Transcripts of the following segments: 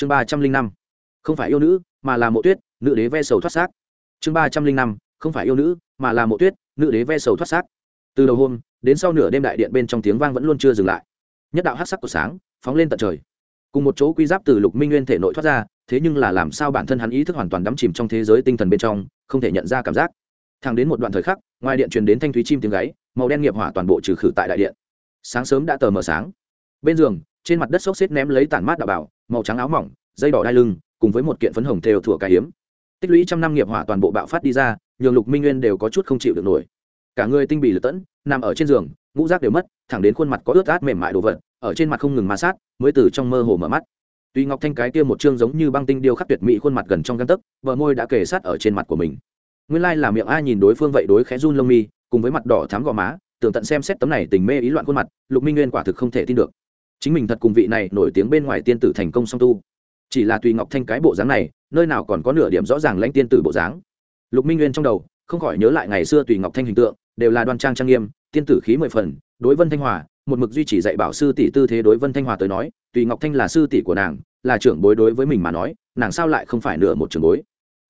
chương ba trăm linh năm. Không phải yêu nữ, mà là mộ tuyết, nữ đế ve sầu thoát xác. Chương ba trăm linh năm, không phải yêu nữ, mà là mộ tuyết, nữ đế ve sầu thoát xác. Từ đầu hôm, đến sau nửa đêm đại điện bên trong tiếng vang vẫn luôn chưa dừng lại. Nhất đạo hát sắc của sáng phóng lên tận trời. Cùng một chỗ quy giáp từ lục minh nguyên thể nội thoát ra, thế nhưng là làm sao bản thân hắn ý thức hoàn toàn đắm chìm trong thế giới tinh thần bên trong, không thể nhận ra cảm giác. Thẳng đến một đoạn thời khắc, ngoài điện truyền đến thanh thúy chim tiếng gáy, màu đen nghiệp hỏa toàn bộ trừ khử tại đại điện. Sáng sớm đã tờ mờ sáng. Bên giường, trên mặt đất xốc xếp ném lấy tản mát đạo bảo màu trắng áo mỏng, dây đỏ đai lưng, cùng với một kiện phấn hồng thêu thủa cải hiếm. Tích lũy trăm năm nghiệp hỏa toàn bộ bạo phát đi ra, nhường lục minh nguyên đều có chút không chịu được nổi. Cả người tinh bị lật tẫn, nằm ở trên giường, ngũ rác đều mất, thẳng đến khuôn mặt có ướt át mềm mại đồ vật, ở trên mặt không ngừng ma sát, mới từ trong mơ hồ mở mắt. Tuy ngọc thanh cái kia một chương giống như băng tinh điêu khắc tuyệt mỹ khuôn mặt gần trong găng tấc, bờ môi đã kề sát ở trên mặt của mình. Nguyên lai là miệng ai nhìn đối phương vậy đối khẽ run lông mi, cùng với mặt đỏ thắm gò má, tưởng tận xem xét tấm này tình mê ý loạn khuôn mặt, lục minh nguyên quả thực không thể tin được chính mình thật cùng vị này nổi tiếng bên ngoài tiên tử thành công song tu. Chỉ là tùy ngọc thanh cái bộ dáng này, nơi nào còn có nửa điểm rõ ràng lãnh tiên tử bộ dáng. Lục minh nguyên trong đầu, không khỏi nhớ lại ngày xưa tùy ngọc thanh hình tượng, đều là đoan trang trang nghiêm, tiên tử khí mười phần, đối vân thanh hòa, một mực duy trì dạy bảo sư tỷ tư thế đối vân thanh hòa tới nói, tùy ngọc thanh là sư tỷ của nàng, là trưởng bối đối với mình mà nói, nàng sao lại không phải nửa một trưởng bối.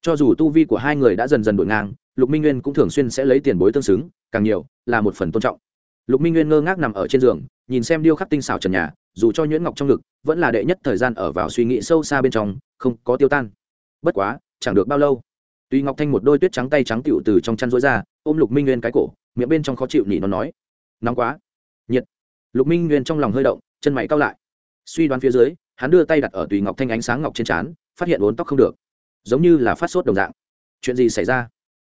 Cho dù tu vi của hai người đã dần dần đổi ngang, lục minh nguyên cũng thường xuyên sẽ lấy tiền bối tương xứng, càng nhiều là một phần tôn trọng. Lục minh nguyên ngơ ngác nằm ở trên giường, nhìn xem điêu khắc tinh xảo trần nhà dù cho nhuyễn ngọc trong ngực, vẫn là đệ nhất thời gian ở vào suy nghĩ sâu xa bên trong, không có tiêu tan. Bất quá, chẳng được bao lâu tuy ngọc thanh một đôi tuyết trắng tay trắng tựu từ trong chăn rối ra, ôm lục minh nguyên cái cổ, miệng bên trong khó chịu nỉ nó nói, nóng quá. Nhiệt. Lục minh nguyên trong lòng hơi động, chân mày cao lại. Suy đoán phía dưới, hắn đưa tay đặt ở tùy ngọc thanh ánh sáng ngọc trên trán, phát hiện uốn tóc không được. Giống như là phát sốt đồng dạng. Chuyện gì xảy ra?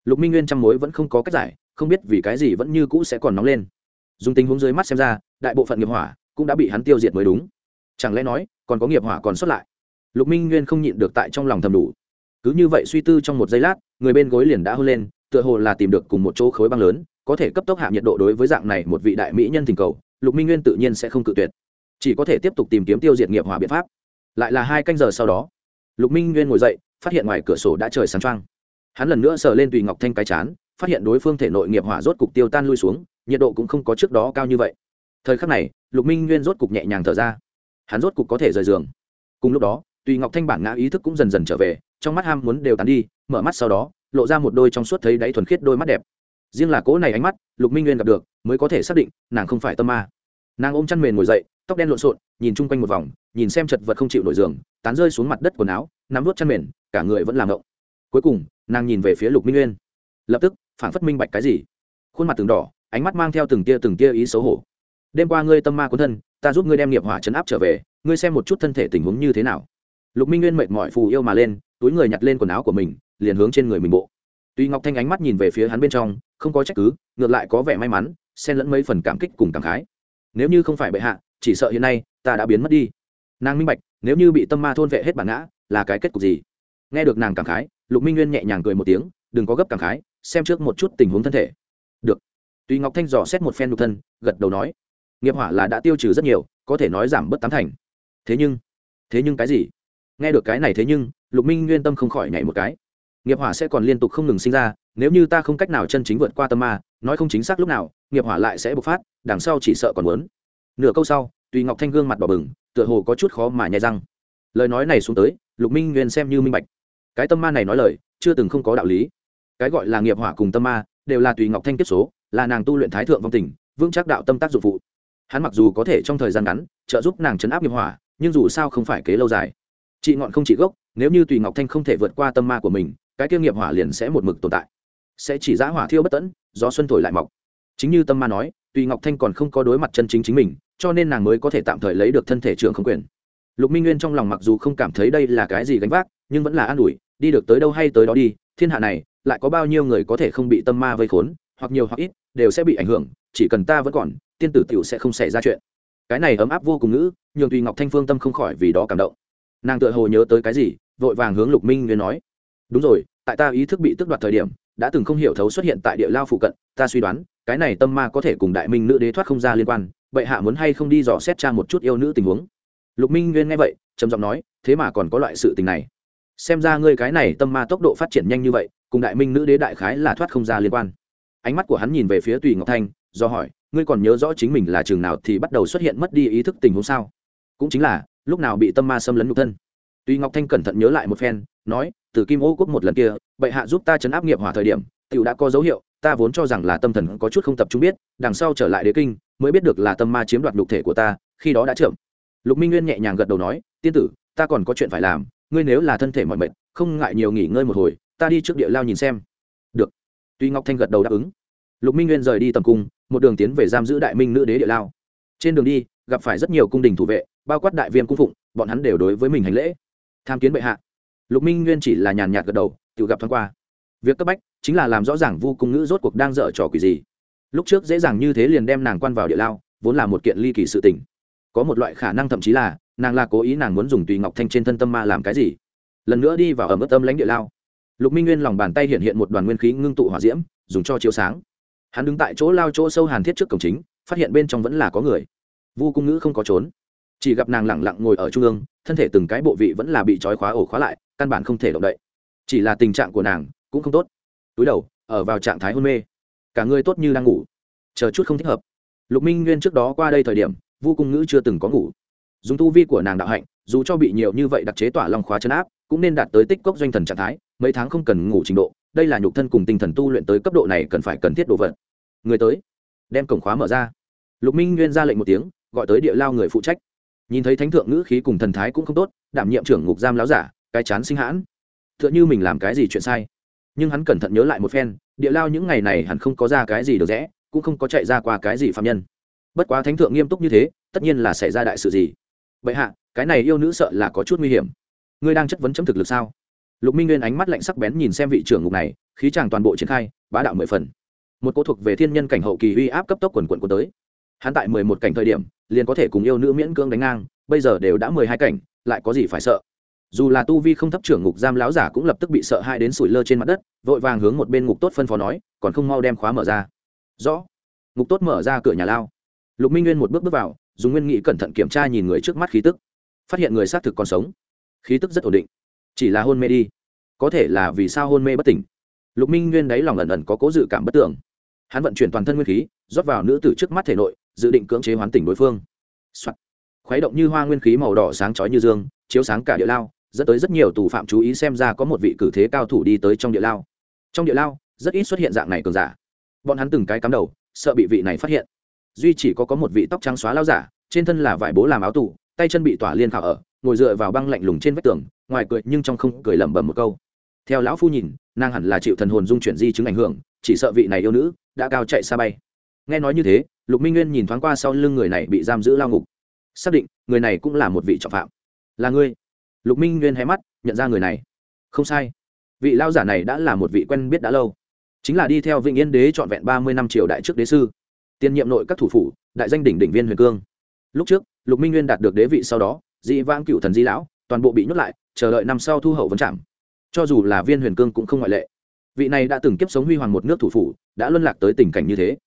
Lục minh nguyên trăm mối vẫn không có cách giải, không biết vì cái gì vẫn như cũ sẽ còn nóng lên. Dùng tình huống dưới mắt xem ra, đại bộ phận nghiệp hỏa cũng đã bị hắn tiêu diệt mới đúng. Chẳng lẽ nói, còn có nghiệp hỏa còn xuất lại? Lục minh nguyên không nhịn được tại trong lòng thầm đủ. Cứ như vậy suy tư trong một giây lát, người bên gối liền đã hôn lên, tựa hồ là tìm được cùng một chỗ khối băng lớn, có thể cấp tốc hạ nhiệt độ đối với dạng này một vị đại mỹ nhân tình cầu, lục minh nguyên tự nhiên sẽ không cự tuyệt. Chỉ có thể tiếp tục tìm kiếm tiêu diệt nghiệp hỏa biện pháp. Lại là hai canh giờ sau đó, lục minh nguyên ngồi dậy, phát hiện ngoài cửa sổ đã trời sáng trăng hắn lần nữa sờ lên tùy ngọc thanh cái chán, phát hiện đối phương thể nội nghiệp hỏa rốt cục tiêu tan lui xuống, nhiệt độ cũng không có trước đó cao như vậy thời khắc này, lục minh nguyên rốt cục nhẹ nhàng thở ra. Hắn rốt cục có thể rời giường. Cùng lúc đó, tùy ngọc thanh bản ngã ý thức cũng dần dần trở về, trong mắt ham muốn đều tán đi, mở mắt sau đó, lộ ra một đôi trong suốt thấy đáy thuần khiết đôi mắt đẹp. Riêng là cỗ này ánh mắt, lục minh nguyên gặp được, mới có thể xác định, nàng không phải tâm ma. Nàng ôm chăn mền ngồi dậy, tóc đen lộn xộn, nhìn chung quanh một vòng, nhìn xem chật vật không chịu nổi giường, tán rơi xuống mặt đất quần áo, nắm vút chăn mền, cả người vẫn làm động. cuối cùng, nàng nhìn về phía lục minh nguyên. Lập tức phản phất minh bạch cái gì. Khuôn mặt từng đỏ, ánh mắt mang theo từng tia từng tia ý xấu hổ đêm qua ngươi tâm ma cuốn thân, ta giúp ngươi đem nghiệp hỏa chấn áp trở về, ngươi xem một chút thân thể tình huống như thế nào. Lục minh nguyên mệt mỏi phù yêu mà lên, túi người nhặt lên quần áo của mình, liền hướng trên người mình bộ. Tuy ngọc thanh ánh mắt nhìn về phía hắn bên trong, không có trách cứ, ngược lại có vẻ may mắn, xen lẫn mấy phần cảm kích cùng cảm khái. Nếu như không phải bệ hạ, chỉ sợ hiện nay, ta đã biến mất đi. Nàng minh bạch, nếu như bị tâm ma thôn vệ hết bản ngã, là cái kết cục gì? Nghe được nàng cảm khái, lục minh nguyên nhẹ nhàng cười một tiếng, đừng có gấp cảm khái, xem trước một chút tình huống thân thể. Được. Tuy ngọc thanh dò xét một phen nhục thân, gật đầu nói nghiệp hỏa là đã tiêu trừ rất nhiều, có thể nói giảm bớt tám thành. Thế nhưng thế nhưng cái gì? Nghe được cái này thế nhưng, lục minh nguyên tâm không khỏi nhảy một cái. Nghiệp hỏa sẽ còn liên tục không ngừng sinh ra, nếu như ta không cách nào chân chính vượt qua tâm ma, nói không chính xác lúc nào, nghiệp hỏa lại sẽ bộc phát, đằng sau chỉ sợ còn muốn. Nửa câu sau, tùy ngọc thanh gương mặt đỏ bừng, tựa hồ có chút khó mà nhai răng. Lời nói này xuống tới, lục minh nguyên xem như minh bạch. Cái tâm ma này nói lời, chưa từng không có đạo lý. Cái gọi là nghiệp hỏa cùng tâm ma, đều là tùy ngọc thanh tiếp số, là nàng tu luyện thái thượng vong tình, vững chắc đạo tâm tác dụng phụ hắn mặc dù có thể trong thời gian ngắn trợ giúp nàng chấn áp nghiệp hỏa, nhưng dù sao không phải kế lâu dài. Chị ngọn không chỉ gốc, nếu như tùy ngọc thanh không thể vượt qua tâm ma của mình, cái kia nghiệp hỏa liền sẽ một mực tồn tại. Sẽ chỉ giã hỏa thiêu bất tẫn, gió xuân thổi lại mọc. Chính như tâm ma nói, tùy ngọc thanh còn không có đối mặt chân chính chính mình, cho nên nàng mới có thể tạm thời lấy được thân thể trường không quyền. Lục minh nguyên trong lòng mặc dù không cảm thấy đây là cái gì gánh vác, nhưng vẫn là an ủi, đi được tới đâu hay tới đó đi, thiên hạ này, lại có bao nhiêu người có thể không bị tâm ma vây khốn, hoặc nhiều hoặc ít, đều sẽ bị ảnh hưởng, chỉ cần ta vẫn còn tiên tử tiểu sẽ không xảy ra chuyện. Cái này ấm áp vô cùng ngữ, nhường tùy ngọc thanh phương tâm không khỏi vì đó cảm động. Nàng tựa hồ nhớ tới cái gì, vội vàng hướng lục minh nguyên nói, đúng rồi, tại ta ý thức bị tước đoạt thời điểm, đã từng không hiểu thấu xuất hiện tại địa lao phụ cận, ta suy đoán, cái này tâm ma có thể cùng đại minh nữ đế thoát không ra liên quan, bệ hạ muốn hay không đi dò xét cha một chút yêu nữ tình huống. Lục minh nguyên nghe vậy, trầm giọng nói, thế mà còn có loại sự tình này. Xem ra ngươi cái này tâm ma tốc độ phát triển nhanh như vậy, cùng đại minh nữ đế đại khái là thoát không ra liên quan. Ánh mắt của hắn nhìn về phía tùy ngọc thanh do hỏi, ngươi còn nhớ rõ chính mình là trường nào thì bắt đầu xuất hiện mất đi ý thức tình huống sao? Cũng chính là, lúc nào bị tâm ma xâm lấn nhục thân. Tuy ngọc thanh cẩn thận nhớ lại một phen, nói, từ kim ô quốc một lần kia, bệ hạ giúp ta chấn áp nghiệp hỏa thời điểm, tiểu đã có dấu hiệu, ta vốn cho rằng là tâm thần có chút không tập trung biết, đằng sau trở lại đế kinh, mới biết được là tâm ma chiếm đoạt nhục thể của ta, khi đó đã trưởng. Lục minh nguyên nhẹ nhàng gật đầu nói, tiên tử, ta còn có chuyện phải làm, ngươi nếu là thân thể mọi mệt, không ngại nhiều nghỉ ngơi một hồi, ta đi trước địa lao nhìn xem. Được. Tuy ngọc thanh gật đầu đáp ứng lục minh nguyên rời đi tầm cung, một đường tiến về giam giữ đại minh nữ đế địa lao. Trên đường đi, gặp phải rất nhiều cung đình thủ vệ, bao quát đại viên cung phụng, bọn hắn đều đối với mình hành lễ. Tham kiến bệ hạ. Lục minh nguyên chỉ là nhàn nhạt gật đầu, tự gặp thoáng qua. Việc cấp bách chính là làm rõ ràng vu cung ngữ rốt cuộc đang dở trò quỷ gì. Lúc trước dễ dàng như thế liền đem nàng quan vào địa lao, vốn là một kiện ly kỳ sự tình. Có một loại khả năng thậm chí là, nàng là cố ý nàng muốn dùng tùy ngọc thanh trên thân tâm ma làm cái gì. Lần nữa đi vào ở mức tâm lãnh địa lao. Lục minh nguyên lòng bàn tay hiện hiện một đoàn nguyên khí ngưng tụ hỏa diễm, dùng cho chiếu sáng hắn đứng tại chỗ lao chỗ sâu hàn thiết trước cổng chính, phát hiện bên trong vẫn là có người. Vu cung ngữ không có trốn, chỉ gặp nàng lẳng lặng ngồi ở trung ương, thân thể từng cái bộ vị vẫn là bị trói khóa ổ khóa lại, căn bản không thể động đậy. Chỉ là tình trạng của nàng cũng không tốt. Túi đầu, ở vào trạng thái hôn mê. Cả người tốt như đang ngủ. Chờ chút không thích hợp. Lục minh nguyên trước đó qua đây thời điểm, vu cung ngữ chưa từng có ngủ. Dùng tu vi của nàng đạo hạnh, dù cho bị nhiều như vậy đặc chế tỏa long khóa chấn áp, cũng nên đạt tới tích cốc doanh thần trạng thái, mấy tháng không cần ngủ trình độ đây là nhục thân cùng tinh thần tu luyện tới cấp độ này cần phải cần thiết đồ vật. Người tới. Đem cổng khóa mở ra. Lục minh nguyên ra lệnh một tiếng, gọi tới địa lao người phụ trách. Nhìn thấy thánh thượng ngữ khí cùng thần thái cũng không tốt, đảm nhiệm trưởng ngục giam láo giả, cái chán sinh hãn. T h ư ợ n h ư mình làm cái gì chuyện sai. Nhưng hắn cẩn thận nhớ lại một phen, địa lao những ngày này hẳn không có ra cái gì được rẽ, cũng không có chạy ra qua cái gì phạm nhân. Bất quá thánh thượng nghiêm túc như thế, tất nhiên là xảy ra đại sự gì. Bệ hạ, cái này yêu nữ sợ là có chút nguy hiểm. Ngươi đang chất vấn chấm thực lực sao? Lục minh nguyên ánh mắt lạnh sắc bén nhìn xem vị trưởng ngục này, khí chàng toàn bộ triển khai, bá đạo mười phần. Một cô thuộc về thiên nhân cảnh hậu kỳ uy áp cấp tốc quần quận của tới. Hắn tại mười một cảnh thời điểm, liền có thể cùng yêu nữ miễn cưỡng đánh ngang, bây giờ đều đã mười hai cảnh, lại có gì phải sợ? Dù là tu vi không thấp trưởng ngục giam láo giả cũng lập tức bị sợ hai đến sủi lơ trên mặt đất, vội vàng hướng một bên ngục tốt phân phó nói, còn không mau đem khóa mở ra. Rõ. Ngục tốt mở ra cửa nhà lao. Lục minh nguyên một bước bước vào, dùng nguyên nghị cẩn thận kiểm tra nhìn người trước mắt khí tức. Phát hiện người xác thực còn sống. Khí tức rất ổn định chỉ là hôn mê đi. Có thể là vì sao hôn mê bất tỉnh. Lục minh nguyên đáy lòng ẩn ẩn có cố dự cảm bất tưởng hắn vận chuyển toàn thân nguyên khí, rót vào nữ tử trước mắt thể nội, dự định cưỡng chế hoán tỉnh đối phương、Soạn. khuấy động như hoa nguyên khí màu đỏ sáng chói như dương, chiếu sáng cả địa lao, dẫn tới rất nhiều tù phạm chú ý xem ra có một vị cử thế cao thủ đi tới trong địa lao. Trong địa lao, rất ít xuất hiện dạng này cường giả. Bọn hắn từng cái cắm đầu, sợ bị vị này phát hiện. Duy chỉ có có một vị tóc trắng xóa lao giả, trên thân là vải bố làm áo tù, tay chân bị tỏa liên khảo ở ngồi dựa vào băng lạnh lùng trên vách tường, ngoài cười nhưng trong không cười lẩm bẩm một câu. Theo lão phu nhìn, nàng hẳn là chịu thần hồn dung chuyển di chứng ảnh hưởng, chỉ sợ vị này yêu nữ đã cao chạy xa bay. Nghe nói như thế, lục minh nguyên nhìn thoáng qua sau lưng người này bị giam giữ lao ngục. Xác định, người này cũng là một vị trọng phạm. Là ngươi? Lục minh nguyên hé mắt, nhận ra người này. Không sai. Vị lao giả này đã là một vị quen biết đã lâu. Chính là đi theo vĩnh yên đế trọn vẹn ba mươi năm triều đại trước đế sư. Tiên nhiệm nội các thủ phủ, đại danh đỉnh đỉnh viên huyền cương. Lúc trước, lục minh nguyên đạt được đế vị sau đó dị vãng cựu thần di lão, toàn bộ bị nhốt lại, chờ đợi năm sau thu hậu vấn trạm cho dù là viên huyền cương cũng không ngoại lệ. Vị này đã từng kiếp sống huy hoàng một nước thủ phủ, đã luân lạc tới tình cảnh như thế.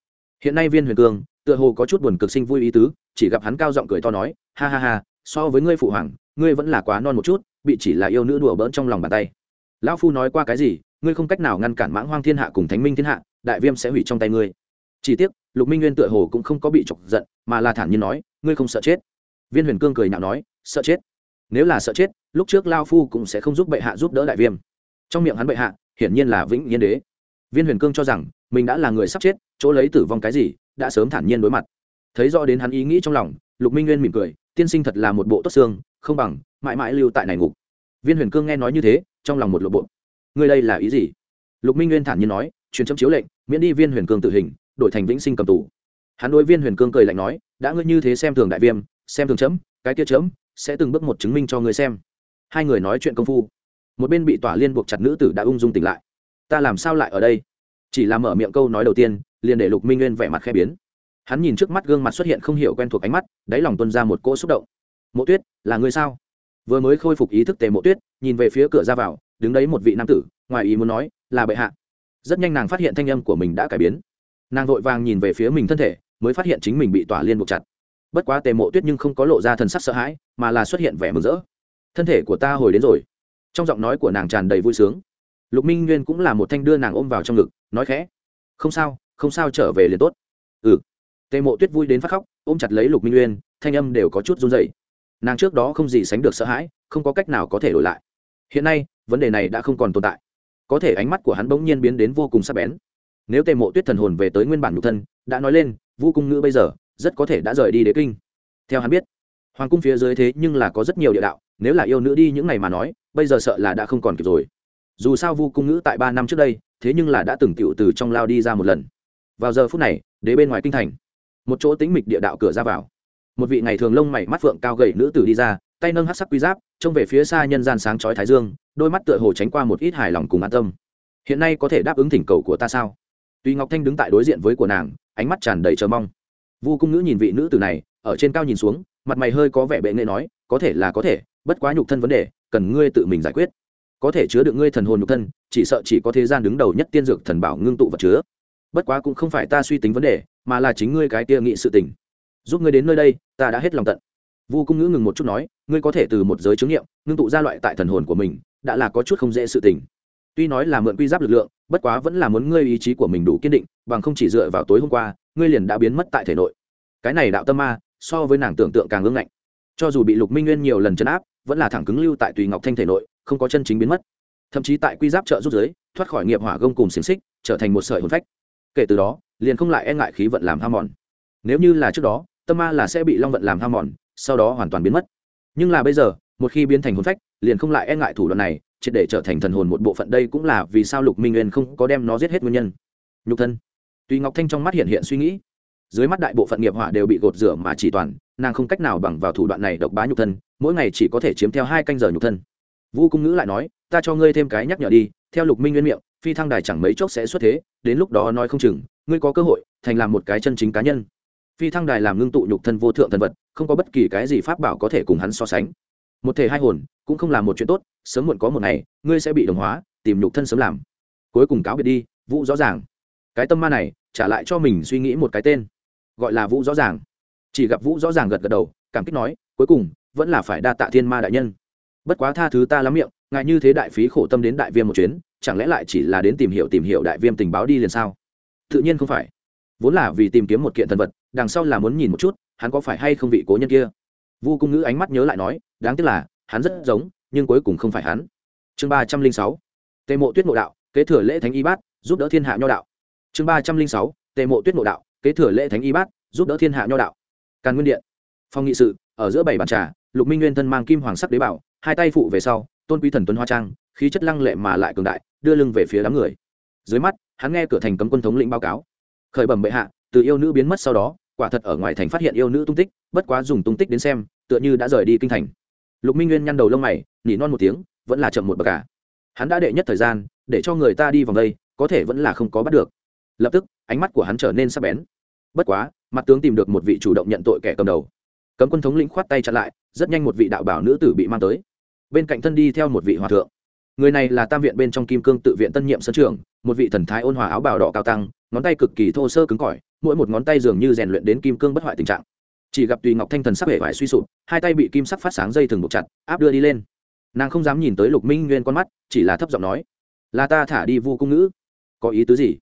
Hiện nay viên huyền cương, tựa hồ có chút buồn cực sinh vui ý tứ, chỉ gặp hắn cao giọng cười to nói, ha ha ha, so với ngươi phụ hoàng, ngươi vẫn là quá non một chút, bị chỉ là yêu nữ đùa bỡn trong lòng bàn tay. Lão phu nói qua cái gì, ngươi không cách nào ngăn cản mãng hoang thiên hạ cùng thánh minh thiên hạ, đại viêm sẽ hủy trong tay ngươi. Chỉ tiếc, lục minh nguyên tựa hồ cũng không có bị chọc giận, mà là thản nhiên nói, ngươi không sợ chết. Viên huyền cương cười nhạo nói sợ chết. Nếu là sợ chết, lúc trước lao phu cũng sẽ không giúp bệ hạ giúp đỡ đại viêm. Trong miệng hắn bệ hạ, hiển nhiên là vĩnh nhiên đế. Viên huyền cương cho rằng, mình đã là người sắp chết, chỗ lấy tử vong cái gì, đã sớm thản nhiên đối mặt. Thấy rõ đến hắn ý nghĩ trong lòng, lục minh nguyên mỉm cười, tiên sinh thật là một bộ tốt xương, không bằng, mãi mãi lưu tại này ngục. Viên huyền cương nghe nói như thế, trong lòng một lộ bộ. Ngươi đây là ý gì? Lục minh nguyên thản nhiên nói, truyền chấm chiếu lệnh, miễn đi viên huyền cương tử hình, đổi thành vĩnh sinh cầm tù. Hắn đối viên huyền cương cười lạnh nói, đã ngươi như thế xem thường đại viêm, xem thường chấm, cái kia chấm sẽ từng bước một chứng minh cho ngươi xem. Hai người nói chuyện công phu. Một bên bị tỏa liên buộc chặt nữ tử đã ung dung tỉnh lại. Ta làm sao lại ở đây? Chỉ là mở miệng câu nói đầu tiên, liền để lục minh nguyên vẻ mặt khẽ biến. Hắn nhìn trước mắt gương mặt xuất hiện không hiểu quen thuộc ánh mắt, đáy lòng tuân ra một cỗ xúc động. Mộ tuyết, là người sao? Vừa mới khôi phục ý thức tề mộ tuyết, nhìn về phía cửa ra vào, đứng đấy một vị nam tử, ngoài ý muốn nói, là bệ hạ. Rất nhanh nàng phát hiện thanh âm của mình đã cải biến. Nàng vội vàng nhìn về phía mình thân thể, mới phát hiện chính mình bị tỏa liên buộc chặt bất quá tề mộ tuyết nhưng không có lộ ra thần sắc sợ hãi, mà là xuất hiện vẻ mừng rỡ. Thân thể của ta hồi đến rồi. Trong giọng nói của nàng tràn đầy vui sướng. Lục minh nguyên cũng là một thanh đưa nàng ôm vào trong ngực, nói khẽ. Không sao không sao, trở về liền tốt. Ừ. Tề mộ tuyết vui đến phát khóc, ôm chặt lấy lục minh nguyên, thanh âm đều có chút run dày nàng trước đó không gì sánh được sợ hãi, không có cách nào có thể đổi lại. Hiện nay, vấn đề này đã không còn tồn tại. Có thể ánh mắt của hắn bỗng nhiên biến đến vô cùng sắc bén. Nếu tề mộ tuyết thần hồn về tới nguyên bản nhục thân, đã nói lên, vũ cung ngữ bây giờ rất có thể đã rời đi đế kinh. Theo hắn biết, hoàng cung phía dưới thế nhưng là có rất nhiều địa đạo, nếu là yêu nữ đi những ngày mà nói, bây giờ sợ là đã không còn kịp rồi. Dù sao vu cung ngữ tại ba năm trước đây, thế nhưng là đã từng tựu từ trong lao đi ra một lần. Vào giờ phút này, đế bên ngoài kinh thành, một chỗ tĩnh mịch địa đạo cửa ra vào. Một vị ngày thường lông mày mắt phượng cao gầy nữ tử đi ra, tay nâng hát sắc quy giáp, trông về phía xa nhân gian sáng chói thái dương, đôi mắt tựa hồ tránh qua một ít hài lòng cùng an tâm. Hiện nay có thể đáp ứng thỉnh cầu của ta sao? Tuy ngọc thanh đứng tại đối diện với của nàng, ánh mắt tràn đầy chờ mong vu cung nữ nhìn vị nữ tử này, ở trên cao nhìn xuống, mặt mày hơi có vẻ bệ nghệ nói, có thể là có thể, bất quá nhục thân vấn đề, cần ngươi tự mình giải quyết. Có thể chứa được ngươi thần hồn nhục thân, chỉ sợ chỉ có thế gian đứng đầu nhất tiên dược thần bảo ngưng tụ vật chứa. Bất quá cũng không phải ta suy tính vấn đề, mà là chính ngươi cái kia nghị sự tình. Giúp ngươi đến nơi đây, ta đã hết lòng tận. Vu cung ngữ ngừng một chút nói, ngươi có thể từ một giới chứng nghiệm, ngưng tụ ra loại tại thần hồn của mình, đã là có chút không dễ sự tình. Tuy nói là mượn quy giáp lực lượng, bất quá vẫn là muốn ngươi ý chí của mình đủ kiên định, bằng không chỉ dựa vào tối hôm qua ngươi liền đã biến mất tại thể nội. Cái này đạo tâm ma, so với nàng tưởng tượng càng ngưng ngạnh. Cho dù bị lục minh nguyên nhiều lần chấn áp, vẫn là thẳng cứng lưu tại tùy ngọc thanh thể nội, không có chân chính biến mất. Thậm chí tại quy giáp trợ rút giới thoát khỏi nghiệp hỏa gông cùng xiềng xích, trở thành một sợi hồn phách. Kể từ đó, liền không lại e ngại khí vận làm ham mòn. Nếu như là trước đó, tâm ma là sẽ bị long vận làm ham mòn, sau đó hoàn toàn biến mất. Nhưng là bây giờ, một khi biến thành hồn phách, liền không lại e ngại thủ đoạn này, triệt để trở thành thần hồn một bộ phận đây cũng là vì sao lục minh nguyên không có đem nó giết hết nguyên nhân. Nhục thân tuy ngọc thanh trong mắt hiện hiện suy nghĩ, dưới mắt đại bộ phận nghiệp hỏa đều bị gột rửa mà chỉ toàn, nàng không cách nào bằng vào thủ đoạn này độc bá nhục thân, mỗi ngày chỉ có thể chiếm theo hai canh giờ nhục thân. Vu cung ngữ lại nói, ta cho ngươi thêm cái nhắc nhở đi, theo lục minh nguyên miệng, phi thăng đài chẳng mấy chốc sẽ xuất thế, đến lúc đó nói không chừng, ngươi có cơ hội thành làm một cái chân chính cá nhân. Phi thăng đài làm ngưng tụ nhục thân vô thượng thần vật, không có bất kỳ cái gì pháp bảo có thể cùng hắn so sánh. Một thể hai hồn, cũng không là một chuyện tốt, sớm muộn có một ngày, ngươi sẽ bị đồng hóa, tìm nhục thân sớm làm. Cuối cùng cáo biệt đi, vũ rõ ràng cái tâm ma này trả lại cho mình suy nghĩ một cái tên, gọi là vũ rõ ràng. Chỉ gặp vũ rõ ràng gật gật đầu, cảm kích nói, cuối cùng, vẫn là phải đa tạ thiên ma đại nhân. Bất quá tha thứ ta lắm miệng ngại như thế đại phí khổ tâm đến đại viêm một chuyến, chẳng lẽ lại chỉ là đến tìm hiểu tìm hiểu đại viêm tình báo đi liền sao? Tự nhiên không phải. Vốn là vì tìm kiếm một kiện thần vật, đằng sau là muốn nhìn một chút, hắn có phải hay không vị cố nhân kia? Vu cung ngữ ánh mắt nhớ lại nói, đáng tiếc là, hắn rất giống, nhưng cuối cùng không phải hắn. Chương ba trăm linh sáu. Tề mộ tuyết mộ đạo, kế thừa lễ thánh y bát, giúp đỡ thiên hạ nho đạo chương ba trăm linh sáu, tề mộ tuyết mộ đạo, kế thừa lễ thánh y bát, giúp đỡ thiên hạ nho đạo. Càn nguyên điện. Phòng nghị sự, ở giữa bảy bàn trà, lục minh nguyên thân mang kim hoàng sắc đế bảo, hai tay phụ về sau, tôn quý thần tuấn hoa trang, khí chất lăng lệ mà lại cường đại, đưa lưng về phía đám người. Dưới mắt, hắn nghe cửa thành cấm quân thống lĩnh báo cáo. Khởi bẩm bệ hạ, từ yêu nữ biến mất sau đó, quả thật ở ngoài thành phát hiện yêu nữ tung tích, bất quá dùng tung tích đến xem, tựa như đã rời đi kinh thành. Lục minh nguyên nhăn đầu lông mày, nỉ non một tiếng, vẫn là chậm một bậc cả hắn đã đệ nhất thời gian, để cho người ta đi vòng đây, có thể vẫn là không có bắt được lập tức, ánh mắt của hắn trở nên sắc bén. Bất quá, mặt tướng tìm được một vị chủ động nhận tội kẻ cầm đầu. Cấm quân thống lĩnh khoát tay chặn lại, rất nhanh một vị đạo bảo nữ tử bị mang tới. Bên cạnh thân đi theo một vị hòa thượng. Người này là tam viện bên trong kim cương tự viện tân nhiệm sân trường một vị thần thái ôn hòa áo bào đỏ cao tăng, ngón tay cực kỳ thô sơ cứng cỏi, mỗi một ngón tay dường như rèn luyện đến kim cương bất hoại tình trạng. Chỉ gặp tùy ngọc thanh thần sắc hệ vải suy sụp, hai tay bị kim sắc phát sáng dây thừng buộc chặt, áp đưa đi lên. Nàng không dám nhìn tới lục minh nguyên con mắt, chỉ là thấp giọng nói, là ta thả đi vu cung ngữ. Có ý tứ gì?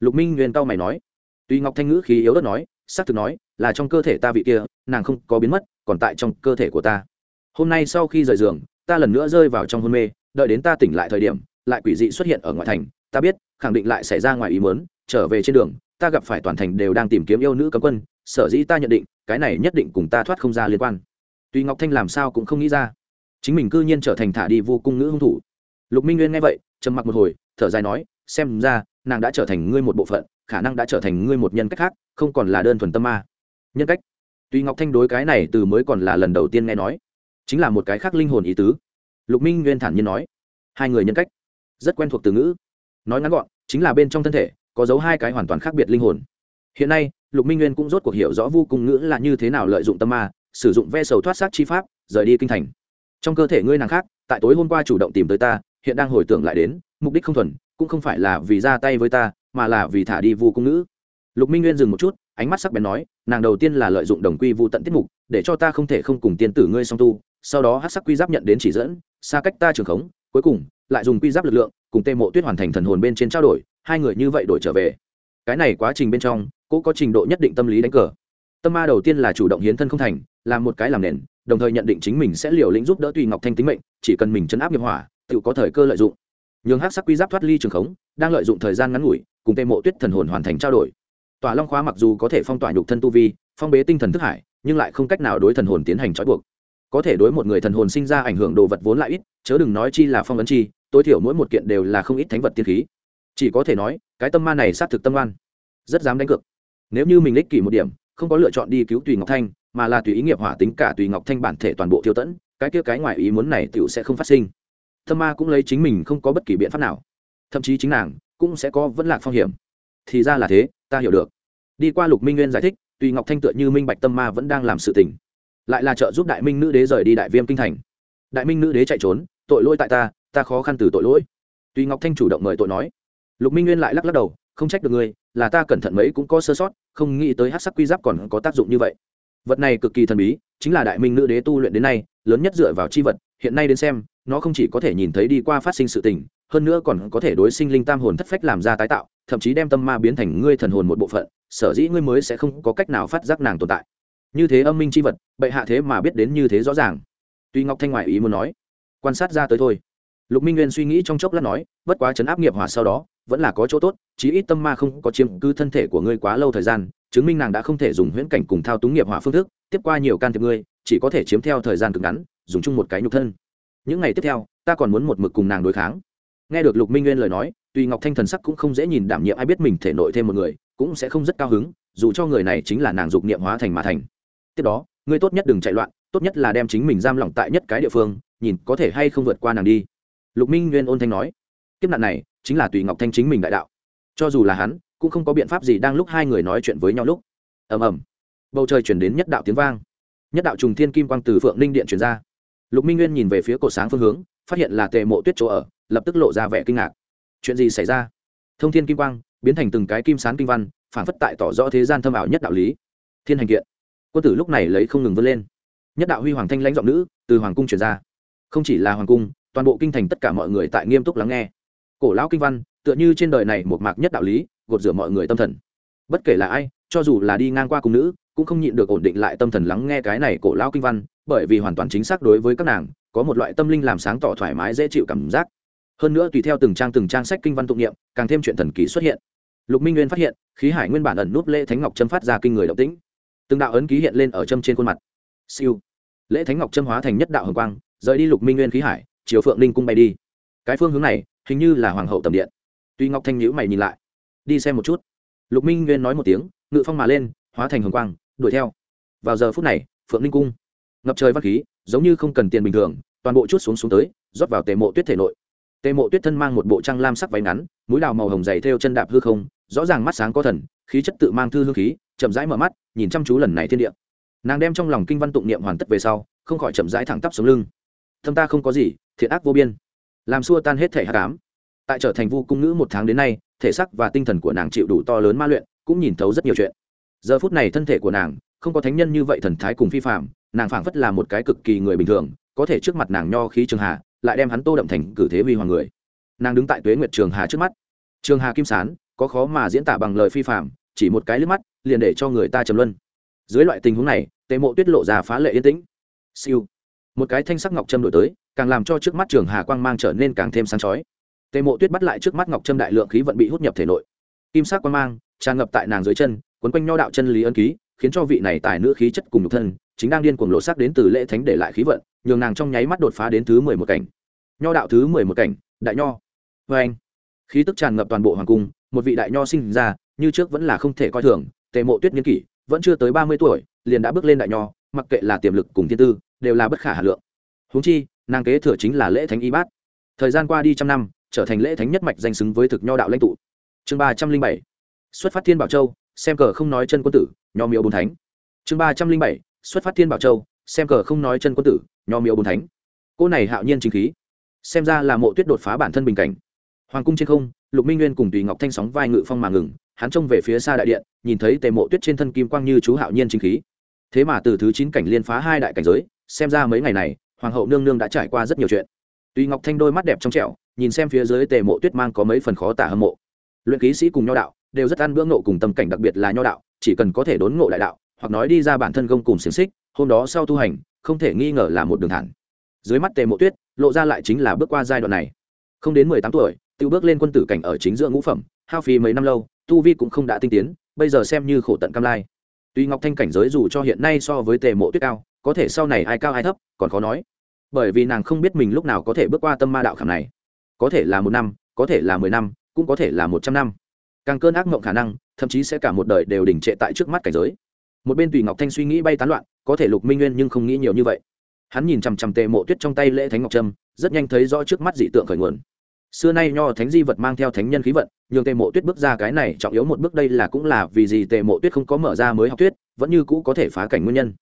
Lục minh nguyên tao mày nói. Tuy ngọc thanh ngữ khí yếu đất nói, xác thực nói, là trong cơ thể ta vị kia, nàng không có biến mất, còn tại trong cơ thể của ta. Hôm nay sau khi rời giường, ta lần nữa rơi vào trong hôn mê, đợi đến ta tỉnh lại thời điểm, lại quỷ dị xuất hiện ở ngoại thành. Ta biết, khẳng định lại xảy ra ngoài ý muốn, trở về trên đường, ta gặp phải toàn thành đều đang tìm kiếm yêu nữ cấm quân, sở dĩ ta nhận định, cái này nhất định cùng ta thoát không ra liên quan. Tuy ngọc thanh làm sao cũng không nghĩ ra, chính mình cư nhiên trở thành thả đi vô cung nữ hung thủ. Lục minh nguyên nghe vậy, trầm mặc một hồi, thở dài nói, xem ra nàng đã trở thành ngươi một bộ phận, khả năng đã trở thành ngươi một nhân cách khác, không còn là đơn thuần tâm ma. Nhân cách? Tuy ngọc thanh đối cái này từ mới còn là lần đầu tiên nghe nói. Chính là một cái khác linh hồn ý tứ. Lục minh nguyên thản nhiên nói, hai người nhân cách? Rất quen thuộc từ ngữ. Nói ngắn gọn, chính là bên trong thân thể, có dấu hai cái hoàn toàn khác biệt linh hồn. Hiện nay, lục minh nguyên cũng rốt cuộc hiểu rõ vô cùng ngữ là như thế nào lợi dụng tâm ma, sử dụng ve sầu thoát xác chi pháp, rời đi kinh thành. Trong cơ thể ngươi nàng khác, tại tối hôm qua chủ động tìm tới ta, hiện đang hồi tưởng lại đến, mục đích không thuần cũng không phải là vì ra tay với ta, mà là vì thả đi vu cung nữ. lục minh nguyên dừng một chút, ánh mắt sắc bén nói, nàng đầu tiên là lợi dụng đồng quy Vu tận tiết mục, để cho ta không thể không cùng tiên tử ngươi song tu, sau đó hát sắc quy giáp nhận đến chỉ dẫn, xa cách ta trường khống, cuối cùng, lại dùng quy giáp lực lượng, cùng tê mộ tuyết hoàn thành thần hồn bên trên trao đổi, hai người như vậy đổi trở về. Cái này quá trình bên trong cũng có trình độ nhất định tâm lý đánh cờ. Tâm ma đầu tiên là chủ động hiến thân không thành, làm một cái làm nền, đồng thời nhận định chính mình sẽ liều lĩnh giúp đỡ tùy ngọc thanh tính mệnh, chỉ cần mình chấn áp nghiệp hỏa, tự có thời cơ lợi dụng nhường hắc sắc quy giáp thoát ly trường khống, đang lợi dụng thời gian ngắn ngủi, cùng tề mộ tuyết thần hồn hoàn thành trao đổi. Tòa long khóa mặc dù có thể phong tỏa nhục thân tu vi, phong bế tinh thần thức hải, nhưng lại không cách nào đối thần hồn tiến hành trói buộc. Có thể đối một người thần hồn sinh ra ảnh hưởng đồ vật vốn lại ít, chớ đừng nói chi là phong ấn chi, tối thiểu mỗi một kiện đều là không ít thánh vật tiên khí. Chỉ có thể nói, cái tâm ma này sát thực tâm oan, rất dám đánh cược. Nếu như mình lích kỷ một điểm, không có lựa chọn đi cứu tùy ngọc thanh, mà là tùy ý nghiệp hỏa tính cả tùy ngọc thanh bản thể toàn bộ tiêu tẫn, cái kia cái ngoài ý muốn này tựu sẽ không phát sinh tâm ma cũng lấy chính mình không có bất kỳ biện pháp nào. Thậm chí chính nàng cũng sẽ có vẫn lạc phong hiểm. Thì ra là thế, ta hiểu được. Đi qua lục minh nguyên giải thích, tùy ngọc thanh tựa như minh bạch tâm ma vẫn đang làm sự tình. Lại là trợ giúp đại minh nữ đế rời đi đại viêm kinh thành. Đại minh nữ đế chạy trốn, tội lỗi tại ta ta khó khăn từ tội lỗi. Tùy ngọc thanh chủ động mời tội nói. Lục minh nguyên lại lắc lắc đầu, không trách được ngươi, là ta cẩn thận mấy cũng có sơ sót, không nghĩ tới hát sắc quy giáp còn có tác dụng như vậy. Vật này cực kỳ thần bí, chính là đại minh nữ đế tu luyện đến nay, lớn nhất dựa vào c h i vật hiện nay đến xem, nó không chỉ có thể nhìn thấy đi qua phát sinh sự tình, hơn nữa còn có thể đối sinh linh tam hồn thất phách làm ra tái tạo, thậm chí đem tâm ma biến thành ngươi thần hồn một bộ phận, sở dĩ ngươi mới sẽ không có cách nào phát giác nàng tồn tại. Như thế âm minh c h i vật, bệ hạ thế mà biết đến như thế rõ ràng. Tuy ngọc thanh ngoại ý muốn nói, quan sát ra tới thôi. Lục minh nguyên suy nghĩ trong chốc lát nói, bất quá chấn áp nghiệp hỏa sau đó, vẫn là có chỗ tốt, chí ít tâm ma không có chiếm cứ thân thể của ngươi quá lâu thời gian, chứng minh nàng đã không thể dùng huyễn cảnh cùng thao túng nghiệp hỏa phương thức, tiếp qua nhiều can thiệp ngươi, chỉ có thể chiếm theo thời gian cực ngắn dùng chung một cái nhục thân. Những ngày tiếp theo, ta còn muốn một mực cùng nàng đối kháng. Nghe được lục minh nguyên lời nói tuy ngọc thanh thần sắc cũng không dễ nhìn đảm nhiệm ai biết mình thể nội thêm một người, cũng sẽ không rất cao hứng, dù cho người này chính là nàng dục niệm hóa thành mà thành. Tiếp đó, ngươi tốt nhất đừng chạy loạn, tốt nhất là đem chính mình giam lỏng tại nhất cái địa phương, nhìn có thể hay không vượt qua nàng đi. Lục minh nguyên ôn thanh nói. Kiếp nạn này chính là tùy ngọc thanh chính mình đại đạo. Cho dù là hắn, cũng không có biện pháp gì đang lúc hai người nói chuyện với nhau lúc. Ầm ầm. Bầu trời chuyển đến nhất đạo tiếng vang. Nhất đạo trùng thiên kim quang từ phượng ninh điện chuyển ra lục minh nguyên nhìn về phía cổ sáng phương hướng, phát hiện là tề mộ tuyết chỗ ở, lập tức lộ ra vẻ kinh ngạc. Chuyện gì xảy ra? Thông thiên kim quang, biến thành từng cái kim sán kinh văn phản phất tại tỏ rõ thế gian thâm ảo nhất đạo lý. Thiên hành kiện. Quân tử lúc này lấy không ngừng vươn lên. Nhất đạo huy hoàng thanh lãnh giọng nữ từ hoàng cung chuyển ra. Không chỉ là hoàng cung, toàn bộ kinh thành tất cả mọi người tại nghiêm túc lắng nghe. Cổ lão kinh văn, tựa như trên đời này một mạc nhất đạo lý, gột rửa mọi người tâm thần. Bất kể là ai cho dù là đi ngang qua cung nữ, cũng không nhịn được ổn định lại tâm thần lắng nghe cái này cổ lao kinh văn, bởi vì hoàn toàn chính xác đối với các nàng, có một loại tâm linh làm sáng tỏ thoải mái dễ chịu cảm giác. Hơn nữa tùy theo từng trang từng trang sách kinh văn tụng niệm, càng thêm chuyện thần kỳ xuất hiện. Lục minh nguyên phát hiện, khí hải nguyên bản ẩn núp lễ thánh ngọc châm phát ra kinh người động tĩnh. Từng đạo ấn ký hiện lên ở trâm trên khuôn mặt. Siêu. Lễ thánh ngọc châm hóa thành nhất đạo hồng quang, rời đi lục minh nguyên khí hải, chiều phượng linh cung bay đi. Cái phương hướng này, hình như là hoàng hậu tầm điện. Tuy ngọc thanh nhữ mày nhìn lại, đi xem một chút. Lục minh nguyên nói một tiếng ngự phong mà lên, hóa thành hồng quang, đuổi theo. Vào giờ phút này, phượng ninh cung, ngập trời văn khí, giống như không cần tiền bình thường, toàn bộ chút xuống xuống tới, rót vào tề mộ tuyết thể nội. Tề mộ tuyết thân mang một bộ trăng lam sắc váy ngắn, mũi đào màu hồng dày theo chân đạp hư không, rõ ràng mắt sáng có thần, khí chất tự mang thư hương khí, chậm rãi mở mắt, nhìn chăm chú lần này thiên địa. Nàng đem trong lòng kinh văn tụng niệm hoàn tất về sau, không khỏi chậm rãi thẳng tắp xuống lưng. Thâm ta không có gì, thiện ác vô biên. Làm xua tan hết thể hạ cám tại trở thành vu cung nữ một tháng đến nay, thể sắc và tinh thần của nàng chịu đủ to lớn ma luyện cũng nhìn thấu rất nhiều chuyện. Giờ phút này thân thể của nàng, không có thánh nhân như vậy thần thái cùng phi phạm nàng phảng phất là một cái cực kỳ người bình thường, có thể trước mặt nàng nho khí trường hà, lại đem hắn tô đậm thành cử thế huy hoàng người. Nàng đứng tại tuế nguyệt trường hà trước mắt. Trường hà kim sán, có khó mà diễn tả bằng lời phi phạm chỉ một cái lướt mắt, liền để cho người ta trầm luân. Dưới loại tình huống này, tề mộ tuyết lộ ra phá lệ yên tĩnh. Siêu. Một cái thanh sắc ngọc trâm đổi tới, càng làm cho trước mắt trường hà quang mang trở nên càng thêm sáng chói. Tề mộ tuyết bắt lại trước mắt ngọc trâm đại lượng khí vận bị hút nhập thể nội kim sắc quan mang tràn ngập tại nàng dưới chân, quấn quanh nho đạo chân lý ân ký, khiến cho vị này tài nữ khí chất cùng nhục thân chính đang điên cuồng lộ sắc đến từ lễ thánh để lại khí vận, nhường nàng trong nháy mắt đột phá đến thứ mười một cảnh. Nho đạo thứ mười một cảnh, đại nho. Vê anh, khí tức tràn ngập toàn bộ hoàng cung, một vị đại nho sinh ra, như trước vẫn là không thể coi thường, tề mộ tuyết nghiên kỷ, vẫn chưa tới ba mươi tuổi, liền đã bước lên đại nho, mặc kệ là tiềm lực cùng thiên tư, đều là bất khả hà lượng. Huống chi, nàng kế thừa chính là lễ thánh y bát. Thời gian qua đi trăm năm, trở thành lễ thánh nhất mạch danh xứng với thực nho đạo lãnh tụ chương ba trăm linh bảy. Xuất phát thiên bảo châu, xem cờ không nói chân quân tử, nho miếu bốn thánh. Chương ba trăm linh bảy. Xuất phát thiên bảo châu, xem cờ không nói chân quân tử, nho miếu bốn thánh. Cô này hạo nhiên chính khí. Xem ra là mộ tuyết đột phá bản thân bình cảnh. Hoàng cung trên không, lục minh nguyên cùng tùy ngọc thanh sóng vai ngự phong mà ngừng, hắn trông về phía xa đại điện, nhìn thấy tề mộ tuyết trên thân kim quang như chú hạo nhiên chính khí. Thế mà từ thứ chín cảnh liên phá hai đại cảnh giới, xem ra mấy ngày này, hoàng hậu nương nương đã trải qua rất nhiều chuyện. Tùy ngọc thanh đôi mắt đẹp trong trẻo, nhìn xem phía dưới tề mộ tuyết mang có mấy phần khó tả hâm mộ luyện ký sĩ cùng nho đạo, đều rất ăn bữa ngộ cùng tâm cảnh đặc biệt là nho đạo, chỉ cần có thể đốn ngộ đại đạo, hoặc nói đi ra bản thân gông cùng xiềng xích, hôm đó sau tu hành, không thể nghi ngờ là một đường thẳng. Dưới mắt tề mộ tuyết, lộ ra lại chính là bước qua giai đoạn này. Không đến mười tám tuổi tự bước lên quân tử cảnh ở chính giữa ngũ phẩm, hao phí mấy năm lâu, tu vi cũng không đã tinh tiến, bây giờ xem như khổ tận cam lai. Tuy ngọc thanh cảnh giới dù cho hiện nay so với tề mộ tuyết cao, có thể sau này ai cao ai thấp, còn khó nói. Bởi vì nàng không biết mình lúc nào có thể bước qua tâm ma đạo khảm này. Có thể là một năm, có thể là mười năm cũng có thể là một trăm năm. Càng cơn ác mộng khả năng, thậm chí sẽ cả một đời đều đình trệ tại trước mắt cảnh giới. Một bên tùy ngọc thanh suy nghĩ bay tán loạn, có thể lục minh nguyên nhưng không nghĩ nhiều như vậy. Hắn nhìn chằm chằm tề mộ tuyết trong tay lễ thánh ngọc trâm, rất nhanh thấy rõ trước mắt dị tượng khởi nguồn. Xưa nay nho thánh di vật mang theo thánh nhân khí vận, nhường tề mộ tuyết bước ra cái này trọng yếu một bước đây là cũng là vì gì tề mộ tuyết không có mở ra mới học tuyết vẫn như cũ có thể phá cảnh nguyên nhân.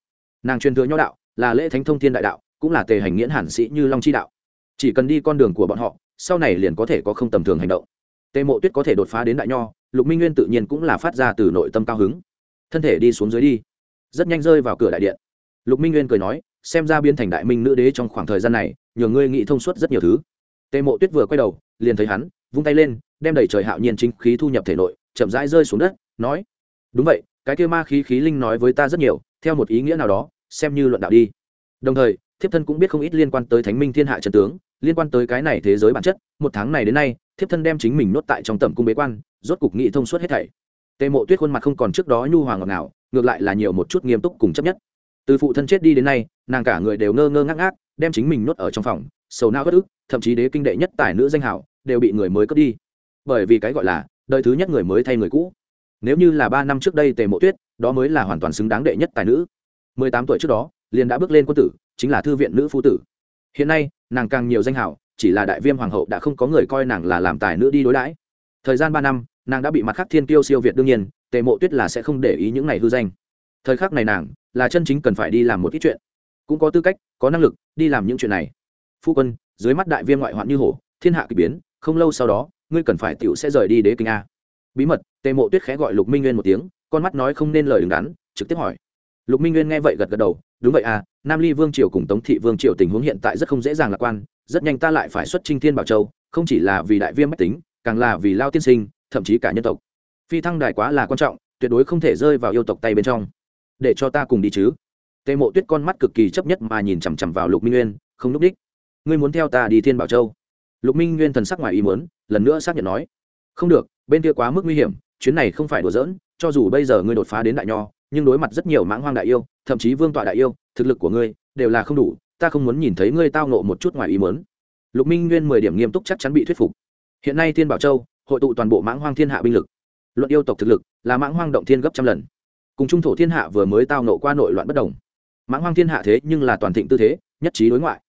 Nàng truyền thừa nho đạo, là lễ thánh thông thiên đại đạo, cũng là tề hành nghiễn hẳn sĩ như long chi đạo. Chỉ cần đi con đường của bọn họ, sau này liền có thể có không tầm thường hành động tề mộ tuyết có thể đột phá đến đại nho, lục minh nguyên tự nhiên cũng là phát ra từ nội tâm cao hứng. Thân thể đi xuống dưới đi. Rất nhanh rơi vào cửa đại điện. Lục minh nguyên cười nói, xem ra biến thành đại minh nữ đế trong khoảng thời gian này, nhờ ngươi nghĩ thông suốt rất nhiều thứ. Tề mộ tuyết vừa quay đầu, liền thấy hắn, vung tay lên, đem đầy trời hạo nhiên chính khí thu nhập thể nội, chậm rãi rơi xuống đất, nói, đúng vậy, cái kia ma khí khí linh nói với ta rất nhiều, theo một ý nghĩa nào đó, xem như luận đạo đi. Đồng thời thiếp thân cũng biết không ít liên quan tới thánh minh thiên hạ trần tướng, liên quan tới cái này thế giới bản chất, một tháng này đến nay, thiếp thân đem chính mình nốt tại trong tầm cung bế quan, rốt cục nghị thông suốt hết thảy. Tề mộ tuyết khuôn mặt không còn trước đó nhu hoàng ngọt ngào, ngược lại là nhiều một chút nghiêm túc cùng chấp nhất. Từ phụ thân chết đi đến nay, nàng cả người đều ngơ ngơ ngác ngác, đem chính mình nuốt ở trong phòng, sầu nao bất ức, thậm chí đế kinh đệ nhất tài nữ danh hảo, đều bị người mới cướp đi. Bởi vì cái gọi là, đời thứ nhất người mới thay người cũ. Nếu như là ba năm trước đây tề mộ tuyết, đó mới là hoàn toàn xứng đáng đệ nhất tài nữ. Mười tám tuổi trước đó liền đã bước lên quân tử, chính là thư viện nữ phu tử. Hiện nay, nàng càng nhiều danh hảo, chỉ là đại viêm hoàng hậu đã không có người coi nàng là làm tài nữ đi đối đãi. Thời gian ba năm, nàng đã bị mặt khắc thiên tiêu siêu việt đương nhiên, tề mộ tuyết là sẽ không để ý những ngày hư danh. Thời khắc này nàng, là chân chính cần phải đi làm một ít chuyện. Cũng có tư cách, có năng lực, đi làm những chuyện này. Phu quân, dưới mắt đại viêm ngoại hoạn như hổ, thiên hạ k ỳ biến, không lâu sau đó, ngươi cần phải t i ể u sẽ rời đi đế kinh a. Bí mật, tề mộ tuyết khẽ gọi lục minh nguyên một tiếng, con mắt nói không nên lời đứng đắn, trực tiếp hỏi. Lục minh nguyên nghe vậy gật gật đầu đúng vậy à nam ly vương triều cùng tống thị vương triều tình huống hiện tại rất không dễ dàng lạc quan, rất nhanh ta lại phải xuất trinh thiên bảo châu, không chỉ là vì đại viêm mách tính, càng là vì lao tiên sinh, thậm chí cả nhân tộc. Phi thăng đài quá là quan trọng, tuyệt đối không thể rơi vào yêu tộc tay bên trong. Để cho ta cùng đi chứ. Tề mộ tuyết con mắt cực kỳ chấp nhất mà nhìn chằm chằm vào lục minh nguyên, không núp đích. Ngươi muốn theo ta đi thiên bảo châu? Lục minh nguyên thần sắc ngoài ý muốn, lần nữa xác nhận nói. Không được, bên kia quá mức nguy hiểm, chuyến này không phải đùa giỡn, cho dù bây giờ ngươi đột phá đến đại nho, nhưng đối mặt rất nhiều mãng hoang đại yêu thậm chí vương tọa đại yêu, thực lực của ngươi đều là không đủ, ta không muốn nhìn thấy ngươi tao nộ một chút ngoài ý muốn. Lục minh nguyên mười điểm nghiêm túc chắc chắn bị thuyết phục. Hiện nay thiên bảo châu, hội tụ toàn bộ mãng hoang thiên hạ binh lực. Luận yêu tộc thực lực, là mãng hoang động thiên gấp trăm lần. Cùng trung thổ thiên hạ vừa mới tao nộ qua nội loạn bất đồng. Mãng hoang thiên hạ thế nhưng là toàn thịnh tư thế, nhất trí đối ngoại.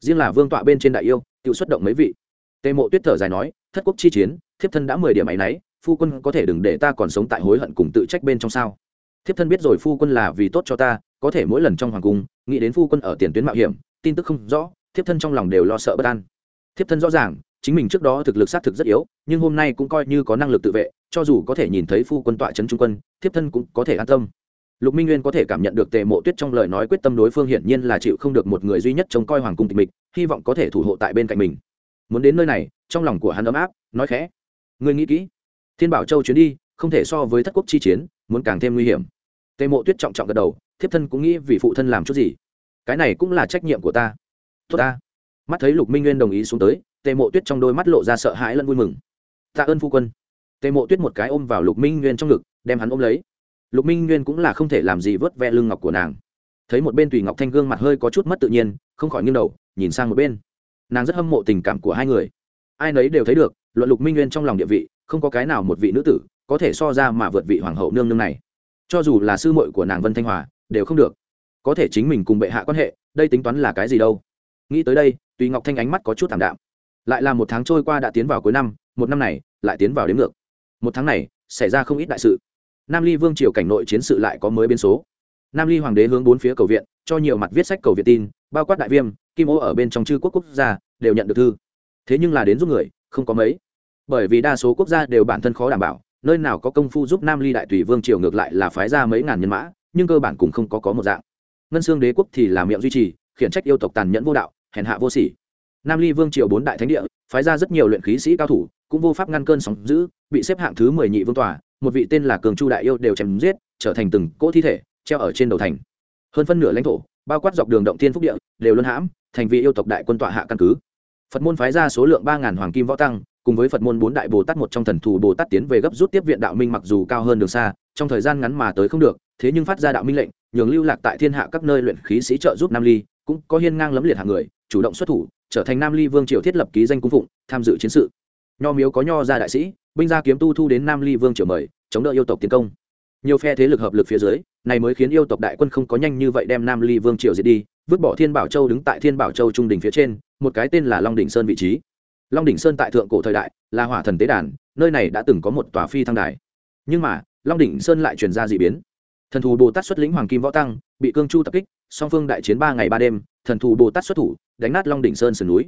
Riêng là vương tọa bên trên đại yêu, tự xuất động mấy vị. Tề mộ tuyết thở dài nói, thất quốc chi chiến, thiếp thân đã mười điểm áy náy, phu quân có thể đừng để ta còn sống tại hối hận cùng tự trách bên trong sao? Thiếp thân biết rồi phu quân là vì tốt cho ta có thể mỗi lần trong hoàng cung, nghĩ đến phu quân ở tiền tuyến mạo hiểm, tin tức không rõ, thiếp thân trong lòng đều lo sợ bất an. Thiếp thân rõ ràng, chính mình trước đó thực lực xác thực rất yếu, nhưng hôm nay cũng coi như có năng lực tự vệ, cho dù có thể nhìn thấy phu quân tọa trấn trung quân, thiếp thân cũng có thể an tâm. Lục minh nguyên có thể cảm nhận được tề mộ tuyết trong lời nói quyết tâm đối phương hiển nhiên là chịu không được một người duy nhất trông coi hoàng cung tịch mịch, hy vọng có thể thủ hộ tại bên cạnh mình. Muốn đến nơi này, trong lòng của hắn ấm áp, nói khẽ. Người nghĩ kỹ. Thiên bảo châu chuyến đi, không thể so với thất quốc chi chiến, muốn càng thêm nguy hiểm. Tề mộ tuyết trọng trọng gật đầu thiếp thân cũng nghĩ vì phụ thân làm chút gì. Cái này cũng là trách nhiệm của ta. Tốt ta. Mắt thấy lục minh nguyên đồng ý xuống tới, tề mộ tuyết trong đôi mắt lộ ra sợ hãi lẫn vui mừng. Tạ ơn phu quân. Tề mộ tuyết một cái ôm vào lục minh nguyên trong ngực, đem hắn ôm lấy. Lục minh nguyên cũng là không thể làm gì vớt ve lưng ngọc của nàng. Thấy một bên tùy ngọc thanh gương mặt hơi có chút mất tự nhiên, không khỏi nghiêng đầu, nhìn sang một bên. Nàng rất hâm mộ tình cảm của hai người. Ai nấy đều thấy được, luận lục minh nguyên trong lòng địa vị, không có cái nào một vị nữ tử có thể so ra mà vượt vị hoàng hậu nương nương này. Cho dù là sư muội của nàng vân thanh hòa đều không được. Có thể chính mình cùng bệ hạ quan hệ, đây tính toán là cái gì đâu? Nghĩ tới đây, tùy ngọc thanh ánh mắt có chút thảm đạm. Lại là một tháng trôi qua đã tiến vào cuối năm, một năm này, lại tiến vào đến ngược. Một tháng này, xảy ra không ít đại sự. Nam ly vương triều cảnh nội chiến sự lại có mới biến số. Nam ly hoàng đế hướng bốn phía cầu viện, cho nhiều mặt viết sách cầu viện tin, bao quát đại viêm, kim ô ở bên trong chư quốc quốc gia, đều nhận được thư. Thế nhưng là đến giúp người, không có mấy. Bởi vì đa số quốc gia đều bản thân khó đảm bảo, nơi nào có công phu giúp nam ly đại tùy vương triều ngược lại là phái ra mấy ngàn nhân mã nhưng cơ bản cũng không có có một dạng. Ngân xương đế quốc thì là miệng duy trì, khiển trách yêu tộc tàn nhẫn vô đạo, hèn hạ vô sỉ. Nam ly vương triều bốn đại thánh địa, phái ra rất nhiều luyện khí sĩ cao thủ, cũng vô pháp ngăn cơn sóng giữ bị xếp hạng thứ mười nhị vương tòa, một vị tên là cường chu đại yêu đều chém giết, trở thành từng cỗ thi thể, treo ở trên đầu thành. Hơn phân nửa lãnh thổ, bao quát dọc đường động thiên phúc địa, đều luân hãm, thành vị yêu tộc đại quân tọa hạ căn cứ. Phật môn phái ra số lượng ba ngàn hoàng kim võ tăng, cùng với phật môn bốn đại bồ tát một trong thần thù bồ tát tiến về gấp rút tiếp viện đạo minh mặc dù cao hơn đường xa, trong thời gian ngắn mà tới không được thế nhưng phát ra đạo minh lệnh, nhường lưu lạc tại thiên hạ các nơi luyện khí sĩ trợ giúp nam ly, cũng có hiên ngang lấm liệt hạng người, chủ động xuất thủ, trở thành nam ly vương triều thiết lập ký danh cung phụng, tham dự chiến sự. Nho miếu có nho gia đại sĩ, binh gia kiếm tu thu đến nam ly vương triều mời, chống đỡ yêu tộc tiến công. Nhiều phe thế lực hợp lực phía dưới, này mới khiến yêu tộc đại quân không có nhanh như vậy đem nam ly vương triều diệt đi, vứt bỏ thiên bảo châu đứng tại thiên bảo châu trung đỉnh phía trên, một cái tên là long đỉnh sơn vị trí. Long đỉnh sơn tại thượng cổ thời đại, là hỏa thần tế đàn, nơi này đã từng có một tòa phi thăng đài. Nhưng mà, long đỉnh sơn lại truyền ra d ị biến thần thù bồ tát xuất lĩnh hoàng kim võ tăng, bị cương chu tập kích, song phương đại chiến ba ngày ba đêm, thần thù bồ tát xuất thủ, đánh nát long đỉnh sơn sườn núi.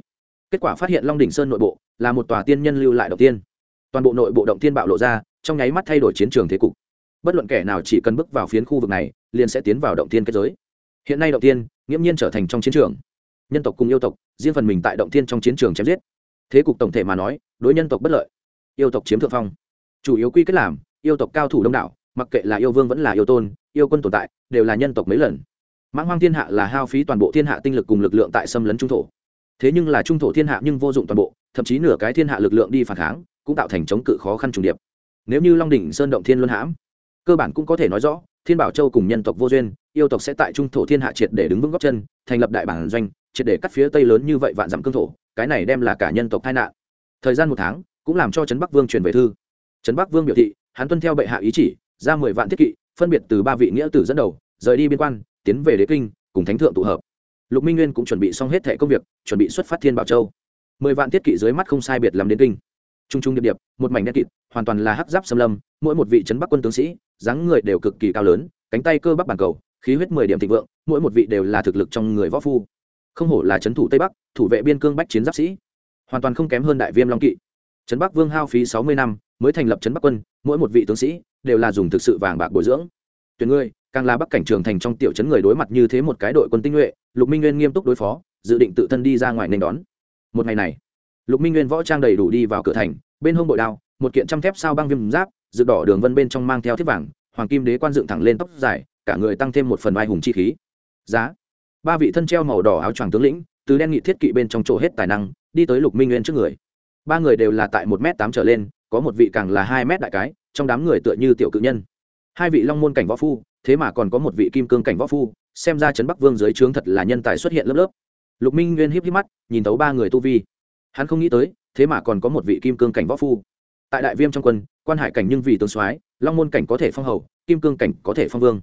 Kết quả phát hiện long đỉnh sơn nội bộ là một tòa tiên nhân lưu lại động tiên. Toàn bộ nội bộ động tiên bạo lộ ra, trong nháy mắt thay đổi chiến trường thế cục. Bất luận kẻ nào chỉ cần bước vào phiến khu vực này, liền sẽ tiến vào động tiên kết giới. Hiện nay động tiên nghiễm nhiên trở thành trong chiến trường. Nhân tộc cùng yêu tộc, riêng phần mình tại động tiên trong chiến trường chém giết. Thế cục tổng thể mà nói, đối nhân tộc bất lợi, yêu tộc chiếm thượng phong. Chủ yếu quy kết làm, yêu tộc cao thủ đông đảo mặc kệ là yêu vương vẫn là yêu tôn, yêu quân tồn tại, đều là nhân tộc mấy lần. Mãng hoang thiên hạ là hao phí toàn bộ thiên hạ tinh lực cùng lực lượng tại xâm lấn trung thổ. Thế nhưng là trung thổ thiên hạ nhưng vô dụng toàn bộ, thậm chí nửa cái thiên hạ lực lượng đi phản kháng, cũng tạo thành chống cự khó khăn trùng điệp. Nếu như long đỉnh sơn động thiên luân hãm, cơ bản cũng có thể nói rõ, thiên bảo châu cùng nhân tộc vô duyên, yêu tộc sẽ tại trung thổ thiên hạ triệt để đứng vững góc chân, thành lập đại bản doanh, triệt để cắt phía tây lớn như vậy vạn dặm cương thổ, cái này đem là cả nhân tộc tai nạn. Thời gian một tháng, cũng làm cho trấn bắc vương truyền về thư. Trấn bắc vương biểu thị, hắn tuân theo bệ hạ ý chỉ ra mười vạn thiết kỵ, phân biệt từ ba vị nghĩa tử dẫn đầu, rời đi biên quan, tiến về đế kinh, cùng thánh thượng tụ hợp. Lục minh nguyên cũng chuẩn bị xong hết thẻ công việc, chuẩn bị xuất phát thiên bảo châu. Mười vạn thiết kỵ dưới mắt không sai biệt làm đến kinh. T r u n g t r u n g điệp điệp, một mảnh đen kịt, hoàn toàn là hắc giáp xâm lâm, mỗi một vị trấn bắc quân tướng sĩ, dáng người đều cực kỳ cao lớn, cánh tay cơ bắp bàn cầu, khí huyết mười điểm thịnh vượng, mỗi một vị đều là thực lực trong người võ phu. Không hổ là trấn thủ tây bắc, thủ vệ biên cương bách chiến giáp sĩ. Hoàn toàn không kém hơn đại viêm long kỵ. Trấn bắc vương hao phí sáu mươi năm mới thành lập trấn bắc quân, mỗi một vị tướng sĩ đều là dùng thực sự vàng bạc bồi dưỡng. Tuyển ngươi, càng là bắc cảnh trường thành trong tiểu trấn người đối mặt như thế một cái đội quân tinh nhuệ, lục minh nguyên nghiêm túc đối phó, dự định tự thân đi ra ngoài nên đón. Một ngày này, lục minh nguyên võ trang đầy đủ đi vào cửa thành, bên hông bội đao, một kiện trăm thép sao băng viêm giáp dự đỏ đường vân bên trong mang theo thiết vàng, hoàng kim đế quan dựng thẳng lên tóc dài, cả người tăng thêm một phần vai hùng chi khí. Giá. Ba vị thân treo màu đỏ áo choàng tướng lĩnh, từ đen nghị thiết kỵ bên trong chỗ hết tài năng, đi tới lục minh nguyên trước người. Ba người đều là tại một m tám trở lên có một vị càng là hai mét đại cái, trong đám người tựa như tiểu cự nhân. Hai vị long môn cảnh võ phu, thế mà còn có một vị kim cương cảnh võ phu, xem ra trấn bắc vương dưới trướng thật là nhân tài xuất hiện lớp lớp. Lục minh nguyên híp híp mắt, nhìn tấu ba người tu vi. Hắn không nghĩ tới, thế mà còn có một vị kim cương cảnh võ phu. Tại đại viêm trong quân, quan hải cảnh nhưng vì tướng soái, long môn cảnh có thể phong hầu, kim cương cảnh có thể phong vương.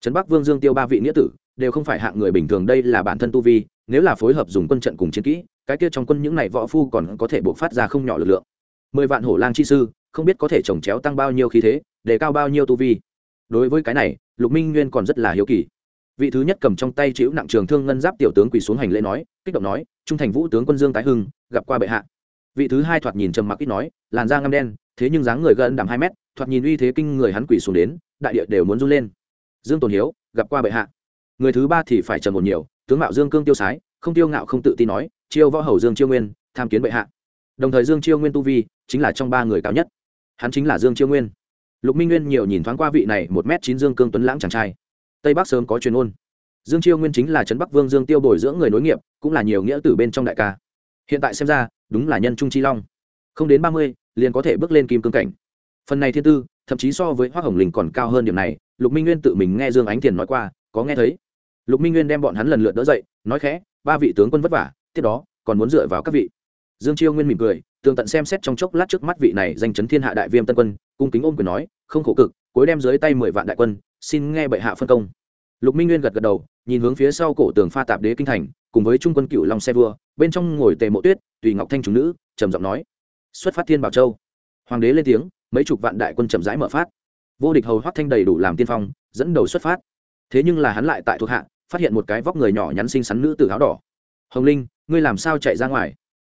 Trấn bắc vương dương tiêu ba vị nghĩa tử, đều không phải hạng người bình thường đây là bản thân tu vi, nếu là phối hợp dùng quân trận cùng chiến kỹ, cái kia trong quân những này võ phu còn có thể buộc phát ra không nhỏ lực lượng mười vạn hổ lang chi sư, không biết có thể trồng chéo tăng bao nhiêu khí thế để cao bao nhiêu tu vi. Đối với cái này, lục minh nguyên còn rất là hiếu kỳ. Vị thứ nhất cầm trong tay chịu nặng trường thương ngân giáp tiểu tướng quỳ xuống hành lễ nói, kích động nói, trung thành vũ tướng quân dương tái hưng, gặp qua bệ hạ. Vị thứ hai thoạt nhìn trầm mặc ít nói, làn da ngăm đen, thế nhưng dáng người gần đằng hai mét, thoạt nhìn uy thế kinh người hắn quỳ xuống đến, đại địa đều muốn run lên. Dương tồn hiếu, gặp qua bệ hạ. Người thứ ba thì phải trầm một nhiều, tướng mạo dương cương tiêu sái, không tiêu ngạo không tự tin nói, chiêu võ hầu dương chiêu nguyên, tham kiến bệ hạ. Đồng thời dương chiêu nguyên tu vi chính là trong ba người cao nhất. Hắn chính là dương chiêu nguyên. Lục minh nguyên nhiều nhìn thoáng qua vị này một m chín dương cương tuấn lãng chàng trai. Tây bắc sớm có chuyên ôn dương chiêu nguyên chính là trấn bắc vương dương tiêu bồi dưỡng người nối nghiệp, cũng là nhiều nghĩa tử bên trong đại ca. Hiện tại xem ra, đúng là nhân trung chi long. Không đến ba mươi, liền có thể bước lên kim cương cảnh. Phần này thiên tư, thậm chí so với hoa hồng linh còn cao hơn điểm này, lục minh nguyên tự mình nghe dương ánh thiền nói qua, có nghe thấy. Lục minh nguyên đem bọn hắn lần lượt đỡ dậy, nói khẽ, ba vị tướng quân vất vả, tiếp đó, còn muốn dựa vào các vị. Dương chiêu nguyên mỉm cười tường tận xem xét trong chốc lát trước mắt vị này danh chấn thiên hạ đại viêm tân quân, cung kính ôm quyền nói, không khổ cực, cuối đem dưới tay mười vạn đại quân, xin nghe bệ hạ phân công. Lục minh nguyên gật gật đầu, nhìn hướng phía sau cổ tường pha tạp đế kinh thành, cùng với trung quân cựu long xe vua, bên trong ngồi tề mộ tuyết, tùy ngọc thanh chủ nữ, trầm giọng nói, xuất phát thiên bảo châu. Hoàng đế lên tiếng, mấy chục vạn đại quân chậm rãi mở phát. Vô địch hầu hoắc thanh đầy đủ làm tiên phong, dẫn đầu xuất phát. Thế nhưng là hắn lại tại thuộc hạ, phát hiện một cái vóc người nhỏ nhắn xinh xắn nữ tử áo đỏ. Hồng linh, ngươi làm sao chạy ra ngoài?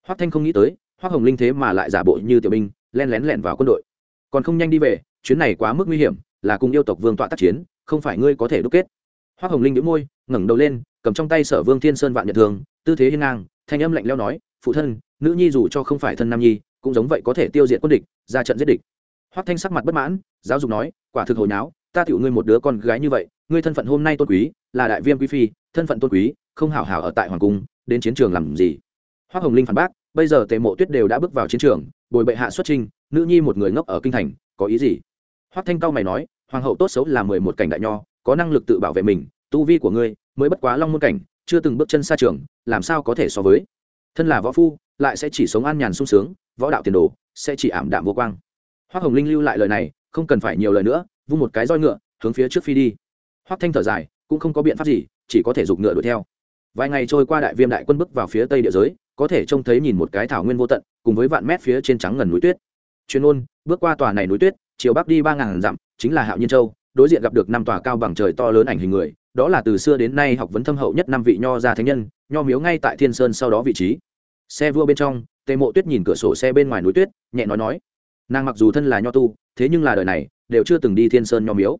Hoắc thanh không nghĩ tới Hoa hồng linh thế mà lại giả bộ như tiểu binh, len lén lẻn vào quân đội. Còn không nhanh đi về, chuyến này quá mức nguy hiểm, là cùng yêu tộc vương tọa tác chiến, không phải ngươi có thể đúc kết. Hoa hồng linh đĩu môi, ngẩng đầu lên, cầm trong tay sở vương thiên sơn vạn nhật thường tư thế hiên ngang, thanh âm lạnh leo nói, phụ thân, nữ nhi dù cho không phải thân nam nhi, cũng giống vậy có thể tiêu diệt quân địch, ra trận giết địch. Hoa thanh sắc mặt bất mãn, giáo dục nói, quả thực hồi náo, ta tiểu ngươi một đứa con gái như vậy, ngươi thân phận hôm nay tôn quý, là đại viêm quý phi, thân phận tôn quý, không hảo hảo ở tại hoàng cung, đến chiến trường làm gì? Hoa hồng linh phản bác bây giờ tề mộ tuyết đều đã bước vào chiến trường, bồi bệ hạ xuất trinh nữ nhi một người ngốc ở kinh thành, có ý gì? Hoắc thanh cao mày nói, hoàng hậu tốt xấu là mười một cảnh đại nho, có năng lực tự bảo vệ mình, tu vi của ngươi mới bất quá long môn cảnh, chưa từng bước chân xa trường, làm sao có thể so với? Thân là võ phu, lại sẽ chỉ sống an nhàn sung sướng, võ đạo tiền đồ sẽ chỉ ảm đạm vô quang. Hoắc hồng linh lưu lại lời này, không cần phải nhiều lời nữa, vung một cái roi ngựa, hướng phía trước phi đi. Hoắc thanh thở dài, cũng không có biện pháp gì, chỉ có thể giục ngựa đuổi theo. Vài ngày trôi qua đại viêm đại quân bước vào phía tây địa giới có thể trông thấy nhìn một cái thảo nguyên vô tận, cùng với vạn mét phía trên trắng ngần núi tuyết. Chuyên ôn bước qua tòa này núi tuyết, chiều bắc đi ba ngàn dặm, chính là hạo nhiên châu, đối diện gặp được năm tòa cao bằng trời to lớn ảnh hình người, đó là từ xưa đến nay học vấn thâm hậu nhất năm vị nho gia thánh nhân, nho miếu ngay tại thiên sơn sau đó vị trí. Xe vua bên trong, tề mộ tuyết nhìn cửa sổ xe bên ngoài núi tuyết, nhẹ nói nói, nàng mặc dù thân là nho tu, thế nhưng là đời này, đều chưa từng đi thiên sơn nho miếu.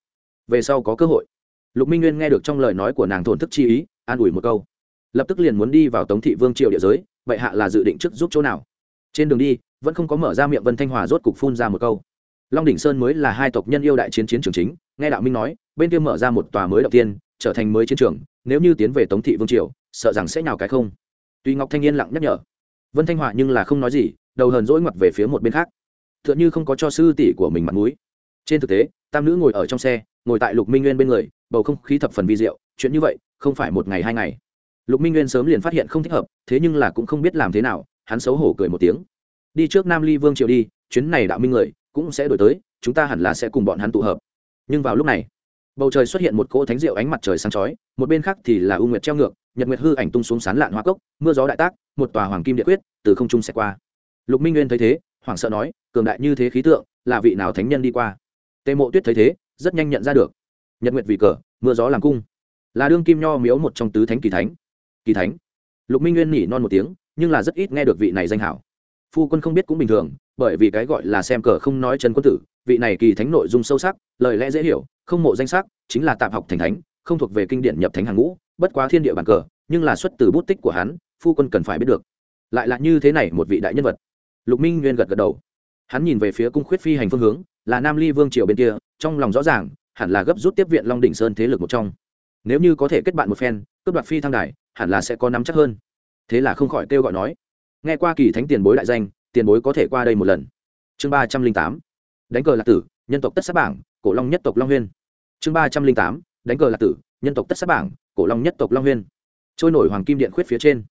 Về sau có cơ hội. Lục minh nguyên nghe được trong lời nói của nàng thổn thức chi ý, an ủi một câu. Lập tức liền muốn đi vào tống thị vương triều địa giới vậy hạ là dự định trước giúp chỗ nào? Trên đường đi, vẫn không có mở ra miệng vân thanh hòa rốt cục phun ra một câu. Long đỉnh sơn mới là hai tộc nhân yêu đại chiến chiến trường chính, nghe đạo minh nói, bên kia mở ra một tòa mới đầu tiên, trở thành mới chiến trường, nếu như tiến về tống thị vương triều, sợ rằng sẽ nào cái không. Tuy ngọc thanh yên lặng nhắc nhở, vân thanh hòa nhưng là không nói gì, đầu hờn dỗi ngoặt về phía một bên khác. T h ư ợ n h ư không có cho sư tỷ của mình mặt m ũ i trên thực tế, tam nữ ngồi ở trong xe, ngồi tại lục minh nguyên bên người, bầu không khí thập phần vi diệu, chuyện như vậy, không phải một ngày hai ngày lục minh nguyên sớm liền phát hiện không thích hợp, thế nhưng là cũng không biết làm thế nào, hắn xấu hổ cười một tiếng. Đi trước nam ly vương triều đi, chuyến này đạo minh người cũng sẽ đổi tới, chúng ta hẳn là sẽ cùng bọn hắn tụ hợp. Nhưng vào lúc này, bầu trời xuất hiện một cỗ thánh rượu ánh mặt trời sáng chói, một bên khác thì là u nguyệt treo ngược, nhật nguyệt hư ảnh tung xuống sán lạn hoa cốc, mưa gió đại tác, một tòa hoàng kim địa quyết từ không trung sẽ qua. Lục minh nguyên thấy thế, hoảng sợ nói, cường đại như thế khí tượng, là vị nào thánh nhân đi qua? Tề mộ tuyết thấy thế, rất nhanh nhận ra được. Nhật nguyệt vì cờ, mưa gió làm cung. Là đương kim nho miếu một trong tứ thánh kỳ thánh kỳ thánh. Lục minh nguyên nhỉ non một tiếng, nhưng là rất ít nghe được vị này danh hảo. Phu quân không biết cũng bình thường, bởi vì cái gọi là xem cờ không nói chân quân tử, vị này kỳ thánh nội dung sâu sắc, lời lẽ dễ hiểu, không mộ danh sắc, chính là tạm học thành thánh, không thuộc về kinh điển nhập thánh hàng ngũ, bất quá thiên địa bàn cờ, nhưng là xuất từ bút tích của hắn, phu quân cần phải biết được. Lại là như thế này một vị đại nhân vật. Lục minh nguyên gật gật đầu. Hắn nhìn về phía cung khuyết phi hành phương hướng, là nam ly vương triều bên kia, trong lòng rõ ràng, hẳn là gấp rút tiếp viện long đỉnh sơn thế lực một trong. Nếu như có thể kết bạn một phen, cướp đoạt phi thăng đài hẳn là sẽ có nắm chắc hơn. Thế là không khỏi kêu gọi nói, nghe qua kỳ thánh tiền bối đại danh, tiền bối có thể qua đây một lần. Chương ba trăm linh tám, đánh cờ lạc tử, nhân tộc tất sát bảng, cổ long nhất tộc long huyên. Chương ba trăm linh tám, đánh cờ lạc tử, nhân tộc tất sát bảng, cổ long nhất tộc long huyên. Trôi nổi hoàng kim điện khuyết phía trên.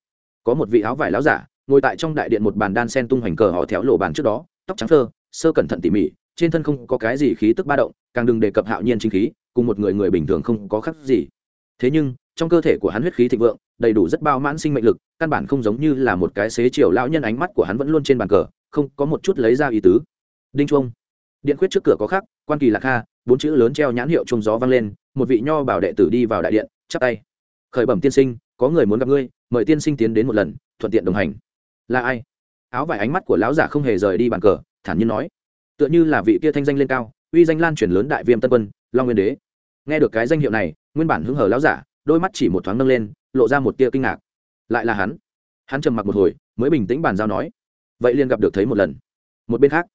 Có một vị áo vải láo giả, ngồi tại trong đại điện một bàn đan sen tung hoành cờ họ théo lộ bàn trước đó, tóc trắng thơ, sơ cẩn thận tỉ mỉ, trên thân không có cái gì khí tức ba động, càng đừng đề cập hạo nhiên chính khí, cùng một người người bình thường không có khác gì. Thế nhưng trong cơ thể của hắn huyết khí thịnh vượng, đầy đủ rất bao mãn sinh mệnh lực, căn bản không giống như là một cái xế chiều lão nhân ánh mắt của hắn vẫn luôn trên bàn cờ, không có một chút lấy ra ý tứ. Đinh chuông. Điện khuyết trước cửa có khắc, quan kỳ lạc kha, bốn chữ lớn treo nhãn hiệu trung gió vang lên, một vị nho bảo đệ tử đi vào đại điện, chắp tay. Khởi bẩm tiên sinh, có người muốn gặp ngươi, mời tiên sinh tiến đến một lần, thuận tiện đồng hành. Là ai? Áo vải ánh mắt của lão giả không hề rời đi bàn cờ, thản nhiên nói. Tựa như là vị kia thanh danh lên cao, uy danh lan truyền lớn đại viêm tân quân, long nguyên đế. Nghe được cái danh hiệu này, nguyên bản hứng hở lão giả đôi mắt chỉ một thoáng nâng lên, lộ ra một tia kinh ngạc. Lại là hắn. Hắn trầm mặc một hồi, mới bình tĩnh bàn giao nói, vậy liền gặp được thấy một lần. Một bên khác,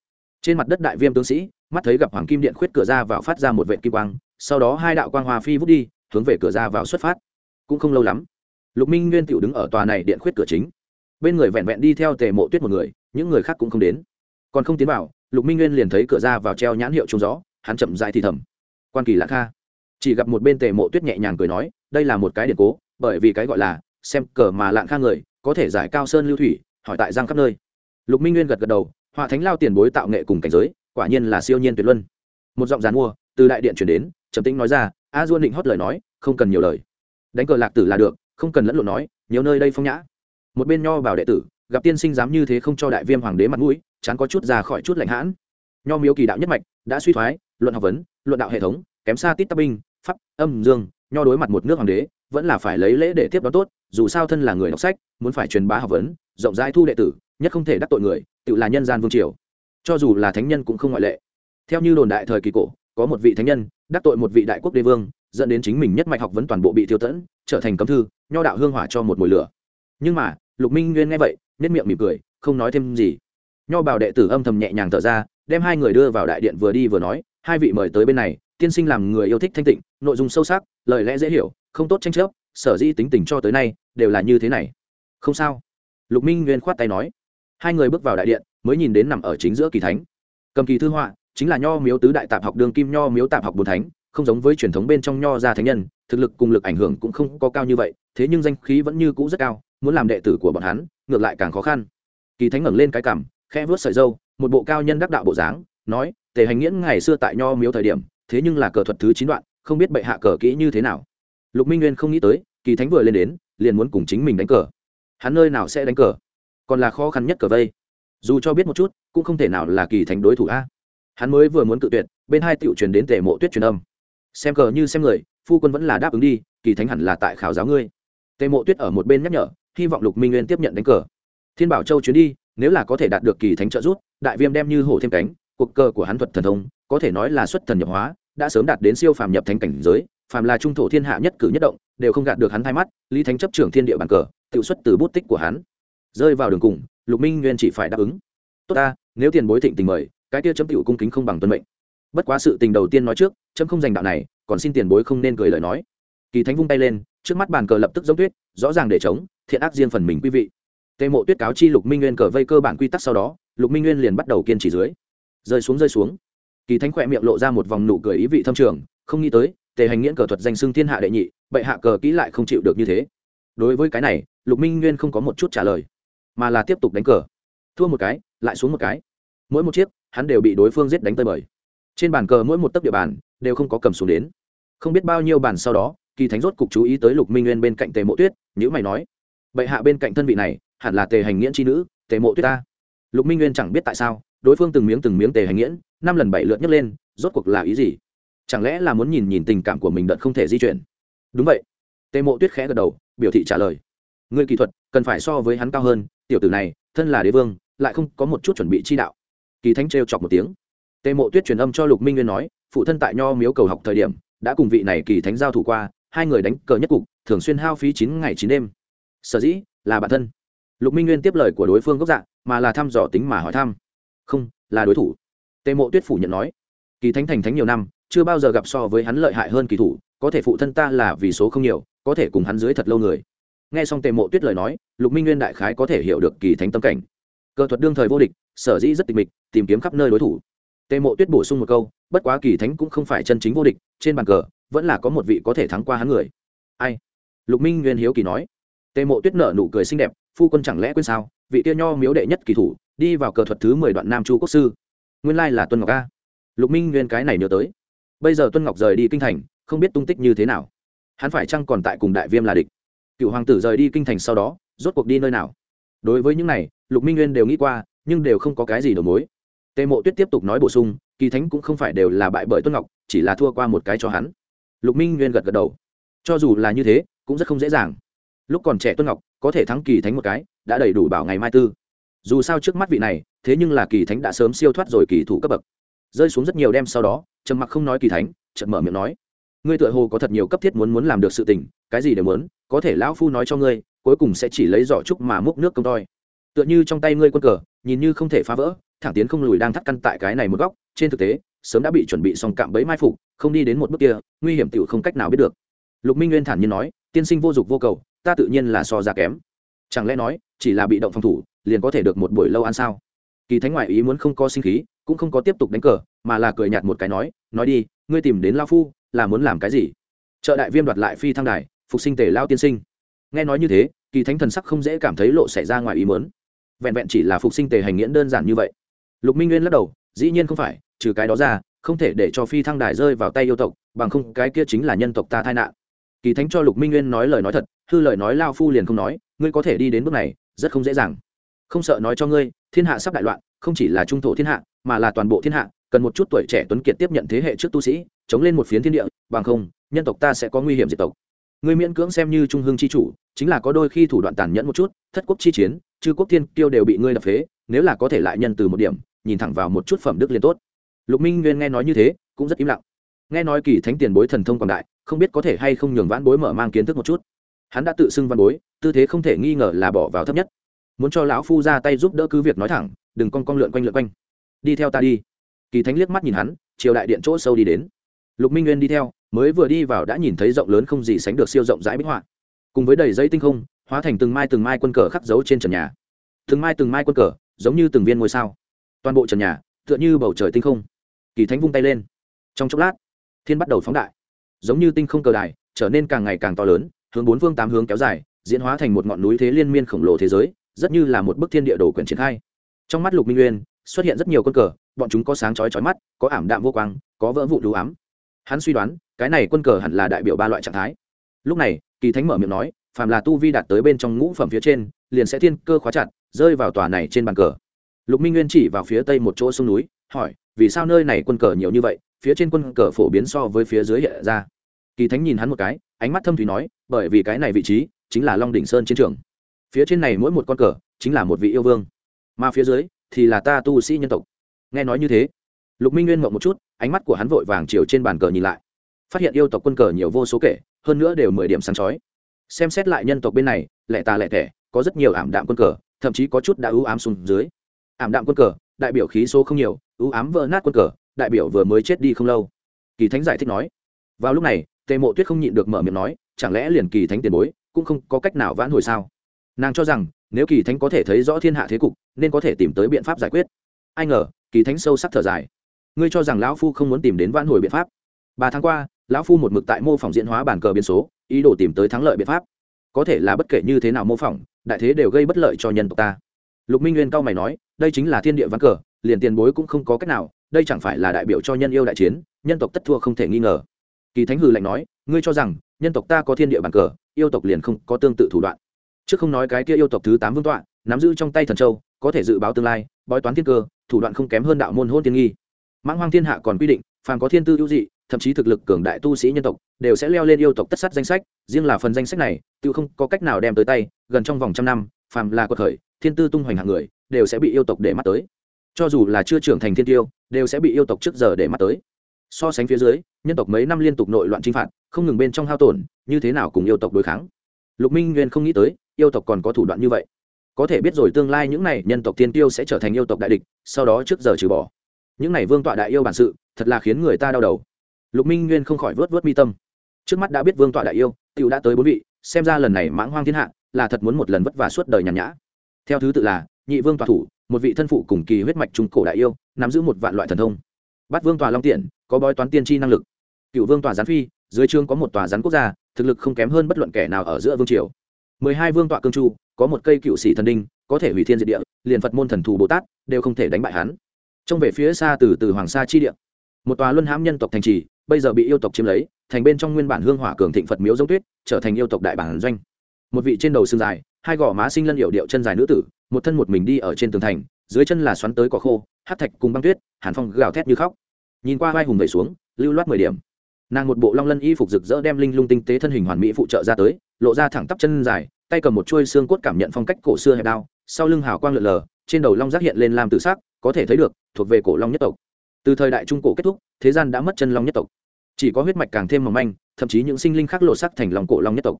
trên mặt đất đại viêm tướng sĩ, mắt thấy gặp hoàng kim điện khuyết cửa ra vào phát ra một vệ kim quang, sau đó hai đạo quang hoa phi vút đi, hướng về cửa ra vào xuất phát. Cũng không lâu lắm, lục minh nguyên tựu đứng ở tòa này điện khuyết cửa chính. Bên người vẹn vẹn đi theo tề mộ tuyết một người, những người khác cũng không đến. Còn không tiến vào, lục minh nguyên liền thấy cửa ra vào treo nhãn hiệu trông gió hắn chậm dại thì thầm, quan kỳ lạ kha chỉ gặp một bên tề mộ tuyết nhẹ nhàng cười nói, đây là một cái điện cố, bởi vì cái gọi là, xem cờ mà lạng kha người, có thể giải cao sơn lưu thủy, hỏi tại giang khắp nơi. Lục minh nguyên gật gật đầu, họa thánh lao tiền bối tạo nghệ cùng cảnh giới, quả nhiên là siêu nhiên tuyệt luân. Một giọng dàn mua, từ đại điện chuyển đến, trầm tĩnh nói ra, a duôn định hót lời nói, không cần nhiều lời. Đánh cờ lạc tử là được, không cần lẫn lộn nói, nhiều nơi đây phong nhã. Một bên nho bảo đệ tử, gặp tiên sinh dám như thế không cho đại viêm hoàng đế mặt mũi, chán có chút ra khỏi chút lạnh hãn. Nho miếu kỳ đạo nhất mạch, đã suy thoái, luận học vấn, luận đạo hệ thống, kém xa tít tắc binh pháp, âm, dương, nho đối mặt một nước hoàng đế, vẫn là phải lấy lễ để tiếp đón tốt, dù sao thân là người đọc sách, muốn phải truyền bá học vấn, rộng rãi thu đệ tử, nhất không thể đắc tội người, tự là nhân gian vương triều. Cho dù là thánh nhân cũng không ngoại lệ. Theo như đồn đại thời kỳ cổ, có một vị thánh nhân, đắc tội một vị đại quốc đế vương, dẫn đến chính mình nhất mạch học vấn toàn bộ bị tiêu tẫn, trở thành cấm thư, nho đạo hương hỏa cho một mùi lửa. Nhưng mà, lục minh nguyên nghe vậy nết miệng mỉm cười, không nói thêm gì. Nho bảo đệ tử âm thầm nhẹ nhàng thở ra, đem hai người đưa vào đại điện vừa đi vừa nói, hai vị mời tới bên này tiên sinh làm người yêu thích thanh tịnh, nội dung sâu sắc, lời lẽ dễ hiểu, không tốt tranh chấp, sở dĩ tính tình cho tới nay đều là như thế này. Không sao. Lục minh nguyên khoát tay nói. Hai người bước vào đại điện, mới nhìn đến nằm ở chính giữa kỳ thánh. Cầm kỳ thư họa, chính là nho miếu tứ đại tạp học đường kim nho miếu tạp học bồn thánh, không giống với truyền thống bên trong nho gia thánh nhân, thực lực cùng lực ảnh hưởng cũng không có cao như vậy, thế nhưng danh khí vẫn như cũ rất cao, muốn làm đệ tử của bọn hắn, ngược lại càng khó khăn. Kỳ thánh ngẩng lên cái cằm, khẽ vớt sợi dâu một bộ cao nhân đắc đạo bộ dáng, nói, tề hành nghiễn, ngày xưa tại nho miếu thời điểm thế nhưng là cờ thuật thứ chín đoạn, không biết bệ hạ cờ kỹ như thế nào. Lục minh nguyên không nghĩ tới, kỳ thánh vừa lên đến, liền muốn cùng chính mình đánh cờ. Hắn nơi nào sẽ đánh cờ? Còn là khó khăn nhất cờ vây. Dù cho biết một chút, cũng không thể nào là kỳ thánh đối thủ a. Hắn mới vừa muốn cự tuyệt, bên hai tiệu truyền đến tề mộ tuyết truyền âm. Xem cờ như xem người, phu quân vẫn là đáp ứng đi, kỳ thánh hẳn là tại khảo giáo ngươi. Tề mộ tuyết ở một bên nhắc nhở, hy vọng lục minh nguyên tiếp nhận đánh cờ. Thiên bảo châu chuyến đi, nếu là có thể đạt được kỳ thánh trợ giúp, đại viêm đem như hổ thêm cánh, cuộc cờ của hắn thuật thần thông, có thể nói là xuất thần nhập hóa đã sớm đạt đến siêu phàm nhập thánh cảnh giới, phàm là trung thổ thiên hạ nhất cử nhất động, đều không gạt được hắn thay mắt, lý thánh chấp trưởng thiên địa bàn cờ tự xuất từ bút tích của hắn. Rơi vào đường cùng, lục minh nguyên chỉ phải đáp ứng. Tốt ta, nếu tiền bối thịnh tình mời, cái kia chấm tiểu cung kính không bằng tuân mệnh. Bất quá sự tình đầu tiên nói trước, chấm không giành đạo này, còn xin tiền bối không nên cười lời nói. Kỳ thánh vung tay lên, trước mắt bàn cờ lập tức giống tuyết, rõ ràng để chống thiện ác riêng phần mình quý vị. Tề mộ tuyết cáo chi lục minh nguyên cờ vây cơ bản quy tắc sau đó, lục minh nguyên liền bắt đầu kiên trì dưới. Rơi xuống rơi xuống kỳ thánh khỏe miệng lộ ra một vòng nụ cười ý vị thâm trường, không nghĩ tới, tề hành nghiễn cờ thuật danh xưng thiên hạ đệ nhị, bệ hạ cờ kỹ lại không chịu được như thế. Đối với cái này, lục minh nguyên không có một chút trả lời, mà là tiếp tục đánh cờ. Thua một cái, lại xuống một cái. Mỗi một chiếc, hắn đều bị đối phương giết đánh tơi bời. Trên bàn cờ mỗi một tấc địa bàn, đều không có cầm xuống đến. Không biết bao nhiêu bàn sau đó, kỳ thánh rốt cục chú ý tới lục minh nguyên bên cạnh tề mộ tuyết, nhữ mày nói, bệ hạ bên cạnh thân vị này, hẳn là tề hành nghiễn tri nữ, tề mộ tuyết ta. Lục minh nguyên chẳng biết tại sao, đối phương từng miếng từng miếng tề hành nghiễn năm lần bảy lượt nhấc lên, rốt cuộc là ý gì? Chẳng lẽ là muốn nhìn nhìn tình cảm của mình đợt không thể di chuyển? Đúng vậy. Tề mộ tuyết khẽ gật đầu, biểu thị trả lời. Người kỹ thuật cần phải so với hắn cao hơn, tiểu tử này, thân là đế vương, lại không có một chút chuẩn bị chi đạo. Kỳ thánh trêu chọc một tiếng. Tề mộ tuyết truyền âm cho lục minh nguyên nói, phụ thân tại nho miếu cầu học thời điểm, đã cùng vị này kỳ thánh giao thủ qua, hai người đánh cờ nhất cục, thường xuyên hao phí chín ngày chín đêm. Sở dĩ, là bản thân. Lục minh nguyên tiếp lời của đối phương gốc dạng mà là thăm dò tính mà hỏi thăm. Không, là đối thủ tề mộ tuyết phủ nhận nói, kỳ thánh thành thánh nhiều năm, chưa bao giờ gặp so với hắn lợi hại hơn kỳ thủ, có thể phụ thân ta là vì số không nhiều, có thể cùng hắn dưới thật lâu người. Nghe xong tề mộ tuyết lời nói, lục minh nguyên đại khái có thể hiểu được kỳ thánh tâm cảnh. Cờ thuật đương thời vô địch, sở dĩ rất tịch mịch, tìm kiếm khắp nơi đối thủ. Tề mộ tuyết bổ sung một câu, bất quá kỳ thánh cũng không phải chân chính vô địch, trên bàn cờ, vẫn là có một vị có thể thắng qua hắn người. Ai? Lục minh nguyên hiếu kỳ nói. Tề mộ tuyết nở nụ cười xinh đẹp, phu quân chẳng lẽ quên sao? Vị tiêu nho miếu đệ nhất kỳ thủ, đi vào cờ thuật thứ mười đoạn nam chu quốc sư nguyên lai là tuân ngọc a lục minh nguyên cái này nhớ tới. Bây giờ tuân ngọc rời đi kinh thành, không biết tung tích như thế nào. Hắn phải chăng còn tại cùng đại viêm là địch? Cựu hoàng tử rời đi kinh thành sau đó, rốt cuộc đi nơi nào? Đối với những này, lục minh nguyên đều nghĩ qua, nhưng đều không có cái gì đầu mối. Tề mộ tuyết tiếp tục nói bổ sung, kỳ thánh cũng không phải đều là bại bởi tuân ngọc, chỉ là thua qua một cái cho hắn. Lục minh nguyên gật gật đầu. Cho dù là như thế, cũng rất không dễ dàng. Lúc còn trẻ tuân ngọc, có thể thắng kỳ thánh một cái, đã đầy đủ bảo ngày mai tư dù sao trước mắt vị này, thế nhưng là kỳ thánh đã sớm siêu thoát rồi kỳ thủ cấp bậc. Rơi xuống rất nhiều đêm sau đó, trầm mặc không nói kỳ thánh, chợt mở miệng nói, ngươi tựa hồ có thật nhiều cấp thiết muốn muốn làm được sự tình, cái gì đều muốn, có thể lão phu nói cho ngươi, cuối cùng sẽ chỉ lấy giỏ trúc mà múc nước công toi. Tựa như trong tay ngươi quân cờ, nhìn như không thể phá vỡ, thẳng tiến không lùi đang thắt căn tại cái này một góc, trên thực tế, sớm đã bị chuẩn bị xong cạm bẫy mai phục, không đi đến một bước kia, nguy hiểm tiểu không cách nào biết được. Lục minh nguyên thản nhiên nói, tiên sinh vô dục vô cầu, ta tự nhiên là so ra kém. Chẳng lẽ nói, chỉ là bị động phòng thủ liền có thể được một buổi lâu ăn sao? Kỳ thánh ngoại ý muốn không có sinh khí, cũng không có tiếp tục đánh cờ, mà là cười nhạt một cái nói nói đi, ngươi tìm đến lao phu, là muốn làm cái gì? Trợ đại viêm đoạt lại phi thăng đài, phục sinh tề lao tiên sinh. Nghe nói như thế, kỳ thánh thần sắc không dễ cảm thấy lộ xảy ra ngoài ý muốn. Vẹn vẹn chỉ là phục sinh tề hành nghiễn đơn giản như vậy. Lục minh nguyên lắc đầu, dĩ nhiên không phải, trừ cái đó ra, không thể để cho phi thăng đài rơi vào tay yêu tộc, bằng không cái kia chính là nhân tộc ta tai nạn. Kỳ thánh cho lục minh nguyên nói lời nói thật, hư lời nói lao phu liền không nói, ngươi có thể đi đến bước này, rất không dễ dàng không sợ nói cho ngươi, thiên hạ sắp đại loạn, không chỉ là trung thổ thiên hạ, mà là toàn bộ thiên hạ, cần một chút tuổi trẻ tuấn kiệt tiếp nhận thế hệ trước tu sĩ, chống lên một phiến thiên địa, bằng không, nhân tộc ta sẽ có nguy hiểm diệt tộc. Ngươi miễn cưỡng xem như trung hương chi chủ, chính là có đôi khi thủ đoạn tàn nhẫn một chút, thất quốc chi chiến, chư quốc thiên tiêu đều bị ngươi đập phế, nếu là có thể lại nhân từ một điểm, nhìn thẳng vào một chút phẩm đức liền tốt. Lục minh nguyên nghe nói như thế, cũng rất im lặng. Nghe nói kỳ thánh tiền bối thần thông quảng đại, không biết có thể hay không nhường vãn bối mở mang kiến thức một chút. Hắn đã tự xưng văn bối, tư thế không thể nghi ngờ là bỏ vào thấp nhất muốn cho lão phu ra tay giúp đỡ cứ việc nói thẳng, đừng con con lượn quanh lượn quanh. Đi theo ta đi. Kỳ thánh liếc mắt nhìn hắn chiều đại điện chỗ sâu đi đến. Lục minh nguyên đi theo, mới vừa đi vào đã nhìn thấy rộng lớn không gì sánh được siêu rộng rãi bích họa. Cùng với đầy giấy tinh không, hóa thành từng mai từng mai quân cờ khắc dấu trên trần nhà. Từng mai từng mai quân cờ, giống như từng viên ngôi sao. Toàn bộ trần nhà, tựa như bầu trời tinh không. Kỳ thánh vung tay lên. Trong chốc lát, thiên bắt đầu phóng đại. Giống như tinh không cờ đài, trở nên càng ngày càng to lớn, hướng bốn phương tám hướng kéo dài, diễn hóa thành một ngọn núi thế liên miên khổng lồ thế giới rất như là một bức thiên địa đồ quyển triển khai. Trong mắt lục minh nguyên xuất hiện rất nhiều quân cờ, bọn chúng có sáng chói chói mắt, có ảm đạm vô quang, có vỡ vụ đủ ám. Hắn suy đoán, cái này quân cờ hẳn là đại biểu ba loại trạng thái. Lúc này, kỳ thánh mở miệng nói, phàm là tu vi đạt tới bên trong ngũ phẩm phía trên, liền sẽ thiên cơ khóa chặt, rơi vào tòa này trên bàn cờ. Lục minh nguyên chỉ vào phía tây một chỗ sông núi, hỏi, vì sao nơi này quân cờ nhiều như vậy, phía trên quân cờ phổ biến so với phía dưới hiện ra? Kỳ thánh nhìn hắn một cái, ánh mắt thâm thúy nói, bởi vì cái này vị trí chính là long đỉnh sơn chiến trường phía trên này mỗi một con cờ chính là một vị yêu vương, mà phía dưới thì là ta tu sĩ nhân tộc. Nghe nói như thế, lục minh nguyên mộng một chút, ánh mắt của hắn vội vàng chiều trên bàn cờ nhìn lại. Phát hiện yêu tộc quân cờ nhiều vô số kể, hơn nữa đều mười điểm sáng chói. Xem xét lại nhân tộc bên này lẹ tà lẹ tẻ có rất nhiều ảm đạm quân cờ, thậm chí có chút đã ưu ám xuống dưới. Ảm đạm quân cờ, đại biểu khí số không nhiều, ưu ám vỡ nát quân cờ, đại biểu vừa mới chết đi không lâu. Kỳ thánh giải thích nói. Vào lúc này, tề mộ tuyết không nhịn được mở miệng nói, chẳng lẽ liền kỳ thánh tiền bối cũng không có cách nào vãn hồi sao? Nàng cho rằng, nếu kỳ thánh có thể thấy rõ thiên hạ thế cục, nên có thể tìm tới biện pháp giải quyết. Ai ngờ, kỳ thánh sâu sắc thở dài. Ngươi cho rằng lão phu không muốn tìm đến vãn hồi biện pháp? Ba tháng qua, lão phu một mực tại mô phỏng diễn hóa bản cờ biến số, ý đồ tìm tới thắng lợi biện pháp. Có thể là bất kể như thế nào mô phỏng, đại thế đều gây bất lợi cho nhân tộc ta. Lục minh nguyên cao mày nói, đây chính là thiên địa ván cờ, liền tiền bối cũng không có cách nào, đây chẳng phải là đại biểu cho nhân yêu đại chiến, nhân tộc tất thua không thể nghi ngờ. Kỳ thánh hừ lạnh nói, ngươi cho rằng, nhân tộc ta có thiên địa bản cờ, yêu tộc liền không có tương tự thủ đoạn chứ không nói cái kia yêu tộc thứ tám vương tọa, nắm giữ trong tay thần châu, có thể dự báo tương lai, bói toán thiên cơ, thủ đoạn không kém hơn đạo môn hôn tiên nghi. Mãng hoang thiên hạ còn quy định, phàm có thiên tư ưu dị, thậm chí thực lực cường đại tu sĩ nhân tộc, đều sẽ leo lên yêu tộc tất sát danh sách, riêng là phần danh sách này, tự không có cách nào đem tới tay, gần trong vòng trăm năm, phàm là cuộc khởi thiên tư tung hoành hạng người, đều sẽ bị yêu tộc để mắt tới. Cho dù là chưa trưởng thành thiên tiêu, đều sẽ bị yêu tộc trước giờ để mắt tới. So sánh phía dưới, nhân tộc mấy năm liên tục nội loạn chinh phạt, không ngừng bên trong hao tổn, như thế nào cùng yêu tộc đối kháng? Lục minh nguyên không nghĩ tới, yêu tộc còn có thủ đoạn như vậy. Có thể biết rồi tương lai những n à y nhân tộc tiên tiêu sẽ trở thành yêu tộc đại địch, sau đó trước giờ trừ bỏ. Những n à y vương tọa đại yêu bản sự, thật là khiến người ta đau đầu. Lục minh nguyên không khỏi vớt vớt mi tâm. Trước mắt đã biết vương tọa đại yêu t đã tới bốn vị, xem ra lần này mãng hoang thiên hạ là thật muốn một lần vất vả suốt đời nhàn nhã. Theo thứ tự là, nhị vương tọa thủ, một vị thân phụ cùng kỳ huyết mạch trung cổ đại yêu, nắm giữ một vạn loại thần thông. Bắt vương tòa long tiện, có bói toán tiên tri năng lực. Cựu vương tòa gián phi, dưới chương có một tòa gián quốc gia thực lực không kém hơn bất luận kẻ nào ở giữa vương triều. Mười hai vương tọa cương chu, có một cây cựu sĩ thần đinh, có thể hủy thiên diệt địa, liền phật môn thần thù bồ tát đều không thể đánh bại hắn. Trông về phía xa từ từ hoàng sa chi địa, một tòa luân hãm nhân tộc thành trì, bây giờ bị yêu tộc chiếm lấy, thành bên trong nguyên bản hương hỏa cường thịnh phật miếu giống tuyết, trở thành yêu tộc đại bản doanh. Một vị trên đầu xương dài, hai gò má sinh lân hiệu điệu chân dài nữ tử, một thân một mình đi ở trên tường thành, dưới chân là xoắn tới cỏ khô hát thạch cùng băng tuyết, hàn phong gào thét như khóc. Nhìn qua vai hùng vẩy xuống, lưu loát mười điểm nàng một bộ long lân y phục rực rỡ đem linh lung tinh tế thân hình hoàn mỹ phụ trợ ra tới, lộ ra thẳng tắp chân dài, tay cầm một chuôi xương cốt cảm nhận phong cách cổ xưa hẹp đao, sau lưng hào quang lượn lờ, trên đầu long giác hiện lên làm tự sắc, có thể thấy được, thuộc về cổ long nhất tộc. Từ thời đại trung cổ kết thúc, thế gian đã mất chân long nhất tộc. Chỉ có huyết mạch càng thêm mỏng manh, thậm chí những sinh linh khác lộ sắc thành lòng cổ long nhất tộc.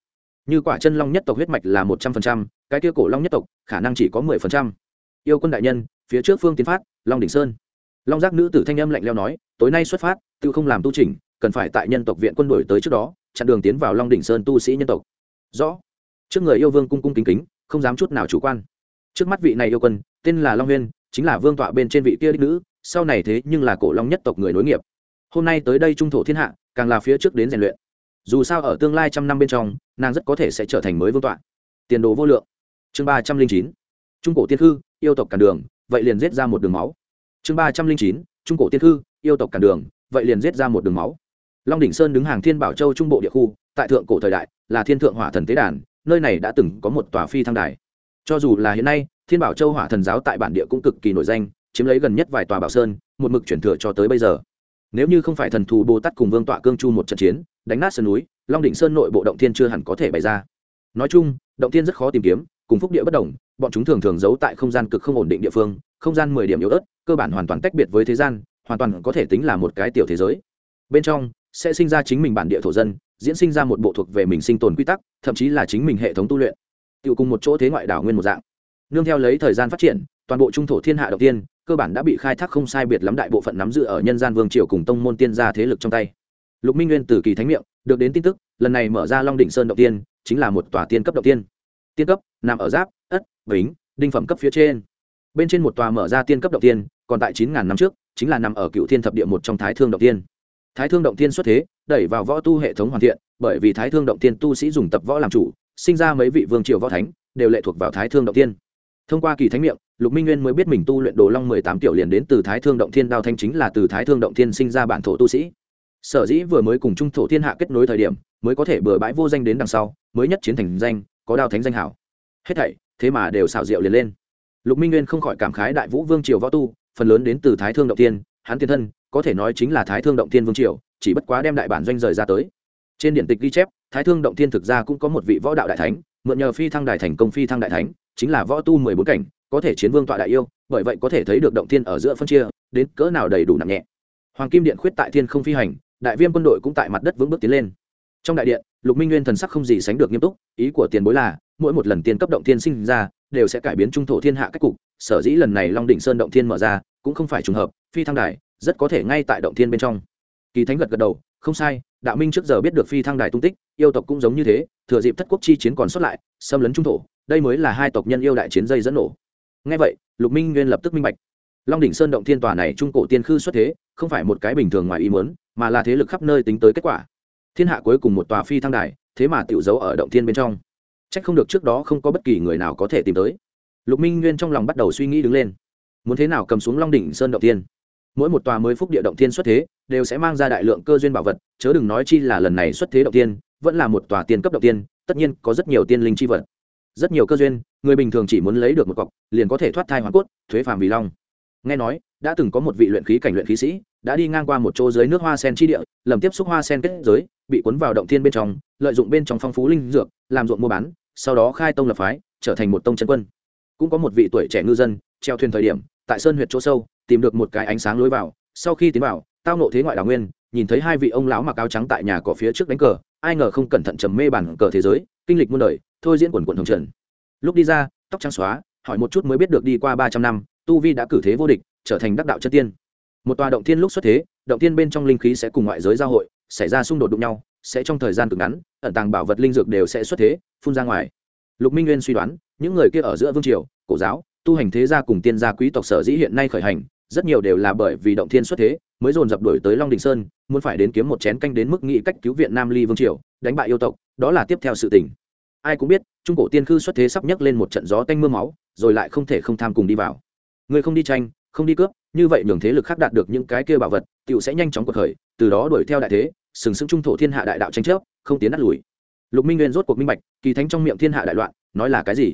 Như quả chân long nhất tộc huyết mạch là một trăm phần trăm, cái kia cổ long nhất tộc, khả năng chỉ có mười phần trăm. Yêu quân đại nhân, phía trước phương tiến phát, long đỉnh sơn. Long giác nữ tử thanh âm lạnh leo nói, tối nay xuất phát, tự không làm tu trình cần phải tại nhân tộc viện quân đổi tới trước đó, chặn đường tiến vào long đỉnh sơn tu sĩ nhân tộc. Rõ. Trước người yêu vương cung cung kính kính, không dám chút nào chủ quan. Trước mắt vị này yêu quân, tên là long huyên, chính là vương tọa bên trên vị kia đích nữ, sau này thế nhưng là cổ long nhất tộc người nối nghiệp. Hôm nay tới đây trung thổ thiên hạ, càng là phía trước đến rèn luyện. Dù sao ở tương lai trăm năm bên trong, nàng rất có thể sẽ trở thành mới vương tọa. Tiền đồ vô lượng. Chương ba trăm linh chín. Trung cổ tiên hư yêu tộc cản đường, vậy liền giết ra một đường máu. Chương ba trăm linh chín. Trung cổ tiên hư yêu tộc cản đường, vậy liền giết ra một đường máu long đỉnh sơn đứng hàng thiên bảo châu trung bộ địa khu, tại thượng cổ thời đại, là thiên thượng hỏa thần tế đàn, nơi này đã từng có một tòa phi thăng đài. Cho dù là hiện nay, thiên bảo châu hỏa thần giáo tại bản địa cũng cực kỳ nổi danh, chiếm lấy gần nhất vài tòa bảo sơn, một mực chuyển thừa cho tới bây giờ. Nếu như không phải thần thù bồ tát cùng vương tọa cương chu một trận chiến, đánh nát sơn núi, long đỉnh sơn nội bộ động thiên chưa hẳn có thể bày ra. Nói chung, động thiên rất khó tìm kiếm, cùng phúc địa bất đồng, bọn chúng thường thường giấu tại không gian cực không ổn định địa phương, không gian mười điểm yếu ớt, cơ bản hoàn toàn tách biệt với thế gian, hoàn toàn có thể tính là một cái tiểu thế giới. Bên trong sẽ sinh ra chính mình bản địa thổ dân, diễn sinh ra một bộ thuộc về mình sinh tồn quy tắc, thậm chí là chính mình hệ thống tu luyện. Tự cùng một chỗ thế ngoại đảo nguyên một dạng. Nương theo lấy thời gian phát triển, toàn bộ trung thổ thiên hạ đầu tiên, cơ bản đã bị khai thác không sai biệt lắm đại bộ phận nắm giữ ở nhân gian vương triều cùng tông môn tiên gia thế lực trong tay. Lục minh nguyên từ kỳ thánh miệng, được đến tin tức, lần này mở ra long đỉnh sơn đầu tiên, chính là một tòa tiên cấp động tiên. Tiên cấp, nằm ở giáp, ất, bính, đinh phẩm cấp phía trên. Bên trên một tòa mở ra tiên cấp động tiên, còn tại chín ngàn năm trước, chính là nằm ở cựu thiên thập địa một trong thái thương động tiên thái thương động tiên xuất thế, đẩy vào võ tu hệ thống hoàn thiện, bởi vì thái thương động tiên tu sĩ dùng tập võ làm chủ, sinh ra mấy vị vương triều võ thánh, đều lệ thuộc vào thái thương động tiên thông qua kỳ thánh miệng, lục minh nguyên mới biết mình tu luyện đồ long mười tám tiểu liền đến từ thái thương động thiên đao thanh chính là từ thái thương động thiên sinh ra bản thổ tu sĩ. Sở dĩ vừa mới cùng trung thổ thiên hạ kết nối thời điểm, mới có thể bừa bãi vô danh đến đằng sau, mới nhất chiến thành danh, có đao thánh danh hảo. Hết thảy, thế mà đều xảo diệu liền lên. Lục minh nguyên không khỏi cảm khái đại vũ vương triều võ tu, phần lớn đến từ thái thương động tiên hắn tiền thân, có thể nói chính là thái thương động Thiên vương triều, chỉ bất quá đem đại bản doanh rời ra tới. Trên điện tịch ghi chép, thái thương động Thiên thực ra cũng có một vị võ đạo đại thánh, mượn nhờ phi thăng đài thành công phi thăng đại thánh, chính là võ tu mười bốn cảnh, có thể chiến vương tọa đại yêu, bởi vậy có thể thấy được động thiên ở giữa phân chia, đến cỡ nào đầy đủ nặng nhẹ. Hoàng kim điện khuyết tại thiên không phi hành, đại viêm quân đội cũng tại mặt đất vững bước tiến lên. Trong đại điện, lục minh nguyên thần sắc không gì sánh được nghiêm túc, ý của tiền bối là, mỗi một lần tiên cấp động thiên sinh ra, đều sẽ cải biến trung thổ thiên hạ cách cục, sở dĩ lần này long đỉnh sơn động thiên mở ra cũng không phải trùng hợp, phi thăng đài rất có thể ngay tại động thiên bên trong. Kỳ thánh gật gật đầu, không sai, đạo minh trước giờ biết được phi thăng đài tung tích, yêu tộc cũng giống như thế, thừa dịp thất quốc chi chiến còn xuất lại, xâm lấn trung thổ, đây mới là hai tộc nhân yêu đại chiến dây dẫn nổ. Ngay vậy, lục minh nguyên lập tức minh bạch. Long đỉnh sơn động thiên tòa này trung cổ tiên khư xuất thế, không phải một cái bình thường ngoài ý muốn, mà là thế lực khắp nơi tính tới kết quả. Thiên hạ cuối cùng một tòa phi thăng đài, thế mà tiểu giấu ở động thiên bên trong. Chắc không được trước đó không có bất kỳ người nào có thể tìm tới. Lục minh nguyên trong lòng bắt đầu suy nghĩ đứng lên muốn thế nào cầm xuống long đỉnh sơn động thiên? Mỗi một tòa mới phúc địa động thiên xuất thế, đều sẽ mang ra đại lượng cơ duyên bảo vật, chớ đừng nói chi là lần này xuất thế động tiên vẫn là một tòa tiên cấp động tiên tất nhiên có rất nhiều tiên linh chi vật. Rất nhiều cơ duyên, người bình thường chỉ muốn lấy được một cọc, liền có thể thoát thai hoàn cốt, thuế phàm vì long. Nghe nói, đã từng có một vị luyện khí cảnh luyện khí sĩ, đã đi ngang qua một chỗ dưới nước hoa sen chi địa, lầm tiếp xúc hoa sen kết giới, bị cuốn vào động thiên bên trong, lợi dụng bên trong phong phú linh dược, làm ruộng mua bán, sau đó khai tông lập phái, trở thành một tông chân quân. Cũng có một vị tuổi trẻ ngư dân, treo thuyền thời điểm tại sơn huyệt chỗ sâu, tìm được một cái ánh sáng lối vào. Sau khi tiến vào, tao nộ thế ngoại đào nguyên, nhìn thấy hai vị ông lão mặc áo trắng tại nhà cỏ phía trước đánh cờ, ai ngờ không cẩn thận trầm mê bản cờ thế giới, kinh lịch muôn đời, thôi diễn quần quần hồng trần. Lúc đi ra, tóc trắng xóa, hỏi một chút mới biết được đi qua ba trăm năm, tu vi đã cử thế vô địch, trở thành đắc đạo chân tiên. Một tòa động thiên lúc xuất thế, động thiên bên trong linh khí sẽ cùng ngoại giới giao hội, xảy ra xung đột đụng nhau, sẽ trong thời gian cực ngắn, ẩn tàng bảo vật linh dược đều sẽ xuất thế, phun ra ngoài. Lục minh nguyên suy đoán, những người kia ở giữa vương triều, cổ giáo tu hành thế gia cùng tiên gia quý tộc sở dĩ hiện nay khởi hành, rất nhiều đều là bởi vì động thiên xuất thế, mới dồn dập đổi tới long đình sơn, muốn phải đến kiếm một chén canh đến mức nghĩ cách cứu viện nam ly vương triều, đánh bại yêu tộc, đó là tiếp theo sự tình. Ai cũng biết, trung cổ tiên khư xuất thế sắp nhấc lên một trận gió tanh m ư a máu, rồi lại không thể không tham cùng đi vào. Người không đi tranh, không đi cướp, như vậy nhường thế lực khác đạt được những cái kia bảo vật t i ể u sẽ nhanh chóng cuộc khởi, từ đó đuổi theo đại thế, sừng sững trung thổ thiên hạ đại đạo tranh chấp, không tiến đắt lùi. Lục minh nguyên rốt cuộc minh bạch, kỳ thánh trong miệng thiên hạ đại loạn, nói là cái gì?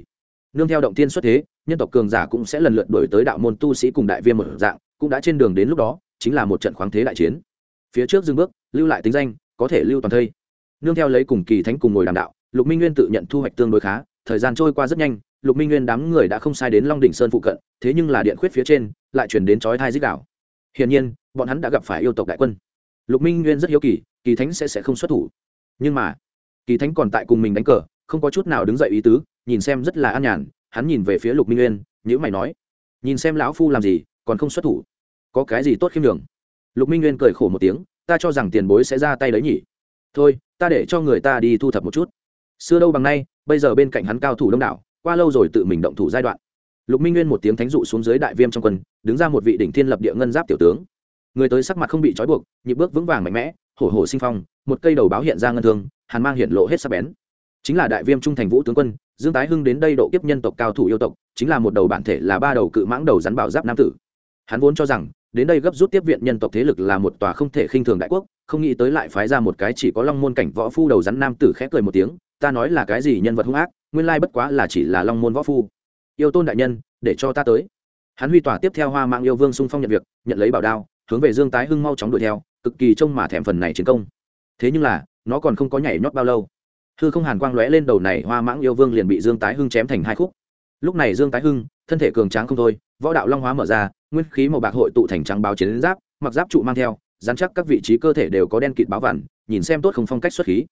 Nương theo động tiên xuất thế nhân tộc cường giả cũng sẽ lần lượt đổi tới đạo môn tu sĩ cùng đại viên một dạng, cũng đã trên đường đến lúc đó, chính là một trận khoáng thế đại chiến. Phía trước dừng bước, lưu lại tính danh, có thể lưu toàn thây. Nương theo lấy cùng kỳ thánh cùng ngồi đàm đạo, lục minh nguyên tự nhận thu hoạch tương đối khá, thời gian trôi qua rất nhanh, lục minh nguyên đám người đã không sai đến long đỉnh sơn phụ cận, thế nhưng là điện khuyết phía trên, lại chuyển đến chói thai dích đảo hiển nhiên, bọn hắn đã gặp phải yêu tộc đại quân. Lục minh nguyên rất hiếu kỳ kỳ thánh sẽ sẽ không xuất thủ. Nhưng mà, kỳ thánh còn tại cùng mình đánh cờ, không có chút nào đứng dậy ý tứ, nhìn xem rất là an nhàn hắn nhìn về phía lục minh nguyên nhữ mày nói, nhìn xem lão phu làm gì, còn không xuất thủ? Có cái gì tốt khiêm đường lục minh nguyên cười khổ một tiếng, ta cho rằng tiền bối sẽ ra tay đấy nhỉ. Thôi, ta để cho người ta đi thu thập một chút. Xưa đâu bằng nay, bây giờ bên cạnh hắn cao thủ đông đảo, qua lâu rồi tự mình động thủ giai đoạn. Lục minh nguyên một tiếng thánh dụ xuống dưới đại viêm trong quân, đứng ra một vị đỉnh thiên lập địa ngân giáp tiểu tướng. Người tới sắc mặt không bị trói buộc, nhịp bước vững vàng mạnh mẽ, hổ hổ sinh phong, một cây đầu báo hiện ra ngân thương, hàn mang hiện lộ hết sắc bén. Chính là đại viêm trung thành vũ tướng quân dương tái hưng đến đây độ kiếp nhân tộc cao thủ yêu tộc, chính là một đầu bản thể là ba đầu cự mãng đầu rắn bảo giáp nam tử. Hắn vốn cho rằng, đến đây gấp rút tiếp viện nhân tộc thế lực là một tòa không thể khinh thường đại quốc, không nghĩ tới lại phái ra một cái chỉ có long môn cảnh võ phu đầu rắn nam tử khẽ cười một tiếng, ta nói là cái gì nhân vật hung ác, nguyên lai bất quá là chỉ là long môn võ phu. Yêu tôn đại nhân, để cho ta tới. Hắn huy tỏa tiếp theo hoa mạng yêu vương xung phong nhận việc, nhận lấy bảo đao, hướng về dương tái hưng mau chóng đuổi theo, cực kỳ trông mà thèm phần này chiến công. Thế nhưng là, nó còn không có nhảy nhót bao lâu hư không hàn quang lóe lên đầu này hoa mãng yêu vương liền bị dương tái hưng chém thành hai khúc. Lúc này dương tái hưng, thân thể cường tráng không thôi, võ đạo long hóa mở ra, nguyên khí màu bạc hội tụ thành trắng báo chiến giáp, mặc giáp trụ mang theo, dán chắc các vị trí cơ thể đều có đen kịt báo vằn nhìn xem tốt không phong cách xuất khí.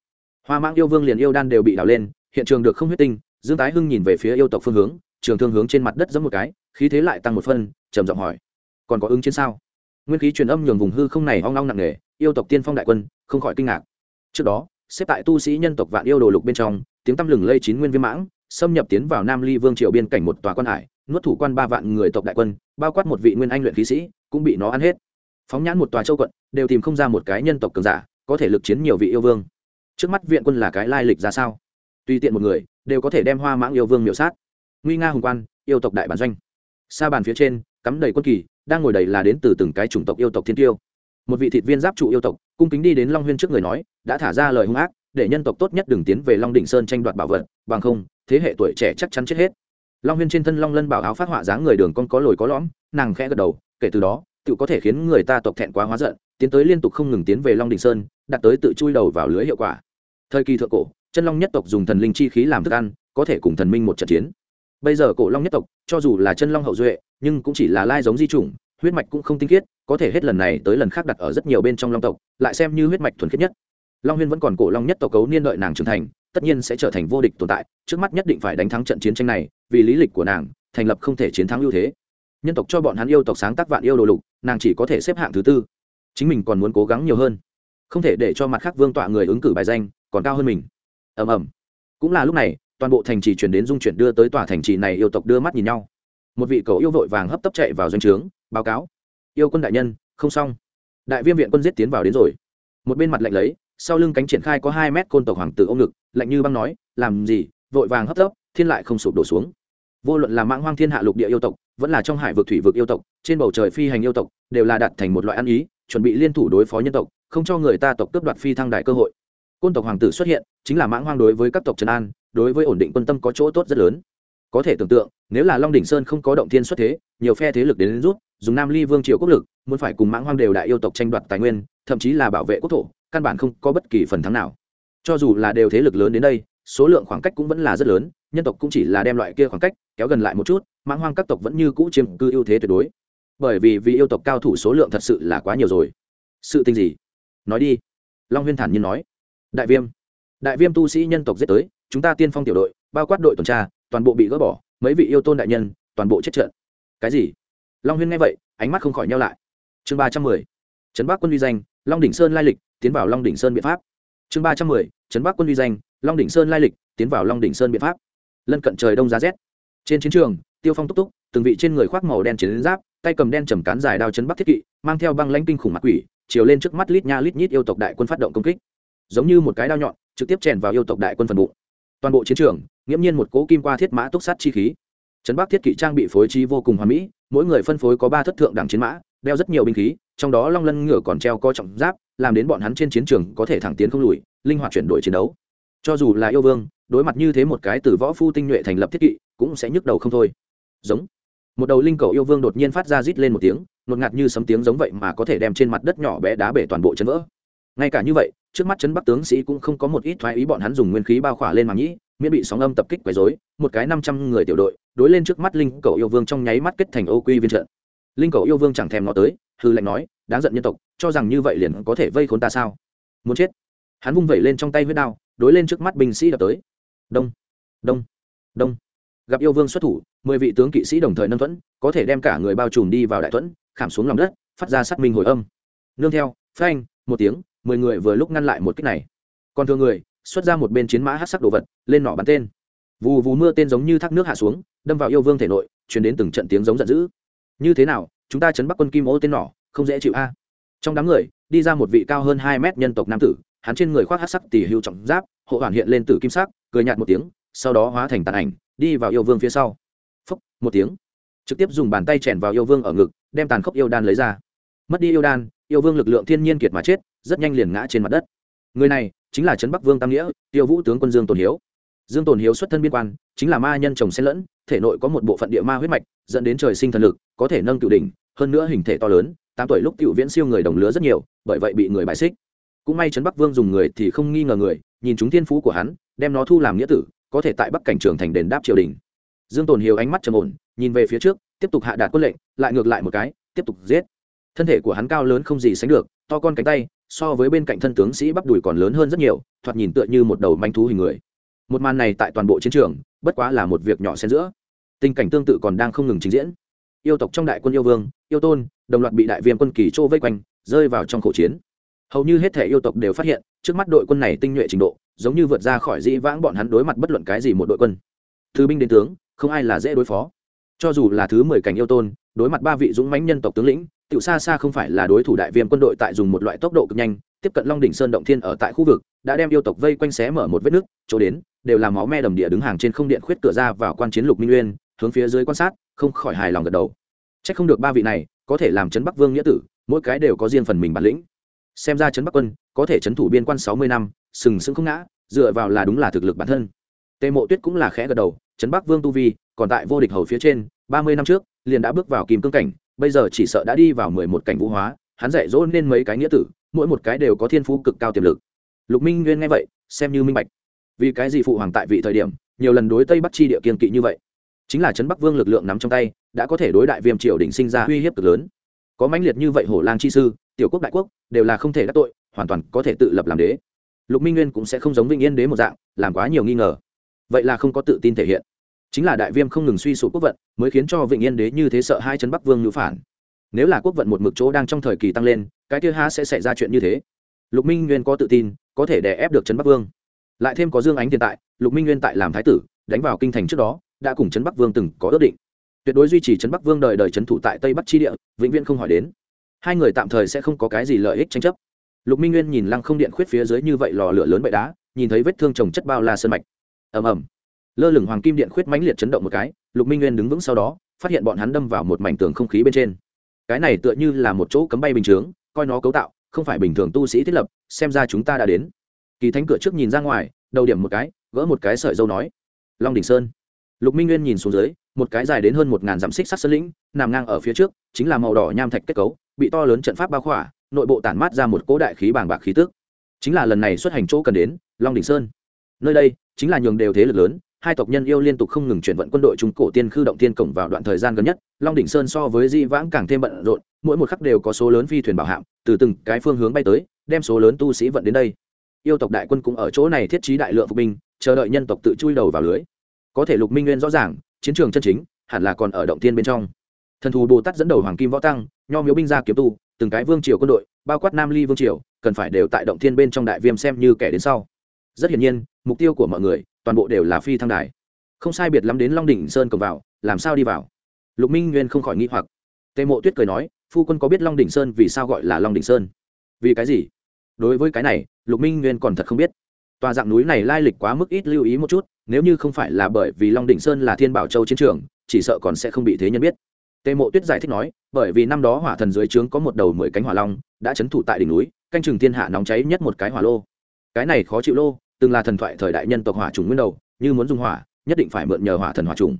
Hoa mãng yêu vương liền yêu đan đều bị đào lên, hiện trường được không huyết tinh, dương tái hưng nhìn về phía yêu tộc phương hướng, trường thương hướng trên mặt đất giẫm một cái, khí thế lại tăng một phân, trầm giọng hỏi, còn có ứng chiến sao? Nguyên khí truyền âm nhường vùng hư không này hoang long nặng nề, yêu tộc tiên phong đại quân, không khỏi kinh ngạc. Trước đó xếp tại tu sĩ nhân tộc vạn yêu đồ lục bên trong, tiếng tăm lừng lây chín nguyên viêm mãng, xâm nhập tiến vào nam ly vương triều biên cảnh một tòa quan hải, nuốt thủ quan ba vạn người tộc đại quân, bao quát một vị nguyên anh luyện khí sĩ, cũng bị nó ăn hết. Phóng nhãn một tòa châu quận, đều tìm không ra một cái nhân tộc cường giả, có thể lực chiến nhiều vị yêu vương. Trước mắt viện quân là cái lai lịch ra sao? Tùy tiện một người, đều có thể đem hoa mãng yêu vương miểu sát. Nguy nga hùng quan, yêu tộc đại bản doanh. Sa bàn phía trên, cắm đầy quân kỳ, đang ngồi đầy là đến từ từng cái chủng tộc yêu tộc thiên tiêu một vị thịt viên giáp trụ yêu tộc, cung kính đi đến long huyên trước người nói, đã thả ra lời hung ác, để nhân tộc tốt nhất đừng tiến về long đỉnh sơn tranh đoạt bảo vật, bằng không, thế hệ tuổi trẻ chắc chắn chết hết. Long huyên trên thân long lân bảo áo phát họa dáng người đường con có lồi có lõm, nàng khẽ gật đầu, kể từ đó tự có thể khiến người ta tộc thẹn quá hóa giận, tiến tới liên tục không ngừng tiến về long đỉnh sơn, đạt tới tự chui đầu vào lưới hiệu quả. Thời kỳ thượng cổ, chân long nhất tộc dùng thần linh chi khí làm thức ăn, có thể cùng thần minh một trận chiến. Bây giờ cổ long nhất tộc, cho dù là chân long hậu duệ, nhưng cũng chỉ là lai giống di chủng, huyết mạch cũng không tinh khiết có thể hết lần này tới lần khác đặt ở rất nhiều bên trong long tộc, lại xem như huyết mạch thuần khiết nhất. Long huyên vẫn còn cổ long nhất tộc cấu niên đợi nàng trưởng thành, tất nhiên sẽ trở thành vô địch tồn tại, trước mắt nhất định phải đánh thắng trận chiến tranh này, vì lý lịch của nàng, thành lập không thể chiến thắng ưu thế. Nhân tộc cho bọn hắn yêu tộc sáng tác vạn yêu đồ lục, nàng chỉ có thể xếp hạng thứ tư. Chính mình còn muốn cố gắng nhiều hơn. Không thể để cho mặt khác vương tọa người ứng cử bài danh, còn cao hơn mình. Ầm ầm. Cũng là lúc này, toàn bộ thành trì chuyển đến dung chuyển đưa tới tòa thành trì này yêu tộc đưa mắt nhìn nhau. Một vị cầu yêu vội vàng hấp tấp chạy vào doanh trướng, báo cáo yêu quân đại nhân không xong. Đại viêm viện quân giết tiến vào đến rồi. Một bên mặt lạnh lấy sau lưng cánh triển khai có hai mét côn tộc hoàng tử ôm ngực lạnh như băng nói làm gì vội vàng hấp tấp thiên lại không sụp đổ xuống. Vô luận là mãng hoang thiên hạ lục địa yêu tộc vẫn là trong hải vực thủy vực yêu tộc trên bầu trời phi hành yêu tộc đều là đặt thành một loại ăn ý chuẩn bị liên thủ đối phó nhân tộc không cho người ta tộc cướp đoạt phi thăng đại cơ hội. Côn tộc hoàng tử xuất hiện chính là mãng hoang đối với các tộc trần an đối với ổn định quân tâm có chỗ tốt rất lớn. Có thể tưởng tượng nếu là long đỉnh sơn không có động thiên xuất thế nhiều phe thế lực đến, đến rút dùng nam ly vương triều quốc lực, muốn phải cùng mãng hoang đều đại yêu tộc tranh đoạt tài nguyên, thậm chí là bảo vệ quốc thổ, căn bản không có bất kỳ phần thắng nào. Cho dù là đều thế lực lớn đến đây, số lượng khoảng cách cũng vẫn là rất lớn, nhân tộc cũng chỉ là đem loại kia khoảng cách kéo gần lại một chút, mãng hoang các tộc vẫn như cũ chiếm cư ưu thế tuyệt đối. Bởi vì vì yêu tộc cao thủ số lượng thật sự là quá nhiều rồi. Sự tình gì? Nói đi. Long huyên thản nhiên nói. Đại viêm. Đại viêm tu sĩ nhân tộc giết tới, chúng ta tiên phong tiểu đội, bao quát đội tuần tra, toàn bộ bị gỡ bỏ, mấy vị yêu tôn đại nhân, toàn bộ chết trận. Cái gì? Long huyên nghe vậy, ánh mắt không khỏi nhau lại. Chương ba trăm mười, trấn bắc quân uy danh, long đỉnh sơn lai lịch, tiến vào long đỉnh sơn biện pháp. Chương ba trăm mười, trấn bắc quân uy danh, long đỉnh sơn lai lịch, tiến vào long đỉnh sơn biện pháp. Lân cận trời đông giá rét. Trên chiến trường, tiêu phong túc túc, từng vị trên người khoác màu đen chiến giáp, tay cầm đen trầm cán dài đao chấn bắc thiết kỵ, mang theo băng lãnh kinh khủng mặt quỷ, chiều lên trước mắt lít nha lít nhít yêu tộc đại quân phát động công kích. Giống như một cái đao nhọn, trực tiếp chèn vào yêu tộc đại quân phần bụng. Toàn bộ chiến trường, nghiễm nhiên một cố kim qua thiết mã túc sát chi khí. Trấn bắc thiết kỵ trang bị phối trí vô cùng hoàn mỹ mỗi người phân phối có ba thất thượng đẳng chiến mã, đeo rất nhiều binh khí, trong đó long lân ngựa còn treo co trọng giáp, làm đến bọn hắn trên chiến trường có thể thẳng tiến không lùi, linh hoạt chuyển đổi chiến đấu. Cho dù là yêu vương, đối mặt như thế một cái từ võ phu tinh nhuệ thành lập thiết kỵ, cũng sẽ nhức đầu không thôi. Giống. Một đầu linh cầu yêu vương đột nhiên phát ra rít lên một tiếng, ngột ngạt như sấm tiếng giống vậy mà có thể đem trên mặt đất nhỏ bé đá bể toàn bộ chấn vỡ. Ngay cả như vậy, trước mắt chấn bắc tướng sĩ cũng không có một ít thoái ý bọn hắn dùng nguyên khí bao khỏa lên màng nhĩ, miễn bị sóng âm tập kích quấy rối, một cái năm trăm người tiểu đội đối lên trước mắt linh cầu yêu vương trong nháy mắt kết thành ô quy viên trận. Linh cầu yêu vương chẳng thèm ngó tới, hư lệnh nói, đáng giận nhân tộc, cho rằng như vậy liền có thể vây khốn ta sao? Muốn chết. Hắn vung vẩy lên trong tay huyết đao, đối lên trước mắt binh sĩ đập tới. Đông đông đông. Gặp yêu vương xuất thủ, mười vị tướng kỵ sĩ đồng thời nâng thuẫn, có thể đem cả người bao trùm đi vào đại thuẫn, khảm xuống lòng đất, phát ra sát minh hồi âm. Nương theo, phanh, một tiếng, mười người vừa lúc ngăn lại một kích này. Còn thường người, xuất ra một bên chiến mã hát sắc đồ vật, lên nỏ bắn tên. Vù vù mưa tên giống như thác nước hạ xuống đâm vào yêu vương thể nội chuyển đến từng trận tiếng giống giận dữ. Như thế nào, chúng ta chấn bắc quân kim ô tên nỏ, không dễ chịu a. Trong đám người, đi ra một vị cao hơn hai mét nhân tộc nam tử, hắn trên người khoác hát sắc tỉ hưu trọng giáp, hộ hoàn hiện lên từ kim sắc, cười nhạt một tiếng, sau đó hóa thành tàn ảnh, đi vào yêu vương phía sau. Phúc, một tiếng. Trực tiếp dùng bàn tay chèn vào yêu vương ở ngực, đem tàn khốc yêu đan lấy ra. Mất đi yêu đan, yêu vương lực lượng thiên nhiên kiệt mà chết, rất nhanh liền ngã trên mặt đất. Người này, chính là trấn bắc vương tam nghĩa, tiêu vũ tướng quân dương tồn hiếu. Dương tồn hiếu xuất thân biên quan, chính là ma nhân chồng xen lẫn thể nội có một bộ phận địa ma huyết mạch, dẫn đến trời sinh thần lực, có thể nâng cựu đỉnh, hơn nữa hình thể to lớn, tám tuổi lúc cựu viễn siêu người đồng lứa rất nhiều, bởi vậy bị người bài xích. Cũng may trấn bắc vương dùng người thì không nghi ngờ người, nhìn chúng thiên phú của hắn, đem nó thu làm nghĩa tử, có thể tại bắc cảnh trường thành đền đáp triều đình. Dương tồn hiếu ánh mắt trầm ổn, nhìn về phía trước, tiếp tục hạ đạt quân lệnh, lại ngược lại một cái, tiếp tục giết. Thân thể của hắn cao lớn không gì sánh được, to con cánh tay, so với bên cạnh thân tướng sĩ bắp đùi còn lớn hơn rất nhiều, thoạt nhìn tựa như một đầu manh thú hình người. Một màn này tại toàn bộ chiến trường bất quá là một việc nhỏ xen giữa. Tình cảnh tương tự còn đang không ngừng trình diễn. Yêu tộc trong đại quân yêu vương, yêu tôn, đồng loạt bị đại viêm quân kỳ trô vây quanh, rơi vào trong khẩu chiến. Hầu như hết thể yêu tộc đều phát hiện, trước mắt đội quân này tinh nhuệ trình độ, giống như vượt ra khỏi dĩ vãng bọn hắn đối mặt bất luận cái gì một đội quân. Từ binh đến tướng, không ai là dễ đối phó. Cho dù là thứ mười cảnh yêu tôn, đối mặt ba vị dũng mãnh nhân tộc tướng lĩnh tiểu xa xa không phải là đối thủ đại viêm quân đội tại dùng một loại tốc độ cực nhanh, tiếp cận long đỉnh sơn động thiên ở tại khu vực, đã đem yêu tộc vây quanh xé mở một vết nước, chỗ đến, đều là máu me đầm địa đứng hàng trên không điện khuyết cửa ra vào quan chiến lục minh nguyên, hướng phía dưới quan sát, không khỏi hài lòng gật đầu. Trách không được ba vị này, có thể làm trấn bắc vương nghĩa tử, mỗi cái đều có riêng phần mình bản lĩnh. Xem ra trấn bắc quân, có thể trấn thủ biên quan sáu mươi năm, sừng sững không ngã, dựa vào là đúng là thực lực bản thân. Tề mộ tuyết cũng là khẽ gật đầu, trấn bắc vương tu vi, còn tại vô địch hầu phía trên, ba mươi năm trước, liền đã bước vào kim cương cảnh bây giờ chỉ sợ đã đi vào mười một cảnh vũ hóa, hắn dạy dỗ nên mấy cái nghĩa tử, mỗi một cái đều có thiên phú cực cao tiềm lực. Lục minh nguyên nghe vậy, xem như minh bạch. Vì cái gì phụ hoàng tại vị thời điểm, nhiều lần đối tây bắc chi địa kiên kỵ như vậy? Chính là trấn bắc vương lực lượng nắm trong tay, đã có thể đối đại viêm triều đình sinh ra uy hiếp cực lớn. Có mãnh liệt như vậy hổ lang chi sư, tiểu quốc đại quốc, đều là không thể đắc tội, hoàn toàn có thể tự lập làm đế. Lục minh nguyên cũng sẽ không giống vĩnh yên đế một dạng, làm quá nhiều nghi ngờ. Vậy là không có tự tin thể hiện chính là đại viêm không ngừng suy sụp quốc vận, mới khiến cho vĩnh yên đế như thế sợ hai chân bắc vương ngữ phản. Nếu là quốc vận một mực chỗ đang trong thời kỳ tăng lên, cái kia ha sẽ xảy ra chuyện như thế. Lục minh nguyên có tự tin, có thể đè ép được trấn bắc vương. Lại thêm có dương ánh tiền tại, lục minh nguyên tại làm thái tử, đánh vào kinh thành trước đó, đã cùng trấn bắc vương từng có ước định. Tuyệt đối duy trì trấn bắc vương đời đời trấn thủ tại tây bắc tri địa, vĩnh viễn không hỏi đến. Hai người tạm thời sẽ không có cái gì lợi ích tranh chấp. Lục minh nguyên nhìn lăng không điện khuyết phía dưới như vậy lò lửa lớn bậy đá, nhìn thấy vết thương trồng chất bao la sơn mạch. Ầm ầm lơ lửng hoàng kim điện khuyết mãnh liệt chấn động một cái, lục minh nguyên đứng vững sau đó, phát hiện bọn hắn đâm vào một mảnh tường không khí bên trên. Cái này tựa như là một chỗ cấm bay bình chướng, coi nó cấu tạo, không phải bình thường tu sĩ thiết lập, xem ra chúng ta đã đến. Kỳ thánh cửa trước nhìn ra ngoài, đầu điểm một cái, gỡ một cái sợi dâu nói, long đình sơn. Lục minh nguyên nhìn xuống dưới, một cái dài đến hơn một ngàn dặm xích sắt sơn lĩnh, nằm ngang ở phía trước, chính là màu đỏ nham thạch kết cấu, bị to lớn trận pháp bao khỏa, nội bộ tản mát ra một cỗ đại khí bàng bạc khí tức. Chính là lần này xuất hành chỗ cần đến, long đình sơn. Nơi đây, chính là nhường đều thế lực lớn hai tộc nhân yêu liên tục không ngừng chuyển vận quân đội trung cổ tiên khư động tiên cổng vào đoạn thời gian gần nhất, long đỉnh sơn so với di vãng càng thêm bận rộn, mỗi một khắc đều có số lớn phi thuyền bảo hạm, từ từng cái phương hướng bay tới, đem số lớn tu sĩ vận đến đây. Yêu tộc đại quân cũng ở chỗ này thiết trí đại lượng phục binh, chờ đợi nhân tộc tự chui đầu vào lưới. Có thể lục minh nguyên rõ ràng, chiến trường chân chính hẳn là còn ở động tiên bên trong. Thần thù bồ tát dẫn đầu hoàng kim võ tăng, nho miếu binh ra kiếm tu, từng cái vương triều quân đội, bao quát nam ly vương triều, cần phải đều tại động thiên bên trong đại viêm xem như kẻ đến sau. Rất hiển nhiên, mục tiêu của mọi người toàn bộ đều là phi thăng đài. Không sai biệt lắm đến long đỉnh sơn cầm vào, làm sao đi vào? Lục minh nguyên không khỏi nghĩ hoặc. Tề mộ tuyết cười nói, phu quân có biết long đỉnh sơn vì sao gọi là long đỉnh sơn? Vì cái gì? Đối với cái này, lục minh nguyên còn thật không biết. Tòa dạng núi này lai lịch quá mức ít lưu ý một chút, nếu như không phải là bởi vì long đỉnh sơn là thiên bảo châu chiến trường, chỉ sợ còn sẽ không bị thế nhân biết. Tề mộ tuyết giải thích nói, bởi vì năm đó hỏa thần dưới trướng có một đầu mười cánh hỏa long, đã c h ấ n thủ tại đỉnh núi, canh chừng thiên hạ nóng cháy nhất một cái hỏa lô. Cái này khó chịu lô từng là thần thoại thời đại nhân tộc hỏa trùng nguyên đầu, như muốn dùng hỏa, nhất định phải mượn nhờ hỏa thần hỏa trùng.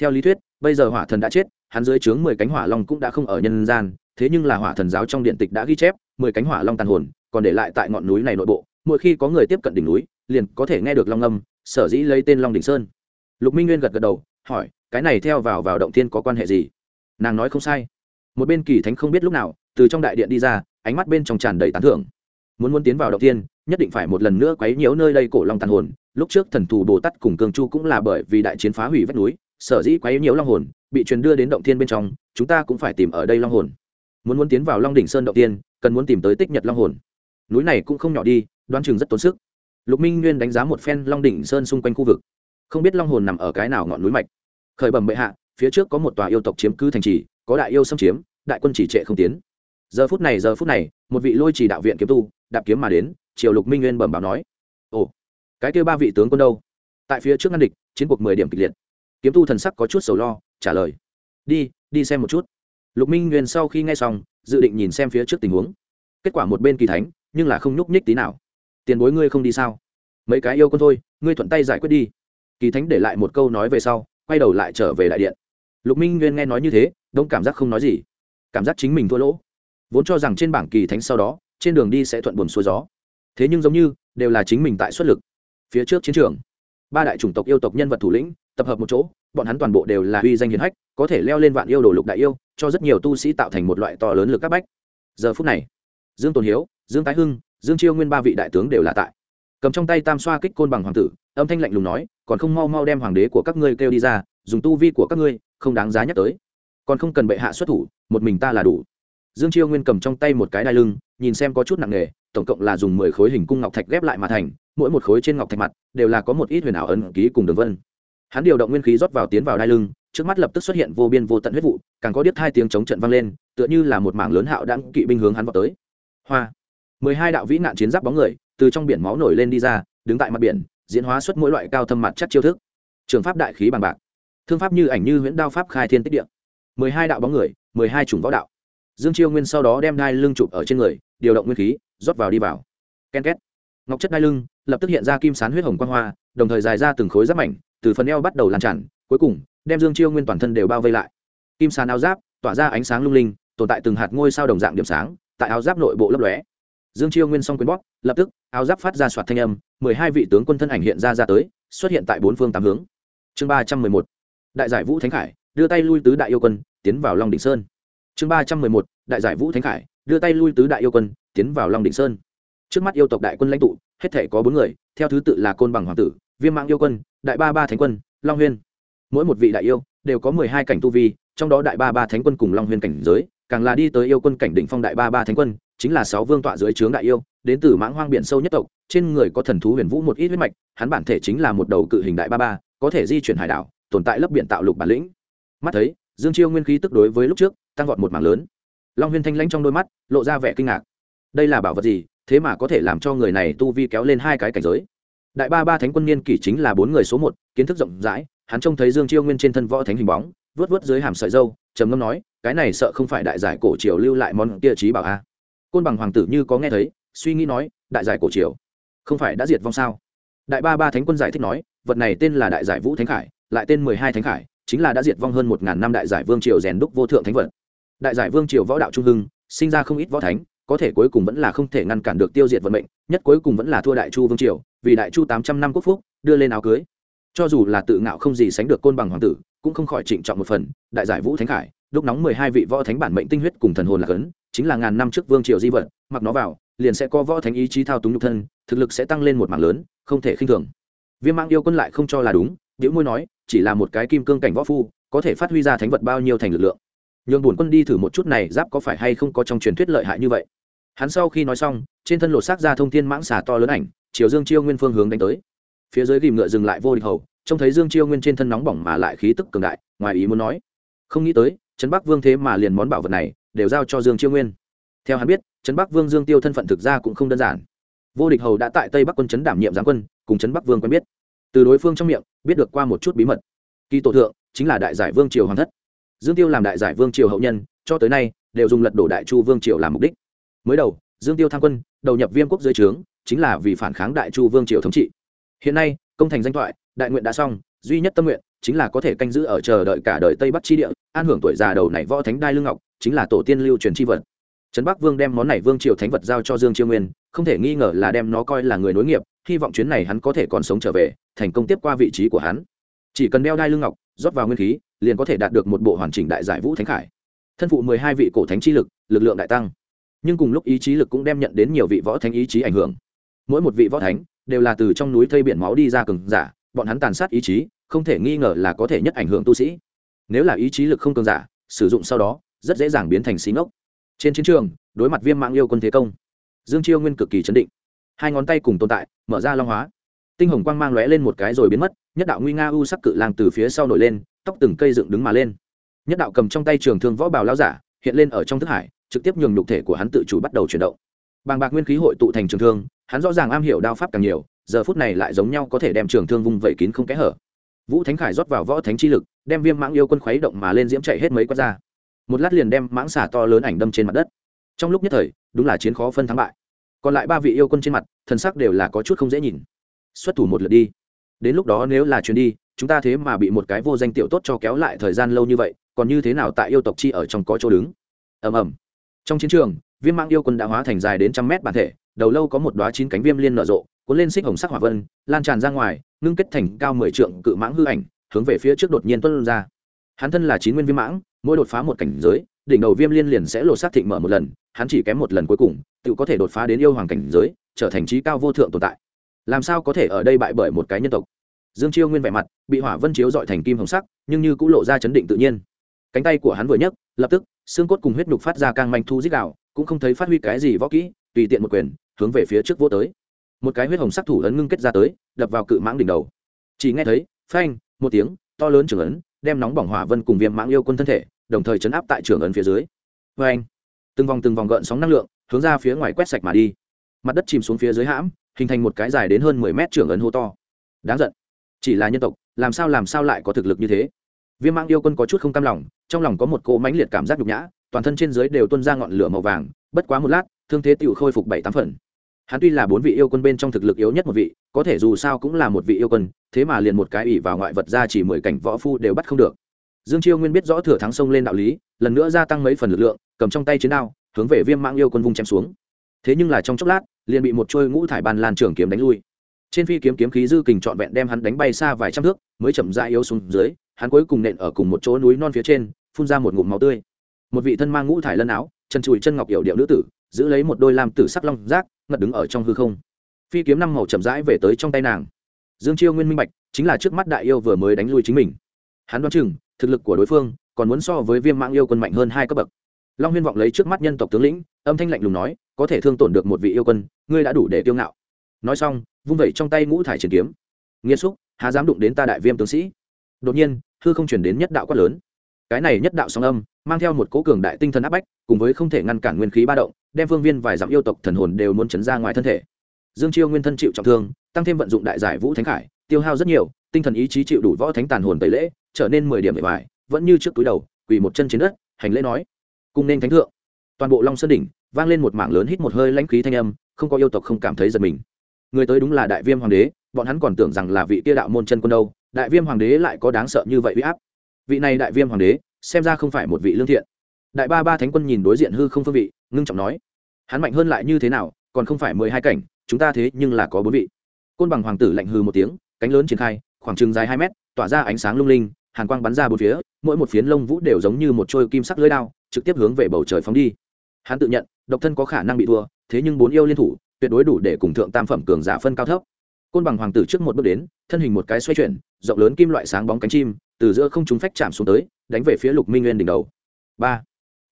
Theo lý thuyết, bây giờ hỏa thần đã chết, hắn dưới trướng mười cánh hỏa long cũng đã không ở nhân gian, thế nhưng là hỏa thần giáo trong điện tịch đã ghi chép, mười cánh hỏa long tàn hồn, còn để lại tại ngọn núi này nội bộ, mỗi khi có người tiếp cận đỉnh núi, liền có thể nghe được long âm, sở dĩ lấy tên long đỉnh sơn. Lục minh nguyên gật gật đầu, hỏi, cái này theo vào vào động thiên có quan hệ gì? Nàng nói không sai. Một bên kỳ thánh không biết lúc nào, từ trong đại điện đi ra, ánh mắt bên trong tràn đầy tán thưởng. Muốn muốn tiến vào động thiên nhất định phải một lần nữa quấy nhiễu nơi đây cổ long tàn hồn. Lúc trước thần thù bồ tát cùng cương chu cũng là bởi vì đại chiến phá hủy vách núi, sở dĩ quấy nhiễu long hồn, bị truyền đưa đến động thiên bên trong, chúng ta cũng phải tìm ở đây long hồn. Muốn muốn tiến vào long đỉnh sơn động tiên, cần muốn tìm tới tích nhật long hồn. Núi này cũng không nhỏ đi, đoán chừng rất tốn sức. Lục minh nguyên đánh giá một phen long đỉnh sơn xung quanh khu vực. Không biết long hồn nằm ở cái nào ngọn núi mạch. Khởi bẩm bệ hạ, phía trước có một tòa yêu tộc chiếm cứ thành trì, có đại yêu xâm chiếm, đại quân chỉ trệ không tiến. Giờ phút này, giờ phút này, một vị lôi chỉ đạo viện kiếm tu, đạp kiếm mà đến triều lục minh nguyên bẩm báo nói, ồ, cái kêu ba vị tướng quân đâu? Tại phía trước ngăn địch, chiến cuộc mười điểm kịch liệt. Kiếm tu thần sắc có chút sầu lo, trả lời, đi đi xem một chút. Lục minh nguyên sau khi nghe xong, dự định nhìn xem phía trước tình huống. Kết quả một bên kỳ thánh, nhưng là không nhúc nhích tí nào. Tiền bối ngươi không đi sao? Mấy cái yêu con thôi, ngươi thuận tay giải quyết đi. Kỳ thánh để lại một câu nói về sau, quay đầu lại trở về đại điện. Lục minh nguyên nghe nói như thế, đông cảm giác không nói gì. Cảm giác chính mình thua lỗ. Vốn cho rằng trên bảng kỳ thánh sau đó, trên đường đi sẽ thuận buồn xuôi gió thế nhưng giống như, đều là chính mình tại xuất lực. Phía trước chiến trường, ba đại chủng tộc yêu tộc nhân vật thủ lĩnh, tập hợp một chỗ, bọn hắn toàn bộ đều là uy danh hiền hách, có thể leo lên vạn yêu đồ lục đại yêu, cho rất nhiều tu sĩ tạo thành một loại to lớn lực các bách. Giờ phút này, dương tồn hiếu, dương tái hưng, dương chiêu nguyên ba vị đại tướng đều là tại. Cầm trong tay tam xoa kích côn bằng hoàng tử, âm thanh lạnh lùng nói, còn không mau mau đem hoàng đế của các ngươi kêu đi ra, dùng tu vi của các ngươi, không đáng giá nhắc tới. Còn không cần bệ hạ xuất thủ, một mình ta là đủ dương chiêu nguyên cầm trong tay một cái đai lưng, nhìn xem có chút nặng nề, tổng cộng là dùng mười khối hình cung ngọc thạch ghép lại mà thành, mỗi một khối trên ngọc thạch mặt đều là có một ít huyền ảo ấn ký cùng đường vân. Hắn điều động nguyên khí rót vào tiến vào đai lưng, trước mắt lập tức xuất hiện vô biên vô tận huyết vụ, càng có điếc hai tiếng chống trận vang lên, tựa như là một mảng lớn hạo đang kỵ binh hướng hắn vào tới. Hoa! Mười hai đạo vĩ nạn chiến giáp bóng người từ trong biển máu nổi lên đi ra, đứng tại mặt biển, diễn hóa xuất mỗi loại cao thâm mặt chắc chiêu thức. Trường pháp đại khí bằng bạc, thương pháp như ảnh như huyễn đao pháp khai thiên tích địa. Mười hai đạo bóng người, mười hai chủng võ đạo dương chiêu nguyên sau đó đem đai lưng chụp ở trên người, điều động nguyên khí, rót vào đi vào. Ken két. Ngọc chất đai lưng, lập tức hiện ra kim sán huyết hồng quang hoa, đồng thời dài ra từng khối giáp mảnh, từ phần eo bắt đầu lan tràn, cuối cùng, đem dương chiêu nguyên toàn thân đều bao vây lại. Kim sán áo giáp, tỏa ra ánh sáng lung linh, tồn tại từng hạt ngôi sao đồng dạng điểm sáng, tại áo giáp nội bộ lấp lóe. Dương chiêu nguyên song quyền bóp, lập tức, áo giáp phát ra soạt thanh âm, mười hai vị tướng quân thân ảnh hiện ra ra tới, xuất hiện tại bốn phương tám hướng. Chương ba trăm mười một. Đại giải vũ thánh khải, đưa tay lui tứ đại yêu quân, tiến vào long đỉnh sơn chương ba trăm mười một, đại giải vũ thánh khải, đưa tay lui tứ đại yêu quân, tiến vào long đỉnh sơn. Trước mắt yêu tộc đại quân lãnh tụ, hết thể có bốn người, theo thứ tự là côn bằng hoàng tử, viêm mạng yêu quân, đại ba ba thánh quân, long huyên. Mỗi một vị đại yêu đều có mười hai cảnh tu vi, trong đó đại ba ba thánh quân cùng long huyên cảnh giới, càng là đi tới yêu quân cảnh đỉnh phong đại ba ba thánh quân, chính là sáu vương tọa dưới trướng đại yêu, đến từ mãng hoang biển sâu nhất tộc, trên người có thần thú huyền vũ một ít huyết mạch, hắn bản thể chính là một đầu cự hình đại ba ba, có thể di chuyển hải đảo, tồn tại lớp biển tạo lục bản lĩnh. Mắt thấy, dương chiêu nguyên khí tức đối với lúc trước tăng vọt một mảng lớn. Long huyên thanh lãnh trong đôi mắt lộ ra vẻ kinh ngạc. Đây là bảo vật gì, thế mà có thể làm cho người này tu vi kéo lên hai cái cảnh giới? Đại ba ba thánh quân niên kỷ chính là bốn người số một, kiến thức rộng rãi, hắn trông thấy dương chiêu nguyên trên thân võ thánh hình bóng vớt vớt dưới hàm sợi dâu trầm ngâm nói, cái này sợ không phải đại giải cổ triều lưu lại món kia trí bảo a. Côn bằng hoàng tử như có nghe thấy, suy nghĩ nói, đại giải cổ triều? Không phải đã diệt vong sao? Đại ba ba thánh quân giải thích nói, vật này tên là đại giải vũ thánh khải, lại tên mười hai thánh khải, chính là đã diệt vong hơn một ngàn năm đại giải vương triều rèn đúc vô thượng thánh vật đại giải vương triều võ đạo trung hưng, sinh ra không ít võ thánh, có thể cuối cùng vẫn là không thể ngăn cản được tiêu diệt vận mệnh, nhất cuối cùng vẫn là thua đại chu vương triều, vì đại chu tám trăm năm quốc phúc, đưa lên áo cưới. Cho dù là tự ngạo không gì sánh được côn bằng hoàng tử, cũng không khỏi trịnh trọng một phần, đại giải vũ thánh khải, đúc nóng mười hai vị võ thánh bản mệnh tinh huyết cùng thần hồn là cấn chính là ngàn năm trước vương triều di vật, mặc nó vào, liền sẽ có võ thánh ý chí thao túng nhục thân, thực lực sẽ tăng lên một mảng lớn, không thể khinh thường. Viêm mang yêu quân lại không cho là đúng biểu môi nói, chỉ là một cái kim cương cảnh võ phu, có thể phát huy ra thánh vật bao nhiêu thành lực lượng nhường bổn quân đi thử một chút này giáp có phải hay không có trong truyền thuyết lợi hại như vậy. Hắn sau khi nói xong, trên thân lột xác ra thông thiên mãng xà to lớn ảnh, chiều dương chiêu nguyên phương hướng đánh tới. Phía dưới ghìm ngựa dừng lại vô địch hầu, trông thấy dương chiêu nguyên trên thân nóng bỏng mà lại khí tức cường đại, ngoài ý muốn nói, không nghĩ tới, trấn bắc vương thế mà liền món bảo vật này đều giao cho dương chiêu nguyên. Theo hắn biết, trấn bắc vương dương tiêu thân phận thực ra cũng không đơn giản. Vô địch hầu đã tại tây bắc quân trấn đảm nhiệm giáng quân, cùng trấn bắc vương quen biết. Từ đối phương trong miệng, biết được qua một chút bí mật. Kỳ tổ thượng, chính là đại giải vương triều hoàng thất dương tiêu làm đại giải vương triều hậu nhân, cho tới nay, đều dùng lật đổ đại chu vương triều làm mục đích. Mới đầu, dương tiêu tham quân, đầu nhập viêm quốc dưới trướng, chính là vì phản kháng đại chu vương triều thống trị. Hiện nay, công thành danh thoại, đại nguyện đã xong, duy nhất tâm nguyện chính là có thể canh giữ ở chờ đợi cả đời tây bắc chi địa, an hưởng tuổi già đầu này võ thánh đai lương ngọc, chính là tổ tiên lưu truyền chi vật. Trấn bắc vương đem món này vương triều thánh vật giao cho dương chiêu nguyên, không thể nghi ngờ là đem nó coi là người nối nghiệp, hy vọng chuyến này hắn có thể còn sống trở về, thành công tiếp qua vị trí của hắn. Chỉ cần đeo đai lương ngọc rót vào nguyên khí, liền có thể đạt được một bộ hoàn chỉnh đại giải vũ thánh khải. Thân phụ mười hai vị cổ thánh chi lực lực lượng đại tăng. Nhưng cùng lúc ý chí lực cũng đem nhận đến nhiều vị võ thánh ý chí ảnh hưởng. Mỗi một vị võ thánh đều là từ trong núi thây biển máu đi ra cường giả, bọn hắn tàn sát ý chí, không thể nghi ngờ là có thể nhất ảnh hưởng tu sĩ. Nếu là ý chí lực không cường giả, sử dụng sau đó, rất dễ dàng biến thành xí ngốc. Trên chiến trường, đối mặt viêm mạng yêu quân thế công, dương chiêu nguyên cực kỳ chấn định. Hai ngón tay cùng tồn tại, mở ra long hóa tinh hồng quang mang lóe lên một cái rồi biến mất, nhất đạo nguy nga u sắc cự lang từ phía sau nổi lên, tóc từng cây dựng đứng mà lên. Nhất đạo cầm trong tay trường thương võ bào lao giả, hiện lên ở trong thức hải, trực tiếp nhường nhục thể của hắn tự chủ bắt đầu chuyển động. Bàng bạc nguyên khí hội tụ thành trường thương, hắn rõ ràng am hiểu đao pháp càng nhiều, giờ phút này lại giống nhau có thể đem trường thương vung vẩy kín không kẽ hở. Vũ thánh khải rót vào võ thánh chi lực, đem viêm mãng yêu quân khuấy động mà lên diễm chạy hết mấy quát ra. Một lát liền đem mãng xả to lớn ảnh đâm trên mặt đất. Trong lúc nhất thời, đúng là chiến khó phân thắng bại. Còn lại ba vị yêu quân trên mặt, thần sắc đều là có chút không dễ nhìn xuất thủ một lượt đi. Đến lúc đó nếu là chuyến đi, chúng ta thế mà bị một cái vô danh tiểu tốt cho kéo lại thời gian lâu như vậy, còn như thế nào tại yêu tộc chi ở trong có chỗ đứng? Ầm ầm. Trong chiến trường, viêm mạng yêu quân đã hóa thành dài đến trăm mét bản thể, đầu lâu có một đoá chín cánh viêm liên nở rộ, cuốn lên xích hồng sắc hỏa vân, lan tràn ra ngoài, ngưng kết thành cao mười trượng cự mãng hư ảnh, hướng về phía trước đột nhiên tuân ra. Hắn thân là chín nguyên viêm mãng, mỗi đột phá một cảnh giới, đỉnh đầu viêm liên liền sẽ lột xác thịnh mở một lần, hắn chỉ kém một lần cuối cùng, tự có thể đột phá đến yêu hoàng cảnh giới, trở thành trí cao vô thượng tồn tại làm sao có thể ở đây bại bởi một cái nhân tộc? Dương chiêu nguyên vẻ mặt, bị hỏa vân chiếu dọi thành kim hồng sắc, nhưng như cũng lộ ra chấn định tự nhiên. Cánh tay của hắn vừa nhấc, lập tức, xương cốt cùng huyết nhục phát ra càng manh thu dích đạo cũng không thấy phát huy cái gì võ kỹ, tùy tiện một quyền, hướng về phía trước vô tới. Một cái huyết hồng sắc thủ ấn ngưng kết ra tới, đập vào cự mãng đỉnh đầu. Chỉ nghe thấy, phanh, một tiếng, to lớn trưởng ấn, đem nóng bỏng hỏa vân cùng viêm mãng yêu quân thân thể, đồng thời chấn áp tại trưởng ấn phía dưới. Phanh. Từng vòng từng vòng gợn sóng năng lượng, hướng ra phía ngoài quét sạch mà đi. Mặt đất chìm xuống phía dưới hãm hình thành một cái dài đến hơn mười mét trưởng ấn hô to. Đáng giận. Chỉ là nhân tộc, làm sao làm sao lại có thực lực như thế? Viêm mang yêu quân có chút không cam lòng, trong lòng có một cỗ mãnh liệt cảm giác nhục nhã, toàn thân trên dưới đều tuôn ra ngọn lửa màu vàng, bất quá một lát, thương thế tựu khôi phục bảy tám phần. Hắn tuy là bốn vị yêu quân bên trong thực lực yếu nhất một vị, có thể dù sao cũng là một vị yêu quân, thế mà liền một cái ủy vào ngoại vật ra chỉ mười cảnh võ phu đều bắt không được. Dương chiêu nguyên biết rõ thừa thắng sông lên đạo lý, lần nữa gia tăng mấy phần lực lượng, cầm trong tay chiến đao, hướng về viêm mạng yêu quân vung chém xuống. Thế nhưng là trong chốc lát liền bị một trôi ngũ thải bàn lan trường kiếm đánh lui. Trên phi kiếm kiếm khí dư kình trọn vẹn đem hắn đánh bay xa vài trăm thước, mới chậm rãi yếu xuống dưới, hắn cuối cùng nện ở cùng một chỗ núi non phía trên, phun ra một ngụm máu tươi. Một vị thân mang ngũ thải lân áo, chân chùi chân ngọc yểu điệu nữ tử, giữ lấy một đôi lam tử sắc long rác ngật đứng ở trong hư không. Phi kiếm năm màu chậm rãi về tới trong tay nàng. Dương chiêu nguyên minh bạch, chính là trước mắt đại yêu vừa mới đánh lui chính mình. Hắn đoán chừng, thực lực của đối phương còn muốn so với viêm mạng yêu quân mạnh hơn hai cấp bậc. Long huyên vọng lấy trước mắt nhân tộc tướng lĩnh, âm thanh lạnh lùng nói có thể thương tổn được một vị yêu quân, ngươi đã đủ để tiêu ngạo. Nói xong, vung vẩy trong tay ngũ thải triển kiếm. Nghiêm xúc, há dám đụng đến ta đại viêm tướng sĩ. Đột nhiên, hư không chuyển đến nhất đạo quát lớn. Cái này nhất đạo song âm, mang theo một cố cường đại tinh thần áp bách, cùng với không thể ngăn cản nguyên khí ba động, đem phương viên vài dặm yêu tộc thần hồn đều muốn chấn ra ngoài thân thể. Dương chiêu nguyên thân chịu trọng thương, tăng thêm vận dụng đại giải vũ thánh khải, tiêu hao rất nhiều, tinh thần ý chí chịu đủ võ thánh tàn hồn tẩy lễ, trở nên mười điểm bề bài vẫn như trước túi đầu, quỳ một chân trên đất, hành lễ nói cùng nên thánh thượng. Toàn bộ long sơn đỉnh vang lên một mảng lớn hít một hơi lãnh khí thanh âm, không có yêu tộc không cảm thấy giật mình. Người tới đúng là đại viêm hoàng đế, bọn hắn còn tưởng rằng là vị kia đạo môn chân quân đâu, đại viêm hoàng đế lại có đáng sợ như vậy uy áp. Vị này đại viêm hoàng đế, xem ra không phải một vị lương thiện. Đại ba ba thánh quân nhìn đối diện hư không phương vị, ngưng trọng nói, hắn mạnh hơn lại như thế nào, còn không phải mười hai cảnh, chúng ta thế nhưng là có bốn vị. Côn bằng hoàng tử lạnh hư một tiếng, cánh lớn triển khai, khoảng chừng dài hai mét, tỏa ra ánh sáng lung linh, hàn quang bắn ra bốn phía, mỗi một phiến lông vũ đều giống như một trôi kim sắc lưới đao, trực tiếp hướng về bầu trời phóng đi. Hắn tự nhận độc thân có khả năng bị thua, thế nhưng bốn yêu liên thủ, tuyệt đối đủ để cùng thượng tam phẩm cường giả phân cao thấp. Côn bằng hoàng tử trước một bước đến, thân hình một cái xoay chuyển, rộng lớn kim loại sáng bóng cánh chim, từ giữa không chúng phách chạm xuống tới, đánh về phía lục minh nguyên đỉnh đầu. Ba.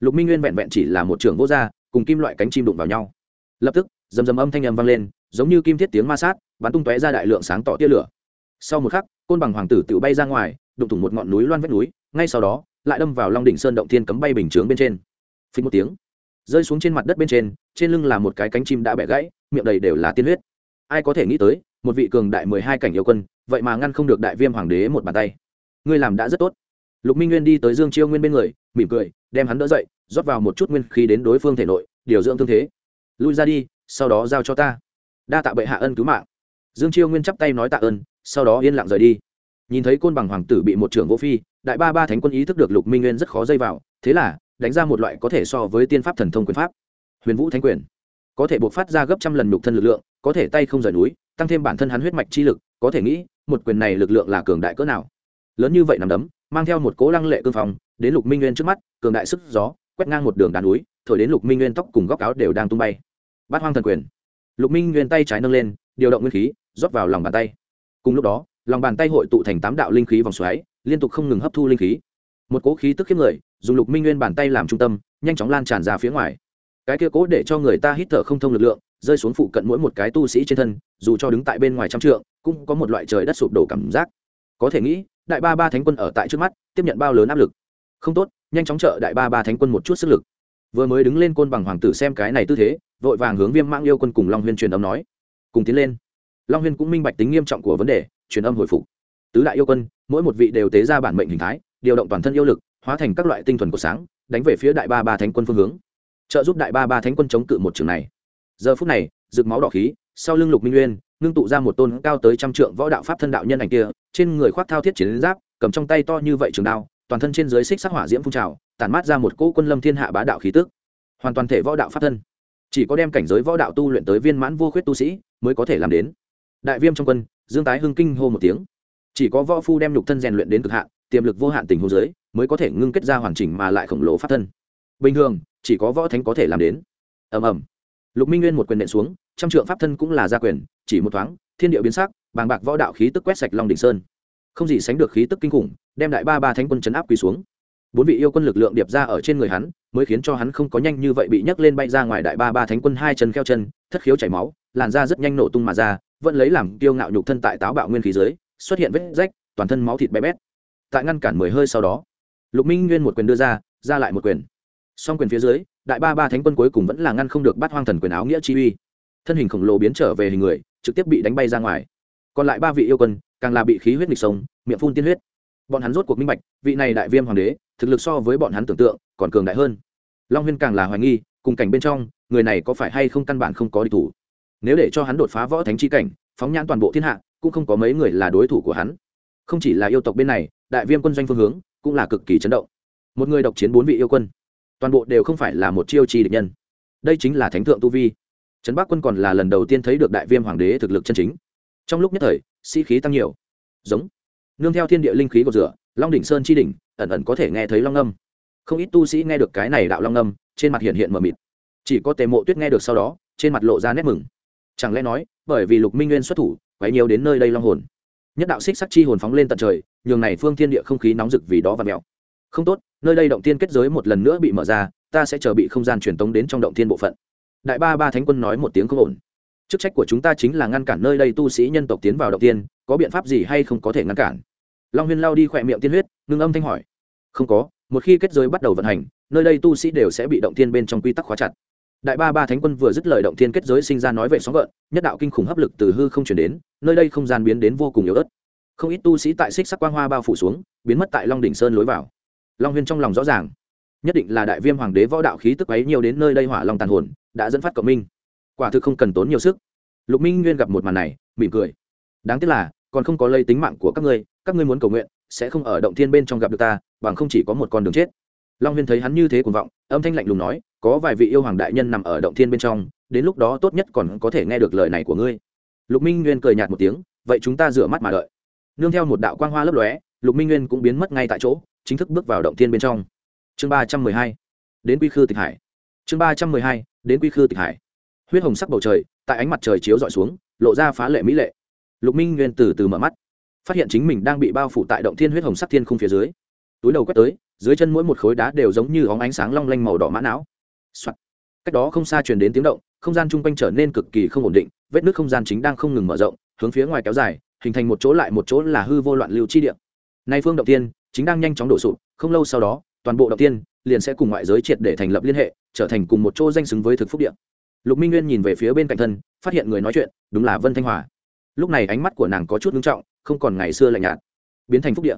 Lục minh nguyên vẹn vẹn chỉ là một trưởng vô gia, cùng kim loại cánh chim đụng vào nhau. Lập tức, rầm rầm âm thanh âm vang lên, giống như kim thiết tiếng ma sát, bắn tung tóe ra đại lượng sáng tỏ tia lửa. Sau một khắc, côn bằng hoàng tử tự bay ra ngoài, đụng thủng một ngọn núi loan vách núi, ngay sau đó, lại đâm vào long đỉnh sơn động thiên cấm bay bình chướng bên trên. Phình một tiếng rơi xuống trên mặt đất bên trên trên lưng là một cái cánh chim đã bẻ gãy, miệng đầy đều là tiên huyết. Ai có thể nghĩ tới, một vị cường đại mười hai cảnh yêu quân, vậy mà ngăn không được đại viêm hoàng đế một bàn tay. Ngươi làm đã rất tốt. Lục minh nguyên đi tới dương chiêu nguyên bên người, mỉm cười, đem hắn đỡ dậy, rót vào một chút nguyên khí đến đối phương thể nội, điều dưỡng thương thế. Lui ra đi, sau đó giao cho ta. Đa tạ bệ hạ ân cứu mạng. Dương chiêu nguyên chắp tay nói tạ ơn, sau đó yên lặng rời đi. Nhìn thấy côn bằng hoàng tử bị một trưởng vô phi, đại ba ba thánh quân ý thức được lục minh nguyên rất khó dây vào, thế là đánh ra một loại có thể so với tiên pháp thần thông quyền pháp. Huyền vũ thánh quyền. Có thể buộc phát ra gấp trăm lần nhục thân lực lượng, có thể tay không rời núi, tăng thêm bản thân hắn huyết mạch chi lực, có thể nghĩ, một quyền này lực lượng là cường đại cỡ nào. Lớn như vậy nằm đấm, mang theo một cố lăng lệ cương phong, đến lục minh nguyên trước mắt, cường đại sức gió, quét ngang một đường đàn núi, thổi đến lục minh nguyên tóc cùng góc áo đều đang tung bay. Bát hoang thần quyền. Lục minh nguyên tay trái nâng lên, điều động nguyên khí, rót vào lòng bàn tay. Cùng lúc đó, lòng bàn tay hội tụ thành tám đạo linh khí vòng xoáy, liên tục không ngừng hấp thu linh khí. Một cố khí tức khiếp người dùng lục minh nguyên bàn tay làm trung tâm, nhanh chóng lan tràn ra phía ngoài. Cái kia cố để cho người ta hít thở không thông lực lượng, rơi xuống phụ cận mỗi một cái tu sĩ trên thân, dù cho đứng tại bên ngoài trăm trượng, cũng có một loại trời đất sụp đổ cảm giác. Có thể nghĩ, đại ba ba thánh quân ở tại trước mắt, tiếp nhận bao lớn áp lực. Không tốt, nhanh chóng trợ đại ba ba thánh quân một chút sức lực. Vừa mới đứng lên côn bằng hoàng tử xem cái này tư thế, vội vàng hướng viêm mang yêu quân cùng long huyên truyền âm nói. Cùng tiến lên. Long huyên cũng minh bạch tính nghiêm trọng của vấn đề, truyền âm hồi phục. Tứ đại yêu quân, mỗi một vị đều tế ra bản mệnh hình thái, điều động toàn thân yêu lực hóa thành các loại tinh thuần của sáng, đánh về phía đại ba ba thánh quân phương hướng. Trợ giúp đại ba ba thánh quân chống cự một trường này. Giờ phút này, rực máu đỏ khí, sau lưng lục minh nguyên ngưng tụ ra một tôn cao tới trăm trượng võ đạo pháp thân đạo nhân ảnh kia, trên người khoác thao thiết chiến giáp, cầm trong tay to như vậy trường đao, toàn thân trên dưới xích sắc hỏa diễm phun trào, tản mát ra một cỗ quân lâm thiên hạ bá đạo khí tức. Hoàn toàn thể võ đạo pháp thân. Chỉ có đem cảnh giới võ đạo tu luyện tới viên mãn vô khuyết tu sĩ, mới có thể làm đến. Đại viêm trong quân, dương tái hưng kinh hô một tiếng. Chỉ có võ phu đem lục thân rèn luyện đến cực hạn tiềm lực vô hạn tình huống giới mới có thể ngưng kết ra hoàn chỉnh mà lại khổng lồ pháp thân. Bình thường, chỉ có võ thánh có thể làm đến. Ầm ầm. Lục minh nguyên một quyền nện xuống, trăm trượng pháp thân cũng là gia quyền, chỉ một thoáng, thiên địa biến sắc, bàng bạc võ đạo khí tức quét sạch long đỉnh sơn. Không gì sánh được khí tức kinh khủng, đem đại ba ba thánh quân chấn áp quỳ xuống. Bốn vị yêu quân lực lượng điệp ra ở trên người hắn, mới khiến cho hắn không có nhanh như vậy bị nhấc lên bay ra ngoài đại ba ba thánh quân hai chân kheo chân, thất khiếu chảy máu, làn da rất nhanh nổ tung mà ra, vẫn lấy làm kiêu ngạo nhục thân tại táo bạo nguyên khí dưới xuất hiện vết rách, toàn thân máu thịt bé bét tại ngăn cản mười hơi sau đó, lục minh nguyên một quyền đưa ra ra lại một quyền. Song quyền phía dưới, đại ba ba thánh quân cuối cùng vẫn là ngăn không được bắt hoang thần quyền áo nghĩa chi uy. Thân hình khổng lồ biến trở về hình người, trực tiếp bị đánh bay ra ngoài. Còn lại ba vị yêu quân, càng là bị khí huyết nghịch sống miệng phun tiên huyết. Bọn hắn rốt cuộc minh bạch, vị này đại viêm hoàng đế, thực lực so với bọn hắn tưởng tượng, còn cường đại hơn. Long huyên càng là hoài nghi, cùng cảnh bên trong, người này có phải hay không căn bản không có địch thủ. Nếu để cho hắn đột phá võ thánh chi cảnh, phóng nhãn toàn bộ thiên hạ, cũng không có mấy người là đối thủ của hắn. Không chỉ là yêu tộc bên này đại viêm quân doanh phương hướng cũng là cực kỳ chấn động. Một người độc chiến bốn vị yêu quân, toàn bộ đều không phải là một chiêu trì địch nhân. Đây chính là thánh thượng tu vi. Trấn bắc quân còn là lần đầu tiên thấy được đại viêm hoàng đế thực lực chân chính. Trong lúc nhất thời, sĩ、si、khí tăng nhiều. Giống. Nương theo thiên địa linh khí cột rửa, long đỉnh sơn chi đỉnh, ẩn ẩn có thể nghe thấy long âm. Không ít tu sĩ nghe được cái này đạo long âm, trên mặt hiện hiện mờ mịt. Chỉ có tề mộ tuyết nghe được sau đó, trên mặt lộ ra nét mừng. Chẳng lẽ nói, bởi vì lục minh nguyên xuất thủ, quấy nhiều đến nơi đây long hồn? Nhất đạo xích sắc chi hồn phóng lên tận trời, nhường này phương thiên địa không khí nóng rực vì đó và mèo. Không tốt, nơi đây động tiên kết giới một lần nữa bị mở ra, ta sẽ chờ bị không gian truyền tống đến trong động thiên bộ phận. Đại ba ba thánh quân nói một tiếng không ổn. Chức trách của chúng ta chính là ngăn cản nơi đây tu sĩ nhân tộc tiến vào động tiên có biện pháp gì hay không có thể ngăn cản? Long huyên lao đi khỏe miệng tiên huyết, ngưng âm thanh hỏi. Không có, một khi kết giới bắt đầu vận hành, nơi đây tu sĩ đều sẽ bị động tiên bên trong quy tắc khóa chặt đại ba ba thánh quân vừa dứt lời động thiên kết giới sinh ra nói về sóng gợn, nhất đạo kinh khủng hấp lực từ hư không chuyển đến, nơi đây không gian biến đến vô cùng yếu ớt. Không ít tu sĩ tại xích sắc quang hoa bao phủ xuống, biến mất tại long đỉnh sơn lối vào. Long huyên trong lòng rõ ràng, nhất định là đại viêm hoàng đế võ đạo khí tức ấy nhiều đến nơi đây hỏa long tàn hồn, đã dẫn phát cộng minh. Quả thực không cần tốn nhiều sức. Lục minh nguyên gặp một màn này, mỉm cười. Đáng tiếc là, còn không có lây tính mạng của các ngươi các ngươi muốn cầu nguyện, sẽ không ở động thiên bên trong gặp được ta, bằng không chỉ có một con đường chết long huyên thấy hắn như thế cuồng vọng, âm thanh lạnh lùng nói, có vài vị yêu hoàng đại nhân nằm ở động thiên bên trong, đến lúc đó tốt nhất còn có thể nghe được lời này của ngươi. Lục minh nguyên cười nhạt một tiếng, vậy chúng ta rửa mắt mà đợi. Nương theo một đạo quang hoa lấp lóe, lục minh nguyên cũng biến mất ngay tại chỗ, chính thức bước vào động thiên bên trong. Chương ba trăm mười hai, đến quy khư tịch hải. Chương ba trăm mười hai, đến quy khư tịch hải. Huyết hồng sắc bầu trời, tại ánh mặt trời chiếu dọi xuống, lộ ra phá lệ mỹ lệ. Lục minh nguyên từ từ mở mắt, phát hiện chính mình đang bị bao phủ tại động thiên huyết hồng sắc thiên khung phía dưới. Túi đầu quét tới dưới chân mỗi một khối đá đều giống như óng ánh sáng long lanh màu đỏ mã não、Soạn. cách đó không xa truyền đến tiếng động, không gian chung quanh trở nên cực kỳ không ổn định, vết nước không gian chính đang không ngừng mở rộng, hướng phía ngoài kéo dài, hình thành một chỗ lại một chỗ là hư vô loạn lưu chi địa. Nay phương động tiên chính đang nhanh chóng đổ sụp, không lâu sau đó, toàn bộ động tiên liền sẽ cùng ngoại giới triệt để thành lập liên hệ, trở thành cùng một chỗ danh xứng với thực phúc địa. Lục minh nguyên nhìn về phía bên cạnh thân, phát hiện người nói chuyện, đúng là vân thanh hòa. Lúc này ánh mắt của nàng có chút ngưng trọng, không còn ngày xưa lạnh nhạt. Biến thành phúc địa.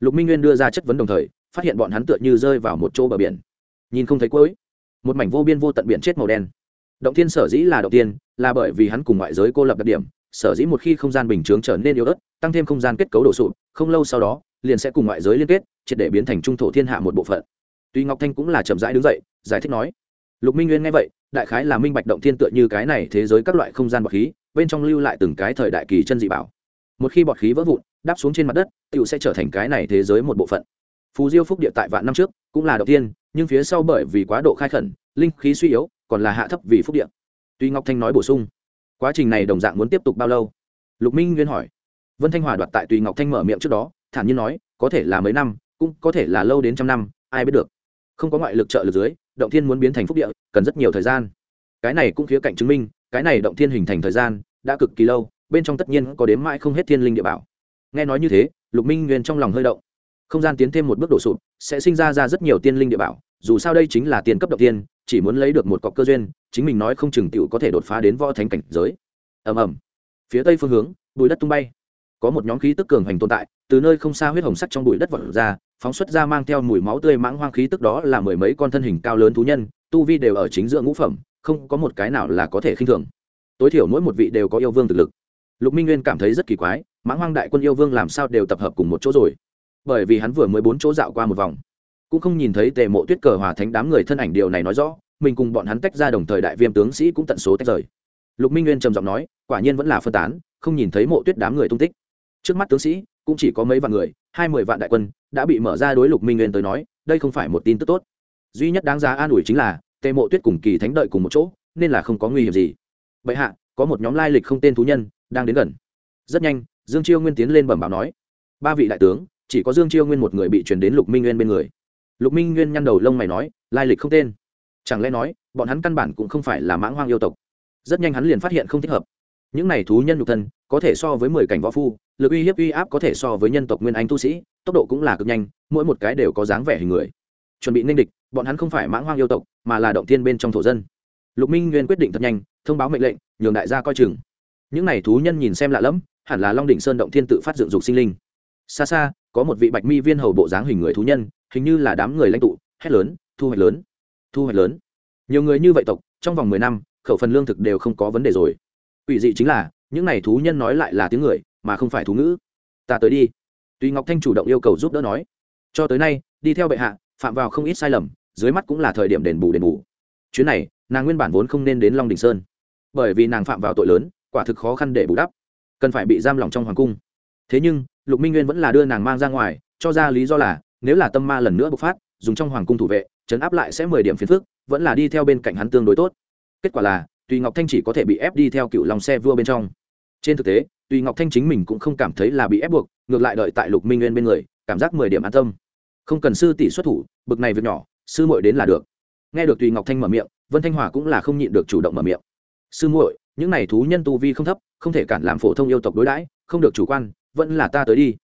Lục minh nguyên đưa ra chất vấn đồng thời phát hiện bọn hắn tựa như rơi vào một chỗ bờ biển. Nhìn không thấy cuối, một mảnh vô biên vô tận biển chết màu đen. Động thiên sở dĩ là động tiên, là bởi vì hắn cùng ngoại giới cô lập đặc điểm, sở dĩ một khi không gian bình chướng trở nên yếu ớt, tăng thêm không gian kết cấu đổ sụp, không lâu sau đó, liền sẽ cùng ngoại giới liên kết, triệt để biến thành trung thổ thiên hạ một bộ phận. Tuy ngọc thanh cũng là chậm rãi đứng dậy, giải thích nói, lục minh nguyên nghe vậy, đại khái là minh bạch động thiên tựa như cái này thế giới các loại không gian bọt khí, bên trong lưu lại từng cái thời đại kỳ chân dị bảo. Một khi bọt khí vỡ vụn, đáp xuống trên mặt đất tựu sẽ trở thành cái này thế giới một bộ phận phù diêu phúc địa tại vạn năm trước cũng là đầu tiên, nhưng phía sau bởi vì quá độ khai khẩn, linh khí suy yếu, còn là hạ thấp vì phúc địa. Tuy ngọc thanh nói bổ sung, quá trình này đồng dạng muốn tiếp tục bao lâu? Lục minh nguyên hỏi. Vân thanh hòa đoạt tại tùy ngọc thanh mở miệng trước đó, thản nhiên nói, có thể là mấy năm, cũng có thể là lâu đến trăm năm, ai biết được. Không có ngoại lực trợ lực dưới, động thiên muốn biến thành phúc địa, cần rất nhiều thời gian. Cái này cũng khía cạnh chứng minh, cái này động thiên hình thành thời gian, đã cực kỳ lâu, bên trong tất nhiên có đếm mãi không hết thiên linh địa bảo. Nghe nói như thế, lục minh nguyên trong lòng hơi động không gian tiến thêm một bước đổ sụp, sẽ sinh ra ra rất nhiều tiên linh địa bảo, dù sao đây chính là tiền cấp đầu tiên, chỉ muốn lấy được một cọc cơ duyên, chính mình nói không chừng t có thể đột phá đến võ thánh cảnh giới. Ầm ầm. Phía tây phương hướng, bụi đất tung bay. Có một nhóm khí tức cường hành tồn tại, từ nơi không xa huyết hồng sắc trong bụi đất vọt ra, phóng xuất ra mang theo mùi máu tươi mãng hoang khí tức đó là mười mấy con thân hình cao lớn thú nhân, tu vi đều ở chính giữa ngũ phẩm, không có một cái nào là có thể khinh thường. Tối thiểu mỗi một vị đều có yêu vương thực lực. Lục minh nguyên cảm thấy rất kỳ quái, mãng hoang đại quân yêu vương làm sao đều tập hợp cùng một chỗ rồi? Bởi vì hắn vừa mới bốn chỗ dạo qua một vòng. Cũng không nhìn thấy tề mộ tuyết cờ hòa thánh đám người thân ảnh điều này nói rõ, mình cùng bọn hắn tách ra đồng thời đại viêm tướng sĩ cũng tận số tách rời. Lục minh nguyên trầm giọng nói, quả nhiên vẫn là phân tán, không nhìn thấy mộ tuyết đám người tung tích. Trước mắt tướng sĩ, cũng chỉ có mấy vạn người, hai mươi vạn đại quân, đã bị mở ra đối lục minh nguyên tới nói, đây không phải một tin tức tốt. Duy nhất đáng giá an ủi chính là, tề mộ tuyết cùng kỳ thánh đợi cùng một chỗ, nên là không có nguy hiểm gì. Vậy hạ, có một nhóm lai lịch không tên thú nhân, đang đến gần. Rất nhanh, dương chiêu nguyên tiến lên bẩm báo nói, ba vị đại tướng chỉ có dương chiêu nguyên một người bị chuyển đến lục minh nguyên bên người. Lục minh nguyên nhăn đầu lông mày nói, lai lịch không tên. Chẳng lẽ nói, bọn hắn căn bản cũng không phải là mãng hoang yêu tộc. Rất nhanh hắn liền phát hiện không thích hợp. Những này thú nhân nhục thân, có thể so với mười cảnh võ phu, lực uy hiếp uy áp có thể so với nhân tộc nguyên anh tu sĩ, tốc độ cũng là cực nhanh, mỗi một cái đều có dáng vẻ hình người. Chuẩn bị ninh địch, bọn hắn không phải mãng hoang yêu tộc, mà là động thiên bên trong thổ dân. Lục minh nguyên quyết định thật nhanh, thông báo mệnh lệnh, nhường đại gia coi chừng. Những này thú nhân nhìn xem lạ lẫm, hẳn là long đỉnh sơn động thiên tự phát dựng dục sinh linh. Xa xa có một vị bạch mi viên hầu bộ dáng hình người thú nhân, hình như là đám người lãnh tụ, hét lớn, thu hoạch lớn, thu hoạch lớn. Nhiều người như vậy tộc, trong vòng mười năm, khẩu phần lương thực đều không có vấn đề rồi. Ủy dị chính là, những này thú nhân nói lại là tiếng người, mà không phải thú ngữ. Ta tới đi. Tuy ngọc thanh chủ động yêu cầu giúp đỡ nói. Cho tới nay, đi theo bệ hạ, phạm vào không ít sai lầm, dưới mắt cũng là thời điểm đền bù đền bù. Chuyến này, nàng nguyên bản vốn không nên đến long đình sơn. Bởi vì nàng phạm vào tội lớn, quả thực khó khăn để bù đắp. Cần phải bị giam lỏng trong hoàng cung. Thế nhưng lục minh nguyên vẫn là đưa nàng mang ra ngoài, cho ra lý do là, nếu là tâm ma lần nữa bộc phát, dùng trong hoàng cung thủ vệ chấn áp lại sẽ mười điểm phiền phức, vẫn là đi theo bên cạnh hắn tương đối tốt. Kết quả là, tùy ngọc thanh chỉ có thể bị ép đi theo cựu lòng xe vua bên trong. Trên thực tế, tùy ngọc thanh chính mình cũng không cảm thấy là bị ép buộc, ngược lại đợi tại lục minh nguyên bên người, cảm giác mười điểm an tâm. Không cần sư tỷ xuất thủ, bực này việc nhỏ, sư muội đến là được. Nghe được tùy ngọc thanh mở miệng, vân thanh hòa cũng là không nhịn được chủ động mở miệng. Sư muội, những này thú nhân tu vi không thấp, không thể cản làm phổ thông yêu tộc đối đãi, không được chủ quan vẫn là ta tới đi.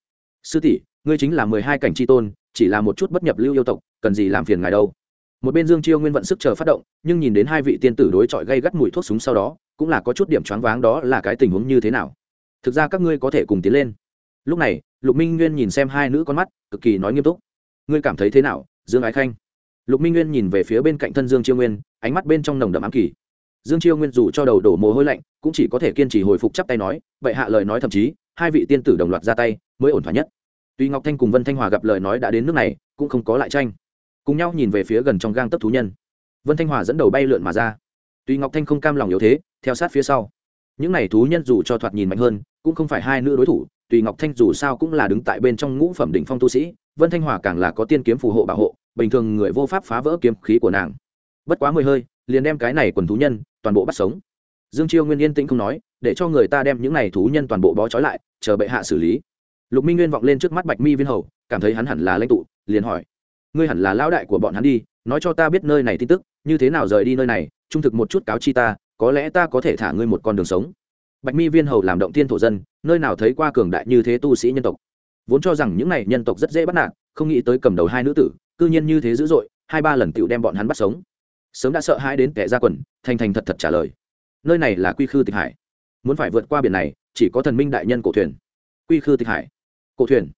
Sư tỷ, ngươi chính là mười hai cảnh tri tôn, chỉ là một chút bất nhập lưu yêu tộc, cần gì làm phiền ngài đâu? Một bên dương chiêu nguyên vận sức chờ phát động, nhưng nhìn đến hai vị tiên tử đối chọi gây gắt mùi thuốc súng sau đó, cũng là có chút điểm choáng váng đó là cái tình huống như thế nào. Thực ra các ngươi có thể cùng tiến lên. Lúc này, lục minh nguyên nhìn xem hai nữ con mắt, cực kỳ nói nghiêm túc. Ngươi cảm thấy thế nào, dương ái khanh? Lục minh nguyên nhìn về phía bên cạnh thân dương chiêu nguyên, ánh mắt bên trong nồng đậm ám kỳ dương chiêu nguyên dù cho đầu đổ mồ hôi lạnh, cũng chỉ có thể kiên trì hồi phục chắp tay nói vậy hạ lời nói thậm chí hai vị tiên tử đồng loạt ra tay mới ổn thỏa nhất. Tuy ngọc thanh cùng vân thanh hòa gặp lời nói đã đến nước này, cũng không có lại tranh. Cùng nhau nhìn về phía gần trong gang tấc thú nhân. Vân thanh hòa dẫn đầu bay lượn mà ra. Tuy ngọc thanh không cam lòng yếu thế, theo sát phía sau. Những n à y thú nhân dù cho thoạt nhìn mạnh hơn, cũng không phải hai nữ đối thủ tùy ngọc thanh dù sao cũng là đứng tại bên trong ngũ phẩm đỉnh phong tu sĩ, vân thanh hòa càng là có tiên kiếm phù hộ bảo hộ, bình thường người vô pháp phá vỡ kiếm khí của nàng. Bất quá mười hơi, liền đem cái này quần thú nhân toàn bộ bắt sống. Dương chiêu nguyên yên tĩnh không nói để cho người ta đem những này thú nhân toàn bộ bó trói lại, chờ bệ hạ xử lý. Lục minh nguyên vọng lên trước mắt bạch mi viên hầu, cảm thấy hắn hẳn là lãnh tụ, liền hỏi, ngươi hẳn là lão đại của bọn hắn đi, nói cho ta biết nơi này tin tức, như thế nào rời đi nơi này, trung thực một chút cáo chi ta, có lẽ ta có thể thả ngươi một con đường sống. Bạch mi viên hầu làm động thiên thổ dân, nơi nào thấy qua cường đại như thế tu sĩ nhân tộc. Vốn cho rằng những này nhân tộc rất dễ bắt nạt, không nghĩ tới cầm đầu hai nữ tử, cư nhiên như thế dữ dội, hai ba lần tựu đem bọn hắn bắt sống. Sớm đã sợ hãi đến kẻ ra quần, thành thành thật thật trả lời. Nơi này là quy khư tịch hải muốn phải vượt qua biển này, chỉ có thần minh đại nhân cổ thuyền. Quy khư tịch hải. Cổ thuyền.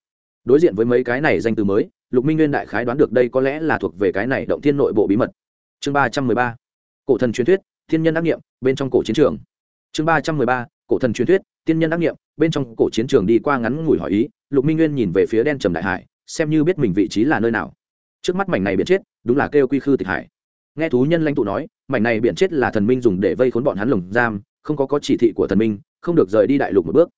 Đối diện với mấy cái này danh từ mới, lục minh nguyên đại khái đoán được đây có lẽ là thuộc về cái này động thiên nội bộ bí mật. Chương ba trăm mười ba. Cổ thần truyền thuyết, thiên nhân đắc nghiệm, bên trong cổ chiến trường. Chương ba trăm mười ba. Cổ thần truyền thuyết tiên nhân đắc nghiệm, bên trong cổ chiến trường đi qua ngắn ngủi hỏi ý, lục minh nguyên nhìn về phía đen trầm đại hải, xem như biết mình vị trí là nơi nào. Trước mắt mảnh này biển chết, đúng là kêu quy khư tịch hải. Nghe thú nhân lãnh tụ nói, mảnh này biển chết là thần minh dùng để vây khốn bọn hắn lồng giam không có có chỉ thị của thần minh, không được rời đi đại lục một bước.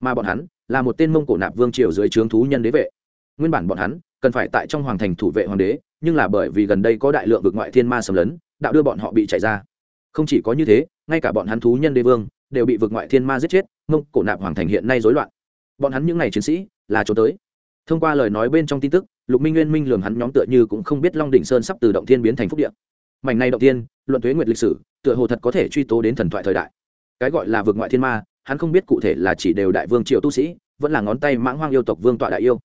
Mà bọn hắn là một tên mông cổ nạp vương triều dưới trướng thú nhân đế vệ. Nguyên bản bọn hắn cần phải tại trong hoàng thành thủ vệ hoàng đế, nhưng là bởi vì gần đây có đại lượng vực ngoại thiên ma xâm lấn, đạo đưa bọn họ bị chạy ra. Không chỉ có như thế, ngay cả bọn hắn thú nhân đế vương đều bị vực ngoại thiên ma giết chết, mông cổ nạp hoàng thành hiện nay rối loạn. Bọn hắn những ngày chiến sĩ là trốn tới. Thông qua lời nói bên trong tin tức, lục minh nguyên minh lường hắn nhóm tựa như cũng không biết long đỉnh sơn sắp từ động thiên biến thành phúc điện mảnh này động tiên luận thuế nguyệt lịch sử, tựa hồ thật có thể truy tố đến thần thoại thời đại cái gọi là vực ngoại thiên ma, hắn không biết cụ thể là chỉ đều đại vương triều tu sĩ, vẫn là ngón tay mãng hoang yêu tộc vương tọa đại yêu.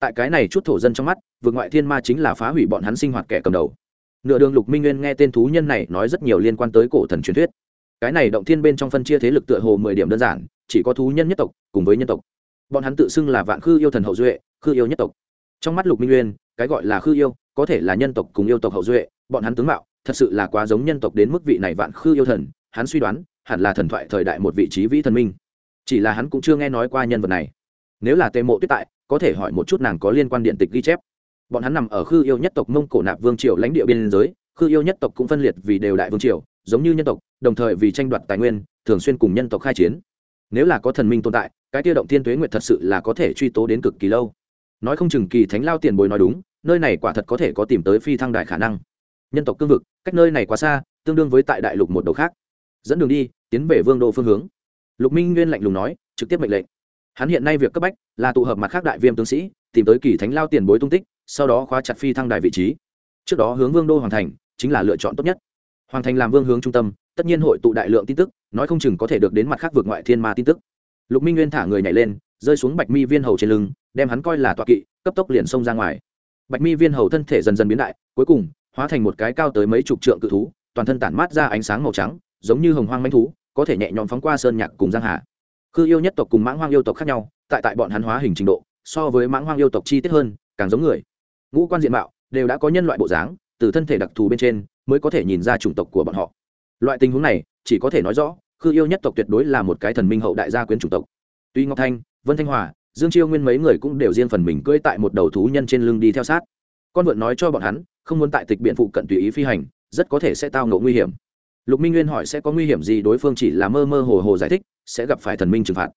Tại cái này chút thổ dân trong mắt vực ngoại thiên ma chính là phá hủy bọn hắn sinh hoạt kẻ cầm đầu. Nửa đường lục minh nguyên nghe tên thú nhân này nói rất nhiều liên quan tới cổ thần truyền thuyết. Cái này động thiên bên trong phân chia thế lực tựa hồ mười điểm đơn giản, chỉ có thú nhân nhất tộc cùng với nhân tộc. Bọn hắn tự xưng là vạn khư yêu thần hậu duệ, khư yêu nhất tộc. Trong mắt lục minh nguyên, cái gọi là khư yêu, có thể là nhân tộc cùng yêu tộc hậu duệ, bọn hắn tướng mạo thật sự là quá giống nhân tộc đến mức vị này vạn khư yêu thần, hắn suy đoán hẳn là thần thoại thời đại một vị trí vĩ thần minh. Chỉ là hắn cũng chưa nghe nói qua nhân vật này. Nếu là tề mộ tuyết tại, có thể hỏi một chút nàng có liên quan điện tịch ghi chép. Bọn hắn nằm ở khư yêu nhất tộc mông cổ nạp vương triều lãnh địa biên giới, khư yêu nhất tộc cũng phân liệt vì đều đại vương triều, giống như nhân tộc, đồng thời vì tranh đoạt tài nguyên, thường xuyên cùng nhân tộc khai chiến. Nếu là có thần minh tồn tại, cái tiêu động thiên tuế nguyệt thật sự là có thể truy tố đến cực kỳ lâu. Nói không chừng kỳ thánh lao tiền bồi nói đúng, nơi này quả thật có thể có tìm tới phi thăng đại khả năng. Nhân tộc cương vực, cách nơi này quá xa, tương đương với tại đại lục một đầu khác. Dẫn đường đi tiến về vương đô phương hướng. Lục minh nguyên lạnh lùng nói, trực tiếp mệnh lệnh. Hắn hiện nay việc cấp bách là tụ hợp mặt khác đại viêm tướng sĩ, tìm tới kỳ thánh lao tiền bối tung tích, sau đó khóa chặt phi thăng đài vị trí. Trước đó hướng vương đô hoàng thành, chính là lựa chọn tốt nhất. Hoàng thành làm vương hướng trung tâm, tất nhiên hội tụ đại lượng tin tức, nói không chừng có thể được đến mặt khác vượt ngoại thiên ma tin tức. Lục minh nguyên thả người nhảy lên, rơi xuống bạch mi viên hầu trên lưng, đem hắn coi là tọa kỵ, cấp tốc liền xông ra ngoài. Bạch mi viên hầu thân thể dần dần biến đại, cuối cùng, hóa thành một cái cao tới mấy chục trượng cự thú, toàn thân tản mát ra ánh sáng màu trắng, giống như hồng hoang manh thú có thể nhẹ nhõm phóng qua sơn nhạc cùng giang hà. Khư yêu nhất tộc cùng mãng hoang yêu tộc khác nhau, tại tại bọn hắn hóa hình trình độ, so với mãng hoang yêu tộc chi tiết hơn, càng giống người. Ngũ quan diện mạo, đều đã có nhân loại bộ dáng, từ thân thể đặc thù bên trên, mới có thể nhìn ra chủng tộc của bọn họ. Loại tình huống này, chỉ có thể nói rõ, khư yêu nhất tộc tuyệt đối là một cái thần minh hậu đại gia quyến chủng tộc. Tuy ngọc thanh, vân thanh hòa, dương chiêu nguyên mấy người cũng đều riêng phần mình cưỡi tại một đầu thú nhân trên lưng đi theo sát. Con vượn nói cho bọn hắn, không muốn tại tịch biện phụ cận tùy ý phi hành, rất có thể sẽ tao ngộ nguy hiểm lục minh nguyên hỏi sẽ có nguy hiểm gì, đối phương chỉ là mơ mơ hồ hồ giải thích, sẽ gặp phải thần minh trừng phạt.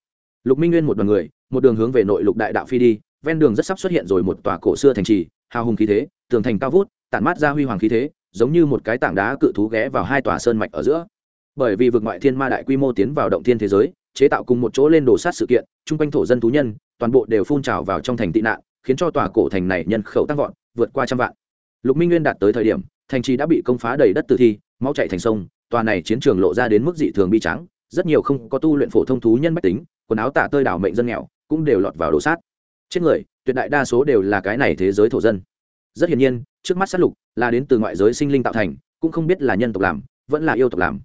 Lục minh nguyên một đoàn người, một đường hướng về nội lục đại đạo phi đi, ven đường rất sắp xuất hiện rồi một tòa cổ xưa thành trì, hào hùng khí thế, tường thành cao vút, tản mát ra huy hoàng khí thế, giống như một cái tảng đá cự thú ghé vào hai tòa sơn mạch ở giữa. Bởi vì vực ngoại thiên ma đại quy mô tiến vào động thiên thế giới, chế tạo cùng một chỗ lên đồ sát sự kiện, chung quanh thổ dân thú nhân, toàn bộ đều phun trào vào trong thành tị nạn, khiến cho tòa cổ thành này nhân khẩu tăng vọt, vượt qua trăm vạn. Lục minh nguyên đạt tới thời điểm, thành trì đã bị công phá đầy đất tử thi máu chạy thành sông, tòa này chiến trường lộ ra đến mức dị thường bi trắng rất nhiều không có tu luyện phổ thông thú nhân mách tính, quần áo tả tơi đảo mệnh dân nghèo, cũng đều lọt vào đổ sát. Chết người, tuyệt đại đa số đều là cái này thế giới thổ dân. Rất hiển nhiên, trước mắt sát lục là đến từ ngoại giới sinh linh tạo thành, cũng không biết là nhân tộc làm, vẫn là yêu tộc làm.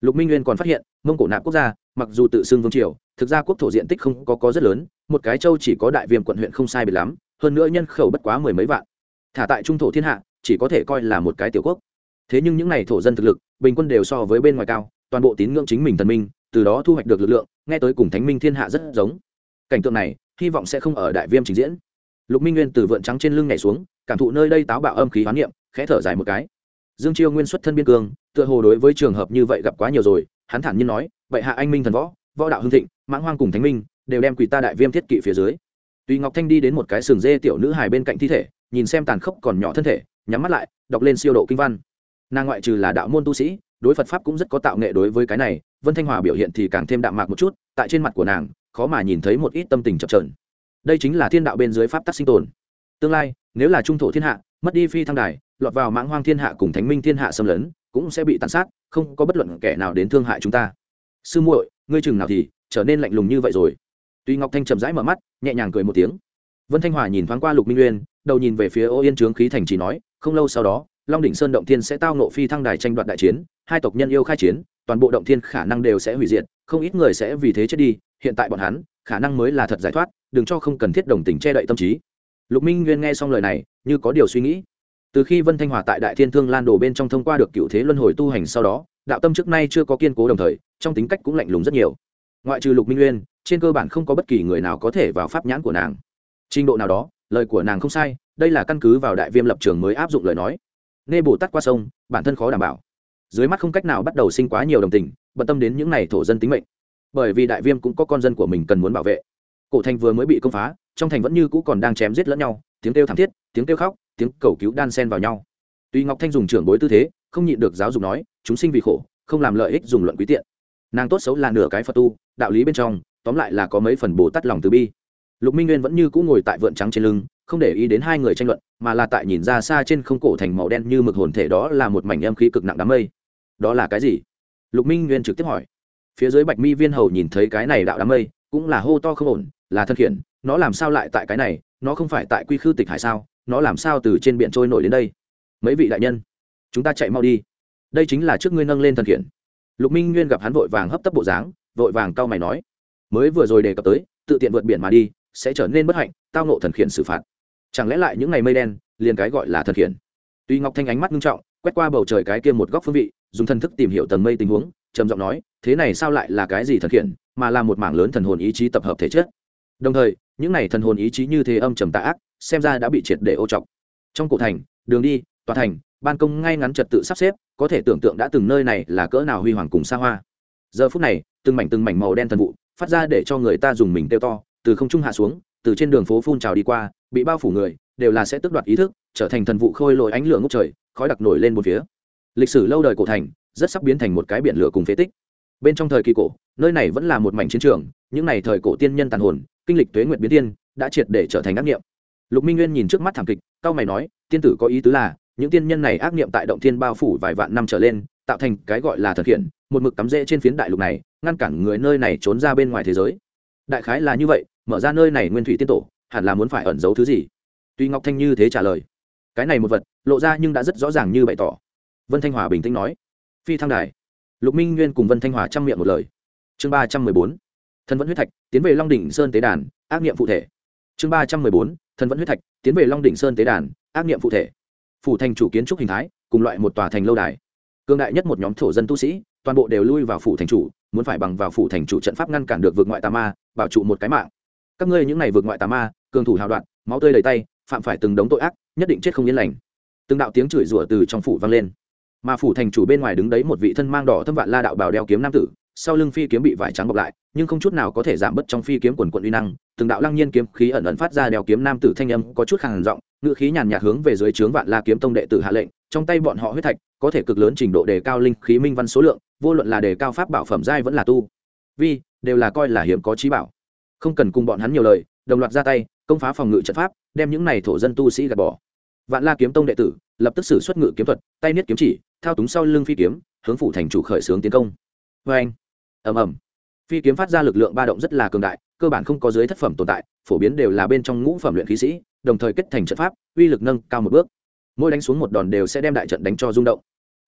Lục minh nguyên còn phát hiện, mông cổ nạp quốc gia, mặc dù tự xưng vương triều, thực ra quốc thổ diện tích không có có rất lớn, một cái châu chỉ có đại viêm quận huyện không sai biệt lắm, hơn nữa nhân khẩu bất quá mười mấy vạn. Thả tại trung thổ thiên hạ, chỉ có thể coi là một cái tiểu quốc thế nhưng những n à y thổ dân thực lực, bình quân đều so với bên ngoài cao, toàn bộ tín ngưỡng chính mình thần minh, từ đó thu hoạch được lực lượng, nghe tới cùng thánh minh thiên hạ rất giống. Cảnh tượng này, hy vọng sẽ không ở đại viêm trình diễn. Lục minh nguyên từ vượn trắng trên lưng nhảy xuống, cảm thụ nơi đây táo bạo âm khí hoán niệm, khẽ thở dài một cái. Dương chiêu nguyên xuất thân biên cương, tựa hồ đối với trường hợp như vậy gặp quá nhiều rồi, hắn thản nhiên nói vậy hạ anh minh thần võ võ đạo hưng thịnh, mãng hoang cùng thánh minh, đều đem quỳ ta đại viêm thiết kỵ phía dưới. Tùy ngọc thanh đi đến một cái sừng dê tiểu nữ hài bên cạnh thi thể, nhìn xem tàn khốc còn nhỏ thân thể, nhắm mắt lại, đọc lên siêu độ kinh văn nàng ngoại trừ là đạo môn tu sĩ, đối phật pháp cũng rất có tạo nghệ đối với cái này, vân thanh hòa biểu hiện thì càng thêm đạm mạc một chút, tại trên mặt của nàng, khó mà nhìn thấy một ít tâm tình chập trờn đây chính là thiên đạo bên dưới pháp tắc sinh tồn. Tương lai, nếu là trung thổ thiên hạ, mất đi phi thăng đài, lọt vào mãng hoang thiên hạ cùng thánh minh thiên hạ xâm lấn, cũng sẽ bị tàn sát, không có bất luận kẻ nào đến thương hại chúng ta. Sư muội, ngươi chừng nào thì trở nên lạnh lùng như vậy rồi. Tuy ngọc thanh chậm rãi mở mắt, nhẹ nhàng cười một tiếng. Vân thanh hòa nhìn thoáng qua lục minh uyên, đầu nhìn về phía ô yên trướng khí thành chỉ nói, không lâu sau đó long đỉnh sơn động thiên sẽ tao nộ phi thăng đài tranh đoạt đại chiến, hai tộc nhân yêu khai chiến, toàn bộ động thiên khả năng đều sẽ hủy diệt, không ít người sẽ vì thế chết đi, hiện tại bọn hắn, khả năng mới là thật giải thoát, đừng cho không cần thiết đồng tình che đậy tâm trí. Lục minh nguyên nghe xong lời này, như có điều suy nghĩ. Từ khi vân thanh hòa tại đại thiên thương lan đồ bên trong thông qua được cựu thế luân hồi tu hành sau đó, đạo tâm trước nay chưa có kiên cố đồng thời, trong tính cách cũng lạnh lùng rất nhiều. Ngoại trừ lục minh nguyên, trên cơ bản không có bất kỳ người nào có thể vào pháp nhãn của nàng. Trình độ nào đó, lời của nàng không sai, đây là căn cứ vào đại viêm lập trường mới áp dụng lời nói nê bồ tát qua sông, bản thân khó đảm bảo. Dưới mắt không cách nào bắt đầu sinh quá nhiều đồng tình, bận tâm đến những n à y thổ dân tính mệnh. Bởi vì đại viêm cũng có con dân của mình cần muốn bảo vệ. Cổ thành vừa mới bị công phá, trong thành vẫn như cũ còn đang chém giết lẫn nhau, tiếng kêu thảm thiết, tiếng kêu khóc, tiếng cầu cứu đan sen vào nhau. Tuy ngọc thanh dùng trưởng bối tư thế, không nhịn được giáo dục nói, chúng sinh vì khổ, không làm lợi ích dùng luận quý tiện. Nàng tốt xấu là nửa cái phật tu, đạo lý bên trong, tóm lại là có mấy phần bồ tát lòng từ bi. Lục minh nguyên vẫn như cũ ngồi tại vượn trắng trên lưng không để ý đến hai người tranh luận, mà là tại nhìn ra xa trên không cổ thành màu đen như mực hồn thể đó là một mảnh âm khí cực nặng đám mây. Đó là cái gì? Lục minh nguyên trực tiếp hỏi. Phía dưới bạch mi viên hầu nhìn thấy cái này đạo đám mây, cũng là hô to không ổn, là thân khiển, nó làm sao lại tại cái này, nó không phải tại quy khư tịch hải sao, nó làm sao từ trên biển trôi nổi đến đây? Mấy vị đại nhân, chúng ta chạy mau đi. Đây chính là trước ngươi nâng lên thần khiển. Lục minh nguyên gặp hắn vội vàng hấp tấp bộ dáng, vội vàng cau mày nói. Mới vừa rồi đề cập tới, tự tiện vượt biển mà đi, sẽ trở nên bất hạnh, tao nộ thần khiển xử phạt chẳng lẽ lại những ngày mây đen, liền cái gọi là thần khiển? Tuy ngọc thanh ánh mắt nghiêm trọng, quét qua bầu trời cái kia một góc phương vị, dùng thần thức tìm hiểu tầng mây tình huống, trầm giọng nói, thế này sao lại là cái gì thần khiển, mà là một mảng lớn thần hồn ý chí tập hợp thể chất. Đồng thời, những này thần hồn ý chí như thế âm trầm tạ ác, xem ra đã bị triệt để ô trọc. Trong cổ thành, đường đi, tòa thành, ban công ngay ngắn trật tự sắp xếp, có thể tưởng tượng đã từng nơi này là cỡ nào huy hoàng cùng xa hoa. Giờ phút này, từng mảnh từng mảnh màu đen thần vụ, phát ra để cho người ta dùng mình tiêu to, từ không trung hạ xuống từ trên đường phố phun trào đi qua, bị bao phủ người, đều là sẽ tước đoạt ý thức, trở thành thần vụ khôi lội ánh lửa ngốc trời, khói đặc nổi lên một phía. Lịch sử lâu đời cổ thành, rất sắp biến thành một cái biển lửa cùng phế tích. Bên trong thời kỳ cổ, nơi này vẫn là một mảnh chiến trường, những n à y thời cổ tiên nhân tàn hồn, kinh lịch tuế nguyện biến tiên đã triệt để trở thành ác nghiệm lục minh nguyên nhìn trước mắt thảm kịch cao mày nói, tiên tử có ý tứ là, những tiên nhân này ác niệm tại động thiên bao phủ vài vạn năm trở lên, tạo thành cái gọi là thực hiện một mực cắm rễ trên phiến đại lục này, ngăn cản người nơi này trốn ra bên ngoài thế giới. Đại khái là như vậy mở ra nơi này nguyên thủy tiên tổ, hẳn là muốn phải ẩn giấu thứ gì? Tuy ngọc thanh như thế trả lời, cái này một vật, lộ ra nhưng đã rất rõ ràng như bày tỏ. Vân thanh hòa bình tĩnh nói. Phi thăng đài. Lục minh nguyên cùng vân thanh hòa chăm miệng một lời. Chương ba trăm mười bốn. Thân vẫn huyết thạch, tiến về long đỉnh sơn tế đàn, ác nghiệm phụ thể. Chương ba trăm mười bốn. Thân vẫn huyết thạch, tiến về long đỉnh sơn tế đàn, ác nghiệm phụ thể. Phủ thành chủ kiến trúc hình thái, cùng loại một tòa thành lâu đài. Cương đại nhất một nhóm thổ dân tu sĩ, toàn bộ đều lui vào phủ thành chủ, muốn phải bằng vào phủ thành chủ trận pháp ngăn cản được vượt ngoại tà ma, bảo trụ một cái mạng các ngươi những này vượt ngoại tà ma, cường thủ hào đoạn máu tươi đầy tay, phạm phải từng đống tội ác, nhất định chết không yên lành. Từng đạo tiếng chửi rủa từ trong phủ vang lên. Mà phủ thành chủ bên ngoài đứng đấy một vị thân mang đỏ thâm vạn la đạo bào đeo kiếm nam tử, sau lưng phi kiếm bị vải trắng bọc lại, nhưng không chút nào có thể giảm bớt trong phi kiếm quần quận uy năng, từng đạo lăng nhiên kiếm khí ẩn ẩn phát ra đeo kiếm nam tử thanh âm có chút khàn giọng ngự khí nhàn nhạt hướng về dưới trướng vạn la kiếm tông đệ tử hạ lệnh, trong tay bọn họ huyết thạch, có thể cực lớn trình độ đề cao linh khí minh văn số lượng, vô luận là đề cao pháp bảo phẩm giai vẫn là tu. Vi, đều là coi là hiếm có trí bảo không cần cùng bọn hắn nhiều lời, đồng loạt ra tay, công phá phòng ngự trận pháp, đem những này thổ dân tu sĩ gạt bỏ. Vạn la kiếm tông đệ tử lập tức xử xuất ngự kiếm thuật, tay niết kiếm chỉ, thao túng sau lưng phi kiếm, hướng phủ thành chủ khởi xướng tiến công. Vê anh, ầm ầm. Phi kiếm phát ra lực lượng ba động rất là cường đại, cơ bản không có dưới thất phẩm tồn tại, phổ biến đều là bên trong ngũ phẩm luyện khí sĩ, đồng thời kết thành trận pháp, uy lực nâng cao một bước. Mỗi đánh xuống một đòn đều sẽ đem đại trận đánh cho rung động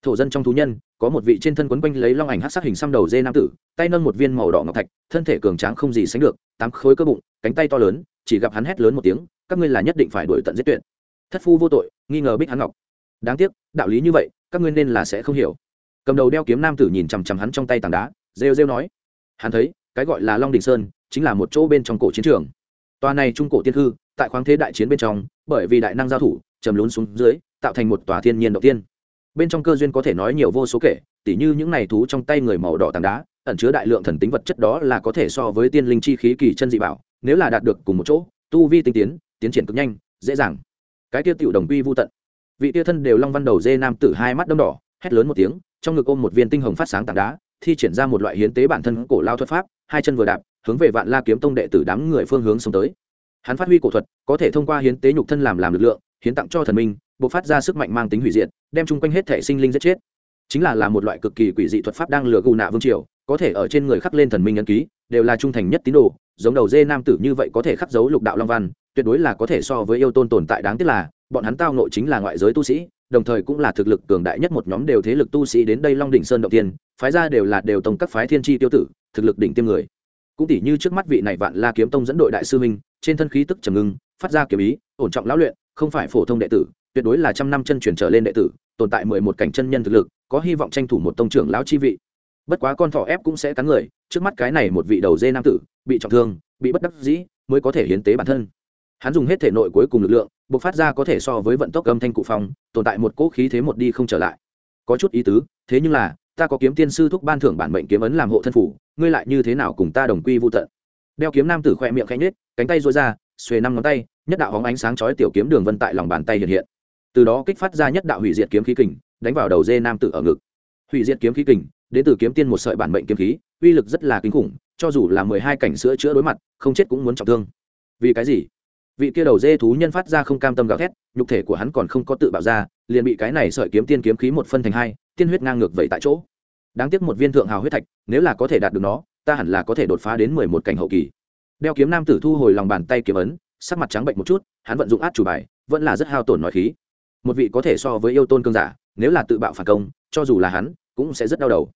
thổ dân trong thú nhân, có một vị trên thân quấn quanh lấy long ảnh hát sát hình xăm đầu dê nam tử, tay nâng một viên màu đỏ ngọc thạch, thân thể cường tráng không gì sánh được, tám khối cơ bụng, cánh tay to lớn, chỉ gặp hắn hét lớn một tiếng, các ngươi là nhất định phải đuổi tận giết tuyệt. Thất phu vô tội, nghi ngờ bích hắn ngọc. Đáng tiếc, đạo lý như vậy, các ngươi nên là sẽ không hiểu. Cầm đầu đeo kiếm nam tử nhìn chằm chằm hắn trong tay tảng đá, rêu rêu nói, hắn thấy, cái gọi là long đình sơn, chính là một chỗ bên trong cổ chiến trường. Tòa này trung cổ tiên hư, tại khoáng thế đại chiến bên trong, bởi vì đại năng giao thủ chầm lún xuống dưới, tạo thành một tòa thiên nhiên đầu tiên bên trong cơ duyên có thể nói nhiều vô số kể, tỉ như những này thú trong tay người màu đỏ tảng đá, ẩn chứa đại lượng thần tính vật chất đó là có thể so với tiên linh chi khí kỳ chân dị bảo, nếu là đạt được cùng một chỗ, tu vi tinh tiến tiến triển cực nhanh, dễ dàng. Cái tiêu tiểu đồng quy vô tận. Vị tiêu thân đều long văn đầu dê nam tử hai mắt đâm đỏ, hét lớn một tiếng, trong ngực ôm một viên tinh hồng phát sáng tảng đá, thi triển ra một loại hiến tế bản thân cổ lao thuật pháp, hai chân vừa đạp, hướng về vạn la kiếm tông đệ tử đám người phương hướng xuống tới. Hắn phát huy cổ thuật, có thể thông qua hiến tế nhục thân làm làm lực lượng, hiến tặng cho thần minh buộc phát ra sức mạnh mang tính hủy diệt đem chung quanh hết thể sinh linh giết chết. Chính là là một loại cực kỳ quỷ dị thuật pháp đang lừa gù nạ vương triều, có thể ở trên người khắc lên thần minh ấn ký, đều là trung thành nhất tín đồ, giống đầu dê nam tử như vậy có thể khắc dấu lục đạo long văn, tuyệt đối là có thể so với yêu tôn tồn tại đáng tiếc là, bọn hắn tao nội chính là ngoại giới tu sĩ, đồng thời cũng là thực lực cường đại nhất một nhóm đều thế lực tu sĩ đến đây long đỉnh sơn động tiên, phái ra đều là đều tông các phái thiên tri tiêu tử, thực lực đỉnh tiêm người. Cũng tỷ như trước mắt vị này vạn la kiếm tông dẫn đội đại sư minh, trên thân khí tức trầm ngưng, phát ra kiếm ý, ổn trọng lão luyện, không phải phổ thông đệ tử, tuyệt đối là trăm năm chân truyền trở lên đệ tử tồn tại mười một cảnh chân nhân thực lực, có hy vọng tranh thủ một tông trưởng lão chi vị. Bất quá con thỏ ép cũng sẽ cắn người, trước mắt cái này một vị đầu dê nam tử, bị trọng thương, bị bất đắc dĩ, mới có thể hiến tế bản thân. Hắn dùng hết thể nội cuối cùng lực lượng buộc phát ra có thể so với vận tốc âm thanh cụ phong, tồn tại một cỗ khí thế một đi không trở lại. Có chút ý tứ, thế nhưng là, ta có kiếm tiên sư thúc ban thưởng bản mệnh kiếm ấn làm hộ thân phủ, ngươi lại như thế nào cùng ta đồng quy vô tận? Đeo kiếm nam tử khoe miệng khẽ nết cánh tay rối ra, xuề năm ngón tay, nhất đạo hóng ánh sáng chói tiểu kiếm đường vân tại lòng bàn tay hiện hiện từ đó kích phát ra nhất đạo hủy diệt kiếm khí kình, đánh vào đầu dê nam tử ở ngực. Hủy diệt kiếm khí kình, đến từ kiếm tiên một sợi bản mệnh kiếm khí, uy lực rất là kinh khủng, cho dù là mười hai cảnh sữa chữa đối mặt, không chết cũng muốn trọng thương. Vì cái gì? Vị kia đầu dê thú nhân phát ra không cam tâm gào thét, nhục thể của hắn còn không có tự bạo ra, liền bị cái này sợi kiếm tiên kiếm khí một phân thành hai, tiên huyết ngang ngược vậy tại chỗ. Đáng tiếc một viên thượng hào huyết thạch, nếu là có thể đạt được nó, ta hẳn là có thể đột phá đến mười một cảnh hậu kỳ. Đeo kiếm nam tử thu hồi lòng bàn tay kiếm ấn, sắc mặt trắng bệnh một chút, hắn vận dụng át chủ bài, vẫn là rất hao tổn nói khí một vị có thể so với yêu tôn cương giả, nếu là tự bạo phản công, cho dù là hắn, cũng sẽ rất đau đầu.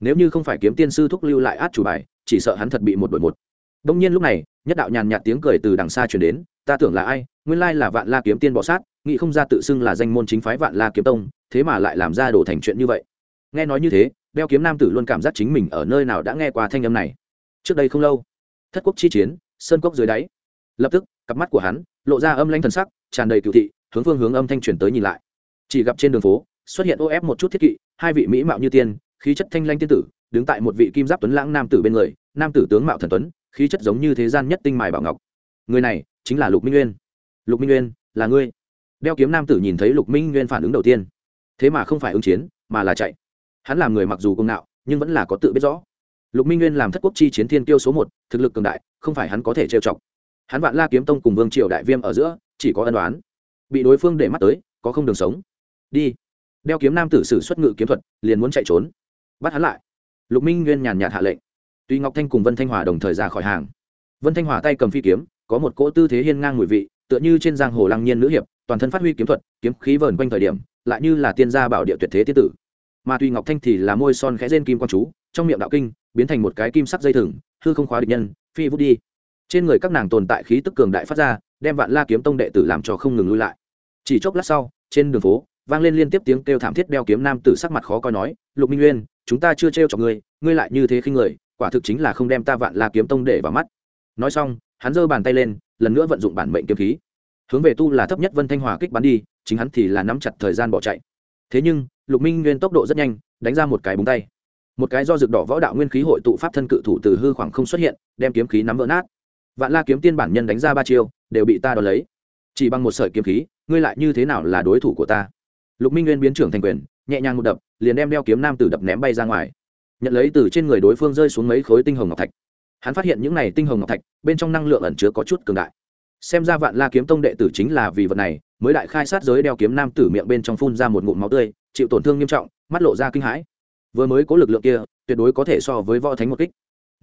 Nếu như không phải kiếm tiên sư thúc lưu lại át chủ bài, chỉ sợ hắn thật bị một đội một. Đông nhiên lúc này, nhất đạo nhàn nhạt tiếng cười từ đằng xa chuyển đến, ta tưởng là ai? Nguyên lai là vạn la kiếm tiên bọ sát, nghĩ không ra tự xưng là danh môn chính phái vạn la kiếm tông, thế mà lại làm ra đổ thành chuyện như vậy. Nghe nói như thế đeo kiếm nam tử luôn cảm giác chính mình ở nơi nào đã nghe qua thanh âm này. Trước đây không lâu, thất quốc chi chiến, sơn cốc dưới đáy. Lập tức, cặp mắt của hắn, lộ ra âm lanh thần sắc, tràn đầy cựu thị hướng phương hướng âm thanh truyền tới nhìn lại. Chỉ gặp trên đường phố, xuất hiện ô ép một chút thiết kỵ, hai vị mỹ mạo như tiên, khí chất thanh lanh tiên tử, đứng tại một vị kim giáp tuấn lãng nam tử bên người, nam tử tướng mạo thần tuấn, khí chất giống như thế gian nhất tinh mài bảo ngọc. Người này chính là lục minh nguyên. Lục minh nguyên, là ngươi? Đeo kiếm nam tử nhìn thấy lục minh nguyên phản ứng đầu tiên. Thế mà không phải ứng chiến, mà là chạy. Hắn làm người mặc dù công nạo, nhưng vẫn là có tự biết rõ. Lục minh nguyên làm thất quốc chi chiến thiên tiêu số một, thực lực cường đại, không phải hắn có thể trêu chọc. Hắn vạn la kiếm tông cùng vương triều đại viêm ở giữa, chỉ có ân đoán bị đối phương để mắt tới, có không đường sống. Đi. Đeo kiếm nam tử sử xuất ngự kiếm thuật, liền muốn chạy trốn. Bắt hắn lại. Lục minh nguyên nhàn nhạt hạ lệnh. Tuy ngọc thanh cùng vân thanh hòa đồng thời ra khỏi hàng. Vân thanh hòa tay cầm phi kiếm, có một cỗ tư thế hiên ngang mùi vị, tựa như trên giang hồ lăng nhiên nữ hiệp, toàn thân phát huy kiếm thuật, kiếm khí vờn quanh thời điểm, lại như là tiên gia bảo địa tuyệt thế tiết tử. Mà tuy ngọc thanh thì là môi son khẽ rên kim quang chú, trong miệng đạo kinh, biến thành một cái kim sắc dây thừng, hư không khóa địch nhân, phi vút đi trên người các nàng tồn tại khí tức cường đại phát ra, đem vạn la kiếm tông đệ tử làm cho không ngừng lui lại. Chỉ chốc lát sau, trên đường phố, vang lên liên tiếp tiếng kêu thảm thiết đeo kiếm nam tử sắc mặt khó coi nói, lục minh nguyên, chúng ta chưa trêu cho ngươi ngươi lại như thế khi người, quả thực chính là không đem ta vạn la kiếm tông để vào mắt. Nói xong, hắn giơ bàn tay lên, lần nữa vận dụng bản mệnh kiếm khí. Hướng về tu là thấp nhất vân thanh hòa kích bắn đi, chính hắn thì là nắm chặt thời gian bỏ chạy. Thế nhưng, lục minh nguyên tốc độ rất nhanh, đánh ra một cái búng tay. Một cái do rực đỏ võ đạo nguyên khí hội tụ pháp thân cự thủ từ hư khoảng không xuất hiện, đem kiếm khí nắm vỡ nát vạn la kiếm tiên bản nhân đánh ra ba chiêu, đều bị ta đo lấy. Chỉ bằng một sợi kiếm khí, ngươi lại như thế nào là đối thủ của ta? Lục minh nguyên biến trưởng thành quyền, nhẹ nhàng một đập, liền đem đeo kiếm nam tử đập ném bay ra ngoài. Nhận lấy từ trên người đối phương rơi xuống mấy khối tinh hồng ngọc thạch. Hắn phát hiện những này tinh hồng ngọc thạch, bên trong năng lượng ẩn chứa có chút cường đại. Xem ra vạn la kiếm tông đệ tử chính là vì vật này, mới đại khai sát giới đeo kiếm nam tử miệng bên trong phun ra một ngụm máu tươi, chịu tổn thương nghiêm trọng, mắt lộ ra kinh hãi. Vừa mới có lực lượng kia, tuyệt đối có thể so với võ thánh một kích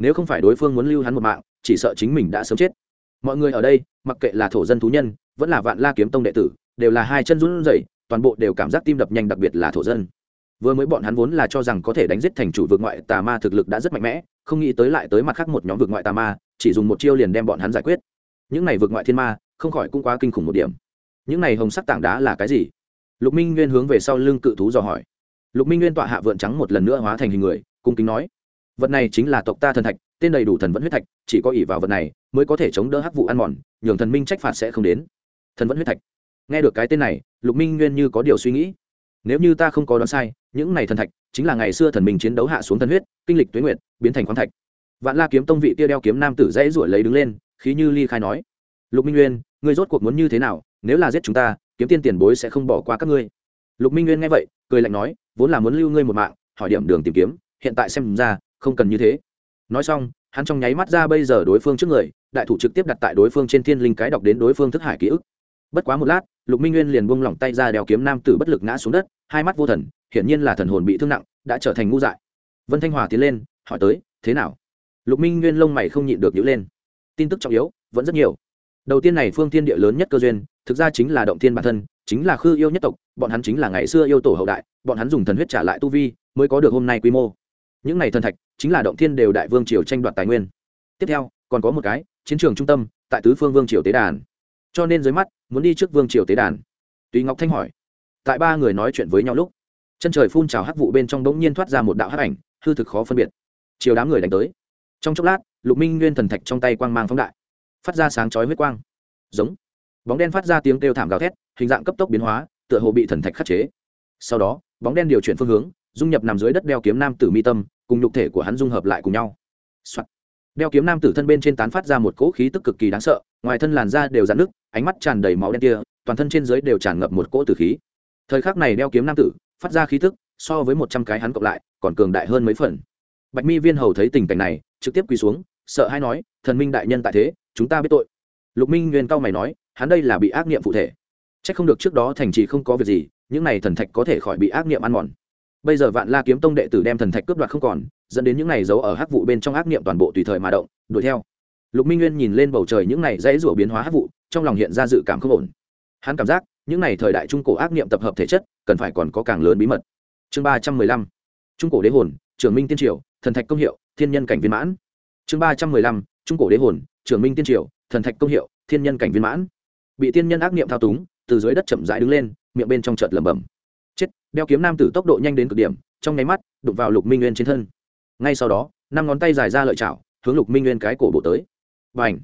nếu không phải đối phương muốn lưu hắn một mạng, chỉ sợ chính mình đã sớm chết. Mọi người ở đây, mặc kệ là thổ dân thú nhân, vẫn là vạn la kiếm tông đệ tử, đều là hai chân run rẩy, toàn bộ đều cảm giác tim đập nhanh đặc biệt là thổ dân. Vừa mới bọn hắn vốn là cho rằng có thể đánh giết thành chủ vượt ngoại tà ma thực lực đã rất mạnh mẽ, không nghĩ tới lại tới mặt khác một nhóm vượt ngoại tà ma, chỉ dùng một chiêu liền đem bọn hắn giải quyết. Những này vượt ngoại thiên ma, không khỏi cũng quá kinh khủng một điểm. Những này hồng sắc tảng đá là cái gì? Lục minh nguyên hướng về sau lưng cự thú dò hỏi. Lục minh nguyên tọa hạ vượn trắng một lần nữa hóa thành hình người, cung kính nói vật này chính là tộc ta thần thạch, tên đầy đủ thần vẫn huyết thạch, chỉ có ỷ vào vật này mới có thể chống đỡ hắc vụ ăn mòn, nhường thần minh trách phạt sẽ không đến. Thần vẫn huyết thạch. Nghe được cái tên này, lục minh nguyên như có điều suy nghĩ. Nếu như ta không có đoán sai, những này thần thạch chính là ngày xưa thần minh chiến đấu hạ xuống thần huyết, kinh lịch tuế nguyệt, biến thành khoáng thạch. Vạn la kiếm tông vị tia đeo kiếm nam tử dãy ruổi lấy đứng lên, khí như ly khai nói, lục minh nguyên, ngươi rốt cuộc muốn như thế nào? Nếu là giết chúng ta, kiếm tiên tiền bối sẽ không bỏ qua các ngươi. Lục minh nguyên nghe vậy, cười lạnh nói, vốn là muốn lưu ngươi một mạng, hỏi điểm đường tìm kiếm, hiện tại xem ra không cần như thế. Nói xong, hắn trong nháy mắt ra bây giờ đối phương trước người, đại thủ trực tiếp đặt tại đối phương trên thiên linh cái đọc đến đối phương thức hải ký ức. Bất quá một lát, lục minh nguyên liền buông lỏng tay ra đèo kiếm nam tử bất lực ngã xuống đất, hai mắt vô thần, hiển nhiên là thần hồn bị thương nặng, đã trở thành ngu dại. Vân thanh hòa tiến lên, hỏi tới, thế nào? Lục minh nguyên lông mày không nhịn được nhữ lên. Tin tức trọng yếu, vẫn rất nhiều. Đầu tiên này phương thiên địa lớn nhất cơ duyên, thực ra chính là động thiên bản thân, chính là khư yêu nhất tộc, bọn hắn chính là ngày xưa yêu tổ hậu đại, bọn hắn dùng thần huyết trả lại tu vi, mới có được hôm nay quy mô những này thần thạch chính là động thiên đều đại vương triều tranh đoạt tài nguyên. Tiếp theo, còn có một cái, chiến trường trung tâm, tại tứ phương vương triều tế đàn. Cho nên dưới mắt, muốn đi trước vương triều tế đàn. Tùy ngọc thanh hỏi. Tại ba người nói chuyện với nhau lúc, chân trời phun trào hắc vụ bên trong đ ố n g nhiên thoát ra một đạo hắc ảnh, hư thực khó phân biệt. Chiều đám người đánh tới. Trong chốc lát, lục minh nguyên thần thạch trong tay quang mang phóng đại, phát ra sáng chói huyết quang. Giống. Bóng đen phát ra tiếng kêu thảm gào thét, hình dạng cấp tốc biến hóa, tựa hồ bị thần thạch khắc chế. Sau đó, bóng đen điều chuyển phương hướng dung nhập nằm dưới đất đeo kiếm nam tử mi tâm, cùng nhục thể của hắn dung hợp lại cùng nhau、Soạn. đeo kiếm nam tử thân bên trên tán phát ra một cỗ khí tức cực kỳ đáng sợ, ngoài thân làn da đều dạn nước ánh mắt tràn đầy máu đen kia, toàn thân trên dưới đều tràn ngập một cỗ tử khí. Thời khắc này đeo kiếm nam tử, phát ra khí tức, so với một trăm cái hắn cộng lại, còn cường đại hơn mấy phần. Bạch mi viên hầu thấy tình cảnh này, trực tiếp quỳ xuống, sợ hay nói, thần minh đại nhân tại thế, chúng ta biết tội. Lục minh nguyên cao mày nói, hắn đây là bị ác niệm phụ thể. C h ắ c không được trước đó thành trì không có việc gì, những này thần thạch có thể khỏi bị ác niệm ăn mòn bây giờ vạn la kiếm tông đệ tử đem thần thạch cướp đoạt không còn, dẫn đến những này giấu ở hắc vụ bên trong ác niệm toàn bộ tùy thời mà động, đuổi theo. Lục minh nguyên nhìn lên bầu trời những này dãy rủa biến hóa hắc vụ, trong lòng hiện ra dự cảm không ổn. Hắn cảm giác, những này thời đại trung cổ ác niệm tập hợp thể chất, cần phải còn có càng lớn bí mật. Chương ba trăm mười lăm, trung cổ đế hồn, trường minh tiên triều, thần thạch công hiệu, thiên nhân cảnh viên mãn. Chương ba trăm mười lăm, trung cổ đế hồn, trường minh tiên triều, thần thạch công hiệu, thiên nhân cảnh viên mãn. Bị tiên nhân ác niệm thao túng, từ dưới đất chậm rãi đứng lên, miệng bên trong chợt lẩm bẩm chết, đeo kiếm nam tử tốc độ nhanh đến cực điểm, trong nháy mắt, đụng vào lục minh nguyên trên thân. Ngay sau đó, năm ngón tay dài ra lợi chảo, hướng lục minh nguyên cái cổ bộ tới. Và ảnh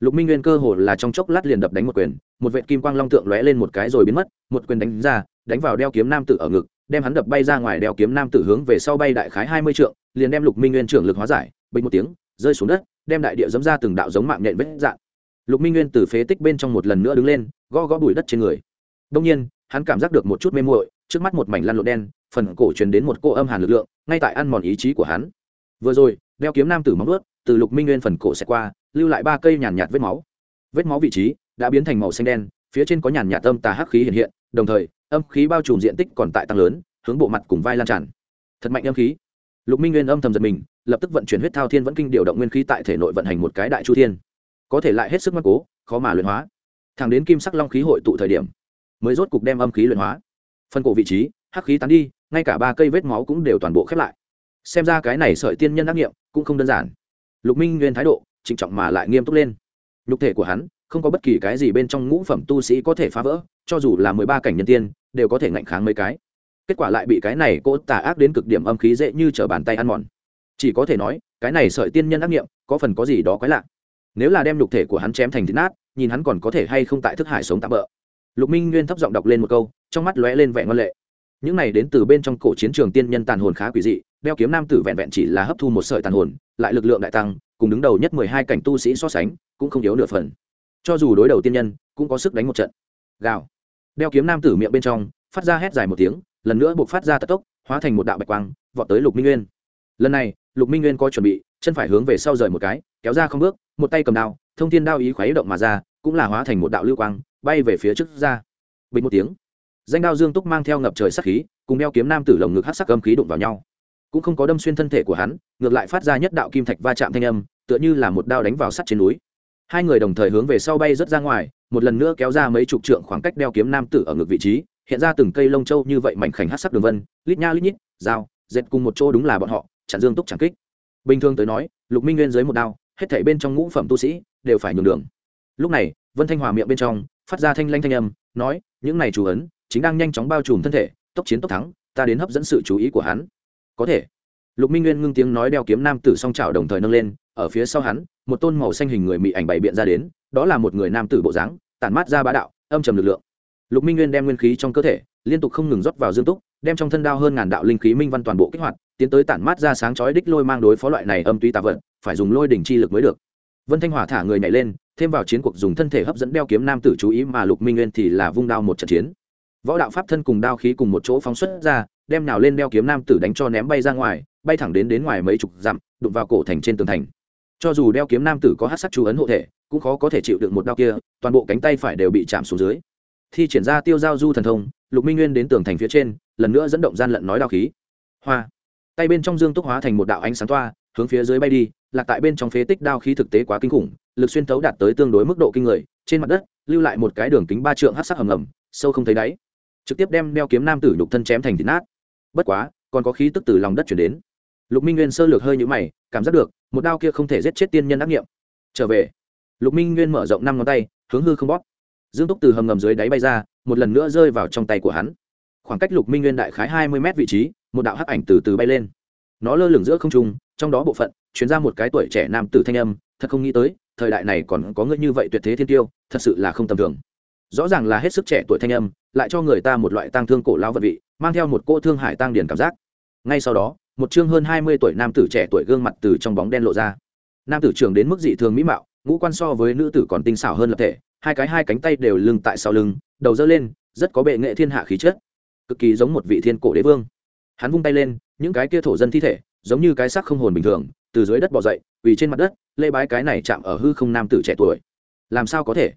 lục minh nguyên cơ hồ là trong chốc lát liền đập đánh một quyền, một vệ kim quang long tượng lóe lên một cái rồi biến mất, một quyền đánh ra, đánh vào đeo kiếm nam tử ở ngực, đem hắn đập bay ra ngoài đeo kiếm nam tử hướng về sau bay đại khái hai mươi trượng, liền đem lục minh nguyên trưởng lực hóa giải, bình một tiếng, rơi xuống đất, đem đại địa dấm ra từng đạo giống mạng nhện vết dạng. Lục minh nguyên từ phế tích bên trong một lần nữa đứng lên, gõ gõ bụi đất trên người. Đông nhiên, hắn cảm giác được một chút mê muội trước mắt một mảnh lăn lộn đen phần cổ truyền đến một cô âm hàn lực lượng ngay tại ăn mòn ý chí của hắn. Vừa rồi đeo kiếm nam tử móng ướt từ lục minh nguyên phần cổ xẹt qua lưu lại ba cây nhàn nhạt, nhạt vết máu. Vết máu vị trí đã biến thành màu xanh đen phía trên có nhàn nhạt âm tà hắc khí hiện hiện đồng thời âm khí bao trùm diện tích còn tại tăng lớn hướng bộ mặt cùng vai lan tràn. Thật mạnh âm khí. Lục minh nguyên âm thầm giật mình lập tức vận chuyển huyết thao thiên vẫn kinh điều động nguyên khí tại thể nội vận hành một cái đại chu thiên. Có thể lại hết sức ngoan cố khó mà luyện hóa. Thẳng đến kim sắc long khí hội tụ thời điểm mới rốt cục đem âm khí luyện hóa phân cổ vị trí, hắc khí tán đi, ngay cả ba cây vết máu cũng đều toàn bộ khép lại. Xem ra cái này sợi tiên nhân đắc nghiệm cũng không đơn giản. Lục minh nguyên thái độ, trịnh trọng mà lại nghiêm túc lên. Nhục thể của hắn, không có bất kỳ cái gì bên trong ngũ phẩm tu sĩ có thể phá vỡ, cho dù là mười ba cảnh nhân tiên, đều có thể ngạnh kháng mấy cái. Kết quả lại bị cái này cỗ tà ác đến cực điểm âm khí dễ như t r ở bàn tay ăn mòn. Chỉ có thể nói, cái này sợi tiên nhân ác nghiệm, có phần có gì đó quái lạ. Nếu là đem nhục thể của hắn chém thành thịt nát, nhìn hắn còn có thể hay không tại thức hải sống tạm bỡ lục minh nguyên thấp giọng đọc lên một câu trong mắt lóe lên vẻ ngoan lệ. Những này đến từ bên trong cổ chiến trường tiên nhân tàn hồn khá quỷ dị, đeo kiếm nam tử vẹn vẹn chỉ là hấp thu một sợi tàn hồn, lại lực lượng đại tăng, cùng đứng đầu nhất mười hai cảnh tu sĩ so sánh, cũng không yếu nửa phần. Cho dù đối đầu tiên nhân, cũng có sức đánh một trận. Gào. Đeo kiếm nam tử miệng bên trong, phát ra hét dài một tiếng, lần nữa buộc phát ra tật tốc, hóa thành một đạo bạch quang, vọt tới lục minh nguyên. Lần này, lục minh nguyên có chuẩn bị, chân phải hướng về sau rời một cái, kéo ra không bước, một tay cầm đao, thông thiên đao ý khuấy động mà ra, cũng là hóa thành một đạo lưu quang, bay về phía trước ra. Bình một tiếng danh đao dương túc mang theo ngập trời sắc khí, cùng đeo kiếm nam tử lồng ngực hát sắc âm khí đụng vào nhau. Cũng không có đâm xuyên thân thể của hắn, ngược lại phát ra nhất đạo kim thạch va chạm thanh âm, tựa như là một đao đánh vào sắt trên núi. Hai người đồng thời hướng về sau bay rớt ra ngoài, một lần nữa kéo ra mấy chục trượng khoảng cách đeo kiếm nam tử ở ngực vị trí, hiện ra từng cây lông châu như vậy mảnh khảnh hát sắc đường vân, lít nha lít nhít, dao, dệt cùng một chỗ đúng là bọn họ, chặn dương túc chẳng kích. Bình thường tới nói, lục minh nguyên dưới một đao, hết thảy bên trong ngũ phẩm tu sĩ đều phải nhường đường. Lúc này, vân thanh hòa miệng bên trong, phát ra thanh lanh thanh âm, nói, những này chủ ấn chính đang nhanh chóng bao trùm thân thể, tốc chiến tốc thắng, ta đến hấp dẫn sự chú ý của hắn. Có thể. Lục minh nguyên ngưng tiếng nói đeo kiếm nam tử song trào đồng thời nâng lên, ở phía sau hắn, một tôn màu xanh hình người mị ảnh bày biện ra đến, đó là một người nam tử bộ dáng, tản mát ra bá đạo, âm trầm lực lượng. Lục minh nguyên đem nguyên khí trong cơ thể, liên tục không ngừng rót vào dương túc, đem trong thân đao hơn ngàn đạo linh khí minh văn toàn bộ kích hoạt, tiến tới tản mát ra sáng chói đích lôi mang đối phó loại này âm tuy tà vật, phải dùng lôi đỉnh chi lực mới được. Vân thanh hỏa thả người nhảy lên, thêm vào chiến cuộc dùng thân thể hấp dẫn đeo kiếm nam tử chú ý mà lục minh nguyên thì là vung đao một trận chiến võ đạo pháp thân cùng đao khí cùng một chỗ phóng xuất ra, đem nào lên đeo kiếm nam tử đánh cho ném bay ra ngoài, bay thẳng đến đến ngoài mấy chục dặm, đụng vào cổ thành trên tường thành. Cho dù đeo kiếm nam tử có hát sắc chú ấn hộ thể, cũng khó có thể chịu được một đao kia, toàn bộ cánh tay phải đều bị chạm xuống dưới. Thi triển ra tiêu giao du thần thông, lục minh nguyên đến tường thành phía trên, lần nữa dẫn động gian lận nói đao khí. Hoa. Tay bên trong dương túc hóa thành một đạo ánh sáng toa, hướng phía dưới bay đi, lạc tại bên trong phế tích đao khí thực tế quá kinh khủng, lực xuyên thấu đạt tới tương đối mức độ kinh người, trên mặt đất lưu lại một cái đường kính ba trượng hát sắc hầm ngầm, sâu không thấy đáy trực tiếp đem đeo kiếm nam tử nhục thân chém thành thịt nát. Bất quá, còn có khí tức từ lòng đất chuyển đến. Lục minh nguyên sơ lược hơi nhũ mày, cảm giác được, một đao kia không thể giết chết tiên nhân ác nghiệm. Trở về. Lục minh nguyên mở rộng năm ngón tay, hướng hư không bóp. Dương túc từ hầm ngầm dưới đáy bay ra, một lần nữa rơi vào trong tay của hắn. Khoảng cách lục minh nguyên đại khái hai mươi mét vị trí, một đạo hắc ảnh từ từ bay lên. Nó lơ lửng giữa không trung, trong đó bộ phận chuyển ra một cái tuổi trẻ nam tử thanh âm, thật không nghĩ tới, thời đại này còn có người như vậy tuyệt thế thiên tiêu, thật sự là không tầm thường rõ ràng là hết sức trẻ tuổi thanh âm, lại cho người ta một loại tang thương cổ lao vật vị, mang theo một cô thương hải tăng điển cảm giác. Ngay sau đó, một chương hơn hai mươi tuổi nam tử trẻ tuổi gương mặt từ trong bóng đen lộ ra. Nam tử trưởng đến mức dị thường mỹ mạo, ngũ quan so với nữ tử còn tinh xảo hơn lập thể, hai cái hai cánh tay đều lưng tại sau lưng, đầu dơ lên, rất có bệ nghệ thiên hạ khí chất. Cực kỳ giống một vị thiên cổ đế vương. Hắn vung tay lên, những cái kia thổ dân thi thể, giống như cái xác không hồn bình thường, từ dưới đất bỏ dậy vì trên mặt đất lê bái cái này chạm ở hư không nam tử trẻ tuổi. Làm sao có thể?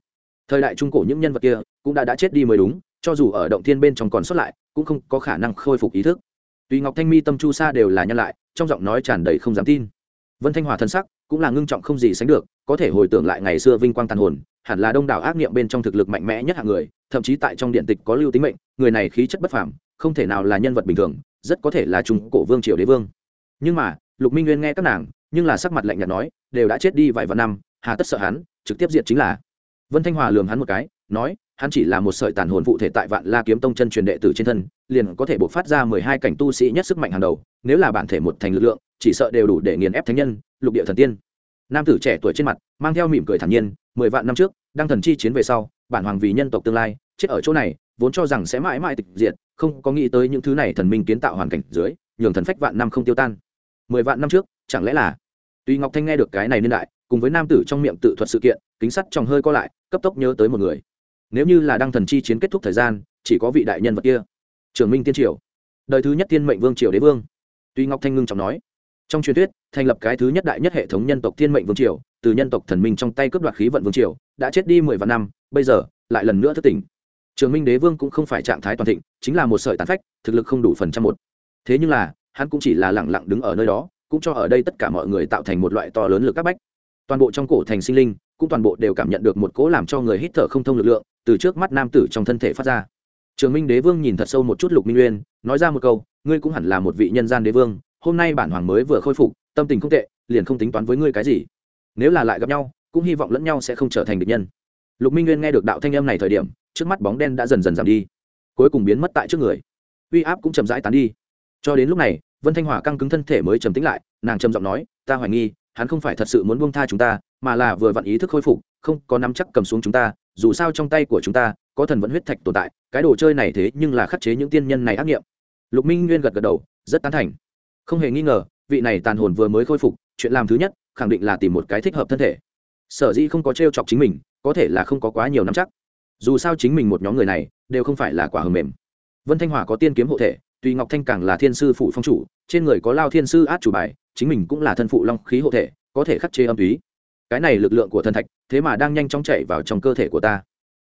Thời đại trung cổ những nhân vật kia cũng đã đã chết đi mới đúng, cho dù ở động thiên bên trong còn xuất lại, cũng không có khả năng khôi phục ý thức. Tuy ngọc thanh mi, tâm chu sa đều là nhân lại, trong giọng nói tràn đầy không dám tin. Vân thanh hòa thân sắc cũng là ngưng trọng không gì sánh được, có thể hồi tưởng lại ngày xưa vinh quang tàn hồn, hẳn là đông đảo ác niệm bên trong thực lực mạnh mẽ nhất hạng người, thậm chí tại trong điện tịch có lưu tính mệnh, người này khí chất bất phàm, không thể nào là nhân vật bình thường, rất có thể là trung cổ vương triều đế vương. Nhưng mà, lục minh nguyên nghe các nàng, nhưng là sắc mặt lạnh nhạt nói, đều đã chết đi vài vạn năm, hà tất sợ hắn, trực tiếp diệt chính là vân thanh hòa lườm hắn một cái, nói, hắn chỉ là một sợi tàn hồn phụ thể tại vạn la kiếm tông chân truyền đệ tử trên thân, liền có thể bộc phát ra mười hai cảnh tu sĩ nhất sức mạnh hàng đầu, nếu là bản thể một thành lực lượng, chỉ sợ đều đủ để nghiền ép thánh nhân, lục địa thần tiên. Nam tử trẻ tuổi trên mặt, mang theo mỉm cười thản nhiên, mười vạn năm trước đang thần chi chiến về sau, bản hoàng vì nhân tộc tương lai, chết ở chỗ này, vốn cho rằng sẽ mãi mãi tịch diệt, không có nghĩ tới những thứ này thần minh kiến tạo hoàn cảnh dưới, nhường thần phách vạn năm không tiêu tan. Mười vạn năm trước, chẳng lẽ là? Tuy ngọc thanh nghe được cái này niên đại, cùng với nam tử trong miệng tự thuật sự kiện kính sắt trong hơi co lại, cấp tốc nhớ tới một người. Nếu như là đăng thần chi chiến kết thúc thời gian, chỉ có vị đại nhân vật kia. Trường minh tiên triều. Đời thứ nhất tiên mệnh vương triều đế vương. Tuy ngọc thanh ngưng trọng nói, trong truyền thuyết, thành lập cái thứ nhất đại nhất hệ thống nhân tộc thiên mệnh vương triều, từ nhân tộc thần minh trong tay cướp đoạt khí vận vương triều, đã chết đi mười vạn năm, bây giờ, lại lần nữa thất tỉnh. Trường minh đế vương cũng không phải trạng thái toàn thịnh, chính là một sợi tàn phách, thực lực không đủ phần trăm một. Thế nhưng là, hắn cũng chỉ là lẳng lặng đứng ở nơi đó, cũng cho ở đây tất cả mọi người tạo thành một loại to lớn lực các bách. Toàn bộ trong cổ thành sinh linh cũng toàn bộ đều cảm nhận được một cỗ làm cho người hít thở không thông lực lượng từ trước mắt nam tử trong thân thể phát ra. Trường minh đế vương nhìn thật sâu một chút lục minh uyên, nói ra một câu, ngươi cũng hẳn là một vị nhân gian đế vương, hôm nay bản hoàng mới vừa khôi phục, tâm tình không tệ, liền không tính toán với ngươi cái gì. Nếu là lại gặp nhau, cũng hy vọng lẫn nhau sẽ không trở thành địch nhân. Lục minh nguyên nghe được đạo thanh âm này thời điểm, trước mắt bóng đen đã dần dần giảm đi, cuối cùng biến mất tại trước người. Uy áp cũng chậm rãi tán đi. Cho đến lúc này, vân thanh hòa căng cứng thân thể mới trầm tĩnh lại, nàng trầm giọng nói, ta hoài nghi, hắn không phải thật sự muốn buông tha chúng ta mà là vừa vặn ý thức khôi phục, không có nắm chắc cầm xuống chúng ta, dù sao trong tay của chúng ta có thần vẫn huyết thạch tồn tại, cái đồ chơi này thế nhưng là khắc chế những tiên nhân này ác nghiệm. Lục minh nguyên gật gật đầu, rất tán thành. Không hề nghi ngờ, vị này tàn hồn vừa mới khôi phục, chuyện làm thứ nhất, khẳng định là tìm một cái thích hợp thân thể. Sở dĩ không có t r e o chọc chính mình, có thể là không có quá nhiều nắm chắc. Dù sao chính mình một nhóm người này, đều không phải là quả hầm mềm. Vân thanh hòa có tiên kiếm hộ thể, tùy ngọc thanh càng là thiên sư phụ phong chủ, trên người có lao thiên sư át chủ bài, chính mình cũng là thân phụ long khí hộ thể, có thể khắc chế âm túy cái này lực lượng của thần thạch thế mà đang nhanh chóng chạy vào trong cơ thể của ta.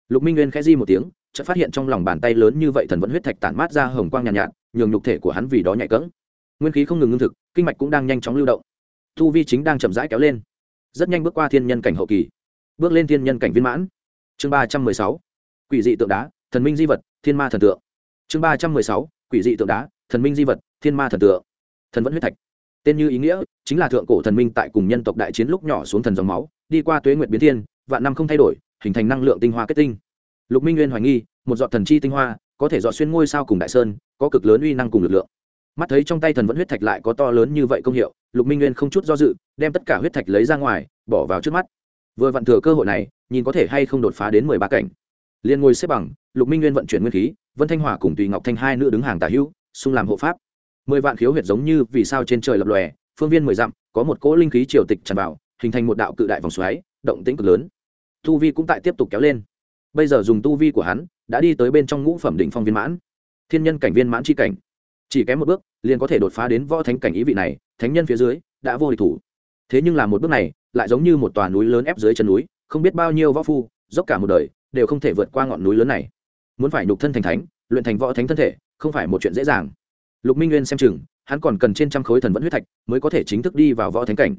Lục minh nguyên khẽ di một tiếng chợt phát hiện trong lòng bàn tay lớn như vậy thần vẫn huyết thạch tản mát ra hồng quang nhàn nhạt, nhạt nhường nhục thể của hắn vì đó nhạy cẫng. Nguyên khí không ngừng ngưng thực kinh mạch cũng đang nhanh chóng lưu động. Thu vi chính đang chậm rãi kéo lên. Rất nhanh bước qua thiên nhân cảnh hậu kỳ. Bước lên thiên nhân cảnh viên mãn. Chương ba trăm mười sáu. Quỷ dị tượng đá thần minh di vật thiên ma thần tượng. Chương ba trăm mười sáu. Quỷ dị tượng đá thần minh di vật thiên ma thần tượng. Thần vẫn huyết thạch tên như ý nghĩa chính là thượng cổ thần minh tại cùng nhân tộc đại chiến lúc nhỏ xuống thần dòng máu, đi qua tuế nguyệt biến thiên, vạn năm không thay đổi, hình thành năng lượng tinh hoa kết tinh. Lục minh nguyên hoài nghi, một dọn thần chi tinh hoa có thể dọn xuyên ngôi sao cùng đại sơn, có cực lớn uy năng cùng lực lượng. Mắt thấy trong tay thần vẫn huyết thạch lại có to lớn như vậy công hiệu, lục minh nguyên không chút do dự, đem tất cả huyết thạch lấy ra ngoài, bỏ vào trước mắt. Vừa vặn thừa cơ hội này, nhìn có thể hay không đột phá đến mười ba cảnh. Liền ngồi xếp bằng, lục minh nguyên vận chuyển nguyên khí, vân thanh hòa cùng tùy ngọc thanh hai nữ đứng hàng tả hữu, xung làm hộ pháp mười vạn khiếu huyệt giống như vì sao trên trời lập lòe, phương viên mười dặm, có một cỗ linh khí triều tịch tràn vào, hình thành một đạo cự đại vòng xoáy, động tĩnh cực lớn. Tu vi cũng tại tiếp tục kéo lên. Bây giờ dùng tu vi của hắn, đã đi tới bên trong ngũ phẩm đỉnh phong viên mãn. Thiên nhân cảnh viên mãn c h i cảnh. Chỉ kém một bước, liền có thể đột phá đến võ thánh cảnh ý vị này, thánh nhân phía dưới, đã vô địch thủ. Thế nhưng là một bước này, lại giống như một tòa núi lớn ép dưới chân núi, không biết bao nhiêu võ phu, dốc cả một đời, đều không thể vượt qua ngọn núi lớn này. Muốn phải nhục thân thành thánh, luyện thành võ thánh thân thể, không phải một chuyện dễ dàng lục minh nguyên xem chừng, hắn còn cần trên trăm khối thần vẫn huyết thạch mới có thể chính thức đi vào võ thánh cảnh.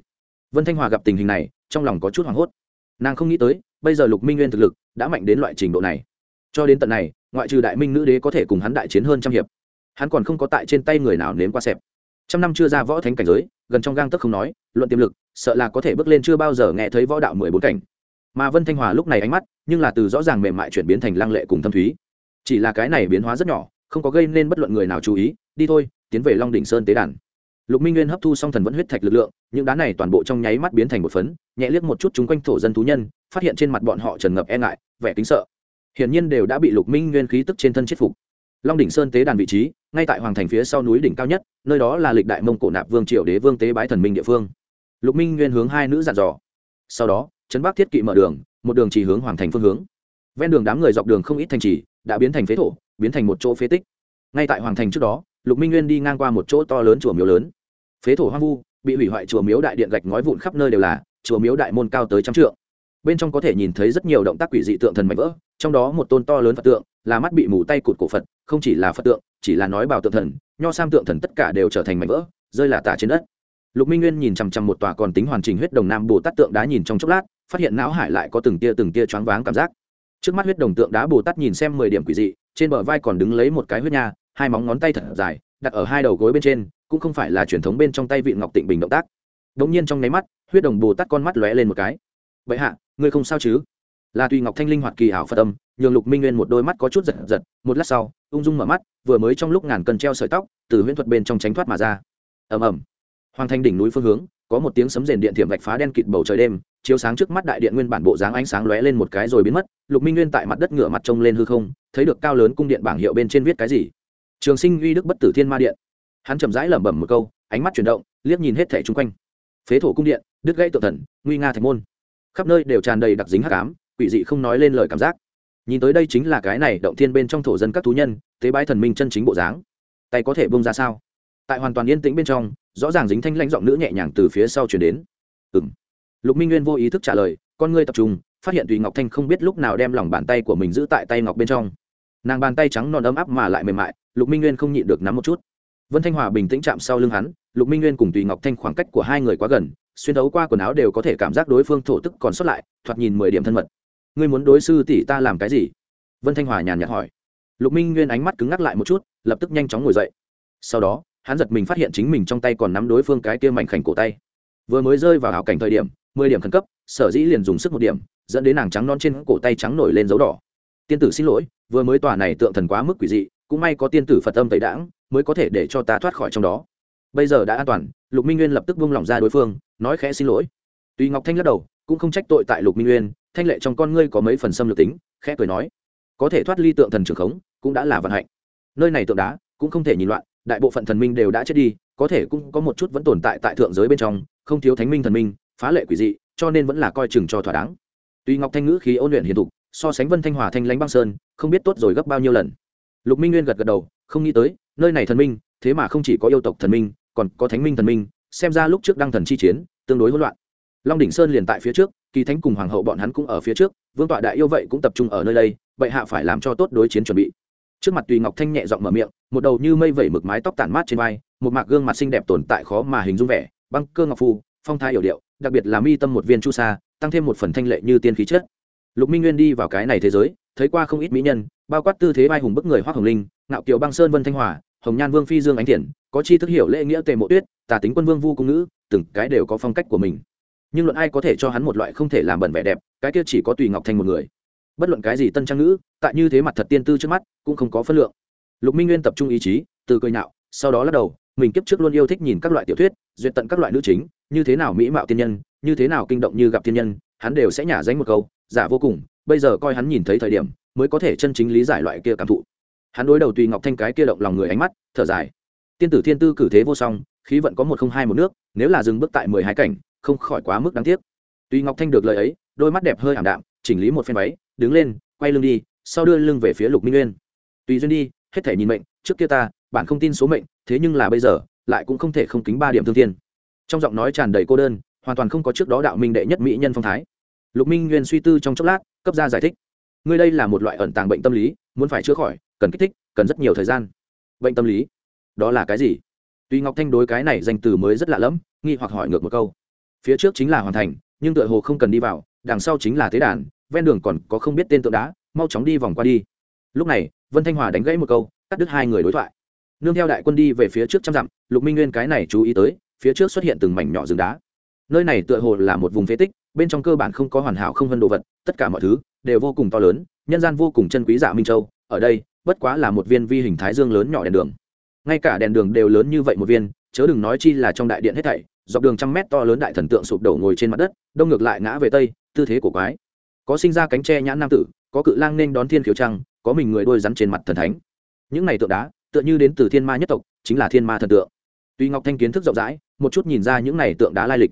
Vân thanh hòa gặp tình hình này, trong lòng có chút hoảng hốt. Nàng không nghĩ tới, bây giờ lục minh nguyên thực lực đã mạnh đến loại trình độ này. Cho đến tận này, ngoại trừ đại minh nữ đế có thể cùng hắn đại chiến hơn trăm hiệp, hắn còn không có tại trên tay người nào nếm qua xẹp. Trăm năm chưa ra võ thánh cảnh giới, gần trong gang tấc không nói, luận tiềm lực, sợ là có thể bước lên chưa bao giờ nghe thấy võ đạo mười bốn cảnh. Mà vân thanh hòa lúc này ánh mắt, nhưng là từ rõ ràng mềm mại chuyển biến thành lăng lệ cùng thâm thúy. Chỉ là cái này biến hóa rất nhỏ không có gây nên bất luận người nào chú ý, đi thôi, tiến về long đỉnh sơn tế đàn. Lục minh nguyên hấp thu xong thần vẫn huyết thạch lực lượng, những đá này toàn bộ trong nháy mắt biến thành một phấn, nhẹ liếc một chút chúng quanh thổ dân thú nhân, phát hiện trên mặt bọn họ trần ngập e ngại, vẻ kính sợ. Hiển nhiên đều đã bị lục minh nguyên khí tức trên thân chết phục. Long đỉnh sơn tế đàn vị trí, ngay tại hoàng thành phía sau núi đỉnh cao nhất, nơi đó là lịch đại mông cổ nạp vương triều đế vương tế bái thần minh địa phương. Lục minh nguyên hướng hai nữ dặn dò. Sau đó, trấn bắc thiết kỵ mở đường, một đường chỉ hướng hoàng thành phương hướng. Ven đường đám người dọc đường không ít thành trì, đã biến thành phế thổ biến thành một chỗ phế tích. Ngay tại hoàng thành trước đó, lục minh nguyên đi ngang qua một chỗ to lớn chùa miếu lớn. Phế thổ hoang vu, bị hủy hoại chùa miếu đại điện gạch ngói vụn khắp nơi đều là, chùa miếu đại môn cao tới trăm trượng. Bên trong có thể nhìn thấy rất nhiều động tác quỷ dị tượng thần mạnh vỡ, trong đó một tôn to lớn phật tượng, là mắt bị mù tay cụt cổ phật, không chỉ là phật tượng, chỉ là nói bảo tượng thần, nho sam tượng thần tất cả đều trở thành mảnh vỡ, rơi là tả trên đất. Lục minh nguyên nhìn chằm chằm một tòa còn tính hoàn chỉnh huyết đồng nam bồ tát tượng đá nhìn trong chốc lát, phát hiện não hải lại có từng tia từng tia choáng váng cảm giác trước mắt huyết đồng tượng đá bồ tát nhìn xem mười điểm quỷ dị, trên bờ vai còn đứng lấy một cái huyết nha, hai móng ngón tay thật dài, đặt ở hai đầu gối bên trên, cũng không phải là truyền thống bên trong tay vị ngọc tịnh bình động tác. Đ ỗ n g nhiên trong nháy mắt, huyết đồng bồ tát con mắt lóe lên một cái. Vậy hạ, ngươi không sao chứ? Là tùy ngọc thanh linh hoạt kỳ ảo phật âm, nhường lục minh nguyên một đôi mắt có chút giật giật, một lát sau, ung dung mở mắt, vừa mới trong lúc ngàn cần treo sợi tóc, từ huyễn thuật bên trong tránh thoát mà ra. Ầm ầm. Hoàng thanh đỉnh núi phương hướng, có một tiếng sấm rền điện thiểm vạch phá đen kịt bầu trời đêm, chiếu sáng trước mắt đại điện nguyên bản bộ dáng ánh sáng lóe lên một cái rồi biến mất lục minh nguyên tại mặt đất ngửa mặt trông lên hư không, thấy được cao lớn cung điện bảng hiệu bên trên viết cái gì? Trường sinh uy đức bất tử thiên ma điện. Hắn chậm rãi lẩm bẩm một câu, ánh mắt chuyển động, liếc nhìn hết thẻ chung quanh. Phế thổ cung điện, đứt gãy tự thần, nguy nga thạch môn. Khắp nơi đều tràn đầy đặc dính hắc ám, quỷ dị không nói lên lời cảm giác. Nhìn tới đây chính là cái này động thiên bên trong thổ dân các thú nhân, tế bái thần minh chân chính bộ dáng. Tay có thể bông ra sao? Tại hoàn toàn yên tĩnh bên trong, rõ ràng dính thanh lãnh giọng nữ nhẹ nhàng từ phía sau chuyển đến. Ừ m lục minh nguyên vô ý thức trả lời, con ngươi tập trung phát hiện tùy ngọc thanh không biết lúc nào đem lòng bàn tay của mình giữ tại tay ngọc bên trong. Nàng bàn tay trắng non ấm áp mà lại mềm mại, lục minh nguyên không nhịn được nắm một chút. Vân thanh hòa bình tĩnh chạm sau lưng hắn, lục minh nguyên cùng tùy ngọc thanh khoảng cách của hai người quá gần, xuyên thấu qua quần áo đều có thể cảm giác đối phương thổ tức còn sót lại, thoạt nhìn mười điểm thân mật. Ngươi muốn đối sư tỷ ta làm cái gì? Vân thanh hòa nhàn nhạt hỏi. Lục minh nguyên ánh mắt cứng ngắc lại một chút, lập tức nhanh chóng ngồi dậy. Sau đó, hắn giật mình phát hiện chính mình trong tay còn nắm đối phương cái kia mảnh khảnh cổ tay. Vừa mới rơi vào hảo cảnh thời điểm, mười điểm khẩn cấp, sở dĩ liền dùng sức một điểm dẫn đến nàng trắng non trên cổ tay trắng nổi lên dấu đỏ. Tiên tử xin lỗi, vừa mới tòa này tượng thần quá mức quỷ dị, cũng may có tiên tử phật tâm tẩy đãng, mới có thể để cho ta thoát khỏi trong đó. Bây giờ đã an toàn, lục minh nguyên lập tức buông lỏng ra đối phương, nói khẽ xin lỗi. Tuy ngọc thanh lắc đầu, cũng không trách tội tại lục minh nguyên, thanh lệ trong con ngươi có mấy phần xâm lược tính, khẽ cười nói, có thể thoát ly tượng thần trường khống, cũng đã là vận hạnh. Nơi này tượng đá, cũng không thể nhìn loạn, đại bộ phận thần minh đều đã chết đi, có thể cũng có một chút vẫn tồn tại tại thượng giới bên trong, không thiếu thánh minh thần minh, phá lệ quỷ dị, cho nên vẫn là coi chừng cho thỏa đáng tuy ngọc thanh ngữ khí ôn luyện hiền thục, so sánh vân thanh hòa thanh lãnh băng sơn, không biết tốt rồi gấp bao nhiêu lần. Lục minh nguyên gật gật đầu, không nghĩ tới, nơi này thần minh, thế mà không chỉ có yêu tộc thần minh, còn có thánh minh thần minh, xem ra lúc trước đăng thần chi chiến, tương đối hỗn loạn. Long đỉnh sơn liền tại phía trước, kỳ thánh cùng hoàng hậu bọn hắn cũng ở phía trước, vương tọa đại yêu vậy cũng tập trung ở nơi đây, bệ hạ phải làm cho tốt đối chiến chuẩn bị. Trước mặt tùy ngọc thanh nhẹ giọng mở miệng, một đầu như mây vẩy mực mái tóc tản mát trên vai, một mạc gương mặt xinh đẹp tồn tại khó mà hình dung vẻ, băng cơ ngọc phu phong thái hiểu điệu, đặc biệt là mi tâm một viên chu sa tăng thêm một phần thanh lệ như tiên khí chất. Lục minh nguyên đi vào cái này thế giới, thấy qua không ít mỹ nhân, bao quát tư thế vai hùng bức người hoác hồng linh, ngạo kiều băng sơn vân thanh hòa, hồng nhan vương phi dương ánh thiện, có chi thức hiểu lễ nghĩa tề mộ tuyết, tà tính quân vương vu cung ngữ, từng cái đều có phong cách của mình. Nhưng luận ai có thể cho hắn một loại không thể làm bẩn vẻ đẹp, cái kia chỉ có tùy ngọc thanh một người. Bất luận cái gì tân trang ngữ, tại như thế mặt thật tiên tư trước mắt, cũng không có phân lượng. Lục minh nguyên tập trung ý chí, từ cười nhạo, sau đó lắc đầu, mình kiếp trước luôn yêu thích nhìn các loại tiểu thuyết, duyệt tận các loại nữ chính, như thế nào mỹ mạo tiên nhân như thế nào kinh động như gặp thiên nhân, hắn đều sẽ nhả danh một câu, giả vô cùng, bây giờ coi hắn nhìn thấy thời điểm, mới có thể chân chính lý giải loại kia cảm thụ. Hắn đối đầu tùy ngọc thanh cái kia động lòng người ánh mắt, thở dài. Tiên tử thiên tư cử thế vô song, khí vận có một không hai một nước, nếu là dừng bước tại mười hai cảnh, không khỏi quá mức đáng tiếc. Tùy ngọc thanh được lời ấy, đôi mắt đẹp hơi ảm đạm, chỉnh lý một phen váy, đứng lên, quay lưng đi, sau đưa lưng về phía lục minh nguyên. Tùy duyên đi, hết thể nhìn mệnh, trước kia ta, bạn không tin số mệnh, thế nhưng là bây giờ, lại cũng không thể không kính ba điểm thương thiên. Trong giọng nói tràn đầy cô đơn hoàn toàn không có trước đó đạo minh đệ nhất mỹ nhân phong thái. Lục minh nguyên suy tư trong chốc lát, cấp ra giải thích. Ngươi đây là một loại ẩn tàng bệnh tâm lý, muốn phải chữa khỏi, cần kích thích, cần rất nhiều thời gian. Bệnh tâm lý? Đó là cái gì? Tuy ngọc thanh đối cái này danh từ mới rất lạ lẫm, nghi hoặc hỏi ngược một câu. Phía trước chính là hoàn thành, nhưng tựa hồ không cần đi vào, đằng sau chính là tế đàn, ven đường còn có không biết tên tượng đá, mau chóng đi vòng qua đi. Lúc này, vân thanh hòa đánh gãy một câu, cắt đứt hai người đối thoại. Nương theo đại quân đi về phía trước trăm dặm, lục minh nguyên cái này chú ý tới, phía trước xuất hiện từng mảnh nhỏ rừng đá nơi này tựa hồ là một vùng phế tích, bên trong cơ bản không có hoàn hảo không vân đồ vật, tất cả mọi thứ đều vô cùng to lớn, nhân gian vô cùng chân quý dạ minh châu, ở đây, bất quá là một viên vi hình thái dương lớn nhỏ đèn đường. Ngay cả đèn đường đều lớn như vậy một viên, chớ đừng nói chi là trong đại điện hết thảy, dọc đường trăm mét to lớn đại thần tượng sụp đổ ngồi trên mặt đất, đông ngược lại ngã về tây, tư thế của quái. Có sinh ra cánh tre nhãn nam tử, có cự lang nên đón thiên khiếu trăng, có mình người đôi rắn trên mặt thần thánh. Những này tượng đá, tựa như đến từ thiên ma nhất tộc, chính là thiên ma thần tượng. Tuy ngọc thanh kiến thức rộng rãi, một chút nhìn ra những này tượng đá lai lịch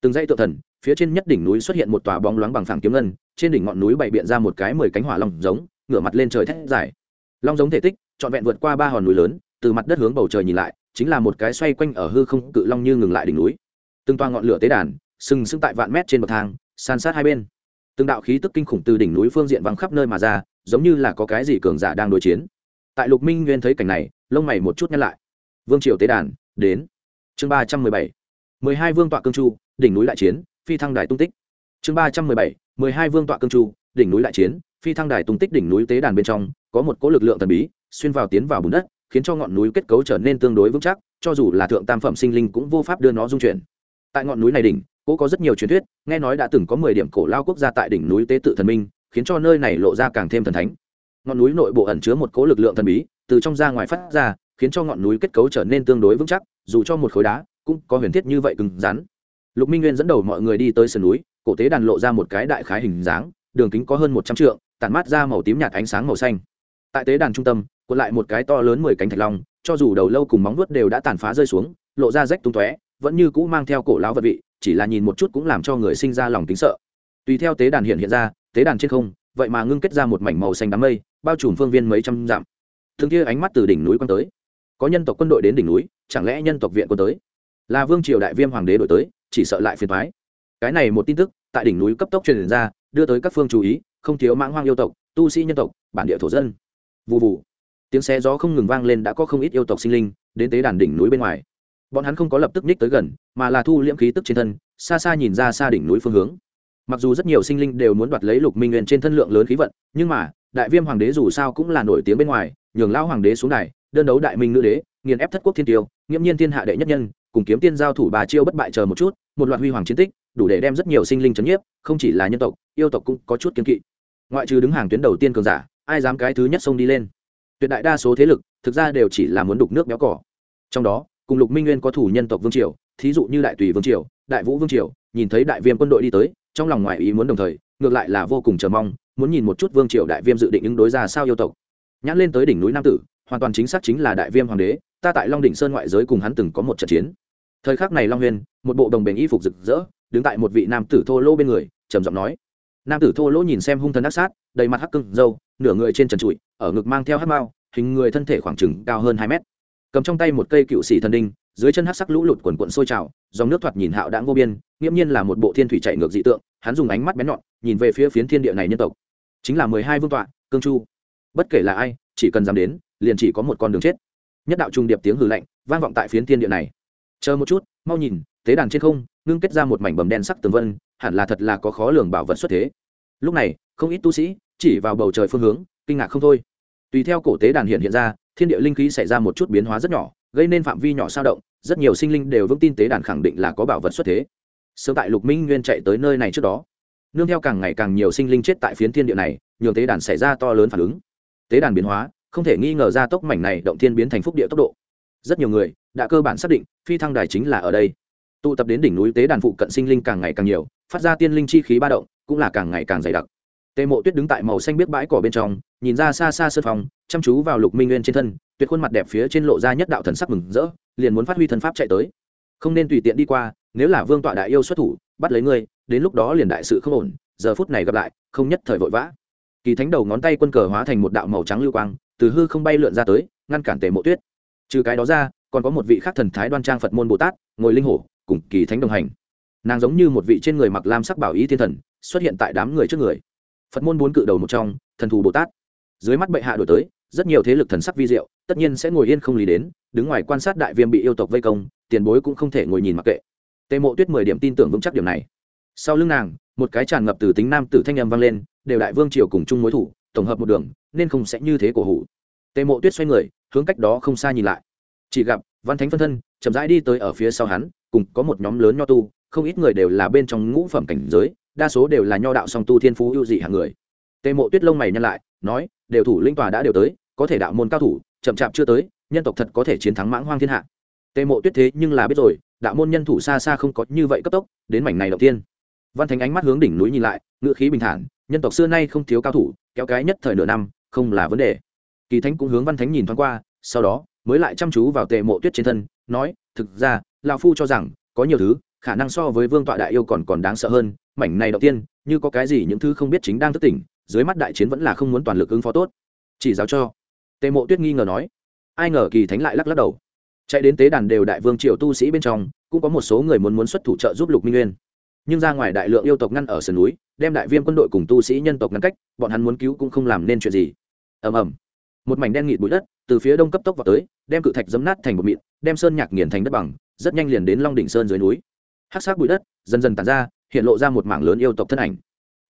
từng dãy tượng thần, phía trên nhất đỉnh núi xuất hiện một tòa bóng loáng bằng phẳng kiếm ngân, trên đỉnh ngọn núi bày biện ra một cái mười cánh hỏa long giống, ngửa mặt lên trời thét dài. Long giống thể tích, trọn vẹn vượt qua ba hòn núi lớn, từ mặt đất hướng bầu trời nhìn lại, chính là một cái xoay quanh ở hư không cự long như ngừng lại đỉnh núi. Từng toa ngọn lửa tế đàn, sừng sững tại vạn mét trên bậc thang, san sát hai bên. Từng đạo khí tức kinh khủng từ đỉnh núi phương diện vắng khắp nơi mà ra, giống như là có cái gì cường giả đang đối chiến. Tại lục minh nguyên thấy cảnh này, lông mày một chút nhăn lại. Vương triều tế đàn, đến. Chương ba trăm mười bảy mười hai vương tọa cương chu, đỉnh núi đại chiến, phi thăng đài tung tích. Chương ba trăm mười bảy, mười hai vương tọa cương chu, đỉnh núi đại chiến, phi thăng đài tung tích đỉnh núi tế đàn bên trong, có một cỗ lực lượng thần bí, xuyên vào tiến vào bùn đất, khiến cho ngọn núi kết cấu trở nên tương đối vững chắc, cho dù là thượng tam phẩm sinh linh cũng vô pháp đưa nó dung chuyển. Tại ngọn núi này đỉnh, cỗ có rất nhiều truyền thuyết, nghe nói đã từng có mười điểm cổ lao quốc gia tại đỉnh núi tế tự thần minh, khiến cho nơi này lộ ra càng thêm thần thánh. Ngọn núi nội bộ ẩn chứa một cỗ lực lượng thần bí, từ trong ra ngoài phát ra, khiến cho ngọn núi kết cấu trở nên tương đối vững chắc, dù cho một khối đá cũng có huyền thiết như vậy cứng rắn. Lục minh nguyên dẫn đầu mọi người đi tới sườn núi, cổ tế đàn lộ ra một cái đại khái hình dáng, đường kính có hơn một trăm trượng, tản mát ra màu tím nhạt ánh sáng màu xanh. Tại tế đàn trung tâm, cuộn lại một cái to lớn mười cánh thạch long, cho dù đầu lâu cùng móng vuốt đều đã tàn phá rơi xuống, lộ ra rách tung tóe, vẫn như cũ mang theo cổ lão vật vị, chỉ là nhìn một chút cũng làm cho người sinh ra lòng tính sợ. Tùy theo tế đàn hiện hiện ra, tế đàn trên không, vậy mà ngưng kết ra một mảnh màu xanh đám mây, bao trùm phương viên mấy trăm dặm. Thường kia ánh mắt từ đỉnh núi quan tới. Có nhân tộc quân đội đến đỉnh núi, chẳng lẽ nhân tộc viện quân tới? Là vương triều đại viêm hoàng đế đổi tới, chỉ sợ lại phiền thoái cái này một tin tức, tại đỉnh núi cấp tốc truyền ra, đưa tới các phương chú ý, không thiếu mãng hoang yêu tộc, tu sĩ nhân tộc, bản địa thổ dân. Vụ vụ tiếng xe gió không ngừng vang lên đã có không ít yêu tộc sinh linh, đến tế đàn đỉnh núi bên ngoài. Bọn hắn không có lập tức ních tới gần, mà là thu liễm khí tức trên thân, xa xa nhìn ra xa đỉnh núi phương hướng. Mặc dù rất nhiều sinh linh đều muốn đoạt lấy lục minh nguyên trên thân lượng lớn khí vận, nhưng mà, đại viêm hoàng đế dù sao cũng là nổi tiếng bên ngoài, nhường lão hoàng đế xuống này đơn đấu đại minh nữ đế, nghiền ép thất quốc thiên tiêu, nghiễm nhiên thiên hạ đệ nhất nhân cùng kiếm tiên giao thủ bà chiêu bất bại chờ một chút, một loạt huy hoàng chiến tích, đủ để đem rất nhiều sinh linh chấn nhiếp, không chỉ là nhân tộc, yêu tộc cũng có chút kiên kỵ. Ngoại trừ đứng hàng tuyến đầu tiên cường giả, ai dám cái thứ nhất xông đi lên? Tuyệt đại đa số thế lực, thực ra đều chỉ là muốn đục nước béo cỏ. Trong đó, cùng lục minh nguyên có thủ nhân tộc vương triều, thí dụ như đại tùy vương triều, đại vũ vương triều, nhìn thấy đại viêm quân đội đi tới, trong lòng ngoại ý muốn đồng thời, ngược lại là vô cùng chờ mong, muốn nhìn một chút vương triều đại viêm dự định ứng đối ra sao yêu tộc. Nhãn lên tới đỉnh núi nam tử, hoàn toàn chính xác chính là đại viêm hoàng đế ta tại long đỉnh sơn ngoại giới cùng hắn từng có một trận chiến. Thời khắc này long huyền, một bộ đồng bền y phục rực rỡ, đứng tại một vị nam tử thô lỗ bên người, trầm giọng nói. Nam tử thô lỗ nhìn xem hung thần ác sát, đầy mặt hắc cưng dâu nửa người trên trần trụi, ở ngực mang theo hát mao, hình người thân thể khoảng chừng cao hơn hai mét. Cầm trong tay một cây cựu sĩ thần đinh, dưới chân hát sắc lũ lụt quần quận sôi trào, dòng nước thoạt nhìn hạo đãng vô biên, nghiễm nhiên là một bộ thiên thủy chạy ngược dị tượng, hắn dùng ánh mắt bén nhọn, nhìn về phía phiến thiên địa này nhân tộc. Chính là mười hai vương tọa, cương chu. Bất kể là ai, chỉ cần dám đến, liền chỉ có một con đường chết nhất đạo trung điệp tiếng hừ lạnh vang vọng tại phiến thiên địa này. Chờ một chút, mau nhìn, tế đàn trên không, ngưng kết ra một mảnh bầm đen sắc tường vân, hẳn là thật là có khó lường bảo vật xuất thế. Lúc này, không ít tu sĩ chỉ vào bầu trời phương hướng, kinh ngạc không thôi. Tùy theo cổ tế đàn hiện hiện ra, thiên địa linh khí xảy ra một chút biến hóa rất nhỏ, gây nên phạm vi nhỏ sao động, rất nhiều sinh linh đều vững tin tế đàn khẳng định là có bảo vật xuất thế. Sớm tại lục minh nguyên chạy tới nơi này trước đó, nương theo càng ngày càng nhiều sinh linh chết tại phiến thiên địa này, nhường tế đàn xảy ra to lớn phản ứng. Tế đàn biến hóa không thể nghi ngờ ra tốc mảnh này động thiên biến thành phúc địa tốc độ. Rất nhiều người đã cơ bản xác định phi thăng đài chính là ở đây. Tụ tập đến đỉnh núi tế đàn phụ cận sinh linh càng ngày càng nhiều, phát ra tiên linh chi khí ba động, cũng là càng ngày càng dày đặc. Tề mộ tuyết đứng tại màu xanh biết bãi cỏ bên trong, nhìn ra xa xa sân phòng, chăm chú vào lục minh nguyên trên thân, tuyệt khuôn mặt đẹp phía trên lộ ra nhất đạo thần sắc mừng rỡ, liền muốn phát huy thần pháp chạy tới. Không nên tùy tiện đi qua, nếu là vương tọa đại yêu xuất thủ, bắt lấy ngươi, đến lúc đó liền đại sự không ổn, giờ phút này gặp lại, không nhất thời vội vã. Kỳ thánh đầu ngón tay quân cờ hóa thành một đạo màu trắng lưu quang từ hư không bay lượn ra tới, ngăn cản tề mộ tuyết. Trừ cái đó ra, còn có một vị khác thần thái đoan trang phật môn bồ tát, ngồi linh hổ, cùng kỳ thánh đồng hành. Nàng giống như một vị trên người mặc lam sắc bảo ý thiên thần, xuất hiện tại đám người trước người. Phật môn bốn cự đầu một trong, thần thù bồ tát. Dưới mắt bệ hạ đổi tới, rất nhiều thế lực thần sắc vi diệu, tất nhiên sẽ ngồi yên không lý đến, đứng ngoài quan sát đại viêm bị yêu tộc vây công, tiền bối cũng không thể ngồi nhìn mặc kệ. Tề mộ tuyết mười điểm tin tưởng vững chắc điểm này. Sau lưng nàng, một cái tràn ngập từ tính nam tử thanh âm vang lên, đều đại vương triều cùng chung mối thủ tổng hợp một đường, nên không sẽ như thế cổ hủ. Tề mộ tuyết xoay người, hướng cách đó không xa nhìn lại. Chỉ gặp văn thánh phân thân, chậm rãi đi tới ở phía sau hắn, cùng có một nhóm lớn nho tu, không ít người đều là bên trong ngũ phẩm cảnh giới, đa số đều là nho đạo song tu thiên phú ưu dị hàng người. Tề mộ tuyết lông mày nhăn lại, nói, đều thủ linh tòa đã đều tới, có thể đạo môn cao thủ, chậm chạp chưa tới, nhân tộc thật có thể chiến thắng mãng hoang thiên hạ. Tề mộ tuyết thế nhưng là biết rồi, đạo môn nhân thủ xa xa không có như vậy cấp tốc, đến mảnh này đầu tiên văn thánh ánh mắt hướng đỉnh núi nhìn lại, ngựa khí bình thản, nhân tộc xưa nay không thiếu cao thủ kéo cái nhất thời nửa năm, không là vấn đề. Kỳ thánh cũng hướng văn thánh nhìn thoáng qua, sau đó mới lại chăm chú vào tề mộ tuyết trên thân, nói, thực ra, lão phu cho rằng có nhiều thứ, khả năng so với vương tọa đại yêu còn còn đáng sợ hơn, mảnh này đầu tiên, như có cái gì những thứ không biết chính đang thức tỉnh, dưới mắt đại chiến vẫn là không muốn toàn lực ứng phó tốt. Chỉ giáo cho. Tề mộ tuyết nghi ngờ nói. Ai ngờ kỳ thánh lại lắc lắc đầu. Chạy đến tế đàn đều đại vương triệu tu sĩ bên trong, cũng có một số người muốn muốn xuất thủ trợ giúp lục minh nguyên nhưng ra ngoài đại lượng yêu tộc ngăn ở sườn núi, đem đại viêm quân đội cùng tu sĩ nhân tộc ngăn cách, bọn hắn muốn cứu cũng không làm nên chuyện gì. Ầm ầm. Một mảnh đen nghịt bụi đất, từ phía đông cấp tốc vào tới, đem cự thạch dấm nát thành một mịn, đem sơn nhạc nghiền thành đất bằng, rất nhanh liền đến long đỉnh sơn dưới núi. Hắc sát bụi đất dần dần tàn ra, hiện lộ ra một mảng lớn yêu tộc thân ảnh.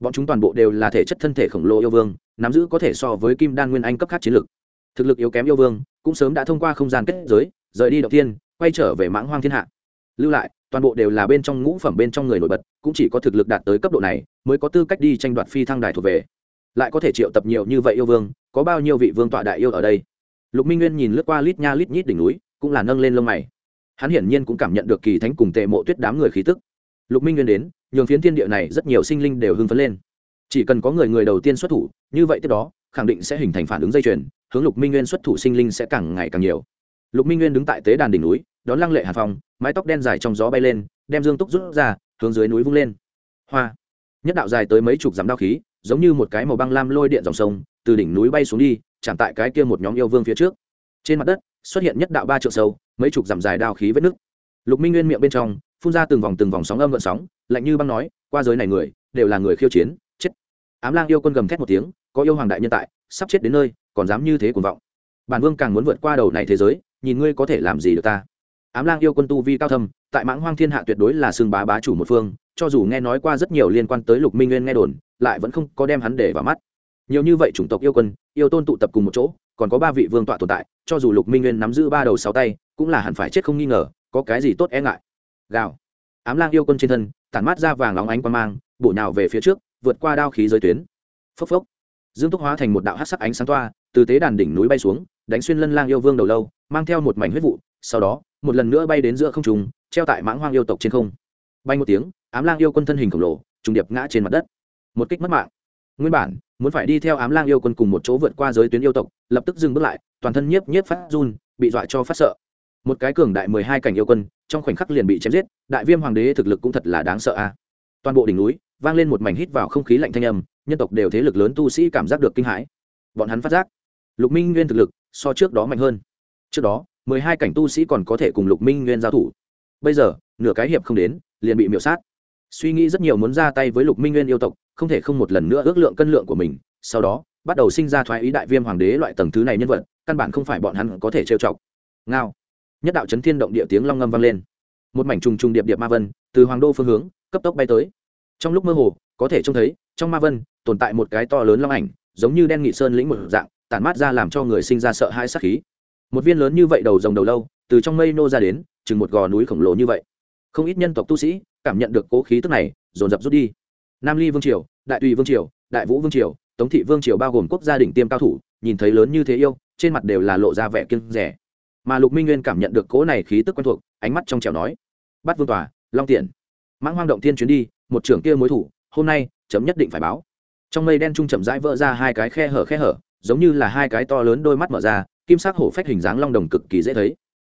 Bọn chúng toàn bộ đều là thể chất thân thể khổng lồ yêu vương, nắm giữ có thể so với kim đan nguyên anh cấp khác chiến lực. Thực lực yếu kém yêu vương, cũng sớm đã thông qua không gian kết giới, rời đi đầu tiên quay trở về mãng hoang thiên hạ lưu lại, toàn bộ đều là bên trong ngũ phẩm bên trong người nổi bật, cũng chỉ có thực lực đạt tới cấp độ này mới có tư cách đi tranh đoạt phi thăng đài thuộc về. Lại có thể triệu tập nhiều như vậy yêu vương, có bao nhiêu vị vương tọa đại yêu ở đây? Lục minh nguyên nhìn lướt qua lít nha lít nhít đỉnh núi, cũng là nâng lên lông mày. Hắn hiển nhiên cũng cảm nhận được kỳ thánh cùng tệ mộ tuyết đám người khí tức. Lục minh nguyên đến, nhường phiến thiên địa này rất nhiều sinh linh đều hưng phấn lên. Chỉ cần có người người đầu tiên xuất thủ, như vậy tiếp đó, khẳng định sẽ hình thành phản ứng dây chuyền, hướng lục minh nguyên xuất thủ sinh linh sẽ càng ngày càng nhiều. Lục minh nguyên đứng tại tế đàn đỉnh núi đón lăng lệ hàn phong, mái tóc đen dài trong gió bay lên, đem dương túc rút ra, hướng dưới núi vung lên. Hoa! Nhất đạo dài tới mấy chục dặm đao khí, giống như một cái màu băng lam lôi điện dòng sông, từ đỉnh núi bay xuống đi, chạm tại cái kia một nhóm yêu vương phía trước. Trên mặt đất, xuất hiện nhất đạo ba triệu sâu, mấy chục dặm dài đao khí vết nước lục minh nguyên miệng bên trong, phun ra từng vòng từng vòng sóng âm gợn sóng, lạnh như băng nói, qua giới này người, đều là người khiêu chiến, chết. Ám lang yêu quân gầm thét một tiếng, có yêu hoàng đại nhân tại, sắp chết đến nơi, còn dám như thế cuồng vọng. Bản vương càng muốn vượt qua đầu này thế giới, nhìn ngươi có thể làm gì được ta? Ám lang yêu quân tu vi cao thâm, tại mãng hoang thiên hạ tuyệt đối là xương bá bá chủ một phương, cho dù nghe nói qua rất nhiều liên quan tới lục minh nguyên nghe đồn, lại vẫn không có đem hắn để vào mắt. Nhiều như vậy chủng tộc yêu quân, yêu tôn tụ tập cùng một chỗ, còn có ba vị vương tọa tồn tại, cho dù lục minh nguyên nắm giữ ba đầu sáu tay, cũng là hẳn phải chết không nghi ngờ, có cái gì tốt e ngại. Gào. Ám lang yêu quân trên thân, tản mát ra vàng óng ánh quan mang, bổ nhào về phía trước, vượt qua đao khí giới tuyến. Phốc phốc. Dương túc hóa thành một đạo hát sắc ánh sáng toa, từ tế đàn đỉnh núi bay xuống, đánh xuyên lân lang yêu vương đầu lâu, mang theo một mảnh huyết vụ sau đó, một lần nữa bay đến giữa không trùng treo tại mãng hoang yêu tộc trên không. Bay một tiếng, ám lang yêu quân thân hình khổng lồ, trùng điệp ngã trên mặt đất. Một kích mất mạng. Nguyên bản, muốn phải đi theo ám lang yêu quân cùng một chỗ vượt qua giới tuyến yêu tộc, lập tức dừng bước lại, toàn thân nhiếp nhiếp phát run, bị dọa cho phát sợ. Một cái cường đại mười hai cảnh yêu quân, trong khoảnh khắc liền bị chém giết, đại viêm hoàng đế thực lực cũng thật là đáng sợ a. Toàn bộ đỉnh núi, vang lên một mảnh hít vào không khí lạnh thanh âm, nhân tộc đều thế lực lớn tu sĩ cảm giác được kinh hãi. Bọn hắn phát giác, lục minh nguyên thực lực so trước đó mạnh hơn. Trước đó mười hai cảnh tu sĩ còn có thể cùng lục minh nguyên giao thủ. Bây giờ, nửa cái hiệp không đến, liền bị miễu sát. Suy nghĩ rất nhiều muốn ra tay với lục minh nguyên yêu tộc, không thể không một lần nữa ước lượng cân lượng của mình, sau đó, bắt đầu sinh ra thoái ý đại viêm hoàng đế loại tầng thứ này nhân vật, căn bản không phải bọn hắn có thể trêu chọc. Ngao. Nhất đạo chấn thiên động địa tiếng long ngâm vang lên. Một mảnh trùng trùng điệp điệp ma vân, từ hoàng đô phương hướng, cấp tốc bay tới. Trong lúc mơ hồ, có thể trông thấy, trong ma vân, tồn tại một cái to lớn long ảnh, giống như đen nghị sơn lĩnh một dạng, tản mát ra làm cho người sinh ra sợ hãi sắc khí một viên lớn như vậy đầu rồng đầu lâu, từ trong mây nô ra đến, chừng một gò núi khổng lồ như vậy. Không ít nhân tộc tu sĩ cảm nhận được cố khí tức này, dồn dập rút đi. Nam ly vương triều, đại tùy vương triều, đại vũ vương triều, tống thị vương triều bao gồm quốc gia đỉnh tiêm cao thủ, nhìn thấy lớn như thế yêu, trên mặt đều là lộ ra vẻ kiêng rẻ mà lục minh nguyên cảm nhận được cố này khí tức quen thuộc, ánh mắt trong trèo nói bắt vương tòa, long tiện, mãng hoang động thiên chuyến đi, một trưởng kia mối thủ, hôm nay chấm nhất định phải báo. Trong mây đen trung chậm rãi vỡ ra hai cái khe hở khe hở, giống như là hai cái to lớn đôi mắt mở ra kim sắc hổ phách hình dáng long đồng cực kỳ dễ thấy.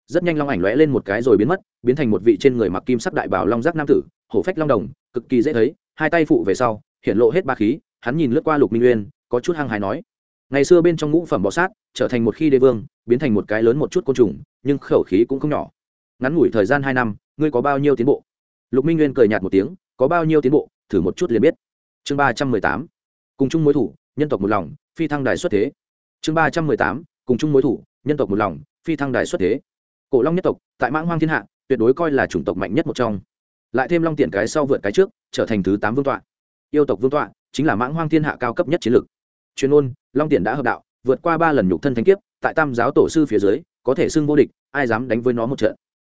Rất nhanh long ảnh lóe lên một cái rồi biến mất, biến thành một vị trên người mặc kim sắc đại bảo long giác nam tử, hổ phách long đồng, cực kỳ dễ thấy, hai tay phụ về sau, hiện lộ hết ba khí, hắn nhìn lướt qua lục minh nguyên có chút hăng hái nói. Ngày xưa bên trong ngũ phẩm bọ sát, trở thành một khi đế vương, biến thành một cái lớn một chút côn trùng, nhưng khẩu khí cũng không nhỏ. Ngắn ngủi thời gian hai năm, ngươi có bao nhiêu tiến bộ? Lục minh nguyên cười nhạt một tiếng, có bao nhiêu tiến bộ? Thử một chút liền biết. Chương ba trăm mười tám. Cùng chung mối thủ, nhân tộc một lòng, phi thăng đài xuất thế. Chương ba trăm mười tám cùng chung mối thủ, nhân tộc một lòng, phi thăng đài xuất thế. Cổ long nhất tộc, tại mãng hoang thiên hạ, tuyệt đối coi là chủng tộc mạnh nhất một trong. Lại thêm long tiện cái sau vượt cái trước, trở thành thứ tám vương tọa. Yêu tộc vương tọa chính là mãng hoang thiên hạ cao cấp nhất chiến lược. Chuyên ôn long tiện đã hợp đạo, vượt qua ba lần nhục thân thanh kiếp, tại tam giáo tổ sư phía dưới, có thể xưng vô địch, ai dám đánh với nó một trận.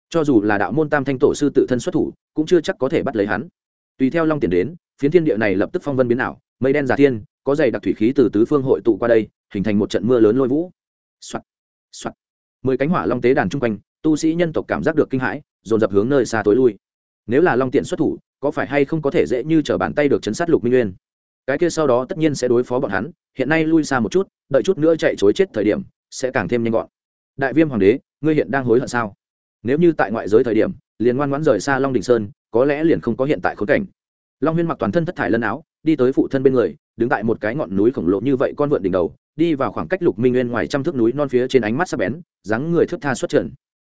Cho dù là đạo môn tam thanh tổ sư tự thân xuất thủ, cũng chưa chắc có thể bắt lấy hắn. Tùy theo long tiền đến, phiến thiên địa này lập tức phong vân biến ảo, mây đen giả thiên, có dày đặc thủy khí từ tứ phương hội tụ qua đây, hình thành một trận mưa lớn lôi vũ. Soạt, soạt. mười cánh hỏa long tế đàn trung quanh tu sĩ nhân tộc cảm giác được kinh hãi dồn dập hướng nơi xa tối lui. Nếu là long tiện xuất thủ có phải hay không có thể dễ như trở bàn tay được chấn sát lục minh nguyên? Cái kia sau đó tất nhiên sẽ đối phó bọn hắn hiện nay lui xa một chút đợi chút nữa chạy trối chết thời điểm sẽ càng thêm nhanh gọn. Đại viêm hoàng đế ngươi hiện đang hối hận sao? Nếu như tại ngoại giới thời điểm liền ngoan ngoãn rời xa long Đỉnh sơn có lẽ liền không có hiện tại khốn cảnh. Long huyên mặc toàn thân thất thải lân áo đi tới phụ thân bên người đứng tại một cái ngọn núi khổng lồ như vậy con vượn đỉnh đầu đi vào khoảng cách lục minh nguyên ngoài trăm thước núi non phía trên ánh mắt sắc bén, dáng người thức tha xuất trận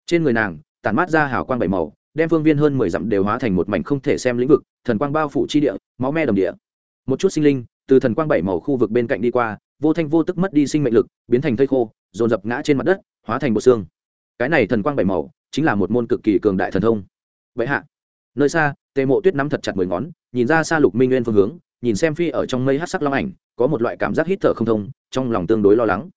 trên người nàng, tản mát ra hào quang bảy màu, đem phương viên hơn mười dặm đều hóa thành một mảnh không thể xem lĩnh vực, thần quang bao phủ chi địa, máu me đồng địa. Một chút sinh linh, từ thần quang bảy màu khu vực bên cạnh đi qua, vô thanh vô tức mất đi sinh mệnh lực, biến thành thây khô, dồn dập ngã trên mặt đất, hóa thành bộ xương. Cái này thần quang bảy màu, chính là một môn cực kỳ cường đại thần thông. Vậy hạ, nơi xa, tề mộ tuyết nắm thật chặt mười ngón, nhìn ra xa lục minh nguyên phương hướng nhìn xem phi ở trong mây hát sắc long ảnh, có một loại cảm giác hít thở không thông, trong lòng tương đối lo lắng.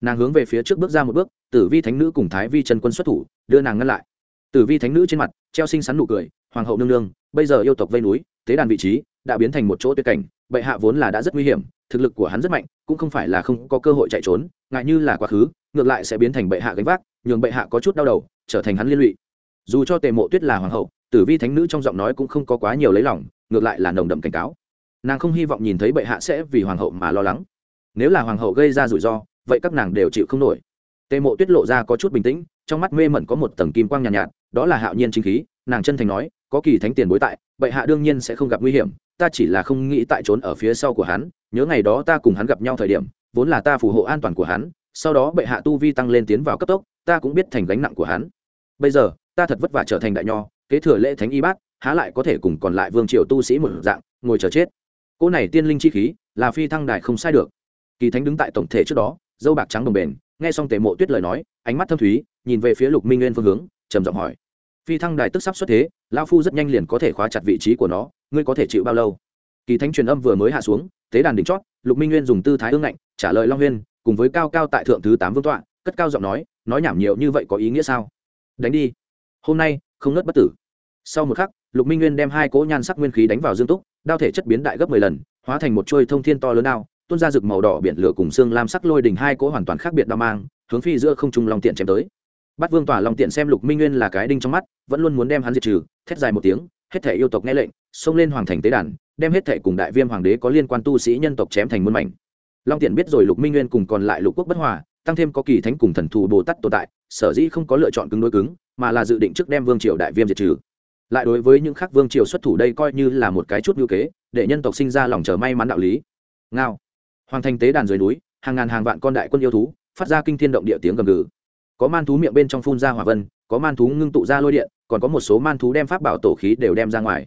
Nàng hướng về phía trước bước ra một bước, tử vi thánh nữ cùng thái vi trần quân xuất thủ, đưa nàng ngăn lại. Tử vi thánh nữ trên mặt, treo xinh xắn nụ cười, hoàng hậu nương nương, bây giờ yêu tộc vây núi, tế đàn vị trí đã biến thành một chỗ tuyệt cảnh, bệ hạ vốn là đã rất nguy hiểm, thực lực của hắn rất mạnh, cũng không phải là không có cơ hội chạy trốn, ngại như là quá khứ, ngược lại sẽ biến thành bệ hạ gánh vác, nhường bệ hạ có chút đau đầu, trở thành hắn liên lụy. Dù cho tề mộ tuyết là hoàng hậu, tử vi thánh nữ trong giọng nói cũng không có quá nhiều lấy lòng, ngược lại là nồng đậm cảnh cáo nàng không hy vọng nhìn thấy bệ hạ sẽ vì hoàng hậu mà lo lắng. Nếu là hoàng hậu gây ra rủi ro vậy các nàng đều chịu không nổi. Tề mộ tuyết lộ ra có chút bình tĩnh trong mắt mê mẩn có một tầng kim quang nhàn nhạt, nhạt đó là hạo nhiên chính khí nàng chân thành nói có kỳ thánh tiền bối tại bệ hạ đương nhiên sẽ không gặp nguy hiểm ta chỉ là không nghĩ tại trốn ở phía sau của hắn nhớ ngày đó ta cùng hắn gặp nhau thời điểm vốn là ta phù hộ an toàn của hắn sau đó bệ hạ tu vi tăng lên tiến vào cấp tốc ta cũng biết thành gánh nặng của hắn. Bây giờ ta thật vất vả trở thành đại nho kế thừa lễ thánh y bát há lại có thể cùng còn lại vương triều tu sĩ một dạng ngồi chờ chết cỗ này tiên linh chi khí là phi thăng đài không sai được. Kỳ thánh đứng tại tổng thể trước đó, dâu bạc trắng đồng bền, nghe xong tề mộ tuyết lời nói, ánh mắt thâm thúy, nhìn về phía lục minh nguyên phương hướng, trầm giọng hỏi. Phi thăng đài tức sắp xuất thế lao phu rất nhanh liền có thể khóa chặt vị trí của nó, ngươi có thể chịu bao lâu? Kỳ thánh truyền âm vừa mới hạ xuống, tế đàn đỉnh chót, lục minh nguyên dùng tư thái ương ngạnh, trả lời long huyên, cùng với cao cao tại thượng thứ tám vương tọa, cất cao giọng nói nói nhảm nhiều như vậy có ý nghĩa sao? Đánh đi. Hôm nay, không nớt bất tử. Sau một khắc, lục minh nguyên đem hai cỗ nhan sắc nguyên khí đánh vào dương túc đao thể chất biến đại gấp mười lần, hóa thành một chuôi thông thiên to lớn đao, tuôn ra rực màu đỏ biển lửa cùng xương lam sắc lôi đỉnh hai cỗ hoàn toàn khác biệt đao mang, hướng phi giữa không trung long tiện chém tới. Bắt vương tỏa long tiện xem lục minh nguyên là cái đinh trong mắt, vẫn luôn muốn đem hắn diệt trừ, thét dài một tiếng, hết thể yêu tộc nghe lệnh, xông lên hoàng thành tế đàn, đem hết thể cùng đại viêm hoàng đế có liên quan tu sĩ nhân tộc chém thành muôn mảnh. Long tiện biết rồi lục minh nguyên cùng còn lại lục quốc bất hòa, tăng thêm có kỳ thánh cùng thần thù bồ tát tồn tại, sở dĩ không có lựa chọn cứng đối cứng, mà là dự định trước đem vương triều đại viêm diệt trừ lại đối với những khác vương triều xuất thủ đây coi như là một cái chút ngữ kế, để nhân tộc sinh ra lòng chờ may mắn đạo lý. Ngao. Hoàng thành tế đàn dưới núi, hàng ngàn hàng vạn con đại quân yêu thú, phát ra kinh thiên động địa tiếng gầm gừ. Có man thú miệng bên trong phun ra hỏa vân, có man thú ngưng tụ ra lôi điện, còn có một số man thú đem pháp bảo tổ khí đều đem ra ngoài.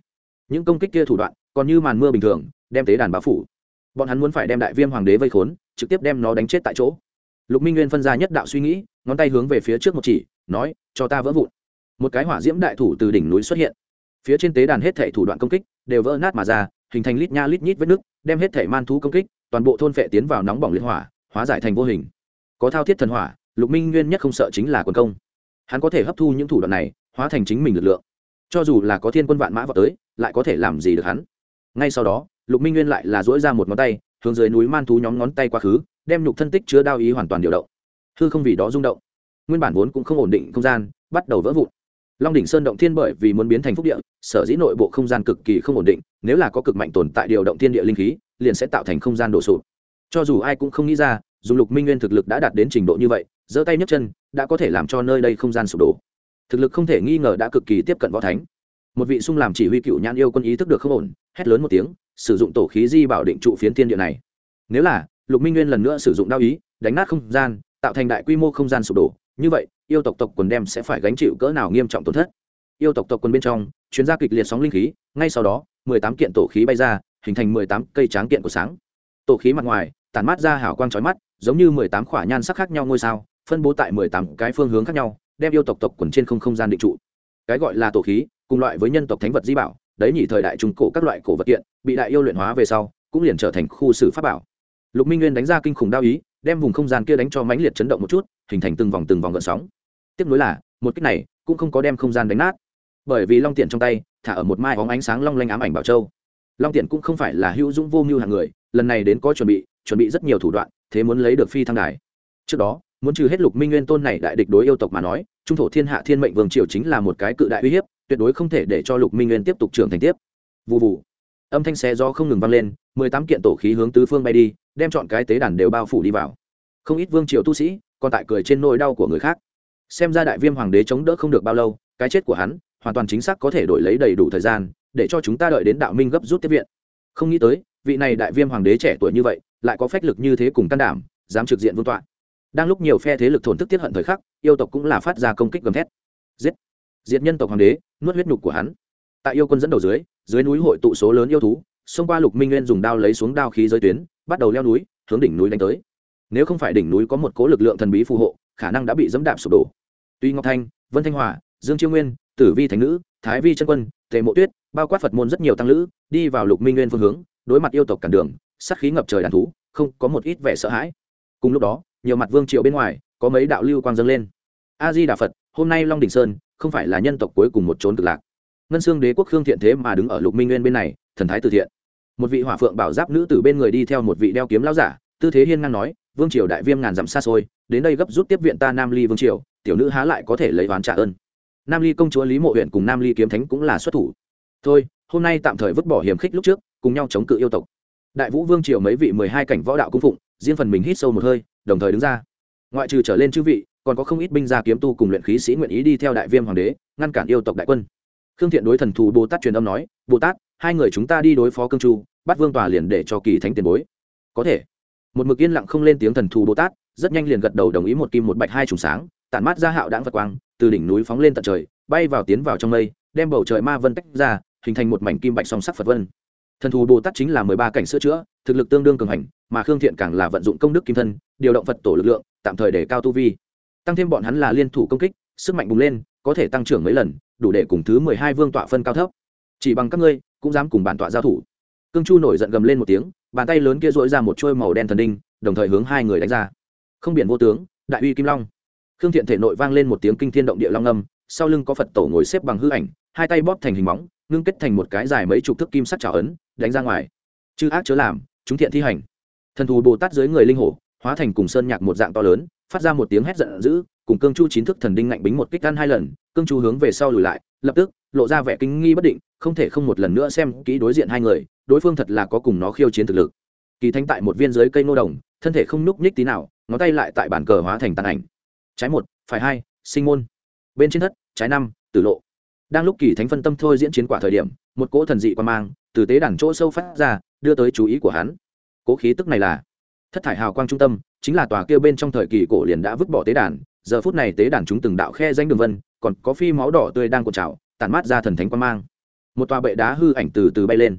Những công kích kia thủ đoạn, còn như màn mưa bình thường, đem tế đàn báo phủ. Bọn hắn muốn phải đem đại viêm hoàng đế vây khốn, trực tiếp đem nó đánh chết tại chỗ. Lục minh nguyên phân ra nhất đạo suy nghĩ, ngón tay hướng về phía trước một chỉ, nói, cho ta vỡ vụn một cái hỏa diễm đại thủ từ đỉnh núi xuất hiện. Phía trên tế đàn hết thể thủ đoạn công kích đều vỡ nát mà ra, hình thành lít nha lít nhít vết nước đem hết thể man thú công kích, toàn bộ thôn phệ tiến vào nóng bỏng liên hỏa, hóa giải thành vô hình. Có thao thiết thần hỏa, lục minh nguyên nhất không sợ chính là quân công. Hắn có thể hấp thu những thủ đoạn này, hóa thành chính mình lực lượng. Cho dù là có thiên quân vạn mã vào tới, lại có thể làm gì được hắn? Ngay sau đó, lục minh nguyên lại là dỗi ra một ngón tay, hướng dưới núi man thú nhóm ngón tay quá khứ, đem nhục thân tích chứa đao ý hoàn toàn điều động. Hư không vì đó rung động. Nguyên bản vốn cũng không ổn định không gian, bắt đầu vỡ vụn long đỉnh sơn động thiên bởi vì muốn biến thành phúc địa, sở dĩ nội bộ không gian cực kỳ không ổn định, nếu là có cực mạnh tồn tại điều động thiên địa linh khí, liền sẽ tạo thành không gian đổ sụp. Cho dù ai cũng không nghĩ ra, dùng lục minh nguyên thực lực đã đạt đến trình độ như vậy, giơ tay nhấc chân, đã có thể làm cho nơi đây không gian sụp đổ. Thực lực không thể nghi ngờ đã cực kỳ tiếp cận võ thánh. Một vị sung làm chỉ huy cựu nhãn yêu quân ý thức được không ổn, hét lớn một tiếng, sử dụng tổ khí di bảo định trụ phiến thiên địa này. Nếu là, lục minh nguyên lần nữa sử dụng đao ý, đánh nát không gian, tạo thành đại quy mô không gian sụp đổ, như vậy yêu tộc tộc quần đem sẽ phải gánh chịu cỡ nào nghiêm trọng tổn thất. Yêu tộc tộc quần bên trong, chuyên gia kịch liệt sóng linh khí, ngay sau đó, mười tám kiện tổ khí bay ra, hình thành mười tám cây tráng kiện của sáng. Tổ khí mặt ngoài, tản mát ra hảo quang trói mắt, giống như mười tám khỏa nhan sắc khác nhau ngôi sao, phân bố tại mười tám cái phương hướng khác nhau, đem yêu tộc tộc quần trên không không gian định trụ. Cái gọi là tổ khí, cùng loại với nhân tộc thánh vật di bảo, đấy nhỉ thời đại trung cổ các loại cổ vật kiện, bị đại yêu luyện hóa về sau, cũng liền trở thành khu xử pháp bảo. Lục minh nguyên đánh ra kinh khủng đao ý, đem vùng không gian kia đánh cho mãnh liệt chấn động một chút, hình thành từng vòng từng vòng gợn sóng tiếp nối là, một cách này cũng không có đem không gian đánh nát. Bởi vì long tiện trong tay thả ở một mai óng ánh sáng long lanh ám ảnh bảo châu. Long tiện cũng không phải là hữu dũng vô mưu hàng người, lần này đến có chuẩn bị chuẩn bị rất nhiều thủ đoạn, thế muốn lấy được phi thăng đài. Trước đó, muốn trừ hết lục minh nguyên tôn này đại địch đối yêu tộc mà nói, trung thổ thiên hạ thiên mệnh vương triều chính là một cái cự đại uy hiếp, tuyệt đối không thể để cho lục minh nguyên tiếp tục trưởng thành tiếp. Vụ vụ âm thanh xe do không ngừng vang lên, mười tám kiện tổ khí hướng tứ phương bay đi, đem chọn cái tế đàn đều bao phủ đi vào. Không ít vương triều tu sĩ còn tại cười trên nỗi đau của người khác xem ra đại viêm hoàng đế chống đỡ không được bao lâu, cái chết của hắn hoàn toàn chính xác có thể đổi lấy đầy đủ thời gian để cho chúng ta đợi đến đạo minh gấp rút tiếp viện. Không nghĩ tới, vị này đại viêm hoàng đế trẻ tuổi như vậy lại có phách lực như thế cùng can đảm, dám trực diện vương tọa. Đang lúc nhiều phe thế lực thổn thức tiết hận thời khắc, yêu tộc cũng là phát ra công kích gầm thét. Giết! Diệt nhân tộc hoàng đế, nuốt huyết nhục của hắn. Tại yêu quân dẫn đầu dưới dưới núi hội tụ số lớn yêu thú, xông qua lục minh nguyên dùng đao lấy xuống đao khí giới tuyến, bắt đầu leo núi, hướng đỉnh núi đánh tới. Nếu không phải đỉnh núi có một cố lực lượng thần bí phù hộ, khả năng đã bị dẫm đạp sụp đổ tuy ngọc thanh, vân thanh hòa, dương chiêu nguyên, tử vi thành nữ, thái vi chân quân, tề mộ tuyết, bao quát phật môn rất nhiều tăng lữ, đi vào lục minh nguyên phương hướng, đối mặt yêu tộc cản đường, sát khí ngập trời đàn thú, không có một ít vẻ sợ hãi. Cùng lúc đó, nhiều mặt vương triều bên ngoài, có mấy đạo lưu quang dâng lên. A di đà phật, hôm nay long đình sơn, không phải là nhân tộc cuối cùng một trốn cực lạc. Ngân xương đế quốc khương thiện thế mà đứng ở lục minh nguyên bên này, thần thái từ thiện. Một vị hỏa phượng bảo giáp nữ từ bên người đi theo một vị đeo kiếm lao giả, tư thế hiên ngang nói vương triều đại viêm ngàn dặm xa xôi, đến đây gấp rút tiếp viện ta nam ly vương triều, tiểu nữ há lại có thể lấy oán trả ơn. Nam ly công chúa lý mộ huyện cùng nam ly kiếm thánh cũng là xuất thủ. Thôi, hôm nay tạm thời vứt bỏ hiểm khích lúc trước, cùng nhau chống cự yêu tộc. Đại vũ vương triều mấy vị mười hai cảnh võ đạo cung phụng, riêng phần mình hít sâu một hơi, đồng thời đứng ra. Ngoại trừ trở lên chư vị, còn có không ít binh gia kiếm tu cùng luyện khí sĩ nguyện ý đi theo đại viêm hoàng đế, ngăn cản yêu tộc đại quân. Khương thiện đối thần thù bồ tát truyền âm nói, bồ tát, hai người chúng ta đi đối phó cương chu, bắt vương tòa liền để cho kỳ thánh tiền bối. Có thể một mực yên lặng không lên tiếng thần thù bồ tát rất nhanh liền gật đầu đồng ý một kim một bạch hai trùng sáng tản mát ra hạo đáng vật quang từ đỉnh núi phóng lên tận trời bay vào tiến vào trong mây đem bầu trời ma vân tách ra hình thành một mảnh kim bạch song sắc phật vân thần thù bồ tát chính là mười ba cảnh sữa chữa thực lực tương đương cường hành mà khương thiện càng là vận dụng công đức kim thân điều động phật tổ lực lượng tạm thời để cao tu vi tăng thêm bọn hắn là liên thủ công kích sức mạnh bùng lên có thể tăng trưởng mấy lần đủ để cùng thứ mười hai vương tọa phân cao thấp chỉ bằng các ngươi cũng dám cùng bản tọa giao thủ cương chu nổi giận gầm lên một tiếng bàn tay lớn kia dỗi ra một chuôi màu đen thần đinh, đồng thời hướng hai người đánh ra. Không biển vô tướng, đại uy kim long. Khương thiện thể nội vang lên một tiếng kinh thiên động địa long âm, sau lưng có phật tổ ngồi xếp bằng hư ảnh, hai tay bóp thành hình móng, ngưng kết thành một cái dài mấy chục thước kim sắc trào ấn, đánh ra ngoài. Chư ác chớ làm, chúng thiện thi hành. Thần thù bồ tát dưới người linh hổ, hóa thành cùng sơn nhạc một dạng to lớn, phát ra một tiếng hét giận dữ, cùng cương chu chín thức thần đinh ngạnh bính một kích ăn hai lần, cương chu hướng về sau lùi lại, lập tức, lộ ra vẻ kinh nghi bất định, không thể không một lần nữa xem kỹ đối diện hai người đối phương thật là có cùng nó khiêu chiến thực lực. Kỳ Thánh tại một viên dưới cây nô đồng, thân thể không nhúc nhích tí nào, ngón tay lại tại bản cờ hóa thành tàn ảnh. Trái một, phải hai, sinh môn. Bên trên thất, trái năm, tử lộ. Đang lúc kỳ thánh phân tâm thôi diễn chiến quả thời điểm, một cỗ thần dị quan mang từ tế đàn chỗ sâu phát ra, đưa tới chú ý của hắn. Cỗ khí tức này là thất thải hào quang trung tâm, chính là tòa kia bên trong thời kỳ cổ liền đã vứt bỏ tế đàn, giờ phút này tế đàn chúng từng đạo khe danh đường vân, còn có phi máu đỏ tươi đang cột trào tàn mát ra thần thánh quan mang. Một tòa bệ đá hư ảnh từ từ bay lên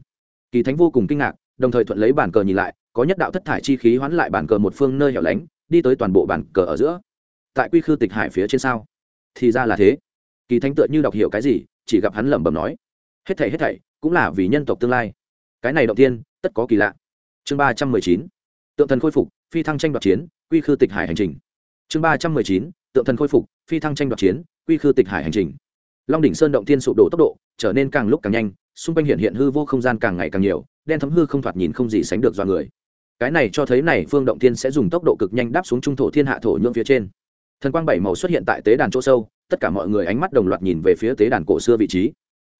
kỳ thánh vô cùng kinh ngạc, đồng thời thuận lấy bản cờ nhìn lại, có nhất đạo thất thải chi khí hoán lại bản cờ một phương nơi hẻo lánh, đi tới toàn bộ bản cờ ở giữa. Tại quy khư tịch hải phía trên sao? Thì ra là thế. Kỳ thánh tựa như đọc hiểu cái gì, chỉ gặp hắn lẩm bẩm nói, hết thảy hết thảy, cũng là vì nhân tộc tương lai. Cái này động tiên, tất có kỳ lạ. Chương ba trăm mười chín, tượng thần khôi phục, phi thăng tranh đoạt chiến, quy khư tịch hải hành trình. Chương ba trăm mười chín, tượng thần khôi phục, phi thăng tranh đoạt chiến, quy khư tịch hải hành trình. Long đỉnh sơn động tiên sụp đổ tốc độ, trở nên càng lúc càng nhanh xung quanh hiện hiện hư vô không gian càng ngày càng nhiều, đen thấm hư không thoạt nhìn không gì sánh được do người. Cái này cho thấy này phương động thiên sẽ dùng tốc độ cực nhanh đáp xuống trung thổ thiên hạ thổ nhưỡng phía trên. Thần quang bảy màu xuất hiện tại tế đàn chỗ sâu, tất cả mọi người ánh mắt đồng loạt nhìn về phía tế đàn cổ xưa vị trí.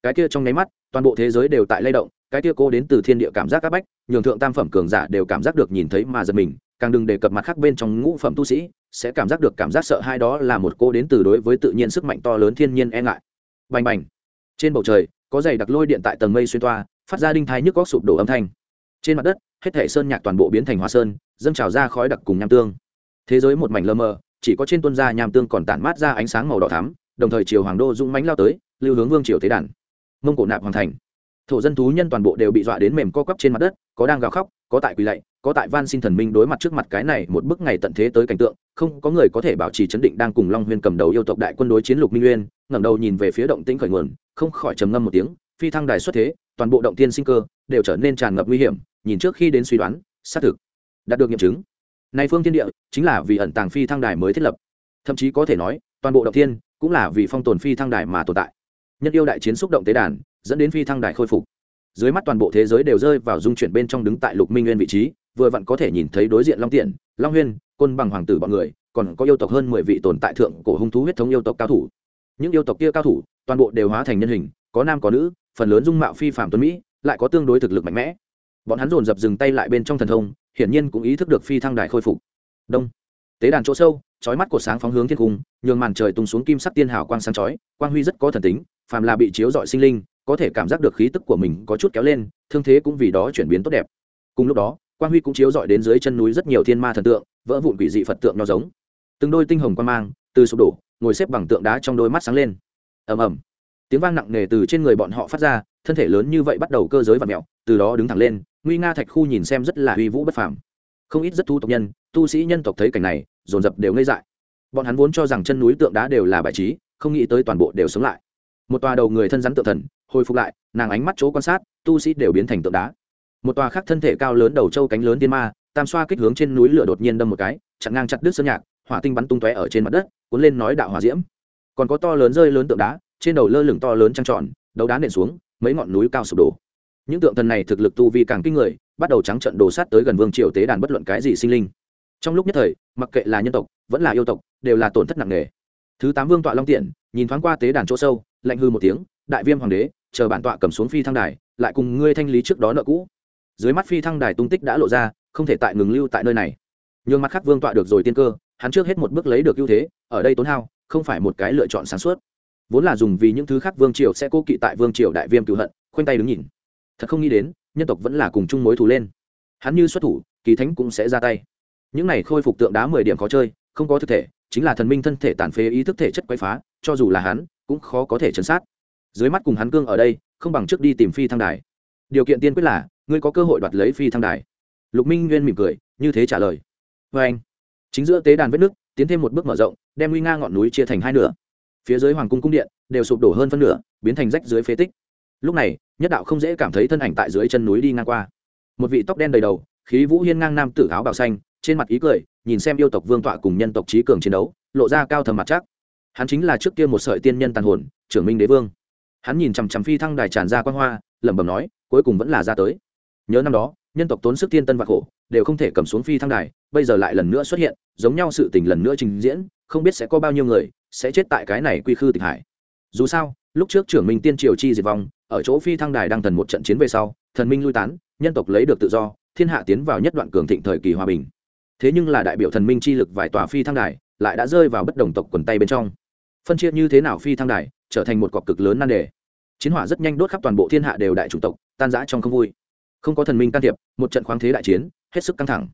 Cái kia trong nháy mắt, toàn bộ thế giới đều tại lay động, cái kia cô đến từ thiên địa cảm giác áp bách, nhường thượng tam phẩm cường giả đều cảm giác được nhìn thấy mà giật mình, càng đừng đề cập mặt khác bên trong ngũ phẩm tu sĩ, sẽ cảm giác được cảm giác sợ hai đó là một cô đến từ đối với tự nhiên sức mạnh to lớn thiên nhiên e ngại. Bành bành. Trên bầu trời có dày đặc lôi điện tại tầng mây xuyên toa, phát ra đinh thai nhức góc sụp đổ âm thanh. Trên mặt đất, hết thể sơn nhạc toàn bộ biến thành hoa sơn, dâng trào ra khói đặc cùng nham tương. Thế giới một mảnh lơ mờ, chỉ có trên tuân gia nham tương còn tản mát ra ánh sáng màu đỏ thắm, đồng thời triều hoàng đô dũng mánh lao tới, lưu hướng vương triều tế đàn. Mông cổ nạp hoàng thành. Thổ dân thú nhân toàn bộ đều bị dọa đến mềm co quắp trên mặt đất, có đang gào khóc, có tại quỳ lạy, có tại van xin thần minh đối mặt trước mặt cái này một bức ngày tận thế tới cảnh tượng, không có người có thể bảo trì chấn định đang cùng long huyên cầm đầu yêu tộc đại quân đối chiến lục minh uyên ngẩng đầu nhìn về phía động tĩnh khởi nguồn không khỏi trầm ngâm một tiếng, phi thăng đài xuất thế, toàn bộ động tiên sinh cơ đều trở nên tràn ngập nguy hiểm, nhìn trước khi đến suy đoán, xác thực đạt được nghiệm chứng. Này phương thiên địa chính là vì ẩn tàng phi thăng đài mới thiết lập. Thậm chí có thể nói, toàn bộ động tiên cũng là vì phong tồn phi thăng đài mà tồn tại. Nhân yêu đại chiến xúc động tế đàn, dẫn đến phi thăng đài khôi phục. Dưới mắt toàn bộ thế giới đều rơi vào dung chuyển bên trong đứng tại lục minh nguyên vị trí, vừa vặn có thể nhìn thấy đối diện long tiện long huyên, côn bằng hoàng tử bọn người, còn có yêu tộc hơn mười vị tồn tại thượng cổ hung thú huyết thống yêu tộc cao thủ. Những yêu tộc kia cao thủ toàn bộ đều hóa thành nhân hình, có nam có nữ, phần lớn dung mạo phi phạm tuấn mỹ, lại có tương đối thực lực mạnh mẽ. Bọn hắn dồn dập dừng tay lại bên trong thần thông, hiển nhiên cũng ý thức được phi thăng đài khôi phục. Đông. Tế đàn chỗ sâu, chói mắt của sáng phóng hướng thiên cung, nhường màn trời tung xuống kim sắc tiên hào quang sáng chói, quang huy rất có thần tính, phàm là bị chiếu dọi sinh linh, có thể cảm giác được khí tức của mình có chút kéo lên, thương thế cũng vì đó chuyển biến tốt đẹp. Cùng lúc đó, quang huy cũng chiếu dọi đến dưới chân núi rất nhiều thiên ma thần tượng, vỡ vụn quỷ dị phật tượng nho giống. Từng đôi tinh hồng quan mang, từ sụp đổ, ngồi xếp bằng tượng đá trong đôi mắt sáng lên ầm ầm. Tiếng vang nặng nề từ trên người bọn họ phát ra, thân thể lớn như vậy bắt đầu cơ giới và mẹo từ đó đứng thẳng lên, nguy nga thạch khu nhìn xem rất là uy vũ bất phàm. Không ít rất thu tộc nhân, tu sĩ nhân tộc thấy cảnh này, dồn dập đều ngây dại. Bọn hắn vốn cho rằng chân núi tượng đá đều là bài trí, không nghĩ tới toàn bộ đều sống lại. Một tòa đầu người thân rắn tượng thần, hồi phục lại, nàng ánh mắt chỗ quan sát, tu sĩ đều biến thành tượng đá. Một tòa khác thân thể cao lớn đầu trâu cánh lớn tiên ma, tam xoa kích hướng trên núi lửa đột nhiên đâm một cái, chặn ngang chặt đứt sơn nhạc, hỏa tinh bắn tung tóe ở trên mặt đất, cuốn lên nói đạo hỏa diễm còn có to lớn rơi lớn tượng đá, trên đầu lơ lửng to lớn trăng tròn, đấu đá nện xuống, mấy ngọn núi cao sụp đổ. Những tượng thần này thực lực tu vi càng kinh người, bắt đầu trắng trận đồ sát tới gần vương triều tế đàn bất luận cái gì sinh linh. Trong lúc nhất thời, mặc kệ là nhân tộc, vẫn là yêu tộc, đều là tổn thất nặng nề. Thứ tám vương tọa long tiện, nhìn thoáng qua tế đàn chỗ sâu, lạnh hư một tiếng, đại viêm hoàng đế, chờ bản tọa cầm xuống phi thăng đài, lại cùng ngươi thanh lý trước đó nợ cũ. Dưới mắt phi thăng đài tung tích đã lộ ra, không thể tại ngừng lưu tại nơi này. Nhường mặt khác vương tọa được rồi tiên cơ, hắn trước hết một bước lấy được ưu thế, ở đây tốn hao không phải một cái lựa chọn sáng suốt. Vốn là dùng vì những thứ khác vương triều sẽ cố kỵ tại vương triều đại viêm cựu hận, khoanh tay đứng nhìn. Thật không nghĩ đến, nhân tộc vẫn là cùng chung mối thù lên. Hắn như xuất thủ, kỳ thánh cũng sẽ ra tay. Những này khôi phục tượng đá mười điểm khó chơi, không có thực thể, chính là thần minh thân thể tàn phế ý thức thể chất quay phá, cho dù là hắn, cũng khó có thể chấn sát. Dưới mắt cùng hắn cương ở đây, không bằng trước đi tìm phi thăng đài. Điều kiện tiên quyết là, ngươi có cơ hội đoạt lấy phi thăng đài. Lục minh nguyên mỉm cười, như thế trả lời. Vê anh chính giữa tế đàn vết nước tiến thêm một bước mở rộng, đem nguy nga ngọn núi chia thành hai nửa. Phía dưới hoàng cung cung điện đều sụp đổ hơn phân nửa, biến thành rách dưới phế tích. Lúc này, nhất đạo không dễ cảm thấy thân ảnh tại dưới chân núi đi ngang qua. Một vị tóc đen đầy đầu, khí vũ hiên ngang nam tử áo bào xanh, trên mặt ý cười, nhìn xem yêu tộc vương tọa cùng nhân tộc trí cường chiến đấu, lộ ra cao thầm mặt chắc. Hắn chính là trước kia một sợi tiên nhân tàn hồn, trưởng minh đế vương. Hắn nhìn chằm chằm phi thăng đài tràn ra quan hoa, lẩm bẩm nói, cuối cùng vẫn là ra tới. Nhớ năm đó nhân tộc tốn sức tiên tân và khổ, đều không thể cầm xuống phi thăng đài, bây giờ lại lần nữa xuất hiện, giống nhau sự tình lần nữa trình diễn, không biết sẽ có bao nhiêu người sẽ chết tại cái này quy khư tịch hải. Dù sao, lúc trước trưởng minh tiên triều chi diệt vong, ở chỗ phi thăng đài đang thần một trận chiến về sau, thần minh lui tán, nhân tộc lấy được tự do, thiên hạ tiến vào nhất đoạn cường thịnh thời kỳ hòa bình. Thế nhưng là đại biểu thần minh chi lực vài tòa phi thăng đài lại đã rơi vào bất đồng tộc quần tay bên trong. Phân chia như thế nào phi thăng đài trở thành một cọc cực lớn nan đề. Chiến hỏa rất nhanh đốt khắp toàn bộ thiên hạ đều đại chủng tộc, tan rã trong không vui không có thần minh can thiệp, một trận khoáng thế đại chiến, hết sức căng thẳng.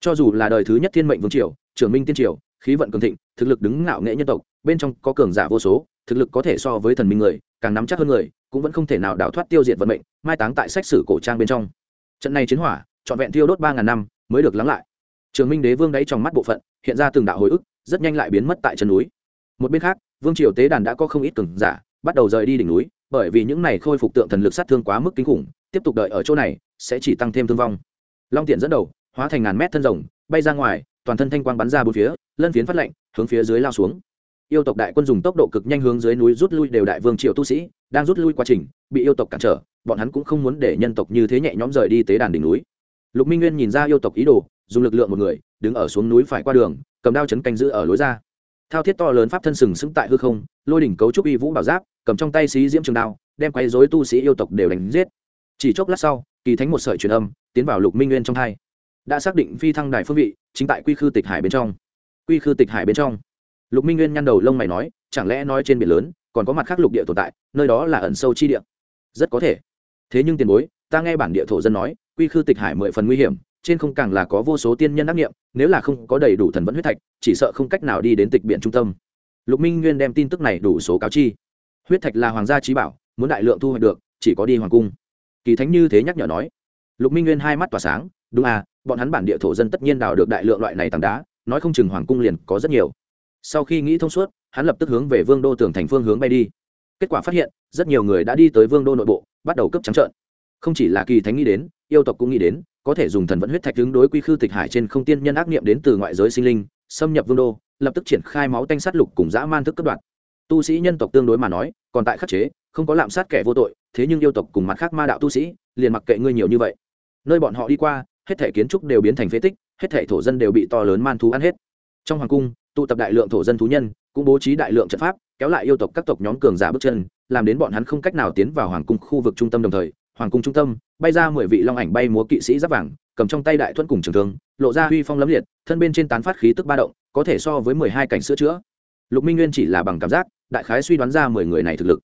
Cho dù là đời thứ nhất thiên mệnh vương triều, trưởng minh tiên triều, khí vận cường thịnh, thực lực đứng ngạo nghệ nhân tộc, bên trong có cường giả vô số, thực lực có thể so với thần minh người, càng nắm chắc hơn người, cũng vẫn không thể nào đào thoát tiêu diệt vận mệnh, mai táng tại sách sử cổ trang bên trong. Trận này chiến hỏa, trọn vẹn tiêu đốt ba ngàn năm, mới được lắng lại. Trường minh đế vương đáy trong mắt bộ phận, hiện ra từng đạo hồi ức, rất nhanh lại biến mất tại chân núi. Một bên khác, vương triều tế đàn đã có không ít cường giả, bắt đầu rời đi đỉnh núi, bởi vì những này khôi phục tượng thần lực sát thương quá mức kinh khủng tiếp tục đợi ở chỗ này, sẽ chỉ tăng thêm thương vong. Long tiện dẫn đầu, hóa thành ngàn mét thân rồng, bay ra ngoài, toàn thân thanh quang bắn ra bốn phía, lân phiến phát lệnh hướng phía dưới lao xuống. Yêu tộc đại quân dùng tốc độ cực nhanh hướng dưới núi rút lui đều đại vương triều tu sĩ, đang rút lui quá trình, bị yêu tộc cản trở, bọn hắn cũng không muốn để nhân tộc như thế nhẹ nhõm rời đi tế đàn đỉnh núi. Lục minh nguyên nhìn ra yêu tộc ý đồ, dùng lực lượng một người, đứng ở xuống núi phải qua đường, cầm đao chấn canh giữ ở lối ra. Thao thiết to lớn pháp thân sừng sững tại hư không, lôi đỉnh cấu trúc y vũ bảo giáp, cầm trong tay xí diễm trường đao, đem quay dối tu sĩ yêu tộc đều đánh giết chỉ chốc lát sau, kỳ thánh một sợi truyền âm tiến vào lục minh nguyên trong hai đã xác định phi thăng đài phương vị, chính tại quy khư tịch hải bên trong. Quy khư tịch hải bên trong. Lục minh nguyên nhăn đầu lông mày nói, chẳng lẽ nói trên biển lớn, còn có mặt khác lục địa tồn tại, nơi đó là ẩn sâu chi địa? Rất có thể. Thế nhưng tiền bối, ta nghe bản địa thổ dân nói, quy khư tịch hải mười phần nguy hiểm, trên không càng là có vô số tiên nhân đắc nghiệm, nếu là không có đầy đủ thần vẫn huyết thạch, chỉ sợ không cách nào đi đến tịch biển trung tâm. Lục minh nguyên đem tin tức này đủ số cáo chi. Huyết thạch là hoàng gia trí bảo, muốn đại lượng thu hoạch được, chỉ có đi hoàng cung kỳ thánh như thế nhắc nhở nói. Lục minh nguyên hai mắt tỏa sáng, đúng à bọn hắn bản địa thổ dân tất nhiên đào được đại lượng loại này tảng đá, nói không chừng hoàng cung liền có rất nhiều. Sau khi nghĩ thông suốt, hắn lập tức hướng về vương đô tường thành phương hướng bay đi. Kết quả phát hiện, rất nhiều người đã đi tới vương đô nội bộ, bắt đầu cấp trắng trợn. Không chỉ là kỳ thánh nghĩ đến, yêu tộc cũng nghĩ đến, có thể dùng thần vẫn huyết thạch tương đối quy khư tịch hải trên không tiên nhân ác niệm đến từ ngoại giới sinh linh, xâm nhập vương đô, lập tức triển khai máu tanh sát lục cùng dã man thức cấp đoạn tu sĩ nhân tộc tương đối mà nói, còn tại khắc chế không có lạm sát kẻ vô tội, thế nhưng yêu tộc cùng mặt khác ma đạo tu sĩ, liền mặc kệ ngươi nhiều như vậy. Nơi bọn họ đi qua, hết thể kiến trúc đều biến thành phế tích, hết thể thổ dân đều bị to lớn man thú ăn hết. Trong hoàng cung, tụ tập đại lượng thổ dân thú nhân, cũng bố trí đại lượng trận pháp, kéo lại yêu tộc các tộc nhóm cường giả bước chân, làm đến bọn hắn không cách nào tiến vào hoàng cung khu vực trung tâm đồng thời, hoàng cung trung tâm, bay ra mười vị long ảnh bay múa kỵ sĩ giáp vàng, cầm trong tay đại thuẫn cùng trường thương, lộ ra huy phong lấm liệt, thân bên trên tán phát khí tức ba động, có thể so với mười hai cảnh sữa chữa. Lục minh nguyên chỉ là bằng cảm giác, đại khái suy đoán ra mười người này thực lực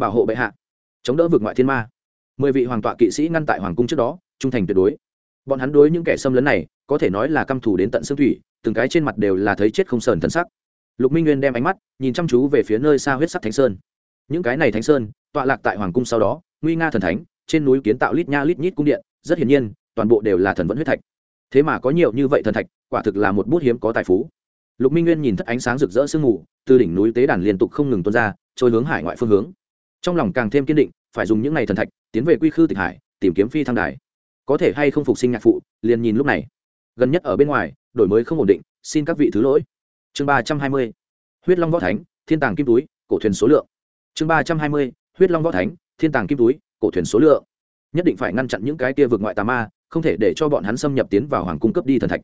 bảo hộ bệ hạ. Chống đỡ vực ngoại thiên ma. Mười vị hoàng tọa kỵ sĩ ngăn tại hoàng cung trước đó, trung thành tuyệt đối. Bọn hắn đối những kẻ xâm lấn này, có thể nói là căm thù đến tận xương thủy, từng cái trên mặt đều là thấy chết không sờn thân sắc. Lục minh nguyên đem ánh mắt nhìn chăm chú về phía nơi xa huyết sắc thánh sơn. Những cái này thánh sơn, tọa lạc tại hoàng cung sau đó, nguy nga thần thánh, trên núi kiến tạo lít nha lít nhít cung điện, rất hiển nhiên, toàn bộ đều là thần vẫn huyết thạch. Thế mà có nhiều như vậy thần thạch, quả thực là một bút hiếm có tài phú. Lục minh nguyên nhìn thất ánh sáng rực rỡ sương mù, từ đỉnh núi tế đàn liên tục không ngừng tuôn ra, trôi hướng hải ngoại phương hướng trong lòng càng thêm kiên định, phải dùng những ngày thần thạch, tiến về quy khư tịch hải, tìm kiếm phi thăng đài. Có thể hay không phục sinh nhạc phụ, liền nhìn lúc này. Gần nhất ở bên ngoài, đổi mới không ổn định, xin các vị thứ lỗi. Chương ba trăm hai mươi, huyết long võ thánh, thiên tàng kim túi, cổ thuyền số lượng. Chương ba trăm hai mươi, huyết long võ thánh, thiên tàng kim túi, cổ thuyền số lượng. Nhất định phải ngăn chặn những cái kia vượt ngoại tà ma, không thể để cho bọn hắn xâm nhập tiến vào hoàng cung cấp đi thần thạch.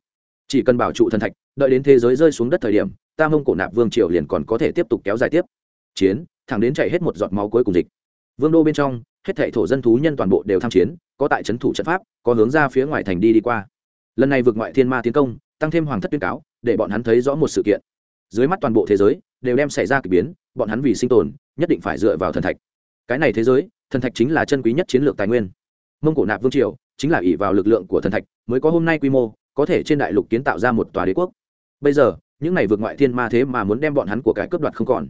Chỉ cần bảo trụ thần thạch, đợi đến thế giới rơi xuống đất thời điểm tam mông cổ nạp vương triều liền còn có thể tiếp tục kéo dài tiếp. Chiến thẳng đến chảy hết một giọt máu cuối cùng dịch. Vương đô bên trong, hết thảy thổ dân thú nhân toàn bộ đều tham chiến, có tại trấn thủ trận pháp, có hướng ra phía ngoài thành đi đi qua. Lần này vượt ngoại thiên ma tiến công, tăng thêm hoàng thất tuyên cáo, để bọn hắn thấy rõ một sự kiện. Dưới mắt toàn bộ thế giới, đều đem xảy ra k ỳ biến, bọn hắn vì sinh tồn, nhất định phải dựa vào thần thạch. Cái này thế giới, thần thạch chính là chân quý nhất chiến lược tài nguyên. Mông cổ nạp vương triều, chính là ỷ vào lực lượng của thần thạch, mới có hôm nay quy mô, có thể trên đại lục kiến tạo ra một tòa đế quốc. Bây giờ, những này vượt ngoại thiên ma thế mà muốn đem bọn hắn của cái cướp đoạt không còn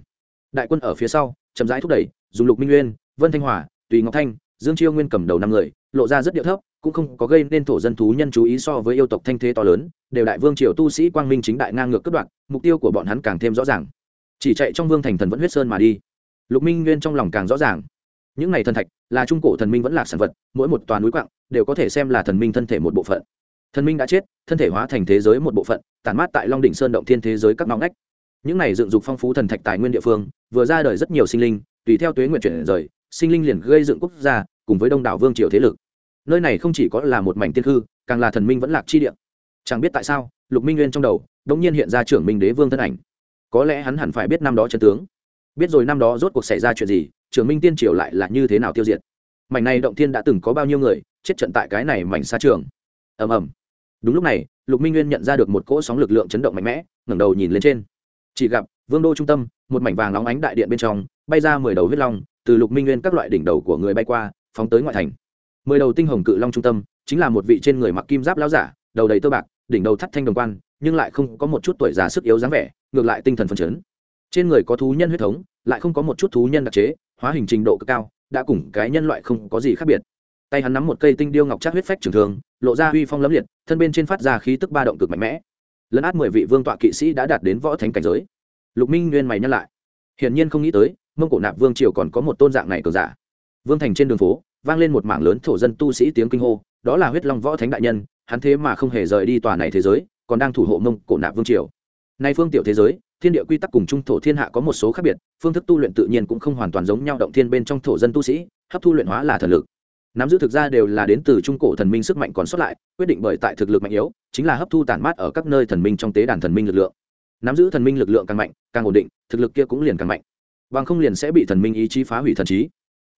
đại quân ở phía sau, chậm rãi thúc đẩy, dùng lục minh nguyên, vân thanh hòa, tùy ngọc thanh, dương chiêu nguyên cầm đầu năm người, lộ ra rất điệu thấp, cũng không có gây nên thổ dân thú nhân chú ý so với yêu tộc thanh thế to lớn, đều đại vương triều tu sĩ quang minh chính đại ngang ngược cất đoạn mục tiêu của bọn hắn càng thêm rõ ràng. Chỉ chạy trong vương thành thần vẫn huyết sơn mà đi. Lục minh nguyên trong lòng càng rõ ràng. Những này thần thạch là trung cổ thần minh vẫn là sản vật, mỗi một toàn núi quặng đều có thể xem là thần minh thân thể một bộ phận. Thần minh đã chết, thân thể hóa thành thế giới một bộ phận, tản mát tại long đỉnh sơn động thiên thế giới các ngõ ngách. Những này dựng dục phong phú thần thạch tài nguyên địa phương vừa ra đời rất nhiều sinh linh, tùy theo tuế nguyện chuyển rời, sinh linh liền gây dựng quốc gia, cùng với đông đảo vương triều thế lực. Nơi này không chỉ có là một mảnh tiên hư càng là thần minh vẫn lạc chi địa. Chẳng biết tại sao, lục minh nguyên trong đầu đống nhiên hiện ra trưởng minh đế vương thân ảnh. Có lẽ hắn hẳn phải biết năm đó chân tướng. Biết rồi năm đó rốt cuộc xảy ra chuyện gì, trưởng minh tiên triều lại là như thế nào tiêu diệt. Mảnh này động thiên đã từng có bao nhiêu người, chết trận tại cái này mảnh xa trường. Ầm ầm. Đúng lúc này, lục minh nguyên nhận ra được một cỗ sóng lực lượng chấn động mạnh mẽ, ngẩng đầu nhìn lên trên. Chỉ gặp vương đô trung tâm, một mảnh vàng nóng ánh đại điện bên trong, bay ra mười đầu huyết long, từ lục minh nguyên các loại đỉnh đầu của người bay qua, phóng tới ngoại thành. Mười đầu tinh hồng cự long trung tâm, chính là một vị trên người mặc kim giáp lao giả, đầu đầy tơ bạc, đỉnh đầu thắt thanh đồng quan, nhưng lại không có một chút tuổi già sức yếu dáng vẻ, ngược lại tinh thần phấn chấn. Trên người có thú nhân huyết thống, lại không có một chút thú nhân đặc chế, hóa hình trình độ cực cao, đã cùng cái nhân loại không có gì khác biệt. Tay hắn nắm một cây tinh điêu ngọc trác huyết phách trường thường lộ ra uy phong lấm liệt, thân bên trên phát ra khí tức ba động cực mạnh mẽ. Lấn át mười vị vương tọa kỵ sĩ đã đạt đến võ thánh cảnh giới lục minh nguyên mày nhắc lại. Hiển nhiên không nghĩ tới, mông cổ nạp vương triều còn có một tôn dạng này cờ giả. Vương thành trên đường phố, vang lên một mảng lớn thổ dân tu sĩ tiếng kinh hô, đó là huyết long võ thánh đại nhân, hắn thế mà không hề rời đi tòa này thế giới, còn đang thủ hộ mông cổ nạp vương triều. Nay phương tiểu thế giới, thiên địa quy tắc cùng trung thổ thiên hạ có một số khác biệt, phương thức tu luyện tự nhiên cũng không hoàn toàn giống nhau động thiên bên trong thổ dân tu sĩ, hấp thu luyện hóa là thần lực. Nắm giữ thực ra đều là đến từ trung cổ thần minh sức mạnh còn sót lại, quyết định bởi tại thực lực mạnh yếu, chính là hấp thu tản mát ở các nơi thần minh trong tế đàn thần minh lực lượng nắm giữ thần minh lực lượng càng mạnh, càng ổn định, thực lực kia cũng liền càng mạnh. Bằng không liền sẽ bị thần minh ý chí phá hủy thần trí.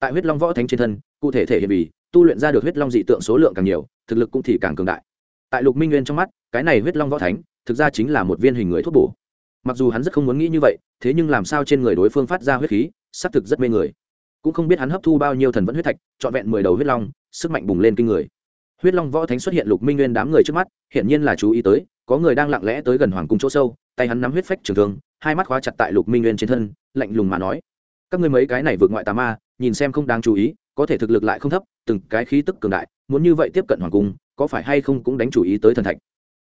Tại huyết long võ thánh trên thân, cụ thể thể hiện vì, tu luyện ra được huyết long dị tượng số lượng càng nhiều, thực lực cũng thì càng cường đại. Tại lục minh nguyên trong mắt, cái này huyết long võ thánh, thực ra chính là một viên hình người thuốc bổ. Mặc dù hắn rất không muốn nghĩ như vậy, thế nhưng làm sao trên người đối phương phát ra huyết khí, xác thực rất mê người. Cũng không biết hắn hấp thu bao nhiêu thần vẫn huyết thạch, trọn vẹn mười đầu huyết long, sức mạnh bùng lên kinh người huyết long võ thánh xuất hiện lục minh nguyên đám người trước mắt, hiển nhiên là chú ý tới, có người đang lặng lẽ tới gần hoàng cung chỗ sâu, tay hắn nắm huyết phách trường thương, hai mắt khóa chặt tại lục minh nguyên trên thân, lạnh lùng mà nói, các ngươi mấy cái này vượt ngoại tà ma, nhìn xem không đáng chú ý, có thể thực lực lại không thấp, từng cái khí tức cường đại, muốn như vậy tiếp cận hoàng cung, có phải hay không cũng đánh chủ ý tới thần thạch?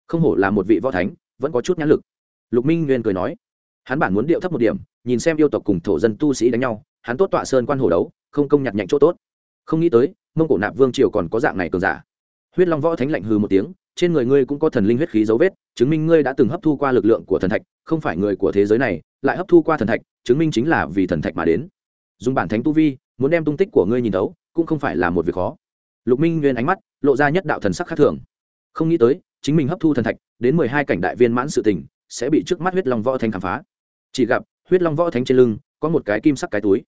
Không hổ là một vị võ thánh, vẫn có chút nhãn lực. Lục minh nguyên cười nói, hắn bản muốn điệu thấp một điểm, nhìn xem yêu tộc cùng thổ dân tu sĩ đánh nhau, hắn tốt tọa sơn quan hồ đấu, không công nhặt nhạnh chỗ tốt. Không nghĩ tới, mông cổ nạp vương triều còn có dạng này cường giả huyết long võ thánh lạnh hừ một tiếng, trên người ngươi cũng có thần linh huyết khí dấu vết, chứng minh ngươi đã từng hấp thu qua lực lượng của thần thạch, không phải người của thế giới này, lại hấp thu qua thần thạch, chứng minh chính là vì thần thạch mà đến. Dùng bản thánh tu vi, muốn đem tung tích của ngươi nhìn tấu cũng không phải là một việc khó. Lục minh nguyên ánh mắt, lộ ra nhất đạo thần sắc khác thường. Không nghĩ tới, chính mình hấp thu thần thạch, đến mười hai cảnh đại viên mãn sự tình, sẽ bị trước mắt huyết long võ thánh khám phá. Chỉ gặp, huyết long võ thánh trên lưng, có một cái kim sắc cái túi.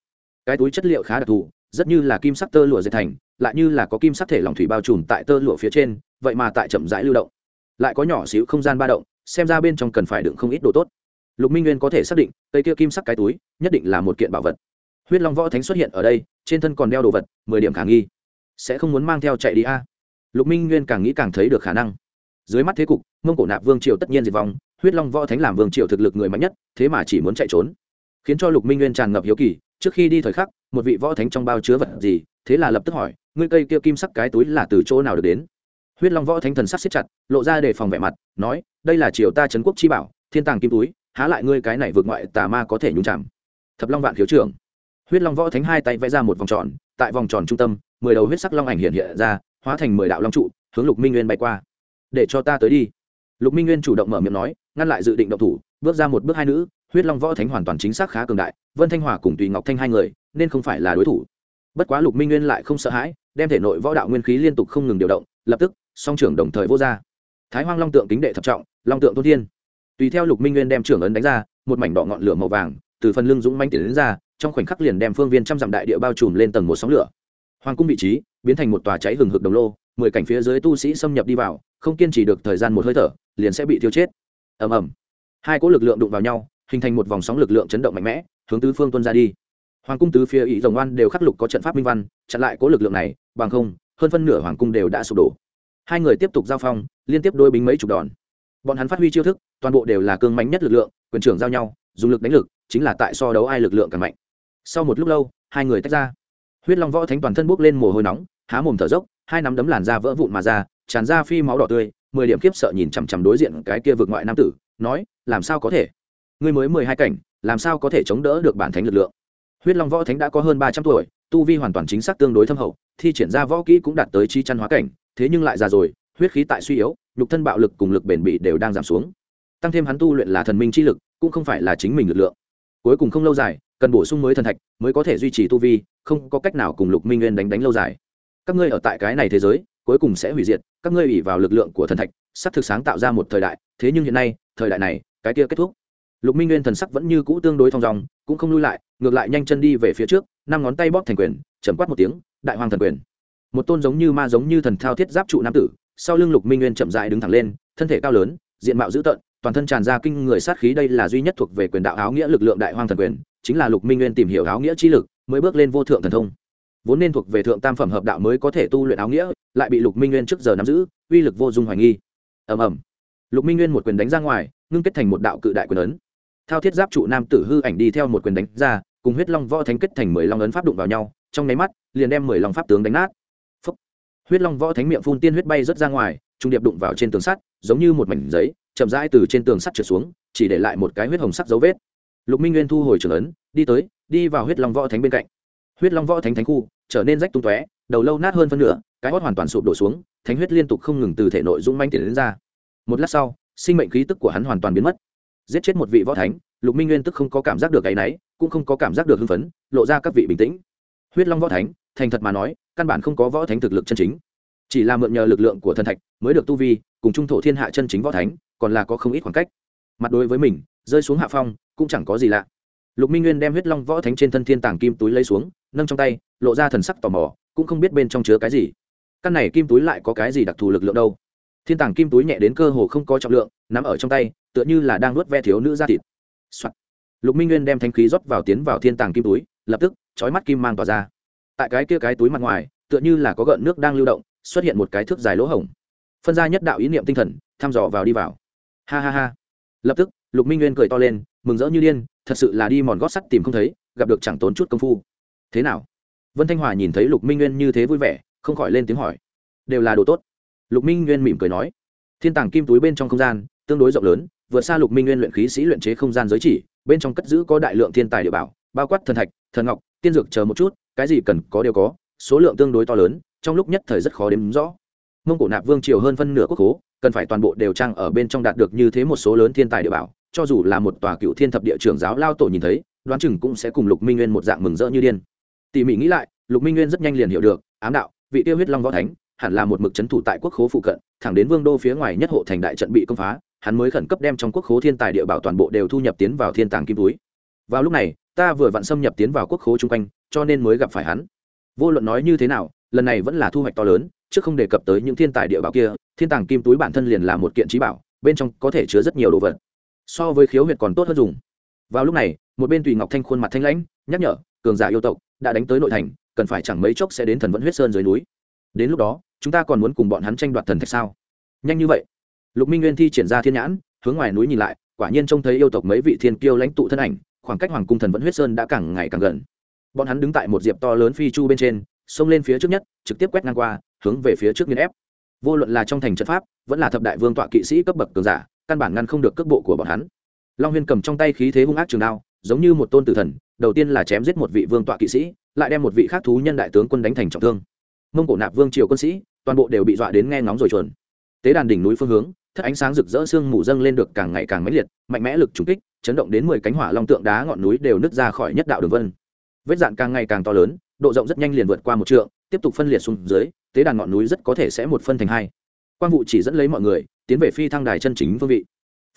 Cái túi chất liệu khá đặc thù, rất như là kim sắc tơ lụa dệt thành lại như là có kim sắc thể lỏng thủy bao trùm tại tơ lụa phía trên, vậy mà tại chậm rãi lưu động. Lại có nhỏ xíu không gian ba động, xem ra bên trong cần phải đựng không ít đồ tốt. Lục minh nguyên có thể xác định, cây kia kim sắc cái túi, nhất định là một kiện bảo vật. Huyết long võ thánh xuất hiện ở đây, trên thân còn đeo đồ vật, mười điểm khả nghi. Sẽ không muốn mang theo chạy đi a? Lục minh nguyên càng nghĩ càng thấy được khả năng. Dưới mắt thế cục, mông cổ nạp vương triều tất nhiên diệt vong, huyết long võ thánh làm vương triều thực lực người mạnh nhất, thế mà chỉ muốn chạy trốn. Khiến cho lục minh nguyên tràn ngập hiếu kỳ, trước khi đi thời khắc, một vị võ thánh trong bao chứa vật gì, thế là lập tức hỏi ngươi cây kia kim sắc cái túi là từ chỗ nào được đến? Huyết long võ thánh thần sắc siết chặt, lộ ra để phòng vẻ mặt, nói, đây là triều ta trấn quốc chi bảo, thiên tàng kim túi, há lại ngươi cái này vượt ngoại tà ma có thể nhúng chạm thập long vạn thiếu trưởng. Huyết long võ thánh hai tay vẽ ra một vòng tròn, tại vòng tròn trung tâm, mười đầu huyết sắc long ảnh hiện hiện ra, hóa thành mười đạo long trụ, hướng lục minh nguyên bay qua. Để cho ta tới đi. Lục minh nguyên chủ động mở miệng nói, ngăn lại dự định động thủ, bước ra một bước hai nữ, huyết long võ thánh hoàn toàn chính xác khá cường đại, vân thanh hòa cùng tùy ngọc thanh hai người, nên không phải là đối thủ bất quá lục minh nguyên lại không sợ hãi, đem thể nội võ đạo nguyên khí liên tục không ngừng điều động, lập tức, song trưởng đồng thời vô ra. Thái hoang long tượng kính đệ thập trọng, long tượng tôn thiên. Tùy theo lục minh nguyên đem trưởng ấn đánh ra, một mảnh đỏ ngọn lửa màu vàng, từ phần lưng dũng manh tiến đến ra, trong khoảnh khắc liền đem phương viên trăm dặm đại địa bao trùm lên tầng một sóng lửa. Hoàng cung vị trí, biến thành một tòa cháy hừng hực đồng lô, mười cảnh phía dưới tu sĩ xâm nhập đi vào, không kiên trì được thời gian một hơi thở, liền sẽ bị tiêu chết. Ầm ầm. Hai cỗ lực lượng đụng vào nhau, hình thành một vòng sóng lực lượng chấn động mạnh mẽ, hướng tứ phương tuân ra đi hoàng cung tứ phía ý rồng oan đều khắc lục có trận pháp minh văn, chặn lại cố lực lượng này, bằng không, hơn phân nửa hoàng cung đều đã sụp đổ. Hai người tiếp tục giao phong, liên tiếp đôi bính mấy chục đòn. Bọn hắn phát huy chiêu thức, toàn bộ đều là cương mạnh nhất lực lượng, quyền trưởng giao nhau, dùng lực đánh lực, chính là tại so đấu ai lực lượng càng mạnh. Sau một lúc lâu, hai người tách ra. Huyết long võ thánh toàn thân bốc lên mồ hôi nóng, há mồm thở dốc, hai nắm đấm làn da vỡ vụn mà ra, tràn ra phi máu đỏ tươi, mười điểm khiếp sợ nhìn chằm chằm đối diện cái kia vượt ngoại nam tử, nói, làm sao có thể? Ngươi mới mười hai cảnh, làm sao có thể chống đỡ được bản thánh lực lượng? Huyết long võ thánh đã có hơn ba trăm tuổi, tu vi hoàn toàn chính xác tương đối thâm hậu, thi triển ra võ kỹ cũng đạt tới chi chăn hóa cảnh, thế nhưng lại già rồi, huyết khí tại suy yếu, nhục thân bạo lực cùng lực bền bỉ đều đang giảm xuống. Tăng thêm hắn tu luyện là thần minh chi lực, cũng không phải là chính mình lực lượng. Cuối cùng không lâu dài, cần bổ sung mới thần thạch, mới có thể duy trì tu vi, không có cách nào cùng lục minh nguyên đánh đánh lâu dài. Các ngươi ở tại cái này thế giới, cuối cùng sẽ hủy diệt, các ngươi ủy vào lực lượng của thần thạch, sắp thực sáng tạo ra một thời đại, thế nhưng hiện nay, thời đại này, cái kia kết thúc lục minh nguyên thần sắc vẫn như cũ tương đối thong dòng cũng không lui lại, ngược lại nhanh chân đi về phía trước, năm ngón tay bóp thành quyền chầm quát một tiếng, đại hoàng thần quyền. Một tôn giống như ma giống như thần thao thiết giáp trụ nam tử, sau lưng lục minh nguyên chậm dại đứng thẳng lên, thân thể cao lớn, diện mạo dữ tợn, toàn thân tràn ra kinh người sát khí đây là duy nhất thuộc về quyền đạo áo nghĩa lực lượng đại hoang thần quyền, chính là lục minh nguyên tìm hiểu áo nghĩa chi lực, mới bước lên vô thượng thần thông. Vốn nên thuộc về thượng tam phẩm hợp đạo mới có thể tu luyện áo nghĩa, lại bị lục minh nguyên trước giờ nắm giữ, uy lực vô dung hoài nghi. Ầm ầm. Lục minh nguyên một quyền đánh ra ngoài, ngưng kết thành một đạo cự đại quyền ấn thao thiết giáp trụ nam tử hư ảnh đi theo một quyền đánh ra, cùng huyết long võ thánh kết thành mười long ấn pháp đụng vào nhau, trong nháy mắt, liền đem mười long pháp tướng đánh nát. Phúc. huyết long võ thánh miệng phun tiên huyết bay rớt ra ngoài, trung điệp đụng vào trên tường sắt, giống như một mảnh giấy, chậm rãi từ trên tường sắt trượt xuống, chỉ để lại một cái huyết hồng sắc dấu vết. Lục minh nguyên thu hồi trường ấn, đi tới, đi vào huyết long võ thánh bên cạnh. Huyết long võ thánh thánh khu, trở nên rách tung tóe, đầu lâu nát hơn phân nửa, cái hót hoàn toàn sụp đổ xuống, thánh huyết liên tục không ngừng từ thể nội dũng manh tiền đến ra. Một lát sau, sinh mệnh khí tức của hắn hoàn toàn biến mất giết chết một vị võ thánh, lục minh nguyên tức không có cảm giác được cái náy, cũng không có cảm giác được hưng phấn, lộ ra các vị bình tĩnh. Huyết long võ thánh, thành thật mà nói, căn bản không có võ thánh thực lực chân chính. Chỉ là mượn nhờ lực lượng của thần thạch mới được tu vi, cùng trung thổ thiên hạ chân chính võ thánh, còn là có không ít khoảng cách. Mặt đối với mình, rơi xuống hạ phong, cũng chẳng có gì lạ. Lục minh nguyên đem huyết long võ thánh trên thân thiên tàng kim túi lấy xuống, nâng trong tay, lộ ra thần sắc tò mò, cũng không biết bên trong chứa cái gì. Căn này kim túi lại có cái gì đặc thù lực lượng đâu? Thiên tàng kim túi nhẹ đến cơ hồ không có trọng lượng nằm ở trong tay tựa như là đang nuốt ve thiếu nữ ra thịt、Soạn. lục minh nguyên đem thanh khí rót vào tiến vào thiên tàng kim túi, lập tức trói mắt kim mang tỏa ra. Tại cái kia cái túi mặt ngoài, tựa như là có gợn nước đang lưu động, xuất hiện một cái thước dài lỗ hổng. Phân ra nhất đạo ý niệm tinh thần, thăm dò vào đi vào. Ha ha ha. Lập tức, lục minh nguyên cười to lên, mừng rỡ như điên, thật sự là đi mòn gót sắt tìm không thấy, gặp được chẳng tốn chút công phu. Thế nào? Vân thanh hòa nhìn thấy lục minh nguyên như thế vui vẻ, không khỏi lên tiếng hỏi. Đều là đồ tốt. Lục minh nguyên mỉm cười nói. Thiên tàng kim túi bên trong không gian, tương đối rộng lớn vượt xa lục minh nguyên luyện khí sĩ luyện chế không gian giới chỉ, bên trong cất giữ có đại lượng thiên tài địa bảo, bao quát thần thạch, thần ngọc, tiên dược chờ một chút, cái gì cần có đều có, số lượng tương đối to lớn, trong lúc nhất thời rất khó đếm rõ. Mông cổ nạp vương triều hơn phân nửa quốc hố cần phải toàn bộ đều trang ở bên trong đạt được như thế một số lớn thiên tài địa bảo, cho dù là một tòa cựu thiên thập địa trưởng giáo lao tổ nhìn thấy, đoán chừng cũng sẽ cùng lục minh nguyên một dạng mừng rỡ như điên. Tỉ mỉ nghĩ lại, lục minh nguyên rất nhanh liền hiểu được, ám đạo, vị tiêu huyết long võ thánh, hẳn là một mực c thủ tại quốc khố phụ cận, thẳng đến vương đô phía ngoài nhất hộ thành đại trận bị công phá hắn mới khẩn cấp đem trong quốc khố thiên tài địa bảo toàn bộ đều thu nhập tiến vào thiên tàng kim túi. Vào lúc này, ta vừa vặn xâm nhập tiến vào quốc khố chung quanh, cho nên mới gặp phải hắn. Vô luận nói như thế nào, lần này vẫn là thu hoạch to lớn, chứ không đề cập tới những thiên tài địa bảo kia, thiên tàng kim túi bản thân liền là một kiện trí bảo, bên trong có thể chứa rất nhiều đồ vật. So với khiếu huyệt còn tốt hơn dùng. Vào lúc này, một bên tùy ngọc thanh khuôn mặt thanh lãnh, nhắc nhở, cường giả yêu tộc, đã đánh tới nội thành, cần phải chẳng mấy chốc sẽ đến thần vẫn huyết sơn dưới núi. Đến lúc đó, chúng ta còn muốn cùng bọn hắn tranh đoạt thần thạch sao? Nhanh như vậy lục minh nguyên thi triển ra thiên nhãn, hướng ngoài núi nhìn lại, quả nhiên trông thấy yêu tộc mấy vị thiên kiêu lãnh tụ thân ảnh, khoảng cách hoàng cung thần vẫn huyết sơn đã càng ngày càng gần. Bọn hắn đứng tại một diệp to lớn phi chu bên trên, xông lên phía trước nhất, trực tiếp quét ngang qua, hướng về phía trước nghiên ép. Vô luận là trong thành trận pháp, vẫn là thập đại vương tọa kỵ sĩ cấp bậc cường giả, căn bản ngăn không được cước bộ của bọn hắn. Long huyên cầm trong tay khí thế hung ác trường đao, giống như một tôn tử thần, đầu tiên là chém giết một vị vương tọa kỵ sĩ, lại đem một vị khác thú nhân đại tướng quân đánh thành trọng thương. Mông cổ nạp vương triều quân sĩ, toàn bộ đều bị dọa đến nghe ngóng rồi chuồn. Tế đàn đỉnh núi phương hướng thất ánh sáng rực rỡ sương mù dâng lên được càng ngày càng mãnh liệt, mạnh mẽ lực trùng kích, chấn động đến mười cánh hỏa long tượng đá ngọn núi đều nứt ra khỏi nhất đạo đường vân. Vết dạn càng ngày càng to lớn, độ rộng rất nhanh liền vượt qua một trượng, tiếp tục phân liệt xuống dưới, tế đàn ngọn núi rất có thể sẽ một phân thành hai. Quan vụ chỉ dẫn lấy mọi người, tiến về phi thăng đài chân chính phương vị.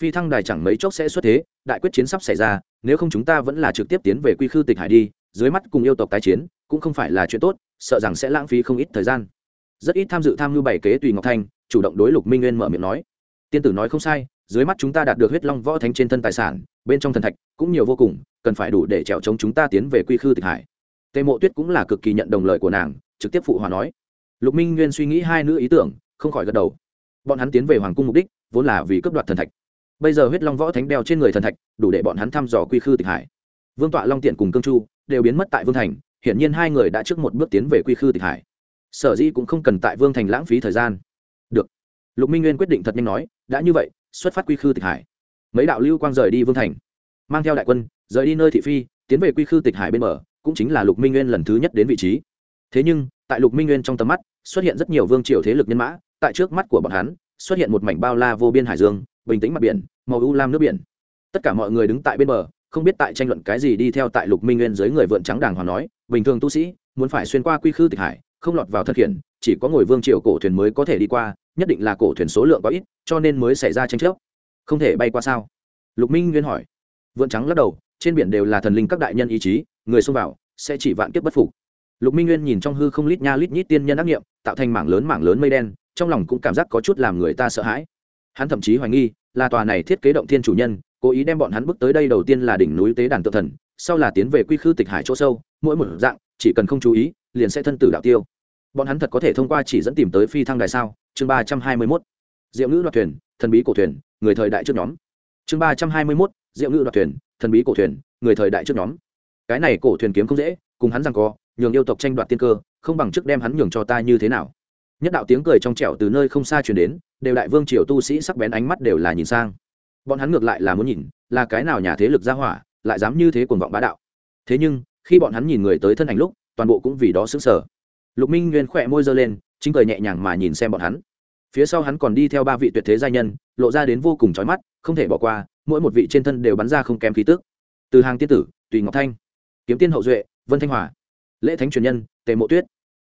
Phi thăng đài chẳng mấy chốc sẽ xuất thế, đại quyết chiến sắp xảy ra, nếu không chúng ta vẫn là trực tiếp tiến về quy khư tịch hải đi, dưới mắt cùng yêu tộc tái chiến, cũng không phải là chuyện tốt, sợ rằng sẽ lãng phí không ít thời gian. Rất ít tham dự tham mưu bảy kế tùy ngọc thanh, chủ động đối lục minh nguyên mở miệng nói tiên tử nói không sai, dưới mắt chúng ta đạt được huyết long võ thánh trên thân tài sản, bên trong thần thạch cũng nhiều vô cùng, cần phải đủ để trèo chống chúng ta tiến về quy khư tịch hải. Tề mộ tuyết cũng là cực kỳ nhận đồng lời của nàng, trực tiếp phụ hòa nói. Lục minh nguyên suy nghĩ hai nữ ý tưởng, không khỏi gật đầu. Bọn hắn tiến về hoàng cung mục đích, vốn là vì cướp đoạt thần thạch. Bây giờ huyết long võ thánh đeo trên người thần thạch, đủ để bọn hắn thăm dò quy khư tịch hải. Vương tọa long tiện cùng cương chu đều biến mất tại vương thành, hiển nhiên hai người đã trước một bước tiến về quy khư tịch hải. Sở dĩ cũng không cần tại vương thành lãng phí thời gian. Được. Lục minh nguyên quyết định thật nhanh nói đã như vậy, xuất phát quy khư tịch hải. Mấy đạo lưu quang rời đi vương thành. Mang theo đại quân, rời đi nơi thị phi, tiến về quy khư tịch hải bên bờ, cũng chính là lục minh nguyên lần thứ nhất đến vị trí. Thế nhưng, tại lục minh nguyên trong tầm mắt, xuất hiện rất nhiều vương triều thế lực nhân mã, tại trước mắt của bọn hắn, xuất hiện một mảnh bao la vô biên hải dương, bình tĩnh mặt biển, màu u lam nước biển. Tất cả mọi người đứng tại bên bờ, không biết tại tranh luận cái gì đi theo tại lục minh nguyên dưới người vượn trắng đàng hoàng nói, bình thường tu sĩ, muốn phải xuyên qua quy khư tịch hải không lọt vào thật hiện chỉ có ngồi vương triều cổ thuyền mới có thể đi qua, nhất định là cổ thuyền số lượng có ít, cho nên mới xảy ra tranh chấp. Không thể bay qua sao? Lục minh nguyên hỏi. Vượn trắng lắc đầu, trên biển đều là thần linh các đại nhân ý chí, người xông vào, sẽ chỉ vạn kiếp bất phục. Lục minh nguyên nhìn trong hư không lít nha lít nhít tiên nhân ác nghiệm tạo thành mảng lớn mảng lớn mây đen, trong lòng cũng cảm giác có chút làm người ta sợ hãi. Hắn thậm chí hoài nghi, là tòa này thiết kế động thiên chủ nhân, cố ý đem bọn hắn bước tới đây đầu tiên là đỉnh núi tế đàn tự thần, sau là tiến về quy khư tịch hải chỗ sâu, mỗi một dạng, chỉ cần không chú ý, liền sẽ thân tử đạo tiêu bọn hắn thật có thể thông qua chỉ dẫn tìm tới phi thăng đài sao? Chương ba trăm hai mươi mốt. Diệu ngữ đoạt thuyền, thần bí cổ thuyền, người thời đại trước nhóm. Chương ba trăm hai mươi mốt, diệu ngữ đoạt thuyền, thần bí cổ thuyền, người thời đại trước nhóm. Cái này cổ thuyền kiếm không dễ, cùng hắn rằng co nhường yêu tộc tranh đoạt tiên cơ, không bằng trước đem hắn nhường cho ta như thế nào. Nhất đạo tiếng cười trong trẻo từ nơi không xa truyền đến, đều đại vương triều tu sĩ sắc bén ánh mắt đều là nhìn sang. Bọn hắn ngược lại là muốn nhìn, là cái nào nhà thế lực ra hỏa, lại dám như thế cuồng vọng bá đạo. Thế nhưng, khi bọn hắn nhìn người tới thân ảnh lúc, toàn bộ cũng vì đó xứng sở lục minh nguyên khỏe môi giơ lên, chính cười nhẹ nhàng mà nhìn xem bọn hắn. Phía sau hắn còn đi theo ba vị tuyệt thế gia nhân, lộ ra đến vô cùng trói mắt, không thể bỏ qua, mỗi một vị trên thân đều bắn ra không kém khí tức. Từ hàng tiên tử, tùy ngọc thanh, kiếm tiên hậu duệ, vân thanh hòa lễ thánh truyền nhân, tề mộ tuyết.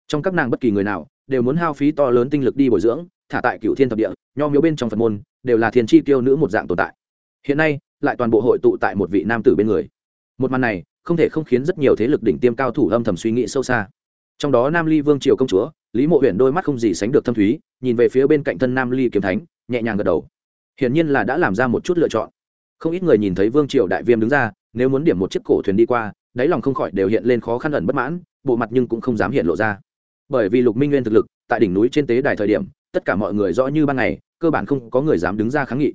Trong các nàng bất kỳ người nào đều muốn hao phí to lớn tinh lực đi bồi dưỡng, thả tại cựu thiên thập địa, nho miếu bên trong phật môn, đều là thiên chi tiêu nữ một dạng tồn tại. Hiện nay, lại toàn bộ hội tụ tại một vị nam tử bên người. Một màn này, không thể không khiến rất nhiều thế lực đỉnh tiêm cao thủ âm thầm suy nghĩ sâu xa trong đó nam ly vương triều công chúa, lý mộ huyện đôi mắt không gì sánh được thâm thúy, nhìn về phía bên cạnh thân nam ly kiếm thánh, nhẹ nhàng gật đầu. Hiển nhiên là đã làm ra một chút lựa chọn. Không ít người nhìn thấy vương triều đại viêm đứng ra, nếu muốn điểm một chiếc cổ thuyền đi qua, đáy lòng không khỏi đều hiện lên khó khăn ẩn bất mãn, bộ mặt nhưng cũng không dám hiện lộ ra. Bởi vì lục minh nguyên thực lực, tại đỉnh núi trên tế đài thời điểm, tất cả mọi người rõ như ban ngày, cơ bản không có người dám đứng ra kháng nghị.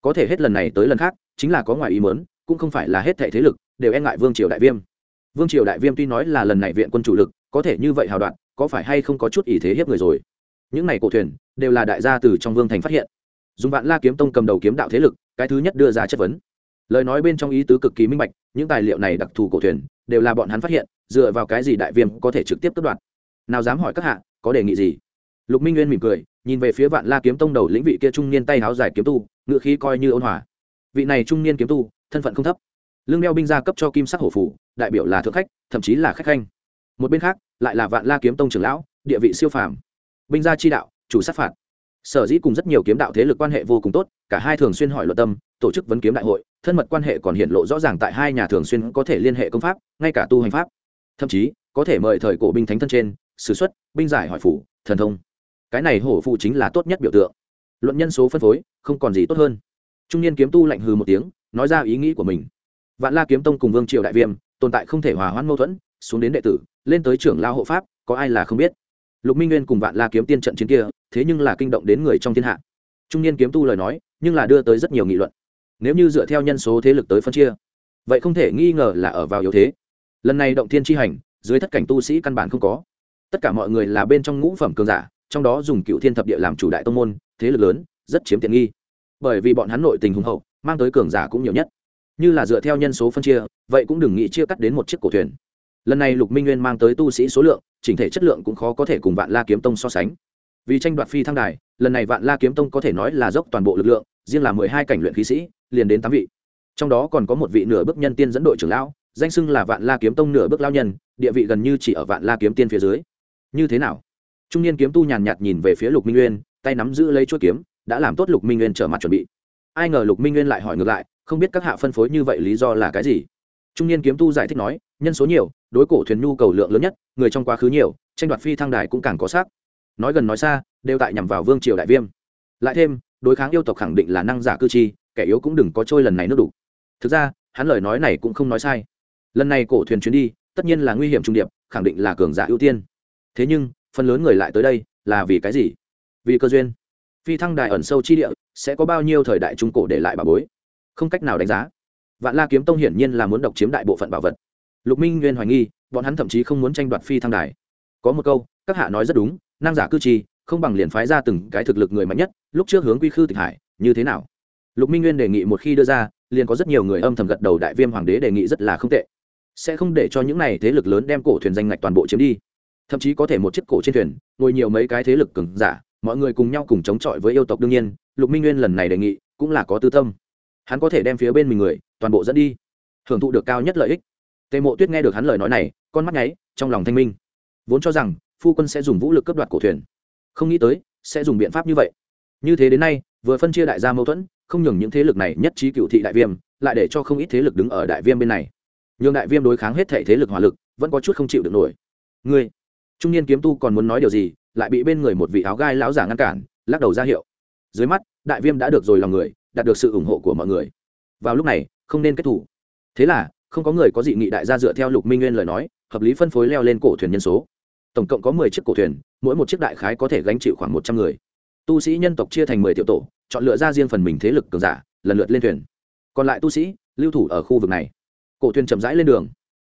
Có thể hết lần này tới lần khác, chính là có ngoài ý mớn cũng không phải là hết thệ thế lực, đều e ngại vương triều đại viêm. Vương triều đại viêm tuy nói là lần này viện quân chủ lực có thể như vậy hào đoạn, có phải hay không có chút ý thế hiếp người rồi? Những này cổ thuyền, đều là đại gia từ trong vương thành phát hiện. Dùng vạn la kiếm tông cầm đầu kiếm đạo thế lực, cái thứ nhất đưa ra chất vấn. Lời nói bên trong ý tứ cực kỳ minh bạch, những tài liệu này đặc thù cổ thuyền, đều là bọn hắn phát hiện, dựa vào cái gì đại viêm có thể trực tiếp tước đoạt? Nào dám hỏi các hạ, có đề nghị gì? Lục minh nguyên mỉm cười, nhìn về phía vạn la kiếm tông đầu lĩnh vị kia trung niên tay háo dài kiếm tu, ngựa khí coi như ôn hòa. Vị này trung niên kiếm tu, thân phận không thấp. Lương đeo binh gia cấp cho kim sắc hổ phủ, đại biểu là thượng khách, thậm chí là khách khanh một bên khác, lại là vạn la kiếm tông trưởng lão, địa vị siêu phàm. Binh gia chi đạo, chủ sát phạt. Sở dĩ cùng rất nhiều kiếm đạo thế lực quan hệ vô cùng tốt, cả hai thường xuyên hỏi luật tâm, tổ chức vấn kiếm đại hội, thân mật quan hệ còn hiện lộ rõ ràng tại hai nhà thường xuyên có thể liên hệ công pháp, ngay cả tu hành pháp. Thậm chí, có thể mời thời cổ binh thánh thân trên s ử x u ấ t binh giải hỏi phủ, thần thông. Cái này hổ phụ chính là tốt nhất biểu tượng. Luận nhân số phân phối, không còn gì tốt hơn. Trung niên kiếm tu lạnh hừ một tiếng, nói ra ý nghĩ của mình. Vạn la kiếm tông cùng vương triều đại viêm, tồn tại không thể hòa hoãn mâu thuẫn xuống đến đệ tử, lên tới trưởng lao hộ pháp, có ai là không biết. Lục minh nguyên cùng vạn la kiếm tiên trận chiến kia, thế nhưng là kinh động đến người trong thiên hạ. Trung niên kiếm tu lời nói, nhưng là đưa tới rất nhiều nghị luận. Nếu như dựa theo nhân số thế lực tới phân chia, vậy không thể nghi ngờ là ở vào yếu thế. Lần này động thiên tri hành, dưới thất cảnh tu sĩ căn bản không có. Tất cả mọi người là bên trong ngũ phẩm cường giả, trong đó dùng cựu thiên thập địa làm chủ đại tông môn, thế lực lớn, rất chiếm tiện nghi. Bởi vì bọn hắn nội tình hùng hậu, mang tới cường giả cũng nhiều nhất. Như là dựa theo nhân số phân chia, vậy cũng đừng nghĩ chia cắt đến một chiếc cổ thuyền lần này lục minh nguyên mang tới tu sĩ số lượng, chỉnh thể chất lượng cũng khó có thể cùng vạn la kiếm tông so sánh. Vì tranh đoạt phi thăng đài, lần này vạn la kiếm tông có thể nói là dốc toàn bộ lực lượng, riêng là mười hai cảnh luyện khí sĩ, liền đến tám vị. Trong đó còn có một vị nửa bước nhân tiên dẫn đội trưởng lão, danh xưng là vạn la kiếm tông nửa bước lao nhân, địa vị gần như chỉ ở vạn la kiếm tiên phía dưới. Như thế nào? Trung niên kiếm tu nhàn nhạt nhìn về phía lục minh nguyên, tay nắm giữ lấy chuỗi kiếm, đã làm tốt lục minh nguyên trở mặt chuẩn bị. Ai ngờ lục minh nguyên lại hỏi ngược lại, không biết các hạ phân phối như vậy lý do là cái gì? Trung niên kiếm tu giải thích nói, nhân số nhiều, đối cổ thuyền nhu cầu lượng lớn nhất, người trong quá khứ nhiều, tranh đoạt phi thăng đài cũng càng có xác. Nói gần nói xa, đều tại nhằm vào vương triều đại viêm. Lại thêm, đối kháng yêu tộc khẳng định là năng giả cư chi, kẻ yếu cũng đừng có trôi lần này nước đủ. Thực ra, hắn lời nói này cũng không nói sai. Lần này cổ thuyền chuyến đi, tất nhiên là nguy hiểm trung điệp, khẳng định là cường giả ưu tiên. Thế nhưng, phần lớn người lại tới đây, là vì cái gì? Vì cơ duyên. Phi thăng đài ẩn sâu chi địa, sẽ có bao nhiêu thời đại trung cổ để lại bà bối? Không cách nào đánh giá vạn la kiếm tông hiển nhiên là muốn độc chiếm đại bộ phận bảo vật. Lục minh nguyên hoài nghi, bọn hắn thậm chí không muốn tranh đoạt phi thăng đài. Có một câu, các hạ nói rất đúng, năng giả cư trì, không bằng liền phái ra từng cái thực lực người mạnh nhất, lúc trước hướng quy khư tịch hải, như thế nào? Lục minh nguyên đề nghị một khi đưa ra, liền có rất nhiều người âm thầm gật đầu đại viêm hoàng đế đề nghị rất là không tệ. Sẽ không để cho những này thế lực lớn đem cổ thuyền danh ngạch toàn bộ chiếm đi. Thậm chí có thể một chiếc cổ trên thuyền, ngồi nhiều mấy cái thế lực cứng giả, mọi người cùng nhau cùng chống chọi với yêu tộc đương nhiên, lục minh nguyên lần này đề nghị cũng là có tư tâm. Hắn có thể đem phía bên mình người toàn bộ dẫn đi. Hưởng thụ được cao nhất lợi ích. Tề mộ tuyết nghe được hắn lời nói này, con mắt nháy, trong lòng thanh minh. Vốn cho rằng, phu quân sẽ dùng vũ lực cấp đoạt cổ thuyền. Không nghĩ tới, sẽ dùng biện pháp như vậy. Như thế đến nay, vừa phân chia đại gia mâu thuẫn, không nhường những thế lực này nhất trí cựu thị đại viêm, lại để cho không ít thế lực đứng ở đại viêm bên này. Nhường đại viêm đối kháng hết thể thế lực hỏa lực, vẫn có chút không chịu được nổi. Ngươi, trung niên kiếm tu còn muốn nói điều gì, lại bị bên người một vị áo gai lão giả ngăn cản, lắc đầu ra hiệu. Dưới mắt, đại viêm đã được rồi lòng người, đạt được sự ủng hộ của mọi người. Vào lúc này không nên kết thủ. Thế là, không có người có dị nghị đại gia dựa theo lục minh nguyên lời nói, hợp lý phân phối leo lên cổ thuyền nhân số. Tổng cộng có mười chiếc cổ thuyền, mỗi một chiếc đại khái có thể gánh chịu khoảng một trăm người. Tu sĩ nhân tộc chia thành mười tiểu tổ, chọn lựa ra riêng phần mình thế lực cường giả, lần lượt lên thuyền. Còn lại tu sĩ, lưu thủ ở khu vực này. Cổ thuyền chậm rãi lên đường.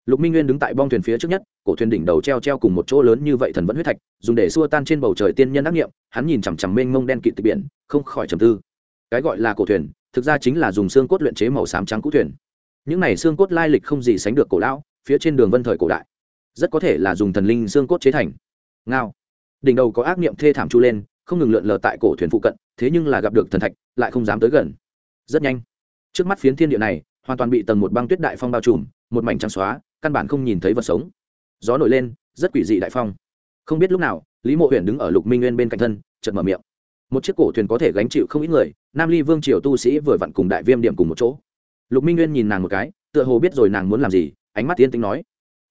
Lục minh nguyên đứng tại bong thuyền phía trước nhất, cổ thuyền đỉnh đầu treo treo cùng một chỗ lớn như vậy thần vẫn huyết thạch, dùng để xua tan trên bầu trời tiên nhân đắc nghiệm, hắn nhìn chằm chằm mênh mông đen kịt từ biển, không khỏi trầm tư. Cái gọi là cổ thuyền thực ra chính là dùng xương cốt luyện chế màu xám trắng cũ thuyền. Những này xương cốt lai lịch không gì sánh được cổ lão, phía trên đường vân thời cổ đại. Rất có thể là dùng thần linh xương cốt chế thành. Ngao. Đỉnh đầu có ác niệm thê thảm chu lên, không ngừng lượn lờ tại cổ thuyền phụ cận, thế nhưng là gặp được thần thạch, lại không dám tới gần. Rất nhanh. Trước mắt phiến thiên địa này, hoàn toàn bị tầng một băng tuyết đại phong bao trùm, một mảnh trắng xóa, căn bản không nhìn thấy vật sống. Gió nổi lên, rất quỷ dị đại phong. Không biết lúc nào, lý mộ huyện đứng ở lục minh nguyên bên cạnh thân, chợt mở miệng một chiếc cổ thuyền có thể gánh chịu không ít người, nam ly vương triều tu sĩ vừa vặn cùng đại viêm điểm cùng một chỗ. Lục minh nguyên nhìn nàng một cái, tựa hồ biết rồi nàng muốn làm gì, ánh mắt tiên tính nói,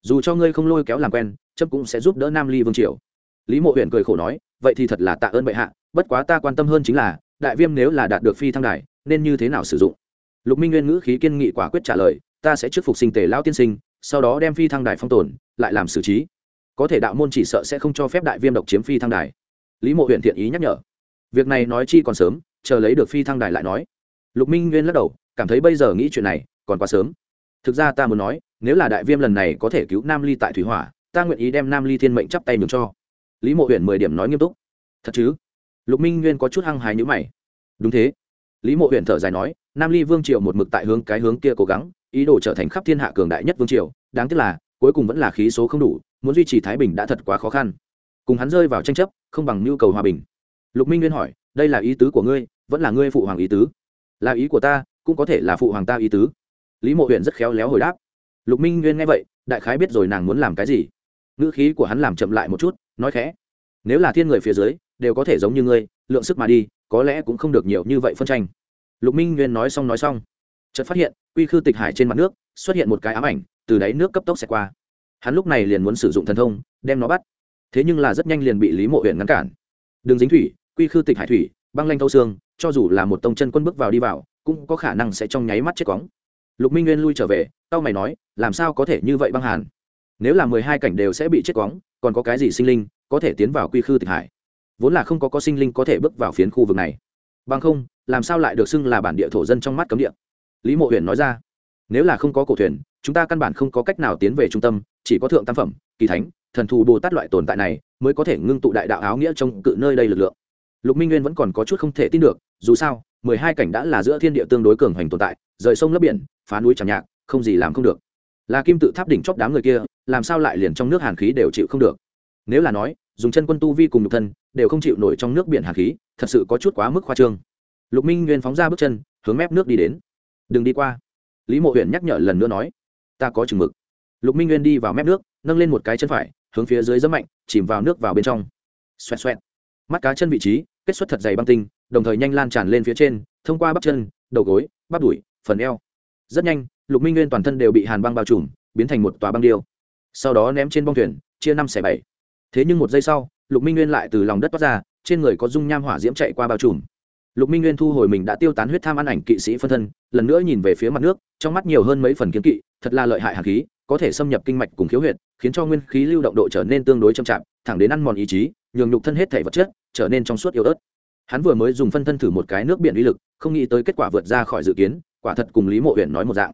dù cho ngươi không lôi kéo làm quen chấp cũng sẽ giúp đỡ nam ly vương triều. Lý mộ huyện cười khổ nói, vậy thì thật là tạ ơn bệ hạ, bất quá ta quan tâm hơn chính là, đại viêm nếu là đạt được phi thăng đài, nên như thế nào sử dụng? Lục minh nguyên ngữ khí kiên nghị quả quyết trả lời, ta sẽ trước phục sinh tề lao tiên sinh, sau đó đem phi thăng đài phong tồn, lại làm xử trí. Có thể đạo môn chỉ sợ sẽ không cho phép đại viêm độc chiếm phi thăng đài. Lý mộ huyện thiện ý nhắc nhở việc này nói chi còn sớm, chờ lấy được phi thăng đài lại nói. Lục minh nguyên lắc đầu, cảm thấy bây giờ nghĩ chuyện này, còn quá sớm. Thực ra ta muốn nói, nếu là đại viêm lần này có thể cứu nam ly tại thủy hỏa, ta nguyện ý đem nam ly thiên mệnh chắp tay mừng cho. Lý mộ huyện mười điểm nói nghiêm túc. Thật chứ? Lục minh nguyên có chút hăng hái nhữ mày. Đúng thế. Lý mộ huyện thở dài nói, nam ly vương triều một mực tại hướng cái hướng kia cố gắng, ý đồ trở thành khắp thiên hạ cường đại nhất vương triều, đáng tiếc là, cuối cùng vẫn là khí số không đủ, muốn duy trì thái bình đã thật quá khó khăn. Cùng hắn rơi vào tranh chấp, không bằng nhu cầu hòa bình lục minh nguyên hỏi, đây là ý tứ của ngươi, vẫn là ngươi phụ hoàng ý tứ? Là ý của ta, cũng có thể là phụ hoàng ta ý tứ. Lý mộ huyện rất khéo léo hồi đáp. Lục minh nguyên nghe vậy, đại khái biết rồi nàng muốn làm cái gì. Ngữ khí của hắn làm chậm lại một chút, nói khẽ, nếu là thiên người phía dưới, đều có thể giống như ngươi, lượng sức mà đi, có lẽ cũng không được nhiều như vậy phân tranh. Lục minh nguyên nói xong nói xong, chợt phát hiện, quy khư tịch hải trên mặt nước, xuất hiện một cái ám ảnh, từ đáy nước cấp tốc xẹt qua. Hắn lúc này liền muốn sử dụng thần thông, đem nó bắt. Thế nhưng là rất nhanh liền bị lý mộ huyện ngăn cản đường dính thủy, quy khư tịch hải thủy, băng lanh thâu xương, cho dù là một tông chân quân bước vào đi vào, cũng có khả năng sẽ trong nháy mắt chết cóng. Lục minh nguyên lui trở về tao mày nói, làm sao có thể như vậy băng hàn? Nếu là mười hai cảnh đều sẽ bị chết cóng, còn có cái gì sinh linh có thể tiến vào quy khư tịch hải? Vốn là không có có sinh linh có thể bước vào phiến khu vực này. Bằng không, làm sao lại được xưng là bản địa thổ dân trong mắt cấm địa? Lý mộ huyền nói ra, nếu là không có cổ thuyền, chúng ta căn bản không có cách nào tiến về trung tâm chỉ có thượng tam phẩm, kỳ thánh, thần thù bồ tát loại tồn tại này mới có thể ngưng tụ đại đạo áo nghĩa trong cự nơi đây lực lượng. Lục minh nguyên vẫn còn có chút không thể tin được, dù sao, mười hai cảnh đã là giữa thiên địa tương đối cường hoành tồn tại, rời sông lấp biển, phá núi chẳng nhạc, không gì làm không được. Là kim tự tháp đỉnh chóp đám người kia, làm sao lại liền trong nước hàn khí đều chịu không được? Nếu là nói, dùng chân quân tu vi cùng nhục thân, đều không chịu nổi trong nước biển hàn khí, thật sự có chút quá mức khoa trương. Lục minh nguyên phóng ra bước chân, hướng mép nước đi đến. Đừng đi qua. Lý mộ huyện nhắc nhở lần nữa nói. Ta có chừng mực lục minh nguyên đi vào mép nước, nâng lên một cái chân phải, hướng phía dưới dẫm mạnh, chìm vào nước vào bên trong. Xoẹt xoẹt. Mắt cá chân vị trí, kết xuất thật dày băng tinh, đồng thời nhanh lan tràn lên phía trên, thông qua bắp chân, đầu gối, bắp đùi, phần eo. Rất nhanh, lục minh nguyên toàn thân đều bị hàn băng bao trùm, biến thành một tòa băng điêu. Sau đó ném trên bong thuyền, chia năm xẻ bảy. Thế nhưng một giây sau, lục minh nguyên lại từ lòng đất toát ra, trên người có dung nham hỏa diễm chạy qua bao trùm. Lục minh nguyên thu hồi mình đã tiêu tán huyết tham ăn ảnh kỵ sĩ phân thân, lần nữa nhìn về phía mặt nước, trong mắt nhiều hơn mấy phần kiến kỵ, thật là lợi hại hạt khí có thể xâm nhập kinh mạch cùng khiếu huyệt, khiến cho nguyên khí lưu động độ trở nên tương đối chậm chạp, thẳng đến ăn mòn ý chí, nhường nhục thân hết thể vật chất trở nên trong suốt yếu ớt. Hắn vừa mới dùng phân thân thử một cái nước biển uy lực, không nghĩ tới kết quả vượt ra khỏi dự kiến, quả thật cùng lý mộ huyện nói một dạng.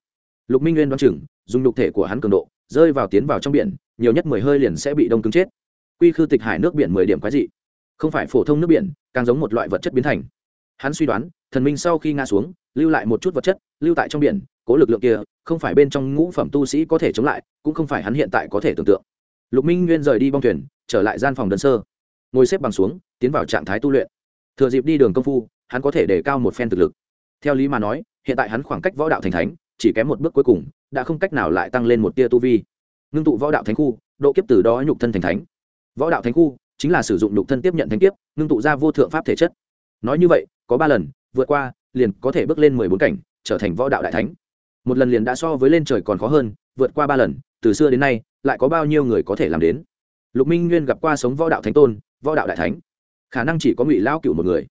Lục minh nguyên đoán chừng, dùng nhục thể của hắn cường độ, rơi vào tiến vào trong biển, nhiều nhất mười hơi liền sẽ bị đông cứng chết. Quy khư tịch hải nước biển mười điểm quái dị. Không phải phổ thông nước biển, càng giống một loại vật chất biến thành hắn suy đoán, thần minh sau khi ngã xuống, lưu lại một chút vật chất, lưu tại trong biển, cố lực lượng kia, không phải bên trong ngũ phẩm tu sĩ có thể chống lại, cũng không phải hắn hiện tại có thể tưởng tượng. Lục minh nguyên rời đi bong thuyền, trở lại gian phòng đơn sơ. Ngồi xếp bằng xuống, tiến vào trạng thái tu luyện. Thừa dịp đi đường công phu, hắn có thể để cao một phen thực lực. Theo lý mà nói, hiện tại hắn khoảng cách võ đạo thành thánh, chỉ kém một bước cuối cùng, đã không cách nào lại tăng lên một tia tu vi. Ngưng tụ võ đạo thánh khu, độ kiếp từ đó nhục thân thành thánh. Võ đạo thánh khu, chính là sử dụng nhục thân tiếp nhận thánh kiếp, ngưng tụ ra vô thượng pháp thể chất. Nói như vậy có ba lần, vượt qua, liền có thể bước lên mười bốn cảnh, trở thành võ đạo đại thánh. Một lần liền đã so với lên trời còn khó hơn, vượt qua ba lần, từ xưa đến nay, lại có bao nhiêu người có thể làm đến? Lục minh nguyên gặp qua sống võ đạo thánh tôn, võ đạo đại thánh. Khả năng chỉ có ngụy lao cựu một người.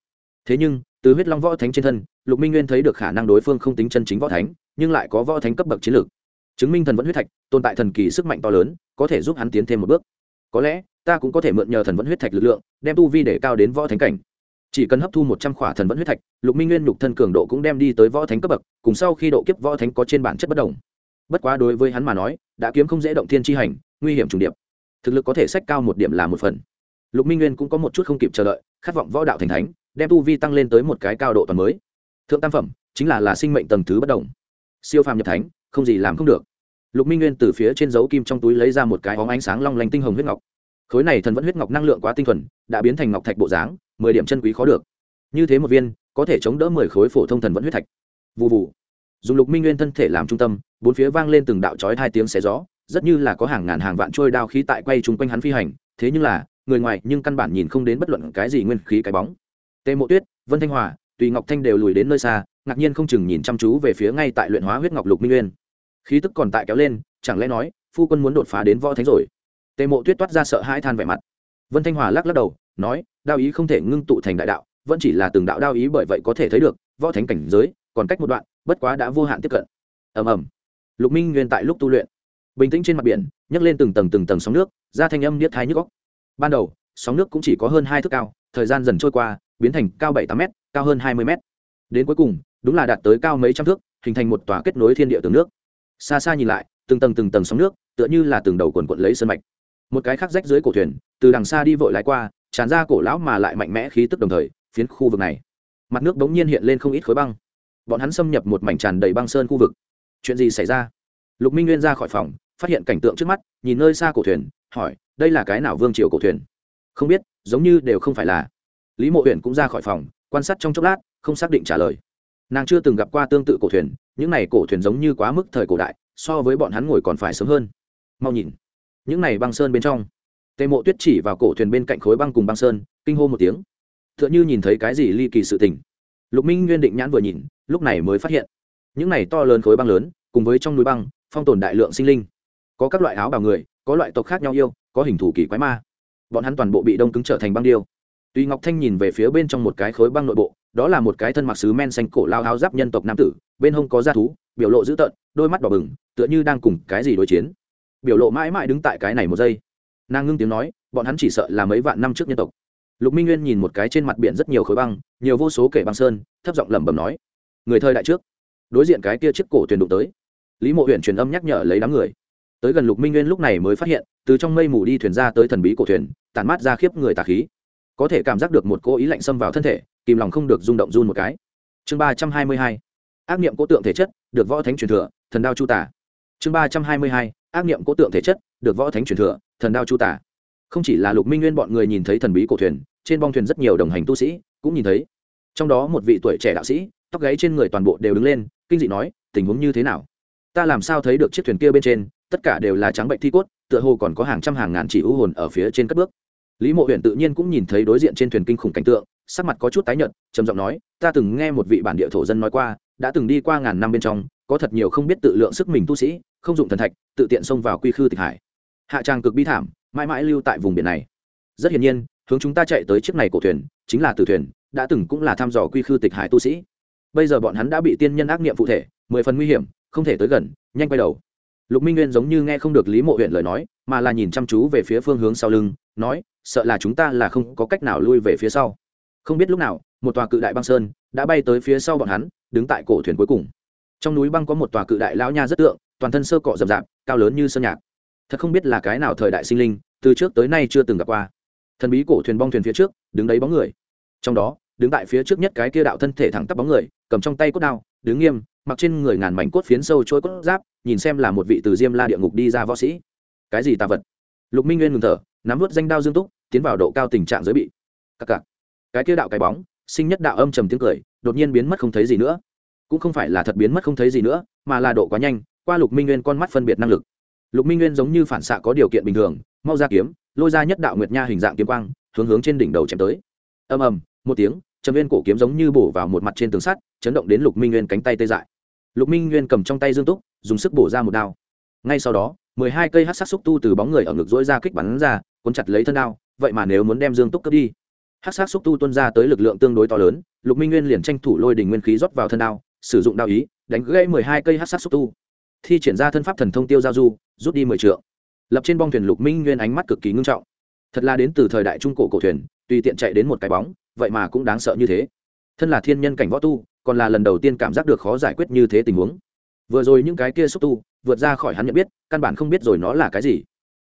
Thế nhưng, từ huyết long võ thánh trên thân, lục minh nguyên thấy được khả năng đối phương không tính chân chính võ thánh, nhưng lại có võ thánh cấp bậc chiến lược. Chứng minh thần vẫn huyết thạch, tồn tại thần kỳ sức mạnh to lớn, có thể giúp hắn tiến thêm một bước. Có lẽ, ta cũng có thể mượn nhờ thần vẫn huyết thạch lực lượng, đem tu vi để cao đến võ thánh cảnh chỉ cần hấp thu một trăm khỏa thần vẫn huyết thạch, lục minh nguyên nhục thân cường độ cũng đem đi tới võ thánh cấp bậc, cùng sau khi độ kiếp võ thánh có trên bản chất bất đồng. Bất quá đối với hắn mà nói, đã kiếm không dễ động thiên tri hành, nguy hiểm trùng điệp. Thực lực có thể sách cao một điểm là một phần. Lục minh nguyên cũng có một chút không kịp chờ đợi, khát vọng võ đạo thành thánh, đem tu vi tăng lên tới một cái cao độ toàn mới. Thượng tam phẩm, chính là là sinh mệnh tầng thứ bất đồng. Siêu phàm nhập thánh, không gì làm không được. Lục minh nguyên từ phía trên dấu kim trong túi lấy ra một cái óng ánh sáng long lanh tinh hồng huyết ngọc khối này thần vẫn huyết ngọc năng lượng quá tinh thuần, đã biến thành ngọc thạch bộ dáng, mười điểm chân quý khó được. Như thế một viên, có thể chống đỡ mười khối phổ thông thần vẫn huyết thạch. Vụ vụ dùng lục minh nguyên thân thể làm trung tâm, bốn phía vang lên từng đạo chói hai tiếng xé gió, rất như là có hàng ngàn hàng vạn trôi đao khí tại quay chung quanh hắn phi hành, thế nhưng là, người ngoài nhưng căn bản nhìn không đến bất luận cái gì nguyên khí cái bóng. Tề mộ tuyết, vân thanh hòa, tùy ngọc thanh đều lùi đến nơi xa, ngạc nhiên không chừng nhìn chăm chú về phía ngay tại luyện hóa huyết ngọc lục minh nguyên. Khí tức còn tại kéo lên, chẳng lẽ nói, phu quân muốn đột phá đến võ thánh rồi? Tề mộ tuyết toát ra sợ hãi than vẻ mặt. Vân thanh hòa lắc lắc đầu, nói, đao ý không thể ngưng tụ thành đại đạo, vẫn chỉ là từng đạo đao ý bởi vậy có thể thấy được, võ thánh cảnh giới, còn cách một đoạn, bất quá đã vô hạn tiếp cận. Ầm ầm. Lục minh nguyên tại lúc tu luyện, bình tĩnh trên mặt biển, nhấc lên từng tầng từng tầng sóng nước, ra thanh âm niết thái nhức góc ban đầu, sóng nước cũng chỉ có hơn hai thước cao, thời gian dần trôi qua, biến thành cao bảy tám m cao hơn hai mươi m đến cuối cùng, đúng là đạt tới cao mấy trăm thước, hình thành một tòa kết nối thiên địa tường nước. Xa xa nhìn lại, từng tầng từng tầng sóng nước, tựa như là từng đầu quần quận lấy sân mạch một cái khác rách dưới cổ thuyền, từ đằng xa đi vội lái qua, tràn ra cổ lão mà lại mạnh mẽ khí tức đồng thời, phiến khu vực này. Mặt nước bỗng nhiên hiện lên không ít khối băng. Bọn hắn xâm nhập một mảnh tràn đầy băng sơn khu vực. Chuyện gì xảy ra? Lục minh nguyên ra khỏi phòng, phát hiện cảnh tượng trước mắt, nhìn nơi xa cổ thuyền, hỏi, đây là cái nào vương triều cổ thuyền? Không biết, giống như đều không phải là. Lý mộ huyện cũng ra khỏi phòng, quan sát trong chốc lát, không xác định trả lời. Nàng chưa từng gặp qua tương tự cổ thuyền, những này cổ thuyền giống như quá mức thời cổ đại, so với bọn hắn ngồi còn phải sớm hơn. Mau nhìn những này băng sơn bên trong. Tề mộ tuyết chỉ vào cổ thuyền bên cạnh khối băng cùng băng sơn, kinh hô một tiếng. T h ư ợ n h ư nhìn thấy cái gì ly kỳ sự tình. Lục minh nguyên định nhãn vừa nhìn, lúc này mới phát hiện. Những này to lớn khối băng lớn, cùng với trong núi băng, phong tồn đại lượng sinh linh. Có các loại áo bào người, có loại tộc khác nhau yêu, có hình thủ kỳ quái ma. Bọn hắn toàn bộ bị đông cứng trở thành băng điêu. Tuy ngọc thanh nhìn về phía bên trong một cái khối băng nội bộ, đó là một cái thân mặc sứ men xanh cổ lao áo giáp nhân tộc nam tử, bên hông có da thú, biểu lộ dữ tợn, đôi mắt đỏ bừng, tựa như đang cùng cái gì đối chiến biểu lộ mãi mãi đứng tại cái này một giây. Nàng ngưng tiếng nói, bọn hắn chỉ sợ là mấy vạn năm trước nhân tộc. Lục minh nguyên nhìn một cái trên mặt biển rất nhiều khối băng, nhiều vô số kể băng sơn, thấp giọng lẩm bẩm nói, người thời đại trước, đối diện cái kia chiếc cổ thuyền đụng tới. Lý mộ huyện truyền âm nhắc nhở lấy đám người. Tới gần lục minh nguyên lúc này mới phát hiện, từ trong mây mù đi thuyền ra tới thần bí cổ thuyền, tản mát ra khiếp người tà khí. Có thể cảm giác được một cô ý lạnh xâm vào thân thể, kìm lòng không được rung động run một cái. Chương ba trăm hai mươi hai. Ác niệm cố tượng thể chất, được võ thánh truyền thừa, thần đao chu tả chương ba trăm hai mươi hai, ác niệm cố tượng thể chất, được võ thánh truyền thừa, thần đao chu tả. Không chỉ là lục minh nguyên bọn người nhìn thấy thần bí cổ thuyền, trên bong thuyền rất nhiều đồng hành tu sĩ cũng nhìn thấy. Trong đó một vị tuổi trẻ đạo sĩ, tóc gáy trên người toàn bộ đều đứng lên, kinh dị nói, tình huống như thế nào? Ta làm sao thấy được chiếc thuyền kia bên trên, tất cả đều là trắng bệnh thi cốt, tựa hồ còn có hàng trăm hàng ngàn chỉ ưu hồn ở phía trên cất bước. Lý mộ huyện tự nhiên cũng nhìn thấy đối diện trên thuyền kinh khủng cảnh tượng, sắc mặt có chút tái nhợt, trầm giọng nói, ta từng nghe một vị bản địa thổ dân nói qua, đã từng đi qua ngàn năm bên trong có thật nhiều không biết tự lượng sức mình tu sĩ, không dụng thần thạch, tự tiện xông vào quy khư tịch hải. Hạ trang cực bi thảm, mãi mãi lưu tại vùng biển này. Rất hiển nhiên, hướng chúng ta chạy tới chiếc này cổ thuyền, chính là từ thuyền, đã từng cũng là thăm dò quy khư tịch hải tu sĩ. Bây giờ bọn hắn đã bị tiên nhân ác niệm phụ thể, mười phần nguy hiểm, không thể tới gần, nhanh quay đầu. Lục minh nguyên giống như nghe không được lý mộ huyện lời nói, mà là nhìn chăm chú về phía phương hướng sau lưng, nói, sợ là chúng ta là không có cách nào lui về phía sau. Không biết lúc nào, một tòa cự đại băng sơn đã bay tới phía sau bọn hắn, đứng tại cổ thuyền cuối cùng trong núi băng có một tòa cự đại lão nha rất tượng, toàn thân sơ cọ rậm rạp, cao lớn như sơn nhạc. Thật không biết là cái nào thời đại sinh linh, từ trước tới nay chưa từng gặp qua. Thần bí cổ thuyền bong thuyền phía trước, đứng đấy bóng người. Trong đó, đứng tại phía trước nhất cái kia đạo thân thể thẳng tắp bóng người, cầm trong tay cốt đao, đứng nghiêm, mặc trên người ngàn mảnh cốt phiến sâu trôi cốt giáp, nhìn xem là một vị từ diêm la địa ngục đi ra võ sĩ. Cái gì tà vật? Lục minh nguyên ngừng thở, nắm vút danh đao dương túc, tiến vào độ cao tình trạng giới bị. Cặc cặc. Cái kia đạo cái bóng, sinh nhất đạo âm trầm tiếng cười, đột nhiên biến mất không thấy gì nữa cũng không phải là thật biến mất không thấy gì nữa, mà là độ quá nhanh, qua lục minh nguyên con mắt phân biệt năng lực. Lục minh nguyên giống như phản xạ có điều kiện bình thường, mau ra kiếm, lôi ra nhất đạo nguyệt nha hình dạng kiếm quang, hướng hướng trên đỉnh đầu chém tới. Ầm ầm, một tiếng, trầm nguyên cổ kiếm giống như bổ vào một mặt trên tường sắt, chấn động đến lục minh nguyên cánh tay tê dại. Lục minh nguyên cầm trong tay dương túc, dùng sức bổ ra một đao. Ngay sau đó, mười hai cây hát sắc xúc tu từ bóng người ở ngực dỗi ra kích bắn ra, cuốn chặt lấy thân đao, vậy mà nếu muốn đem dương túc cướp đi hát sắc xúc tu tuân ra tới lực lượng tương đối to lớn, lục minh nguyên liền tranh thủ lôi đình nguyên khí rót vào thân đao sử dụng đao ý, đánh gãy mười hai cây hát sát xúc tu. Thi triển ra thân pháp thần thông tiêu giao du, rút đi mười trượng. Lập trên bong thuyền lục minh nguyên ánh mắt cực kỳ ngưng trọng. Thật là đến từ thời đại trung cổ cổ thuyền, tùy tiện chạy đến một cái bóng, vậy mà cũng đáng sợ như thế. Thân là thiên nhân cảnh võ tu, còn là lần đầu tiên cảm giác được khó giải quyết như thế tình huống. Vừa rồi những cái kia xúc tu, vượt ra khỏi hắn nhận biết, căn bản không biết rồi nó là cái gì.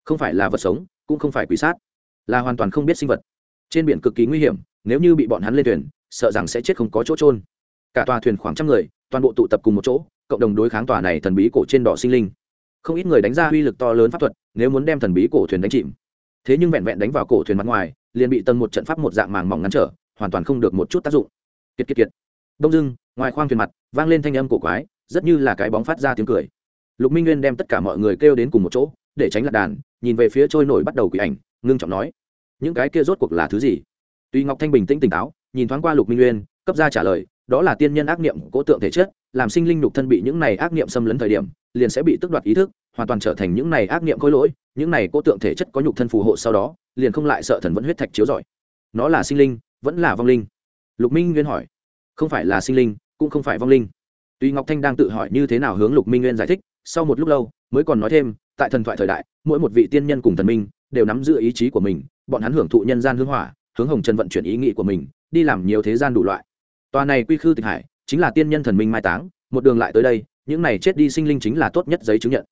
Không phải là vật sống, cũng không phải quỷ sát, là hoàn toàn không biết sinh vật. Trên biển cực kỳ nguy hiểm, nếu như bị bọn hắn lên thuyền, sợ rằng sẽ chết không có chỗ trôn cả tòa thuyền khoảng trăm người, toàn bộ tụ tập cùng một chỗ, cộng đồng đối kháng tòa này thần bí cổ trên đỏ sinh linh. Không ít người đánh ra uy lực to lớn pháp thuật, nếu muốn đem thần bí cổ thuyền đánh chìm. Thế nhưng vẹn vẹn đánh vào cổ thuyền mặt ngoài, liền bị tầng một trận pháp một dạng màng mỏng ngắn trở, hoàn toàn không được một chút tác dụng. Kiệt kiệt kiệt. Đông dưng ngoài khoang thuyền mặt, vang lên thanh âm cổ quái, rất như là cái bóng phát ra tiếng cười. Lục minh nguyên đem tất cả mọi người kêu đến cùng một chỗ, để tránh lạc đàn, nhìn về phía trôi nổi bắt đầu quỷ ảnh, ngưng trọng nói, những cái kia rốt cuộc là thứ gì? Tuy ngọc thanh bình tĩnh tỉnh táo, nhìn thoáng qua lục minh nguyên, cấp ra trả lời đó là tiên nhân ác niệm cố tượng thể chất, làm sinh linh nhục thân bị những này ác niệm xâm lấn thời điểm, liền sẽ bị tước đoạt ý thức, hoàn toàn trở thành những này ác niệm khối lỗi, những này cố tượng thể chất có nhục thân phù hộ sau đó, liền không lại sợ thần vẫn huyết thạch chiếu giỏi nó là sinh linh, vẫn là vong linh? Lục minh nguyên hỏi. Không phải là sinh linh, cũng không phải vong linh. Tuy ngọc thanh đang tự hỏi như thế nào hướng lục minh nguyên giải thích, sau một lúc lâu, mới còn nói thêm, tại thần thoại thời đại, mỗi một vị tiên nhân cùng thần minh đều nắm giữ ý chí của mình, bọn hắn hưởng thụ nhân gian hương hỏa, hướng hồng trần vận chuyển ý nghĩ của mình, đi làm nhiều thế gian đủ loại tòa này quy khư tịch hải chính là tiên nhân thần minh mai táng, một đường lại tới đây, những này chết đi sinh linh chính là tốt nhất giấy chứng nhận.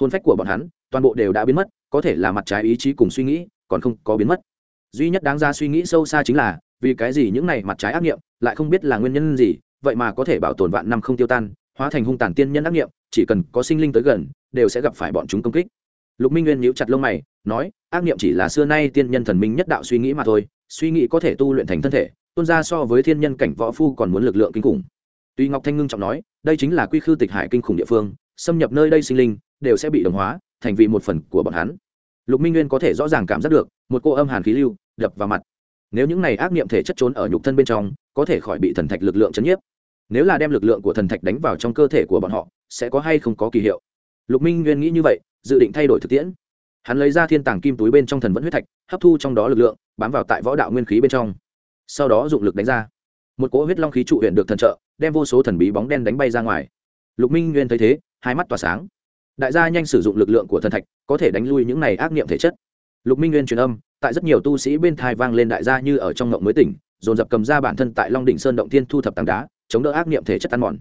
Hôn phách của bọn hắn, toàn bộ đều đã biến mất, có thể là mặt trái ý chí cùng suy nghĩ, còn không có biến mất. Duy nhất đáng ra suy nghĩ sâu xa chính là, vì cái gì những này mặt trái ác nghiệm lại không biết là nguyên nhân gì, vậy mà có thể bảo tồn vạn năm không tiêu tan, hóa thành hung tàn tiên nhân ác nghiệm, chỉ cần có sinh linh tới gần, đều sẽ gặp phải bọn chúng công kích. Lục minh nguyên nhíu chặt lông mày, nói, ác nghiệm chỉ là xưa nay tiên nhân thần minh nhất đạo suy nghĩ mà thôi, suy nghĩ có thể tu luyện thành thân thể tuôn ra so với thiên nhân cảnh võ phu còn muốn lực lượng kinh khủng. Tuy ngọc thanh ngưng trọng nói, đây chính là quy khư tịch hải kinh khủng địa phương, xâm nhập nơi đây sinh linh, đều sẽ bị đồng hóa, thành vì một phần của bọn hắn. Lục minh nguyên có thể rõ ràng cảm giác được, một cô âm hàn khí lưu, đập vào mặt. Nếu những này ác niệm thể chất trốn ở nhục thân bên trong, có thể khỏi bị thần thạch lực lượng chấn nhiếp. Nếu là đem lực lượng của thần thạch đánh vào trong cơ thể của bọn họ, sẽ có hay không có kỳ hiệu? Lục minh nguyên nghĩ như vậy, dự định thay đổi thực tiễn. Hắn lấy ra thiên tàng kim túi bên trong thần vẫn huyết thạch, hấp thu trong đó lực lượng, bám vào tại võ đạo nguyên khí bên trong sau đó dụng lực đánh ra. Một cỗ huyết long khí trụ huyện được thần trợ, đem vô số thần bí bóng đen đánh bay ra ngoài. Lục minh nguyên thấy thế, hai mắt tỏa sáng. Đại gia nhanh sử dụng lực lượng của thần thạch, có thể đánh lui những này ác niệm thể chất. Lục minh nguyên truyền âm, tại rất nhiều tu sĩ bên thai vang lên đại gia như ở trong ngộng mới tỉnh, dồn dập cầm ra bản thân tại long đỉnh sơn động thiên thu thập tảng đá, chống đỡ ác niệm thể chất ăn mòn.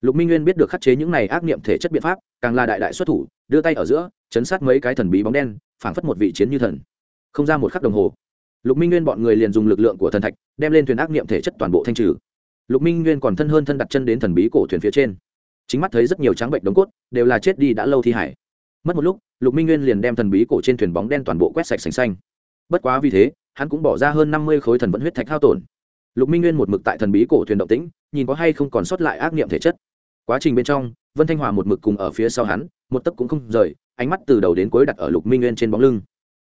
Lục minh nguyên biết được khắc chế những này ác niệm thể chất biện pháp, càng là đại đại xuất thủ, đưa tay ở giữa, chấn sát mấy cái thần bí bóng đen, phảng phất một vị chiến như thần. Không ra một khắc đồng hồ lục minh nguyên bọn người liền dùng lực lượng của thần thạch, đem lên thuyền ác niệm thể chất toàn bộ thanh trừ. Lục minh nguyên còn thân hơn thân đặt chân đến thần bí cổ thuyền phía trên. Chính mắt thấy rất nhiều tráng bệnh đống cốt, đều là chết đi đã lâu thi hải. Mất một lúc, lục minh nguyên liền đem thần bí cổ trên thuyền bóng đen toàn bộ quét sạch sành xanh. Bất quá vì thế, hắn cũng bỏ ra hơn năm mươi khối thần vẫn huyết thạch hao tổn. Lục minh nguyên một mực tại thần bí cổ thuyền động tĩnh, nhìn có hay không còn sót lại ác niệm thể chất. Quá trình bên trong, vân thanh hòa một mực cùng ở phía sau hắn, một tấc cũng không rời, ánh mắt từ đầu đến cuối đặt ở lục minh nguyên trên bóng lưng.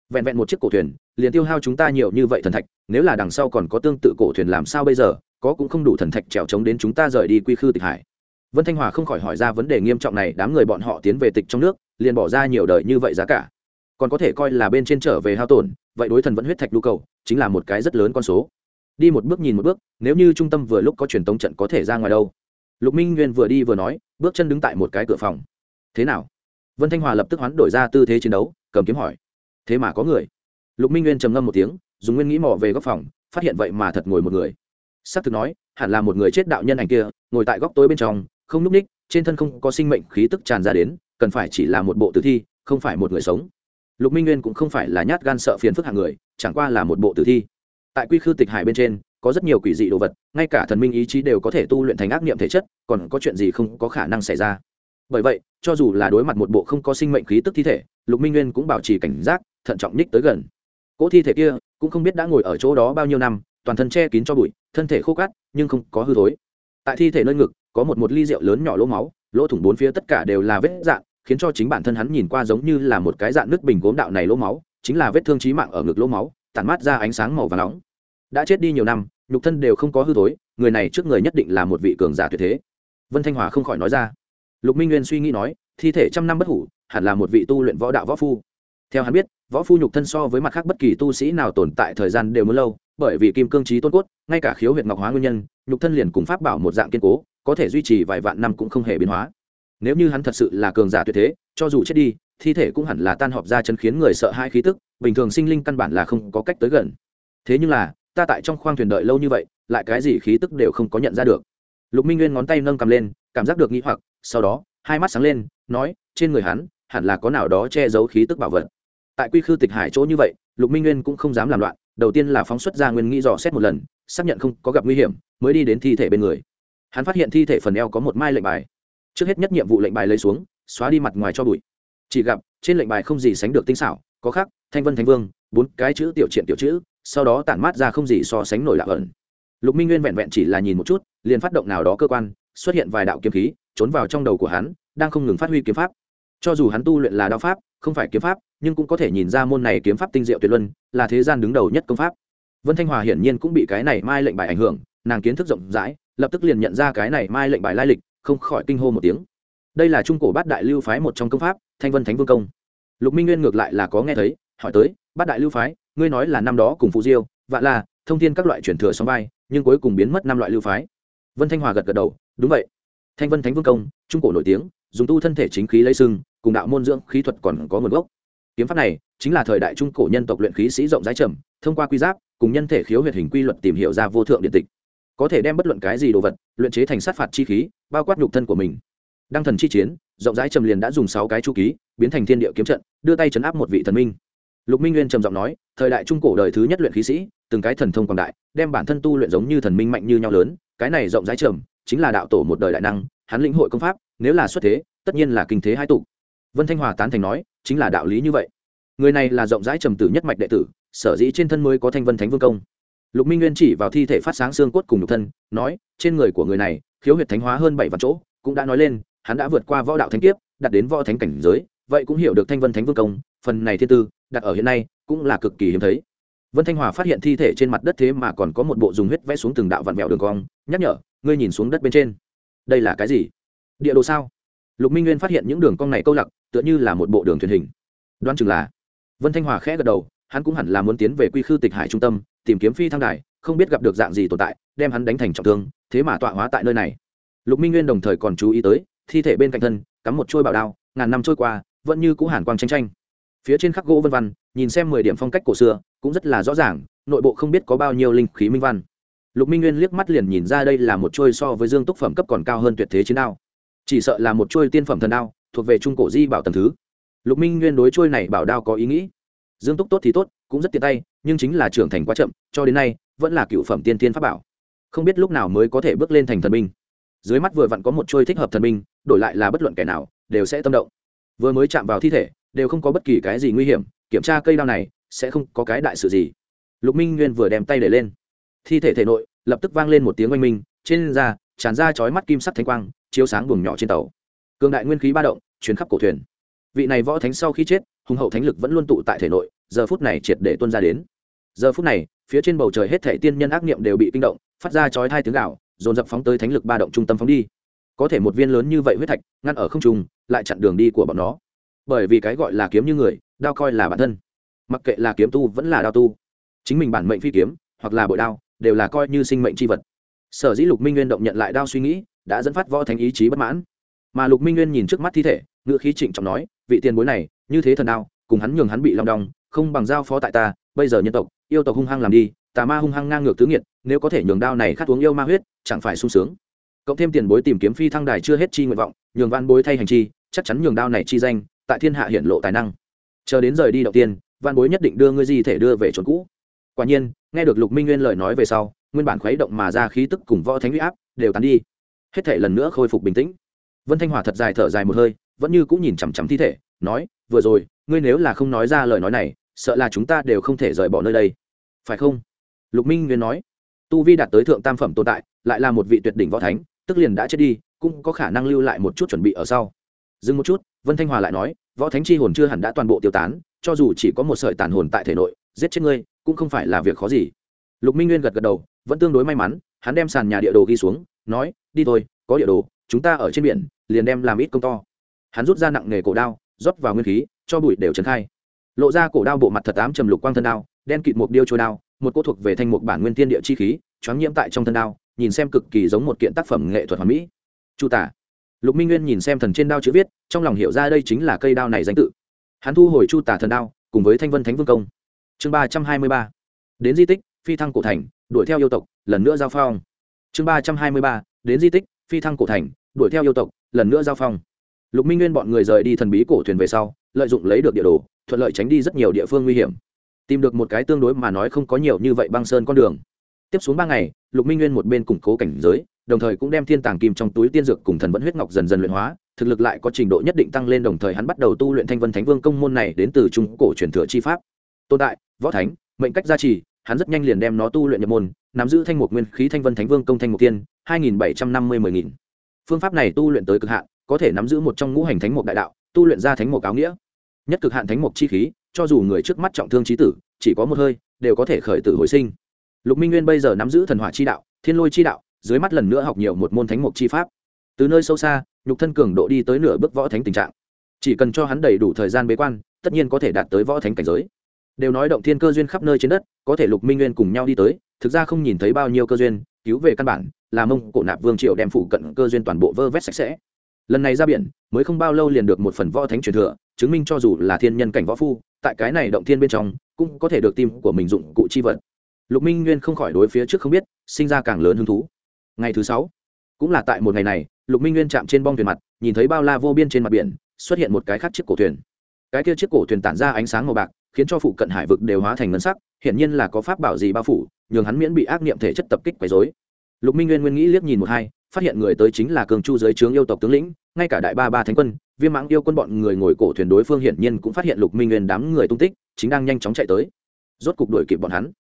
Vẹn vẹn một chiếc cổ thuyền liền tiêu hao chúng ta nhiều như vậy thần thạch, nếu là đằng sau còn có tương tự cổ thuyền làm sao bây giờ, có cũng không đủ thần thạch trèo trống đến chúng ta rời đi quy khư tịch hải. Vân thanh hòa không khỏi hỏi ra vấn đề nghiêm trọng này, đám người bọn họ tiến về tịch trong nước, liền bỏ ra nhiều đời như vậy giá cả. Còn có thể coi là bên trên trở về hao tổn, vậy đối thần vẫn huyết thạch nhu cầu, chính là một cái rất lớn con số. Đi một bước nhìn một bước, nếu như trung tâm vừa lúc có truyền tống trận có thể ra ngoài đâu. Lục minh nguyên vừa đi vừa nói, bước chân đứng tại một cái cửa phòng. Thế nào? Vân thanh hòa lập tức hoán đổi ra tư thế chiến đấu, cầm kiếm hỏi. Thế mà có người? Lục minh nguyên trầm ngâm một tiếng, dùng nguyên nghĩ mò về góc phòng, phát hiện vậy mà thật ngồi một người. S ắ c thực nói, hẳn là một người chết đạo nhân ảnh kia, ngồi tại góc tối bên trong, không núp ních, trên thân không có sinh mệnh khí tức tràn ra đến, cần phải chỉ là một bộ tử thi, không phải một người sống. Lục minh nguyên cũng không phải là nhát gan sợ phiền phức hạng người, chẳng qua là một bộ tử thi. Tại quy khư tịch hải bên trên, có rất nhiều quỷ dị đồ vật, ngay cả thần minh ý chí đều có thể tu luyện thành ác niệm thể chất, còn có chuyện gì không có khả năng xảy ra. Bởi vậy, cho dù là đối mặt một bộ không có sinh mệnh khí tức thi thể, lục minh nguyên cũng bảo trì cảnh giác, thận trọng ních tới gần cỗ thi thể kia cũng không biết đã ngồi ở chỗ đó bao nhiêu năm, toàn thân che kín cho bụi, thân thể khô cát, nhưng không có hư thối. Tại thi thể nơi ngực, có một một ly rượu lớn nhỏ lỗ máu, lỗ thủng bốn phía tất cả đều là vết dạn khiến cho chính bản thân hắn nhìn qua giống như là một cái dạng nước bình gốm đạo này lỗ máu, chính là vết thương trí mạng ở ngực lỗ máu, tản mát ra ánh sáng màu và nóng. Đã chết đi nhiều năm, nhục thân đều không có hư thối, người này trước người nhất định là một vị cường giả tuyệt thế. Vân thanh hòa không khỏi nói ra. Lục minh nguyên suy nghĩ nói, thi thể trăm năm bất hủ, hẳn là một vị tu luyện võ đạo võ phu theo hắn biết, võ phu nhục thân so với mặt khác bất kỳ tu sĩ nào tồn tại thời gian đều muốn lâu, bởi vì kim cương trí tôn cốt, ngay cả khiếu huyệt ngọc hóa nguyên nhân, nhục thân liền cùng pháp bảo một dạng kiên cố, có thể duy trì vài vạn năm cũng không hề biến hóa. Nếu như hắn thật sự là cường giả tuyệt thế, cho dù chết đi, thi thể cũng hẳn là tan họp ra chân khiến người sợ hai khí tức, bình thường sinh linh căn bản là không có cách tới gần. Thế nhưng là, ta tại trong khoang thuyền đợi lâu như vậy, lại cái gì khí tức đều không có nhận ra được. Lục minh nguyên ngón tay nâng cầm lên, cảm giác được nghĩ hoặc, sau đó, hai mắt sáng lên, nói, trên người hắn, hẳn là có nào đó che giấu khí tức bảo vật tại quy khư tịch hải chỗ như vậy, lục minh nguyên cũng không dám làm loạn, đầu tiên là phóng xuất ra nguyên nghĩ dò xét một lần, xác nhận không có gặp nguy hiểm, mới đi đến thi thể bên người. Hắn phát hiện thi thể phần eo có một mai lệnh bài. Trước hết nhất nhiệm vụ lệnh bài lấy xuống, xóa đi mặt ngoài cho bụi. Chỉ gặp, trên lệnh bài không gì sánh được tinh xảo, có khác thanh vân thanh vương, bốn cái chữ tiểu triện tiểu chữ, sau đó tản mát ra không gì so sánh nổi lạc ẩn. Lục minh nguyên vẹn vẹn chỉ là nhìn một chút, liền phát động nào đó cơ quan, xuất hiện vài đạo kiếm khí, trốn vào trong đầu của hắn, đang không ngừng phát huy kiếm pháp cho dù hắn tu luyện là đao pháp, không phải kiếm pháp, nhưng cũng có thể nhìn ra môn này kiếm pháp tinh diệu tuyệt luân, là thế gian đứng đầu nhất công pháp. Vân thanh hòa hiển nhiên cũng bị cái này mai lệnh bài ảnh hưởng, nàng kiến thức rộng rãi, lập tức liền nhận ra cái này mai lệnh bài lai lịch, không khỏi kinh hô một tiếng. Đây là trung cổ bát đại lưu phái một trong công pháp, thanh vân thánh vương công. Lục minh nguyên ngược lại là có nghe thấy, hỏi tới, bát đại lưu phái, ngươi nói là năm đó cùng phụ diêu vạn là, thông thiên các loại chuyển thừa sóng vai, nhưng cuối cùng biến mất năm loại lưu phái. Vân thanh hòa gật gật đầu, đúng vậy. Thanh vân thánh vương công, trung cổ nổi tiếng, dùng tu thân thể chính khí lấy sưng cùng đạo môn dưỡng khí thuật còn có nguồn gốc. Kiếm pháp này chính là thời đại trung cổ nhân tộc luyện khí sĩ rộng rãi trầm, thông qua quy giáp, cùng nhân thể khiếu huyệt hình quy luật tìm hiểu ra vô thượng điện tịch. Có thể đem bất luận cái gì đồ vật luyện chế thành sát phạt chi khí, bao quát nhục thân của mình. Đăng thần chi chiến, rộng rãi trầm liền đã dùng sáu cái chu ký, biến thành thiên địa kiếm trận, đưa tay chấn áp một vị thần minh. Lục minh nguyên trầm giọng nói, thời đại trung cổ đời thứ nhất luyện khí sĩ, từng cái thần thông quảng đại, đem bản thân tu luyện giống như thần minh mạnh như nhau lớn, cái này rộng rãi trầm, chính là đạo tổ một đời đại năng, hắn lĩnh hội công pháp, nếu là xuất thế, tất nhiên là kinh thế hai tục vân thanh hòa tán thành nói, chính là đạo lý như vậy. Người này là rộng rãi trầm tử nhất mạch đệ tử, sở dĩ trên thân mới có thanh vân thánh vương công. Lục minh nguyên chỉ vào thi thể phát sáng xương cốt cùng nhục thân, nói, trên người của người này, khiếu huyệt thánh hóa hơn bảy vạn chỗ, cũng đã nói lên, hắn đã vượt qua võ đạo thánh kiếp đặt đến võ thánh cảnh giới, vậy cũng hiểu được thanh vân thánh vương công, phần này thiên tư, đặt ở hiện nay, cũng là cực kỳ hiếm thấy. Vân thanh hòa phát hiện thi thể trên mặt đất thế mà còn có một bộ dùng huyết vẽ xuống từng đạo vạn mẹo đường cong, nhắc nhở, ngươi nhìn xuống đất bên trên. Đây là cái gì? Địa đồ sao? Lục minh nguyên phát hiện những đường cong này câu lặc tựa như là một bộ đường thuyền hình. Đoán chừng là. Vân thanh hòa khẽ gật đầu, hắn cũng hẳn là muốn tiến về quy khư tịch hải trung tâm, tìm kiếm phi thăng đài, không biết gặp được dạng gì tồn tại, đem hắn đánh thành trọng thương, thế mà tọa hóa tại nơi này. Lục minh nguyên đồng thời còn chú ý tới, thi thể bên cạnh thân, cắm một trôi bảo đao, ngàn năm trôi qua, vẫn như cũ hàn quang tranh tranh phía trên khắc gỗ vân văn, nhìn xem mười điểm phong cách cổ xưa, cũng rất là rõ ràng, nội bộ không biết có bao nhiêu linh khí minh văn. Lục minh nguyên liếc mắt liền nhìn ra đây là một trôi so với dương túc phẩm cấp còn cao hơn tuyệt thế chiến đao. Chỉ sợ là một trôi tiên phẩm thần đao thuộc về trung cổ di bảo tầm thứ. Lục minh nguyên đối trôi này bảo đao có ý nghĩ. Dương túc tốt thì tốt, cũng rất tiện tay, nhưng chính là trưởng thành quá chậm, cho đến nay, vẫn là cựu phẩm tiên tiên pháp bảo. Không biết lúc nào mới có thể bước lên thành thần binh. Dưới mắt vừa vặn có một trôi thích hợp thần binh, đổi lại là bất luận kẻ nào, đều sẽ tâm động. Vừa mới chạm vào thi thể, đều không có bất kỳ cái gì nguy hiểm, kiểm tra cây đao này, sẽ không có cái đại sự gì. Lục minh nguyên vừa đem tay để lên. Thi thể thể nội, lập tức vang lên một tiếng oanh minh, trên da, tràn ra chói mắt kim sắc thanh quang, chiếu sáng buồng nhỏ trên tàu cường đại nguyên khí ba động chuyến khắp cổ thuyền. Vị này võ thánh sau khi chết, hùng hậu thánh lực vẫn luôn tụ tại thể nội, giờ phút này triệt để tuân ra đến. Giờ phút này, phía trên bầu trời hết thể tiên nhân ác niệm đều bị kinh động, phát ra chói hai tiếng gạo dồn dập phóng tới thánh lực ba động trung tâm phóng đi. Có thể một viên lớn như vậy huyết thạch, ngăn ở không trung, lại chặn đường đi của bọn nó. Bởi vì cái gọi là kiếm như người, đao coi là bản thân. Mặc kệ là kiếm tu vẫn là đao tu. Chính mình bản mệnh phi kiếm, hoặc là bội đao, đều là coi như sinh mệnh c h i vật. Sở dĩ lục minh nguyên động nhận lại đao suy nghĩ, đã dẫn phát võ thánh ý chí bất mãn mà lục minh nguyên nhìn trước mắt thi thể ngựa khí trịnh trọng nói vị tiền bối này như thế thần đao cùng hắn nhường hắn bị lòng đong không bằng giao phó tại ta bây giờ nhân tộc yêu tộc hung hăng làm đi tà ma hung hăng ngang ngược tứ nghiệt nếu có thể nhường đao này khát uống yêu ma huyết chẳng phải sung sướng cộng thêm tiền bối tìm kiếm phi thăng đài chưa hết chi nguyện vọng nhường văn bối thay hành chi chắc chắn nhường đao này chi danh tại thiên hạ hiện lộ tài năng chờ đến rời đi đầu tiên văn bối nhất định đưa ngươi di thể đưa về chốn cũ quả nhiên nghe được lục minh nguyên lời nói về sau nguyên bản khuấy động mà ra khí tức cùng võ thánh huy áp đều tán đi hết thể lần nữa khôi phục bình tĩnh vân thanh hòa thật dài thở dài một hơi, vẫn như cũng nhìn chằm chằm thi thể, nói, vừa rồi, ngươi nếu là không nói ra lời nói này, sợ là chúng ta đều không thể rời bỏ nơi đây. Phải không? Lục minh nguyên nói. Tu vi đạt tới thượng tam phẩm tồn tại, lại là một vị tuyệt đỉnh võ thánh, tức liền đã chết đi, cũng có khả năng lưu lại một chút chuẩn bị ở sau. Dừng một chút, vân thanh hòa lại nói, võ thánh chi hồn chưa hẳn đã toàn bộ tiêu tán, cho dù chỉ có một sợi tàn hồn tại thể nội, giết chết ngươi, cũng không phải là việc khó gì. Lục minh nguyên gật gật đầu, vẫn tương đối may mắn, hắn đem sàn nhà địa đồ ghi xuống, nói, đi thôi, có địa đồ, chúng ta ở trên biển liền đem làm ít công to. Hắn rút ra nặng nghề cổ đao, rót vào nguyên khí, cho bụi đều trấn khai. Lộ ra cổ đao bộ mặt thật ám trầm lục quang thân đao, đen kịt một điêu trôi đao, một cô thuộc về thanh một bản nguyên tiên địa chi khí, choáng nhiễm tại trong thân đao, nhìn xem cực kỳ giống một kiện tác phẩm nghệ thuật hoàn mỹ. Chu tả. Lục minh nguyên nhìn xem thần trên đao chữ viết, trong lòng hiểu ra đây chính là cây đao này danh tự. Hắn thu hồi chu tả thần đao, cùng với thanh vân thánh vương công. Chương ba trăm hai mươi ba. Đến di tích, phi thăng cổ thành, đuổi theo yêu tộc, lần nữa giao phong. Chương ba trăm hai mươi ba. Đến di tích, phi thăng cổ thành, đuổi theo yêu tộc lần nữa giao phong. Lục minh nguyên bọn người rời đi thần bí cổ thuyền về sau, lợi dụng lấy được địa đồ, thuận lợi tránh đi rất nhiều địa phương nguy hiểm. Tìm được một cái tương đối mà nói không có nhiều như vậy băng sơn con đường. Tiếp xuống ba ngày, lục minh nguyên một bên củng cố cảnh giới, đồng thời cũng đem thiên tàng kim trong túi tiên dược cùng thần vẫn huyết ngọc dần dần luyện hóa, thực lực lại có trình độ nhất định tăng lên đồng thời hắn bắt đầu tu luyện thanh vân thánh vương công môn này đến từ trung cổ truyền thừa chi pháp. Tồn tại, võ thánh, mệnh cách gia trì, hắn rất nhanh liền đem nó tu luyện nhập môn, nắm giữ thanh mục nguyên khí thanh vân thánh vương công thanh mục tiên, hai nghìn bảy trăm năm mươi mười nghìn phương pháp này tu luyện tới cực hạn, có thể nắm giữ một trong ngũ hành thánh mục đại đạo, tu luyện ra thánh mục áo nghĩa. Nhất cực hạn thánh mục chi khí, cho dù người trước mắt trọng thương trí tử, chỉ có một hơi, đều có thể khởi tử hồi sinh. Lục minh nguyên bây giờ nắm giữ thần hỏa chi đạo, thiên lôi chi đạo, dưới mắt lần nữa học nhiều một môn thánh mục chi pháp. Từ nơi sâu xa, nhục thân cường độ đi tới nửa bước võ thánh tình trạng. Chỉ cần cho hắn đầy đủ thời gian bế quan, tất nhiên có thể đạt tới võ thánh cảnh giới. Đều nói động thiên cơ duyên khắp nơi trên đất, có thể lục minh nguyên cùng nhau đi tới, thực ra không nhìn thấy bao nhiêu cơ duyên, cứu về căn bản là mông cổ nạp vương triều đem phụ cận cơ duyên toàn bộ vơ vét sạch sẽ. Lần này ra biển, mới không bao lâu liền được một phần võ thánh truyền thừa, chứng minh cho dù là thiên nhân cảnh võ phu, tại cái này động thiên bên trong, cũng có thể được tim của mình dụng cụ chi vật. Lục minh nguyên không khỏi đối phía trước không biết, sinh ra càng lớn hứng thú. Ngày thứ sáu, cũng là tại một ngày này, lục minh nguyên chạm trên bong thuyền mặt, nhìn thấy bao la vô biên trên mặt biển, xuất hiện một cái khác chiếc cổ thuyền. Cái kia chiếc cổ thuyền tản ra ánh sáng màu bạc, khiến cho phụ cận hải vực đều hóa thành ngân sắc, hiển nhiên là có pháp bảo gì bao phủ, nhường hắn miễn bị ác niệm thể chất tập kích quấy dối lục minh nguyên nguyên nghĩ liếc nhìn một hai, phát hiện người tới chính là cường chu giới trướng yêu tộc tướng lĩnh, ngay cả đại ba ba thánh quân, viêm mãng yêu quân bọn người ngồi cổ thuyền đối phương hiển nhiên cũng phát hiện lục minh nguyên đám người tung tích, chính đang nhanh chóng chạy tới. Rốt cục đuổi kịp bọn hắn.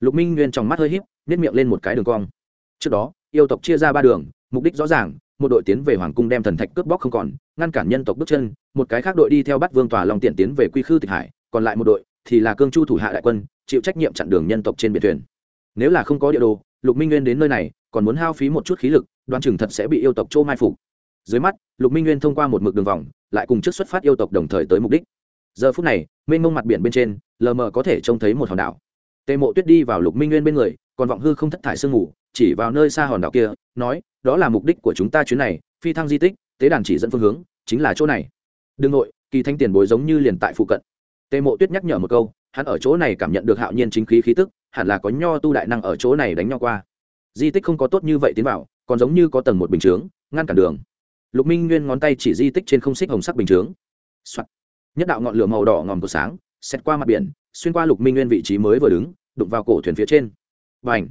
Lục minh nguyên trong mắt hơi híp nếp miệng lên một cái đường cong. Trước đó, yêu tộc chia ra ba đường, mục đích rõ ràng, một đội tiến về hoàng cung đem thần thạch cướp bóc không còn, ngăn cản nhân tộc bước chân, một cái khác đội đi theo bắt vương tòa long tiện tiến về quy khư tịch hải, còn lại một đội thì là cương chu thủ hạ đại quân, chịu trách nhiệm chặn đường nhân tộc trên biển thuyền. Nếu là không có địa đồ, lục minh nguyên đến nơi này còn muốn hao phí một chút khí lực đoan chừng thật sẽ bị yêu tộc chỗ mai phục. Dưới mắt, lục minh nguyên thông qua một mực đường vòng, lại cùng trước xuất phát yêu tộc đồng thời tới mục đích. Giờ phút này, mênh mông mặt biển bên trên, lờ mờ có thể trông thấy một hòn đảo. Tề mộ tuyết đi vào lục minh nguyên bên người, còn vọng hư không thất thải sương ngủ chỉ vào nơi xa hòn đảo kia, nói, đó là mục đích của chúng ta chuyến này, phi thăng di tích, tế đàn chỉ dẫn phương hướng, chính là chỗ này. Đương nội, kỳ thanh tiền bối giống như liền tại phụ cận. Tề mộ tuyết nhắc nhở một câu, hắn ở chỗ này cảm nhận được hạo nhiên chính khí khí tức, hẳn là có nho tu đại năng ở chỗ này đánh nhau qua di tích không có tốt như vậy tiến vào, còn giống như có tầng một bình chướng, ngăn cản đường. Lục minh nguyên ngón tay chỉ di tích trên không xích hồng sắc bình chướng、Soạn. nhất đạo ngọn lửa màu đỏ ngòm của sáng xét qua mặt biển, xuyên qua lục minh nguyên vị trí mới vừa đứng, đụng vào cổ thuyền phía trên. Và ảnh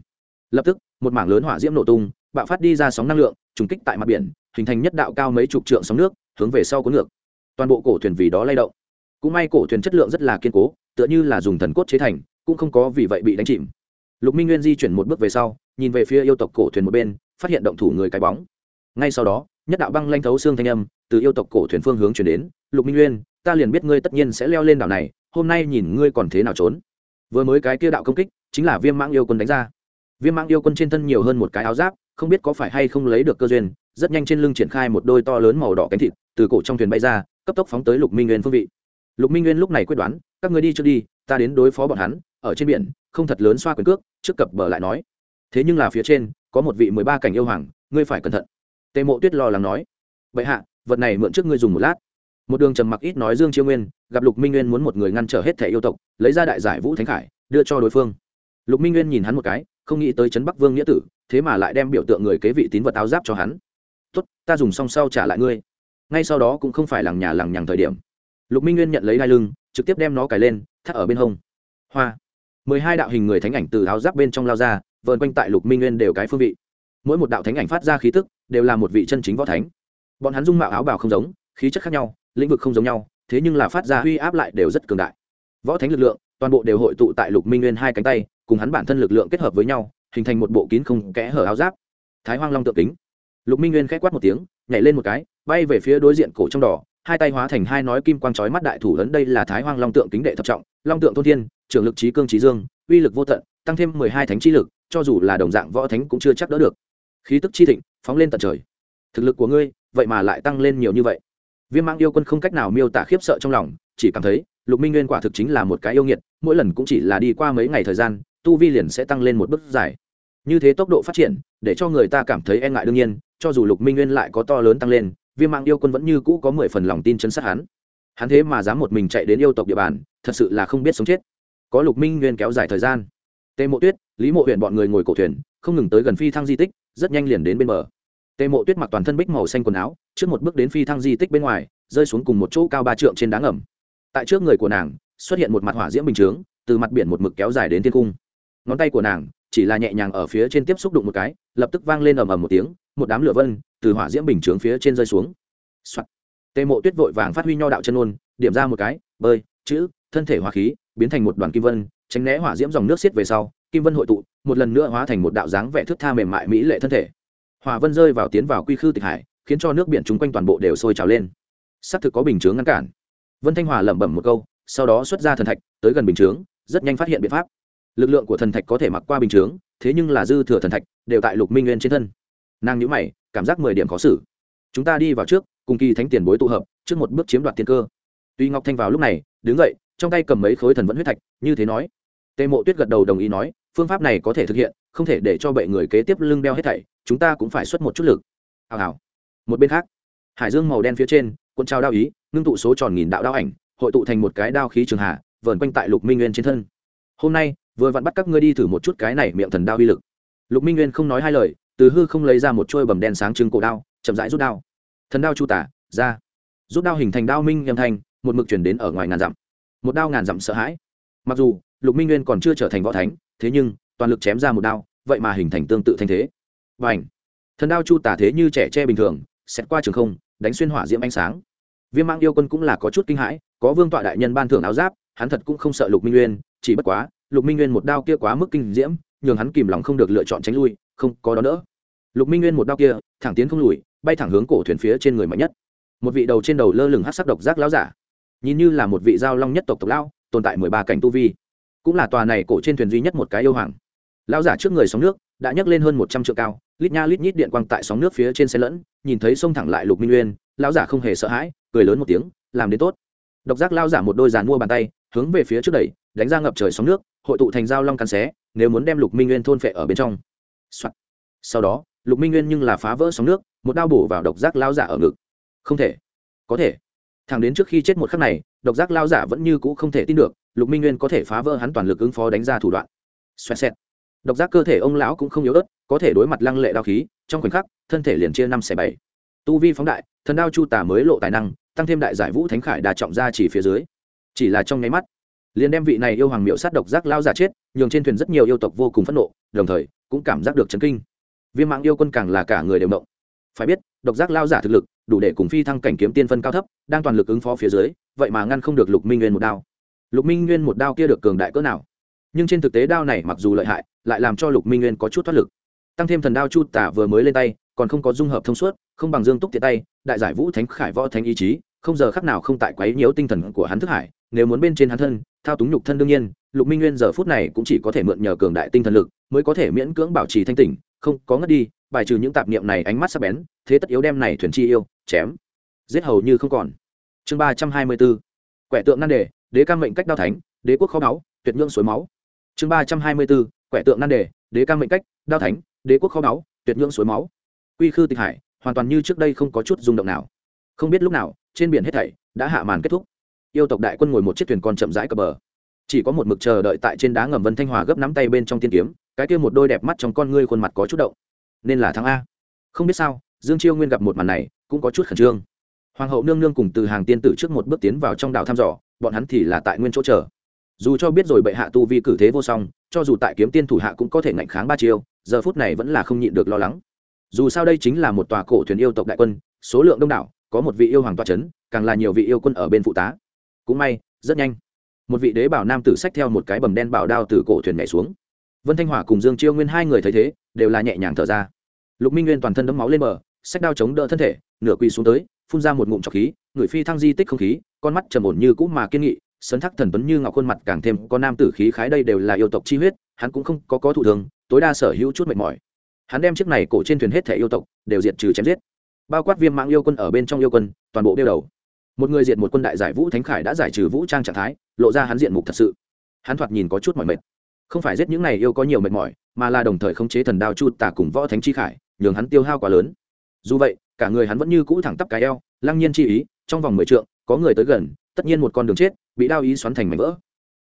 lập tức, một mảng lớn hỏa diễm nổ tung, bạo phát đi ra sóng năng lượng, trùng kích tại mặt biển, hình thành nhất đạo cao mấy chục trượng sóng nước, hướng về sau cuốn ngược. Toàn bộ cổ thuyền vì đó lay động. Cũng may cổ thuyền chất lượng rất là kiên cố, tựa như là dùng thần cốt chế thành, cũng không có vì vậy bị đánh chìm. Lục minh nguyên di chuyển một bước về sau nhìn về phía yêu tộc cổ thuyền một bên, phát hiện động thủ người cái bóng. Ngay sau đó, nhất đạo băng lanh thấu xương thanh âm từ yêu tộc cổ thuyền phương hướng chuyển đến, lục minh nguyên, ta liền biết ngươi tất nhiên sẽ leo lên đảo này, hôm nay nhìn ngươi còn thế nào trốn. Vừa mới cái kia đạo công kích, chính là viêm mãng yêu quân đánh ra. Viêm mãng yêu quân trên thân nhiều hơn một cái áo giáp, không biết có phải hay không lấy được cơ duyên, rất nhanh trên lưng triển khai một đôi to lớn màu đỏ cánh thịt, từ cổ trong thuyền bay ra, cấp tốc phóng tới lục minh nguyên phương vị. Lục minh nguyên lúc này quyết đoán, các người đi trước đi, ta đến đối phó bọn hắn, ở trên biển, không thật lớn xoa quyền cước, trước cập bờ lại nói thế nhưng là phía trên, có một vị mười ba cảnh yêu hoàng, ngươi phải cẩn thận. Tề mộ tuyết lo lắng nói. Vậy hạ, vật này mượn trước ngươi dùng một lát. Một đường trầm mặc ít nói dương chiêu nguyên, gặp lục minh nguyên muốn một người ngăn trở hết thẻ yêu tộc, lấy ra đại giải vũ thánh khải, đưa cho đối phương. Lục minh nguyên nhìn hắn một cái, không nghĩ tới trấn bắc vương nghĩa tử, thế mà lại đem biểu tượng người kế vị tín vật áo giáp cho hắn. Tốt, ta dùng xong sau trả lại ngươi. Ngay sau đó cũng không phải làng nhà làng nhằng thời điểm. Lục minh nguyên nhận lấy hai lưng, trực tiếp đem nó cài lên, thắt ở bên hông. Hoa. Mười hai đạo hình người thánh ảnh từ áo giáp bên trong lao ra vờn quanh tại lục minh nguyên đều cái phương vị mỗi một đạo thánh ảnh phát ra khí tức đều là một vị chân chính võ thánh bọn hắn dung mạo áo bào không giống khí chất khác nhau lĩnh vực không giống nhau thế nhưng là phát ra uy áp lại đều rất cường đại võ thánh lực lượng toàn bộ đều hội tụ tại lục minh nguyên hai cánh tay cùng hắn bản thân lực lượng kết hợp với nhau hình thành một bộ kín không kẽ hở áo giáp thái hoang long tượng kính lục minh nguyên k h ẽ quát một tiếng nhảy lên một cái bay về phía đối diện cổ trong đỏ hai tay hóa thành hai nói kim quang trói mắt đại thủ lớn đây là thái hoang long tượng kính đệ thập trọng long tượng thôn thiên trưởng lực trí cương trí dương uy lực vô tận tăng thêm mười hai thánh trí lực cho dù là đồng dạng võ thánh cũng chưa chắc đỡ được. Khí tức chi thịnh, phóng lên tận trời. Thực lực của ngươi, vậy mà lại tăng lên nhiều như vậy. Viêm mang yêu quân không cách nào miêu tả khiếp sợ trong lòng, chỉ cảm thấy, lục minh nguyên quả thực chính là một cái yêu nghiệt, mỗi lần cũng chỉ là đi qua mấy ngày thời gian, tu vi liền sẽ tăng lên một bước dài. Như thế tốc độ phát triển, để cho người ta cảm thấy e ngại đương nhiên, cho dù lục minh nguyên lại có to lớn tăng lên, viêm mạng yêu quân vẫn như cũ có mười phần lòng tin chấn sát hắn. Hắn thế mà dám một mình chạy đến yêu tộc địa bàn, thật sự là không biết sống chết. Có lục minh nguyên kéo dài thời gian tề mộ tuyết, lý mộ huyện bọn người ngồi cổ thuyền, không ngừng tới gần phi thăng di tích, rất nhanh liền đến bên bờ. Tề mộ tuyết mặc toàn thân bích màu xanh quần áo, trước một bước đến phi thăng di tích bên ngoài, rơi xuống cùng một chỗ cao ba trượng trên đá ngầm. Tại trước người của nàng, xuất hiện một mặt hỏa diễm bình chướng, từ mặt biển một mực kéo dài đến thiên cung. Ngón tay của nàng, chỉ là nhẹ nhàng ở phía trên tiếp xúc đụng một cái, lập tức vang lên ầm ầm một tiếng, một đám lửa vân từ hỏa diễm bình chướng phía trên rơi xuống、Soạn. tề mộ tuyết vội vàng phát huy nho đạo chân ôn, điểm ra một cái, bơi, chữ, thân thể hỏa khí, biến thành một đoàn kim vân tránh né hỏa diễm dòng nước xiết về sau, kim vân hội tụ, một lần nữa hóa thành một đạo dáng vẻ thước tha mềm mại mỹ lệ thân thể. Hỏa vân rơi vào tiến vào quy khư tịch hải, khiến cho nước biển chung quanh toàn bộ đều sôi trào lên. Xác thực có bình chướng ngăn cản. Vân thanh hòa lẩm bẩm một câu, sau đó xuất ra thần thạch, tới gần bình chướng, rất nhanh phát hiện biện pháp. Lực lượng của thần thạch có thể mặc qua bình chướng, thế nhưng là dư thừa thần thạch, đều tại lục minh nguyên trên thân. Nàng nhữ mày, cảm giác mười điểm khó xử. Chúng ta đi vào trước, cùng kỳ thánh tiền bối tụ hợp, trước một bước chiếm đoạt thiên cơ. Tuy ngọc thanh vào lúc này, đứng dậy, trong tay cầm mấy khối thần vẫn huyết thạch, như thế nói tề mộ tuyết gật đầu đồng ý nói, phương pháp này có thể thực hiện, không thể để cho bệ người kế tiếp lưng đeo hết thảy, chúng ta cũng phải xuất một chút lực. Hào hào. Một bên khác, hải dương màu đen phía trên quân trao đao ý, ngưng tụ số tròn nghìn đạo đao ảnh, hội tụ thành một cái đao khí trường hạ, vờn quanh tại lục minh nguyên trên thân. Hôm nay, vừa vặn bắt các ngươi đi thử một chút cái này miệng thần đao uy lực. Lục minh nguyên không nói hai lời, từ hư không lấy ra một trôi bầm đen sáng trưng cổ đao, chậm rãi rút đao. Thần đao chu tả, ra. Rút đao hình thành đao minh âm thanh, một mực chuyển đến ở ngoài ngàn dặm. Một đao ngàn dặm sợ hãi. Mặc dù lục minh nguyên còn chưa trở thành võ thánh, thế nhưng, toàn lực chém ra một đao, vậy mà hình thành tương tự thanh thế. Và ảnh thần đao chu tả thế như trẻ tre bình thường xét qua trường không, đánh xuyên hỏa diễm ánh sáng. Viêm mang yêu quân cũng là có chút kinh hãi, có vương tọa đại nhân ban thưởng áo giáp, hắn thật cũng không sợ lục minh nguyên, chỉ bất quá, lục minh nguyên một đao kia quá mức kinh diễm, nhường hắn kìm lòng không được lựa chọn tránh lui, không có đó nữa lục minh nguyên một đao kia, thẳng tiến không lùi, bay thẳng hướng cổ thuyền phía trên người mạnh nhất. Một vị đầu trên đầu lơ lửng hát sắc độc giác lão giả, nhìn như là một vị giao long nhất tộc tộc lão, tồn tại mười ba cảnh tu vi cũng là tòa này cổ trên thuyền duy nhất một cái yêu hoàng. Lão giả trước người sóng nước, đã nhấc lên hơn một trăm triệu cao, lít nha lít nhít điện quang tại sóng nước phía trên xe lẫn, nhìn thấy sông thẳng lại lục minh nguyên lão giả không hề sợ hãi, cười lớn một tiếng, làm đến tốt. Độc giác lao giả một đôi giàn mua bàn tay, hướng về phía trước đẩy, đánh ra ngập trời sóng nước, hội tụ thành dao long cắn xé, nếu muốn đem lục minh nguyên thôn phệ ở bên trong、Soạn. sau đó, lục minh nguyên nhưng là phá vỡ sóng nước, một đao bổ vào độc giác lao giả ở ngực. Không thể. Có thể thẳng đến trước khi chết một khắc này, độc giác lao giả vẫn như c ũ không thể tin được, lục minh nguyên có thể phá vỡ hắn toàn lực ứng phó đánh ra thủ đoạn. Xoẹt xẹt. Độc giác cơ thể ông lão cũng không yếu ớt, có thể đối mặt lăng lệ đao khí, trong khoảnh khắc, thân thể liền chia năm xẻ bảy. Tu vi phóng đại, thần đao chu tả mới lộ tài năng, tăng thêm đại giải vũ thánh khải đà trọng ra chỉ phía dưới. Chỉ là trong nháy mắt, liền đem vị này yêu hoàng miệu sát độc giác lao giả chết, nhường trên thuyền rất nhiều yêu tộc vô cùng phẫn nộ, đồng thời, cũng cảm giác được chấn kinh. Viêm mạng yêu quân càng là cả người đều động. Phải biết, độc giác lao giả thực lực đủ để cùng phi thăng cảnh kiếm tiên phân cao thấp, đang toàn lực ứng phó phía dưới, vậy mà ngăn không được lục minh nguyên một đao. Lục minh nguyên một đao kia được cường đại cỡ nào? Nhưng trên thực tế đao này mặc dù lợi hại, lại làm cho lục minh nguyên có chút thoát lực. Tăng thêm thần đao chu tả vừa mới lên tay, còn không có dung hợp thông suốt, không bằng dương túc tiện tay, đại giải vũ thánh khải võ thánh ý chí, không giờ khắc nào không tại quấy nhiễu tinh thần của hắn thức hải, nếu muốn bên trên hắn thân, thao túng nhục thân đương nhiên, lục minh nguyên giờ phút này cũng chỉ có thể mượn nhờ cường đại tinh thần lực, mới có thể miễn cưỡng bảo trì thanh tỉnh không, có ngất đi, bài trừ những tạp niệm này ánh mắt sắc bén, thế tất yếu đem này thuyền chi yêu, chém. Giết hầu như không còn. Chương ba trăm hai mươi bốn quẻ tượng nan đề, đế cam mệnh cách đao thánh, đế quốc kho máu tuyệt nhưỡng suối máu. Chương ba trăm hai mươi bốn quẻ tượng nan đề, đế cam mệnh cách, đao thánh, đế quốc kho máu tuyệt nhưỡng suối máu. Quy khư tịch hải, hoàn toàn như trước đây không có chút rung động nào. Không biết lúc nào, trên biển hết thảy đã hạ màn kết thúc. Yêu tộc đại quân ngồi một chiếc thuyền con chậm rãi cập bờ. Chỉ có một mực chờ đợi tại trên đá ngầm vân thanh hòa gấp nắm tay bên trong tiên kiếm cái kia một đôi đẹp mắt trong con ngươi khuôn mặt có chút động. Nên là thắng a. Không biết sao, dương chiêu nguyên gặp một màn này, cũng có chút khẩn trương. Hoàng hậu nương nương cùng từ hàng tiên tử trước một bước tiến vào trong đảo thăm dò, bọn hắn thì là tại nguyên chỗ chờ. Dù cho biết rồi bệ hạ tu vi cử thế vô song, cho dù tại kiếm tiên thủ hạ cũng có thể ngạnh kháng ba chiêu, giờ phút này vẫn là không nhịn được lo lắng. Dù sao đây chính là một tòa cổ thuyền yêu tộc đại quân, số lượng đông đảo, có một vị yêu hoàng toa c h ấ n càng là nhiều vị yêu quân ở bên phụ tá. Cũng may, rất nhanh, một vị đế bảo nam tử xách theo một cái bầm đen bảo đao từ cổ thuyền nhảy xuống vân thanh hỏa cùng dương chiêu nguyên hai người thấy thế, đều là nhẹ nhàng thở ra. Lục minh nguyên toàn thân đấm máu lên bờ sắc đao chống đỡ thân thể, nửa quỳ xuống tới, phun ra một ngụm trọc khí, người phi thăng di tích không khí, con mắt trầm ổn như cũ mà kiên nghị, sấn thắc thần tuấn như ngọc khuôn mặt càng thêm có nam tử khí khái đây đều là yêu tộc chi huyết, hắn cũng không có có thụ thường, tối đa sở hữu chút mệt mỏi. Hắn đem chiếc này cổ trên thuyền hết thẻ yêu tộc, đều diệt trừ chém giết. Bao quát viêm mạng yêu quân ở bên trong yêu quân, toàn bộ đeo đầu. Một người diệt một quân đại giải vũ thánh khải đã giải trừ vũ trang trạng thái, lộ ra hắn diện mục thật sự. Hắn thoạt nhìn có chút mỏi mệt không phải giết những này yêu có nhiều mệt mỏi, mà là đồng thời khống chế thần đao chu tả cùng võ thánh chi khải, nhường hắn tiêu hao quá lớn. Dù vậy, cả người hắn vẫn như cũ thẳng tắp cái eo, lăng nhiên chi ý, trong vòng mười trượng, có người tới gần, tất nhiên một con đường chết, bị đao ý xoắn thành mảnh vỡ.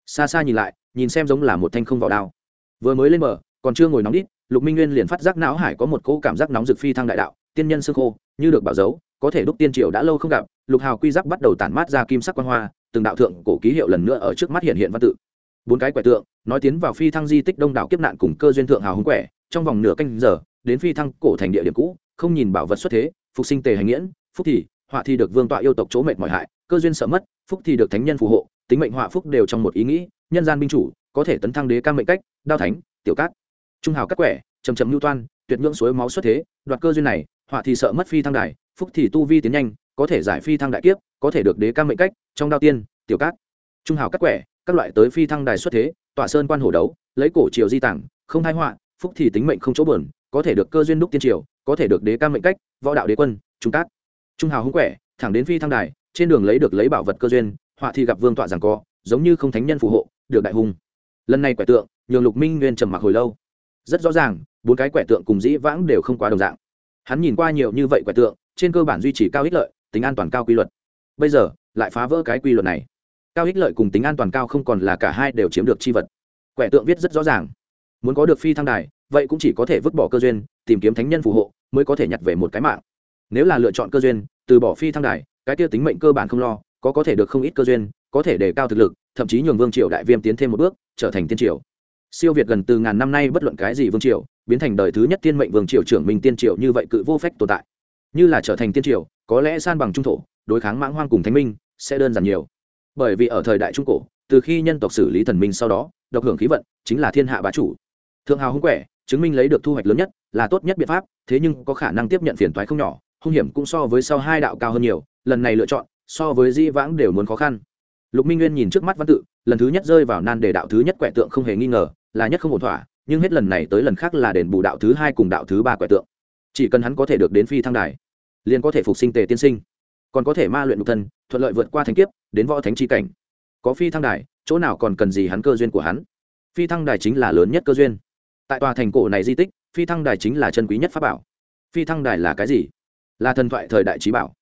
Xa xa nhìn lại, nhìn xem giống là một thanh không vào đao. Vừa mới lên bờ, còn chưa ngồi nóng đít, lục minh nguyên liền phát giác não hải có một cỗ cảm giác nóng rực phi thăng đại đạo, tiên nhân xương khô, như được bảo dấu, có thể đúc tiên triều đã lâu không gặp, lục hào quy giác bắt đầu tản mát ra kim sắc quan hoa, từng đạo thượng cổ ký hiệu lần nữa ở trước mắt hiện hiện văn tự bốn cái quẻ tượng, nói tiến vào phi thăng di tích đông đảo kiếp nạn cùng cơ duyên thượng hào hứng quẻ, trong vòng nửa canh giờ, đến phi thăng cổ thành địa điểm cũ, không nhìn bảo vật xuất thế, phục sinh tề hành nghiễn, phúc thì, họa thì được vương tọa yêu tộc chỗ mệt mỏi hại, cơ duyên sợ mất, phúc thì được thánh nhân phù hộ, tính mệnh họa phúc đều trong một ý nghĩ, nhân gian binh chủ, có thể tấn thăng đế ca mệnh cách, đao thánh, tiểu cát. Trung hào cắt quẻ chầm chầm lưu toan, tuyệt ngưỡng suối máu xuất thế, đoạt cơ duyên này, họa thì sợ mất phi thăng đài, phúc thì tu vi tiến nhanh, có thể giải phi thăng đại kiếp, có thể được đế ca mệnh cách, trong đao tiên, tiểu cát. Trung hào cắt quẻ các loại tới phi thăng đài xuất thế tọa sơn quan hổ đấu lấy cổ triều di tảng không thái họa phúc thì tính mệnh không chỗ bờn có thể được cơ duyên đúc tiên triều có thể được đế ca mệnh cách võ đạo đế quân trung tác, trung hào hung quẻ thẳng đến phi thăng đài trên đường lấy được lấy bảo vật cơ duyên họa thì gặp vương tọa rằng co giống như không thánh nhân phù hộ được đại hùng lần này quẻ tượng nhường lục minh nguyên trầm mặc hồi lâu. Rất rõ ràng bốn cái quẻ tượng cùng dĩ vãng đều không quá đồng dạng. Hắn nhìn qua nhiều như vậy quẻ tượng trên cơ bản duy trì cao ích lợi tính an toàn cao quy luật. Bây giờ lại phá vỡ cái quy luật này cao ích lợi cùng tính an toàn cao không còn là cả hai đều chiếm được chi vật. Quẻ tượng viết rất rõ ràng. Muốn có được phi thăng đài, vậy cũng chỉ có thể vứt bỏ cơ duyên, tìm kiếm thánh nhân phù hộ, mới có thể nhặt về một cái mạng. Nếu là lựa chọn cơ duyên, từ bỏ phi thăng đài, cái tiêu tính mệnh cơ bản không lo, có có thể được không ít cơ duyên, có thể đề cao thực lực, thậm chí nhường vương triều đại viêm tiến thêm một bước, trở thành tiên triều. Siêu việt gần từ ngàn năm nay bất luận cái gì vương triều, biến thành đời thứ nhất tiên mệnh vương triều trưởng minh tiên triều như vậy cự vô phách tồn tại. Như là trở thành tiên triều, có lẽ san bằng trung thổ, đối kháng mãng hoang cùng thánh minh, sẽ đơn giản nhiều bởi vì ở thời đại trung cổ, từ khi nhân tộc xử lý thần minh sau đó, độc hưởng khí vận chính là thiên hạ bá chủ. Thượng hào hung quẻ, chứng minh lấy được thu hoạch lớn nhất là tốt nhất biện pháp, thế nhưng có khả năng tiếp nhận phiền toái không nhỏ, hung hiểm cũng so với sau hai đạo cao hơn nhiều, lần này lựa chọn, so với di vãng đều muốn khó khăn. Lục minh nguyên nhìn trước mắt văn tự, lần thứ nhất rơi vào nan đề đạo thứ nhất quẻ tượng không hề nghi ngờ, là nhất không ổn thỏa, nhưng hết lần này tới lần khác là đền bù đạo thứ hai cùng đạo thứ ba quẻ tượng. Chỉ cần hắn có thể được đến phi thăng đài, liền có thể phục sinh tề tiên sinh còn có thể ma luyện nhục thân, thuận lợi vượt qua thánh kiếp, đến võ thánh chi cảnh. Có phi thăng đài, chỗ nào còn cần gì hắn cơ duyên của hắn? Phi thăng đài chính là lớn nhất cơ duyên. Tại tòa thành cổ này di tích, phi thăng đài chính là chân quý nhất pháp bảo. Phi thăng đài là cái gì? Là thần thoại thời đại trí bảo.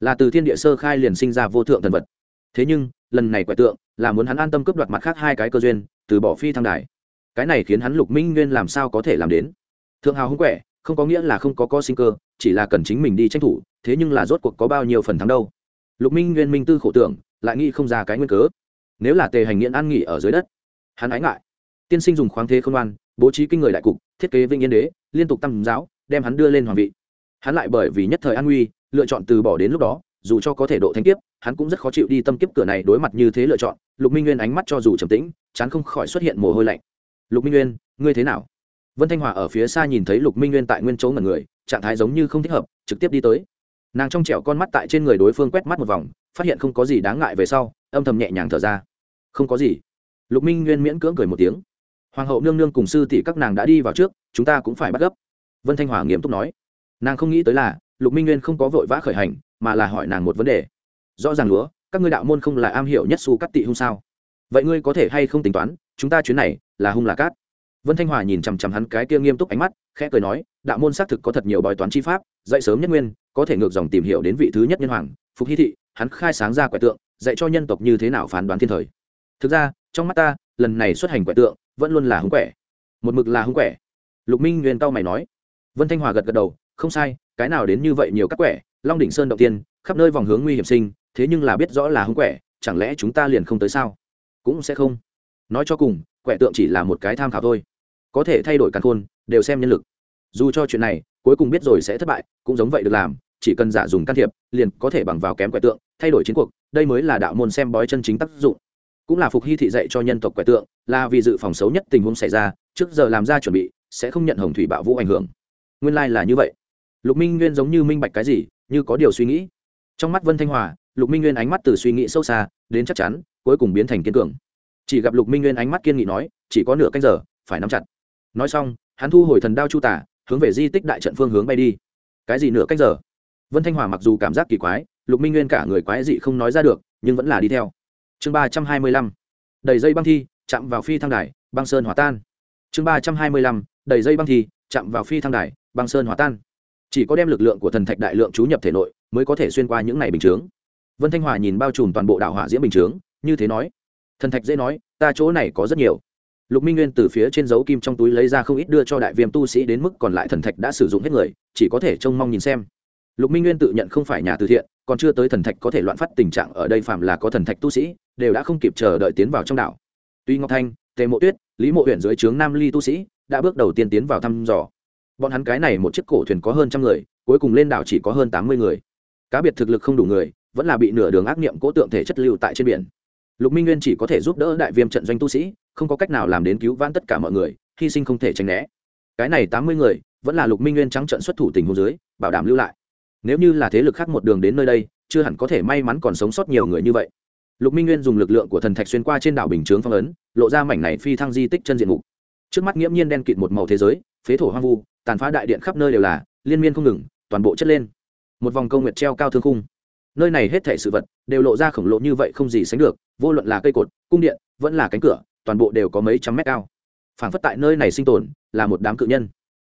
Là từ thiên địa sơ khai liền sinh ra vô thượng thần vật. Thế nhưng, lần này quẻ tượng, là muốn hắn an tâm cướp đoạt mặt khác hai cái cơ duyên, từ bỏ phi thăng đài. Cái này khiến hắn lục minh nguyên làm sao có thể làm đến? Thượng hào hung quẻ không có nghĩa là không có co sinh cơ, chỉ là cần chính mình đi tranh thủ, thế nhưng là rốt cuộc có bao nhiêu phần thắng đâu. Lục minh nguyên minh tư khổ tưởng, lại nghĩ không ra cái nguyên cớ. Nếu là tề hành nghiện an nghỉ ở dưới đất, hắn ái ngại. Tiên sinh dùng khoáng thế không oan bố trí kinh người đại cục, thiết kế vinh yên đế, liên tục tăng giáo, đem hắn đưa lên hoàng vị. Hắn lại bởi vì nhất thời an nguy, lựa chọn từ bỏ đến lúc đó, dù cho có thể độ thanh kiếp, hắn cũng rất khó chịu đi tâm kiếp cửa này đối mặt như thế lựa chọn. Lục minh nguyên ánh mắt cho dù trầm tĩnh, chán không khỏi xuất hiện mồ hôi lạnh. Lục minh nguyên, ngươi thế nào? Vân thanh hòa ở phía xa nhìn thấy lục minh nguyên tại nguyên chỗ ngẩn người, trạng thái giống như không thích hợp, trực tiếp đi tới. Nàng trong trẻo con mắt tại trên người đối phương quét mắt một vòng, phát hiện không có gì đáng ngại về sau, âm thầm nhẹ nhàng thở ra. Không có gì. Lục minh nguyên miễn cưỡng cười một tiếng. Hoàng hậu nương nương cùng sư tỷ các nàng đã đi vào trước, chúng ta cũng phải bắt gấp. Vân thanh hòa nghiêm túc nói. Nàng không nghĩ tới là, lục minh nguyên không có vội vã khởi hành, mà là hỏi nàng một vấn đề. Rõ ràng lúa, các ngươi đạo môn không là am hiểu nhất su cắt tị hung sao? Vậy ngươi có thể hay không tính toán, chúng ta chuyến này là hung là cát? Vân thanh hòa nhìn chằm chằm hắn cái kia nghiêm túc ánh mắt, khẽ cười nói, đạo môn xác thực có thật nhiều bói toán chi pháp, dạy sớm nhất nguyên, có thể ngược dòng tìm hiểu đến vị thứ nhất nhân hoàng, phục hy thị, hắn khai sáng ra quẻ tượng, dạy cho nhân tộc như thế nào phán đoán thiên thời. Thực ra, trong mắt ta, lần này xuất hành quẻ tượng, vẫn luôn là hung quẻ. Một mực là hung quẻ. Lục minh nguyên tao mày nói. Vân thanh hòa gật gật đầu, không sai, cái nào đến như vậy nhiều các quẻ, long đỉnh sơn động tiên, khắp nơi vòng hướng nguy hiểm sinh, thế nhưng là biết rõ là hung quẻ, chẳng lẽ chúng ta liền không tới sao? Cũng sẽ không. Nói cho cùng, quẻ tượng chỉ là một cái tham khảo thôi có thể thay đổi căn khôn, đều xem nhân lực. Dù cho chuyện này, cuối cùng biết rồi sẽ thất bại, cũng giống vậy được làm, chỉ cần giả dùng can thiệp, liền có thể bằng vào kém quẻ tượng, thay đổi chiến cuộc, đây mới là đạo môn xem bói chân chính tác dụng. Cũng là phục hy thị dạy cho nhân tộc quẻ tượng, là vì dự phòng xấu nhất tình huống xảy ra, trước giờ làm ra chuẩn bị, sẽ không nhận hồng thủy bạo vũ ảnh hưởng. Nguyên lai、like、là như vậy. Lục minh nguyên giống như minh bạch cái gì, như có điều suy nghĩ. Trong mắt vân thanh hòa, lục minh nguyên ánh mắt từ suy nghĩ sâu xa, đến chắc chắn, cuối cùng biến thành kiên cường. Chỉ gặp lục minh nguyên ánh mắt kiên nghị nói, chỉ có nửa canh giờ, phải nắm chặt nói xong, hắn thu hồi thần đao chu tả, hướng về di tích đại trận phương hướng bay đi. Cái gì nửa canh giờ? Vân thanh hòa mặc dù cảm giác kỳ quái, lục minh nguyên cả người quái dị không nói ra được, nhưng vẫn là đi theo. Chương ba trăm hai mươi lăm. Đầy dây băng thi, chạm vào phi thăng đài, băng sơn hòa tan. Chương ba trăm hai mươi lăm. Đầy dây băng thi, chạm vào phi thăng đài, băng sơn hòa tan. Chỉ có đem lực lượng của thần thạch đại lượng chú nhập thể nội, mới có thể xuyên qua những ngày bình chướng. Vân thanh hòa nhìn bao trùm toàn bộ đảo hỏa diễm bình chướng, như thế nói. Thần thạch dễ nói, ta chỗ này có rất nhiều lục minh nguyên từ phía trên dấu kim trong túi lấy ra không ít đưa cho đại viêm tu sĩ đến mức còn lại thần thạch đã sử dụng hết người, chỉ có thể trông mong nhìn xem. Lục minh nguyên tự nhận không phải nhà từ thiện, còn chưa tới thần thạch có thể loạn phát tình trạng ở đây phạm là có thần thạch tu sĩ, đều đã không kịp chờ đợi tiến vào trong đảo. Tuy ngọc thanh, tề mộ tuyết, lý mộ huyện dưới trướng nam ly tu sĩ đã bước đầu tiên tiến vào thăm dò. Bọn hắn cái này một chiếc cổ thuyền có hơn trăm người, cuối cùng lên đảo chỉ có hơn tám mươi người. Cá biệt thực lực không đủ người, vẫn là bị nửa đường ác niệm cố tượng thể chất lưu tại trên biển. Lục minh nguyên chỉ có thể giúp đỡ đại viêm trận doanh tu sĩ không có cách nào làm đến cứu vãn tất cả mọi người, hy sinh không thể tránh né. Cái này tám mươi người, vẫn là lục minh nguyên trắng trận xuất thủ tình hồ dưới, bảo đảm lưu lại. Nếu như là thế lực khác một đường đến nơi đây, chưa hẳn có thể may mắn còn sống sót nhiều người như vậy. Lục minh nguyên dùng lực lượng của thần thạch xuyên qua trên đảo bình chướng phong ấn, lộ ra mảnh này phi thăng di tích chân diện mục. Trước mắt nghiễm nhiên đen kịt một màu thế giới, phế thổ hoang vu, tàn phá đại điện khắp nơi đều là, liên miên không ngừng, toàn bộ chất lên. Một vòng câu nguyệt treo cao thương khung. Nơi này hết thể sự vật, đều lộ ra khổng lồ như vậy không gì sánh được, vô luận là cây cột, cung điện, vẫn là cánh cửa toàn bộ đều có mấy trăm mét cao. Phảng phất tại nơi này sinh tồn, là một đám cự nhân.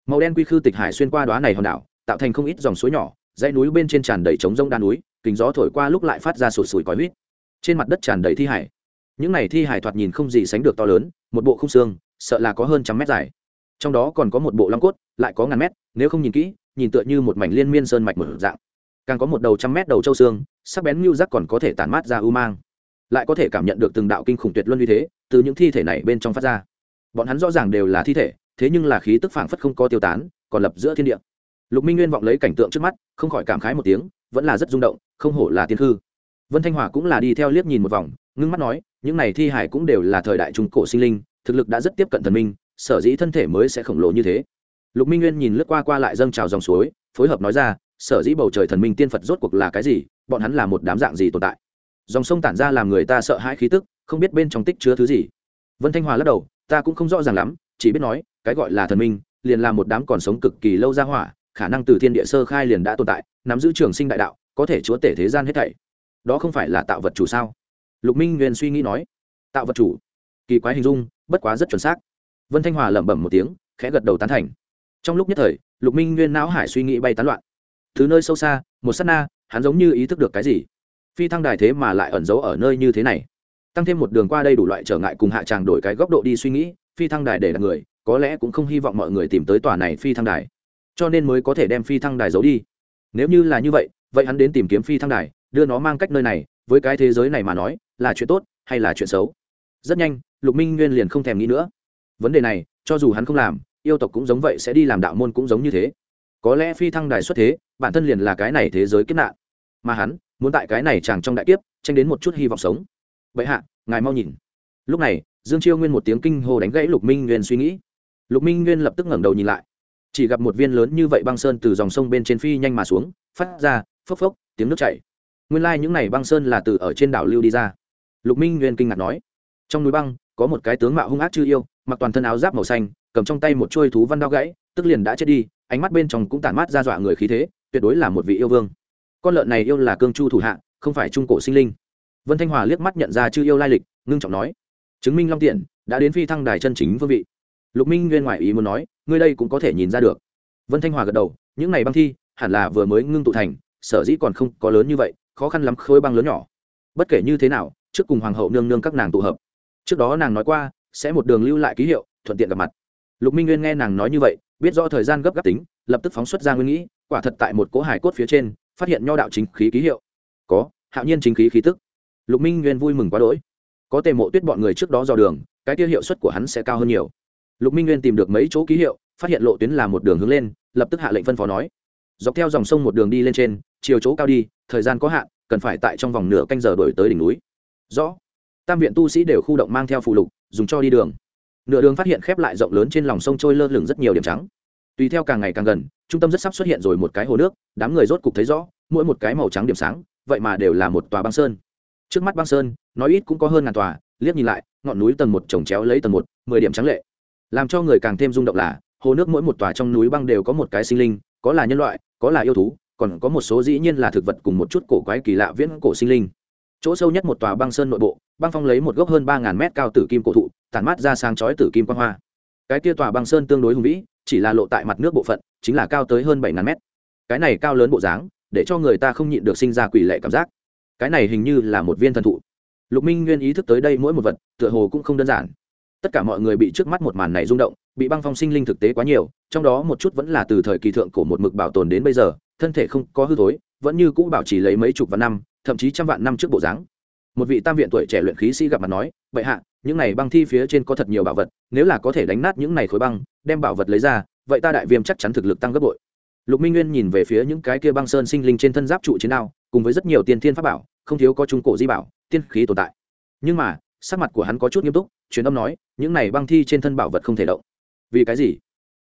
Màu đen quy khư tịch hải xuyên qua đoá này hòn đảo, tạo thành không ít dòng suối nhỏ, dãy núi bên trên tràn đầy trống rông đan núi, kính gió thổi qua lúc lại phát ra sụt sùi cói huýt. Trên mặt đất tràn đầy thi hải. Những này thi hải thoạt nhìn không gì sánh được to lớn, một bộ khung xương, sợ là có hơn trăm mét dài. Trong đó còn có một bộ long cốt, lại có ngàn mét, nếu không nhìn kỹ, nhìn tựa như một mảnh liên miên sơn mạch mở dạng. Càng có một đầu trăm mét đầu châu xương, sắc bén như rắc còn có thể tản mát ra ưu mang. Lại có thể cảm nhận được từng đạo kinh khủng tuyệt luân như thế từ những thi thể này bên trong phát ra. Bọn hắn rõ ràng đều là thi thể, thế nhưng là khí tức phảng phất không có tiêu tán, còn lập giữa thiên địa. Lục minh nguyên vọng lấy cảnh tượng trước mắt, không khỏi cảm khái một tiếng, vẫn là rất rung động, không hổ là tiên hư vân thanh hòa cũng là đi theo liếc nhìn một vòng, ngưng mắt nói, những này thi hải cũng đều là thời đại trung cổ sinh linh, thực lực đã rất tiếp cận thần minh, sở dĩ thân thể mới sẽ khổng lồ như thế. Lục minh nguyên nhìn lướt qua qua lại dâng trào dòng suối, phối hợp nói ra, sở dĩ bầu trời thần minh tiên phật rốt cuộc là cái gì, bọn hắn là một đám dạng gì tồn tại. Dòng sông tản ra làm người ta sợ hãi khí tức không biết bên trong tích chứa thứ gì. Vân thanh hòa lắc đầu, ta cũng không rõ ràng lắm, chỉ biết nói, cái gọi là thần minh, liền là một đám còn sống cực kỳ lâu ra hỏa, khả năng từ thiên địa sơ khai liền đã tồn tại, nắm giữ trường sinh đại đạo, có thể chúa tể thế gian hết thảy. Đó không phải là tạo vật chủ sao? Lục minh nguyên suy nghĩ nói, tạo vật chủ? Kỳ quái hình dung, bất quá rất chuẩn xác. Vân thanh hòa lẩm bẩm một tiếng, khẽ gật đầu tán thành. Trong lúc nhất thời, lục minh nguyên não hải suy nghĩ bay tán loạn. Thứ nơi sâu xa, một s á t na, hắn giống như ý thức được cái gì? Phi thăng đài thế mà lại ẩn giấu ở nơi như thế này tăng thêm một đường qua đây đủ loại trở ngại cùng hạ tràng đổi cái góc độ đi suy nghĩ, phi thăng đài để đặt người, có lẽ cũng không hy vọng mọi người tìm tới tòa này phi thăng đài. Cho nên mới có thể đem phi thăng đài giấu đi. Nếu như là như vậy vậy hắn đến tìm kiếm phi thăng đài, đưa nó mang cách nơi này, với cái thế giới này mà nói, là chuyện tốt hay là chuyện xấu? Rất nhanh, lục minh nguyên liền không thèm nghĩ nữa. Vấn đề này, cho dù hắn không làm, yêu tộc cũng giống vậy sẽ đi làm đạo môn cũng giống như thế. Có lẽ phi thăng đài xuất thế, bản thân liền là cái này thế giới kiếp nạn. Mà hắn, muốn tại cái này chàng trong đại kiếp, tranh đến một chút hy vọng sống vậy hạ, ngài mau nhìn. Lúc này, dương chiêu nguyên một tiếng kinh hô đánh gãy lục minh nguyên suy nghĩ. Lục minh nguyên lập tức ngẩng đầu nhìn lại. Chỉ gặp một viên lớn như vậy băng sơn từ dòng sông bên trên phi nhanh mà xuống, phát ra, phốc phốc, tiếng nước chảy. Nguyên lai、like、những n à y băng sơn là từ ở trên đảo lưu đi ra. Lục minh nguyên kinh ngạc nói. Trong núi băng, có một cái tướng mạo hung ác chư yêu, mặc toàn thân áo giáp màu xanh, cầm trong tay một trôi thú văn đao gãy, tức liền đã chết đi, ánh mắt bên trong cũng tản mát ra dọa người khí thế, tuyệt đối là một vị yêu vương. Con lợn này yêu là cương chu thủ hạ, không phải trung cổ sinh linh vân thanh hòa liếc mắt nhận ra chư yêu lai lịch, ngưng trọng nói, chứng minh long tiện, đã đến phi thăng đài chân chính vương vị. Lục minh nguyên ngoại ý muốn nói, ngươi đây cũng có thể nhìn ra được. Vân thanh hòa gật đầu, những ngày băng thi, hẳn là vừa mới ngưng tụ thành, sở dĩ còn không có lớn như vậy, khó khăn lắm khối băng lớn nhỏ. Bất kể như thế nào, trước cùng hoàng hậu nương nương các nàng tụ hợp. Trước đó nàng nói qua, sẽ một đường lưu lại ký hiệu, thuận tiện gặp mặt. Lục minh nguyên nghe nàng nói như vậy, biết rõ thời gian gấp gáp tính, lập tức phóng xuất ra nguyên nghĩ, quả thật tại một cỗ hải cốt phía trên, phát hiện nho đạo chính khí ký hiệu. Có, hạo nhiên chính khí khí tức lục minh nguyên vui mừng quá đỗi. Có tề mộ tuyết bọn người trước đó dò đường, cái tiêu hiệu suất của hắn sẽ cao hơn nhiều. Lục minh nguyên tìm được mấy chỗ ký hiệu, phát hiện lộ tuyến là một đường hướng lên, lập tức hạ lệnh phân phó nói. Dọc theo dòng sông một đường đi lên trên, chiều chỗ cao đi, thời gian có hạn, cần phải tại trong vòng nửa canh giờ đổi tới đỉnh núi. Rõ. Tam viện tu sĩ đều khu động mang theo phụ lục, dùng cho đi đường. Nửa đường phát hiện khép lại rộng lớn trên lòng sông trôi lơ lửng rất nhiều điểm trắng. Tùy theo càng ngày càng gần, trung tâm rất sắp xuất hiện rồi một cái hồ nước, đám người rốt cục thấy rõ, mỗi một cái màu trắng điểm sáng, vậy mà đều là một tòa băng sơn trước mắt băng sơn, nói ít cũng có hơn ngàn tòa, liếc nhìn lại, ngọn núi tầng một trồng chéo lấy tầng một, mười điểm trắng lệ. Làm cho người càng thêm rung động là, hồ nước mỗi một tòa trong núi băng đều có một cái sinh linh, có là nhân loại, có là yêu thú, còn có một số dĩ nhiên là thực vật cùng một chút cổ quái kỳ lạ viễn cổ sinh linh. Chỗ sâu nhất một tòa băng sơn nội bộ, băng phong lấy một gốc hơn ba ngàn mét cao tử kim cổ thụ, tản mát ra sáng chói tử kim quang hoa. Cái kia tòa băng sơn tương đối hùng vĩ, chỉ là lộ tại mặt nước bộ phận, chính là cao tới hơn bảy ngàn mét. Cái này cao lớn bộ dáng, để cho người ta không nhịn được sinh ra quỷ lệ cảm giác cái này hình như là một viên thần thụ. Lục minh nguyên ý thức tới đây mỗi một vật, tựa hồ cũng không đơn giản. Tất cả mọi người bị trước mắt một màn này rung động, bị băng phong sinh linh thực tế quá nhiều, trong đó một chút vẫn là từ thời kỳ thượng cổ một mực bảo tồn đến bây giờ, thân thể không có hư thối, vẫn như cũ bảo trì lấy mấy chục vạn năm, thậm chí trăm vạn năm trước bộ dáng. Một vị tam viện tuổi trẻ luyện khí sĩ gặp mặt nói vậy hạ, những này băng thi phía trên có thật nhiều bảo vật, nếu là có thể đánh nát những này khối băng, đem bảo vật lấy ra, vậy ta đại viêm chắc chắn thực lực tăng gấp bội lục minh nguyên nhìn về phía những cái kia băng sơn sinh linh trên thân giáp trụ chiến đao, cùng với rất nhiều tiền thiên pháp bảo, không thiếu có trung cổ di bảo, tiên khí tồn tại. Nhưng mà, sắc mặt của hắn có chút nghiêm túc, truyền âm nói, những này băng thi trên thân bảo vật không thể động. Vì cái gì?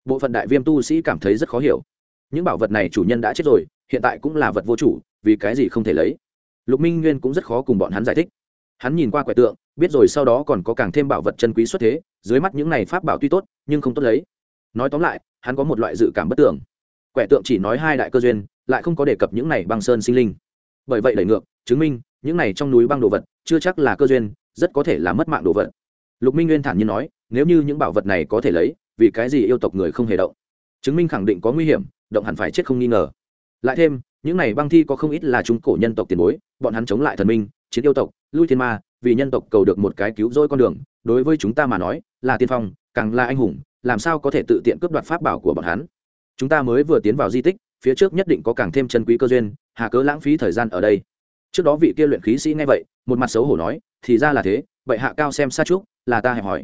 Bộ phận đại viêm tu sĩ cảm thấy rất khó hiểu. Những bảo vật này chủ nhân đã chết rồi, hiện tại cũng là vật vô chủ, vì cái gì không thể lấy? Lục minh nguyên cũng rất khó cùng bọn hắn giải thích. Hắn nhìn qua quẻ tượng, biết rồi sau đó còn có càng thêm bảo vật chân quý xuất thế, dưới mắt những này pháp bảo tuy tốt, nhưng không tốt lấy. Nói tóm lại, hắn có một loại dự cảm bất tưởng quẻ tượng chỉ nói hai đại cơ duyên, lại không có đề cập những này băng sơn sinh linh. Bởi vậy đẩy ngược, chứng minh, những này trong núi băng đồ vật, chưa chắc là cơ duyên, rất có thể là mất mạng đồ vật. Lục minh nguyên thản nhiên nói, nếu như những bảo vật này có thể lấy, vì cái gì yêu tộc người không hề động? Chứng minh khẳng định có nguy hiểm, động hẳn phải chết không nghi ngờ. Lại thêm, những này băng thi có không ít là trung cổ nhân tộc tiền bối, bọn hắn chống lại thần minh, chiến yêu tộc, lui thiên ma, vì nhân tộc cầu được một cái cứu rỗi con đường, đối với chúng ta mà nói, là tiên phong, càng là anh hùng, làm sao có thể tự tiện cướp đoạt pháp bảo của bọn hắn? Chúng ta mới vừa tiến vào di tích, phía trước nhất định có càng thêm chân quý cơ duyên, hà cớ lãng phí thời gian ở đây. Trước đó vị kia luyện khí sĩ nghe vậy, một mặt xấu hổ nói, thì ra là thế, vậy hạ cao xem xa chúc là ta hẹp hỏi.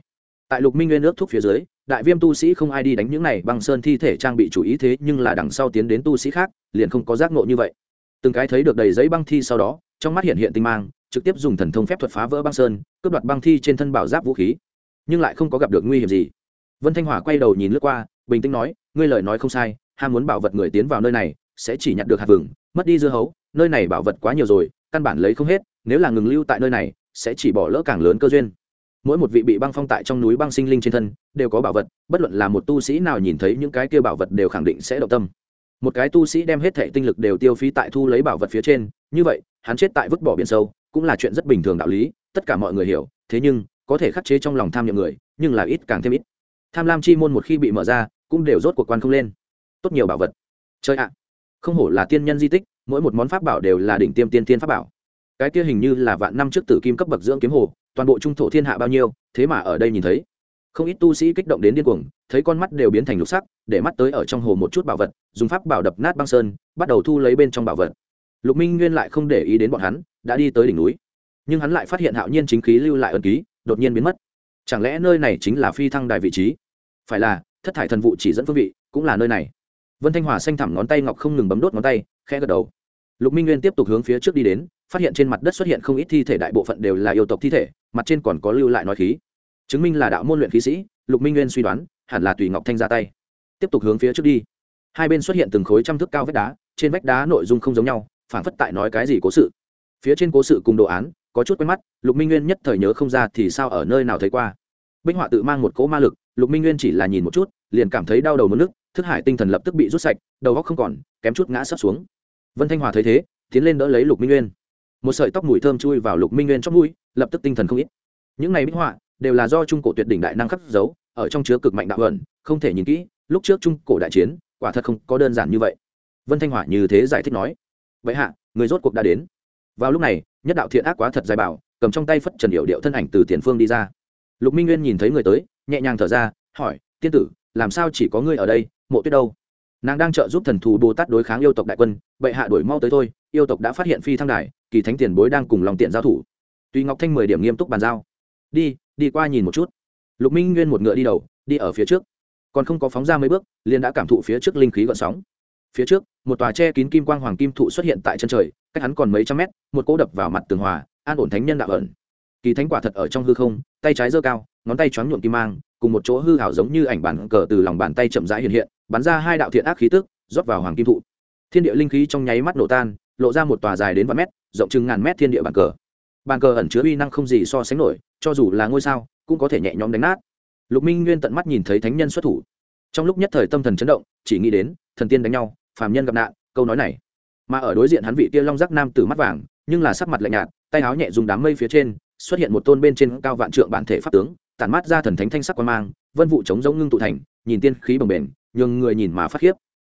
Tại lục minh nguyên nước thuốc phía dưới, đại viêm tu sĩ không ai đi đánh những này bằng sơn thi thể trang bị chủ ý thế, nhưng là đằng sau tiến đến tu sĩ khác, liền không có giác nộ như vậy. Từng cái thấy được đầy giấy băng thi sau đó, trong mắt hiện hiện tinh mang, trực tiếp dùng thần thông phép thuật phá vỡ băng sơn, cướp đoạt băng thi trên thân bảo giáp vũ khí. Nhưng lại không có gặp được nguy hiểm gì. Vân thanh hòa quay đầu nhìn lướt qua bình tĩnh nói, ngươi lời nói không sai, ham muốn bảo vật người tiến vào nơi này, sẽ chỉ nhận được hạt vừng, mất đi dưa hấu, nơi này bảo vật quá nhiều rồi, căn bản lấy không hết, nếu là ngừng lưu tại nơi này, sẽ chỉ bỏ lỡ càng lớn cơ duyên. Mỗi một vị bị băng phong tại trong núi băng sinh linh trên thân, đều có bảo vật, bất luận là một tu sĩ nào nhìn thấy những cái kia bảo vật đều khẳng định sẽ động tâm. Một cái tu sĩ đem hết thệ tinh lực đều tiêu phí tại thu lấy bảo vật phía trên, như vậy, hắn chết tại vứt bỏ biển sâu, cũng là chuyện rất bình thường đạo lý, tất cả mọi người hiểu, thế nhưng, có thể khắc chế trong lòng tham nhậm người, nhưng là ít càng thêm ít tham lam chi môn một khi bị mở ra, cũng đều rốt cuộc quan không lên. Tốt nhiều bảo vật. Chơi ạ, không hổ là tiên nhân di tích, mỗi một món pháp bảo đều là đỉnh tiêm tiên tiên pháp bảo. Cái kia hình như là vạn năm trước tử kim cấp bậc dưỡng kiếm hồ, toàn bộ trung thổ thiên hạ bao nhiêu, thế mà ở đây nhìn thấy. Không ít tu sĩ kích động đến điên cuồng, thấy con mắt đều biến thành lục sắc, để mắt tới ở trong hồ một chút bảo vật, dùng pháp bảo đập nát băng sơn, bắt đầu thu lấy bên trong bảo vật. Lục minh nguyên lại không để ý đến bọn hắn, đã đi tới đỉnh núi. Nhưng hắn lại phát hiện hạo nhiên chính khí lưu lại ân ký, đột nhiên biến mất. Chẳng lẽ nơi này chính là phi thăng đài vị trí? Phải là, thất thải thần vụ chỉ dẫn phương vị, cũng là nơi này. Vân thanh hòa xanh thẳm ngón tay ngọc không ngừng bấm đốt ngón tay, khẽ gật đầu. Lục minh nguyên tiếp tục hướng phía trước đi đến, phát hiện trên mặt đất xuất hiện không ít thi thể, đại bộ phận đều là yêu tộc thi thể, mặt trên còn có lưu lại nói khí. Chứng minh là đạo môn luyện khí sĩ, lục minh nguyên suy đoán, hẳn là tùy ngọc thanh ra tay. Tiếp tục hướng phía trước đi. Hai bên xuất hiện từng khối trăm thước cao vách đá, trên vách đá nội dung không giống nhau phản phất tại nói cái gì cố sự. Phía trên cố sự cùng đồ án, có chút quen mắt, lục minh nguyên nhất thời nhớ không ra thì sao ở nơi nào thấy qua. Binh họa tự mang một cỗ ma lực lục minh nguyên chỉ là nhìn một chút, liền cảm thấy đau đầu mất nước, thức hải tinh thần lập tức bị rút sạch, đầu góc không còn, kém chút ngã sấp xuống. Vân thanh hòa thấy thế, tiến lên đỡ lấy lục minh nguyên. Một sợi tóc mùi thơm chui vào lục minh nguyên trong mũi, lập tức tinh thần không ít. Những này minh họa đều là do trung cổ tuyệt đỉnh đại năng khắc giấu ở trong chứa cực mạnh đạo ẩn không thể nhìn kỹ, lúc trước trung cổ đại chiến, quả thật không có đơn giản như vậy. Vân thanh hỏa như thế giải thích nói, vậy hạ, người rốt cuộc đã đến. Vào lúc này, nhất đạo thiện ác quá thật dài bảo, cầm trong tay phất trần điệu điệu thân ảnh từ tiền phương đi ra. Lục minh nguyên nhìn thấy người tới nhẹ nhàng thở ra, hỏi, tiên tử, làm sao chỉ có ngươi ở đây, mộ tuyết đâu? Nàng đang trợ giúp thần thù bồ tát đối kháng yêu tộc đại quân, bệ hạ đổi mau tới thôi, yêu tộc đã phát hiện phi thăng đài, kỳ thánh tiền bối đang cùng lòng tiện giao thủ. Tuy ngọc thanh mười điểm nghiêm túc bàn giao, đi đi qua nhìn một chút. Lục minh nguyên một ngựa đi đầu, đi ở phía trước. Còn không có phóng ra mấy bước, liền đã cảm thụ phía trước linh khí gợn sóng. Phía trước, một tòa che kín kim quang hoàng kim thụ xuất hiện tại chân trời, cách hắn còn mấy trăm mét, một cỗ đập vào mặt tường hòa, an ổn thánh nhân đạo ẩn. Kỳ thánh quả thật ở trong hư không tay trái giơ cao, ngón tay choáng nhuộm kim mang, cùng một chỗ hư hảo giống như ảnh bản cờ từ lòng bàn tay chậm rãi hiện hiện, bắn ra hai đạo thiện ác khí tức, rót vào hoàng kim thụ. Thiên địa linh khí trong nháy mắt nổ tan, lộ ra một tòa dài đến vạn mét, rộng chừng ngàn mét thiên địa bàn cờ. Bàn cờ ẩn chứa uy năng không gì so sánh nổi, cho dù là ngôi sao, cũng có thể nhẹ nhõm đánh nát. Lục minh nguyên tận mắt nhìn thấy thánh nhân xuất thủ. Trong lúc nhất thời tâm thần chấn động, chỉ nghĩ đến, thần tiên đánh nhau, phàm nhân gặp nạn, câu nói này. Mà ở đối diện hắn vị kia long giác nam tử mắt vàng, nhưng là sắc mặt lạnh nhạt, tay áo nhẹ dùng đám mây phía trên xuất hiện một tôn bên trên cao vạn trượng bản thể pháp tướng, tản mát ra thần thánh thanh sắc quan mang, vân vụ chống giống ngưng tụ thành, nhìn tiên khí bồng bềnh, nhường người nhìn mà phát khiếp.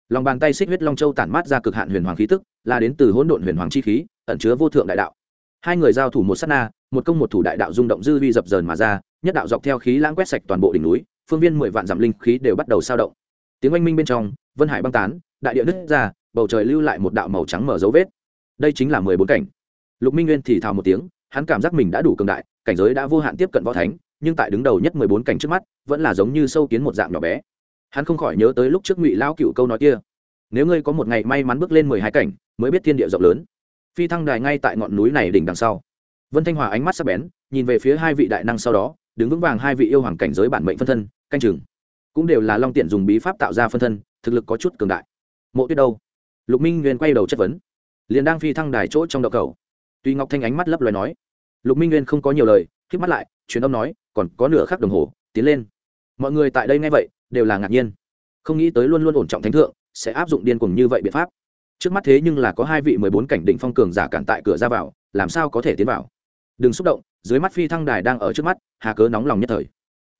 Lòng bàn tay xích huyết long châu tản mát ra cực hạn huyền hoàng khí tức, là đến từ hỗn độn huyền hoàng chi khí, ẩn chứa vô thượng đại đạo. Hai người giao thủ một sát na, một công một thủ đại đạo rung động dư vi dập dờn mà ra, nhất đạo dọc theo khí lãng quét sạch toàn bộ đỉnh núi, phương viên mười vạn dặm linh khí đều bắt đầu sao động. Tiếng oanh minh bên trong, vân hải băng tán, đại địa nứt ra, bầu trời lưu lại một đạo màu trắng mở dấu vết. Đây chính là mười bốn cảnh. Lục minh nguyên thì thào một tiếng hắn cảm giác mình đã đủ cường đại, cảnh giới đã vô hạn tiếp cận võ thánh, nhưng tại đứng đầu nhất mười bốn cảnh trước mắt, vẫn là giống như sâu kiến một dạng nhỏ bé. Hắn không khỏi nhớ tới lúc trước ngụy lão cựu câu nói kia, nếu ngươi có một ngày may mắn bước lên mười hai cảnh, mới biết thiên địa rộng lớn. Phi thăng đài ngay tại ngọn núi này đỉnh đằng sau. Vân thanh hòa ánh mắt sắc bén, nhìn về phía hai vị đại năng sau đó, đứng vững vàng hai vị yêu hoàng cảnh giới bản mệnh phân thân, canh chừng. Cũng đều là long tiện dùng bí pháp tạo ra phân thân, thực lực có chút cường đại. Mộ tuyết đâu? Lục minh nguyên quay đầu chất vấn. Liền đang phi thăng đài chỗ trong đậu cầu tuy ngọc thanh ánh mắt lấp loài nói, lục minh nguyên không có nhiều lời k mắt lại, truyền âm nói, còn có nửa khắc đồng hồ, tiến lên. Mọi người tại đây nghe vậy, đều là ngạc nhiên. Không nghĩ tới luôn luôn ổn trọng thánh thượng, sẽ áp dụng điên cuồng như vậy biện pháp. Trước mắt thế nhưng là có hai vị mười bốn cảnh đỉnh phong cường giả cản tại cửa ra vào, làm sao có thể tiến vào? Đừng xúc động, dưới mắt phi thăng đài đang ở trước mắt, hà cớ nóng lòng nhất thời.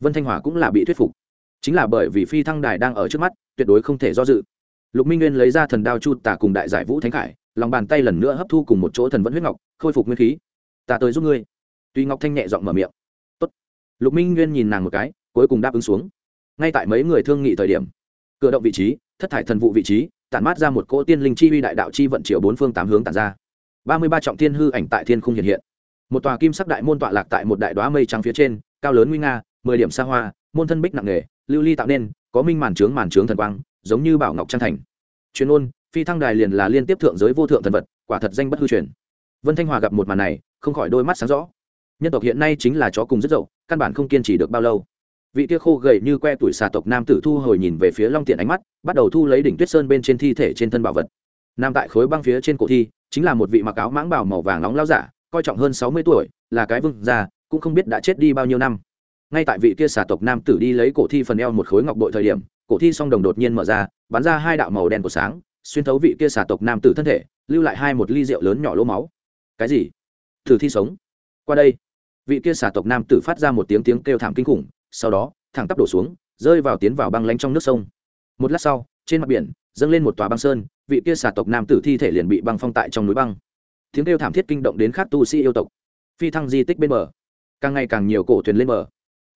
Vân thanh hòa cũng là bị thuyết phục. Chính là bởi vì phi thăng đài đang ở trước mắt, tuyệt đối không thể do dự. Lục minh nguyên lấy ra thần đao chu tả cùng đại giải vũ thánh khải lòng bàn tay lần nữa hấp thu cùng một chỗ thần vẫn huyết ngọc, khôi phục nguyên khí. Ta tới giúp ngươi. Tuy ngọc thanh nhẹ giọng mở miệng. Tốt. lục minh nguyên nhìn nàng một cái, cuối cùng đáp ứng xuống. Ngay tại mấy người thương nghị thời điểm, cửa động vị trí, thất thải thần vụ vị trí, tản mát ra một cỗ tiên linh chi uy đại đạo chi vận triệu bốn phương tám hướng tản ra. Ba mươi ba trọng thiên hư ảnh tại thiên không hiện hiện. Một tòa kim sắc đại môn tọa lạc tại một đại đoá mây trắng phía trên, cao lớn nguy nga, mười điểm xa hoa, môn thân bích nặng nghề lưu ly tạo nên, có minh màn trướng màn trướng thần quang, giống như bảo ngọc trang thành. Chuyên ôn phi thăng đài liền là liên tiếp thượng giới vô thượng thần vật, quả thật danh bất hư truyền. Vân thanh hòa gặp một màn này, không khỏi đôi mắt sáng rõ. Nhân tộc hiện nay chính là chó cùng rất dậu, căn bản không kiên trì được bao lâu. Vị kia khô gầy như que tuổi xà tộc nam tử thu hồi nhìn về phía long tiện ánh mắt, bắt đầu thu lấy đỉnh tuyết sơn bên trên thi thể trên thân bảo vật. Nam tại khối băng phía trên cổ thi, chính là một vị mặc áo mãng bảo màu vàng nóng lao giả, coi trọng hơn sáu mươi tuổi, là cái vương già cũng không biết đã chết đi bao nhiêu năm. Ngay tại vị kia xà tộc nam tử đi lấy cổ thi phần eo một khối ngọc bội thời điểm, cổ thi song đồng đột nhiên mở ra, bắn ra hai đạo màu đen của sáng xuyên thấu vị kia xà tộc nam tử thân thể, lưu lại hai một ly rượu lớn nhỏ lỗ máu. Cái gì? Thử thi sống. Qua đây. Vị kia xà tộc nam tử phát ra một tiếng tiếng kêu thảm kinh khủng, sau đó, thẳng tắp đổ xuống, rơi vào tiến vào băng lánh trong nước sông. Một lát sau, trên mặt biển, dâng lên một tòa băng sơn, vị kia xà tộc nam tử thi thể liền bị băng phong tại trong núi băng. Tiếng kêu thảm thiết kinh động đến khác tu sĩ yêu tộc. Phi thăng di tích bên bờ. Càng ngày càng nhiều cổ thuyền lên bờ.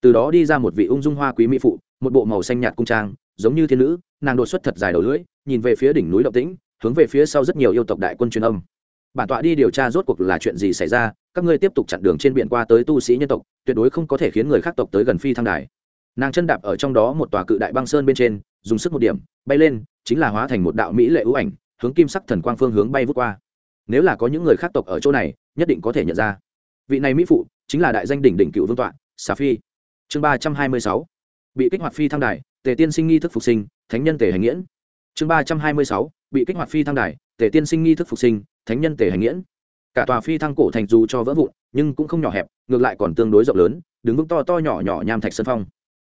Từ đó đi ra một vị ung dung hoa quý mỹ phụ, một bộ màu xanh nhạt cung trang, giống như thiên nữ, nàng đột xuất thật dài đầu lưỡi nhìn về phía đỉnh núi động tĩnh, hướng về phía sau rất nhiều yêu tộc đại quân truyền âm. Bản tọa đi điều tra rốt cuộc là chuyện gì xảy ra, các ngươi tiếp tục chặn đường trên biển qua tới tu sĩ nhân tộc, tuyệt đối không có thể khiến người khác tộc tới gần phi thăng đài. Nàng chân đạp ở trong đó một tòa cự đại băng sơn bên trên, dùng sức một điểm, bay lên, chính là hóa thành một đạo mỹ lệ ưu ảnh, hướng kim sắc thần quang phương hướng bay vút qua. Nếu là có những người khác tộc ở chỗ này, nhất định có thể nhận ra. Vị này mỹ phụ, chính là đại danh đỉnh đỉnh cựu vương tọa, xà phi. Chương ba trăm hai mươi sáu. Bị kích hoạt phi thăng đài, tề tiên sinh nghi thức phục sinh, thánh nhân tề hành nghiễn chương ba trăm hai mươi sáu, bị kích hoạt phi thăng đài, tề tiên sinh nghi thức phục sinh, thánh nhân tề hành nghiễn. Cả tòa phi thăng cổ thành dù cho vỡ vụn, nhưng cũng không nhỏ hẹp, ngược lại còn tương đối rộng lớn, đứng vững to to nhỏ nhỏ nham thạch sân phong.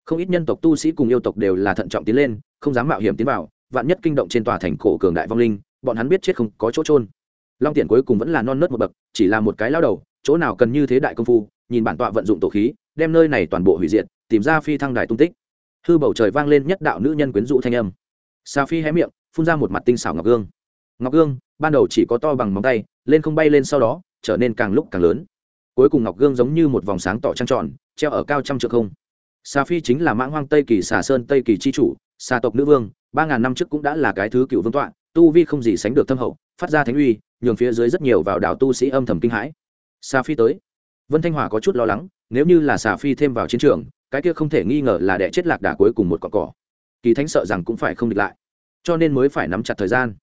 Không ít nhân tộc tu sĩ cùng yêu tộc đều là thận trọng tiến lên, không dám mạo hiểm tiến vào, vạn nhất kinh động trên tòa thành cổ cường đại vong linh, bọn hắn biết chết không có chỗ trôn long tiện cuối cùng vẫn là non nớt một bậc, chỉ là một cái lao đầu, chỗ nào cần như thế đại công phu, nhìn bản tọa vận dụng tổ khí, đem nơi này toàn bộ hủy diệt, tìm ra phi thăng đài tung tích. Hư bầu trời vang lên nhất đạo nữ nhân quyến rũ thanh âm sa phi hé miệng, phun ra một mặt tinh xảo ngọc gương. Ngọc gương, ban đầu chỉ có to bằng móng tay, lên không bay lên sau đó, trở nên càng lúc càng lớn. Cuối cùng ngọc gương giống như một vòng sáng tỏ trăng tròn, treo ở cao trăm trượng không. Xà phi chính là mãng hoang tây kỳ xà sơn tây kỳ c h i chủ xà tộc nữ vương, ba ngàn năm trước cũng đã là cái thứ cựu vương tọa, tu vi không gì sánh được thâm hậu, phát ra thánh uy, nhường phía dưới rất nhiều vào đảo tu sĩ âm thầm kinh hãi. Sa phi tới. Vân thanh hòa có chút lo lắng, nếu như là xà phi thêm vào chiến trường, cái kia không thể nghi ngờ là đẻ chết lạc đà cuối cùng một cọn cỏ kỳ thánh sợ rằng cũng phải không địch lại. Cho nên mới phải nắm chặt thời gian.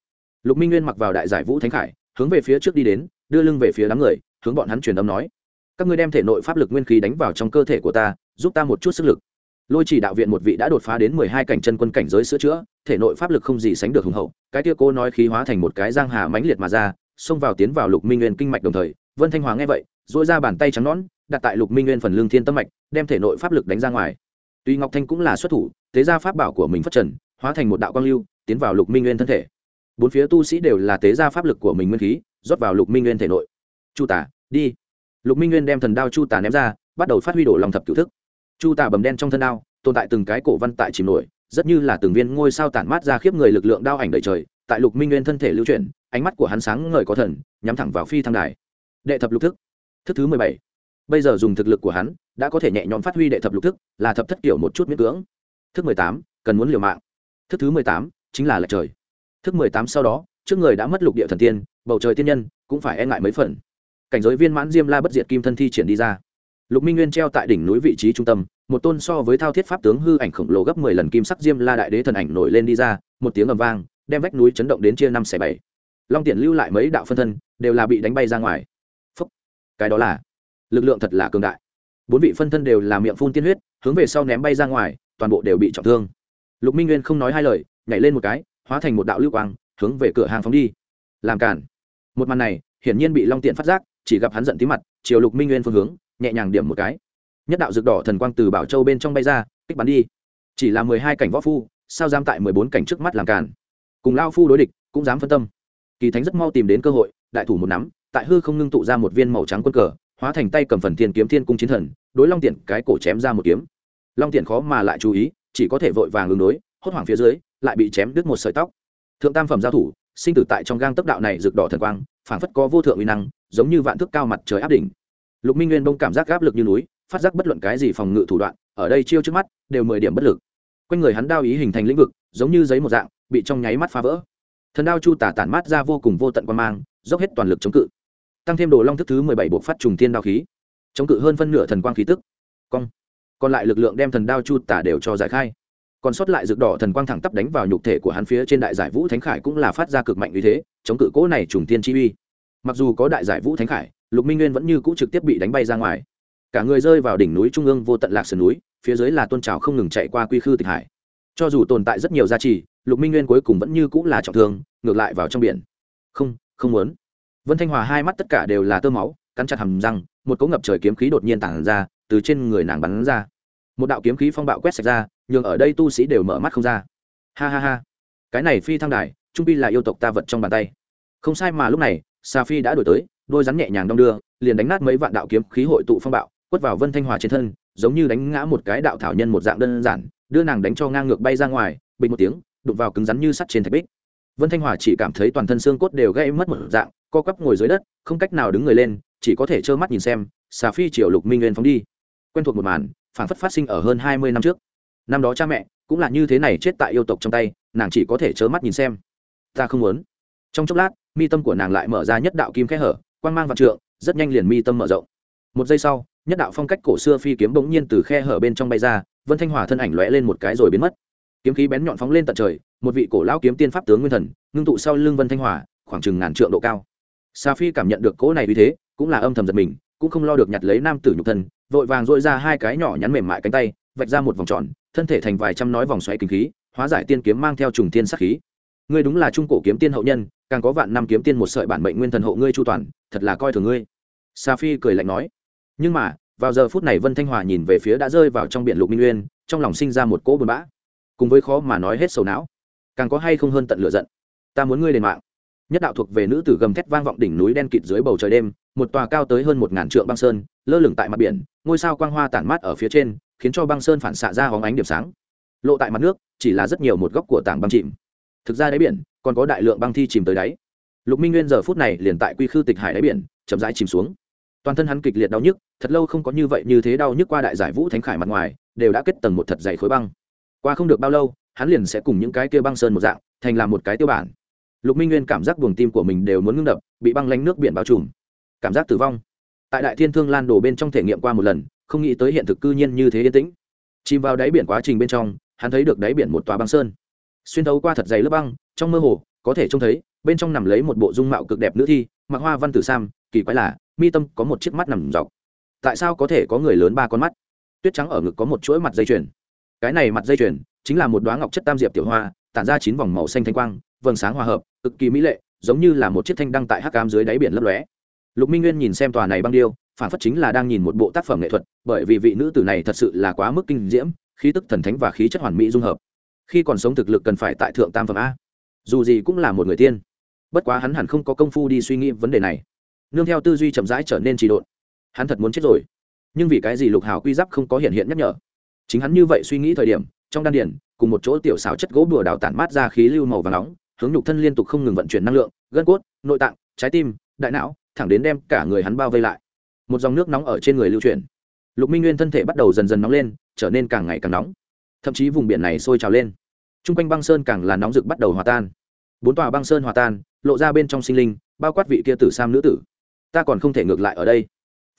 Lục minh nguyên mặc vào đại giải vũ thánh khải, hướng về phía trước đi đến, đưa lưng về phía đám người, hướng bọn hắn truyền âm nói, các ngươi đem thể nội pháp lực nguyên khí đánh vào trong cơ thể của ta, giúp ta một chút sức lực. Lôi chỉ đạo viện một vị đã đột phá đến mười hai cảnh chân quân cảnh giới sửa chữa, thể nội pháp lực không gì sánh được hùng hậu, cái tia cô nói khí hóa thành một cái giang hà mãnh liệt mà ra, xông vào tiến vào lục minh nguyên kinh mạch đồng thời, vân thanh hòa nghe vậy dỗi ra bàn tay trắng nón đặt tại lục minh nguyên phần lương thiên tâm mạch, đem thể nội pháp lực đánh ra ngoài. Tuy ngọc thanh cũng là xuất thủ tế ra pháp bảo của mình phát trần, hóa thành một đạo quang lưu, tiến vào lục minh nguyên thân thể. Bốn phía tu sĩ đều là tế ra pháp lực của mình nguyên khí, rót vào lục minh nguyên thể nội. Chu tả đi. Lục minh nguyên đem thần đao chu tả ném ra, bắt đầu phát huy đổ lòng thập cựu thức. Chu tả bầm đen trong thân đao, tồn tại từng cái cổ văn tại chìm nổi, rất như là từng viên ngôi sao tản mát ra khiếp người lực lượng đao ảnh đầy trời, tại lục minh nguyên thân thể lưu chuyển, ánh mắt của hắn sáng ngời có thần, nhắm thẳng vào phi thăng đài. Đệ thập lục thức. Thức thứ mười bảy. Bây giờ dùng thực lực của hắn, đã có thể nhẹ nhõm phát huy đệ thập lục thức, là thập thất kiểu một chút miễn cưỡng thức mười tám, cần muốn liều mạng. Thức thứ mười tám chính là lệch trời. Thức mười tám sau đó, trước người đã mất lục địa thần tiên, bầu trời tiên nhân cũng phải e ngại mấy phần. Cảnh giới viên mãn diêm la bất diệt kim thân thi triển đi ra. Lục minh nguyên treo tại đỉnh núi vị trí trung tâm, một tôn so với thao thiết pháp tướng hư ảnh khổng lồ gấp mười lần kim sắc diêm la đại đế thần ảnh nổi lên đi ra, một tiếng ầm vang, đem vách núi chấn động đến chia năm xẻ bảy. Long tiện lưu lại mấy đạo phân thân, đều là bị đánh bay ra ngoài. Phúc. cái đó là lực lượng thật là cường đại. Bốn vị phân thân đều là miệng phun tiên huyết, hướng về sau ném bay ra ngoài toàn bộ đều bị trọng thương. Lục minh nguyên không nói hai lời, nhảy lên một cái, hóa thành một đạo lưu quang, hướng về cửa hàng phóng đi. Làm cản. Một màn này, hiển nhiên bị long tiện phát giác, chỉ gặp hắn giận tí mặt, chiều lục minh nguyên phương hướng, nhẹ nhàng điểm một cái. Nhất đạo rực đỏ thần quang từ bảo châu bên trong bay ra, kích bắn đi. Chỉ là mười hai cảnh võ phu, sao dám tại mười bốn cảnh trước mắt làm cản? Cùng lao phu đối địch, cũng dám phân tâm. Kỳ thánh rất mau tìm đến cơ hội, đại thủ một nắm, tại hư không ngưng tụ ra một viên màu trắng quân cờ, hóa thành tay cầm phần thiên kiếm thiên cung chiến thần, đối long tiện cái cổ chém ra một kiếm long tiện khó mà lại chú ý, chỉ có thể vội vàng ứng đối, hốt hoảng phía dưới, lại bị chém đứt một sợi tóc. Thượng tam phẩm giao thủ, sinh tử tại trong gang tốc đạo này rực đỏ thần quang, phảng phất có vô thượng uy năng, giống như vạn thước cao mặt trời áp đỉnh. Lục minh nguyên đông cảm giác áp lực như núi, phát giác bất luận cái gì phòng ngự thủ đoạn, ở đây chiêu trước mắt, đều mười điểm bất lực. Quanh người hắn đao ý hình thành lĩnh vực, giống như giấy một dạng, bị trong nháy mắt phá vỡ. Thần đao chu tả tản mát ra vô cùng vô tận quan mang, dốc hết toàn lực chống cự. Tăng thêm đồ long thức thứ mười bảy buộc phát trùng tiên đao khí, chống cự hơn phân nửa thần quang khí tức. Cong còn lại lực lượng đem thần đao chu tả đều cho giải khai. Còn sót lại rực đỏ thần quang thẳng tắp đánh vào nhục thể của hắn phía trên đại giải vũ thánh khải cũng là phát ra cực mạnh như thế, chống cự cỗ này trùng tiên chi uy. Mặc dù có đại giải vũ thánh khải, lục minh nguyên vẫn như cũ trực tiếp bị đánh bay ra ngoài. Cả người rơi vào đỉnh núi trung ương vô tận lạc sườn núi, phía dưới là tôn trào không ngừng chạy qua quy khư tịch hải. Cho dù tồn tại rất nhiều giá trị lục minh nguyên cuối cùng vẫn như cũ là trọng thương, ngược lại vào trong biển. Không không muốn. Vân thanh hòa hai mắt tất cả đều là tơ máu, cắn chặt hầm răng, một cỗ ngập trời kiếm khí đột nhiên tản ra từ trên người nàng bắn ra. Một đạo kiếm khí phong bạo quét sạch ra, nhường ở đây tu sĩ đều mở mắt không ra. Ha ha ha. Cái này phi thăng đài, trung pi là yêu tộc ta vật trong bàn tay. Không sai mà lúc này, sa phi đã đổi tới, đôi rắn nhẹ nhàng đong đưa, liền đánh nát mấy vạn đạo kiếm khí hội tụ phong bạo, quất vào vân thanh hòa trên thân, giống như đánh ngã một cái đạo thảo nhân một dạng đơn giản, đưa nàng đánh cho ngang ngược bay ra ngoài, bình một tiếng, đụng vào cứng rắn như sắt trên thạch bích. Vân thanh hòa chỉ cảm thấy toàn thân xương cốt đều gây mất một dạng, co quắp ngồi dưới đất, không cách nào đứng người lên, chỉ có thể trơ mắt nhìn xem xà phi triều lục minh nguyên phóng đi quen thuộc một màn phản phất phát sinh ở hơn hai mươi năm trước. Năm đó cha mẹ cũng là như thế này chết tại yêu tộc trong tay, nàng chỉ có thể trớ mắt nhìn xem. Ta không muốn. Trong chốc lát, mi tâm của nàng lại mở ra nhất đạo kim khẽ hở quan g mang vạn trượng, rất nhanh liền mi tâm mở rộng. Một giây sau, nhất đạo phong cách cổ xưa phi kiếm bỗng nhiên từ khe hở bên trong bay ra, vân thanh hòa thân ảnh lóe lên một cái rồi biến mất. Kiếm khí bén nhọn phóng lên tận trời, một vị cổ lão kiếm tiên pháp tướng nguyên thần, ngưng tụ sau lưng vân thanh hòa khoảng chừng ngàn trượng độ cao. Sa phi cảm nhận được cỗ này vì thế, cũng là âm thầm giật mình cũng không lo được nhặt lấy nam tử nhục thân, vội vàng dội ra hai cái nhỏ nhắn mềm mại cánh tay, vạch ra một vòng tròn, thân thể thành vài trăm nói vòng xoáy kinh khí, hóa giải tiên kiếm mang theo trùng thiên sắc khí. Ngươi đúng là trung cổ kiếm tiên hậu nhân, càng có vạn năm kiếm tiên một sợi bản mệnh nguyên thần hộ ngươi chu toàn, thật là coi thường ngươi. Sa phi cười lạnh nói. Nhưng mà, vào giờ phút này vân thanh hòa nhìn về phía đã rơi vào trong biển lục minh nguyên trong lòng sinh ra một cỗ buồn bã. Cùng với khó mà nói hết sầu não, càng có hay không hơn tận lửa giận. Ta muốn ngươi đền mạng. Nhất đạo thuộc về nữ tử gầm thét vang vọng đỉnh núi đen kịt dưới bầu trời đêm một tòa cao tới hơn một ngàn trượng băng sơn, lơ lửng tại mặt biển, ngôi sao quang hoa tản mát ở phía trên, khiến cho băng sơn phản xạ ra hóng ánh điểm sáng. Lộ tại mặt nước, chỉ là rất nhiều một góc của tảng băng chìm. Thực ra đáy biển, còn có đại lượng băng thi chìm tới đáy. Lục minh nguyên giờ phút này liền tại quy khư tịch hải đáy biển, chậm rãi chìm xuống. Toàn thân hắn kịch liệt đau nhức, thật lâu không có như vậy như thế đau nhức qua đại giải vũ thánh khải mặt ngoài, đều đã kết tầng một thật dày khối băng. Qua không được bao lâu, hắn liền sẽ cùng những cái kia băng sơn một dạng, thành làm một cái tiêu bản. Lục minh nguyên cảm giác buồng tim của mình đều muốn ngưng đập, bị băng lánh nước biển bao trùm cảm giác tử vong. Tại đại thiên thương lan đổ bên trong thể nghiệm qua một lần, không nghĩ tới hiện thực cư nhiên như thế yên tĩnh. Chìm vào đáy biển quá trình bên trong, hắn thấy được đáy biển một tòa băng sơn. Xuyên thấu qua thật dày lớp băng, trong mơ hồ, có thể trông thấy, bên trong nằm lấy một bộ dung mạo cực đẹp nữ thi, mặc hoa văn tử sam, kỳ quái là, mi tâm có một chiếc mắt nằm dọc. Tại sao có thể có người lớn ba con mắt? Tuyết trắng ở ngực có một chuỗi mặt dây chuyền. Cái này mặt dây chuyền chính là một đoá ngọc chất tam diệp tiểu hoa, tản ra chín vòng màu xanh thanh quang, vầng sáng hòa hợp, cực kỳ mỹ lệ, giống như là một chiếc thanh đăng tại hắc cam dưới đáy biển lấp lóe lục minh nguyên nhìn xem tòa này băng điêu, phản phất chính là đang nhìn một bộ tác phẩm nghệ thuật, bởi vì vị nữ tử này thật sự là quá mức kinh diễm, khí tức thần thánh và khí chất hoàn mỹ dung hợp. Khi còn sống thực lực cần phải tại thượng tam phẩm a. Dù gì cũng là một người tiên. Bất quá hắn hẳn không có công phu đi suy nghĩ vấn đề này. Nương theo tư duy chậm rãi trở nên trì độn. Hắn thật muốn chết rồi. Nhưng vì cái gì lục hào quy giáp không có hiện hiện nhắc nhở? Chính hắn như vậy suy nghĩ thời điểm, trong đan điển cùng một chỗ tiểu xảo chất gỗ bùa đào tản mát ra khí lưu màu và nóng, hướng nhục thân liên tục không ngừng vận chuyển năng lượng, gân cốt, nội tạng, trái tim, đại não thẳng đến đem cả người hắn bao vây lại. Một dòng nước nóng ở trên người lưu chuyển. Lục minh nguyên thân thể bắt đầu dần dần nóng lên, trở nên càng ngày càng nóng. Thậm chí vùng biển này sôi trào lên. T r u n g quanh băng sơn càng là nóng rực bắt đầu hòa tan. Bốn tòa băng sơn hòa tan, lộ ra bên trong sinh linh, bao quát vị kia tử sam nữ tử. Ta còn không thể ngược lại ở đây.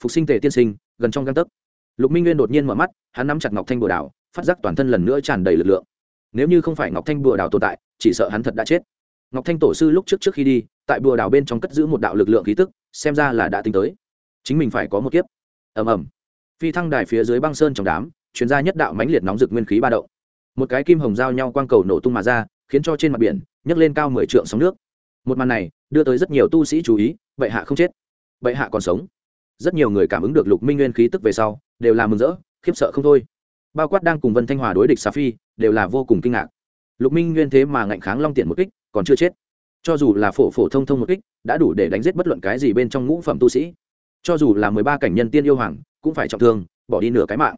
Phục sinh thể tiên sinh, gần trong găng tấc. Lục minh nguyên đột nhiên mở mắt, hắn nắm chặt ngọc thanh bừa đảo, phát giác toàn thân lần nữa tràn đầy lực lượng. Nếu như không phải ngọc thanh bừa đảo tồn tại, chỉ sợ hắn thật đã chết. Ngọc thanh tổ sư lúc trước trước khi đi, tại bùa đảo bên trong cất giữ một đạo lực lượng khí tức xem ra là đã tính tới. Chính mình phải có một kiếp. Ầm ầm. Phi thăng đài phía dưới băng sơn trong đám, chuyên gia nhất đạo mãnh liệt nóng rực nguyên khí ba động. Một cái kim hồng giao nhau quang cầu nổ tung mà ra, khiến cho trên mặt biển nhấc lên cao mười trượng sóng nước. Một màn này đưa tới rất nhiều tu sĩ chú ý, bệ hạ không chết, bệ hạ còn sống. Rất nhiều người cảm ứng được lục minh nguyên khí tức về sau, đều là mừng rỡ, khiếp sợ không thôi. Bao quát đang cùng vân thanh hòa đối địch xà phi, đều là vô cùng kinh ngạc. Lục minh nguyên thế mà ngạnh kháng long tiện một kích, còn chưa chết cho dù là phổ phổ thông thông một kích, đã đủ để đánh giết bất luận cái gì bên trong ngũ phẩm tu sĩ. Cho dù là mười ba cảnh nhân tiên yêu hoàng, cũng phải trọng thương, bỏ đi nửa cái mạng.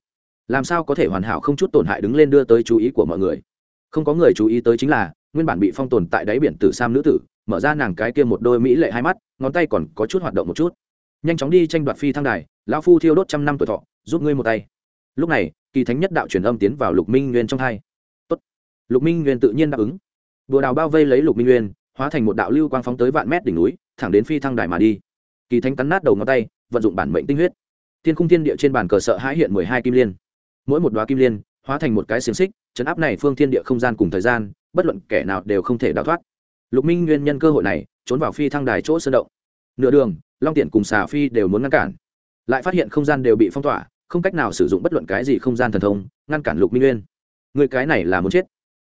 Làm sao có thể hoàn hảo không chút tổn hại đứng lên đưa tới chú ý của mọi người? Không có người chú ý tới chính là, nguyên bản bị phong tồn tại đáy biển tử sam nữ tử, mở ra nàng cái kia một đôi mỹ lệ hai mắt, ngón tay còn có chút hoạt động một chút. Nhanh chóng đi tranh đoạt phi thăng đài, lão phu thiêu đốt trăm năm tuổi thọ, giúp ngươi một tay. Lúc này, kỳ thánh nhất đạo truyền âm tiến vào lục minh nguyên trong hai. Tốt. lục minh nguyên tự nhiên đáp ứng. Bùa đào bao vây lấy lục minh nguyên hóa thành một đạo lưu quang phóng tới vạn mét đỉnh núi, thẳng đến phi thăng đài mà đi. Kỳ thánh cắn nát đầu ngón tay, vận dụng bản mệnh tinh huyết. Thiên khung thiên địa trên bàn cờ sợ hãi hiện mười hai kim liên. Mỗi một đoá kim liên, hóa thành một cái xiềng xích, chấn áp này phương thiên địa không gian cùng thời gian, bất luận kẻ nào đều không thể đào thoát. Lục minh nguyên nhân cơ hội này, trốn vào phi thăng đài chỗ sơn động. Nửa đường, long tiện cùng xà phi đều muốn ngăn cản. Lại phát hiện không gian đều bị phong tỏa, không cách nào sử dụng bất luận cái gì không gian thần thông, ngăn cản lục minh nguyên. Người cái này là muốn chết.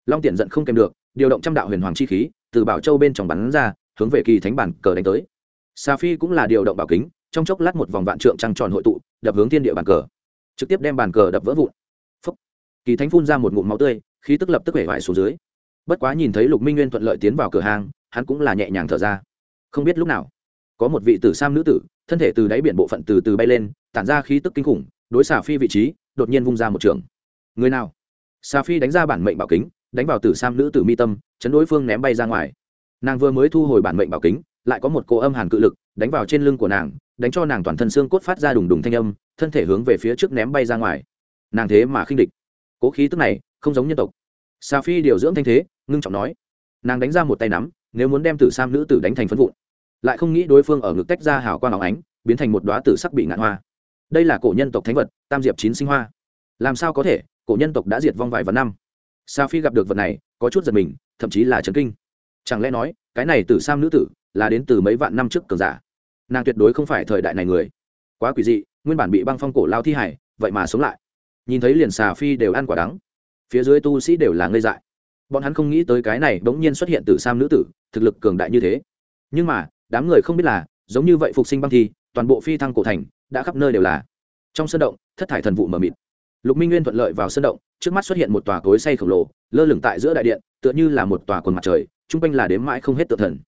Long tiện giận không kèm được, điều động trăm đạo huyền hoàng chi khí từ bảo châu bên trong bắn ra, hướng về kỳ thánh bản cờ đánh tới. Xà phi cũng là điều động bảo kính, trong chốc lát một vòng vạn trượng trăng tròn hội tụ, đập hướng thiên địa bàn cờ. Trực tiếp đem bàn cờ đập vỡ vụn. Phúc. kỳ thánh phun ra một ngụm máu tươi, khí tức lập tức hể vải xuống dưới. Bất quá nhìn thấy lục minh nguyên thuận lợi tiến vào cửa hàng, hắn cũng là nhẹ nhàng thở ra. Không biết lúc nào, có một vị tử sam nữ tử, thân thể từ đáy biển bộ phận từ từ bay lên, tản ra khí tức kinh khủng, đối xà phi vị trí, đột nhiên vung ra một trường. Người nào? Xà phi đánh ra bản mệnh bảo kính, đánh vào tử sam nữ tử mi tâm chấn đối phương ném bay ra ngoài. Nàng vừa mới thu hồi bản mệnh bảo kính, lại có một cô âm hàn cự lực đánh vào trên lưng của nàng, đánh cho nàng toàn thân xương cốt phát ra đùng đùng thanh âm, thân thể hướng về phía trước ném bay ra ngoài. Nàng thế mà khinh địch. Cố khí tức này không giống nhân tộc. Sa phi điều dưỡng thanh thế, ngưng trọng nói. Nàng đánh ra một tay nắm, nếu muốn đem tử sam nữ tử đánh thành phân vụn, lại không nghĩ đối phương ở ngực tách ra hào quang áo ánh, biến thành một đoá tử sắc bị ngạn hoa. Đây là cổ nhân tộc thánh vật, tam diệp chín sinh hoa. Làm sao có thể, cổ nhân tộc đã diệt vong vài vạn năm. Sa phi gặp được vật này có chút giật mình, thậm chí là trấn kinh. Chẳng lẽ nói, cái này tử sam nữ tử là đến từ mấy vạn năm trước cường giả? Nàng tuyệt đối không phải thời đại này người. Quá quỷ dị, nguyên bản bị băng phong cổ lao thi hải vậy mà sống lại. Nhìn thấy liền xà phi đều ăn quả đắng. Phía dưới tu sĩ đều là ngây dại. Bọn hắn không nghĩ tới cái này bỗng nhiên xuất hiện từ sam nữ tử, thực lực cường đại như thế. Nhưng mà, đám người không biết là, giống như vậy phục sinh băng thi, toàn bộ phi thăng cổ thành, đã khắp nơi đều là. Trong sân động, thất thải thần vụ mờ mịt lục minh nguyên thuận lợi vào sân động, trước mắt xuất hiện một tòa cối say khổng lồ, lơ lửng tại giữa đại điện, tựa như là một tòa quần mặt trời, chung quanh là đếm mãi không hết tự thần.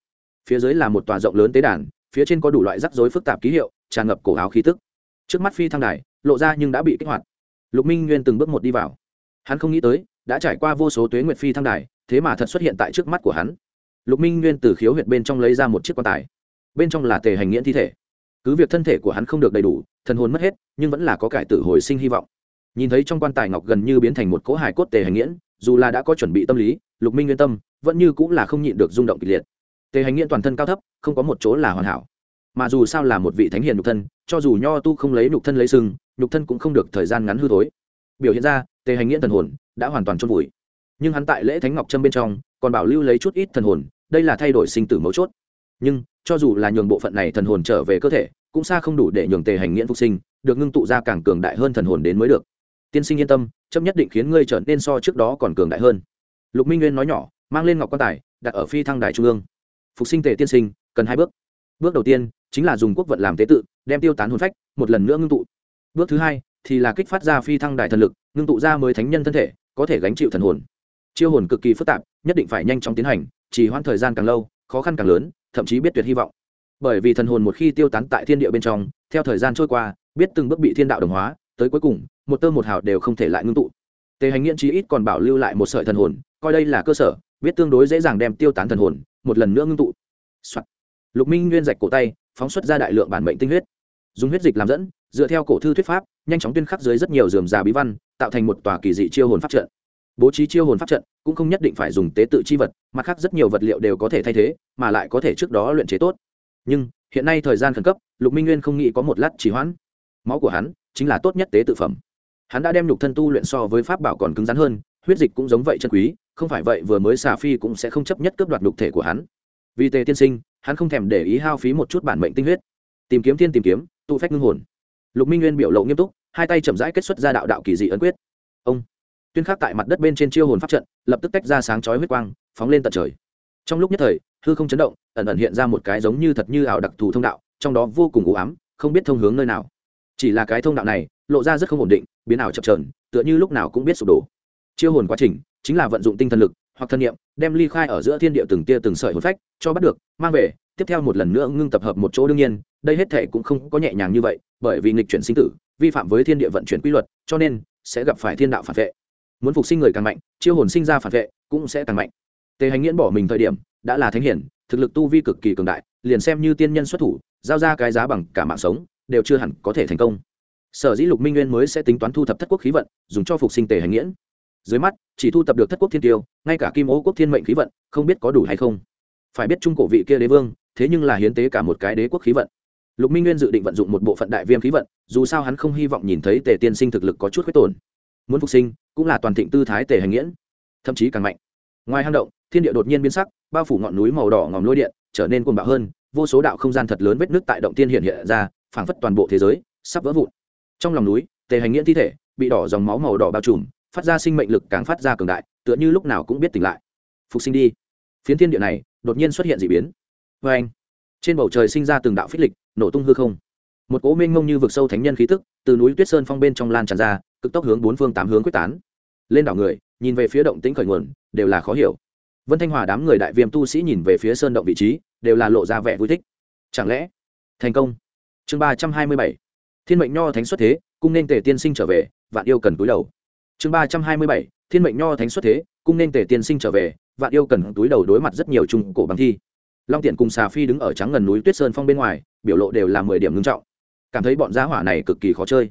Phía dưới là một tòa rộng lớn tế đàn, phía trên có đủ loại rắc rối phức tạp ký hiệu, tràn ngập cổ áo khí tức. Trước mắt phi thăng đài, lộ ra nhưng đã bị kích hoạt. Lục minh nguyên từng bước một đi vào. Hắn không nghĩ tới, đã trải qua vô số tuế nguyệt phi thăng đài, thế mà thật xuất hiện tại trước mắt của hắn. Lục minh nguyên từ khiếu huyệt bên trong lấy ra một chiếc quan tài. Bên trong là tề hành nghiễn thi thể. Cứ việc thân thể của hắn không được đầy đủ, thần hồn mất hết, nhưng vẫn là có cải tử hồi sinh hy vọng nhìn thấy trong quan tài ngọc gần như biến thành một cỗ hải cốt tề hành nghiễn, dù là đã có chuẩn bị tâm lý, lục minh nguyên tâm, vẫn như cũng là không nhịn được rung động kịch liệt. Tề hành nghiễn toàn thân cao thấp, không có một chỗ là hoàn hảo. Mà dù sao là một vị thánh hiền nhục thân, cho dù nho tu không lấy nhục thân lấy sừng, nhục thân cũng không được thời gian ngắn hư thối. Biểu hiện ra, tề hành nghiễn thần hồn đã hoàn toàn chôn vùi. Nhưng hắn tại lễ thánh ngọc trâm bên trong, còn bảo lưu lấy chút ít thần hồn, đây là thay đổi sinh tử mấu chốt. Nhưng, cho dù là nhường bộ phận này thần hồn trở về cơ thể, cũng xa không đủ để nhường tề hành nghiễn phục sinh, được ngưng tụ ra càng cường đại hơn thần hồn đến mới được tiên sinh yên tâm chấp nhất định khiến ngươi trở nên so trước đó còn cường đại hơn. Lục minh nguyên nói nhỏ, mang lên ngọc quan tài, đặt ở phi thăng đài trung ương. Phục sinh tề tiên sinh, cần hai bước. Bước đầu tiên, chính là dùng quốc vận làm tế tự, đem tiêu tán hồn phách, một lần nữa ngưng tụ. Bước thứ hai, thì là kích phát ra phi thăng đài thần lực, ngưng tụ ra mới thánh nhân thân thể, có thể gánh chịu thần hồn. Chiêu hồn cực kỳ phức tạp, nhất định phải nhanh chóng tiến hành chỉ hoãn thời gian càng lâu, khó khăn càng lớn, thậm chí biết tuyệt hy vọng. Bởi vì thần hồn một khi tiêu tán tại thiên địa bên trong, theo thời gian trôi qua, biết từng bước bị thiên đạo đồng hóa tới cuối cùng, một tơ một hào đều không thể lại ngưng tụ. Tề hành nghiện chí ít còn bảo lưu lại một sợi thần hồn, coi đây là cơ sở, biết tương đối dễ dàng đem tiêu tán thần hồn, một lần nữa ngưng tụ、Soạn. lục minh nguyên rạch cổ tay, phóng xuất ra đại lượng bản mệnh tinh huyết. Dùng huyết dịch làm dẫn, dựa theo cổ thư thuyết pháp, nhanh chóng tuyên khắc dưới rất nhiều dườm già bí văn, tạo thành một tòa kỳ dị chiêu hồn pháp trận. Bố trí chiêu hồn pháp trận, cũng không nhất định phải dùng tế tự chi vật, mặt khác rất nhiều vật liệu đều có thể thay thế, mà lại có thể trước đó luyện chế tốt. Nhưng, hiện nay thời gian khẩn cấp, lục minh nguyên không nghĩ có một lát trì hoãn. Máu của hắn chính là tốt nhất tế tự phẩm. Hắn đã đem nhục thân tu luyện so với pháp bảo còn cứng rắn hơn, huyết dịch cũng giống vậy chân quý, không phải vậy vừa mới xà phi cũng sẽ không chấp nhất cướp đoạt nhục thể của hắn. Vì tề tiên sinh, hắn không thèm để ý hao phí một chút bản mệnh tinh huyết. Tìm kiếm thiên tìm kiếm tụ phách ngưng hồn. Lục minh nguyên biểu lộ nghiêm túc, hai tay chậm rãi kết xuất ra đạo đạo kỳ dị ấn quyết. Ông, tuyên khắc tại mặt đất bên trên chiêu hồn pháp trận, lập tức tách ra sáng chói huyết quang, phóng lên tận trời. Trong lúc nhất thời, hư không chấn động, ẩn ẩn hiện ra một cái giống như thật như ảo đặc thù thông đạo, trong đó vô cùng u ám, không biết thông hướng nơi nào chỉ là cái thông đạo này, lộ ra rất không ổn định, biến ảo chập trờn tựa như lúc nào cũng biết sụp đổ. Chiêu hồn quá trình, chính là vận dụng tinh thần lực, hoặc thân nhiệm đem ly khai ở giữa thiên địa từng tia từng sợi hồn phách, cho bắt được, mang về, tiếp theo một lần nữa ngưng tập hợp một chỗ đương nhiên, đây hết thể cũng không có nhẹ nhàng như vậy, bởi vì nghịch chuyển sinh tử, vi phạm với thiên địa vận chuyển quy luật, cho nên sẽ gặp phải thiên đạo phản vệ. Muốn phục sinh người càng mạnh, chiêu hồn sinh ra phản vệ cũng sẽ càng mạnh. Tề hành nghiễn bỏ mình thời điểm, đã là thánh hiển, thực lực tu vi cực kỳ cường đại, liền xem như tiên nhân xuất thủ, giao ra cái giá bằng cả mạng sống đều chưa hẳn có thể thành công. Sở dĩ lục minh nguyên mới sẽ tính toán thu thập thất quốc khí vận, dùng cho phục sinh tề hành nghiễn. Dưới mắt, chỉ thu thập được thất quốc thiên tiêu, ngay cả kim ô quốc thiên mệnh khí vận, không biết có đủ hay không. Phải biết trung cổ vị kia đế vương, thế nhưng là hiến tế cả một cái đế quốc khí vận. Lục minh nguyên dự định vận dụng một bộ phận đại viêm khí vận, dù sao hắn không hy vọng nhìn thấy tề tiên sinh thực lực có chút khuyết tổn. Muốn phục sinh, cũng là toàn thịnh tư thái tề hành nghiễn, thậm chí càng mạnh. Ngoài hang động, thiên địa đột nhiên biến sắc, bao phủ ngọn núi màu đỏ ngòm lôi điện, trở nên cuồng bạo hơn, vô số đạo không gian thật lớn vết nước tại động tiên hiện hiện ra phảng phất toàn bộ thế giới sắp vỡ vụn. Trong lòng núi, tề hành nghiễn thi thể, bị đỏ dòng máu màu đỏ bao trùm, phát ra sinh mệnh lực càng phát ra cường đại, tựa như lúc nào cũng biết tỉnh lại. Phục sinh đi. Phiến thiên địa này, đột nhiên xuất hiện d ị biến. Vê anh, trên bầu trời sinh ra từng đạo phích lịch, nổ tung hư không. Một cố minh ngông như vực sâu thánh nhân khí tức, từ núi tuyết sơn phong bên trong lan tràn ra, cực tốc hướng bốn phương tám hướng quyết tán. Lên đảo người, nhìn về phía động tĩnh khởi nguồn, đều là khó hiểu. Vân thanh hòa đám người đại viêm tu sĩ nhìn về phía sơn động vị trí, đều là lộ ra vẻ vui thích. Chẳng lẽ thành công? Chương ba trăm hai mươi bảy. Thiên mệnh nho thánh xuất thế, cung nên tề tiên sinh trở về, vạn yêu cần túi đầu. Chương ba trăm hai mươi bảy, thiên mệnh nho thánh xuất thế, cung nên tề tiên sinh trở về, vạn yêu cần túi đầu đối mặt rất nhiều trung cổ bằng thi. Long tiện cùng xà phi đứng ở trắng ngần núi tuyết sơn phong bên ngoài, biểu lộ đều là mười điểm ngưng trọng. Cảm thấy bọn giá hỏa này cực kỳ khó chơi.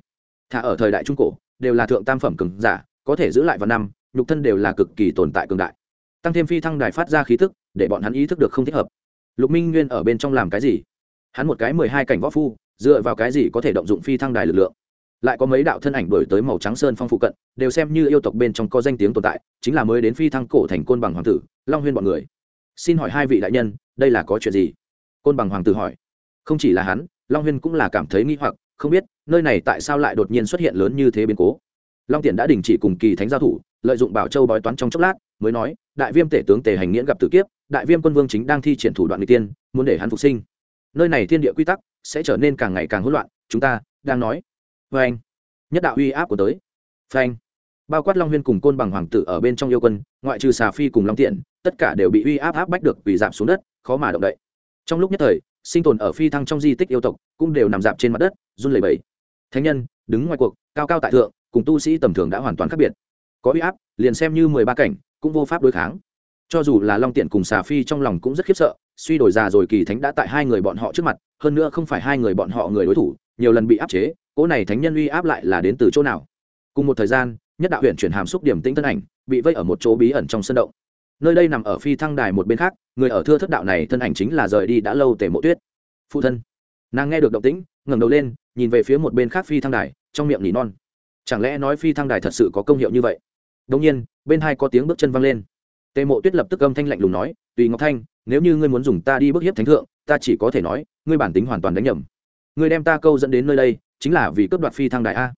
Thả ở thời đại trung cổ, đều là thượng tam phẩm cường giả, có thể giữ lại vào năm, nhục thân đều là cực kỳ tồn tại cường đại. Tăng thêm phi thăng đài phát ra khí thức, để bọn hắn ý thức được không thích hợp. Lục minh nguyên ở bên trong làm cái gì? Hắn một cái mười hai cảnh võ phu, dựa vào cái gì có thể động dụng phi thăng đài lực lượng? Lại có mấy đạo thân ảnh đổi tới màu trắng sơn phong phụ cận, đều xem như yêu tộc bên trong có danh tiếng tồn tại, chính là mới đến phi thăng cổ thành côn bằng hoàng tử, long huyên bọn người. Xin hỏi hai vị đại nhân, đây là có chuyện gì? Côn bằng hoàng tử hỏi. Không chỉ là hắn, long huyên cũng là cảm thấy nghi hoặc, không biết, nơi này tại sao lại đột nhiên xuất hiện lớn như thế biến cố? Long tiện đã đình chỉ cùng kỳ thánh giao thủ, lợi dụng bảo châu bói toán trong chốc lát, mới nói, đại viêm tể tướng tề hành nghĩa gặp tử kiếp, đại viêm quân vương chính đang thi triển thủ đoạn n tiên, muốn để hắn phục sinh nơi này thiên địa quy tắc sẽ trở nên càng ngày càng hỗn loạn, chúng ta đang nói. Vê anh, nhất đạo uy áp của tới. Phanh bao quát long huyên cùng côn bằng hoàng tử ở bên trong yêu quân, ngoại trừ xà phi cùng long tiện, tất cả đều bị uy áp áp bách được vì giảm xuống đất, khó mà động đậy. Trong lúc nhất thời, sinh tồn ở phi thăng trong di tích yêu tộc cũng đều nằm dạp trên mặt đất, run lẩy bẩy. Thánh nhân, đứng ngoài cuộc, cao cao tại thượng, cùng tu sĩ tầm thường đã hoàn toàn khác biệt. Có uy áp, liền xem như mười ba cảnh, cũng vô pháp đối kháng cho dù là long tiện cùng xà phi trong lòng cũng rất khiếp sợ, suy đổi già rồi kỳ thánh đã tại hai người bọn họ trước mặt, hơn nữa không phải hai người bọn họ người đối thủ, nhiều lần bị áp chế, cỗ này thánh nhân uy áp lại là đến từ chỗ nào? Cùng một thời gian, nhất đạo huyện chuyển hàm xúc điểm tĩnh thân ảnh, bị vây ở một chỗ bí ẩn trong sân động. Nơi đây nằm ở phi thăng đài một bên khác, người ở thưa thất đạo này thân ảnh chính là rời đi đã lâu tề mộ tuyết. Phụ thân. Nàng nghe được động tĩnh, ngẩng đầu lên, nhìn về phía một bên khác phi thăng đài, trong miệng nỉ non. Chẳng lẽ nói phi thăng đài thật sự có công hiệu như vậy? Đông nhiên, bên hai có tiếng bước chân văng lên tề mộ tuyết lập tức âm thanh lạnh lùng nói, tùy ngọc thanh, nếu như ngươi muốn dùng ta đi bức hiếp thánh thượng, ta chỉ có thể nói, ngươi bản tính hoàn toàn đánh nhầm. Ngươi đem ta câu dẫn đến nơi đây, chính là vì cướp đoạt phi thăng Đại a.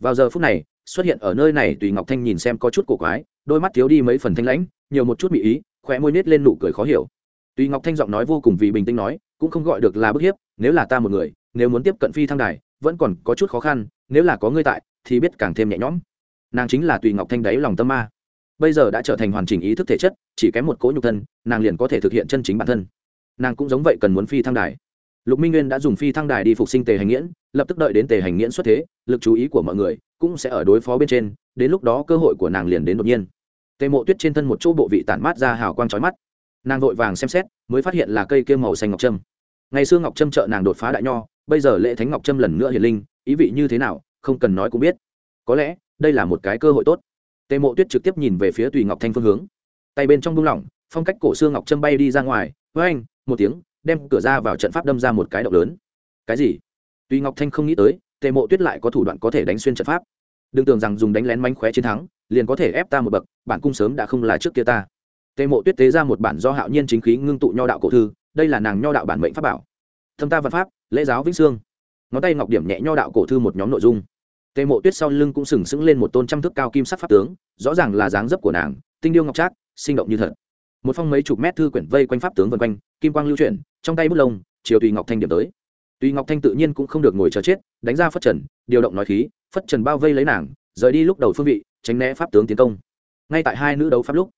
Vào giờ phút này, xuất hiện ở nơi này tùy ngọc thanh nhìn xem có chút cổ quái, đôi mắt thiếu đi mấy phần thanh lãnh, nhiều một chút mỹ ý, khóe môi nết lên nụ cười khó hiểu. Tùy ngọc thanh giọng nói vô cùng vì bình tĩnh nói, cũng không gọi được là bức hiếp, nếu là ta một người, nếu muốn tiếp cận phi thăng đài, vẫn còn có chút khó khăn, nếu là có ngươi tại, thì biết càng thêm nhẹ nhõm. Nàng chính là tùy ngọc thanh đáy lòng tâm ma bây giờ đã trở thành hoàn chỉnh ý thức thể chất, chỉ kém một cỗ nhục thân, nàng liền có thể thực hiện chân chính bản thân. Nàng cũng giống vậy cần muốn phi thăng đài. Lục minh nguyên đã dùng phi thăng đài đi phục sinh tề hành nghiễn, lập tức đợi đến tề hành nghiễn xuất thế, lực chú ý của mọi người cũng sẽ ở đối phó bên trên, đến lúc đó cơ hội của nàng liền đến đột nhiên. Tề mộ tuyết trên thân một chỗ bộ vị tản mát ra hào quang trói mắt. Nàng vội vàng xem xét, mới phát hiện là cây kêu màu xanh ngọc trâm. Ngày xưa ngọc trâm trợ nàng đột phá đại nho, bây giờ lễ thánh ngọc trâm lần nữa hiền linh, ý vị như thế nào, không cần nói cũng biết. Có lẽ, đây là một cái cơ hội tốt tề mộ tuyết trực tiếp nhìn về phía tùy ngọc thanh phương hướng. Tay bên trong buông lỏng, phong cách cổ xương ngọc trâm bay đi ra ngoài, với anh, một tiếng, đem cửa ra vào trận pháp đâm ra một cái động lớn. Cái gì? Tùy ngọc thanh không nghĩ tới, tề mộ tuyết lại có thủ đoạn có thể đánh xuyên trận pháp. Đừng tưởng rằng dùng đánh lén mánh khóe chiến thắng, liền có thể ép ta một bậc, bản cung sớm đã không là trước kia ta. Tề mộ tuyết tế ra một bản do hạo nhiên chính khí ngưng tụ nho đạo cổ thư, đây là nàng nho đạo bản mệnh pháp bảo. Thâm ta văn pháp, lễ giáo vĩnh sương ngón tay ngọc điểm nhẹ nho đạo cổ thư một nhóm nội dung tề mộ tuyết sau lưng cũng sừng sững lên một tôn trăm thước cao kim sắc pháp tướng, rõ ràng là dáng dấp của nàng, tinh điêu ngọc trác, sinh động như thật. Một phong mấy chục mét thư quyển vây quanh pháp tướng vân quanh, kim quang lưu chuyển, trong tay bút lông chiều tùy ngọc thanh điểm tới. Tùy ngọc thanh tự nhiên cũng không được ngồi chờ chết, đánh ra phất trần, điều động nói khí, phất trần bao vây lấy nàng, rời đi lúc đầu phương vị, tránh né pháp tướng tiến công. Ngay tại hai nữ đấu pháp lúc,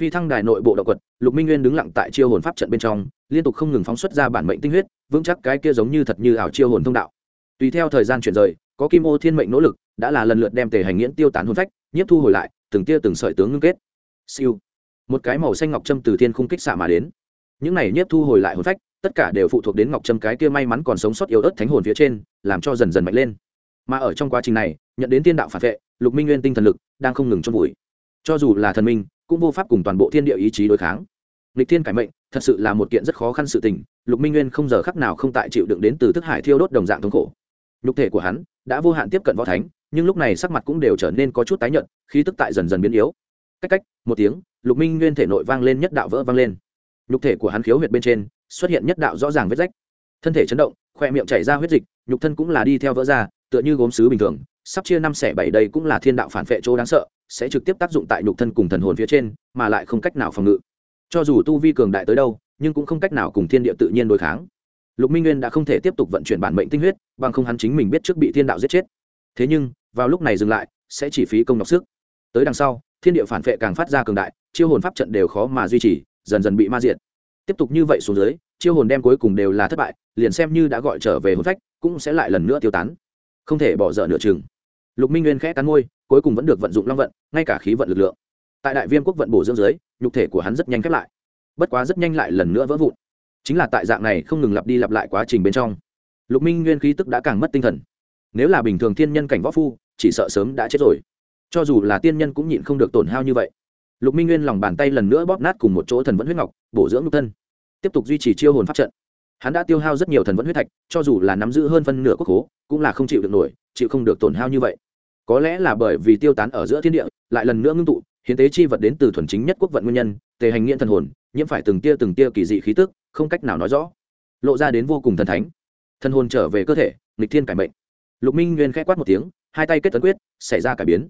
phi thăng đài nội bộ động quật, lục minh nguyên đứng lặng tại chiêu hồn pháp trận bên trong, liên tục không ngừng phóng xuất ra bản mệnh tinh huyết, vững chắc cái kia giống như thật như ảo chiêu hồn thông đạo. Tùy theo thời gian chuyển rời có kim ô thiên mệnh nỗ lực, đã là lần lượt đem tề hành nghiễn tiêu tán hồn phách, nhiếp thu hồi lại, từng tia từng sợi tướng ngưng kết. Siêu. Một cái màu xanh ngọc trâm từ thiên khung kích xạ mà đến. Những này nhiếp thu hồi lại hồn phách, tất cả đều phụ thuộc đến ngọc trâm cái kia may mắn còn sống sót yếu ớt thánh hồn phía trên, làm cho dần dần mạnh lên. Mà ở trong quá trình này, nhận đến tiên đạo phản vệ, lục minh nguyên tinh thần lực đang không ngừng trong vùi. Cho dù là thần minh, cũng vô pháp cùng toàn bộ thiên địa ý chí đối kháng. Lịch thiên cải mệnh, thật sự là một kiện rất khó khăn sự tình, lục minh nguyên không giờ khắc nào không tại chịu đựng đến từ thức hải thiêu đốt đồng dạng thống khổ nhục thể của hắn đã vô hạn tiếp cận võ thánh, nhưng lúc này sắc mặt cũng đều trở nên có chút tái nhợt, khí tức tại dần dần biến yếu. Cách cách, một tiếng, lục minh nguyên thể nội vang lên nhất đạo vỡ vang lên. Nhục thể của hắn khiếu huyệt bên trên xuất hiện nhất đạo rõ ràng vết rách. Thân thể chấn động, khoe miệng chảy ra huyết dịch, nhục thân cũng là đi theo vỡ ra, tựa như gốm sứ bình thường. Sắp chia năm xẻ bảy đây cũng là thiên đạo phản vệ chỗ đáng sợ, sẽ trực tiếp tác dụng tại nhục thân cùng thần hồn phía trên, mà lại không cách nào phòng ngự. Cho dù tu vi cường đại tới đâu, nhưng cũng không cách nào cùng thiên địa tự nhiên đối kháng lục minh nguyên đã không thể tiếp tục vận chuyển bản mệnh tinh huyết, bằng không hắn chính mình biết trước bị thiên đạo giết chết. Thế nhưng, vào lúc này dừng lại, sẽ chỉ phí công đọc sức. Tới đằng sau, thiên địa phản vệ càng phát ra cường đại, chiêu hồn pháp trận đều khó mà duy trì, dần dần bị ma diệt. Tiếp tục như vậy xuống dưới, chiêu hồn đem cuối cùng đều là thất bại, liền xem như đã gọi trở về hồn phách, cũng sẽ lại lần nữa tiêu tán. Không thể bỏ dở nửa chừng. Lục minh nguyên khẽ cắn môi, cuối cùng vẫn được vận dụng long vận, ngay cả khí vận lực lượng. Tại đại viêm quốc vận bổ dưỡng dưới, nhục thể của hắn rất nhanh khép lại. Bất quá rất nhanh lại lần nữa vỡ vụn chính là tại dạng này không ngừng lặp đi lặp lại quá trình bên trong. Lục minh nguyên khí tức đã càng mất tinh thần. Nếu là bình thường thiên nhân cảnh võ phu, chỉ sợ sớm đã chết rồi. Cho dù là tiên nhân cũng nhịn không được tổn hao như vậy. Lục minh nguyên lòng bàn tay lần nữa bóp nát cùng một chỗ thần vẫn huyết ngọc, bổ dưỡng nhục thân. Tiếp tục duy trì chiêu hồn pháp trận. Hắn đã tiêu hao rất nhiều thần vẫn huyết thạch, cho dù là nắm giữ hơn phân nửa quốc hố cũng là không chịu được nổi, chịu không được tổn hao như vậy. Có lẽ là bởi vì tiêu tán ở giữa thiên địa, lại lần nữa ngưng tụ, hiến tế chi vật đến từ thuần chính nhất quốc vận nguyên nhân, tề hành nghiện thần hồn nhiễm phải từng tia từng tia kỳ dị khí tức, không cách nào nói rõ. Lộ ra đến vô cùng thần thánh. Thân hồn trở về cơ thể, nghịch thiên cải mệnh. Lục minh nguyên k h ẽ quát một tiếng, hai tay kết tấn quyết, xảy ra cải biến.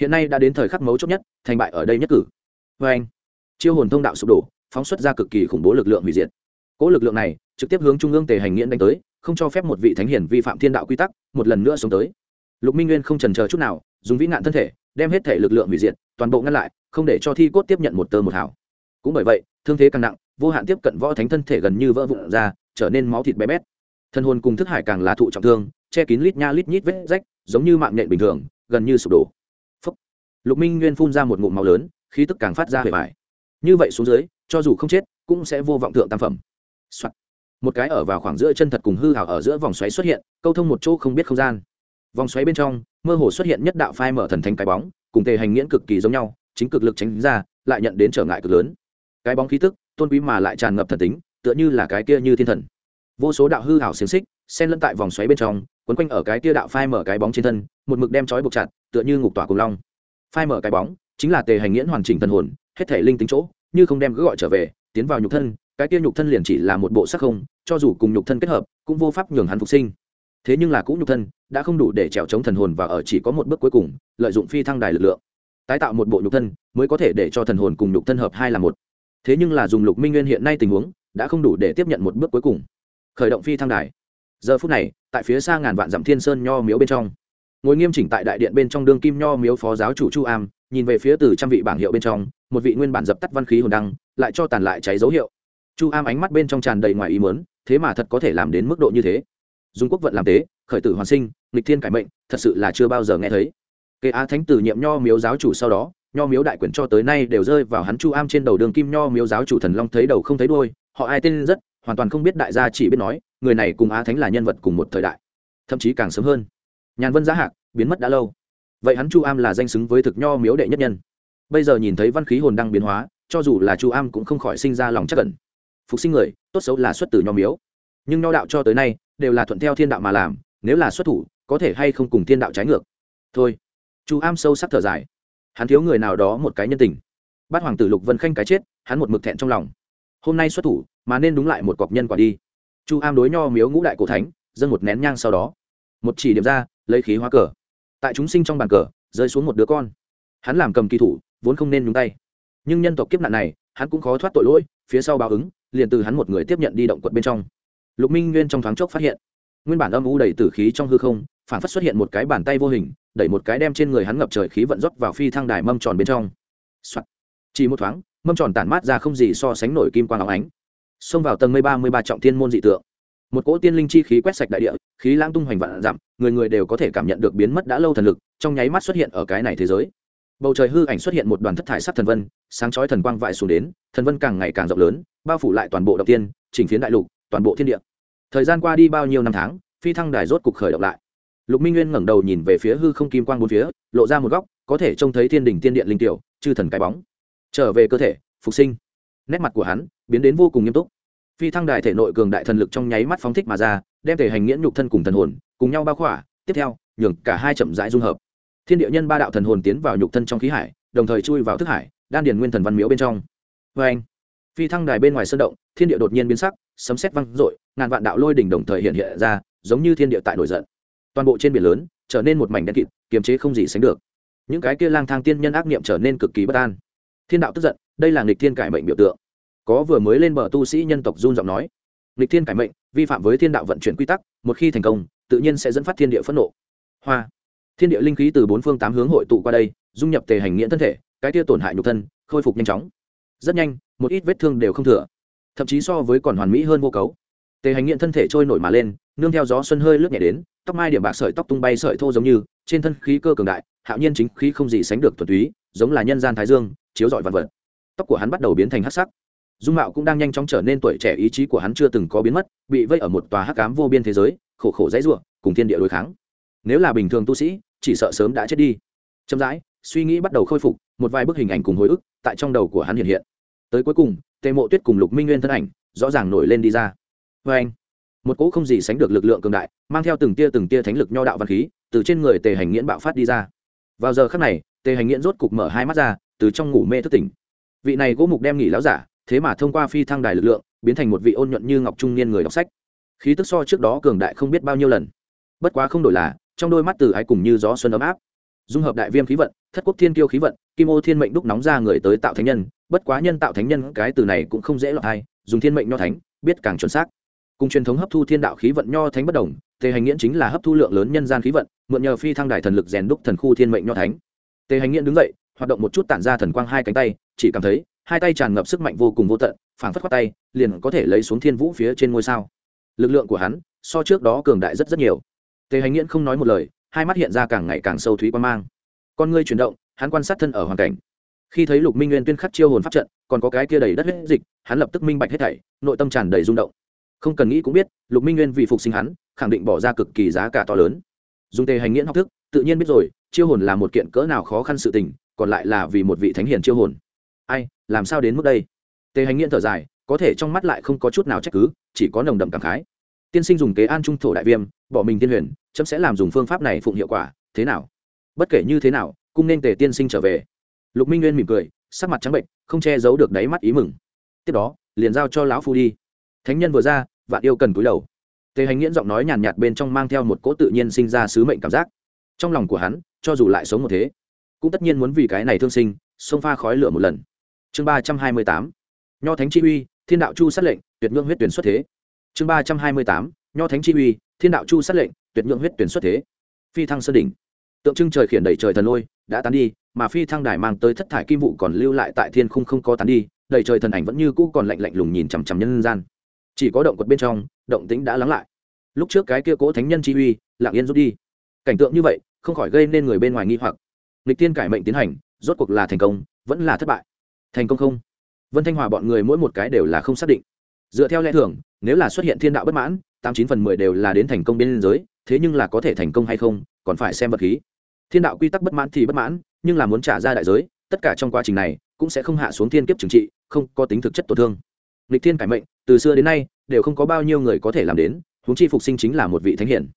Hiện nay đã đến thời khắc mấu chốt nhất, thành bại ở đây nhất cử. Vê anh, chiêu hồn thông đạo sụp đổ, phóng xuất ra cực kỳ khủng bố lực lượng hủy diệt. Cỗ lực lượng này, trực tiếp hướng trung ương tề hành nghiện đánh tới, không cho phép một vị thánh hiển vi phạm thiên đạo quy tắc, một lần nữa sống tới. Lục minh nguyên không trần chờ chút nào, dùng vĩ nạn thân thể, đem hết thể lực lượng hủy diệt, toàn bộ ngăn lại, không để cho thi cốt tiếp nhận một tơ một hào cũng bởi vậy, thương thế càng nặng, vô hạn tiếp cận võ thánh thân thể gần như vỡ vụn ra, trở nên máu thịt bé bét. Thân hồn cùng thức hải càng là thụ trọng thương, che kín lít nha lít nhít vết rách, giống như mạng nhện bình thường, gần như sụp đổ. Phúc. lục minh nguyên phun ra một ngụm máu lớn, khí tức càng phát ra hề vải như vậy xuống dưới, cho dù không chết, cũng sẽ vô vọng thượng tam phẩm、Soạn. một cái ở vào khoảng giữa chân thật cùng hư hảo ở giữa vòng xoáy xuất hiện, câu thông một chỗ không biết không gian. Vòng xoáy bên trong, mơ hồ xuất hiện nhất đạo phai mở thần thánh cái bóng, cùng tề hành nghiễn cực kỳ giống nhau, chính cực lực tránh ra, lại nhận đến trở ngại cực lớn cái bóng khí tức, tôn quý mà lại tràn ngập thần tính, tựa như là cái kia như thiên thần. Vô số đạo hư hảo xiềng xích, xen lẫn tại vòng xoáy bên trong, quấn quanh ở cái kia đạo phai mở cái bóng trên thân, một mực đem trói buộc chặt, tựa như ngục tỏa cùng long. Phai mở cái bóng, chính là tề hành nghiễn hoàn chỉnh thần hồn, hết thể linh tính chỗ, như không đem cứ gọi trở về, tiến vào nhục thân, cái kia nhục thân liền chỉ là một bộ sắc không, cho dù cùng nhục thân kết hợp, cũng vô pháp nhường hắn phục sinh. Thế nhưng là cũng nhục thân, đã không đủ để trèo chống thần hồn và ở chỉ có một bước cuối cùng, lợi dụng phi thăng đài lực lượng. Tái tạo một bộ nhục thân, mới có thể để cho thần hồn cùng nhục thân hợp hai là một thế nhưng là dùng lục minh nguyên hiện nay tình huống, đã không đủ để tiếp nhận một bước cuối cùng. Khởi động phi thăng đài. Giờ phút này, tại phía xa ngàn vạn dặm thiên sơn nho miếu bên trong. Ngồi nghiêm chỉnh tại đại điện bên trong đương kim nho miếu phó giáo chủ chu am, nhìn về phía từ trăm vị bảng hiệu bên trong, một vị nguyên bản dập tắt văn khí hồn đăng, lại cho tàn lại cháy dấu hiệu. Chu am ánh mắt bên trong tràn đầy ngoài ý mớn thế mà thật có thể làm đến mức độ như thế. Dùng quốc vận làm tế, khởi tử hoàn sinh, nghịch thiên cải mệnh, thật sự là chưa bao giờ nghe thấy. Kê á thánh tử nhiệm nho miếu giáo chủ sau đó nho miếu đại Quyển cho tới nay đều rơi vào hắn chu am trên đầu đường kim nho miếu giáo chủ thần long thấy đầu không thấy đuôi, họ ai tên rất, hoàn toàn không biết đại gia chỉ biết nói, người này cùng á thánh là nhân vật cùng một thời đại, thậm chí càng sớm hơn. Nhàn vân giá hạc, biến mất đã lâu. Vậy hắn chu am là danh xứng với thực nho miếu đệ nhất nhân. Bây giờ nhìn thấy văn khí hồn đang biến hóa, cho dù là chu am cũng không khỏi sinh ra lòng chắc cẩn phục sinh người, tốt xấu là xuất từ nho miếu. Nhưng nho đạo cho tới nay, đều là thuận theo thiên đạo mà làm, nếu là xuất thủ, có thể hay không cùng thiên đạo trái ngược. Thôi. Chu am sâu sắc thở dài hắn thiếu người nào đó một cái nhân tình. Bắt hoàng tử lục vân khanh cái chết, hắn một mực thẹn trong lòng. Hôm nay xuất thủ, mà nên đúng lại một cọc nhân quả đi. Chu am đối nho miếu ngũ đại cổ thánh, dâng một nén nhang sau đó. Một chỉ điểm ra, lấy khí hóa cờ. Tại chúng sinh trong bàn cờ, rơi xuống một đứa con. Hắn làm cầm kỳ thủ, vốn không nên nhúng tay. Nhưng nhân tộc kiếp nạn này, hắn cũng khó thoát tội lỗi, phía sau báo ứng, liền từ hắn một người tiếp nhận đi động quật bên trong. Lục minh nguyên trong thoáng chốc phát hiện, nguyên bản âm u đầy tử khí trong hư không, phản phất xuất hiện một cái bàn tay vô hình đẩy một cái đem trên người hắn ngập trời khí vận rót vào phi thăng đài mâm tròn bên trong、Soạn. chỉ một thoáng, mâm tròn tản mát ra không gì so sánh nổi kim quang áo ánh. Xông vào tầng mây ba mươi ba trọng thiên môn dị tượng. Một cỗ tiên linh chi khí quét sạch đại địa, khí lãng tung hoành vạn dặm người người đều có thể cảm nhận được biến mất đã lâu thần lực, trong nháy mắt xuất hiện ở cái này thế giới. Bầu trời hư ảnh xuất hiện một đoàn thất thải sắc thần vân, sáng chói thần quang vại xuống đến, thần vân càng ngày càng rộng lớn, bao phủ lại toàn bộ động tiên chỉnh phiến đại lục, toàn bộ thiên địa. Thời gian qua đi bao nhiêu năm tháng, phi thăng đài rốt cục khởi động lại lục minh nguyên ngẩng đầu nhìn về phía hư không kim quang bốn phía, lộ ra một góc, có thể trông thấy thiên đình tiên điện linh tiểu, chư thần cái bóng. Trở về cơ thể, phục sinh. Nét mặt của hắn biến đến vô cùng nghiêm túc. Phi thăng đài thể nội cường đại thần lực trong nháy mắt phóng thích mà ra, đem thể hành nghiễn nhục thân cùng thần hồn cùng nhau bao khỏa, tiếp theo, nhường cả hai chậm rãi dung hợp. Thiên địa nhân ba đạo thần hồn tiến vào nhục thân trong khí hải, đồng thời chui vào thức hải, đan điền nguyên thần văn miếu bên trong. Vê anh, phi thăng đài bên ngoài sơn động, thiên địa đột nhiên biến sắc, sấm sét văng rội ngàn vạn đạo lôi đỉnh đồng thời hiện hiện ra, giống như thiên địa tại nổi giận toàn bộ trên biển lớn trở nên một mảnh đen kịt, kiềm chế không gì sánh được. Những cái kia lang thang tiên nhân ác niệm trở nên cực kỳ bất an. Thiên đạo tức giận, đây là nghịch thiên cải mệnh biểu tượng. Có vừa mới lên bờ tu sĩ nhân tộc run giọng nói, nghịch thiên cải mệnh, vi phạm với thiên đạo vận chuyển quy tắc, một khi thành công, tự nhiên sẽ dẫn phát thiên địa phẫn nộ. Hoa. Thiên địa linh khí từ bốn phương tám hướng hội tụ qua đây, dung nhập tề hành nghĩa thân thể, cái tia tổn hại nhục thân, khôi phục nhanh chóng. Rất nhanh, một ít vết thương đều không thừa. Thậm chí so với còn hoàn mỹ hơn vô cấu. Tề hành nghiện thân thể trôi nổi mà lên nương theo gió xuân hơi lướt nhẹ đến, tóc mai điểm bạc sợi tóc tung bay sợi thô giống như, trên thân khí cơ cường đại, hạo nhiên chính khí không gì sánh được thuần túy, giống là nhân gian thái dương, chiếu rọi vạn vật. Tóc của hắn bắt đầu biến thành hắc sắc. Dung mạo cũng đang nhanh chóng trở nên tuổi trẻ, ý chí của hắn chưa từng có biến mất, bị vây ở một tòa hắc cám vô biên thế giới, khổ khổ dãy ruộng cùng thiên địa đối kháng. Nếu là bình thường tu sĩ, chỉ sợ sớm đã chết đi. Chậm rãi, suy nghĩ bắt đầu khôi phục, một vài bức hình ảnh cùng hồi ức tại trong đầu của hắn hiện hiện. Tới cuối cùng, tề mộ tuyết cùng lục minh nguyên thân ảnh, rõ ràng nổi lên đi ra. Vê anh một cỗ không gì sánh được lực lượng cường đại, mang theo từng tia từng tia thánh lực nho đạo văn khí, từ trên người tề hành nghiễn bạo phát đi ra. Vào giờ khắc này, tề hành nghiễn rốt cục mở hai mắt ra, từ trong ngủ mê thức tỉnh. Vị này gỗ mục đem nghỉ láo giả, thế mà thông qua phi thăng đài lực lượng, biến thành một vị ôn nhuận như ngọc trung niên người đọc sách. Khí tức so trước đó cường đại không biết bao nhiêu lần. Bất quá không đổi là, trong đôi mắt từ ái cùng như gió xuân ấm áp. Dung hợp đại viêm khí vận, thất quốc thiên kiêu khí vận, kim ô thiên mệnh đúc nóng ra người tới tạo thánh nhân, bất quá nhân tạo thánh nhân cái từ này cũng không dễ lọt hay dùng thiên mệnh nho thánh, biết càng chuẩn xác cùng truyền thống hấp thu thiên đạo khí vận nho thánh bất đồng, tề hành nghiễn chính là hấp thu lượng lớn nhân gian khí vận, mượn nhờ phi thăng đài thần lực rèn đúc thần khu thiên mệnh nho thánh. Tề hành nghiễn đứng dậy, hoạt động một chút tản ra thần quang hai cánh tay, chỉ cảm thấy hai tay tràn ngập sức mạnh vô cùng vô tận, phảng phất khoát tay, liền có thể lấy xuống thiên vũ phía trên ngôi sao. Lực lượng của hắn so trước đó cường đại rất rất nhiều. Tề hành nghiễn không nói một lời, hai mắt hiện ra càng ngày càng sâu thúy quan mang. Con ngươi chuyển động, hắn quan sát thân ở hoàn cảnh. Khi thấy lục minh nguyên tuyên khắc chiêu hồn pháp trận, còn có cái kia đầy đất huyết dịch, hắn lập tức minh bạch hết thảy, nội tâm tràn đầy rung động không cần nghĩ cũng biết, lục minh nguyên vì phục sinh hắn, khẳng định bỏ ra cực kỳ giá cả to lớn. Dùng tề hành nghiễn học thức, tự nhiên biết rồi, chiêu hồn là một kiện cỡ nào khó khăn sự tình, còn lại là vì một vị thánh hiền chiêu hồn. Ai, làm sao đến mức đây? Tề hành nghiễn thở dài, có thể trong mắt lại không có chút nào trách cứ, chỉ có nồng đậm cảm khái. Tiên sinh dùng kế an trung thổ đại viêm, bỏ mình tiên huyền, chấm sẽ làm dùng phương pháp này phụng hiệu quả, thế nào? Bất kể như thế nào cũng nên tề tiên sinh trở về. Lục minh nguyên mỉm cười, sắc mặt trắng bệnh, không che giấu được đáy mắt ý mừng. Tiếp đó, liền giao cho lão phu đi. Thánh nhân vừa ra vạn yêu cần cúi đầu. Tề hành nghiễn giọng nói nhàn nhạt bên trong mang theo một cỗ tự nhiên sinh ra sứ mệnh cảm giác. Trong lòng của hắn, cho dù lại sống một thế, cũng tất nhiên muốn vì cái này thương sinh, xông pha khói lửa một lần. Chương ba trăm hai mươi tám, nho thánh chi uy, thiên đạo chu sát lệnh, tuyệt ngưỡng huyết tuyển xuất thế. Chương ba trăm hai mươi tám, nho thánh chi uy, thiên đạo chu sát lệnh, tuyệt ngưỡng huyết tuyển xuất thế. Phi thăng sơn đỉnh. Tượng trưng trời khiển đẩy trời thần lôi, đã tán đi, mà phi thăng đài mang tới thất thải kim vụ còn lưu lại tại thiên khung không có tán đi, đầy trời thần ảnh vẫn như cũ còn lạnh lạnh lùng nhìn chằm chằm nhân gian chỉ có động quật bên trong, động tĩnh đã lắng lại. Lúc trước cái kia cố thánh nhân chi uy, lặng yên rút đi. Cảnh tượng như vậy, không khỏi gây nên người bên ngoài nghi hoặc. Lịch tiên cải mệnh tiến hành, rốt cuộc là thành công, vẫn là thất bại. Thành công không? Vân thanh hòa bọn người mỗi một cái đều là không xác định. Dựa theo lẽ thường, nếu là xuất hiện thiên đạo bất mãn, tám chín phần mười đều là đến thành công bên liên giới thế nhưng là có thể thành công hay không, còn phải xem vật khí. Thiên đạo quy tắc bất mãn thì bất mãn, nhưng là muốn trả ra đại giới, tất cả trong quá trình này cũng sẽ không hạ xuống thiên kiếp trừng trị, không có tính thực chất tổn thương lịch thiên cải mệnh, từ xưa đến nay, đều không có bao nhiêu người có thể làm đến, huống chi phục sinh chính là một vị thánh hiển.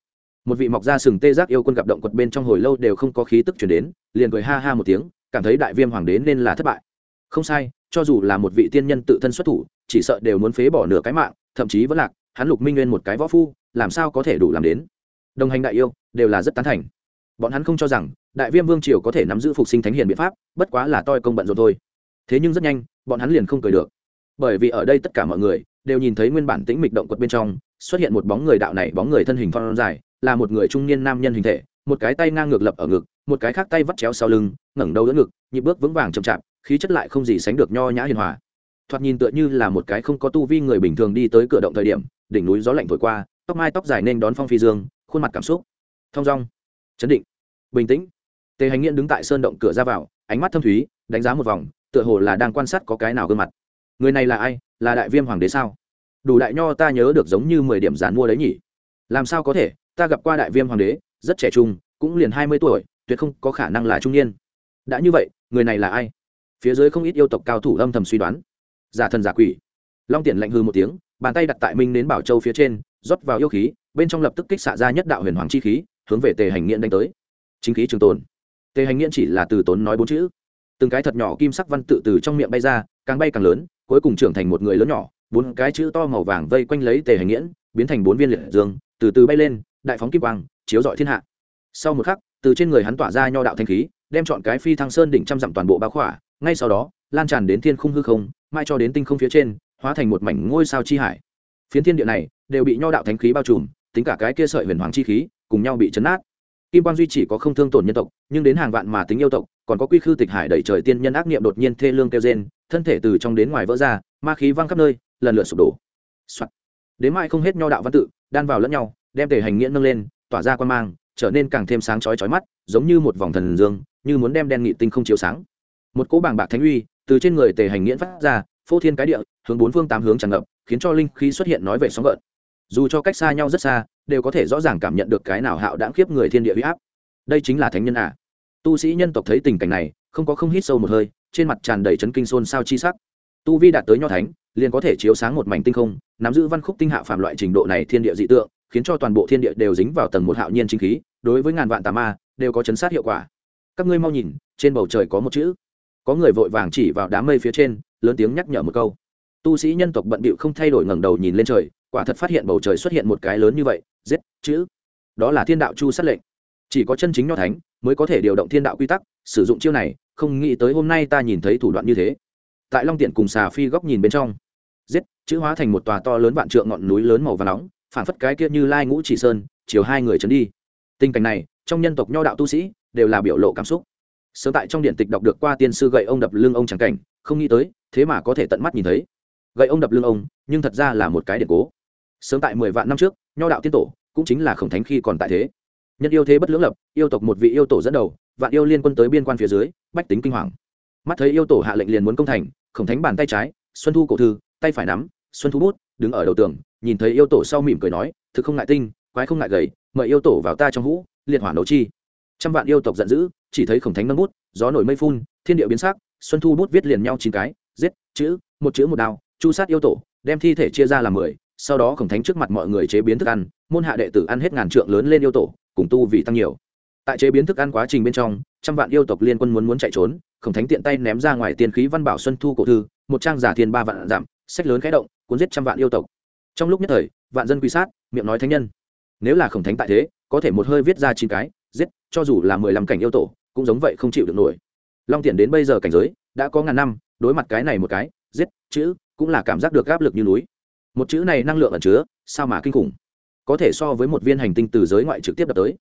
Một vị mọc ra sừng tê giác yêu quân gặp động quật bên trong hồi lâu đều không có khí tức chuyển đến, liền cười ha ha một tiếng, cảm thấy đại viêm hoàng đế nên là thất bại. Không sai, cho dù là một vị tiên nhân tự thân xuất thủ, chỉ sợ đều muốn phế bỏ nửa cái mạng, thậm chí vẫn lạc, hắn lục minh nguyên một cái võ phu, làm sao có thể đủ làm đến? Đồng hành đại yêu, đều là rất tán thành. Bọn hắn không cho rằng, đại viêm vương triều có thể nắm giữ phục sinh thánh hiền biện pháp, bất quá là toi công bận rồi thôi. Thế nhưng rất nhanh, bọn hắn liền không cười được bởi vì ở đây tất cả mọi người đều nhìn thấy nguyên bản tĩnh mịch động quật bên trong xuất hiện một bóng người đạo này, bóng người thân hình phong dài, là một người trung niên nam nhân hình thể, một cái tay ngang ngược lập ở ngực, một cái khác tay vắt chéo sau lưng, ngẩng đầu đỡ ngực, nhịp bước vững vàng chậm chạp, khí chất lại không gì sánh được nho nhã hiền hòa. Thoạt nhìn tựa như là một cái không có tu vi người bình thường đi tới cửa động thời điểm, đỉnh núi gió lạnh thổi qua, tóc mai tóc dài nên đón phong phi dương, khuôn mặt cảm xúc. Thong dong. Chấn định. Bình tĩnh. Tề hành nghiện đứng tại sơn động cửa ra vào, ánh mắt thâm thúy, đánh giá một vòng, tựa hồ là đang quan sát có cái nào gương mặt người này là ai? Là đại viêm hoàng đế sao? Đủ đại nho ta nhớ được giống như mười điểm giàn mua đấy nhỉ. Làm sao có thể? Ta gặp qua đại viêm hoàng đế, rất trẻ trung, cũng liền hai mươi tuổi, tuyệt không có khả năng là trung niên. Đã như vậy, người này là ai? Phía dưới không ít yêu tộc cao thủ âm thầm suy đoán. Giả thần giả quỷ. Long tiện lạnh hư một tiếng, bàn tay đặt tại minh đến bảo châu phía trên, rót vào yêu khí, bên trong lập tức kích xạ ra nhất đạo huyền hoàng chi khí, hướng về tề hành nghiện đánh tới. Chính khí trường tồn. Tề hành nghiện chỉ là từ tốn nói bốn chữ. Từng cái thật nhỏ kim sắc văn tự từ trong miệng bay ra, càng bay càng lớn cuối cùng trưởng thành một người lớn nhỏ, bốn cái chữ to màu vàng vây quanh lấy tề hành nghiễn, biến thành bốn viên liệt dương, từ từ bay lên, đại phóng kim quang, chiếu rọi thiên hạ. Sau một khắc, từ trên người hắn tỏa ra nho đạo thanh khí, đem chọn cái phi thăng sơn đỉnh trăm dặm toàn bộ bao khỏa, ngay sau đó, lan tràn đến thiên khung hư không, mai cho đến tinh không phía trên, hóa thành một mảnh ngôi sao chi hải. Phiến thiên địa này đều bị nho đạo thánh khí bao trùm, tính cả cái kia sợi huyền hoàng chi khí, cùng nhau bị chấn át kim quan duy chỉ có không thương tổn nhân tộc, nhưng đến hàng vạn mà tính yêu tộc còn có quy khư tịch hải đẩy trời tiên nhân ác niệm đột nhiên thê lương kêu rên, thân thể từ trong đến ngoài vỡ ra, ma khí văng khắp nơi, lần lượt sụp đổ đổ、Soạn. đến mai không hết nho đạo văn tự, đan vào lẫn nhau, đem tề hành nghĩa nâng lên, tỏa ra quan mang, trở nên càng thêm sáng chói chói mắt, giống như một vòng thần dương, như muốn đem đen nghị tinh không chiếu sáng một cỗ bảng bạc thánh uy từ trên người tề hành nghiễn phát ra, phô thiên cái địa, hướng bốn phương tám hướng tràn ngập, khiến cho linh khí xuất hiện nói về sóng gợn dù cho cách xa nhau rất xa, đều có thể rõ ràng cảm nhận được cái nào hạo đãng khiếp người thiên địa huy áp đây chính là thánh nhân à tu sĩ nhân tộc thấy tình cảnh này, không có không hít sâu một hơi, trên mặt tràn đầy chấn kinh xôn sao chi sắc. Tu vi đạt tới nho thánh, liền có thể chiếu sáng một mảnh tinh không, nắm giữ văn khúc tinh hạ phàm loại trình độ này thiên địa dị tượng, khiến cho toàn bộ thiên địa đều dính vào tầng một hạo nhiên chính khí, đối với ngàn vạn tà ma, đều có chấn sát hiệu quả. Các ngươi mau nhìn, trên bầu trời có một chữ. Có người vội vàng chỉ vào đám mây phía trên, lớn tiếng nhắc nhở một câu. Tu sĩ nhân tộc bận bịu không thay đổi ngẩng đầu nhìn lên trời, quả thật phát hiện bầu trời xuất hiện một cái lớn như vậy. Giết, chữ. Đó là thiên đạo chu sát lệnh chỉ có chân chính nho thánh mới có thể điều động thiên đạo quy tắc, sử dụng chiêu này, không nghĩ tới hôm nay ta nhìn thấy thủ đoạn như thế. Tại long tiện cùng xà phi góc nhìn bên trong, giết, chữ hóa thành một tòa to lớn vạn trượng ngọn núi lớn màu và nóng, phản phất cái kia như lai ngũ chỉ sơn, chiều hai người trấn đi. Tình cảnh này, trong nhân tộc nho đạo tu sĩ đều là biểu lộ cảm xúc. Sớm tại trong điện tịch đọc được qua tiên sư gậy ông đập lưng ông chẳng cảnh, không nghĩ tới, thế mà có thể tận mắt nhìn thấy. Gậy ông đập lưng ông, nhưng thật ra là một cái điện cố. Sớm tại mười vạn năm trước, nho đạo tiên tổ cũng chính là khổng thánh khi còn tại thế nhân yêu thế bất lưỡng lập, yêu tộc một vị yêu tổ dẫn đầu, vạn yêu liên quân tới biên quan phía dưới, bách tính kinh hoàng. Mắt thấy yêu tổ hạ lệnh liền muốn công thành, khổng thánh bàn tay trái, xuân thu cổ thư, tay phải nắm, xuân thu bút, đứng ở đầu tường, nhìn thấy yêu tổ sau mỉm cười nói, thực không ngại tinh, quái không ngại gầy, mời yêu tổ vào ta trong hũ liệt hỏa nấu chi. Trăm vạn yêu tộc giận dữ, chỉ thấy khổng thánh nâng bút, gió nổi mây phun, thiên địa biến sắc, xuân thu bút viết liền nhau chín cái, giết, chữ, một chữ một đao, chu sát yêu tổ, đem thi thể chia ra làm mười, sau đó khổng thánh trước mặt mọi người chế biến thức ăn, môn hạ đệ tử ăn hết ngàn trượng lớn lên yêu tổ cùng tu vì tăng nhiều. Tại chế biến thức ăn quá trình bên trong, trăm vạn yêu tộc liên quân muốn muốn chạy trốn khổng thánh tiện tay ném ra ngoài tiền khí văn bảo xuân thu cổ thư, một trang giả thiên ba vạn giảm sách lớn khẽ động, cuốn giết trăm vạn yêu tộc. Trong lúc nhất thời, vạn dân quy sát, miệng nói thánh nhân. Nếu là khổng thánh tại thế, có thể một hơi viết ra chín cái, giết, cho dù là mười lăm cảnh yêu tổ, cũng giống vậy không chịu được nổi. Long tiện đến bây giờ cảnh giới, đã có ngàn năm, đối mặt cái này một cái, giết, chữ, cũng là cảm giác được áp lực như núi. Một chữ này năng lượng ẩn chứa, sao mà kinh khủng? Có thể so với một viên hành tinh từ giới ngoại trực tiếp đập tới.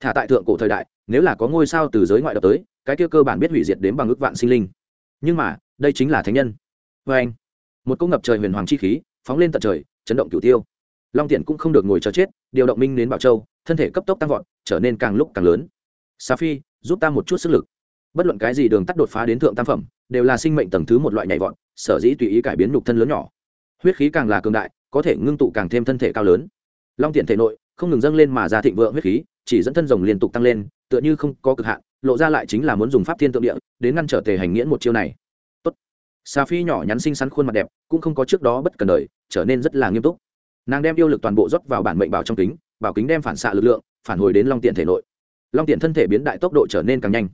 Thả tại thượng cổ thời đại, nếu là có ngôi sao từ giới ngoại đập tới, cái kia cơ bản biết hủy diệt đến bằng ước vạn sinh linh. Nhưng mà, đây chính là thánh nhân. Vê anh, một cỗ ngập trời huyền hoàng chi khí phóng lên tận trời, chấn động cửu tiêu. Long tiện cũng không được ngồi chờ chết, điều động minh đến bảo châu, thân thể cấp tốc tăng vọt, trở nên càng lúc càng lớn. Sa phi, giúp ta một chút sức lực. Bất luận cái gì đường tắt đột phá đến thượng tam phẩm, đều là sinh mệnh tầng thứ một loại nhảy vọt, sở dĩ tùy ý cải biến nhục thân lớn nhỏ. Huyết khí càng là cường đại, có thể ngưng tụ càng thêm thân thể cao lớn long tiện thể nội không ngừng dâng lên mà ra thịnh vượng huyết khí, chỉ dẫn thân rồng liên tục tăng lên, tựa như không có cực hạn, lộ ra lại chính là muốn dùng pháp thiên tượng địa đến ngăn trở tề hành nghiễn một chiêu này. Tốt. Xà phi nhỏ nhắn xinh xắn khuôn mặt đẹp, cũng không có trước đó bất cần đời, trở nên rất là nghiêm túc. Nàng đem yêu lực toàn bộ rót vào bản mệnh bảo trong kính, bảo kính đem phản xạ lực lượng, phản hồi đến long tiện thể nội. Long tiện thân thể biến đại tốc độ trở nên càng nhanh.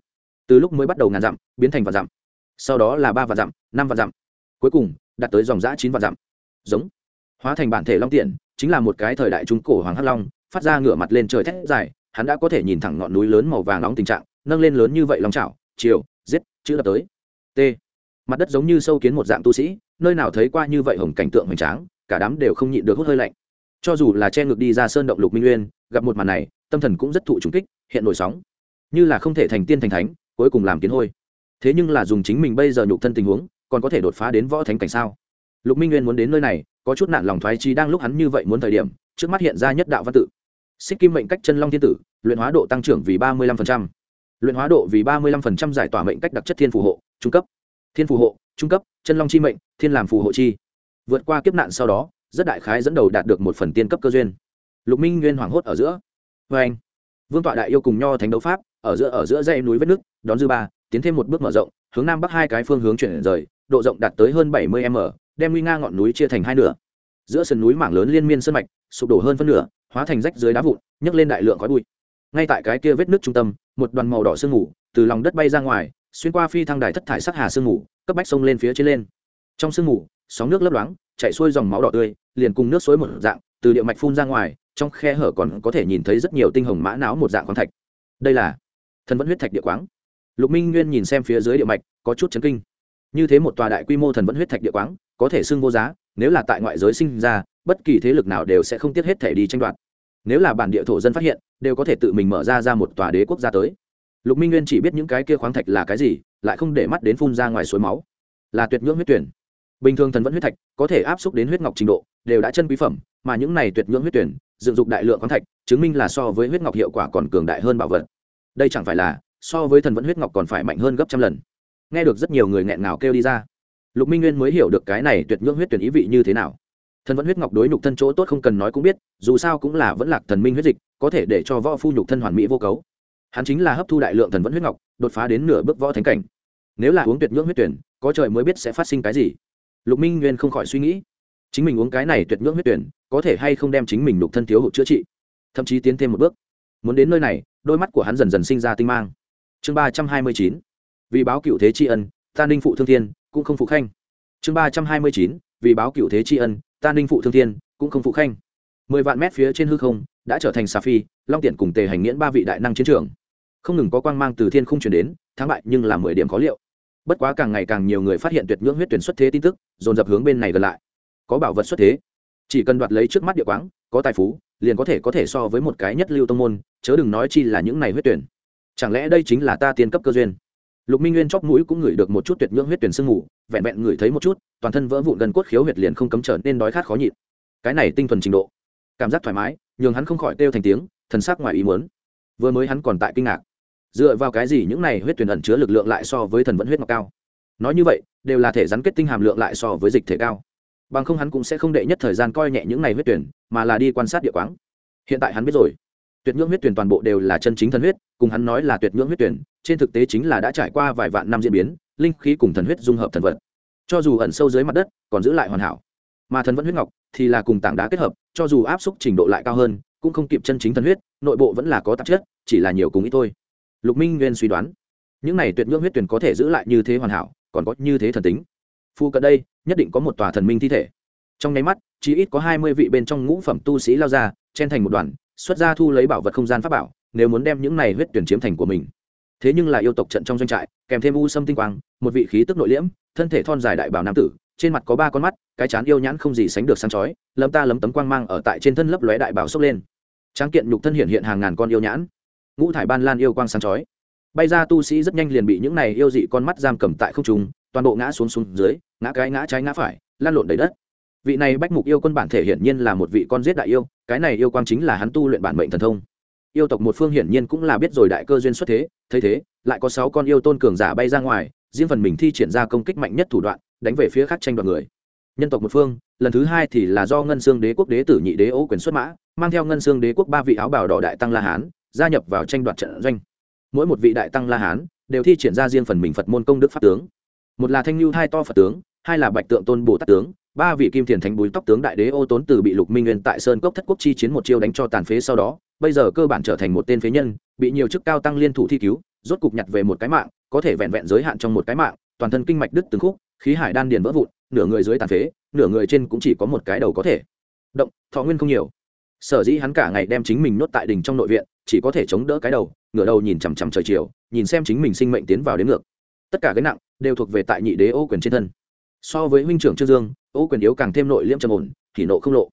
Từ lúc mới bắt đầu ngàn dặm, biến thành vạn dặm. Sau đó là ba vạn dặm, năm vạn dặm. Cuối cùng, đạt tới dòng giã chín vạn dặm. Giống hóa thành bản thể long tiện, chính là một cái thời đại trung cổ hoàng hắc long, phát ra ngửa mặt lên trời thét dài, hắn đã có thể nhìn thẳng ngọn núi lớn màu vàng nóng tình trạng, nâng lên lớn như vậy lòng chảo, chiều, giết, chữ đập tới. T. Mặt đất giống như sâu kiến một dạng tu sĩ, nơi nào thấy qua như vậy hồng cảnh tượng hoành tráng, cả đám đều không nhịn được hút hơi lạnh. Cho dù là che ngược đi ra sơn động lục minh nguyên gặp một màn này, tâm thần cũng rất thụ trùng kích, hiện nổi sóng. Như là không thể thành tiên thành thánh, cuối cùng làm kiến hôi. Thế nhưng là dùng chính mình bây giờ nhục thân tình huống, còn có thể đột phá đến võ thánh cảnh sao? Lục minh nguyên muốn đến nơi này có chút nạn lòng thoái chi đang lúc hắn như vậy muốn thời điểm, trước mắt hiện ra nhất đạo văn tự. Xích kim mệnh cách chân long thiên tử, luyện hóa độ tăng trưởng vì ba mươi lăm luyện hóa độ vì ba mươi lăm giải tỏa mệnh cách đặc chất thiên phù hộ, trung cấp. Thiên phù hộ, trung cấp, chân long chi mệnh, thiên làm phù hộ chi. Vượt qua kiếp nạn sau đó, rất đại khái dẫn đầu đạt được một phần tiên cấp cơ duyên. Lục minh nguyên hoảng hốt ở giữa. Vê anh, vương tọa đại yêu cùng nho thánh đấu pháp, ở giữa ở giữa dãy núi vết nước đón dư ba, tiến thêm một bước mở rộng, hướng nam bắc hai cái phương hướng chuyển rời, độ rộng đạt tới hơn bảy mươi m đem nguy nga ngọn núi chia thành hai nửa. Giữa sườn núi mảng lớn liên miên sơn mạch, sụp đổ hơn phân nửa, hóa thành rách dưới đá vụn, nhấc lên đại lượng khói bụi. Ngay tại cái kia vết nước trung tâm, một đoàn màu đỏ sương mù từ lòng đất bay ra ngoài, xuyên qua phi thăng đài thất thải sắc hà sương mù, cấp bách sông lên phía trên lên. Trong sương mù, sóng nước lấp loáng, chảy xuôi dòng máu đỏ tươi, liền cùng nước suối một dạng, từ địa mạch phun ra ngoài, trong khe hở còn có thể nhìn thấy rất nhiều tinh hồng mã não một dạng khoáng thạch. Đây là thần vẫn huyết thạch địa quáng. Lục minh nguyên nhìn xem phía dưới địa mạch, có chút chấn kinh như thế một tòa đại quy mô thần vẫn huyết thạch địa quáng, có thể xưng vô giá, nếu là tại ngoại giới sinh ra, bất kỳ thế lực nào đều sẽ không tiếc hết thể đi tranh đoạt. Nếu là bản địa thổ dân phát hiện, đều có thể tự mình mở ra ra một tòa đế quốc gia tới. Lục minh nguyên chỉ biết những cái kia khoáng thạch là cái gì, lại không để mắt đến phun ra ngoài suối máu. Là tuyệt ngưỡng huyết tuyển. Bình thường thần vẫn huyết thạch có thể áp xúc đến huyết ngọc trình độ, đều đã chân quý phẩm, mà những này tuyệt ngưỡng huyết tuyển, dựng dục đại lượng khoáng thạch, chứng minh là so với huyết ngọc hiệu quả còn cường đại hơn bảo vật. Đây chẳng phải là, so với thần vẫn huyết ngọc còn phải mạnh hơn gấp trăm lần nghe được rất nhiều người nghẹn ngào kêu đi ra. Lục minh nguyên mới hiểu được cái này tuyệt ngưỡng huyết tuyển ý vị như thế nào. Thần vẫn huyết ngọc đối nhục thân chỗ tốt không cần nói cũng biết, dù sao cũng là vẫn lạc thần minh huyết dịch, có thể để cho võ phu nhục thân hoàn mỹ vô cấu. Hắn chính là hấp thu đại lượng thần vẫn huyết ngọc, đột phá đến nửa bước võ thánh cảnh. Nếu là uống tuyệt ngưỡng huyết tuyển, có trời mới biết sẽ phát sinh cái gì. Lục minh nguyên không khỏi suy nghĩ. Chính mình uống cái này tuyệt ngưỡng huyết tuyển, có thể hay không đem chính mình nhục thân thiếu hụt chữa trị? Thậm chí tiến thêm một bước. Muốn đến nơi này, đôi mắt của hắn dần dần sinh ra tinh mang. Chương ba trăm hai mươi chín vì báo cựu thế tri ân, ta ninh phụ thương thiên cũng không phụ khanh. Chương ba trăm hai mươi chín, vì báo cựu thế tri ân, ta ninh phụ thương thiên cũng không phụ khanh. Mười vạn mét phía trên hư không đã trở thành xà phi, long tiện cùng tề hành nghiễn ba vị đại năng chiến trường. Không ngừng có quang mang từ thiên không chuyển đến, thắng bại nhưng là mười điểm khó liệu. Bất quá càng ngày càng nhiều người phát hiện tuyệt ngưỡng huyết tuyển xuất thế tin tức, dồn dập hướng bên này gần lại. Có bảo vật xuất thế. Chỉ cần đoạt lấy trước mắt địa quáng, có tài phú, liền có thể có thể so với một cái nhất lưu tông môn, chớ đừng nói chi là những này huyết tuyển. Chẳng lẽ đây chính là ta tiên cấp cơ duyên? Lục minh nguyên chóp mũi cũng ngửi được một chút tuyệt ngưỡng huyết tuyển sương ngủ vẹn vẹn ngửi thấy một chút, toàn thân vỡ vụn gần cốt khiếu huyệt liền không cấm trở nên đói khát khó nhịn. Cái này tinh thuần trình độ, cảm giác thoải mái, nhường hắn không khỏi kêu thành tiếng, thần sắc ngoài ý muốn. Vừa mới hắn còn tại kinh ngạc. Dựa vào cái gì những này huyết tuyển ẩn chứa lực lượng lại so với thần vẫn huyết ngọc cao? Nói như vậy, đều là thể rắn kết tinh hàm lượng lại so với dịch thể cao. Bằng không hắn cũng sẽ không đệ nhất thời gian coi nhẹ những này huyết tuyển, mà là đi quan sát địa quáng. Hiện tại hắn biết rồi tuyệt ngưỡng huyết tuyển toàn bộ đều là chân chính thần huyết, cùng hắn nói là tuyệt ngưỡng huyết tuyển, trên thực tế chính là đã trải qua vài vạn năm diễn biến, linh khí cùng thần huyết dung hợp thần vật. Cho dù ẩn sâu dưới mặt đất, còn giữ lại hoàn hảo. Mà thần vẫn huyết ngọc thì là cùng tảng đá kết hợp, cho dù áp xúc trình độ lại cao hơn, cũng không kịp chân chính thần huyết, nội bộ vẫn là có tạp chất, chỉ là nhiều cùng ít thôi. Lục minh nguyên suy đoán, những này tuyệt ngưỡng huyết tuyển có thể giữ lại như thế hoàn hảo, còn có như thế thần tính. Phu cận đây, nhất định có một tòa thần minh thi thể. Trong nháy mắt chỉ ít có hai mươi vị bên trong ngũ phẩm tu sĩ lao ra, chen thành một đoàn xuất ra thu lấy bảo vật không gian pháp bảo, nếu muốn đem những này huyết tuyển chiếm thành của mình. Thế nhưng là yêu tộc trận trong doanh trại, kèm thêm u sâm tinh quang, một vị khí tức nội liễm, thân thể thon dài đại bảo nam tử, trên mặt có ba con mắt, cái chán yêu nhãn không gì sánh được sáng chói, lấm ta lấm tấm quang mang ở tại trên thân lấp lóe đại bảo sốc lên. Tráng kiện nhục thân hiện hiện hàng ngàn con yêu nhãn. Ngũ thải ban lan yêu quang sáng chói. Bay ra tu sĩ rất nhanh liền bị những này yêu dị con mắt giam cầm tại không trung, toàn bộ ngã xuống xuống dưới, ngã cái ngã trái ngã phải lan lộn đầy đất vị này bách mục yêu quân bản thể hiển nhiên là một vị con giết đại yêu, cái này yêu quang chính là hắn tu luyện bản mệnh thần thông. Yêu tộc một phương hiển nhiên cũng là biết rồi đại cơ duyên xuất thế, thấy thế, lại có sáu con yêu tôn cường giả bay ra ngoài, riêng phần mình thi triển ra công kích mạnh nhất thủ đoạn, đánh về phía khác tranh đoạt người. Nhân tộc một phương, lần thứ hai thì là do ngân xương đế quốc đế tử nhị đế ô quyền xuất mã, mang theo ngân xương đế quốc ba vị áo bào đỏ đại tăng la hán, gia nhập vào tranh đoạt trận doanh. Mỗi một vị đại tăng la hán đều thi triển ra riêng phần mình phật môn công đức pháp tướng. Một là thanh lưu hai to phật tướng, hai là bạch tượng tôn bồ tát tướng ba vị kim thiền thánh búi tóc tướng đại đế ô tốn từ bị lục minh nguyên tại sơn cốc thất quốc chi chiến một chiêu đánh cho tàn phế sau đó, bây giờ cơ bản trở thành một tên phế nhân, bị nhiều chức cao tăng liên thủ thi cứu, rốt cục nhặt về một cái mạng, có thể vẹn vẹn giới hạn trong một cái mạng, toàn thân kinh mạch đứt từng khúc, khí hải đan điền vỡ vụn, nửa người dưới tàn phế, nửa người trên cũng chỉ có một cái đầu có thể. Động, thọ nguyên không nhiều. Sở dĩ hắn cả ngày đem chính mình nhốt tại đình trong nội viện, chỉ có thể chống đỡ cái đầu, ngửa đầu nhìn chằm chằm trời chiều, nhìn xem chính mình sinh mệnh tiến vào đến ngược. Tất cả cái nặng đều thuộc về tại nhị đế ô quyền trên thân. So với huynh trưởng trương dương ô quyền yếu càng thêm nội liễm trầm ổn, thì nộ không lộ.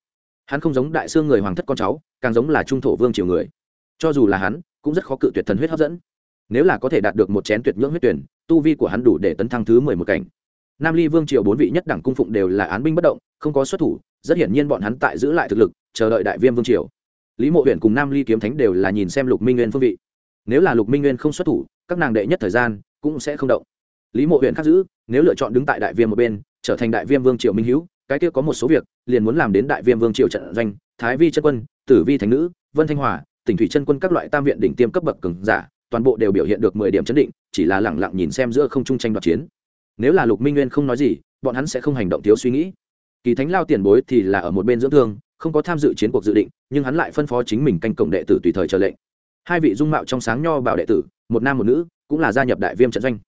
Hắn không giống đại xương người hoàng thất con cháu, càng giống là trung thổ vương triều người. Cho dù là hắn, cũng rất khó cự tuyệt thần huyết hấp dẫn. Nếu là có thể đạt được một chén tuyệt nhưỡng huyết tuyển, tu vi của hắn đủ để tấn thăng thứ mười một cảnh. Nam ly vương triều bốn vị nhất đẳng cung phụng đều là án binh bất động, không có xuất thủ, rất hiển nhiên bọn hắn tại giữ lại thực lực, chờ đợi đại viêm vương triều. Lý mộ huyện cùng nam ly kiếm thánh đều là nhìn xem lục minh nguyên phương vị. Nếu là lục minh nguyên không xuất thủ, các nàng đệ nhất thời gian cũng sẽ không động. Lý mộ huyện khắc giữ, nếu lựa chọn đứng tại đại viêm một bên trở thành đại viêm vương triều minh hữu, cái kia có một số việc, liền muốn làm đến đại viêm vương triều trận doanh, thái vi chân quân, tử vi thành nữ, vân thanh hòa, tỉnh thủy chân quân các loại tam viện đỉnh tiêm cấp bậc cường giả, toàn bộ đều biểu hiện được mười điểm chấn định, chỉ là lẳng lặng nhìn xem giữa không trung tranh đoạt chiến. Nếu là lục minh nguyên không nói gì, bọn hắn sẽ không hành động thiếu suy nghĩ. Kỳ thánh lao tiền bối thì là ở một bên dưỡng thương, không có tham dự chiến cuộc dự định, nhưng hắn lại phân phó chính mình canh cổng đệ tử tùy thời trở lệnh. Hai vị dung mạo trong sáng nho bảo đệ tử, một nam một nữ, cũng là gia nhập đại viêm trận doanh.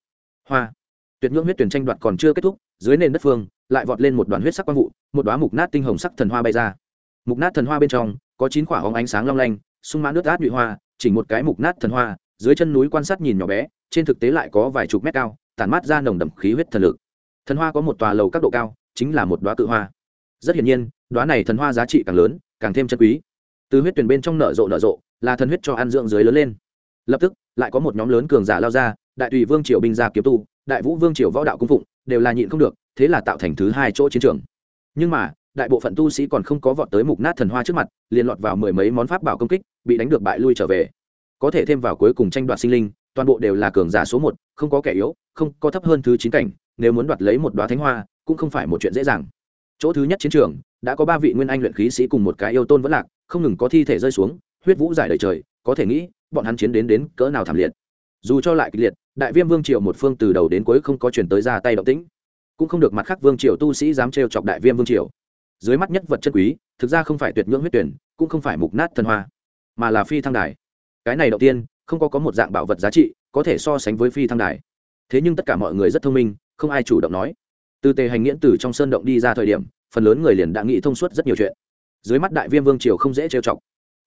Hoa tuyệt ngưỡng huyết tuyển tranh đoạt còn chưa kết thúc, dưới nền đất phương, lại vọt lên một đoàn huyết sắc quang vụ, một đoá mục nát tinh hồng sắc thần hoa bay ra. Mục nát thần hoa bên trong, có chín quả hóng ánh sáng long lanh, sung mãn nước át nhụy hoa chỉ một cái mục nát thần hoa, dưới chân núi quan sát nhìn nhỏ bé, trên thực tế lại có vài chục mét cao, tản mát ra nồng đậm khí huyết thần lực. Thần hoa có một tòa lầu các độ cao, chính là một đoá cự hoa. Rất hiển nhiên đoá này thần hoa giá trị càng lớn, càng thêm chân quý. Từ huyết tuyển bên trong nở rộ nở rộ, là thần huyết cho ăn dưỡng dưới lớn lên. Lập tức, lại có một nhóm lớn cường giả lao ra, đại tùy vương triều binh gia kiếm tu đại vũ vương triều võ đạo cung phụng, đều là nhịn không được, thế là tạo thành thứ hai chỗ chiến trường. Nhưng mà, đại bộ phận tu sĩ còn không có vọt tới mục nát thần hoa trước mặt, liền lọt vào mười mấy món pháp bảo công kích, bị đánh được bại lui trở về. Có thể thêm vào cuối cùng tranh đoạt sinh linh, toàn bộ đều là cường giả số một, không có kẻ yếu, không có thấp hơn thứ chín cảnh, nếu muốn đoạt lấy một đoá thánh hoa, cũng không phải một chuyện dễ dàng. Chỗ thứ nhất chiến trường, đã có ba vị nguyên anh luyện khí sĩ cùng một cái yêu tôn vẫn lạc, không ngừng có thi thể rơi xuống, huyết vũ giải đầy trời, có thể nghĩ, bọn hắn chiến đến đến cỡ nào thảm liệt. Dù cho lại kịch liệt đại viêm vương triều một phương từ đầu đến cuối không có chuyển tới ra tay động tĩnh, cũng không được mặt khác vương triều tu sĩ dám trêu chọc đại viêm vương triều. Dưới mắt nhất vật chân quý, thực ra không phải tuyệt ngưỡng huyết tuyển, cũng không phải mục nát thần hoa, mà là phi thăng đài. Cái này đầu tiên, không có có một dạng bảo vật giá trị, có thể so sánh với phi thăng đài. Thế nhưng tất cả mọi người rất thông minh, không ai chủ động nói. Từ tề hành nghiễn từ trong sơn động đi ra thời điểm, phần lớn người liền đã nghĩ thông suốt rất nhiều chuyện. Dưới mắt đại viêm vương triều không dễ trêu chọc.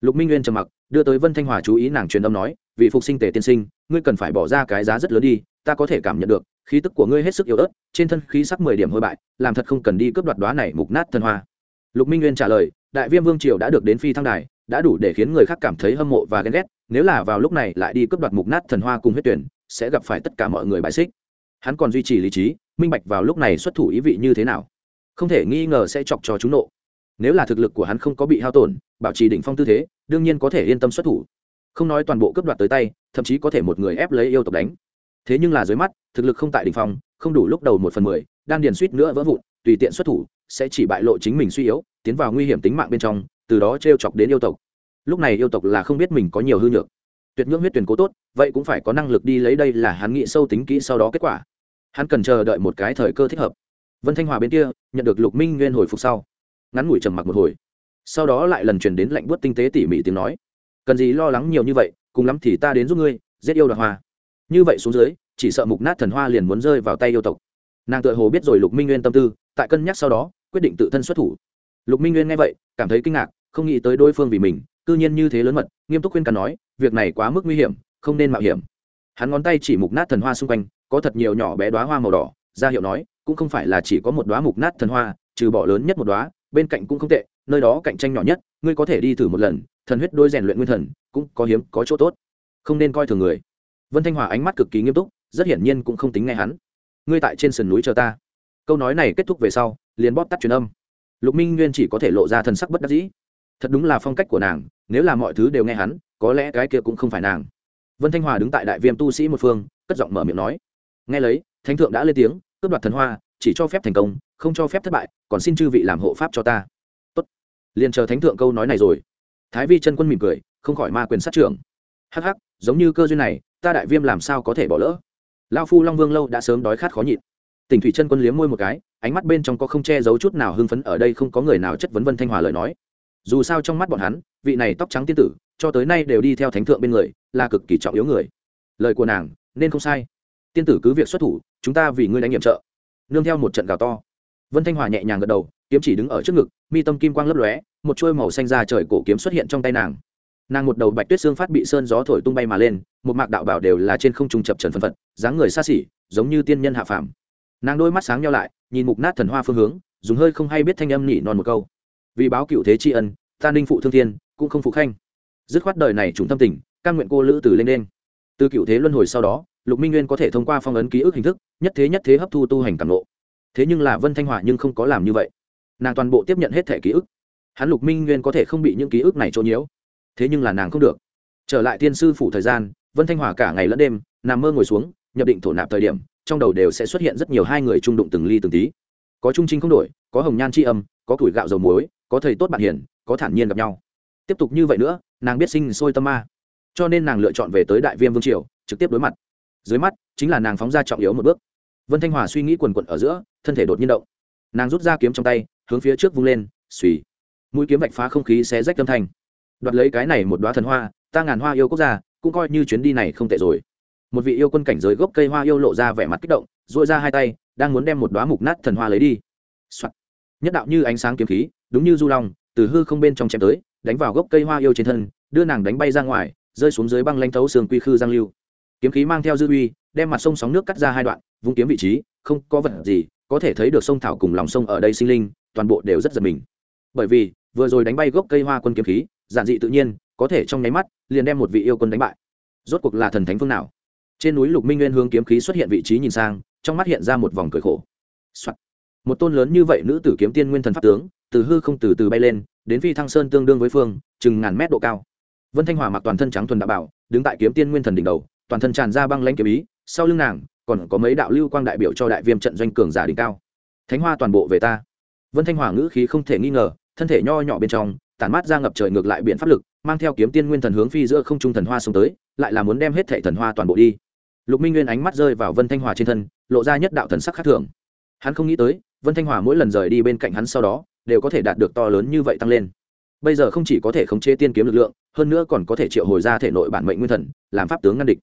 Lục minh nguyên trầm mặc, đưa tới vân thanh hòa chú ý nàng truyền âm nói vì phục sinh tề tiên sinh, ngươi cần phải bỏ ra cái giá rất lớn đi, ta có thể cảm nhận được, khí tức của ngươi hết sức yếu ớt, trên thân khí sắc mười điểm hôi bại, làm thật không cần đi cướp đoạt đoá này mục nát thần hoa. Lục minh nguyên trả lời, đại viêm vương triều đã được đến phi thăng đài, đã đủ để khiến người khác cảm thấy hâm mộ và ghen ghét, nếu là vào lúc này lại đi cướp đoạt mục nát thần hoa cùng huyết tuyển, sẽ gặp phải tất cả mọi người bại xích. Hắn còn duy trì lý trí, minh bạch vào lúc này xuất thủ ý vị như thế nào. Không thể nghi ngờ sẽ chọc cho chúng nộ. Nếu là thực lực của hắn không có bị hao tổn, bảo trì đỉnh phong tư thế, đương nhiên có thể yên tâm xuất thủ không nói toàn bộ cướp đoạt tới tay, thậm chí có thể một người ép lấy yêu tộc đánh. Thế nhưng là dưới mắt, thực lực không tại đỉnh phong, không đủ lúc đầu một phần mười, đan điền suýt nữa vỡ vụn, tùy tiện xuất thủ, sẽ chỉ bại lộ chính mình suy yếu, tiến vào nguy hiểm tính mạng bên trong, từ đó t r e o chọc đến yêu tộc. Lúc này yêu tộc là không biết mình có nhiều hư nhược. Tuyệt ngưỡng huyết tuyển cố tốt, vậy cũng phải có năng lực đi lấy đây là hắn nghĩ sâu tính kỹ sau đó kết quả. Hắn cần chờ đợi một cái thời cơ thích hợp. Vân thanh hòa bên kia, nhận được lục minh nguyên hồi phục sau. Ngắn ngủi trầm mặc một hồi. Sau đó lại lần truyền đến lạnh buốt tinh tế tỉ mỉ tiếng nói cần gì lo lắng nhiều như vậy, cùng lắm thì ta đến giúp ngươi, giết yêu đoạt hoa. Như vậy xuống dưới, chỉ sợ mục nát thần hoa liền muốn rơi vào tay yêu tộc. Nàng tự hồ biết rồi lục minh nguyên tâm tư, tại cân nhắc sau đó, quyết định tự thân xuất thủ. Lục minh nguyên nghe vậy, cảm thấy kinh ngạc, không nghĩ tới đối phương vì mình, cư nhiên như thế lớn mật, nghiêm túc khuyên can nói, việc này quá mức nguy hiểm, không nên mạo hiểm. Hắn ngón tay chỉ mục nát thần hoa xung quanh, có thật nhiều nhỏ bé đoá hoa màu đỏ, ra hiệu nói, cũng không phải là chỉ có một đoá mục nát thần hoa, trừ bỏ lớn nhất một đoá bên cạnh cũng không tệ, nơi đó cạnh tranh nhỏ nhất, ngươi có thể đi thử một lần, thần huyết đôi rèn luyện nguyên thần, cũng có hiếm, có chỗ tốt. Không nên coi thường người. Vân thanh hòa ánh mắt cực kỳ nghiêm túc, rất hiển nhiên cũng không tính nghe hắn. Ngươi tại trên sườn núi chờ ta. Câu nói này kết thúc về sau, liền bóp tắt truyền âm. Lục minh nguyên chỉ có thể lộ ra thần sắc bất đắc dĩ. Thật đúng là phong cách của nàng, nếu là mọi thứ đều nghe hắn, có lẽ cái kia cũng không phải nàng. Vân thanh hòa đứng tại đại viêm tu sĩ một phương, cất giọng mở miệng nói. Nghe lấy, thánh thượng đã lên tiếng, cướp đoạt thần hoa chỉ cho phép thành công, không cho phép thất bại, còn xin chư vị làm hộ pháp cho ta. Tốt. Liền chờ thánh thượng câu nói này rồi. Thái vi chân quân mỉm cười, không khỏi ma quyền sát trưởng. Hắc hắc, giống như cơ duyên này, ta đại viêm làm sao có thể bỏ lỡ? Lao phu long vương lâu đã sớm đói khát khó nhịn. Tỉnh thủy chân quân liếm môi một cái, ánh mắt bên trong có không che giấu chút nào hưng phấn ở đây không có người nào chất vấn vân thanh hòa lời nói. Dù sao trong mắt bọn hắn, vị này tóc trắng tiên tử, cho tới nay đều đi theo thánh thượng bên người, là cực kỳ trọng yếu người. Lời của nàng, nên không sai. Tiên tử cứ việc xuất thủ, chúng ta vì ngươi đánh nhiệm trợ nương theo một trận gào to. Vân thanh hòa nhẹ nhàng gật đầu, kiếm chỉ đứng ở trước ngực, mi tâm kim quang lấp lóe, một chuôi màu xanh ra trời cổ kiếm xuất hiện trong tay nàng. Nàng một đầu bạch tuyết xương phát bị sơn gió thổi tung bay mà lên, một mạc đạo bảo đều là trên không trung chập trần phân phật, dáng người xa xỉ, giống như tiên nhân hạ phàm. Nàng đôi mắt sáng nhau lại, nhìn mục nát thần hoa phương hướng, dùng hơi không hay biết thanh âm nhỉ non một câu. Vì báo cựu thế tri ân, ta ninh phụ thương thiên, cũng không phụ khanh. Dứt khoát đời này chúng tâm tình, căn nguyện cô lữ từ lên đen. Từ cựu thế luân hồi sau đó lục minh nguyên có thể thông qua phong ấn ký ức hình thức, nhất thế nhất thế hấp thu tu hành càng lộ thế nhưng là vân thanh hòa nhưng không có làm như vậy. Nàng toàn bộ tiếp nhận hết thẻ ký ức. Hắn lục minh nguyên có thể không bị những ký ức này trôn nhiễu. Thế nhưng là nàng không được. Trở lại tiên sư phủ thời gian, vân thanh hòa cả ngày lẫn đêm, nằm mơ ngồi xuống, nhập định thổ nạp thời điểm, trong đầu đều sẽ xuất hiện rất nhiều hai người trung đụng từng ly từng tí. Có trung trinh không đổi, có hồng nhan c âm, có củi gạo dầu muối, có thầy tốt bạn hiền, có thản nhiên gặp nhau. Tiếp tục như vậy nữa, nàng biết sinh sôi tâm ma. Cho nên nàng lựa chọn về tới đại viêm vương triều, trực tiếp đối mặt dưới mắt, chính là nàng phóng ra trọng yếu một bước. Vân thanh hòa suy nghĩ quần quận ở giữa, thân thể đột nhiên động. Nàng rút ra kiếm trong tay, hướng phía trước vung lên suy mũi kiếm vạch phá không khí xé rách âm thanh. Đoạt lấy cái này một đoá thần hoa, ta ngàn hoa yêu quốc gia, cũng coi như chuyến đi này không tệ rồi. Một vị yêu quân cảnh giới gốc cây hoa yêu lộ ra vẻ mặt kích động dội ra hai tay, đang muốn đem một đoá mục nát thần hoa lấy đi、Soạn. nhất đạo như ánh sáng kiếm khí, đúng như du long, từ hư không bên trong chém tới, đánh vào gốc cây hoa yêu trên thân, đưa nàng đánh bay ra ngoài, rơi xuống dưới băng lanh thấu sườn quy khư giang lưu kiếm khí mang theo dư uy, đem mặt sông sóng nước cắt ra hai đoạn, vung kiếm vị trí, không có vật gì có thể thấy được sông thảo cùng lòng sông ở đây sinh linh, toàn bộ đều rất giật mình. Bởi vì, vừa rồi đánh bay gốc cây hoa quân kiếm khí, giản dị tự nhiên, có thể trong nháy mắt, liền đem một vị yêu quân đánh bại. Rốt cuộc là thần thánh phương nào? Trên núi lục minh nguyên hướng kiếm khí xuất hiện vị trí nhìn sang, trong mắt hiện ra một vòng cười khổ、Soạn. một tôn lớn như vậy nữ tử kiếm tiên nguyên thần pháp tướng, từ hư không từ từ bay lên, đến phi thăng sơn tương đương với phương, chừng ngàn mét độ cao. Vân thanh hòa mặc toàn thân trắng thuần đạo bảo, đứng tại kiếm tiên nguyên thần đỉnh đầu toàn thân tràn ra băng lãnh kiếm ý, sau lưng nàng còn có mấy đạo lưu quang đại biểu cho đại viêm trận doanh cường giả đỉnh cao. Thánh hoa toàn bộ về ta. Vân thanh hòa ngữ khí không thể nghi ngờ, thân thể nho nhỏ bên trong, tản mát ra ngập trời ngược lại biện pháp lực, mang theo kiếm tiên nguyên thần hướng phi giữa không trung thần hoa xông tới, lại là muốn đem hết thệ thần hoa toàn bộ đi. Lục minh nguyên ánh mắt rơi vào vân thanh hòa trên thân, lộ ra nhất đạo thần sắc khác thường. Hắn không nghĩ tới, vân thanh hòa mỗi lần rời đi bên cạnh hắn sau đó, đều có thể đạt được to lớn như vậy tăng lên. Bây giờ không chỉ có thể khống chế tiên kiếm lực lượng, hơn nữa còn có thể triệu hồi ra thể nội bản mệnh nguyên thần, làm pháp tướng ngăn địch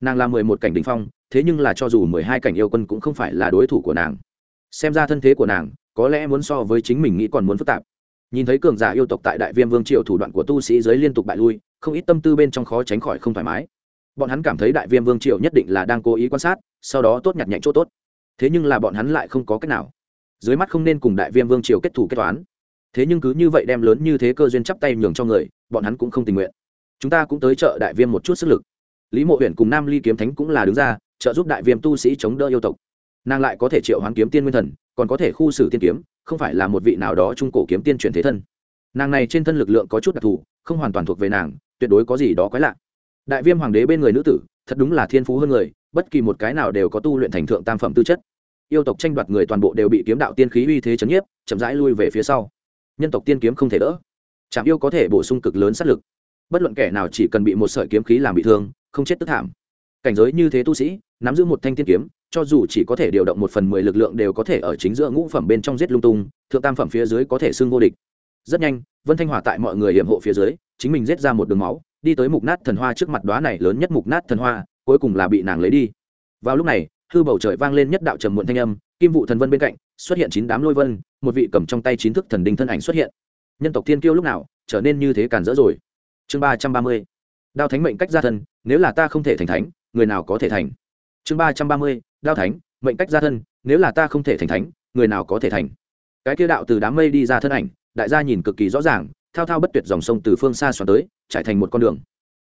nàng là mười một cảnh đỉnh phong, thế nhưng là cho dù mười hai cảnh yêu quân cũng không phải là đối thủ của nàng. Xem ra thân thế của nàng, có lẽ muốn so với chính mình nghĩ còn muốn phức tạp. Nhìn thấy cường giả yêu tộc tại đại viêm vương triều thủ đoạn của tu sĩ giới liên tục bại lui, không ít tâm tư bên trong khó tránh khỏi không thoải mái. Bọn hắn cảm thấy đại viêm vương triều nhất định là đang cố ý quan sát, sau đó tốt nhặt nhạnh chỗ tốt. Thế nhưng là bọn hắn lại không có cách nào. Dưới mắt không nên cùng đại viêm vương triều kết thủ kết toán. Thế nhưng cứ như vậy đem lớn như thế cơ duyên chắp tay nhường cho người, bọn hắn cũng không tình nguyện. Chúng ta cũng tới chợ đại viêm một chút sức lực lý mộ huyện cùng nam ly kiếm thánh cũng là đứng ra, trợ giúp đại viêm tu sĩ chống đỡ yêu tộc. Nàng lại có thể triệu hoán kiếm tiên nguyên thần, còn có thể khu xử tiên kiếm, không phải là một vị nào đó trung cổ kiếm tiên truyền thế thân. Nàng này trên thân lực lượng có chút đặc thù, không hoàn toàn thuộc về nàng, tuyệt đối có gì đó quái lạ. Đại viêm hoàng đế bên người nữ tử, thật đúng là thiên phú hơn người, bất kỳ một cái nào đều có tu luyện thành thượng tam phẩm tư chất. Yêu tộc tranh đoạt người toàn bộ đều bị kiếm đạo tiên khí uy thế chấn nhiếp, chậm rãi lui về phía sau. Nhân tộc tiên kiếm không thể đỡ. Trạm yêu có thể bổ sung cực lớn sát lực bất luận kẻ nào chỉ cần bị một sợi kiếm khí làm bị thương, không chết tức thảm. Cảnh giới như thế tu sĩ, nắm giữ một thanh tiên kiếm, cho dù chỉ có thể điều động một phần mười lực lượng đều có thể ở chính giữa ngũ phẩm bên trong giết lung tung, thượng tam phẩm phía dưới có thể xưng vô địch. Rất nhanh, vân thanh hòa tại mọi người hiểm hộ phía dưới, chính mình giết ra một đường máu, đi tới mục nát thần hoa trước mặt đóa này lớn nhất mục nát thần hoa, cuối cùng là bị nàng lấy đi. Vào lúc này, hư bầu trời vang lên nhất đạo trầm muộn thanh âm, kim vụ thần vân bên cạnh, xuất hiện chín đám lôi vân, một vị cầm trong tay chín thức thần đinh thân ảnh xuất hiện. Nhân tộc thiên kiêu lúc nào, trở nên như thế càn rỡ rồi? Chương ba trăm ba mươi. Đao thánh mệnh cách gia thân, nếu là ta không thể thành thánh, người nào có thể thành? Chương ba trăm ba mươi, đao thánh mệnh cách gia thân, nếu là ta không thể thành thánh, người nào có thể thành? Cái kia đạo từ đám mây đi ra thân ảnh, đại gia nhìn cực kỳ rõ ràng, thao thao bất tuyệt dòng sông từ phương xa xoắn tới, trải thành một con đường.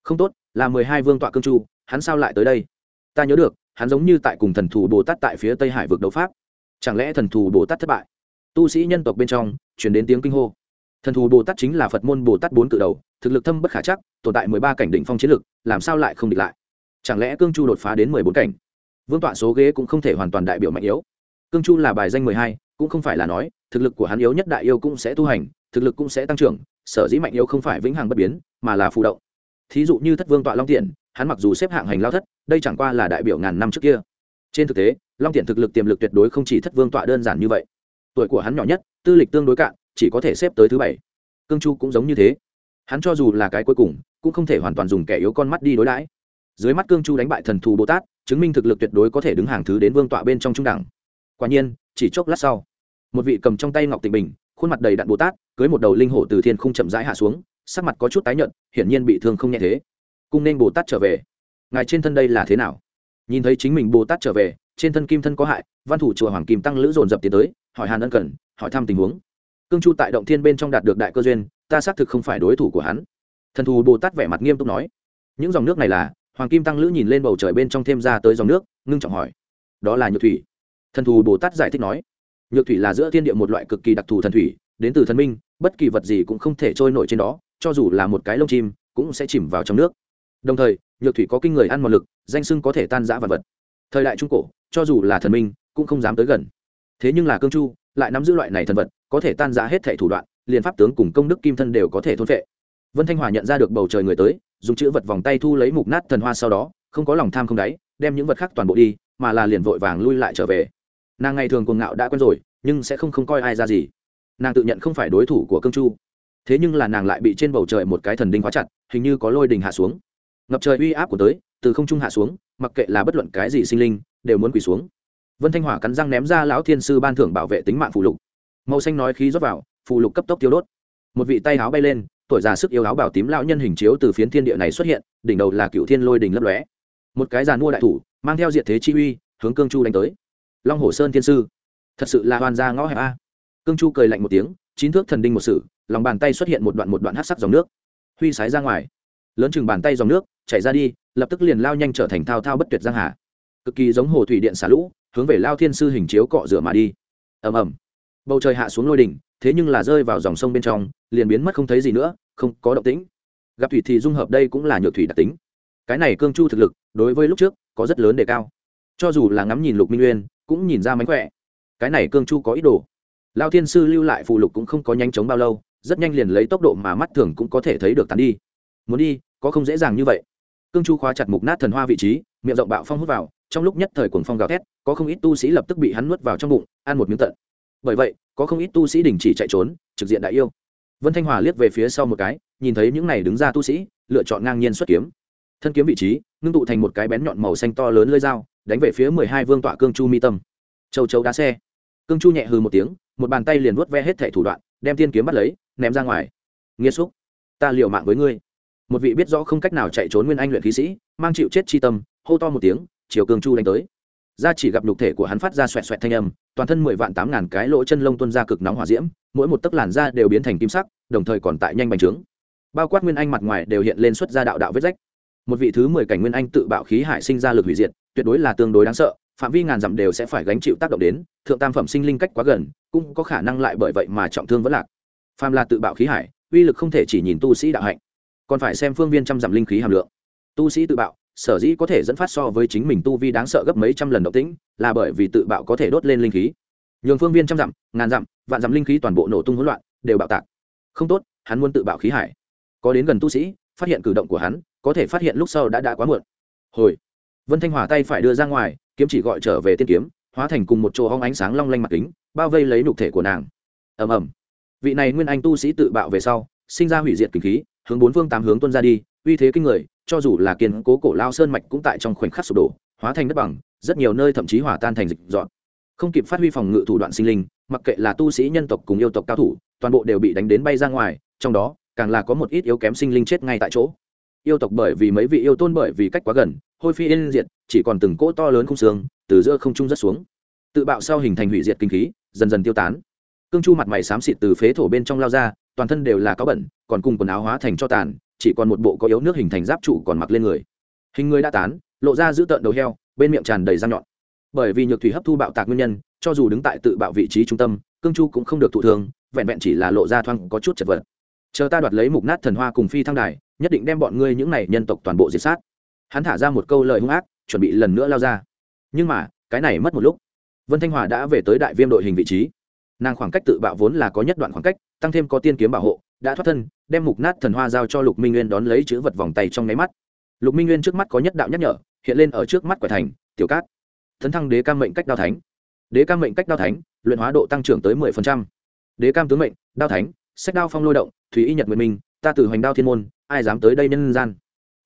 Không tốt, là mười hai vương tọa cương chu, hắn sao lại tới đây? Ta nhớ được, hắn giống như tại cùng thần thù bồ tát tại phía tây hải vực đấu pháp. Chẳng lẽ thần thù bồ tát thất bại? Tu sĩ nhân tộc bên trong chuyển đến tiếng kinh hô thần thù bồ tát chính là phật môn bồ tát bốn cự đầu, thực lực thâm bất khả chắc, tồn tại mười ba cảnh đỉnh phong chiến lực, làm sao lại không địch lại? Chẳng lẽ cương chu đột phá đến mười bốn cảnh? Vương tọa số ghế cũng không thể hoàn toàn đại biểu mạnh yếu. Cương chu là bài danh mười hai, cũng không phải là nói, thực lực của hắn yếu nhất đại yêu cũng sẽ tu hành, thực lực cũng sẽ tăng trưởng, sở dĩ mạnh yếu không phải vĩnh hằng bất biến, mà là phụ động. Thí dụ như thất vương tọa long tiện, hắn mặc dù xếp hạng hành lao thất, đây chẳng qua là đại biểu ngàn năm trước kia. Trên thực tế, long tiện thực lực tiềm lực tuyệt đối không chỉ thất vương tọa đơn giản như vậy. Tuổi của hắn nhỏ nhất, tư lịch tương đối cạn chỉ có thể xếp tới thứ bảy. Cương chu cũng giống như thế. Hắn cho dù là cái cuối cùng, cũng không thể hoàn toàn dùng kẻ yếu con mắt đi đối đãi. Dưới mắt cương chu đánh bại thần thù bồ tát, chứng minh thực lực tuyệt đối có thể đứng hàng thứ đến vương tọa bên trong trung đẳng. Quả nhiên, chỉ chốc lát sau, một vị cầm trong tay ngọc tịnh bình, khuôn mặt đầy đạn bồ tát, cưới một đầu linh hổ từ thiên không chậm rãi hạ xuống, sắc mặt có chút tái nhợt, hiển nhiên bị thương không nhẹ thế. Cung nên bồ tát trở về. Ngài trên thân đây là thế nào? Nhìn thấy chính mình bồ tát trở về, trên thân kim thân có hại, văn thủ chùa hoàng kim tăng lữ dồn dập tiến tới, hỏi hàn ân cần, hỏi thăm tình huống cương chu tại động thiên bên trong đạt được đại cơ duyên, ta xác thực không phải đối thủ của hắn. Thần thù bồ tát vẻ mặt nghiêm túc nói. Những dòng nước này là, hoàng kim tăng lữ nhìn lên bầu trời bên trong thêm ra tới dòng nước, ngưng trọng hỏi. Đó là nhược thủy. Thần thù bồ tát giải thích nói. Nhược thủy là giữa thiên địa một loại cực kỳ đặc thù thần thủy, đến từ thần minh, bất kỳ vật gì cũng không thể trôi nổi trên đó, cho dù là một cái lông chim, cũng sẽ chìm vào trong nước. Đồng thời, nhược thủy có kinh người ăn mòn lực, danh sưng có thể tan giã vật vật. Thời đại trung cổ, cho dù là thần minh, cũng không dám tới gần. Thế nhưng là cương chu, lại nắm giữ loại này thần vật có thể tan giã hết thảy thủ đoạn, liền pháp tướng cùng công đức kim thân đều có thể thôn vệ vân thanh hòa nhận ra được bầu trời người tới, dùng chữ vật vòng tay thu lấy mục nát thần hoa sau đó, không có lòng tham không đáy, đem những vật khác toàn bộ đi, mà là liền vội vàng lui lại trở về. Nàng ngày thường cuồng ngạo đã quen rồi, nhưng sẽ không không coi ai ra gì. Nàng tự nhận không phải đối thủ của cương chu. Thế nhưng là nàng lại bị trên bầu trời một cái thần đinh khóa chặt, hình như có lôi đình hạ xuống. Ngập trời uy áp của tới, từ không trung hạ xuống, mặc kệ là bất luận cái gì sinh linh, đều muốn quỳ xuống. Vân thanh hỏa cắn răng ném ra lão thiên sư ban thưởng bảo vệ tính mạng phụ lục màu xanh nói khí rót vào, phù lục cấp tốc tiêu đốt. Một vị tay áo bay lên, tuổi già sức yêu áo bảo tím lão nhân hình chiếu từ phiến thiên địa này xuất hiện, đỉnh đầu là cựu thiên lôi đình lấp lóe. Một cái giàn mua đại thủ, mang theo diện thế chi uy, hướng cương chu đánh tới. Long hồ sơn thiên sư, thật sự là hoàn gia ngõ hẹp a. Cương chu cười lạnh một tiếng, chín thước thần đinh một sử lòng bàn tay xuất hiện một đoạn một đoạn hát sắc dòng nước. Huy sái ra ngoài. Lớn chừng bàn tay dòng nước, chảy ra đi, lập tức liền lao nhanh trở thành thao thao bất tuyệt giang hà. Cực kỳ giống hồ thủy điện xả lũ, hướng về lao thiên sư hình chiếu cọ rửa mà đi. Ầm ầm bầu trời hạ xuống lôi đỉnh, thế nhưng là rơi vào dòng sông bên trong, liền biến mất không thấy gì nữa, không có động tĩnh. Gặp thủy thì dung hợp đây cũng là nhược thủy đặc tính. Cái này cương chu thực lực, đối với lúc trước, có rất lớn đề cao. Cho dù là ngắm nhìn lục minh nguyên, cũng nhìn ra mánh khỏe. Cái này cương chu có ý đồ. Lao thiên sư lưu lại phụ lục cũng không có nhanh chóng bao lâu, rất nhanh liền lấy tốc độ mà mắt thường cũng có thể thấy được tàn đi. Muốn đi, có không dễ dàng như vậy. Cương chu khóa chặt mục nát thần hoa vị trí, miệng rộng bạo phong hút vào, trong lúc nhất thời cuồng phong gào thét, có không ít tu sĩ lập tức bị hắn nuốt vào trong bụng, ăn một miếng tận bởi vậy, có không ít tu sĩ đình chỉ chạy trốn, trực diện đại yêu. Vân thanh hòa liếc về phía sau một cái, nhìn thấy những này đứng ra tu sĩ, lựa chọn ngang nhiên xuất kiếm. Thân kiếm vị trí, ngưng tụ thành một cái bén nhọn màu xanh to lớn lơi dao, đánh về phía mười hai vương tọa cương chu mi tâm. Châu châu đá xe. Cương chu nhẹ hừ một tiếng, một bàn tay liền vuốt ve hết thẻ thủ đoạn, đem tiên kiếm bắt lấy, ném ra ngoài. Nghiêm xúc, ta liều mạng với ngươi. Một vị biết rõ không cách nào chạy trốn nguyên anh luyện khí sĩ, mang chịu chết chi tâm, hô to một tiếng, chiều cương chu đánh tới. Ra chỉ gặp nhục thể của hắn phát ra xoẹt xoẹt thanh âm toàn thân mười vạn tám ngàn cái lỗ chân lông tuân ra cực nóng hỏa diễm, mỗi một tấc làn da đều biến thành kim sắc, đồng thời còn tại nhanh bành trướng. Bao quát nguyên anh mặt ngoài đều hiện lên xuất ra đạo đạo vết rách. Một vị thứ mười cảnh nguyên anh tự bạo khí hải sinh ra lực hủy diệt, tuyệt đối là tương đối đáng sợ, phạm vi ngàn dặm đều sẽ phải gánh chịu tác động đến, thượng tam phẩm sinh linh cách quá gần, cũng có khả năng lại bởi vậy mà trọng thương vẫn lạc. Phàm là tự bạo khí hải, uy lực không thể chỉ nhìn tu sĩ đạo hạnh, còn phải xem phương viên trăm dặm linh khí hàm lượng. Tu sĩ tự bạo sở dĩ có thể dẫn phát so với chính mình tu vi đáng sợ gấp mấy trăm lần động tĩnh, là bởi vì tự bạo có thể đốt lên linh khí. Nhường phương viên trăm dặm, ngàn dặm, vạn dặm linh khí toàn bộ nổ tung hỗn loạn, đều bạo tạc. Không tốt, hắn muốn tự bạo khí hải. Có đến gần tu sĩ, phát hiện cử động của hắn, có thể phát hiện lúc sau đã đã quá muộn. Hồi, vân thanh hòa tay phải đưa ra ngoài, kiếm chỉ gọi trở về tiên kiếm, hóa thành cùng một chỗ hóng ánh sáng long lanh mặt kính, bao vây lấy nục thể của nàng. Ầm ầm. Vị này nguyên anh tu sĩ tự bạo về sau, sinh ra hủy diệt kinh khí, hướng bốn phương tám hướng tuân ra đi, uy thế kinh người cho dù là kiên cố cổ lao sơn mạch cũng tại trong khoảnh khắc sụp đổ, hóa thành đất bằng, rất nhiều nơi thậm chí hòa tan thành dịch dọn. Không kịp phát huy phòng ngự thủ đoạn sinh linh, mặc kệ là tu sĩ nhân tộc cùng yêu tộc cao thủ, toàn bộ đều bị đánh đến bay ra ngoài, trong đó, càng là có một ít yếu kém sinh linh chết ngay tại chỗ. Yêu tộc bởi vì mấy vị yêu tôn bởi vì cách quá gần, hôi phi yên diệt, chỉ còn từng cỗ to lớn không xương, từ giữa không trung rất xuống. Tự bạo sau hình thành hủy diệt kinh khí, dần dần tiêu tán. Cương chu mặt mày xám xịt từ phế thổ bên trong lao ra, toàn thân đều là có bẩn, còn cùng quần áo hóa thành cho tàn chỉ còn một bộ có yếu nước hình thành giáp trụ còn mặc lên người. Hình người đã tán, lộ ra giữ tợn đầu heo, bên miệng tràn đầy răng nhọn. Bởi vì nhược thủy hấp thu bạo tạc nguyên nhân, cho dù đứng tại tự bạo vị trí trung tâm, cương chu cũng không được thụ thường vẹn vẹn chỉ là lộ ra thoang có chút chật vật. Chờ ta đoạt lấy mục nát thần hoa cùng phi thăng đài, nhất định đem bọn ngươi những này nhân tộc toàn bộ diệt sát. Hắn thả ra một câu lời hung ác, chuẩn bị lần nữa lao ra. Nhưng mà, cái này mất một lúc. Vân thanh hòa đã về tới đại viêm đội hình vị trí. Nàng khoảng cách tự bạo vốn là có nhất đoạn khoảng cách, tăng thêm có tiên kiếm bảo hộ đã thoát thân, đem mục nát thần hoa giao cho lục minh nguyên đón lấy chữ vật vòng tay trong nháy mắt. Lục minh nguyên trước mắt có nhất đạo nhắc nhở, hiện lên ở trước mắt quẻ thành, tiểu cát thấn thăng đế cam mệnh cách đao thánh. Đế cam mệnh cách đao thánh, luyện hóa độ tăng trưởng tới mười phần trăm. Đế cam tướng mệnh, đao thánh, sách đao phong lôi động, thủy y nhật nguyện minh, ta từ hoành đao thiên môn, ai dám tới đây nhân gian?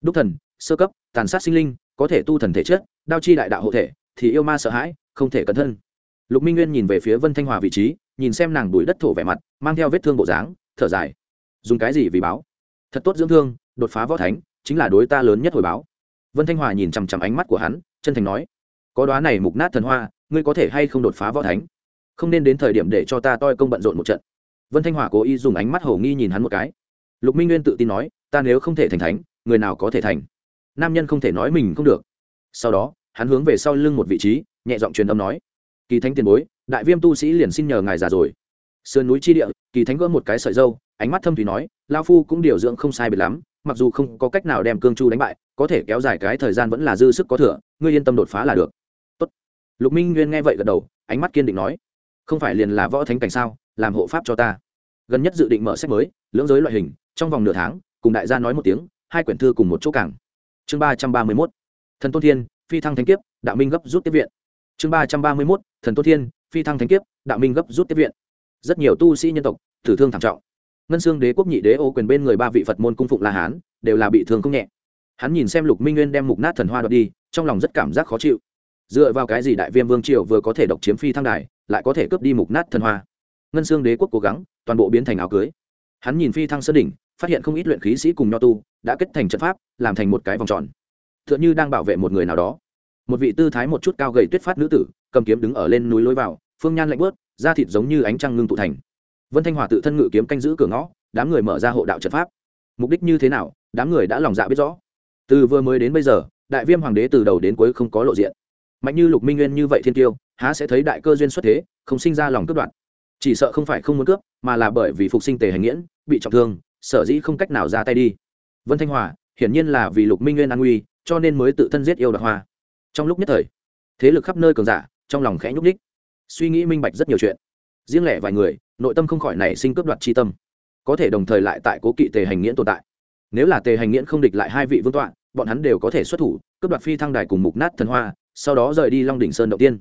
Đúc thần, sơ cấp, tàn sát sinh linh, có thể tu thần thể chất, đao chi đại đạo hộ thể, thì yêu ma sợ hãi, không thể cẩn thân. Lục minh nguyên nhìn về phía vân thanh hòa vị trí, nhìn xem nàng đuổi đất thổ vẻ mặt, mang theo vết thương bộ dáng, thở dài dùng cái gì vì báo? Thật tốt dưỡng thương, đột phá võ thánh, chính là đối ta lớn nhất hồi báo. Vân thanh hòa nhìn chằm chằm ánh mắt của hắn, chân thành nói, có đoá này mục nát thần hoa, ngươi có thể hay không đột phá võ thánh? Không nên đến thời điểm để cho ta toi công bận rộn một trận. Vân thanh hòa cố ý dùng ánh mắt hổ nghi nhìn hắn một cái. Lục minh nguyên tự tin nói, ta nếu không thể thành thánh, người nào có thể thành? Nam nhân không thể nói mình không được. Sau đó, hắn hướng về sau lưng một vị trí, nhẹ giọng truyền âm nói, kỳ thánh tiền bối, đại viêm tu sĩ liền xin nhờ ngài già rồi. Sườn núi chi địa, kỳ thánh gỡ một cái sợi dâu ánh mắt thâm thủy nói lao phu cũng điều dưỡng không sai biệt lắm, mặc dù không có cách nào đem cương chu đánh bại, có thể kéo dài cái thời gian vẫn là dư sức có thừa, ngươi yên tâm đột phá là được. Tốt. lục minh nguyên nghe vậy gật đầu, ánh mắt kiên định nói, không phải liền là võ thánh cảnh sao, làm hộ pháp cho ta. Gần nhất dự định mở sách mới, lưỡng giới loại hình, trong vòng nửa tháng, cùng đại gia nói một tiếng, hai quyển thư cùng một chỗ cảng. Chương ba trăm ba mươi mốt, thần tôn thiên, phi thăng thánh kiếp, đạo minh gấp rút tiếp viện. Chương ba trăm ba mươi mốt, thần tôn thiên, phi thăng thánh kiếp, đạo minh gấp rút tiếp viện. Rất nhiều tu sĩ nhân tộc tử thương thảm trọng ngân xương đế quốc nhị đế ô quyền bên người ba vị phật môn cung phụng la hán đều là bị thương không nhẹ hắn nhìn xem lục minh nguyên đem mục nát thần hoa đoạt đi trong lòng rất cảm giác khó chịu dựa vào cái gì đại viêm vương triều vừa có thể độc chiếm phi thăng đài lại có thể cướp đi mục nát thần hoa ngân xương đế quốc cố gắng toàn bộ biến thành áo cưới hắn nhìn phi thăng sơn đỉnh phát hiện không ít luyện khí sĩ cùng nho tu đã kết thành trận pháp làm thành một cái vòng tròn t h ư ợ n h ư đang bảo vệ một người nào đó một vị tư thái một chút cao gầy tuyết phát nữ tử cầm kiếm đứng ở lên núi lối vào phương nhan lạnh bớt da thịt giống như ánh trăng ngưng tụ thành vân thanh hòa tự thân ngự kiếm canh giữ cửa ngõ, đám người mở ra hộ đạo trận pháp. Mục đích như thế nào, đám người đã lòng dạ biết rõ. Từ vừa mới đến bây giờ, đại viêm hoàng đế từ đầu đến cuối không có lộ diện. Mạnh như lục minh nguyên như vậy thiên tiêu, há sẽ thấy đại cơ duyên xuất thế, không sinh ra lòng cướp đoạt. chỉ sợ không phải không muốn cướp, mà là bởi vì phục sinh tề hành nghiễn, bị trọng thương, sở dĩ không cách nào ra tay đi. Vân thanh hòa, hiển nhiên là vì lục minh nguyên an nguy, cho nên mới tự thân giết yêu đoạt hoa. Trong lúc nhất thời, thế lực khắp nơi cường giả, trong lòng khẽ nhúc ních suy nghĩ minh bạch rất nhiều chuyện. Riêng lẻ vài người nội tâm không khỏi nảy sinh cướp đoạt chi tâm, có thể đồng thời lại tại cố kỵ tề hành nghiễn tồn tại. Nếu là tề hành nghiễn không địch lại hai vị vương tọa, bọn hắn đều có thể xuất thủ, cướp đoạt phi thăng đài cùng mục nát thần hoa, sau đó rời đi long đỉnh sơn đầu tiên.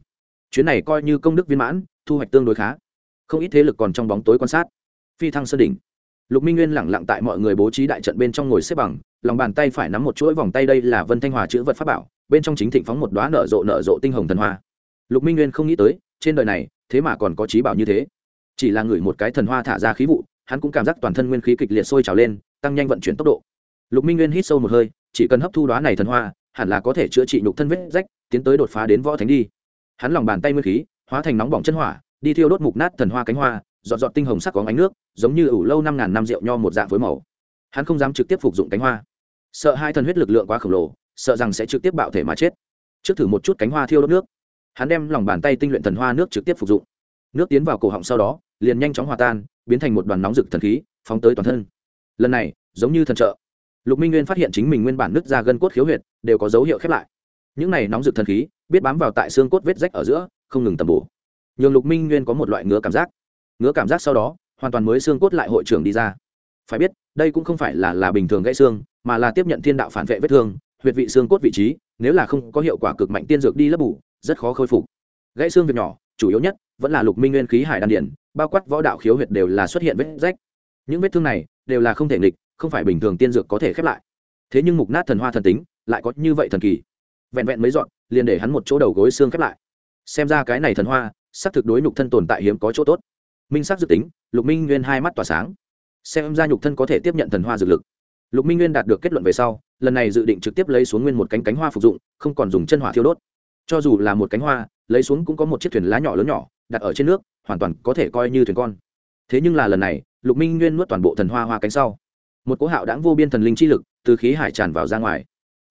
Chuyến này coi như công đức viên mãn, thu hoạch tương đối khá. Không ít thế lực còn trong bóng tối quan sát. Phi thăng sơn đỉnh. Lục minh nguyên lẳng lặng tại mọi người bố trí đại trận bên trong ngồi xếp bằng, lòng bàn tay phải nắm một chuỗi vòng tay đây là vân thanh hòa chữ vật pháp bảo, bên trong chính thịnh phóng một đoá nở rộ nở rộ tinh hồng thần hoa. Lục minh nguyên không nghĩ tới, trên đời này, thế mà còn có trí bảo như thế chỉ là ngửi một cái thần hoa thả ra khí vụ, hắn cũng cảm giác toàn thân nguyên khí kịch liệt sôi trào lên, tăng nhanh vận chuyển tốc độ. Lục minh nguyên hít sâu một hơi, chỉ cần hấp thu đoá này thần hoa, hẳn là có thể chữa trị nhục thân vết rách, tiến tới đột phá đến võ thánh đi. Hắn lòng bàn tay nguyên khí, hóa thành nóng bỏng chân hỏa, đi thiêu đốt mục nát thần hoa cánh hoa dọn dọn tinh hồng sắc có ánh nước, giống như ủ lâu năm ngàn năm rượu nho một dạng với màu. Hắn không dám trực tiếp phục dụng cánh hoa. Sợ hai thần huyết lực lượng quá khổng lồ, sợ rằng sẽ trực tiếp bạo thể mà chết. Trước thử một chút cánh hoa thiêu đốt nước. Hắn đem lòng bàn tay tinh luyện thần hoa nước trực tiếp phục dụng nước tiến vào cổ họng sau đó, liền nhanh chóng hòa tan, biến thành một đoàn nóng rực thần khí, phóng tới toàn thân. Lần này, giống như thần trợ. Lục minh nguyên phát hiện chính mình nguyên bản nứt ra gân cốt khiếu huyệt, đều có dấu hiệu khép lại. Những này nóng rực thần khí, biết bám vào tại xương cốt vết rách ở giữa, không ngừng tầm bổ. Nhường lục minh nguyên có một loại ngứa cảm giác. Ngứa cảm giác sau đó, hoàn toàn mới xương cốt lại hội trưởng đi ra. Phải biết, đây cũng không phải là là bình thường gãy xương, mà là tiếp nhận thiên đạo phản vệ vết thương, huyệt vị xương cốt vị trí, nếu là không có hiệu quả cực mạnh tiên dược đi lấp bù, rất khó khôi phục. Gãy xương việc nhỏ, chủ yếu nhất vẫn là lục minh nguyên khí hải đan điển bao quát võ đạo khiếu huyệt đều là xuất hiện vết rách. Những vết thương này đều là không thể nghịch, không phải bình thường tiên dược có thể khép lại. Thế nhưng mục nát thần hoa thần tính lại có như vậy thần kỳ. Vẹn vẹn mấy dọn, liền để hắn một chỗ đầu gối xương khép lại. Xem ra cái này thần hoa, xác thực đối nhục thân tồn tại hiếm có chỗ tốt. Minh sắc dự tính, lục minh nguyên hai mắt tỏa sáng. Xem ra nhục thân có thể tiếp nhận thần hoa dược lực. Lục minh nguyên đạt được kết luận về sau, lần này dự định trực tiếp lấy xuống nguyên một cánh cánh hoa phục dụng, không còn dùng chân hỏa thiêu đốt. Cho dù là một cánh hoa, lấy xuống cũng có một chiếc thuyền lá nhỏ lớn nhỏ đặt ở trên nước, hoàn toàn có thể coi như thuyền con. Thế nhưng là lần này, lục minh nguyên nuốt toàn bộ thần hoa hoa cánh sau. Một cỗ hạo đáng vô biên thần linh chi lực từ khí hải tràn vào ra ngoài.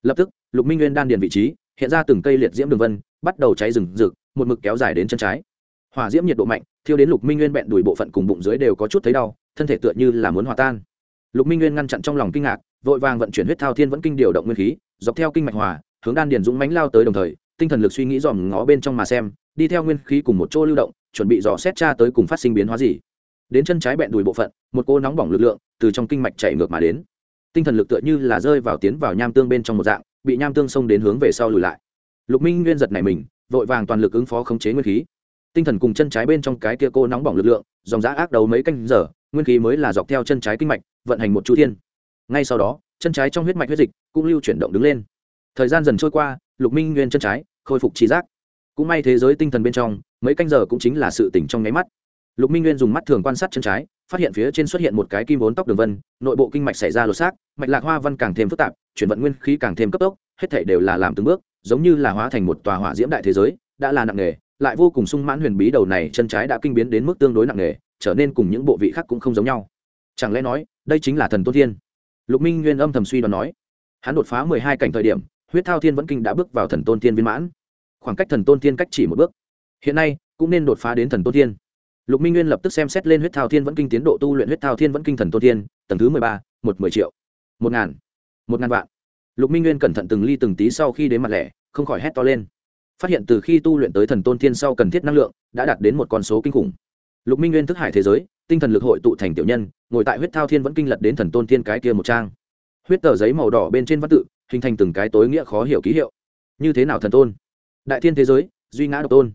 Lập tức, lục minh nguyên đan điền vị trí, hiện ra từng cây liệt diễm đường vân, bắt đầu cháy rừng rực, một mực kéo dài đến chân trái. Hỏa diễm nhiệt độ mạnh, thiêu đến lục minh nguyên bẹn đùi bộ phận cùng bụng dưới đều có chút thấy đau, thân thể tựa như là muốn hòa tan. Lục minh nguyên ngăn chặn trong lòng kinh ngạc, vội vàng vận chuyển huyết thao thiên vẫn kinh điều động nguyên khí, dọc theo kinh mạch hòa, hướng đan điền dũng mánh lao tới đồng thời tinh thần lực suy nghĩ dòm ngó bên trong mà xem, đi theo nguyên khí cùng một chỗ lưu động, chuẩn bị dò xét tra tới cùng phát sinh biến hóa gì. Đến chân trái bẹn đùi bộ phận, một cô nóng bỏng lực lượng từ trong kinh mạch chạy ngược mà đến. Tinh thần lực tựa như là rơi vào tiến vào nham tương bên trong một dạng, bị nham tương xông đến hướng về sau lùi lại. Lục minh nguyên giật này mình, vội vàng toàn lực ứng phó khống chế nguyên khí. Tinh thần cùng chân trái bên trong cái kia cô nóng bỏng lực lượng, dòng giã ác đầu mấy canh giờ, nguyên khí mới là dọc theo chân trái kinh mạch, vận hành một chu thiên. Ngay sau đó, chân trái trong huyết mạch huyết dịch cũng lưu chuyển động đứng lên. Thời gian dần trôi qua lục minh nguyên chân trái, khôi phục trí giác. Cũng may thế giới tinh thần bên trong, mấy canh giờ cũng chính là sự tỉnh trong nháy mắt. Lục minh nguyên dùng mắt thường quan sát chân trái, phát hiện phía trên xuất hiện một cái kim vốn tóc đường vân, nội bộ kinh mạch xảy ra lột xác, mạch lạc hoa văn càng thêm phức tạp, chuyển vận nguyên khí càng thêm cấp tốc, hết thể đều là làm từng bước, giống như là hóa thành một tòa hỏa diễm đại thế giới, đã là nặng nghề lại vô cùng sung mãn huyền bí đầu này chân trái đã kinh biến đến mức tương đối nặng nghề trở nên cùng những bộ vị khác cũng không giống nhau. Chẳng lẽ nói, đây chính là thần tôn thiên? Lục minh nguyên âm thầm suy đoán nói. Hắn đột phá mười hai cảnh thời điểm huyết thao thiên vẫn kinh đã bước vào thần tôn thiên viên mãn. Khoảng cách thần tôn thiên cách chỉ một bước. Hiện nay, cũng nên đột phá đến thần tôn thiên. Lục minh nguyên lập tức xem xét lên huyết thao thiên vẫn kinh tiến độ tu luyện huyết thao thiên vẫn kinh thần tôn thiên, tầng thứ mười ba, một mười triệu. Một ngàn. Một ngàn vạn. Lục minh nguyên cẩn thận từng ly từng tí sau khi đến mặt lẻ, không khỏi hét to lên. Phát hiện từ khi tu luyện tới thần tôn thiên sau cần thiết năng lượng, đã đạt đến một con số kinh khủng. Lục minh nguyên thức hải thế giới, tinh thần lực hội tụ thành tiểu nhân, ngồi tại huyết thao thiên vẫn kinh lật đến thần tôn thiên cái kia một trang. Huyết tờ giấy màu đỏ bên trên văn tự hình thành từng cái tối nghĩa khó hiểu ký hiệu. Như thế nào thần tôn? Đại thiên thế giới, duy ngã độc tôn.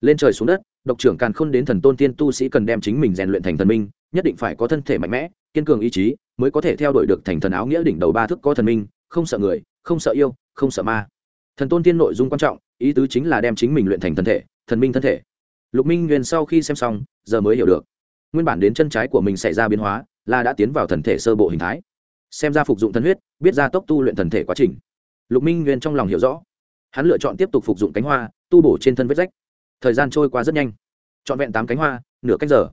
Lên trời xuống đất, độc trưởng càn khôn đến thần tôn tiên tu sĩ cần đem chính mình rèn luyện thành thần minh, nhất định phải có thân thể mạnh mẽ, kiên cường ý chí, mới có thể theo đuổi được thành thần áo nghĩa đỉnh đầu ba thức có thần minh, không sợ người, không sợ yêu, không sợ ma. Thần tôn tiên nội dung quan trọng, ý tứ chính là đem chính mình luyện thành thân thể, thần minh thân thể. Lục minh nguyên sau khi xem xong, giờ mới hiểu được. Nguyên bản đến chân trái của mình xảy ra biến hóa, là đã tiến vào thần thể sơ bộ hình thái xem ra phục dụng thần huyết, biết ra tốc tu luyện thần thể quá trình. Lục minh nguyên trong lòng hiểu rõ. Hắn lựa chọn tiếp tục phục dụng cánh hoa, tu bổ trên thân vết rách. Thời gian trôi qua rất nhanh. Trọn vẹn tám cánh hoa, nửa cách giờ.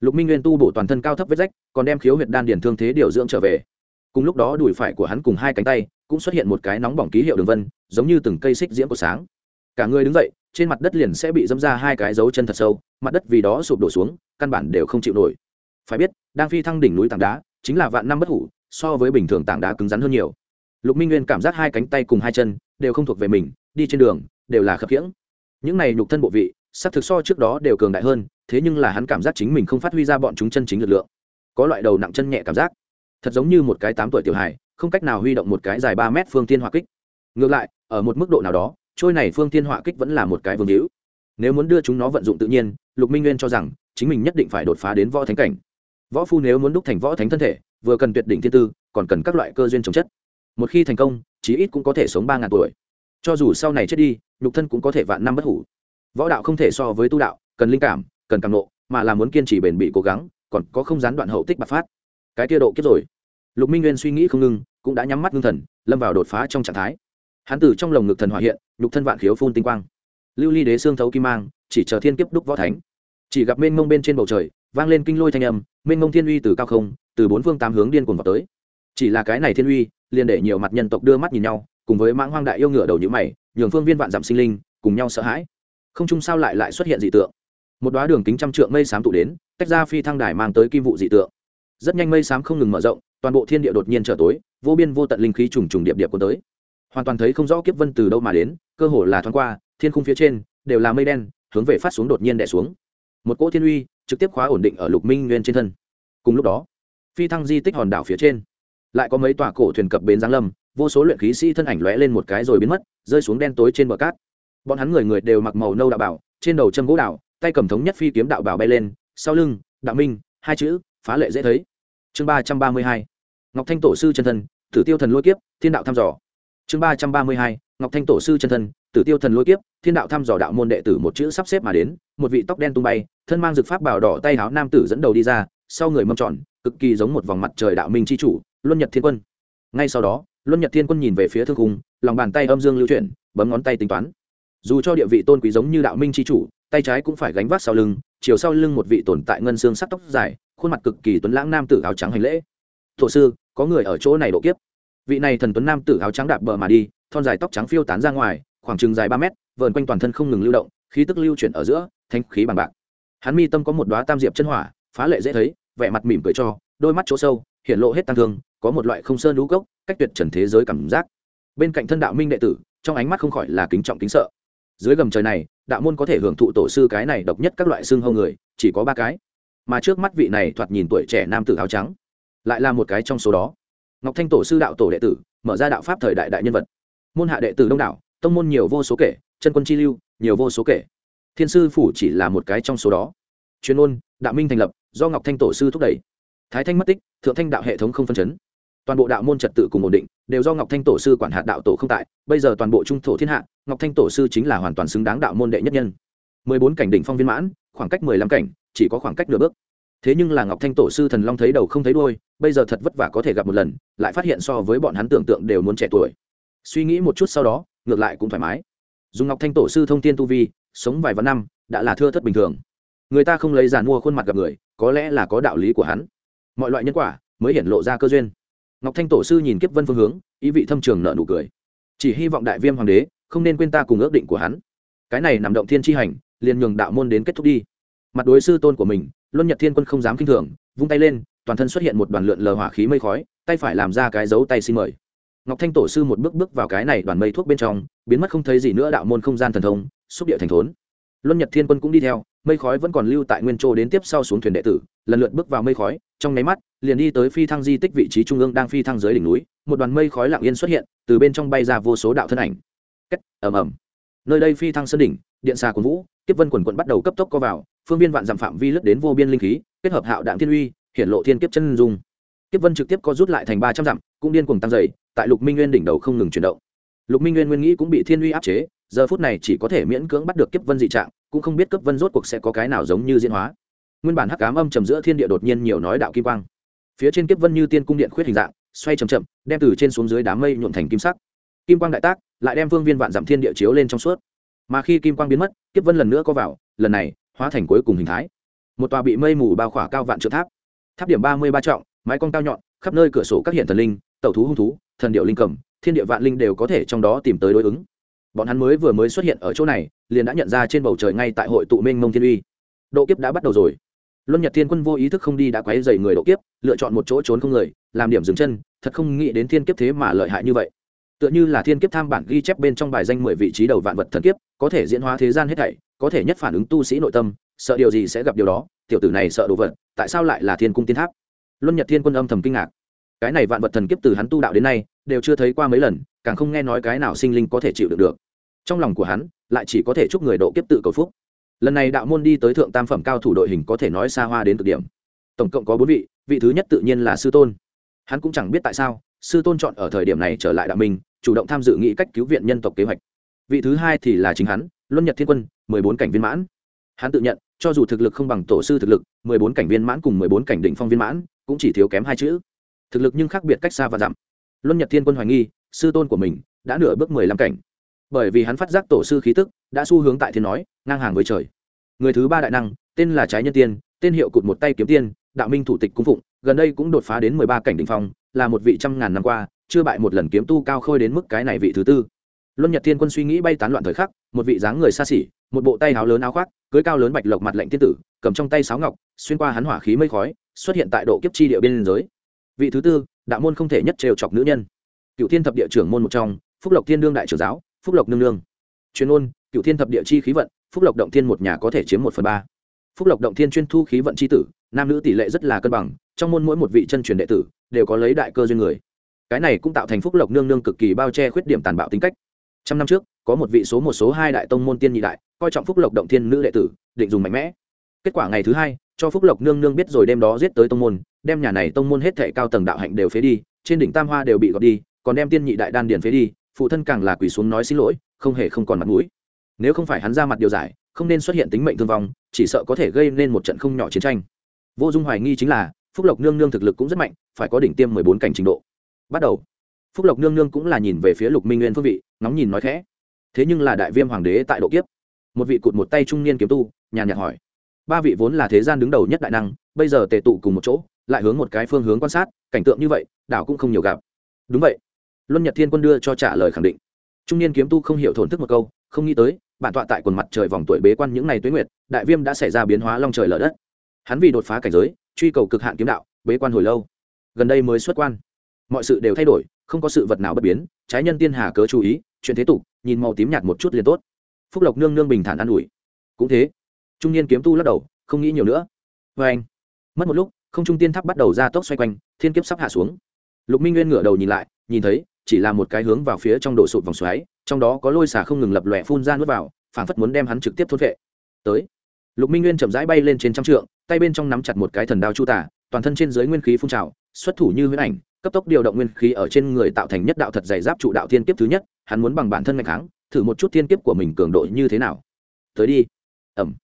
Lục minh nguyên tu bổ toàn thân cao thấp vết rách, còn đem khiếu huyệt đan điền thương thế điều dưỡng trở về. Cùng lúc đó đùi phải của hắn cùng hai cánh tay cũng xuất hiện một cái nóng bỏng ký hiệu đường vân, giống như từng cây xích diễm của sáng. Cả người đứng dậy, trên mặt đất liền sẽ bị dâm ra hai cái dấu chân thật sâu, mặt đất vì đó sụp đổ xuống, căn bản đều không chịu nổi. Phải biết, đang phi thăng đỉnh núi tảng đá chính là vạn năm bất hủ so với bình thường tảng đá cứng rắn hơn nhiều. Lục minh nguyên cảm giác hai cánh tay cùng hai chân đều không thuộc về mình, đi trên đường đều là khập khiễng. Những này nhục thân bộ vị sắc thực so trước đó đều cường đại hơn, thế nhưng là hắn cảm giác chính mình không phát huy ra bọn chúng chân chính lực lượng. Có loại đầu nặng chân nhẹ cảm giác. Thật giống như một cái tám tuổi tiểu hài, không cách nào huy động một cái dài ba mét phương tiên hỏa kích. Ngược lại, ở một mức độ nào đó, trôi này phương tiên hỏa kích vẫn là một cái vương hữu. Nếu muốn đưa chúng nó vận dụng tự nhiên, lục minh nguyên cho rằng chính mình nhất định phải đột phá đến võ thánh cảnh. Võ phu nếu muốn đúc thành võ thánh thân thể vừa cần tuyệt đỉnh thiên tư, còn cần các loại cơ duyên trồng chất. Một khi thành công, chí ít cũng có thể sống ba ngàn tuổi. Cho dù sau này chết đi, nhục thân cũng có thể vạn năm bất hủ. Võ đạo không thể so với tu đạo, cần linh cảm, cần càng nộ, mà là muốn kiên trì bền bỉ cố gắng, còn có không gián đoạn hậu tích bạc phát. Cái kia độ kiếp rồi. Lục minh nguyên suy nghĩ không ngưng cũng đã nhắm mắt ngưng thần, lâm vào đột phá trong trạng thái. Hắn từ trong lồng ngực thần hòa hiện, nhục thân vạn khiếu phun tinh quang. Lưu ly đế xương thấu kim mang, chỉ chờ thiên kiếp đúc võ thánh. Chỉ gặp mênh mông bên trên bầu trời vang lên kinh lôi thanh âm, mênh mông thiên uy từ cao không, từ bốn phương tám hướng điên cuồng vào tới. Chỉ là cái này thiên uy, liền để nhiều mặt nhân tộc đưa mắt nhìn nhau, cùng với mãng hoang đại yêu ngựa đầu nhữ mày, nhường phương viên vạn dặm sinh linh, cùng nhau sợ hãi. Không chung sao lại lại xuất hiện dị tượng. Một đoá đường kính trăm trượng mây xám tụ đến, tách ra phi thăng đài mang tới kim vụ dị tượng. Rất nhanh mây xám không ngừng mở rộng, toàn bộ thiên địa đột nhiên trở tối, vô biên vô tận linh khí trùng trùng điệp điệp cuốn tới. Hoàn toàn thấy không rõ kiếp vân từ đâu mà đến, cơ hồ là thoáng qua, thiên khung phía trên đều là mây đen, hướng về phát xuống đột nhiên đè xuống một cỗ thiên uy trực tiếp khóa ổn định ở lục minh nguyên trên thân cùng lúc đó phi thăng di tích hòn đảo phía trên lại có mấy tòa cổ thuyền cập bến giáng lâm vô số luyện khí sĩ thân ảnh lóe lên một cái rồi biến mất rơi xuống đen tối trên bờ cát bọn hắn người người đều mặc màu nâu đạo bảo trên đầu châm gỗ đạo tay cầm thống nhất phi kiếm đạo bảo bay lên sau lưng đạo minh hai chữ phá lệ dễ thấy chương ba trăm ba mươi hai ngọc thanh tổ sư chân thân tử tiêu thần lôi kiếp thiên đạo thăm dò chương ba trăm ba mươi hai ngọc thanh tổ sư chân thân tử tiêu thần lôi kiếp thiên đạo thăm dò đạo môn đệ tử một chữ sắp xếp mà đến một vị tóc đen tung bay, thân mang dược pháp bảo đỏ tay áo nam tử dẫn đầu đi ra, sau người mâm tròn, cực kỳ giống một vòng mặt trời đạo minh c h i chủ, luân nhật thiên quân. Ngay sau đó, luân nhật thiên quân nhìn về phía thương khung, lòng bàn tay âm dương lưu chuyển, bấm ngón tay tính toán. Dù cho địa vị tôn quý giống như đạo minh c h i chủ, tay trái cũng phải gánh vác sau lưng, chiều sau lưng một vị tồn tại ngân xương sắc tóc dài, khuôn mặt cực kỳ tuấn lãng nam tử áo trắng hành lễ. Thổ sư, có người ở chỗ này độ kiếp. Vị này thần tuấn nam tử áo trắng đạp bờ mà đi, thon dài tóc trắng phiêu tán ra ngoài, khoảng chừng dài ba mét, vờn quanh toàn thân không ngừng lưu động, khí tức lưu chuyển ở giữa thanh khí bằng bạc. Hắn mi tâm có một đoá tam diệp chân hỏa, phá lệ dễ thấy, vẻ mặt mỉm cười cho, đôi mắt chỗ sâu hiện lộ hết tăng thương, có một loại không sơn lũ gốc, cách tuyệt trần thế giới cảm giác. Bên cạnh thân đạo minh đệ tử, trong ánh mắt không khỏi là kính trọng kính sợ. Dưới gầm trời này, đạo môn có thể hưởng thụ tổ sư cái này độc nhất các loại xương hâu người, chỉ có ba cái. Mà trước mắt vị này thoạt nhìn tuổi trẻ nam tử áo trắng, lại là một cái trong số đó. Ngọc thanh tổ sư đạo tổ đệ tử, mở ra đạo pháp thời đại đại nhân vật. Môn hạ đệ tử đông đảo, tông môn nhiều vô số kể, chân quân chi lưu, nhiều vô số kể thiên sư phủ chỉ là một cái trong số đó. Chuyên ôn đạo minh thành lập, do ngọc thanh tổ sư thúc đẩy. Thái thanh mất tích, thượng thanh đạo hệ thống không phân chấn. Toàn bộ đạo môn trật tự cùng ổn định, đều do ngọc thanh tổ sư quản hạt đạo tổ không tại, bây giờ toàn bộ trung thổ thiên hạ, ngọc thanh tổ sư chính là hoàn toàn xứng đáng đạo môn đệ nhất nhân. Mười bốn cảnh đỉnh phong viên mãn, khoảng cách mười lăm cảnh, chỉ có khoảng cách nửa bước. Thế nhưng là ngọc thanh tổ sư thần long thấy đầu không thấy đôi bây giờ thật vất vả có thể gặp một lần, lại phát hiện so với bọn hắn tưởng tượng đều muốn trẻ tuổi. Suy nghĩ một chút sau đó, ngược lại cũng thoải mái. Dùng ngọc thanh tổ sư thông tin tu vi sống vài vạn năm, đã là thưa thất bình thường. Người ta không lấy giàn mua khuôn mặt gặp người, có lẽ là có đạo lý của hắn. Mọi loại nhân quả mới hiện lộ ra cơ duyên. Ngọc thanh tổ sư nhìn kiếp vân phương hướng, ý vị thâm trường nợ nụ cười. Chỉ hy vọng đại viêm hoàng đế không nên quên ta cùng ước định của hắn. Cái này nằm động thiên tri hành, liền nhường đạo môn đến kết thúc đi. Mặt đối sư tôn của mình, luân nhật thiên quân không dám k i n h thường, vung tay lên, toàn thân xuất hiện một đoàn lượn lờ hỏa khí mây khói, tay phải làm ra cái dấu tay xin mời. Ngọc thanh tổ sư một bước bước vào cái này đoàn mây thuốc bên trong, biến mất không thấy gì nữa, đạo môn không gian thần thông xúc địa thành thốn. Luân nhật thiên quân cũng đi theo, mây khói vẫn còn lưu tại nguyên châu đến tiếp sau xuống thuyền đệ tử, lần lượt bước vào mây khói, trong nháy mắt, liền đi tới phi thăng di tích vị trí trung ương đang phi thăng dưới đỉnh núi, một đoàn mây khói lặng yên xuất hiện, từ bên trong bay ra vô số đạo thân ảnh. Cách ầm ầm. Nơi đây phi thăng sơn đỉnh, điện xà quần vũ tiếp vân quần quận bắt đầu cấp tốc co vào, phương viên vạn dặm phạm vi lướt đến vô biên linh khí, kết hợp hạo đạm thiên uy hiện lộ thiên kiếp chân dung. Kiếp vân trực tiếp co rút lại thành ba trăm dặm, cũng điên cuồng tăng dày tại lục minh nguyên đỉnh đầu không ngừng chuyển động. Lục minh nguyên nguyên nghĩ cũng bị thiên uy áp chế giờ phút này chỉ có thể miễn cưỡng bắt được kiếp vân dị trạng, cũng không biết cấp vân rốt cuộc sẽ có cái nào giống như diễn hóa. Nguyên bản hắc cám âm trầm giữa thiên địa đột nhiên nhiều nói đạo kim quang. Phía trên kiếp vân như tiên cung điện khuyết hình dạng, xoay chậm chậm, đem từ trên xuống dưới đám mây nhuộn thành kim sắc. Kim quang đại tác, lại đem vương viên vạn dặm thiên địa chiếu lên trong suốt. Mà khi kim quang biến mất, kiếp vân lần nữa có vào, lần này, hóa thành cuối cùng hình thái. Một tòa bị mây mù bao khỏa cao vạn trượng tháp. Tháp điểm ba mươi ba trọng, mái cong cao nhọn, khắp nơi cửa sổ các hiện thần linh, tẩu thú hung thú, thần điệu linh cầm, thiên địa vạn linh đều có thể trong đó tìm tới đối ứng bọn hắn mới vừa mới xuất hiện ở chỗ này, liền đã nhận ra trên bầu trời ngay tại hội tụ minh mông thiên uy. Độ kiếp đã bắt đầu rồi. Luân nhật thiên quân vô ý thức không đi đã quấy dày người độ kiếp, lựa chọn một chỗ trốn không người, làm điểm dừng chân, thật không nghĩ đến thiên kiếp thế mà lợi hại như vậy. Tựa như là thiên kiếp tham bản ghi chép bên trong bài danh mười vị trí đầu vạn vật thần kiếp, có thể diễn hóa thế gian hết thảy, có thể nhất phản ứng tu sĩ nội tâm, sợ điều gì sẽ gặp điều đó, tiểu tử này sợ đồ vật, tại sao lại là thiên cung tiên tháp? Luân nhật thiên quân âm thầm kinh ngạc. Cái này vạn vật thần kiếp từ hắn tu đạo đến nay, đều chưa thấy qua mấy lần càng không nghe nói cái nào sinh linh có thể chịu được được. Trong lòng của hắn, lại chỉ có thể chúc người độ kiếp tự cầu phúc. Lần này đạo môn đi tới thượng tam phẩm cao thủ đội hình có thể nói xa hoa đến cực điểm. Tổng cộng có bốn vị vị thứ nhất tự nhiên là sư tôn. Hắn cũng chẳng biết tại sao, sư tôn chọn ở thời điểm này trở lại đạo minh, chủ động tham dự nghị cách cứu viện nhân tộc kế hoạch. Vị thứ hai thì là chính hắn, luân nhật thiên quân, mười bốn cảnh viên mãn. Hắn tự nhận, cho dù thực lực không bằng tổ sư thực lực, mười bốn cảnh viên mãn cùng mười bốn cảnh định phong viên mãn, cũng chỉ thiếu kém hai chữ. Thực lực nhưng khác biệt cách xa và dặm. Luân nhật thiên quân hoài nghi sư tôn của mình đã nửa bước mười lăm cảnh. Bởi vì hắn phát giác tổ sư khí tức đã xu hướng tại thiên nói, ngang hàng với trời. Người thứ ba đại năng, tên là trái nhân tiên, tên hiệu cụt một tay kiếm tiên, đạo minh thủ tịch cung phụng, gần đây cũng đột phá đến mười ba cảnh đ ỉ n h phong, là một vị trăm ngàn năm qua, chưa bại một lần kiếm tu cao khôi đến mức cái này vị thứ tư. Luân nhật thiên quân suy nghĩ bay tán loạn thời khắc, một vị dáng người xa xỉ, một bộ tay áo lớn áo khoác, cưới cao lớn bạch lộc mặt lệnh tiên tử, cầm trong tay sáo ngọc, xuyên qua hắn hỏa khí mây khói, xuất hiện tại độ kiếp chi địa biên giới. Vị thứ tư, đạo môn không thể nhất trêu chọc nữ nhân cựu thiên thập địa trưởng môn một trong, phúc lộc thiên đương đại trưởng giáo, phúc lộc nương nương. Chuyên ôn cựu thiên thập địa chi khí vận, phúc lộc động thiên một nhà có thể chiếm một phần ba. Phúc lộc động thiên chuyên thu khí vận c h i tử, nam nữ tỷ lệ rất là cân bằng, trong môn mỗi một vị chân truyền đệ tử đều có lấy đại cơ duyên người. Cái này cũng tạo thành phúc lộc nương nương cực kỳ bao che khuyết điểm tàn bạo tính cách. Trăm năm trước, có một vị số một số hai đại tông môn tiên nhị đại, coi trọng phúc lộc động thiên nữ đệ tử, định dùng mạnh mẽ. Kết quả ngày thứ hai, cho phúc lộc nương nương biết rồi đêm đó giết tới tông môn, đem nhà này tông môn hết thệ cao tầng đạo hạnh đều phế đi, trên đỉnh tam hoa đều bị gọt đi còn đem tiên nhị đại đan điền phế đi, phụ thân càng là quỳ xuống nói xin lỗi, không hề không còn mặt mũi. Nếu không phải hắn ra mặt điều giải, không nên xuất hiện tính mệnh thương vong, chỉ sợ có thể gây nên một trận không nhỏ chiến tranh. Vô dung hoài nghi chính là, phúc lộc nương nương thực lực cũng rất mạnh, phải có đỉnh tiêm mười bốn cảnh trình độ. Bắt đầu, phúc lộc nương nương cũng là nhìn về phía lục minh nguyên phương vị, ngóng nhìn nói khẽ. Thế nhưng là đại viêm hoàng đế tại độ kiếp, một vị cụt một tay trung niên kiếm tu, nhàn nhạt hỏi, ba vị vốn là thế gian đứng đầu nhất đại năng, bây giờ tề tụ cùng một chỗ, lại hướng một cái phương hướng quan sát, cảnh tượng như vậy, đảo cũng không nhiều gặp. Đúng vậy luân nhật thiên quân đưa cho trả lời khẳng định. Trung niên kiếm tu không hiểu thổn thức một câu, không nghĩ tới, bản tọa tại quần mặt trời vòng tuổi bế quan những ngày tuế nguyệt, đại viêm đã xảy ra biến hóa long trời lở đất. Hắn vì đột phá cảnh giới, truy cầu cực hạn kiếm đạo, bế quan hồi lâu. Gần đây mới xuất quan. Mọi sự đều thay đổi, không có sự vật nào bất biến, trái nhân tiên hà cớ chú ý, chuyện thế tục, nhìn màu tím nhạt một chút liền tốt. Phúc lộc nương nương bình thản an ủi. Cũng thế, trung niên kiếm tu lắc đầu, không nghĩ nhiều nữa. Vê anh, mất một lúc, không trung tiên tháp bắt đầu ra tốc xoay quanh, thiên kiếp sắp hạ xuống. Lục minh nguyên ngửa đầu nhìn lại, nhìn thấy chỉ là một cái hướng vào phía trong đổ sụt vòng xoáy, trong đó có lôi xả không ngừng lập lòe phun ra nuốt vào, phảng phất muốn đem hắn trực tiếp thốt vệ. Tới, lục minh nguyên chậm rãi bay lên trên trăm trượng, tay bên trong nắm chặt một cái thần đao chu tả, toàn thân trên dưới nguyên khí phun trào, xuất thủ như huyễn ảnh, cấp tốc điều động nguyên khí ở trên người tạo thành nhất đạo thật dày giáp trụ đạo thiên kiếp thứ nhất, hắn muốn bằng bản thân ngày tháng thử một chút thiên kiếp của mình cường độ như thế nào. Tới đi. Ẩm.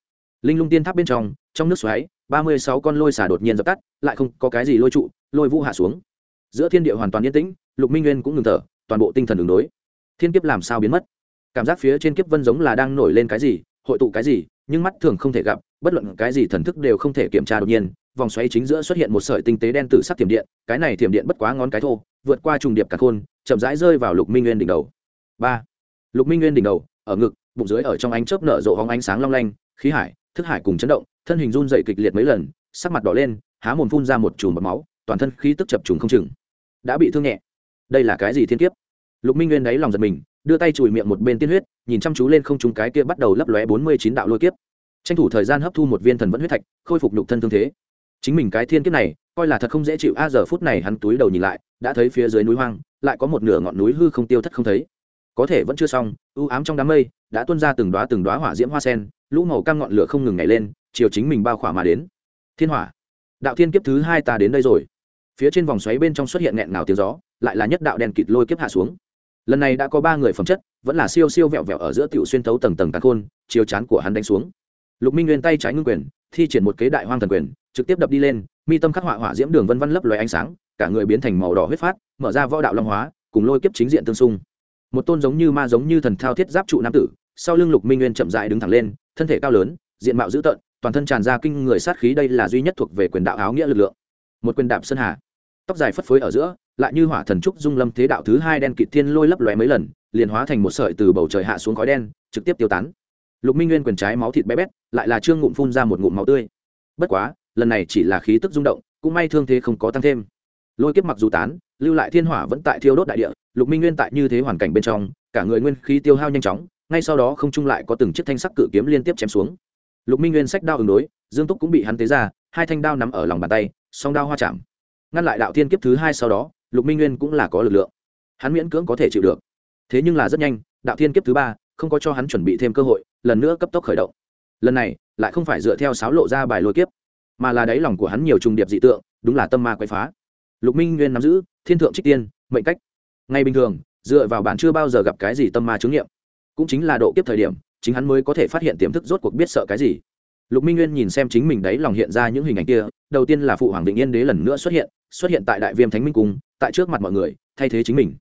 Linh lung tiên tháp bên trong trong nước xoáy, ba mươi sáu con lôi xả đột nhiên dập tắt, lại không có cái gì lôi trụ, lôi vũ hạ xuống giữa thiên địa hoàn toàn yên tĩnh, lục minh nguyên cũng ngừng thở, toàn bộ tinh thần ứng đối. Thiên kiếp làm sao biến mất? Cảm giác phía trên kiếp vân giống là đang nổi lên cái gì, hội tụ cái gì, nhưng mắt thường không thể gặp, bất luận cái gì thần thức đều không thể kiểm tra đột nhiên. Vòng xoáy chính giữa xuất hiện một sợi tinh tế đen tử sắc thiểm điện, cái này thiểm điện bất quá ngón cái thô, vượt qua trùng điệp cả khôn, chậm rãi rơi vào lục minh nguyên đỉnh đầu. Ba. Lục minh nguyên đỉnh đầu, ở ngực, bụng dưới ở trong ánh chớp nở rộ hóng ánh sáng long lanh, khí hải, thức hải cùng chấn động, thân hình run dậy kịch liệt mấy lần, sắc mặt đỏ lên, há mồm phun ra một chùm bọt máu toàn thân khí tức chập trùng không chừng. Đã bị thương nhẹ. Đây là cái gì thiên kiếp? Lục minh nguyên đáy lòng giật mình, đưa tay chùi miệng một bên tiên huyết, nhìn chăm chú lên không chúng cái kia bắt đầu lấp lóe bốn mươi chín đạo lôi kiếp. Tranh thủ thời gian hấp thu một viên thần vẫn huyết thạch, khôi phục nhục thân thương thế. Chính mình cái thiên kiếp này, coi là thật không dễ chịu, a, giờ phút này hắn túi đầu nhìn lại, đã thấy phía dưới núi hoang, lại có một nửa ngọn núi hư không tiêu thất không thấy. Có thể vẫn chưa xong, u ám trong đám mây, đã tuôn ra từng đoá từng đoá hỏa diễm hoa sen, lũ màu cam ngọn lửa không ngừng nhảy lên, chiều chính mình bao khỏa mà đến. Thiên hỏa. Đạo thiên kiếp thứ hai ta đến đây rồi phía trên vòng xoáy bên trong xuất hiện nghẹn ngào tiếng gió, lại là nhất đạo đèn kịt lôi kiếp hạ xuống. Lần này đã có ba người phẩm chất, vẫn là siêu siêu vẹo vẹo ở giữa tiểu xuyên thấu tầng tầng càn khôn chiều chán của hắn đánh xuống. Lục minh nguyên tay trái ngưng quyền, thi triển một kế đại hoang thần quyền, trực tiếp đập đi lên, mi tâm khắc họa hỏa diễm đường vân vân lấp loài ánh sáng, cả người biến thành màu đỏ huyết phát, mở ra võ đạo long hóa, cùng lôi kiếp chính diện tương xung. Một tôn giống như ma giống như thần thao thiết giáp trụ nam tử, sau lưng lục minh nguyên chậm dại đứng thẳng lên, thân thể cao lớn, diện mạo dữ tợn, toàn thân tràn ra kinh người sát khí, đây là duy nhất thuộc về quyền đạo áo nghĩa lực lượng. Một quyền đạp sơn hà tóc dài phất phới ở giữa, lại như hỏa thần trúc dung lâm thế đạo thứ hai đen kịt thiên lôi lấp lóe mấy lần, liền hóa thành một sợi từ bầu trời hạ xuống khói đen, trực tiếp tiêu tán. Lục minh nguyên quyền trái máu thịt bé bét, lại là trương ngụm phun ra một ngụm máu tươi. Bất quá, lần này chỉ là khí tức rung động, cũng may thương thế không có tăng thêm. Lôi kiếp mặc dù tán, lưu lại thiên hỏa vẫn tại thiêu đốt đại địa, lục minh nguyên tại như thế hoàn cảnh bên trong, cả người nguyên khí tiêu hao nhanh chóng, ngay sau đó không trung lại có từng chiếc thanh sắc cự kiếm liên tiếp chém xuống. Lục minh nguyên sách đao ứng đối, dương túc cũng bị hắn tế ra, hai thanh đao nắm ở lòng bàn tay, song đao hoa chạm ngăn lại đạo thiên kiếp thứ hai sau đó, lục minh nguyên cũng là có lực lượng. Hắn miễn cưỡng có thể chịu được. Thế nhưng là rất nhanh, đạo thiên kiếp thứ ba không có cho hắn chuẩn bị thêm cơ hội, lần nữa cấp tốc khởi động. Lần này, lại không phải dựa theo sáo lộ ra bài lôi kiếp, mà là đáy lòng của hắn nhiều trùng điệp dị tượng, đúng là tâm ma quay phá. Lục minh nguyên nắm giữ, thiên thượng trích tiên, mệnh cách. Ngay bình thường, dựa vào bản chưa bao giờ gặp cái gì tâm ma chứng nghiệm, cũng chính là độ kiếp thời điểm, chính hắn mới có thể phát hiện tiềm thức rốt cuộc biết sợ cái gì lục minh nguyên nhìn xem chính mình đấy lòng hiện ra những hình ảnh kia, đầu tiên là phụ hoàng định yên đế lần nữa xuất hiện xuất hiện tại đại viêm thánh minh cung, tại trước mặt mọi người, thay thế chính mình.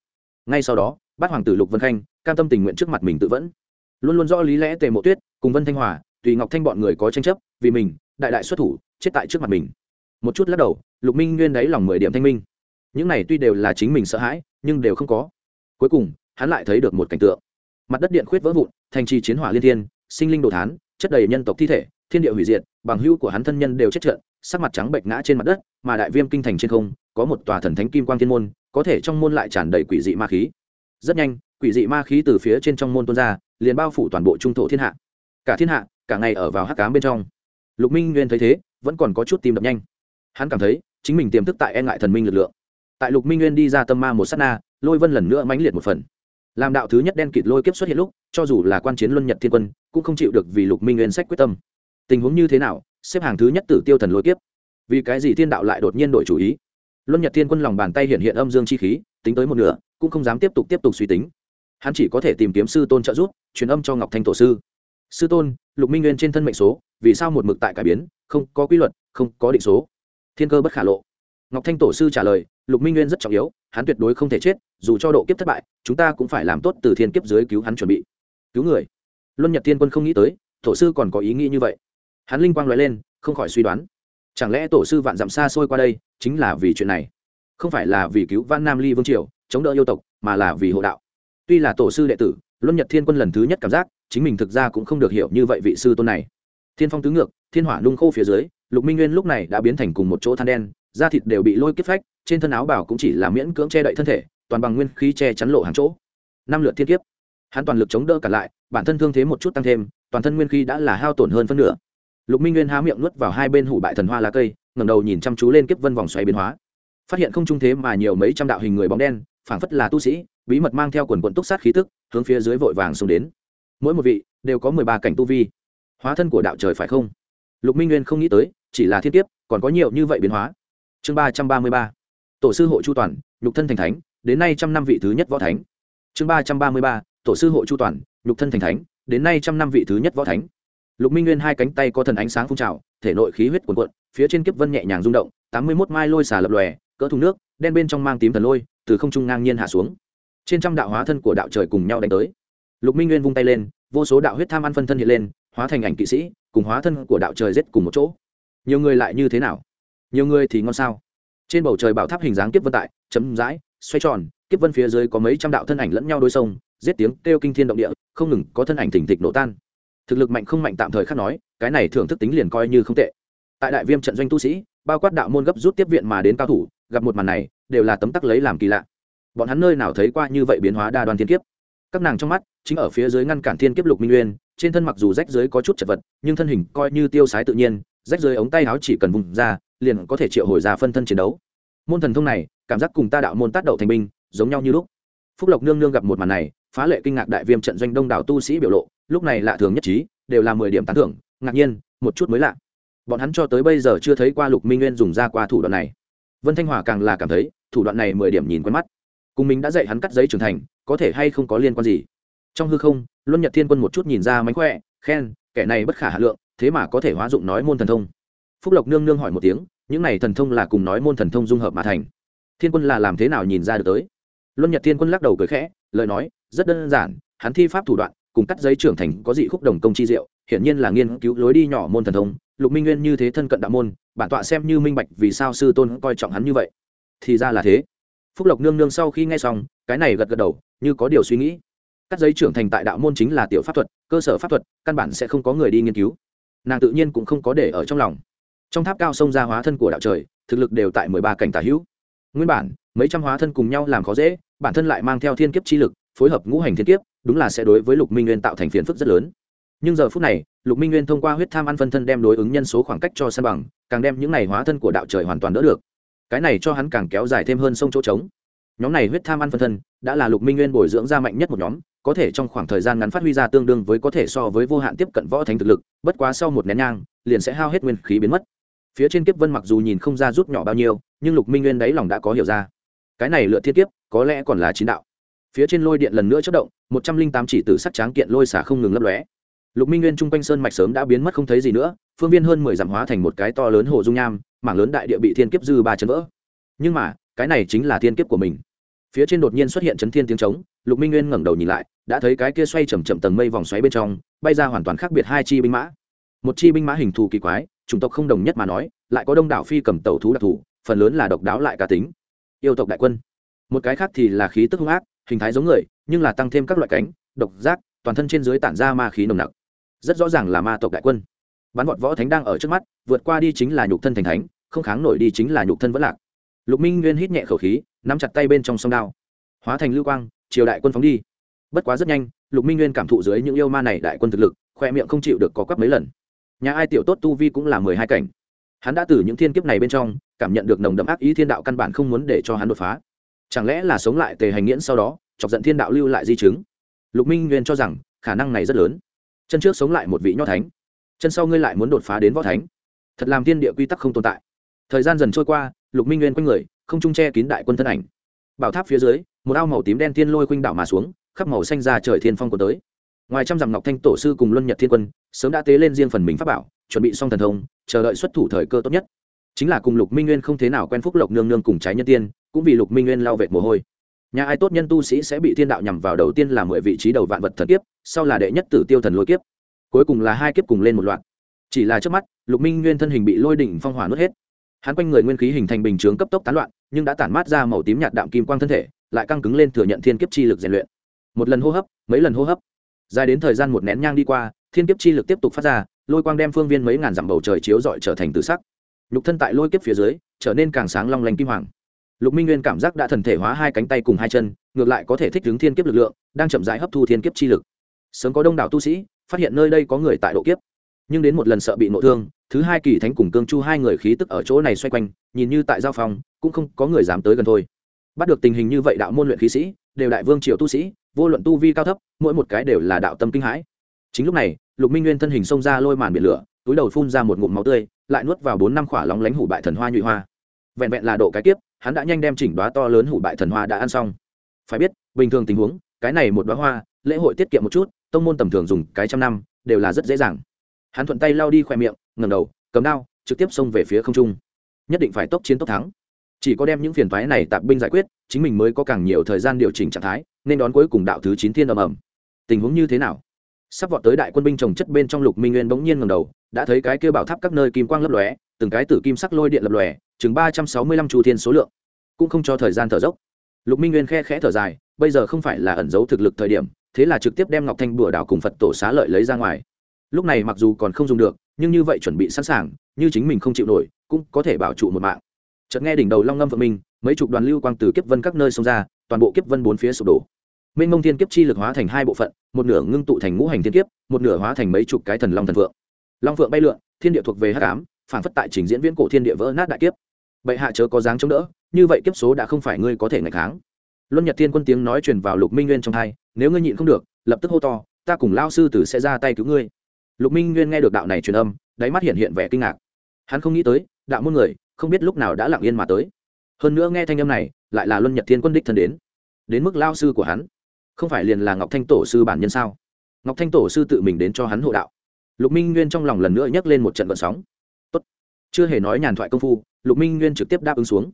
Ngay sau đó, bát hoàng tử lục vân khanh, cam tâm tình nguyện trước mặt mình tự vẫn. Luôn luôn rõ lý lẽ tề mộ tuyết cùng vân thanh hòa, tùy ngọc thanh bọn người có tranh chấp, vì mình, đại đại xuất thủ, chết tại trước mặt mình. Một chút lắc đầu, lục minh nguyên đáy lòng mười điểm thanh minh. Những này tuy đều là chính mình sợ hãi, nhưng đều không có. Cuối cùng, hắn lại thấy được một cảnh tượng. Mặt đất điện khuyết vỡ vụn, thành trì chiến hỏa liên thiên, sinh linh đồ thán, chất đầy nhân tộc thi thể thiên địa hủy diệt, bằng hữu của hắn thân nhân đều chết trận, sắc mặt trắng bệnh ngã trên mặt đất, mà đại viêm kinh thành trên không, có một tòa thần thánh kim quang thiên môn, có thể trong môn lại tràn đầy quỷ dị ma khí. Rất nhanh, quỷ dị ma khí từ phía trên trong môn tuôn ra, liền bao phủ toàn bộ trung thổ thiên hạ. Cả thiên hạ, cả ngày ở vào hắc cám bên trong. Lục minh nguyên thấy thế, vẫn còn có chút tim đập nhanh. Hắn cảm thấy, chính mình tiềm thức tại e ngại thần minh lực lượng. Tại lục minh nguyên đi ra tâm ma một s á t na, lôi vân lần nữa mãnh liệt một phần. Làm đạo thứ nhất đen kịt lôi kiếp xuất hiện lúc, cho dù là quan chiến luân nhật thiên quân, cũng không chịu được vì lục minh nguyên sách quyết tâm tình huống như thế nào, xếp hàng thứ nhất tử tiêu thần lôi kiếp. Vì cái gì thiên đạo lại đột nhiên đổi chủ ý? Luân nhật thiên quân lòng bàn tay hiện hiện âm dương chi khí, tính tới một nửa, cũng không dám tiếp tục tiếp tục suy tính. Hắn chỉ có thể tìm kiếm sư tôn trợ giúp, truyền âm cho ngọc thanh tổ sư. Sư tôn, lục minh nguyên trên thân mệnh số, vì sao một mực tại cải biến, không có quy luật, không có định số? Thiên cơ bất khả lộ. Ngọc thanh tổ sư trả lời, lục minh nguyên rất trọng yếu, hắn tuyệt đối không thể chết, dù cho độ kiếp thất bại, chúng ta cũng phải làm tốt từ thiên kiếp dưới cứu hắn chuẩn bị. Cứu người. Luân nhật thiên quân không nghĩ tới, tổ sư còn có ý nghĩ như vậy hắn linh quang nói lên, không khỏi suy đoán. Chẳng lẽ tổ sư vạn dặm xa xôi qua đây chính là vì chuyện này? Không phải là vì cứu văn nam ly vương triều, chống đỡ yêu tộc, mà là vì hộ đạo. Tuy là tổ sư đệ tử, luân nhật thiên quân lần thứ nhất cảm giác, chính mình thực ra cũng không được hiểu như vậy vị sư tôn này. Thiên phong tứ ngược, thiên hỏa nung khô phía dưới, lục minh nguyên lúc này đã biến thành cùng một chỗ than đen, da thịt đều bị lôi kiếp phách, trên thân áo bảo cũng chỉ là miễn cưỡng che đậy thân thể, toàn bằng nguyên khí che chắn lộ hàng chỗ. Năm lượt thiên kiếp. Hắn toàn lực chống đỡ cả lại, bản thân thương thế một chút tăng thêm, toàn thân nguyên khí đã là hao tổn hơn phân nửa lục minh nguyên há miệng nuốt vào hai bên hủ bại thần hoa lá cây, ngẩng đầu nhìn chăm chú lên kiếp vân vòng xoáy biến hóa. Phát hiện không trung thế mà nhiều mấy trăm đạo hình người bóng đen, phảng phất là tu sĩ, bí mật mang theo quần quận túc sát khí tức, hướng phía dưới vội vàng xuống đến. Mỗi một vị đều có mười ba cảnh tu vi. Hóa thân của đạo trời phải không? Lục minh nguyên không nghĩ tới, chỉ là thiên kiếp, còn có nhiều như vậy biến hóa. Chương ba trăm ba mươi ba. Tổ sư hộ chu toàn, nhục thân thành thánh, đến nay trăm năm vị thứ nhất võ thánh. Chương ba trăm ba mươi ba. Tổ sư hộ chu toàn, nhục thân thành thánh, đến nay trăm năm vị thứ nhất võ thánh lục minh nguyên hai cánh tay có thần ánh sáng phun trào, thể nội khí huyết cuồn cuộn, phía trên kiếp vân nhẹ nhàng rung động, tám mươi mốt mai lôi xà lập lòe, cỡ thùng nước, đen bên trong mang tím thần lôi, từ không trung ngang nhiên hạ xuống. Trên trăm đạo hóa thân của đạo trời cùng nhau đánh tới. Lục minh nguyên vung tay lên, vô số đạo huyết tham ăn phân thân hiện lên, hóa thành ảnh kỵ sĩ, cùng hóa thân của đạo trời giết cùng một chỗ. Nhiều người lại như thế nào? Nhiều người thì ngon sao? Trên bầu trời bảo tháp hình dáng kiếp vân tại chấm dãi xoay tròn, kiếp vân phía dưới có mấy trăm đạo thân ảnh lẫn nhau đôi sông giết tiếng kêu kinh thiên động địa, không ngừng có thân ảnh thỉnh thịch nổ tan thực lực mạnh không mạnh tạm thời khác nói, cái này thưởng thức tính liền coi như không tệ. Tại đại viêm trận doanh tu sĩ, bao quát đạo môn gấp rút tiếp viện mà đến cao thủ, gặp một màn này, đều là tấm tắc lấy làm kỳ lạ. Bọn hắn nơi nào thấy qua như vậy biến hóa đa đoan thiên kiếp. Các nàng trong mắt, chính ở phía dưới ngăn cản thiên kiếp lục minh nguyên trên thân mặc dù rách dưới có chút chật vật, nhưng thân hình coi như tiêu sái tự nhiên, rách dưới ống tay áo chỉ cần vùng ra, liền có thể triệu hồi ra phân thân chiến đấu. Môn thần thông này, cảm giác cùng ta đạo môn tác đậu thành binh, giống nhau như lúc. Phúc lộc nương nương gặp một màn này, phá lệ kinh ngạc đại viêm trận doanh đông đảo tu sĩ biểu lộ lúc này lạ thường nhất trí, đều là mười điểm tán thưởng, ngạc nhiên, một chút mới lạ. Bọn hắn cho tới bây giờ chưa thấy qua lục minh nguyên dùng ra qua thủ đoạn này. Vân thanh hòa càng là cảm thấy, thủ đoạn này mười điểm nhìn quen mắt. Cùng mình đã dạy hắn cắt giấy trưởng thành, có thể hay không có liên quan gì? Trong hư không, luân nhật thiên quân một chút nhìn ra mánh khỏe, khen, kẻ này bất khả hà lượng, thế mà có thể hóa dụng nói môn thần thông. Phúc lộc nương nương hỏi một tiếng, những này thần thông là cùng nói môn thần thông dung hợp mà thành. Thiên quân là làm thế nào nhìn ra được tới? Luân nhật thiên quân lắc đầu cười khẽ, lời nói, rất đơn giản, hắn thi pháp thủ đoạn cùng cắt giấy trưởng thành có dị khúc đồng công chi diệu, hiển nhiên là nghiên cứu lối đi nhỏ môn thần thông, lục minh nguyên như thế thân cận đạo môn, bản tọa xem như minh bạch vì sao sư tôn coi trọng hắn như vậy. Thì ra là thế. Phúc lộc nương nương sau khi nghe xong, cái này gật gật đầu, như có điều suy nghĩ. Cắt giấy trưởng thành tại đạo môn chính là tiểu pháp thuật, cơ sở pháp thuật, căn bản sẽ không có người đi nghiên cứu. Nàng tự nhiên cũng không có để ở trong lòng. Trong tháp cao sông ra hóa thân của đạo trời, thực lực đều tại mười ba cảnh tả hữu. Nguyên bản, mấy trăm hóa thân cùng nhau làm khó dễ, bản thân lại mang theo thiên kiếp chi lực phối hợp ngũ hành thiên kiếp, đúng là sẽ đối với lục minh nguyên tạo thành phiền phức rất lớn. Nhưng giờ phút này, lục minh nguyên thông qua huyết tham ăn phân thân đem đối ứng nhân số khoảng cách cho san bằng, càng đem những này hóa thân của đạo trời hoàn toàn đỡ được. Cái này cho hắn càng kéo dài thêm hơn sông chỗ trống. Nhóm này huyết tham ăn phân thân, đã là lục minh nguyên bồi dưỡng ra mạnh nhất một nhóm, có thể trong khoảng thời gian ngắn phát huy ra tương đương với có thể so với vô hạn tiếp cận võ thánh thực lực, bất quá sau một nén nhang, liền sẽ hao hết nguyên khí biến mất. Phía trên kiếp vân mặc dù nhìn không ra rút nhỏ bao nhiêu, nhưng lục minh nguyên đáy lòng đã có hiểu ra. Cái này lựa thiết kiếp, có lẽ còn là chín đạo phía trên lôi điện lần nữa chất động, một trăm linh tám chỉ tử sắc tráng kiện lôi xả không ngừng lấp lóe. Lục minh nguyên chung quanh sơn mạch sớm đã biến mất không thấy gì nữa, phương viên hơn mười dặm hóa thành một cái to lớn hồ dung nham, mảng lớn đại địa bị thiên kiếp dư ba chấn vỡ. Nhưng mà, cái này chính là thiên kiếp của mình. Phía trên đột nhiên xuất hiện chấn thiên tiếng trống, lục minh nguyên ngẩng đầu nhìn lại, đã thấy cái kia xoay chầm chậm tầng mây vòng xoáy bên trong, bay ra hoàn toàn khác biệt hai chi binh mã. Một chi binh mã hình thù kỳ quái, chủng tộc không đồng nhất mà nói, lại có đông đảo phi cầm tàu thú đặc thù, phần lớn là độc đáo lại cá tính. Yêu tộc đại quân. Một cái khác thì là khí tức hung ác hình thái giống người, nhưng là tăng thêm các loại cánh, độc giác, toàn thân trên dưới tản ra ma khí nồng nặc. Rất rõ ràng là ma tộc đại quân. Bắn vọt võ thánh đang ở trước mắt, vượt qua đi chính là nhục thân thành thánh, không kháng nổi đi chính là nhục thân vẫn lạc. Lục minh nguyên hít nhẹ khẩu khí, nắm chặt tay bên trong sông đao. Hóa thành lưu quang, triều đại quân phóng đi. Bất quá rất nhanh, lục minh nguyên cảm thụ dưới những yêu ma này đại quân thực lực, khoe miệng không chịu được có quắp mấy lần. Nhà ai tiểu tốt tu vi cũng là mười hai cảnh. Hắn đã từ những thiên kiếp này bên trong, cảm nhận được nồng đậm ác ý thiên đạo căn bản không muốn để cho hắn đột phá chẳng lẽ là sống lại tề hành nghiễn sau đó, chọc giận thiên đạo lưu lại di chứng? Lục minh nguyên cho rằng, khả năng này rất lớn. Chân trước sống lại một vị nho thánh, chân sau ngươi lại muốn đột phá đến võ thánh. Thật làm thiên địa quy tắc không tồn tại. Thời gian dần trôi qua, lục minh nguyên quanh người, không trung che kín đại quân thân ảnh. Bảo tháp phía dưới, một ao màu tím đen thiên lôi khuynh đảo mà xuống, khắp màu xanh ra trời thiên phong của tới. Ngoài trăm dặm ngọc thanh tổ sư cùng luân nhật thiên quân, sớm đã tế lên riêng phần mình pháp bảo, chuẩn bị xong thần thông, chờ đợi xuất thủ thời cơ tốt nhất. Chính là cùng lục minh nguyên không thế nào quen phúc lộc nương nương cùng trái nhân tiên cũng vì lục minh nguyên lao vệt mồ hôi. Nhà ai tốt nhân tu sĩ sẽ bị thiên đạo nhằm vào đầu tiên là mười vị trí đầu vạn vật thần kiếp, sau là đệ nhất tử tiêu thần lôi kiếp. Cuối cùng là hai kiếp cùng lên một loạt. Chỉ là trước mắt, lục minh nguyên thân hình bị lôi đỉnh phong hỏa nuốt hết. Hắn quanh người nguyên khí hình thành bình chướng cấp tốc tán loạn, nhưng đã tản mát ra màu tím nhạt đạm kim quang thân thể, lại căng cứng lên thừa nhận thiên kiếp chi lực rèn luyện. Một lần hô hấp, mấy lần hô hấp. Dài đến thời gian một nén nhang đi qua, thiên kiếp chi lực tiếp tục phát ra, lôi quang đem phương viên mấy ngàn dặm bầu trời chiếu rọi trở thành tự sắc. Nhục thân tại lôi kiếp phía dưới, trở nên càng sáng long lanh kim hoàng lục minh nguyên cảm giác đã thần thể hóa hai cánh tay cùng hai chân, ngược lại có thể thích ứng thiên kiếp lực lượng, đang chậm rãi hấp thu thiên kiếp chi lực. Sớm có đông đảo tu sĩ, phát hiện nơi đây có người tại độ kiếp. Nhưng đến một lần sợ bị nội thương, thứ hai kỳ thánh cùng cương chu hai người khí tức ở chỗ này xoay quanh, nhìn như tại giao phòng, cũng không có người dám tới gần thôi. Bắt được tình hình như vậy đạo môn luyện khí sĩ, đều đại vương triều tu sĩ, vô luận tu vi cao thấp, mỗi một cái đều là đạo tâm kinh hãi. Chính lúc này, lục minh nguyên thân hình xông ra lôi màn biển lửa, túi đầu phun ra một ngụm máu tươi, lại nuốt vào bốn năm khỏa lóng lánh hủ bại thần hoa nhụy hoa. Vẹn vẹn là độ cái kiếp hắn đã nhanh đem chỉnh đoá to lớn hủ bại thần hoa đã ăn xong. Phải biết, bình thường tình huống, cái này một đoá hoa, lễ hội tiết kiệm một chút, tông môn tầm thường dùng cái trăm năm, đều là rất dễ dàng. Hắn thuận tay lao đi khoe miệng ngầm đầu, cầm đao, trực tiếp xông về phía không trung. Nhất định phải tốc chiến tốc thắng. Chỉ có đem những phiền toái này tạp binh giải quyết, chính mình mới có càng nhiều thời gian điều chỉnh trạng thái, nên đón cuối cùng đạo thứ chín thiên ầm ầm. Tình huống như thế nào? Sắp vọt tới đại quân binh trồng chất bên trong lục minh nguyên bỗng nhiên ngầm đầu, đã thấy cái kêu bảo tháp các nơi kim quang lấp lóe, từng cái tử kim sắc lôi điện lập lòe chừng ba trăm sáu mươi lăm chu thiên số lượng, cũng không cho thời gian thở dốc. Lục minh nguyên khe khẽ thở dài, bây giờ không phải là ẩn giấu thực lực thời điểm, thế là trực tiếp đem ngọc thanh đùa đảo cùng phật tổ xá lợi lấy ra ngoài. Lúc này mặc dù còn không dùng được, nhưng như vậy chuẩn bị sẵn sàng, như chính mình không chịu nổi, cũng có thể bảo trụ một mạng. Chợt nghe đỉnh đầu long ngâm vượng mình mấy chục đoàn lưu quang từ kiếp vân các nơi xông ra, toàn bộ kiếp vân bốn phía sụp đổ. Mênh mông thiên kiếp chi lực hóa thành hai bộ phận, một nửa ngưng tụ thành ngũ hành thiên kiếp, một nửa hóa thành mấy chục cái thần long thần phượng. Long phượng bay lượn, thiên địa thuộc về hắc ám phản phất tại trình diễn viễn cổ thiên địa vỡ nát đại kiếp. Bệ hạ chớ có dáng chống đỡ, như vậy kiếp số đã không phải ngươi có thể ngày kháng. Luân nhật thiên quân tiếng nói truyền vào lục minh nguyên trong hai nếu ngươi nhịn không được, lập tức hô to, ta cùng lao sư tử sẽ ra tay cứu ngươi. Lục minh nguyên nghe được đạo này truyền âm, đáy mắt hiện hiện vẻ kinh ngạc. Hắn không nghĩ tới, đạo môn người, không biết lúc nào đã lặng yên mà tới. Hơn nữa nghe thanh âm này, lại là luân nhật thiên quân đích thân đến. Đến mức lao sư của hắn, không phải liền là ngọc thanh tổ sư bản nhân sao? Ngọc thanh tổ sư tự mình đến cho hắn hộ đạo. Lục minh nguyên trong lòng lần nữa nhắc lên một trận vận sóng chưa hề nói nhàn thoại công phu, lục minh nguyên trực tiếp đáp ứng xuống.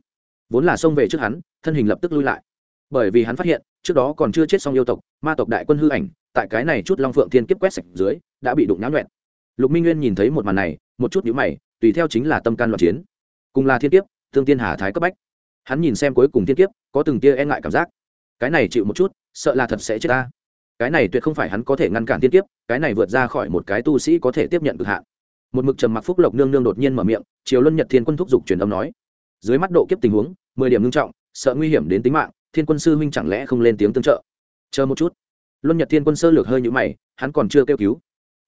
Vốn là xông về trước hắn, thân hình lập tức lui lại. Bởi vì hắn phát hiện, trước đó còn chưa chết xong yêu tộc, ma tộc đại quân hư ảnh, tại cái này chút long phượng thiên kiếp quét sạch dưới, đã bị đụng náo nhuẹn. Lục minh nguyên nhìn thấy một màn này, một chút nhíu mày, tùy theo chính là tâm can loạn chiến. Cùng là thiên kiếp, thương tiên hà thái cấp bách. Hắn nhìn xem cuối cùng thiên kiếp, có từng tia e ngại cảm giác. Cái này chịu một chút, sợ là thật sẽ chết ta. Cái này tuyệt không phải hắn có thể ngăn cản thiên kiếp, cái này vượt ra khỏi một cái tu sĩ có thể tiếp nhận cực hạn một mực trầm mặc phúc lộc nương nương đột nhiên mở miệng chiều luân nhật thiên quân thúc giục truyền âm nói. Dưới mắt độ kiếp tình huống, mười điểm ngưng trọng, sợ nguy hiểm đến tính mạng, thiên quân sư huynh chẳng lẽ không lên tiếng tương trợ? Chờ một chút. Luân nhật thiên quân sơ lược hơi nhũ mày, hắn còn chưa kêu cứu.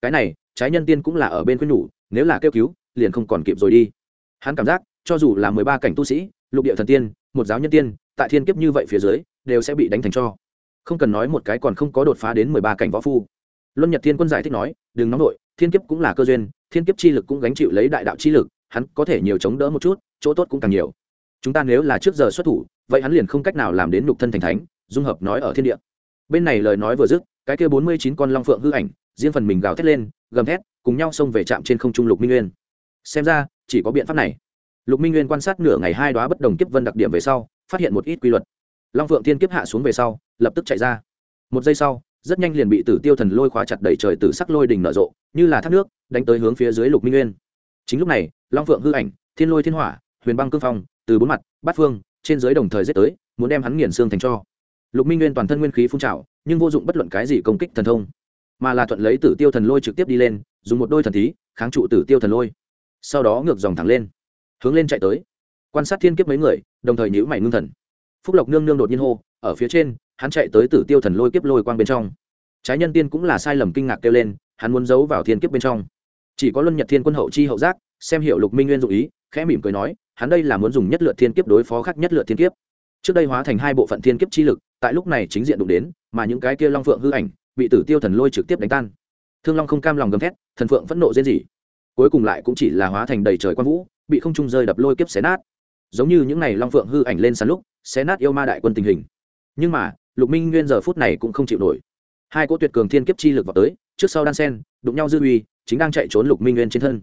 Cái này, trái nhân tiên cũng là ở bên khuyên nhủ, nếu là kêu cứu, liền không còn kịp rồi đi. Hắn cảm giác, cho dù là mười ba cảnh tu sĩ, lục địa thần tiên, một giáo nhân tiên, tại thiên kiếp như vậy phía dưới, đều sẽ bị đánh thành cho. Không cần nói một cái còn không có đột phá đến mười ba cảnh võ phu. Luân nhật thiên quân giải thích nói, đừng nóng nổi thiên kiếp cũng là cơ duyên thiên kiếp chi lực cũng gánh chịu lấy đại đạo chi lực, hắn có thể nhiều chống đỡ một chút, chỗ tốt cũng càng nhiều. Chúng ta nếu là trước giờ xuất thủ, vậy hắn liền không cách nào làm đến nhục thân thành thánh, dung hợp nói ở thiên địa. Bên này lời nói vừa dứt, cái kia bốn mươi chín con long phượng hư ảnh, riêng phần mình gào thét lên, gầm thét, cùng nhau xông về trạm trên không trung lục minh nguyên. Xem ra, chỉ có biện pháp này. Lục minh nguyên quan sát nửa ngày hai đoá bất đồng kiếp vân đặc điểm về sau, phát hiện một ít quy luật. Long phượng thiên kiếp hạ xuống về sau, lập tức chạy ra. Một giây sau rất nhanh liền bị tử tiêu thần lôi khóa chặt đẩy trời tử sắc lôi đỉnh nở rộ, như là thác nước, đánh tới hướng phía dưới lục minh nguyên. Chính lúc này, long phượng hư ảnh, thiên lôi thiên hỏa, huyền băng cương phong, từ bốn mặt, bát phương, trên dưới đồng thời giết tới, muốn đem hắn nghiền xương thành cho. Lục minh nguyên toàn thân nguyên khí phun trào, nhưng vô dụng bất luận cái gì công kích thần thông, mà là thuận lấy tử tiêu thần lôi trực tiếp đi lên, dùng một đôi thần thí, kháng trụ tử tiêu thần lôi. Sau đó ngược dòng thẳng lên, hướng lên chạy tới, quan sát thiên kiếp mấy người, đồng thời nhữ mày ngưng thần. Phúc lộc nương nương đột nhiên hô, ở phía trên hắn chạy tới tử tiêu thần lôi kiếp lôi quang bên trong. Trái nhân tiên cũng là sai lầm kinh ngạc kêu lên, hắn muốn giấu vào thiên kiếp bên trong. Chỉ có luân nhật thiên quân hậu chi hậu giác, xem hiệu lục minh nguyên dụ ý, khẽ mỉm cười nói, hắn đây là muốn dùng nhất lượt thiên kiếp đối phó khác nhất lượt thiên kiếp. Trước đây hóa thành hai bộ phận thiên kiếp chi lực, tại lúc này chính diện đụng đến, mà những cái kia long phượng hư ảnh, bị tử tiêu thần lôi trực tiếp đánh tan. Thương long không cam lòng gầm thét, thần phượng phẫn nộ diễn dị cuối cùng lại cũng chỉ là hóa thành đầy trời quan vũ, bị không trung rơi đập lôi kiếp xé nát. Giống như những này long phượng hư ảnh lên sàn lúc, xé nát yêu ma đại quân tình hình. Nhưng mà lục minh nguyên giờ phút này cũng không chịu nổi. Hai cỗ tuyệt cường thiên kiếp chi lực vào tới, trước sau đan sen, đụng nhau dư uy, chính đang chạy trốn lục minh nguyên trên thân.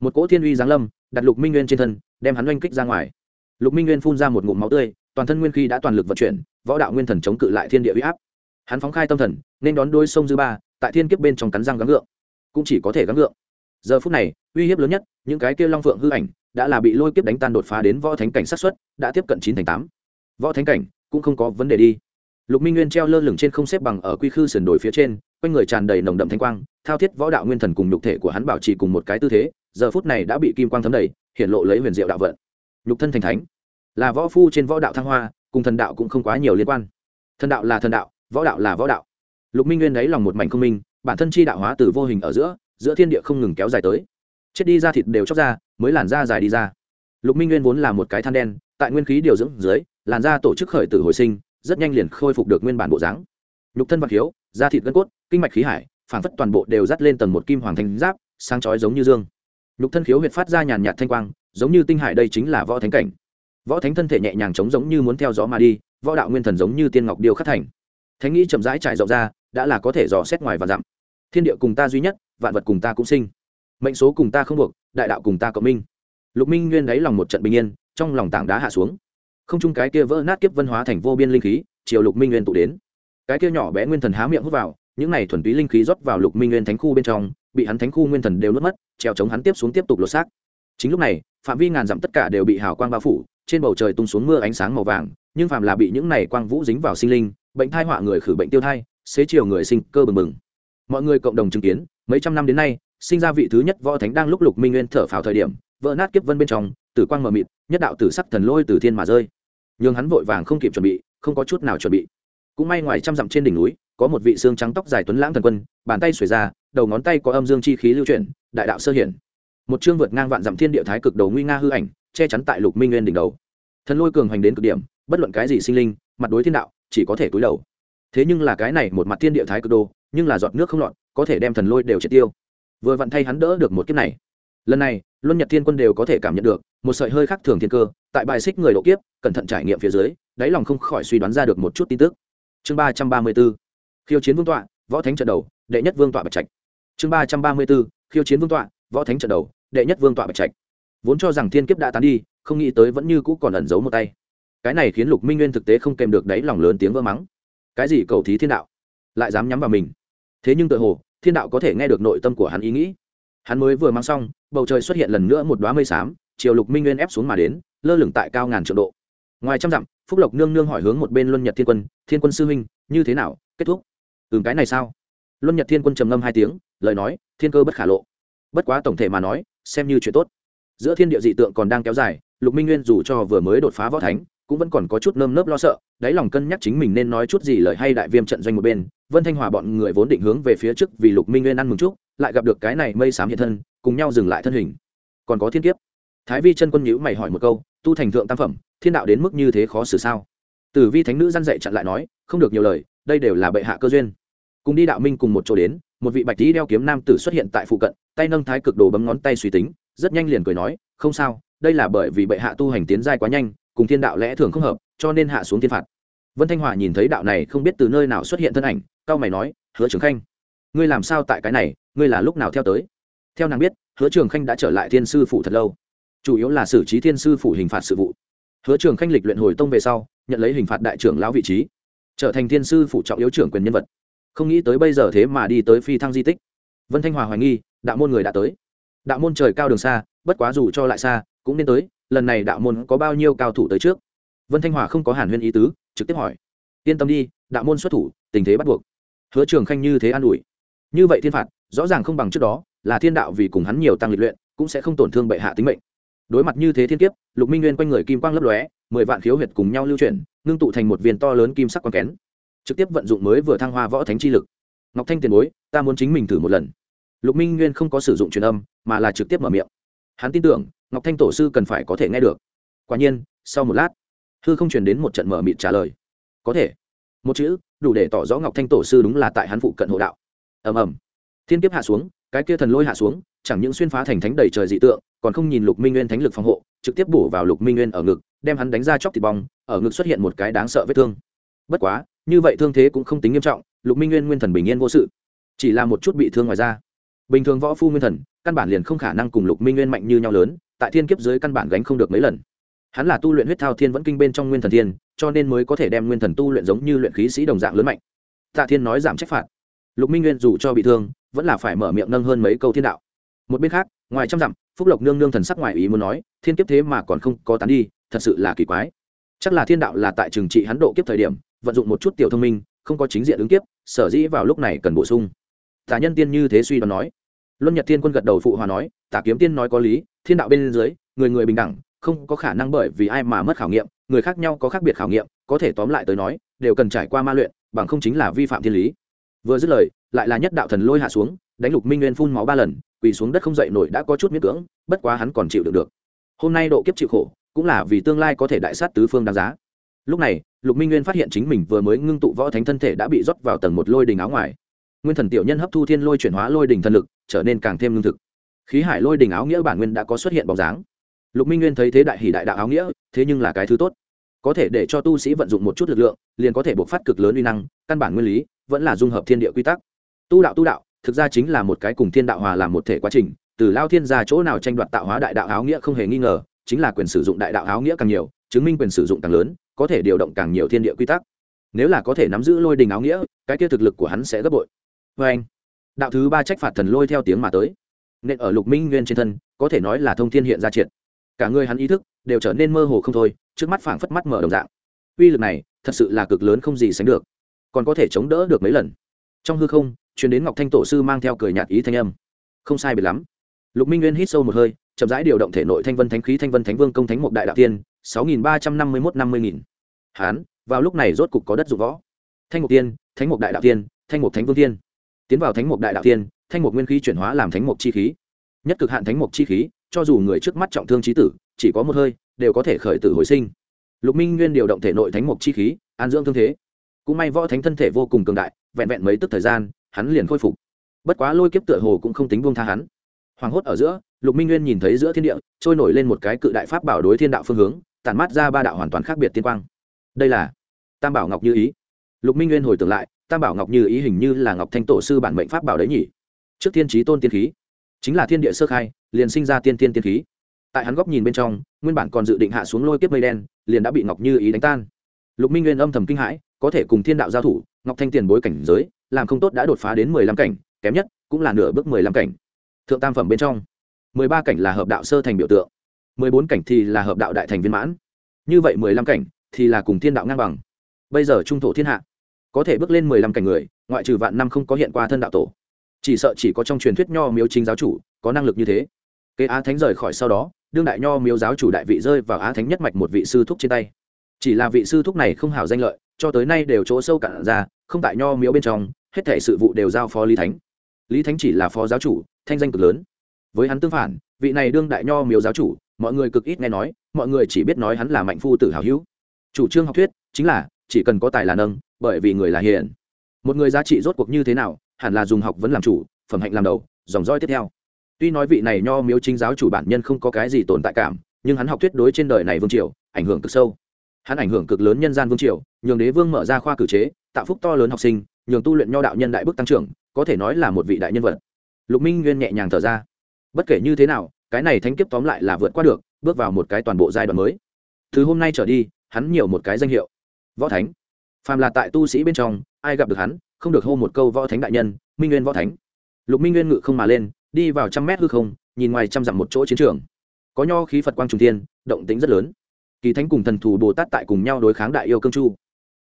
Một cỗ thiên uy giáng lâm, đặt lục minh nguyên trên thân, đem hắn oanh kích ra ngoài. Lục minh nguyên phun ra một ngụm máu tươi, toàn thân nguyên khí đã toàn lực vận chuyển, võ đạo nguyên thần chống cự lại thiên địa huy áp. Hắn phóng khai tâm thần, nên đón đôi sông dư ba, tại thiên kiếp bên trong cắn răng gắng gượng. Cũng chỉ có thể gắng gượng. Giờ phút này, uy hiếp lớn nhất, những cái kia long phượng hư ảnh, đã là bị lôi kiếp đánh tan đột phá đến võ thánh cảnh sát xuất, đã tiếp cận chín thành tám. Võ thánh cảnh, cũng không có vấn đề đi lục minh nguyên treo lơ lửng trên không xếp bằng ở quy khư sườn đồi phía trên, quanh người tràn đầy nồng đậm thanh quang, thao thiết võ đạo nguyên thần cùng nhục thể của hắn bảo trì cùng một cái tư thế, giờ phút này đã bị kim quang thấm đầy hiện lộ lấy huyền diệu đạo vận. Nhục thân thành thánh, là võ phu trên võ đạo thăng hoa, cùng thần đạo cũng không quá nhiều liên quan. Thần đạo là thần đạo, võ đạo là võ đạo. Lục minh nguyên đáy lòng một mảnh không minh, bản thân chi đạo hóa từ vô hình ở giữa giữa thiên địa không ngừng kéo dài tới. Chết đi ra thịt đều chóc ra, mới làn da dài đi ra. Lục minh nguyên vốn là một cái than đen, tại nguyên khí điều dưỡng dưới, làn da tổ chức khởi tử hồi sinh rất nhanh liền khôi phục được nguyên bản bộ dáng. Nhục thân vật hiếu da thịt gân cốt, kinh mạch khí hải phản phất toàn bộ đều dắt lên tầng một kim hoàng thanh giáp, sáng chói giống như dương. Nhục thân khiếu huyệt phát ra nhàn nhạt thanh quang, giống như tinh hải đây chính là võ thánh cảnh. Võ thánh thân thể nhẹ nhàng chống giống như muốn theo gió mà đi, võ đạo nguyên thần giống như tiên ngọc điêu khắc thành. Thánh nghĩ chậm rãi trải rộng ra, đã là có thể dò xét ngoài và dặm. Thiên địa cùng ta duy nhất, vạn vật cùng ta cũng sinh. Mệnh số cùng ta không buộc, đại đạo cùng ta cộng minh. Lục minh nguyên đáy lòng một trận bình yên, trong lòng tảng đá hạ xuống không chung cái kia vỡ nát kiếp văn hóa thành vô biên linh khí, chiều lục minh nguyên tụ đến. Cái kia nhỏ bé nguyên thần há miệng hút vào, những này thuần túy linh khí rót vào lục minh nguyên thánh khu bên trong, bị hắn thánh khu nguyên thần đều nuốt mất, treo chống hắn tiếp xuống tiếp tục lột xác. Chính lúc này, phạm vi ngàn dặm tất cả đều bị hào quang bao phủ, trên bầu trời tung xuống mưa ánh sáng màu vàng, nhưng phạm là bị những này quang vũ dính vào sinh linh, bệnh thai họa người khử bệnh tiêu thai, xế chiều người sinh cơ bừng bừng. Mọi người cộng đồng chứng kiến, mấy trăm năm đến nay, sinh ra vị thứ nhất võ thánh đang lúc lục minh nguyên thở phào thời điểm, vỡ nát kiếp vân bên trong, tử quang mờ mịt, nhất đạo tử sắc thần lôi từ thiên mà rơi nhưng hắn vội vàng không kịp chuẩn bị, không có chút nào chuẩn bị. Cũng may ngoài trăm dặm trên đỉnh núi, có một vị xương trắng tóc dài tuấn lãng thần quân, bàn tay xuề ra, đầu ngón tay có âm dương chi khí lưu chuyển, đại đạo sơ hiển. Một chương vượt ngang vạn dặm thiên địa thái cực đầu nguy nga hư ảnh, che chắn tại lục minh nguyên đỉnh đầu. Thần lôi cường hành đến cực điểm, bất luận cái gì sinh linh, mặt đối thiên đạo, chỉ có thể cúi đầu. Thế nhưng là cái này một mặt thiên địa thái cực đồ, nhưng là giọt nước không lọt, có thể đem thần lôi đều triệt tiêu. Vừa vặn thay hắn đỡ được một kiếp này. Lần này luân nhật thiên quân đều có thể cảm nhận được, một sợi hơi khác thường thiên cơ, tại bài xích người độ kiếp, cẩn thận trải nghiệm phía dưới, đáy lòng không khỏi suy đoán ra được một chút tin tức. Chương ba trăm ba mươi b ố khiêu chiến vương tọa, võ thánh trận đầu, đệ nhất vương tọa bạch trạch. Chương ba trăm ba mươi b ố khiêu chiến vương tọa, võ thánh trận đầu, đệ nhất vương tọa bạch trạch. Vốn cho rằng thiên kiếp đã tán đi, không nghĩ tới vẫn như cũ còn ẩn giấu một tay. Cái này khiến lục minh nguyên thực tế không kèm được đáy lòng lớn tiếng vỡ mắng. Cái gì cầu thí thiên đạo? Lại dám nhắm vào mình. Thế nhưng tự hồ, thiên đạo có thể nghe được nội tâm của hắn ý nghĩ hắn mới vừa mang xong, bầu trời xuất hiện lần nữa một đoá mây xám, chiều lục minh nguyên ép xuống mà đến, lơ lửng tại cao ngàn triệu độ. Ngoài trăm dặm, phúc lộc nương nương hỏi hướng một bên luân nhật thiên quân thiên quân sư huynh, như thế nào? Kết thúc? Ừ cái này sao? Luân nhật thiên quân trầm ngâm hai tiếng, lời nói, thiên cơ bất khả lộ. Bất quá tổng thể mà nói, xem như chuyện tốt. Giữa thiên địa dị tượng còn đang kéo dài, lục minh nguyên dù cho vừa mới đột phá võ thánh cũng vẫn còn có chút nơm nớp lo sợ, đáy lòng cân nhắc chính mình nên nói chút gì lời hay đại viêm trận doanh một bên, vân thanh hòa bọn người vốn định hướng về phía trước vì lục minh nguyên ăn mừng chút, lại gặp được cái này mây xám hiện thân, cùng nhau dừng lại thân hình. Còn có thiên kiếp. Thái vi chân quân nhữ mày hỏi một câu, tu thành thượng tam phẩm, thiên đạo đến mức như thế khó xử sao? Tử vi thánh nữ răn dậy chặn lại nói, không được nhiều lời, đây đều là bệ hạ cơ duyên. Cùng đi đạo minh cùng một chỗ đến, một vị bạch tí đeo kiếm nam tử xuất hiện tại phụ cận, tay nâng thái cực đồ bấm ngón tay suy tính, rất nhanh liền cười nói, không sao, đây là bởi vì bệ hạ tu hành tiến giai quá nhanh cùng thiên đạo lẽ thường không hợp, cho nên hạ xuống thiên phạt. Vân thanh hòa nhìn thấy đạo này không biết từ nơi nào xuất hiện thân ảnh, cao mày nói, hứa trường khanh, ngươi làm sao tại cái này, ngươi là lúc nào theo tới? Theo nàng biết, hứa trường khanh đã trở lại thiên sư phủ thật lâu. Chủ yếu là xử trí thiên sư phủ hình phạt sự vụ. Hứa trường khanh lịch luyện hồi tông về sau, nhận lấy hình phạt đại trưởng lão vị trí, trở thành thiên sư phủ trọng yếu trưởng quyền nhân vật. Không nghĩ tới bây giờ thế mà đi tới phi thăng di tích. Vân thanh hòa hoài nghi, đạo môn người đã tới. Đạo môn trời cao đường xa, bất quá dù cho lại xa, cũng nên tới lần này đạo môn có bao nhiêu cao thủ tới trước? Vân thanh hòa không có hàn huyên ý tứ, trực tiếp hỏi. Yên tâm đi, đạo môn xuất thủ, tình thế bắt buộc. Hứa trường khanh như thế an ủi. Như vậy thiên phạt, rõ ràng không bằng trước đó, là thiên đạo vì cùng hắn nhiều tăng lịch luyện, cũng sẽ không tổn thương bệ hạ tính mệnh. Đối mặt như thế thiên kiếp, lục minh nguyên quanh người kim quang lấp lóe, mười vạn khiếu huyệt cùng nhau lưu chuyển, ngưng tụ thành một viên to lớn kim sắc quang kén. Trực tiếp vận dụng mới vừa thăng hoa võ thánh chi lực. Ngọc thanh tiền bối, ta muốn chính mình thử một lần. Lục minh nguyên không có sử dụng truyền âm, mà là trực tiếp mở miệng. Hắn tin tưởng ngọc thanh tổ sư cần phải có thể nghe được. Quả nhiên, sau một lát, hư không truyền đến một trận mở mịt trả lời. Có thể. Một chữ, đủ để tỏ rõ ngọc thanh tổ sư đúng là tại hắn phụ cận hộ đạo. Ầm ầm. Thiên kiếp hạ xuống, cái kia thần lôi hạ xuống, chẳng những xuyên phá thành thánh đầy trời dị tượng, còn không nhìn lục minh nguyên thánh lực phòng hộ, trực tiếp bổ vào lục minh nguyên ở ngực, đem hắn đánh ra chóc thịt bong, ở ngực xuất hiện một cái đáng sợ vết thương. Bất quá, như vậy thương thế cũng không tính nghiêm trọng, lục minh nguyên nguyên thần bình yên vô sự. Chỉ là một chút bị thương ngoài ra bình thường võ phu nguyên thần, căn bản liền không khả năng cùng lục minh nguyên mạnh như nhau lớn tại thiên kiếp dưới căn bản gánh không được mấy lần. Hắn là tu luyện huyết thao thiên vẫn kinh bên trong nguyên thần thiên, cho nên mới có thể đem nguyên thần tu luyện giống như luyện khí sĩ đồng dạng lớn mạnh. Tạ thiên nói giảm trách phạt. Lục minh nguyên dù cho bị thương, vẫn là phải mở miệng nâng hơn mấy câu thiên đạo. Một bên khác, ngoài trăm dặm, phúc lộc nương nương thần sắc ngoài ý muốn nói, thiên kiếp thế mà còn không có tán đi, thật sự là kỳ quái. Chắc là thiên đạo là tại trường trị hắn độ kiếp thời điểm, vận dụng một chút tiểu thông minh, không có chính diện ứng kiếp, sở dĩ vào lúc này cần bổ sung. Tả nhân tiên như thế suy đoán nói luân nhật thiên quân gật đầu phụ hòa nói, tả kiếm tiên nói có lý, thiên đạo bên dưới, người người bình đẳng, không có khả năng bởi vì ai mà mất khảo nghiệm, người khác nhau có khác biệt khảo nghiệm, có thể tóm lại tới nói, đều cần trải qua ma luyện, bằng không chính là vi phạm thiên lý. Vừa dứt lời, lại là nhất đạo thần lôi hạ xuống, đánh lục minh nguyên phun máu ba lần, quỳ xuống đất không dậy nổi đã có chút miễn cưỡng, bất quá hắn còn chịu được được. Hôm nay độ kiếp chịu khổ, cũng là vì tương lai có thể đại sát tứ phương đáng giá. Lúc này, lục minh nguyên phát hiện chính mình vừa mới ngưng tụ võ thánh thân thể đã bị rót vào tầng một lôi đình áo ngoài. Nguyên thần tiểu nhân hấp thu thiên lôi chuyển hóa lôi đình thần lực trở nên càng thêm lương thực. Khí hải lôi đình áo nghĩa bản nguyên đã có xuất hiện bóng dáng. Lục minh nguyên thấy thế đại hỷ đại đạo áo nghĩa, thế nhưng là cái thứ tốt. Có thể để cho tu sĩ vận dụng một chút lực lượng, liền có thể buộc phát cực lớn uy năng, căn bản nguyên lý vẫn là dung hợp thiên địa quy tắc. Tu đạo tu đạo, thực ra chính là một cái cùng thiên đạo hòa làm một thể quá trình, từ lao thiên ra chỗ nào tranh đoạt tạo hóa đại đạo áo nghĩa không hề nghi ngờ, chính là quyền sử dụng đại đạo áo nghĩa càng nhiều, chứng minh quyền sử dụng càng lớn, có thể điều động càng nhiều thiên địa quy tắc. Nếu là có thể nắm giữ lôi đình áo nghĩa, cái kia thực lực của hắn sẽ gấp bội. Vê anh đạo thứ ba trách phạt thần lôi theo tiếng mà tới. Nên ở lục minh nguyên trên thân, có thể nói là thông thiên hiện ra triệt. Cả người hắn ý thức đều trở nên mơ hồ không thôi, trước mắt phảng phất mắt mở đồng dạng. Uy lực này thật sự là cực lớn không gì sánh được. Còn có thể chống đỡ được mấy lần. Trong hư không chuyến đến ngọc thanh tổ sư mang theo cười nhạt ý thanh âm. Không sai biệt lắm. Lục minh nguyên hít sâu một hơi, chậm rãi điều động thể nội thanh vân thánh khí, thanh vân thánh vương công thánh mục đại đạo tiên, sáu nghìn ba trăm năm mươi mốt năm mươi nghìn. Hán vào lúc này rốt cục có đất dụng võ. Thanh mục tiên, thánh mục đại đạo tiên, thanh mục thánh vương tiên tiến vào thánh mục đại đạo tiên thanh mục nguyên khí chuyển hóa làm thánh mục chi khí. Nhất cực hạn thánh mục chi khí, cho dù người trước mắt trọng thương trí tử, chỉ có một hơi, đều có thể khởi tử hồi sinh. Lục minh nguyên điều động thể nội thánh mục chi khí, an dưỡng thương thế. Cũng may võ thánh thân thể vô cùng cường đại, vẹn vẹn mấy tức thời gian, hắn liền khôi phục. Bất quá lôi kiếp tựa hồ cũng không tính buông tha hắn. Hoàng hốt ở giữa, lục minh nguyên nhìn thấy giữa thiên địa, trôi nổi lên một cái cự đại pháp bảo đối thiên đạo phương hướng, tản mát ra ba đạo hoàn toàn khác biệt tiên quang. Đây là tam bảo ngọc như ý. Lục minh nguyên hồi tưởng lại tam bảo ngọc như ý hình như là ngọc thanh tổ sư bản mệnh pháp bảo đấy nhỉ? Trước thiên trí tôn tiên khí, chính là thiên địa sơ khai, liền sinh ra tiên tiên tiên khí. Tại hắn góc nhìn bên trong, nguyên bản còn dự định hạ xuống lôi kiếp mây đen, liền đã bị ngọc như ý đánh tan. Lục minh nguyên âm thầm kinh hãi, có thể cùng thiên đạo giao thủ, ngọc thanh tiền bối cảnh giới, làm không tốt đã đột phá đến mười lăm cảnh, kém nhất, cũng là nửa bước mười lăm cảnh. Thượng tam phẩm bên trong, mười ba cảnh là hợp đạo sơ thành biểu tượng, mười bốn cảnh thì là hợp đạo đại thành viên mãn. Như vậy mười lăm cảnh thì là cùng thiên đạo ngang bằng. Bây giờ trung thổ thiên hạ có thể bước lên mười lăm cảnh người, ngoại trừ vạn năm không có hiện qua thân đạo tổ. Chỉ sợ chỉ có trong truyền thuyết nho miếu chính giáo chủ có năng lực như thế. Kế á thánh rời khỏi sau đó, đương đại nho miếu giáo chủ đại vị rơi vào á thánh nhất mạch một vị sư thúc trên tay. Chỉ là vị sư thúc này không hảo danh lợi, cho tới nay đều chỗ sâu cạn ra, không tại nho miếu bên trong, hết thể sự vụ đều giao phó lý thánh. Lý thánh chỉ là phó giáo chủ, thanh danh cực lớn. Với hắn tương phản, vị này đương đại nho miếu giáo chủ, mọi người cực ít nghe nói, mọi người chỉ biết nói hắn là mạnh phu tử hào hữu. Chủ trương học thuyết chính là, chỉ cần có tài là nâng bởi vì người là hiền. Một người giá trị rốt cuộc như thế nào, hẳn là dùng học vấn làm chủ, phẩm hạnh làm đầu, dòng roi tiếp theo. Tuy nói vị này nho miếu chính giáo chủ bản nhân không có cái gì tồn tại cảm, nhưng hắn học thuyết đối trên đời này vương triều, ảnh hưởng cực sâu. Hắn ảnh hưởng cực lớn nhân gian vương triều, nhường đế vương mở ra khoa cử chế, tạo phúc to lớn học sinh, nhường tu luyện nho đạo nhân đại bức tăng trưởng, có thể nói là một vị đại nhân vật. Lục minh nguyên nhẹ nhàng thở ra. Bất kể như thế nào, cái này thánh kiếp tóm lại là vượt qua được, bước vào một cái toàn bộ giai đoạn mới. Từ hôm nay trở đi, hắn nhiều một cái danh hiệu. Võ thánh phàm là tại tu sĩ bên trong, ai gặp được hắn, không được hô một câu võ thánh đại nhân, minh nguyên võ thánh. Lục minh nguyên ngự không mà lên, đi vào trăm mét hư không, nhìn ngoài trăm dặm một chỗ chiến trường. Có nho khí phật quang trung tiên động tính rất lớn. Kỳ thánh cùng thần thủ bồ tát tại cùng nhau đối kháng đại yêu cương chu.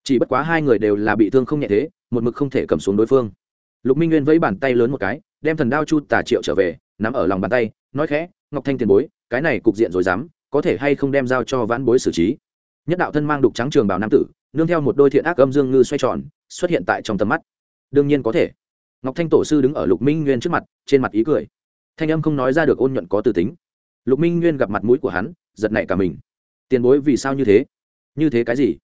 Chỉ bất quá hai người đều là bị thương không nhẹ thế, một mực không thể cầm xuống đối phương. Lục minh nguyên vẫy bàn tay lớn một cái, đem thần đao chu tà triệu trở về, nắm ở lòng bàn tay, nói khẽ, ngọc thanh tiền bối, cái này cục diện rồi dám, có thể hay không đem giao cho vãn bối xử trí? Nhất đạo thân mang đục trắng trường bảo nam tử nương theo một đôi thiện ác âm dương ngư xoay tròn, xuất hiện tại trong tầm mắt. Đương nhiên có thể. Ngọc thanh tổ sư đứng ở lục minh nguyên trước mặt, trên mặt ý cười. Thanh âm không nói ra được ôn nhuận có từ tính. Lục minh nguyên gặp mặt mũi của hắn, giật nảy cả mình. Tiền bối vì sao như thế? Như thế cái gì?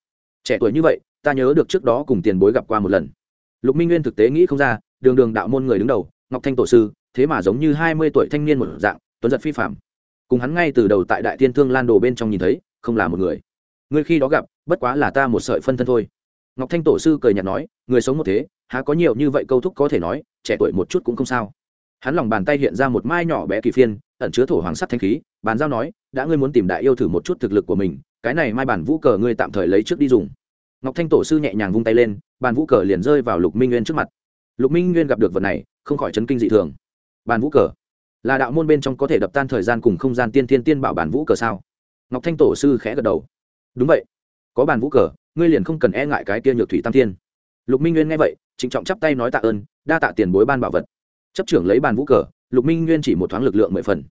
Trẻ tuổi như vậy, ta nhớ được trước đó cùng tiền bối gặp qua một lần. Lục minh nguyên thực tế nghĩ không ra, đường đường đạo môn người đứng đầu, ngọc thanh tổ sư, thế mà giống như hai mươi tuổi thanh niên một dạng, tuấn giật phi phạm cùng hắn ngay từ đầu tại đại tiên thương lan đồ bên trong nhìn thấy, không là một người ngươi khi đó gặp, bất quá là ta một sợi phân thân thôi. Ngọc thanh tổ sư cười nhạt nói, người sống một thế, há có nhiều như vậy câu thúc có thể nói, trẻ tuổi một chút cũng không sao. Hắn lòng bàn tay hiện ra một mai nhỏ bé kỳ phiên, ẩn chứa thổ hoàng sắt thanh khí, bàn giao nói, đã ngươi muốn tìm đại yêu thử một chút thực lực của mình, cái này mai bản vũ cờ ngươi tạm thời lấy trước đi dùng. Ngọc thanh tổ sư nhẹ nhàng vung tay lên bàn vũ cờ liền rơi vào lục minh nguyên trước mặt. Lục minh nguyên gặp được vật này, không khỏi chấn kinh dị thường. Bàn vũ cờ, là đạo môn bên trong có thể đập tan thời gian cùng không gian tiên tiên tiên bảo bản vũ cờ sao? Ngọc thanh tổ sư khẽ gật đầu đúng vậy. Có bàn vũ cờ, ngươi liền không cần e ngại cái kia nhược thủy tam tiên lục minh nguyên nghe vậy, trịnh trọng chắp tay nói tạ ơn, đa tạ tiền bối ban bảo vật. Chấp trưởng lấy bàn vũ cờ, lục minh nguyên chỉ một thoáng lực lượng mười phần.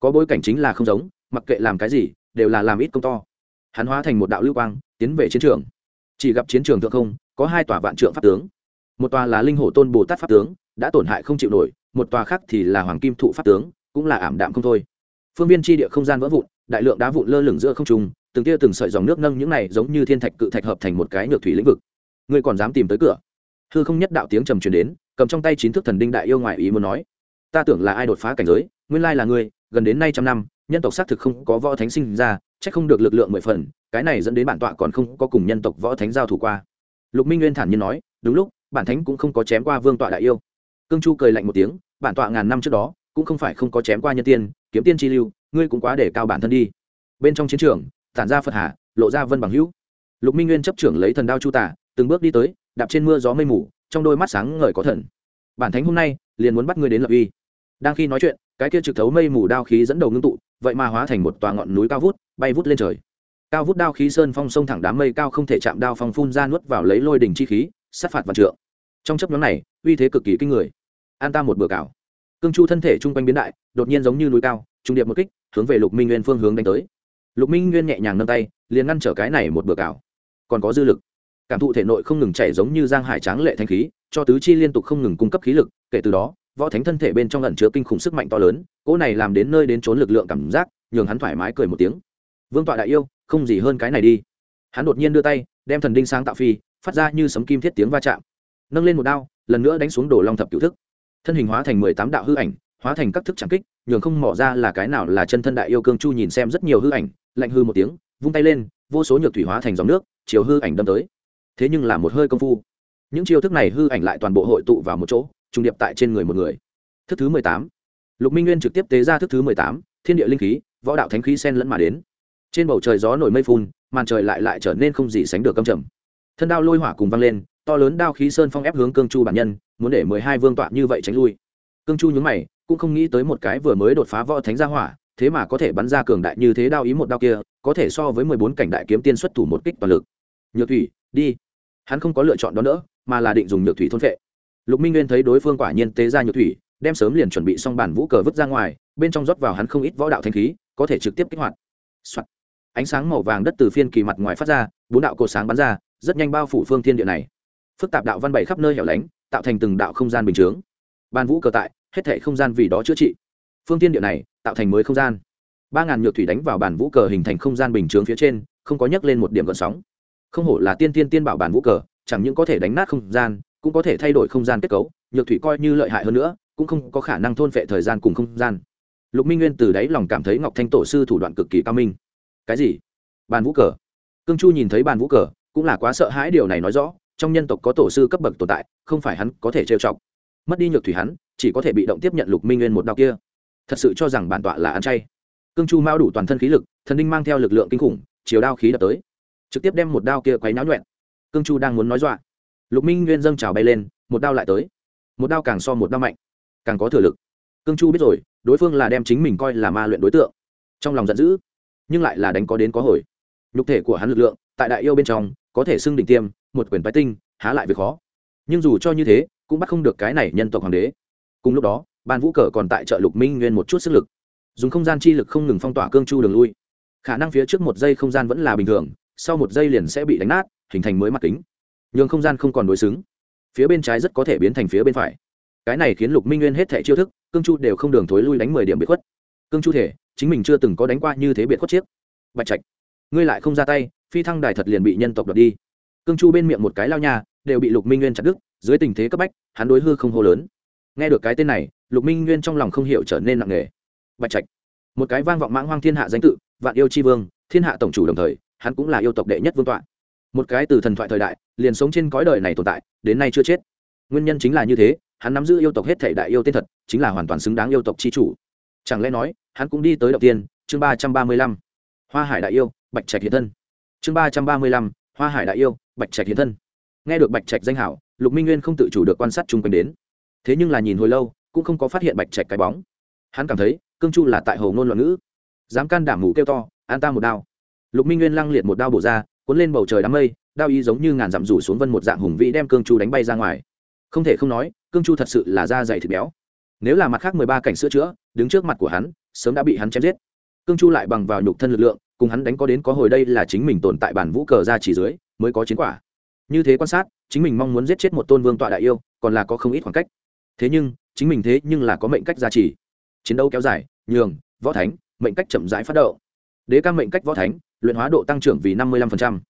Có bối cảnh chính là không giống, mặc kệ làm cái gì, đều là làm ít công to. Hắn hóa thành một đạo lưu quang, tiến về chiến trường. Chỉ gặp chiến trường thượng không, có hai tòa vạn trượng pháp tướng. Một tòa là linh hổ tôn bồ tát pháp tướng, đã tổn hại không chịu nổi, một tòa khác thì là hoàng kim thụ pháp tướng, cũng là ảm đạm không thôi. Phương viên tri địa không gian vỡ vụn, đại lượng đá vụn lơ lửng giữa không trung từng tia từng sợi dòng nước nâng những này giống như thiên thạch cự thạch hợp thành một cái nhược thủy lĩnh vực. Ngươi còn dám tìm tới cửa? Hư không nhất đạo tiếng trầm truyền đến, cầm trong tay chín thước thần đinh đại yêu ngoài ý muốn nói. Ta tưởng là ai đột phá cảnh giới, nguyên lai là ngươi, gần đến nay trăm năm, nhân tộc xác thực không có võ thánh sinh ra, chắc không được lực lượng mười phần, cái này dẫn đến bản tọa còn không có cùng nhân tộc võ thánh giao thủ qua. Lục minh nguyên thản nhiên nói, đúng lúc, bản thánh cũng không có chém qua vương tọa đại yêu. Cương chu cười lạnh một tiếng, bản tọa ngàn năm trước đó, cũng không phải không có chém qua nhân tiên, kiếm tiên chi lưu, ngươi cũng quá để cao bản thân đi. Bên trong chiến trường tản ra phật hà, lộ ra vân bằng hữu. Lục minh nguyên chấp trưởng lấy thần đao chu tả từng bước đi tới, đạp trên mưa gió mây mù, trong đôi mắt sáng ngời có thần. Bản thánh hôm nay, liền muốn bắt ngươi đến lập uy. Đang khi nói chuyện, cái kia trực thấu mây mù đao khí dẫn đầu ngưng tụ, vậy mà hóa thành một tòa ngọn núi cao vút, bay vút lên trời. Cao vút đao khí sơn phong sông thẳng đám mây cao không thể chạm đao phong phun ra nuốt vào lấy lôi đỉnh chi khí, sát phạt và trượng. Trong chấp nhóm này, uy thế cực kỳ kinh người. An ta một bữa cào. Cương chu thân thể chung quanh biến đại, đột nhiên giống như núi cao, trung điệp một kích, hướng về lục minh nguyên phương hướng đánh tới lục minh nguyên nhẹ nhàng nâng tay, liền ngăn trở cái này một bữa cào còn có dư lực. Cảm thụ thể nội không ngừng chảy giống như giang hải tráng lệ thanh khí, cho tứ chi liên tục không ngừng cung cấp khí lực, kể từ đó, võ thánh thân thể bên trong ẩn chứa kinh khủng sức mạnh to lớn, cỗ này làm đến nơi đến trốn lực lượng cảm giác, nhường hắn thoải mái cười một tiếng. Vương tọa đại yêu, không gì hơn cái này đi. Hắn đột nhiên đưa tay, đem thần đinh sáng tạo phi, phát ra như sấm kim thiết tiếng va chạm. Nâng lên một đao, lần nữa đánh xuống đổ long thập cựu thức. Thân hình hóa thành mười tám đạo hư ảnh, hóa thành các thức trảm kích, nhường không mỏ ra là cái nào là chân thân đại yêu cương chu nhìn xem rất nhiều hư ảnh lạnh hư một tiếng, vung tay lên, vô số nhược thủy hóa thành dòng nước, chiều hư ảnh đâm tới. Thế nhưng là một hơi công phu. Những chiêu thức này hư ảnh lại toàn bộ hội tụ vào một chỗ, trùng điệp tại trên người một người. Thức thứ mười tám. Lục minh nguyên trực tiếp tế ra thức thứ mười tám, thiên địa linh khí, võ đạo thánh khí sen lẫn mà đến. Trên bầu trời gió nổi mây phun, màn trời lại lại trở nên không gì sánh được câm trầm. Thân đao lôi hỏa cùng văng lên, to lớn đao khí sơn phong ép hướng cương chu bản nhân, muốn để mười hai vương tọa như vậy tránh lui. Cương chu nhúng mày, cũng không nghĩ tới một cái vừa mới đột phá võ thánh gia hỏa thế mà có thể bắn ra cường đại như thế đao ý một đao kia, có thể so với mười bốn cảnh đại kiếm tiên xuất thủ một kích toàn lực. Nhược thủy, đi. Hắn không có lựa chọn đó nữa, mà là định dùng nhược thủy thôn phệ. Lục minh nguyên thấy đối phương quả nhiên tế ra nhược thủy, đem sớm liền chuẩn bị xong bản vũ cờ vứt ra ngoài, bên trong rót vào hắn không ít võ đạo thanh khí, có thể trực tiếp kích hoạt、Soạn. ánh sáng màu vàng đất từ phiên kỳ mặt ngoài phát ra, bốn đạo cột sáng bắn ra, rất nhanh bao phủ phương thiên địa này. Phức tạp đạo văn bảy khắp nơi hẻo lánh, tạo thành từng đạo không gian bình chướng. Ban vũ cờ tại, hết thể không gian vì đó chữa trị phương tiên địa này tạo thành mới không gian. Ba ngàn nhược thủy đánh vào bản vũ cờ hình thành không gian bình chướng phía trên, không có nhắc lên một điểm gợn sóng. Không hổ là tiên tiên tiên bảo bản vũ cờ, chẳng những có thể đánh nát không gian, cũng có thể thay đổi không gian kết cấu, nhược thủy coi như lợi hại hơn nữa, cũng không có khả năng thôn phệ thời gian cùng không gian. Lục minh nguyên từ đáy lòng cảm thấy ngọc thanh tổ sư thủ đoạn cực kỳ cao minh. Cái gì? Bàn vũ cờ? Cương chu nhìn thấy bàn vũ cờ, cũng là quá sợ hãi điều này nói rõ, trong nhân tộc có tổ sư cấp bậc tồn tại, không phải hắn có thể trêu chọc. Mất đi nhược thủy hắn, chỉ có thể bị động tiếp nhận lục minh nguyên một đao kia thật sự cho rằng bản tọa là ăn chay. Cương chu mao đủ toàn thân khí lực, thần đinh mang theo lực lượng kinh khủng, chiều đao khí đập tới. Trực tiếp đem một đao kia quấy náo nhuẹn. Cương chu đang muốn nói dọa. Lục minh nguyên dâng trào bay lên, một đao lại tới. Một đao càng so một đao mạnh, càng có thừa lực. Cương chu biết rồi, đối phương là đem chính mình coi là ma luyện đối tượng. Trong lòng giận dữ, nhưng lại là đánh có đến có hồi. Nhục thể của hắn lực lượng, tại đại yêu bên trong, có thể xưng đỉnh tiêm, một quyền phái tinh, há lại việc khó. Nhưng dù cho như thế, cũng bắt không được cái này nhân tộc hoàng đế. Cùng lúc đó ban vũ cờ còn tại chợ lục minh nguyên một chút sức lực. Dùng không gian chi lực không ngừng phong tỏa cương chu đường lui. Khả năng phía trước một giây không gian vẫn là bình thường, sau một giây liền sẽ bị đánh nát, hình thành mới mặt kính. Nhường không gian không còn đối xứng. Phía bên trái rất có thể biến thành phía bên phải. Cái này khiến lục minh nguyên hết thẻ chiêu thức, cương chu đều không đường thối lui đánh mười điểm biệt khuất. Cương chu thể, chính mình chưa từng có đánh qua như thế biệt khuất chiếc. Bạch trạch, ngươi lại không ra tay, phi thăng đài thật liền bị nhân tộc đoạt đi. Cương chu bên miệng một cái lao nhà đều bị lục minh nguyên chặt đứt, dưới tình thế cấp bách, hắn đối hư không hô lớn nghe được cái tên này, lục minh nguyên trong lòng không hiểu trở nên nặng nề. Bạch trạch, một cái vang vọng mãng hoang thiên hạ danh tự, vạn yêu tri vương, thiên hạ tổng chủ đồng thời, hắn cũng là yêu tộc đệ nhất vương tọa. Một cái từ thần thoại thời đại, liền sống trên cõi đời này tồn tại, đến nay chưa chết. Nguyên nhân chính là như thế, hắn nắm giữ yêu tộc hết thể đại yêu tên thật, chính là hoàn toàn xứng đáng yêu tộc c h i chủ. Chẳng lẽ nói, hắn cũng đi tới đầu tiên, chương ba trăm ba mươi lăm, hoa hải đại yêu, bạch trạch hiện thân. Chương ba trăm ba mươi lăm, hoa hải đại yêu, bạch trạch hiện thân. Nghe được bạch trạch danh hảo, lục minh nguyên không tự chủ được quan sát chung quanh đến thế nhưng là nhìn hồi lâu, cũng không có phát hiện bạch trạch cái bóng. Hắn cảm thấy, cương chu là tại hồ ngôn loạn ngữ. Dám can đảm mù kêu to, an ta một đao. Lục minh nguyên lăng liệt một đao bổ ra, cuốn lên bầu trời đám mây, đao ý giống như ngàn dặm rủ xuống vân một dạng hùng vĩ đem cương chu đánh bay ra ngoài. Không thể không nói, cương chu thật sự là da dày thịt béo. Nếu là mặt khác mười ba cảnh sữa chữa, đứng trước mặt của hắn, sớm đã bị hắn chém giết. Cương chu lại bằng vào nhục thân lực lượng, cùng hắn đánh có đến có hồi đây là chính mình tồn tại bản vũ cờ ra chỉ dưới, mới có chiến quả. Như thế quan sát, chính mình mong muốn giết chết một tôn vương tọa đại yêu, còn là có không ít khoảng cách thế nhưng, chính mình thế nhưng là có mệnh cách gia trì. Chiến đấu kéo dài, nhường, võ thánh, mệnh cách chậm rãi phát động. Đế ca mệnh cách võ thánh, luyện hóa độ tăng trưởng vì năm mươi lăm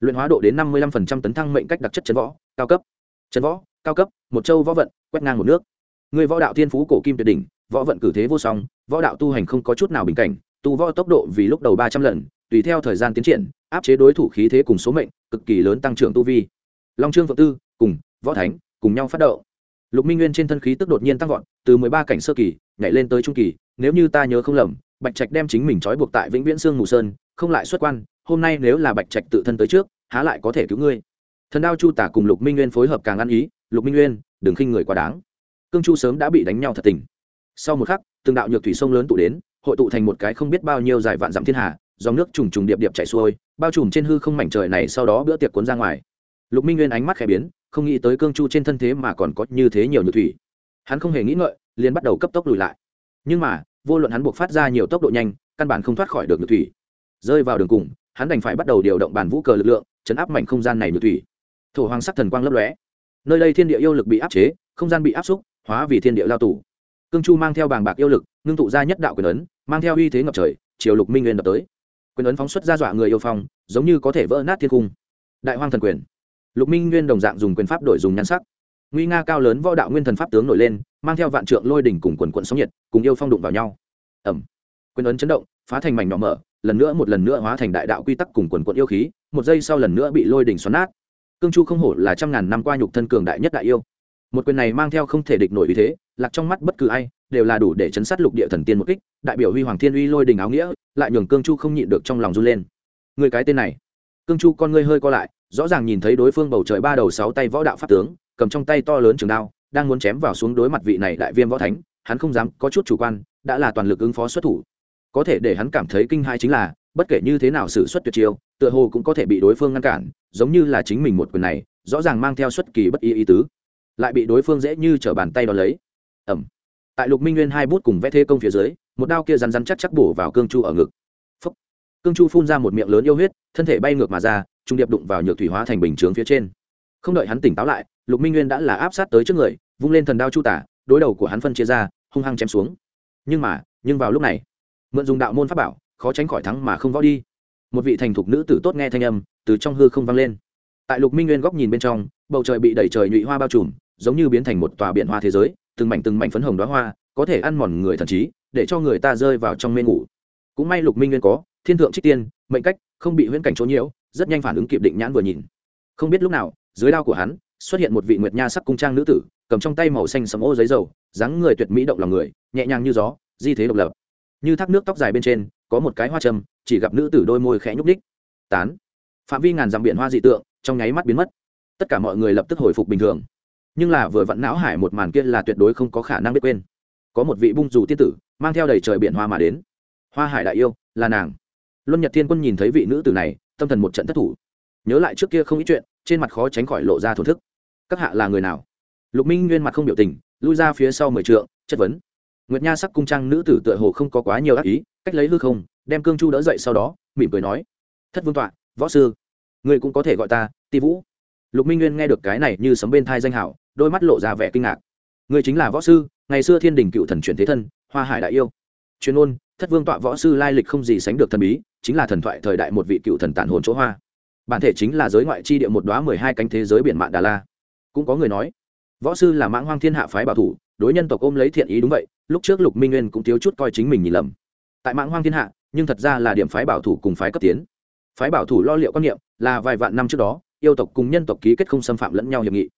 luyện hóa độ đến năm mươi lăm tấn thăng mệnh cách đặc chất chấn võ, cao cấp. Chấn võ, cao cấp, một châu võ vận, quét ngang một nước. Người võ đạo thiên phú cổ kim tuyệt đỉnh, võ vận cử thế vô song, võ đạo tu hành không có chút nào bình cảnh, tu võ tốc độ vì lúc đầu ba trăm lần, tùy theo thời gian tiến triển, áp chế đối thủ khí thế cùng số mệnh, cực kỳ lớn tăng trưởng tu vi. Long trương phượng tư cùng võ thánh cùng nhau phát động lục minh nguyên trên thân khí tức đột nhiên tăng vọt, từ mười ba cảnh sơ kỳ, nhảy lên tới trung kỳ. Nếu như ta nhớ không lầm, bạch trạch đem chính mình trói buộc tại vĩnh viễn sương mù sơn, không lại xuất quan, hôm nay nếu là bạch trạch tự thân tới trước, há lại có thể cứu ngươi? Thần đao chu tả cùng lục minh nguyên phối hợp càng ăn ý, lục minh nguyên, đừng khinh người quá đáng. Cương chu sớm đã bị đánh nhau thật tình. Sau một khắc, từng đạo nhược thủy sông lớn tụ đến, hội tụ thành một cái không biết bao nhiêu dài vạn dặm thiên hà, dòng nước trùng trùng điệp điệp chảy xuôi, bao trùm trên hư không mảnh trời này, sau đó bữa tiệc cuốn ra ngoài. Lục minh nguyên ánh mắt khẽ biến không nghĩ tới cương chu trên thân thế mà còn có như thế nhiều nhược thủy. Hắn không hề nghĩ ngợi, liền bắt đầu cấp tốc lùi lại. Nhưng mà, vô luận hắn buộc phát ra nhiều tốc độ nhanh, căn bản không thoát khỏi được nhược thủy. Rơi vào đường cùng, hắn đành phải bắt đầu điều động bàn vũ cờ lực lượng, chấn áp mảnh không gian này nhược thủy. Thổ hoàng sắc thần quang lấp lóe. Nơi đây thiên địa yêu lực bị áp chế, không gian bị áp xúc, hóa vì thiên địa lao tù. Cương chu mang theo bàng bạc yêu lực, ngưng tụ ra nhất đạo quyền ấn, mang theo uy thế ngập trời chiều lục minh nguyên đập tới. Quyền ấn phóng xuất ra dọa người yêu phong, giống như có thể vỡ nát thiên cung. Đại hoang thần quyền lục minh nguyên đồng dạng dùng quyền pháp đổi dùng nhan sắc. Nguy nga cao lớn võ đạo nguyên thần pháp tướng nổi lên, mang theo vạn trượng lôi đỉnh cùng quần quận sóng nhiệt, cùng yêu phong đụng vào nhau. Ẩm. Quyền ấn chấn động, phá thành mảnh nhỏ mở, lần nữa một lần nữa hóa thành đại đạo quy tắc cùng quần quận yêu khí, một giây sau lần nữa bị lôi đỉnh xoắn nát. Cương chu không hổ là trăm ngàn năm qua nhục thân cường đại nhất đại yêu. Một quyền này mang theo không thể địch nổi uy thế, lạc trong mắt bất cứ ai, đều là đủ để chấn sát lục địa thần tiên một kích, đại biểu huy hoàng thiên uy lôi đình áo nghĩa, lại nhường cương chu không nhịn được trong lòng run lên. Người cái tên này. Cương chu con ngươi hơi co lại rõ ràng nhìn thấy đối phương bầu trời ba đầu sáu tay võ đạo pháp tướng, cầm trong tay to lớn trường đao, đang muốn chém vào xuống đối mặt vị này đại viêm võ thánh, hắn không dám có chút chủ quan, đã là toàn lực ứng phó xuất thủ. Có thể để hắn cảm thấy kinh hai chính là, bất kể như thế nào sự xuất tuyệt chiêu, tựa hồ cũng có thể bị đối phương ngăn cản, giống như là chính mình một quyền này, rõ ràng mang theo xuất kỳ bất ý ý tứ, lại bị đối phương dễ như t r ở bàn tay đ ó lấy. Ẩm tại lục minh nguyên hai bút cùng vẽ thế công phía dưới, một đao kia rắn rắn chắc chắc bổ vào cương chu ở ngực. Phúc. cương chu phun ra một miệng lớn yêu huyết, thân thể bay ngược mà ra trung điệp đụng vào nhược thủy hóa thành bình chướng phía trên. Không đợi hắn tỉnh táo lại, lục minh nguyên đã là áp sát tới trước người, vung lên thần đao chu tả, đối đầu của hắn phân chia ra, hung hăng chém xuống. Nhưng mà, nhưng vào lúc này, mượn dùng đạo môn pháp bảo, khó tránh khỏi thắng mà không võ đi. Một vị thành thục nữ tử tốt nghe thanh âm, từ trong hư không vang lên. Tại lục minh nguyên góc nhìn bên trong, bầu trời bị đẩy trời nhụy hoa bao trùm, giống như biến thành một tòa biển hoa thế giới, từng mảnh từng mảnh phấn hồng đóa hoa, có thể ăn mòn người thần trí, để cho người ta rơi vào trong mê ngủ. Cũng may lục minh nguyên có thiên thượng trích tiên, mệnh cách, không bị huyễn cảnh trốn nhiễu rất nhanh phản ứng kịp định nhãn vừa nhìn. Không biết lúc nào, dưới đao của hắn, xuất hiện một vị nguyệt nha sắc cung trang nữ tử, cầm trong tay màu xanh sầm ô giấy dầu, dáng người tuyệt mỹ động lòng người, nhẹ nhàng như gió, di thế độc lập. Như thác nước tóc dài bên trên, có một cái hoa trầm chỉ gặp nữ tử đôi môi khẽ nhúc ních tán. Phạm vi ngàn dặm biển hoa dị tượng, trong nháy mắt biến mất. Tất cả mọi người lập tức hồi phục bình thường. Nhưng là vừa vặn não hải một màn kia là tuyệt đối không có khả năng biết quên. Có một vị bung dù tiên tử, mang theo đầy trời biển hoa mà đến. Hoa hải đại yêu, là nàng. Luân nhật thiên quân nhìn thấy vị nữ tử này tâm thần một trận thất thủ. Nhớ lại trước kia không ít chuyện, trên mặt khó tránh khỏi lộ ra thổn thức. Các hạ là người nào? Lục minh nguyên mặt không biểu tình, lui ra phía sau mười trượng, chất vấn. Nguyệt nha sắc cung trang nữ tử tựa hồ không có quá nhiều ác ý, cách lấy hư không, đem cương chu đỡ dậy sau đó, mỉm cười nói, thất vương tọa, võ sư người cũng có thể gọi ta ti vũ. Lục minh nguyên nghe được cái này như sấm bên thai danh hảo, đôi mắt lộ ra vẻ kinh ngạc. Người chính là võ sư, ngày xưa thiên đình cựu thần chuyển thế thân, hoa hải đại yêu. Chuyên ôn thất vương tọa võ sư lai lịch không gì sánh được thần bí chính là thần thoại thời đại một vị cựu thần tản hồn chỗ hoa. Bản thể chính là giới ngoại chi địa một đoá mười hai cánh thế giới biển mạn đà la. Cũng có người nói, võ sư là mãng hoang thiên hạ phái bảo thủ, đối nhân tộc ôm lấy thiện ý đúng vậy, lúc trước lục minh nguyên cũng thiếu chút coi chính mình nhìn lầm. Tại mãng hoang thiên hạ, nhưng thật ra là điểm phái bảo thủ cùng phái cấp tiến. Phái bảo thủ lo liệu quan niệm là vài vạn năm trước đó, yêu tộc cùng nhân tộc ký kết không xâm phạm lẫn nhau hiệp nghị.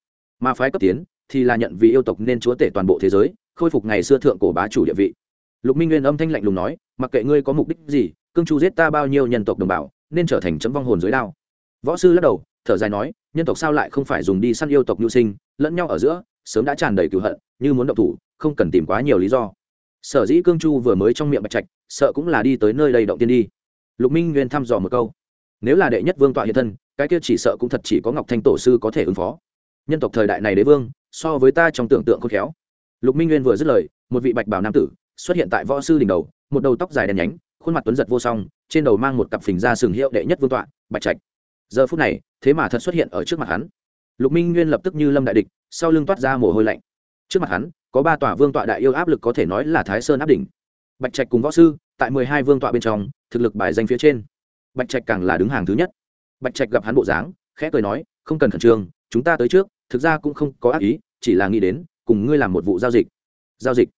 Mà phái cấp tiến thì là nhận vì yêu tộc nên chúa tể toàn bộ thế giới, khôi phục ngày xưa thượng cổ bá chủ địa vị. Lục minh nguyên âm thanh lạnh lùng nói, mặc kệ ngươi có mục đích gì cương chu giết ta bao nhiêu nhân tộc đồng bào, nên trở thành chấm vong hồn dưới đao. Võ sư lắc đầu, thở dài nói, nhân tộc sao lại không phải dùng đi săn yêu tộc nhu sinh, lẫn nhau ở giữa, sớm đã tràn đầy cựu hận, như muốn động thủ, không cần tìm quá nhiều lý do. Sở dĩ cương chu vừa mới trong miệng bạch trạch, sợ cũng là đi tới nơi đây động tiên đi. Lục minh nguyên thăm dò một câu, nếu là đệ nhất vương tọa hiện thân, cái kia chỉ sợ cũng thật chỉ có ngọc thanh tổ sư có thể ứng phó. Nhân tộc thời đại này đế vương, so với ta trong tưởng tượng khôn khéo. Lục minh nguyên vừa dứt lời, một vị bạch bảo nam tử xuất hiện tại võ sư đỉnh đầu, một đầu tóc dài đen nhánh khuôn mặt tuấn giật vô song, trên đầu mang một cặp phình da sừng hiệu đệ nhất vương tọa, bạch trạch. Giờ phút này, thế mà thật xuất hiện ở trước mặt hắn. Lục minh nguyên lập tức như lâm đại địch, sau lưng toát ra mồ hôi lạnh. Trước mặt hắn, có ba tòa vương tọa đại yêu áp lực có thể nói là thái sơn áp đỉnh. Bạch trạch cùng võ sư, tại mười hai vương tọa bên trong, thực lực bài danh phía trên. Bạch trạch càng là đứng hàng thứ nhất. Bạch trạch gặp hắn bộ dáng, khẽ cười nói, không cần khẩn trương, chúng ta tới trước, thực ra cũng không có ác ý, chỉ là nghĩ đến, cùng ngươi làm một vụ giao dịch. Giao dịch.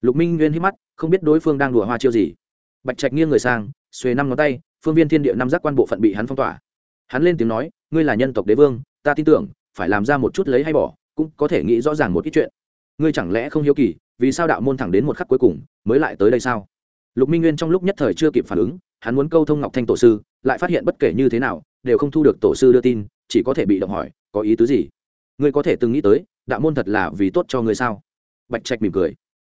Lục minh nguyên hít mắt, không biết đối phương đang đùa hoa chiêu gì bạch trạch nghiêng người sang, xuề năm ngón tay, phương viên thiên địa năm giác quan bộ phận bị hắn phong tỏa. Hắn lên tiếng nói, ngươi là nhân tộc đế vương, ta tin tưởng, phải làm ra một chút lấy hay bỏ, cũng có thể nghĩ rõ ràng một ít chuyện. Ngươi chẳng lẽ không hiếu kỳ, vì sao đạo môn thẳng đến một khắc cuối cùng, mới lại tới đây sao? Lục minh nguyên trong lúc nhất thời chưa kịp phản ứng, hắn muốn câu thông ngọc thanh tổ sư, lại phát hiện bất kể như thế nào, đều không thu được tổ sư đưa tin, chỉ có thể bị động hỏi, có ý tứ gì? Ngươi có thể từng nghĩ tới, đạo môn thật là vì tốt cho ngươi sao? Bạch trạch mỉm cười.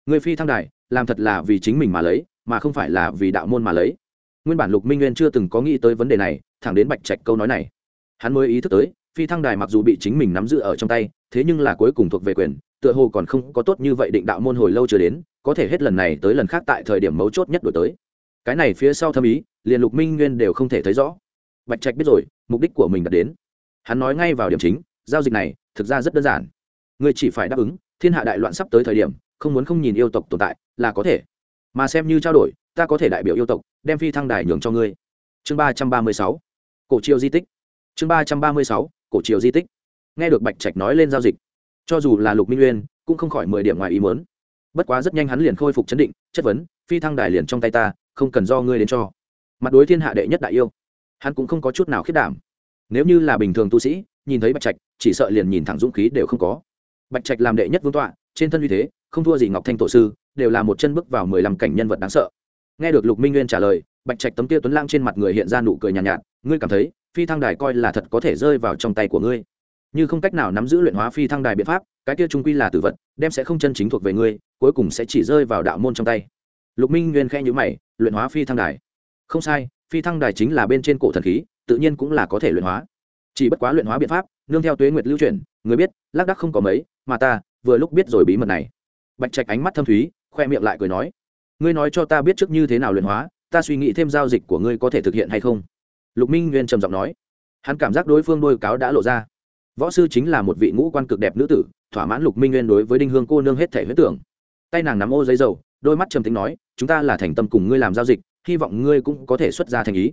Ngươi phi thăng đài, làm thật là vì chính mình mà lấy mà không phải là vì đạo môn mà lấy. Nguyên bản lục minh nguyên chưa từng có nghĩ tới vấn đề này, thẳng đến bạch trạch câu nói này. Hắn mới ý thức tới, phi thăng đài mặc dù bị chính mình nắm giữ ở trong tay, thế nhưng là cuối cùng thuộc về quyền, tựa hồ còn không có tốt như vậy định đạo môn hồi lâu chưa đến, có thể hết lần này tới lần khác tại thời điểm mấu chốt nhất đổi tới. Cái này phía sau thâm ý, liền lục minh nguyên đều không thể thấy rõ. Bạch trạch biết rồi, mục đích của mình đã đến. Hắn nói ngay vào điểm chính, giao dịch này, thực ra rất đơn giản. Ngươi chỉ phải đáp ứng, thiên hạ đại loạn sắp tới thời điểm, không muốn không nhìn yêu tộc tồn tại, là có thể mà xem như trao đổi, ta có thể đại biểu yêu tộc, đem phi thăng đài nhường cho ngươi. Chương ba trăm ba mươi sáu, cổ triều di tích. Chương ba trăm ba mươi sáu, cổ triều di tích. Nghe được bạch trạch nói lên giao dịch, cho dù là lục minh uyên, cũng không khỏi mười điểm ngoài ý mớn bất quá rất nhanh hắn liền khôi phục chấn định, chất vấn, phi thăng đài liền trong tay ta, không cần do ngươi đến cho. Mặt đối thiên hạ đệ nhất đại yêu, hắn cũng không có chút nào khiết đảm. Nếu như là bình thường tu sĩ, nhìn thấy bạch trạch, chỉ sợ liền nhìn thẳng dũng khí đều không có. Bạch trạch làm đệ nhất vương tọa, trên thân uy thế, không thua gì ngọc thanh tổ sư đều là một chân bước vào mười lăm cảnh nhân vật đáng sợ. Nghe được lục minh nguyên trả lời bạch trạch tấm kia tuấn lang trên mặt người hiện ra nụ cười nhàn nhạt, nhạt ngươi cảm thấy phi thăng đài coi là thật có thể rơi vào trong tay của ngươi. Như không cách nào nắm giữ luyện hóa phi thăng đài biện pháp cái kia trung quy là tử vật đem sẽ không chân chính thuộc về ngươi cuối cùng sẽ chỉ rơi vào đạo môn trong tay. Lục minh nguyên khẽ nhữ mày luyện hóa phi thăng đài? Không sai phi thăng đài chính là bên trên cổ thần khí tự nhiên cũng là có thể luyện hóa. Chỉ bất quá luyện hóa biện pháp nương theo tuế nguyệt lưu truyền người biết lác đắc không có mấy mà ta vừa lúc biết rồi bí mật này. Bạch trạch ánh mắt thâm thúy khoe miệng lại cười nói, ngươi nói cho ta biết trước như thế nào luyện hóa, ta suy nghĩ thêm giao dịch của ngươi có thể thực hiện hay không? Lục minh nguyên trầm giọng nói. Hắn cảm giác đối phương đôi cáo đã lộ ra. Võ sư chính là một vị ngũ quan cực đẹp nữ tử, thỏa mãn lục minh nguyên đối với đinh hương cô nương hết thể huyết tưởng. Tay nàng nắm ô giấy dầu, đôi mắt trầm tính nói, chúng ta là thành tâm cùng ngươi làm giao dịch, hy vọng ngươi cũng có thể xuất ra thành ý.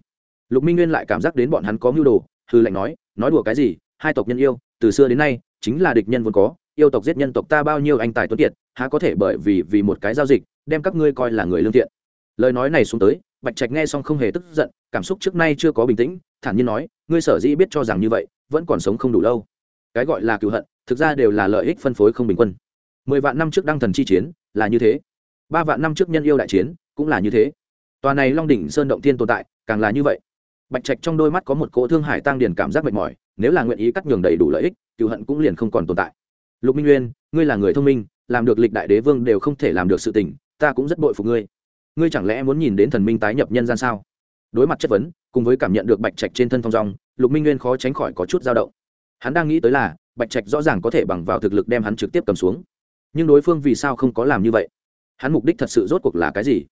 Lục minh nguyên lại cảm giác đến bọn hắn có mưu đồ hư lệnh nói nói đùa cái gì, hai tộc nhân yêu, từ xưa đến nay, chính là địch nhân vốn có yêu tộc giết nhân tộc ta bao nhiêu anh tài tuấn kiệt, há có thể bởi vì vì một cái giao dịch, đem các ngươi coi là người lương thiện. Lời nói này xuống tới, bạch trạch nghe xong không hề tức giận, cảm xúc trước nay chưa có bình tĩnh, thản nhiên nói, ngươi sở dĩ biết cho rằng như vậy, vẫn còn sống không đủ lâu. Cái gọi là cựu hận, thực ra đều là lợi ích phân phối không bình quân. Mười vạn năm trước đăng thần chi chiến, là như thế. Ba vạn năm trước nhân yêu đại chiến, cũng là như thế. Tòa này long đỉnh sơn động thiên tồn tại, càng là như vậy. Bạch trạch trong đôi mắt có một cỗ thương hải tăng điền cảm giác mệt mỏi, nếu là nguyện ý cắt nhường đầy đủ lợi ích cựu hận cũng liền không còn tồn tại lục minh nguyên, ngươi là người thông minh, làm được lịch đại đế vương đều không thể làm được sự tình, ta cũng rất bội phục ngươi. Ngươi chẳng lẽ muốn nhìn đến thần minh tái nhập nhân gian sao? Đối mặt chất vấn, cùng với cảm nhận được bạch trạch trên thân thong dong, lục minh nguyên khó tránh khỏi có chút dao động. Hắn đang nghĩ tới là, bạch trạch rõ ràng có thể bằng vào thực lực đem hắn trực tiếp cầm xuống. Nhưng đối phương vì sao không có làm như vậy? Hắn mục đích thật sự rốt cuộc là cái gì?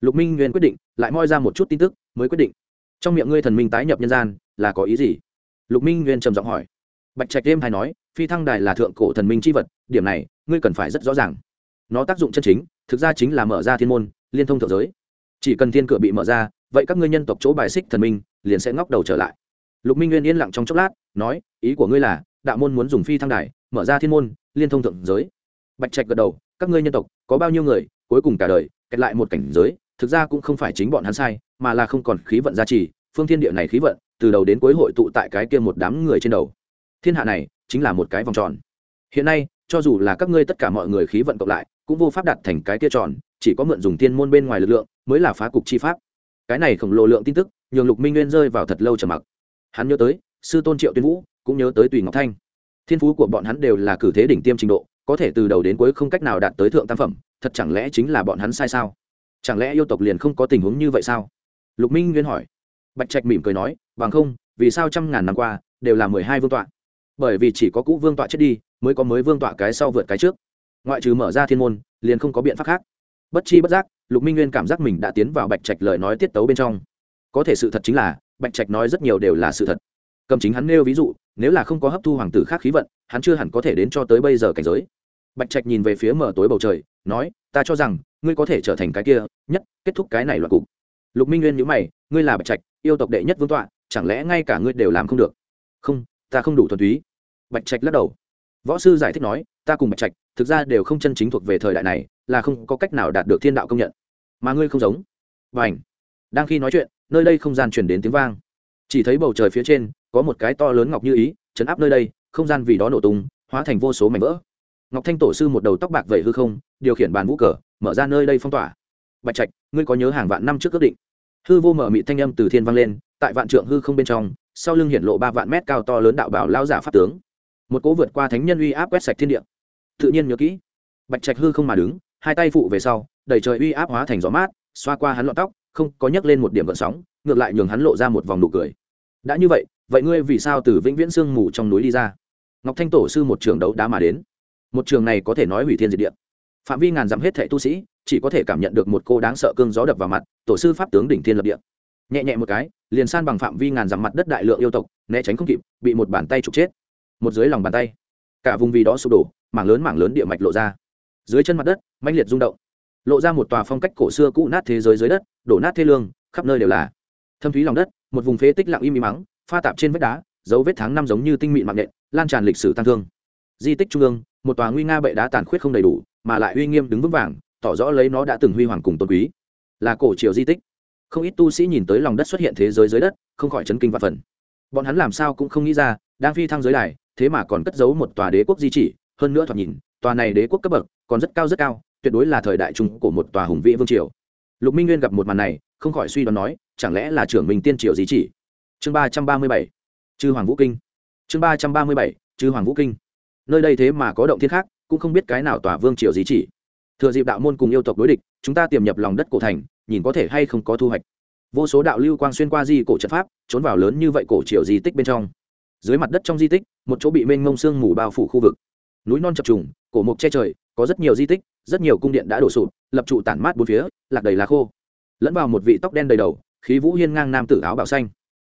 Lục minh nguyên quyết định, lại moi ra một chút tin tức, mới quyết định. Trong miệng ngươi thần minh tái nhập nhân gian, là có ý gì? Lục minh nguyên trầm giọng hỏi bạch trạch đêm hay nói, phi thăng đài là thượng cổ thần minh c h i vật, điểm này, ngươi cần phải rất rõ ràng. Nó tác dụng chân chính, thực ra chính là mở ra thiên môn, liên thông thượng giới. Chỉ cần thiên cửa bị mở ra, vậy các ngươi nhân tộc chỗ bài xích thần minh liền sẽ ngóc đầu trở lại. Lục minh nguyên yên lặng trong chốc lát, nói, ý của ngươi là, đạo môn muốn dùng phi thăng đài, mở ra thiên môn, liên thông thượng giới. Bạch trạch gật đầu, các ngươi nhân tộc, có bao nhiêu người, cuối cùng cả đời, kẹt lại một cảnh giới, thực ra cũng không phải chính bọn hắn sai, mà là không còn khí vận gia trì, phương thiên địa này khí vận, từ đầu đến cuối hội tụ tại cái kia một đám người trên đầu thiên hạ này chính là một cái vòng tròn. Hiện nay, cho dù là các ngươi tất cả mọi người khí vận cộng lại, cũng vô pháp đặt thành cái kia tròn, chỉ có mượn dùng thiên môn bên ngoài lực lượng mới là phá cục chi pháp. Cái này khổng lồ lượng tin tức, nhường lục minh nguyên rơi vào thật lâu trầm mặc. Hắn nhớ tới, sư tôn triệu tuyên vũ, cũng nhớ tới tùy ngọc thanh. Thiên phú của bọn hắn đều là cử thế đỉnh tiêm trình độ, có thể từ đầu đến cuối không cách nào đạt tới thượng tam phẩm, thật chẳng lẽ chính là bọn hắn sai sao? Chẳng lẽ yêu tộc liền không có tình huống như vậy sao? Lục minh nguyên hỏi. Bạch trạch mỉm cười nói, bằng không, vì sao trăm ngàn năm qua đều là mười hai vương tọa? Bởi vì chỉ có cũ vương tọa chết đi, mới có mới vương tọa cái sau vượt cái trước. Ngoại trừ mở ra thiên môn, liền không có biện pháp khác. Bất chi bất giác, lục minh nguyên cảm giác mình đã tiến vào bạch trạch lời nói tiết tấu bên trong. Có thể sự thật chính là, bạch trạch nói rất nhiều đều là sự thật. Cầm chính hắn nêu ví dụ, nếu là không có hấp thu hoàng tử khác khí vận, hắn chưa hẳn có thể đến cho tới bây giờ cảnh giới. Bạch trạch nhìn về phía mở tối bầu trời, nói, ta cho rằng, ngươi có thể trở thành cái kia, nhất, kết thúc cái này loạt cục. Lục minh nguyên nhữ mày, ngươi là bạch trạch, yêu tộc đệ nhất vương tọa, chẳng lẽ ngay cả ngươi đều làm không được? Không ta không đủ thuần túy. Bạch trạch lắc đầu. Võ sư giải thích nói, ta cùng bạch trạch, thực ra đều không chân chính thuộc về thời đại này, là không có cách nào đạt được thiên đạo công nhận. Mà ngươi không giống. Và ảnh đang khi nói chuyện, nơi đây không gian chuyển đến tiếng vang. Chỉ thấy bầu trời phía trên, có một cái to lớn ngọc như ý chấn áp nơi đây, không gian vì đó nổ tung, hóa thành vô số mảnh vỡ. Ngọc thanh tổ sư một đầu tóc bạc vẩy hư không, điều khiển bàn vũ cờ, mở ra nơi đây phong tỏa. Bạch trạch, ngươi có nhớ hàng vạn năm trước ước định? Hư vô mở mị thanh âm từ thiên vang lên, tại vạn trượng hư không bên trong sau lưng hiện lộ ba vạn mét cao to lớn đạo bảo lao giả pháp tướng. Một cố vượt qua thánh nhân uy áp quét sạch thiên địa. Tự nhiên nhớ kỹ, bạch trạch hư không mà đứng, hai tay phụ về sau, đẩy trời uy áp hóa thành gió mát, xoa qua hắn lọn tóc, không có nhấc lên một điểm gợn sóng, ngược lại nhường hắn lộ ra một vòng nụ cười. Đã như vậy vậy ngươi vì sao từ vĩnh viễn sương mù trong núi đi ra? Ngọc thanh tổ sư một trường đấu đá mà đến. Một trường này có thể nói hủy thiên diệt địa. Phạm vi ngàn dặm hết thệ tu sĩ, chỉ có thể cảm nhận được một cô đáng sợ cương gió đập vào mặt, tổ sư pháp tướng đỉnh thiên lập địa nhẹ nhẹ một cái, liền san bằng phạm vi ngàn dặm mặt đất đại lượng yêu tộc, né tránh không kịp, bị một bàn tay trục chết. Một dưới lòng bàn tay, cả vùng vì đó sụp đổ, mảng lớn mảng lớn địa mạch lộ ra. Dưới chân mặt đất, mãnh liệt rung động. Lộ ra một tòa phong cách cổ xưa cũ nát thế giới dưới đất, đổ nát thê lương, khắp nơi đều là. Thâm thúy lòng đất, một vùng phế tích lặng im im mắng, pha tạp trên vách đá, dấu vết tháng năm giống như tinh mịn mạng nện, lan tràn lịch sử tăng thương. Di tích trung ương, một tòa nguy nga bệ đá tàn khuyết không đầy đủ, mà lại uy nghiêm đứng vững vàng, tỏ rõ lấy nó đã từng huy hoàng cùng tôn quý. Là cổ triều di tích không ít tu sĩ nhìn tới lòng đất xuất hiện thế giới dưới đất, không khỏi chấn kinh và phần. Bọn hắn làm sao cũng không nghĩ ra, đang phi thăng giới đài, thế mà còn cất giấu một tòa đế quốc di chỉ, hơn nữa thoạt nhìn, tòa này đế quốc cấp bậc còn rất cao rất cao, tuyệt đối là thời đại trung của một tòa hùng vĩ vương triều. Lục minh nguyên gặp một màn này, không khỏi suy đoán nói, chẳng lẽ là trưởng minh tiên triều di chỉ? Chương ba trăm ba mươi bảy, chư hoàng vũ kinh. Chương ba trăm ba mươi bảy, chư hoàng vũ kinh. Nơi đây thế mà có động thiên khác, cũng không biết cái nào tòa vương triều di chỉ. Thừa dịp đạo môn cùng yêu tộc đối địch, chúng ta tiềm nhập lòng đất cổ thành nhìn có thể hay không có thu hoạch. Vô số đạo lưu quang xuyên qua di cổ trận pháp, trốn vào lớn như vậy cổ triều di tích bên trong. Dưới mặt đất trong di tích, một chỗ bị mênh ngông sương mù bao phủ khu vực. Núi non chập trùng, cổ mục che trời, có rất nhiều di tích, rất nhiều cung điện đã đổ sụp, lập trụ tản mát bốn phía, lạc đầy lá khô. Lẫn vào một vị tóc đen đầy đầu, khí vũ hiên ngang nam tử áo bào xanh.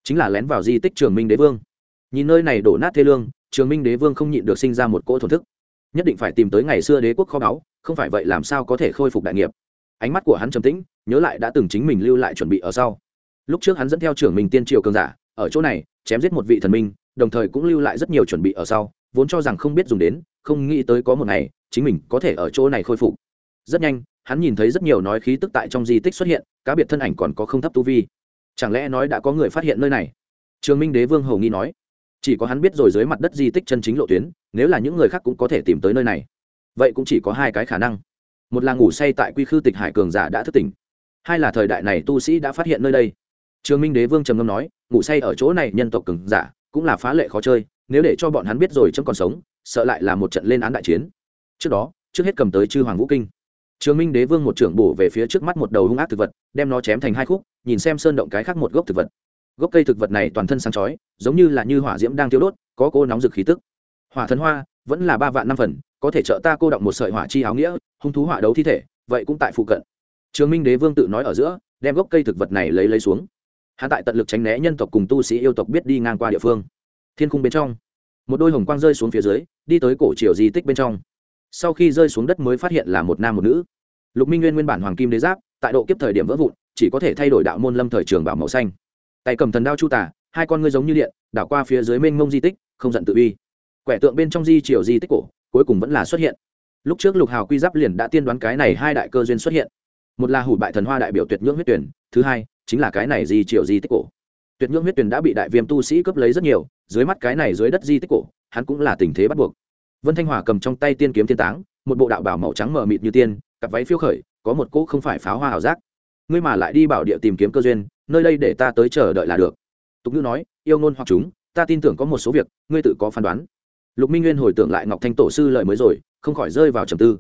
Chính là lén vào di tích trường minh đế vương. Nhìn nơi này đổ nát thê lương, trường minh đế vương không nhịn được sinh ra một cỗ thổn thức. Nhất định phải tìm tới ngày xưa đế quốc kho báu, không phải vậy làm sao có thể khôi phục đại nghiệp. Ánh mắt của hắn trầm tĩnh nhớ lại đã từng chính mình lưu lại chuẩn bị ở sau. Lúc trước hắn dẫn theo trưởng mình tiên triều cường giả, ở chỗ này, chém giết một vị thần minh, đồng thời cũng lưu lại rất nhiều chuẩn bị ở sau, vốn cho rằng không biết dùng đến, không nghĩ tới có một ngày, chính mình có thể ở chỗ này khôi phục. Rất nhanh, hắn nhìn thấy rất nhiều nói khí tức tại trong di tích xuất hiện, cá biệt thân ảnh còn có không thấp tu vi. Chẳng lẽ nói đã có người phát hiện nơi này? Trường minh đế vương hầu nghi nói. Chỉ có hắn biết rồi dưới mặt đất di tích chân chính lộ tuyến, nếu là những người khác cũng có thể tìm tới nơi này. Vậy cũng chỉ có hai cái khả năng. Một là ngủ say tại quy khư tịch hải cường giả đã thức tỉnh hai là thời đại này tu sĩ đã phát hiện nơi đây. Trường minh đế vương trầm ngâm nói, ngủ say ở chỗ này nhân tộc cường giả, cũng là phá lệ khó chơi, nếu để cho bọn hắn biết rồi chấm còn sống, sợ lại là một trận lên án đại chiến. Trước đó, trước hết cầm tới chư hoàng vũ kinh. Trường minh đế vương một trưởng bổ về phía trước mắt một đầu hung ác thực vật, đem nó chém thành hai khúc, nhìn xem sơn động cái khác một gốc thực vật. Gốc cây thực vật này toàn thân sáng chói, giống như là như hỏa diễm đang tiêu đốt, có cô nóng rực khí tức. Hỏa thần hoa, vẫn là ba vạn năm phần, có thể trợ ta cô động một sợi hỏa chi áo nghĩa, hung thú hỏa đấu thi thể, vậy cũng tại phụ cận trường minh đế vương tự nói ở giữa, đem gốc cây thực vật này lấy lấy xuống. Hạ tại tận lực tránh né nhân tộc cùng tu sĩ yêu tộc biết đi ngang qua địa phương. Thiên khung bên trong, một đôi hồng quang rơi xuống phía dưới, đi tới cổ triều di tích bên trong. Sau khi rơi xuống đất mới phát hiện là một nam một nữ. Lục minh nguyên nguyên bản hoàng kim đế giáp, tại độ kiếp thời điểm vỡ vụn, chỉ có thể thay đổi đạo môn lâm thời trường bảo màu xanh. Tay cầm thần đao chu tả, hai con ngươi giống như điện, đảo qua phía dưới mênh mông di tích, không giận tự uy. Quẻ tượng bên trong di triều di tích cổ, cuối cùng vẫn là xuất hiện. Lúc trước lục hào quy giáp liền đã tiên đoán cái này hai đại cơ duyên xuất hiện một là hủ bại thần hoa đại biểu tuyệt ngưỡng huyết tuyển, thứ hai, chính là cái này di triều di tích cổ. Tuyệt ngưỡng huyết tuyển đã bị đại viêm tu sĩ cướp lấy rất nhiều, dưới mắt cái này dưới đất di tích cổ, hắn cũng là tình thế bắt buộc. Vân thanh hòa cầm trong tay tiên kiếm thiên táng, một bộ đạo bảo màu trắng mờ mịt như tiên, cặp váy phiêu khởi, có một cỗ không phải pháo hoa ảo giác. Ngươi mà lại đi bảo địa tìm kiếm cơ duyên, nơi đây để ta tới chờ đợi là được. Tục ngữ nói, yêu ngôn hoặc chúng, ta tin tưởng có một số việc, ngươi tự có phán đoán. Lục minh nguyên hồi tưởng lại ngọc thanh tổ sư lời mới rồi, không khỏi rơi vào trầm tư.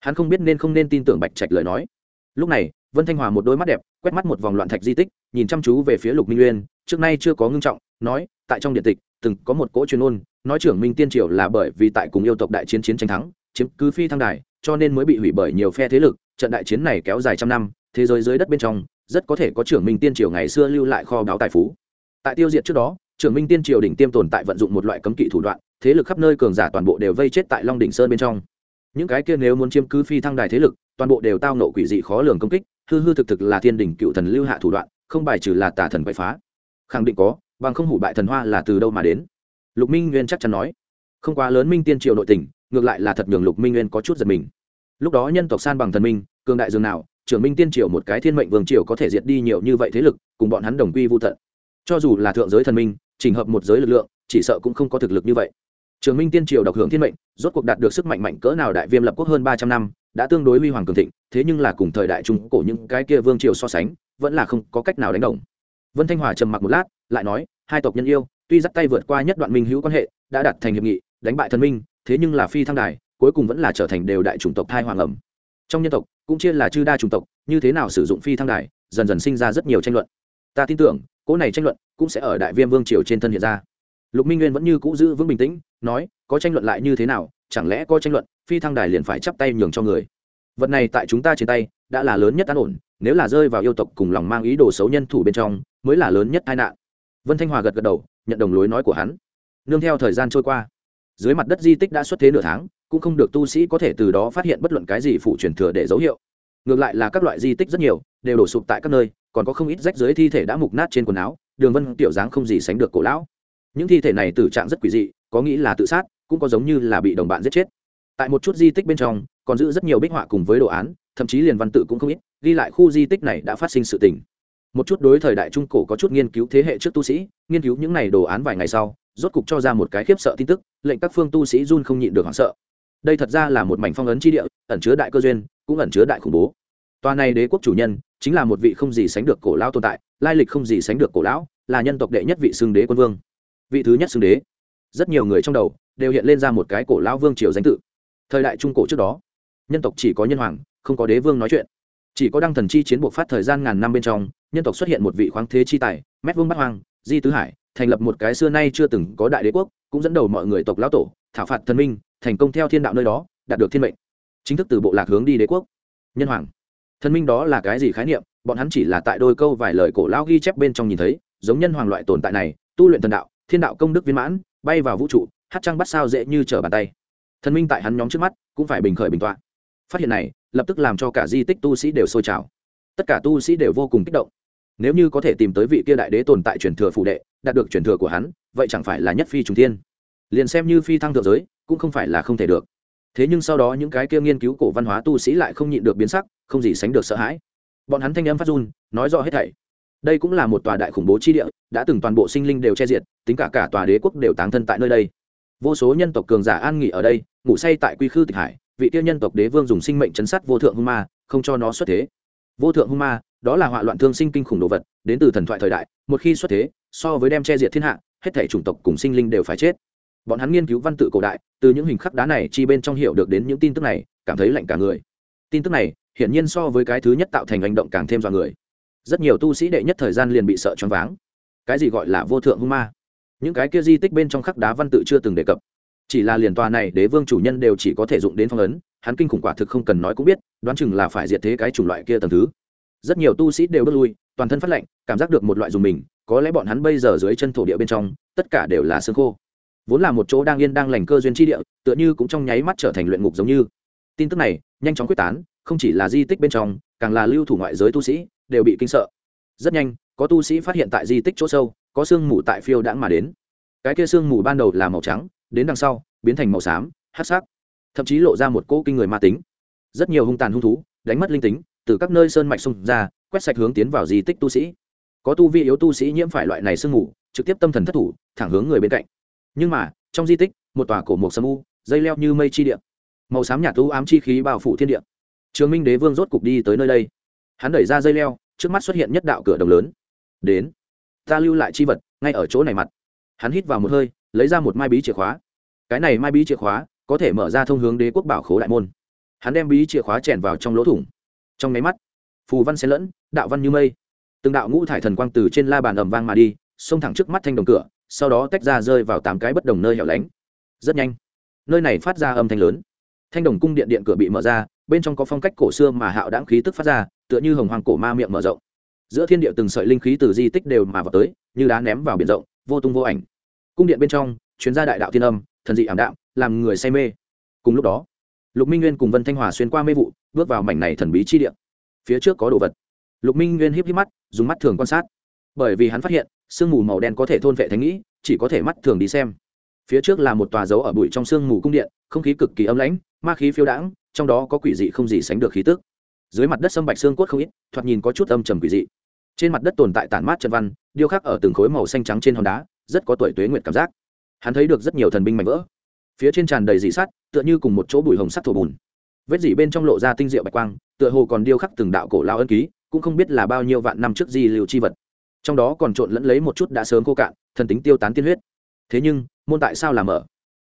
Hắn không biết nên không nên tin tưởng bạch trạch lời nói lúc này, vân thanh hòa một đôi mắt đẹp, quét mắt một vòng loạn thạch di tích, nhìn chăm chú về phía lục minh uyên, trước nay chưa có ngưng trọng, nói, tại trong điện tịch, từng có một cỗ truyền ôn, nói trưởng minh tiên triều là bởi vì tại cùng yêu tộc đại chiến chiến tranh thắng, chiếm cứ phi thăng đài, cho nên mới bị hủy bởi nhiều phe thế lực, trận đại chiến này kéo dài trăm năm, thế giới dưới đất bên trong, rất có thể có trưởng minh tiên triều ngày xưa lưu lại kho báo tài phú. Tại tiêu diệt trước đó, trưởng minh tiên triều đỉnh tiêm tồn tại vận dụng một loại cấm kỵ thủ đoạn, thế lực khắp nơi cường giả toàn bộ đều vây chết tại long đỉnh sơn bên trong. Những cái kia nếu muốn chiếm cứ phi thăng đài thế lực toàn bộ đều tao nộ quỷ dị khó lường công kích, hư hư thực thực là thiên đình cựu thần lưu hạ thủ đoạn, không bài trừ là tà thần quậy phá. Khẳng định có, bằng không hủ bại thần hoa là từ đâu mà đến? Lục minh nguyên chắc chắn nói. Không quá lớn minh tiên triều nội tình, ngược lại là thật nhường lục minh nguyên có chút giật mình. Lúc đó nhân tộc san bằng thần minh, cường đại dường nào, trưởng minh tiên triều một cái thiên mệnh vương triều có thể diệt đi nhiều như vậy thế lực, cùng bọn hắn đồng quy vô tận. Cho dù là thượng giới thần minh trình hợp một giới lực lượng, chỉ sợ cũng không có thực lực như vậy. Trường minh tiên triều độc hưởng thiên mệnh, rốt cuộc đạt được sức mạnh mạnh cỡ nào đại viêm lập quốc hơn ba trăm năm đã tương đối huy hoàng cường thịnh, thế nhưng là cùng thời đại trung cổ những cái kia vương triều so sánh, vẫn là không có cách nào đánh đồng. Vân thanh hòa trầm mặc một lát, lại nói, hai tộc nhân yêu, tuy dắt tay vượt qua nhất đoạn minh hữu quan hệ, đã đặt thành hiệp nghị, đánh bại thần minh, thế nhưng là phi thăng đài, cuối cùng vẫn là trở thành đều đại chủng tộc thai hoàng ẩm. Trong nhân tộc, cũng chia là chư đa chủng tộc, như thế nào sử dụng phi thăng đài, dần dần sinh ra rất nhiều tranh luận. Ta tin tưởng, cỗ này tranh luận cũng sẽ ở đại viêm vương triều trên thân hiện ra. Lục minh nguyên vẫn như cũ giữ vững bình tĩnh, nói, có tranh luận lại như thế nào chẳng lẽ có tranh luận, phi thăng đài liền phải chắp tay nhường cho người. Vật này tại chúng ta trên tay, đã là lớn nhất an ổn, nếu là rơi vào yêu tộc cùng lòng mang ý đồ xấu nhân thủ bên trong, mới là lớn nhất tai nạn. Vân thanh hòa gật gật đầu, nhận đồng lối nói của hắn. Nương theo thời gian trôi qua, dưới mặt đất di tích đã xuất thế nửa tháng, cũng không được tu sĩ có thể từ đó phát hiện bất luận cái gì phụ truyền thừa để dấu hiệu. Ngược lại là các loại di tích rất nhiều, đều đổ sụp tại các nơi, còn có không ít rách dưới thi thể đã mục nát trên quần áo, đường vân tiểu dáng không gì sánh được cổ lão. Những thi thể này tử trạng rất quỷ dị, có nghĩ là tự sát cũng có giống như là bị đồng bạn giết chết. Tại một chút di tích bên trong, còn giữ rất nhiều bích họa cùng với đồ án, thậm chí liền văn tự cũng không ít, ghi lại khu di tích này đã phát sinh sự tình. Một chút đối thời đại trung cổ có chút nghiên cứu thế hệ trước tu sĩ, nghiên cứu những này đồ án vài ngày sau, rốt cục cho ra một cái khiếp sợ tin tức, lệnh các phương tu sĩ run không nhịn được hoảng sợ. Đây thật ra là một mảnh phong ấn chi địa, ẩn chứa đại cơ duyên, cũng ẩn chứa đại khủng bố. Tòa này đế quốc chủ nhân, chính là một vị không gì sánh được cổ lão tồn tại, lai lịch không gì sánh được cổ lão, là nhân tộc đệ nhất vị xưng đế quân vương. Vị thứ nhất xưng đế rất nhiều người trong đầu đều hiện lên ra một cái cổ lão vương triều danh tự. Thời đại trung cổ trước đó, nhân tộc chỉ có nhân hoàng, không có đế vương nói chuyện. Chỉ có đăng thần chi chiến buộc phát thời gian ngàn năm bên trong, nhân tộc xuất hiện một vị khoáng thế chi tài, mét vương bắc hoang, di tứ hải, thành lập một cái xưa nay chưa từng có đại đế quốc, cũng dẫn đầu mọi người tộc lão tổ, thảo phạt thần minh, thành công theo thiên đạo nơi đó, đạt được thiên mệnh. Chính thức từ bộ lạc hướng đi đế quốc. Nhân hoàng. Thần minh đó là cái gì khái niệm? Bọn hắn chỉ là tại đôi câu vài lời cổ lão ghi chép bên trong nhìn thấy, giống nhân hoàng loại tồn tại này, tu luyện thần đạo, thiên đạo công đức viên mãn bay vào vũ trụ, hát trăng bắt sao dễ như trở bàn tay. Thần minh tại hắn nhóm trước mắt cũng phải bình khởi bình tọa. Phát hiện này, lập tức làm cho cả di tích tu sĩ đều sôi trào. Tất cả tu sĩ đều vô cùng kích động. Nếu như có thể tìm tới vị kia đại đế tồn tại truyền thừa phụ đệ, đạt được truyền thừa của hắn, vậy chẳng phải là nhất phi trùng thiên. Liền xem như phi thăng thượng giới, cũng không phải là không thể được. Thế nhưng sau đó những cái kia nghiên cứu cổ văn hóa tu sĩ lại không nhịn được biến sắc, không gì sánh được sợ hãi. Bọn hắn thanh âm phát run, nói rõ hết thảy đây cũng là một tòa đại khủng bố chi địa, đã từng toàn bộ sinh linh đều che diệt, tính cả cả tòa đế quốc đều táng thân tại nơi đây. Vô số nhân tộc cường giả an nghỉ ở đây, ngủ say tại quy khư tịch hải, vị tiêu nhân tộc đế vương dùng sinh mệnh chấn sát vô thượng hung ma, không cho nó xuất thế. Vô thượng hung ma, đó là họa loạn thương sinh kinh khủng đồ vật, đến từ thần thoại thời đại, một khi xuất thế, so với đem che diệt thiên hạ, hết thể chủng tộc cùng sinh linh đều phải chết. Bọn hắn nghiên cứu văn tự cổ đại, từ những hình khắc đá này chi bên trong hiểu được đến những tin tức này, cảm thấy lạnh cả người. Tin tức này, hiển nhiên so với cái thứ nhất tạo thành hành động càng thêm dọa người rất nhiều tu sĩ đệ nhất thời gian liền bị sợ choáng váng. Cái gì gọi là vô thượng hung ma? Những cái kia di tích bên trong khắc đá văn tự chưa từng đề cập. Chỉ là liền tòa này đế vương chủ nhân đều chỉ có thể dụng đến phong ấn, hắn kinh khủng quả thực không cần nói cũng biết, đoán chừng là phải diệt thế cái chủng loại kia tầm thứ. Rất nhiều tu sĩ đều bước lui, toàn thân phát lạnh, cảm giác được một loại dùng mình, có lẽ bọn hắn bây giờ dưới chân thổ địa bên trong, tất cả đều là xương khô. Vốn là một chỗ đang yên đang lành cơ duyên tri địa, tựa như cũng trong nháy mắt trở thành luyện ngục giống như. Tin tức này, nhanh chóng quyết tán, không chỉ là di tích bên trong càng là lưu thủ ngoại giới tu sĩ, đều bị kinh sợ. Rất nhanh, có tu sĩ phát hiện tại di tích chỗ sâu, có sương mù tại phiêu đãng mà đến. Cái kia sương mù ban đầu là màu trắng, đến đằng sau, biến thành màu xám hát sắc. Thậm chí lộ ra một cỗ kinh người ma tính. Rất nhiều hung tàn hung thú, đánh mất linh tính, từ các nơi sơn mạch xung ra, quét sạch hướng tiến vào di tích tu sĩ. Có tu vi yếu tu sĩ nhiễm phải loại này sương mù, trực tiếp tâm thần thất thủ, thẳng hướng người bên cạnh. Nhưng mà, trong di tích, một tòa cổ mộc sâm u, dây leo như mây chi điện màu xám nhạt tu ám chi khí bao phủ thiên địa trường minh đế vương rốt cục đi tới nơi đây. Hắn đẩy ra dây leo, trước mắt xuất hiện nhất đạo cửa đồng lớn. Đến. Ta lưu lại chi vật, ngay ở chỗ này mặt. Hắn hít vào một hơi, lấy ra một mai bí chìa khóa. Cái này mai bí chìa khóa, có thể mở ra thông hướng đế quốc bảo khố đại môn. Hắn đem bí chìa khóa chèn vào trong lỗ thủng. Trong máy mắt, phù văn xen lẫn, đạo văn như mây. Từng đạo ngũ thải thần quang từ trên la bàn ầm vang mà đi, xông thẳng trước mắt thanh đồng cửa, sau đó tách ra rơi vào tám cái bất đồng nơi hẻo lánh. Rất nhanh, nơi này phát ra âm thanh lớn. Thanh đồng cung điện điện cửa bị mở ra bên trong có phong cách cổ xưa mà hạo đãng khí tức phát ra, tựa như hồng hoàng cổ ma miệng mở rộng. Giữa thiên địa từng sợi linh khí từ di tích đều mà vào tới, như đá ném vào biển rộng, vô tung vô ảnh. Cung điện bên trong chuyến gia đại đạo thiên âm, thần dị ảm đạm, làm người say mê. Cùng lúc đó, lục minh nguyên cùng vân thanh hòa xuyên qua mê vụ, bước vào mảnh này thần bí chi điện phía trước có đồ vật. Lục minh nguyên híp híp mắt, dùng mắt thường quan sát. Bởi vì hắn phát hiện, sương mù màu đen có thể thôn vệ thánh nghĩ, chỉ có thể mắt thường đi xem phía trước là một tòa dấu ở bụi trong sương mù cung điện, không khí cực kỳ âm lãnh, ma khí phiêu đãng, trong đó có quỷ dị không gì sánh được khí tức. Dưới mặt đất sâm bạch xương cốt không ít, thoạt nhìn có chút âm trầm quỷ dị. Trên mặt đất tồn tại tản mát chân văn, điêu khắc ở từng khối màu xanh trắng trên hòn đá, rất có tuổi tuế nguyện cảm giác. Hắn thấy được rất nhiều thần binh mạnh vỡ. Phía trên tràn đầy dị sắt, tựa như cùng một chỗ bụi hồng sắt thổ bùn. Vết dị bên trong lộ ra tinh diệu bạch quang, tựa hồ còn điêu khắc từng đạo cổ lao ân ký, cũng không biết là bao nhiêu vạn năm trước di lưu chi vật. Trong đó còn trộn lẫn lấy một chút đã sớm khô cạn, thần tính tiêu tán tiên huyết. Thế nhưng môn tại sao làm mở?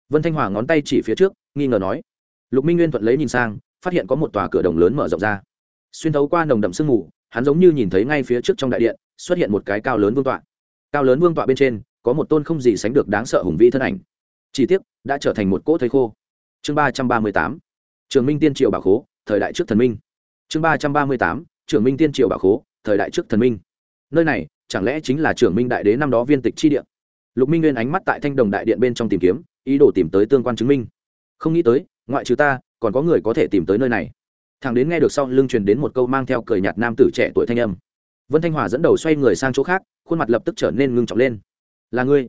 Vân thanh hòa ngón tay chỉ phía trước, nghi ngờ nói. Lục minh nguyên thuận lấy nhìn sang, phát hiện có một tòa cửa đồng lớn mở rộng ra. Xuyên thấu qua nồng đậm sương mù, hắn giống như nhìn thấy ngay phía trước trong đại điện, xuất hiện một cái cao lớn vương tọa. Cao lớn vương tọa bên trên, có một tôn không gì sánh được đáng sợ hùng vĩ thân ảnh. Chỉ tiếc, đã trở thành một cỗ thấy khô. Chương ba trăm ba mươi tám, trường minh tiên triệu bảo khố, thời đại trước thần minh. Chương ba trăm ba mươi tám, trường minh tiên triệu bảo khố, thời đại trước thần minh. Nơi này, chẳng lẽ chính là Trường minh đại đế năm đó viên tịch chi điện lục minh nguyên ánh mắt tại thanh đồng đại điện bên trong tìm kiếm, ý đồ tìm tới tương quan chứng minh. Không nghĩ tới, ngoại trừ ta, còn có người có thể tìm tới nơi này. Thằng đến nghe được sau lưng truyền đến một câu mang theo cười nhạt nam tử trẻ tuổi thanh âm. Vân thanh hòa dẫn đầu xoay người sang chỗ khác, khuôn mặt lập tức trở nên ngưng trọng lên. Là ngươi?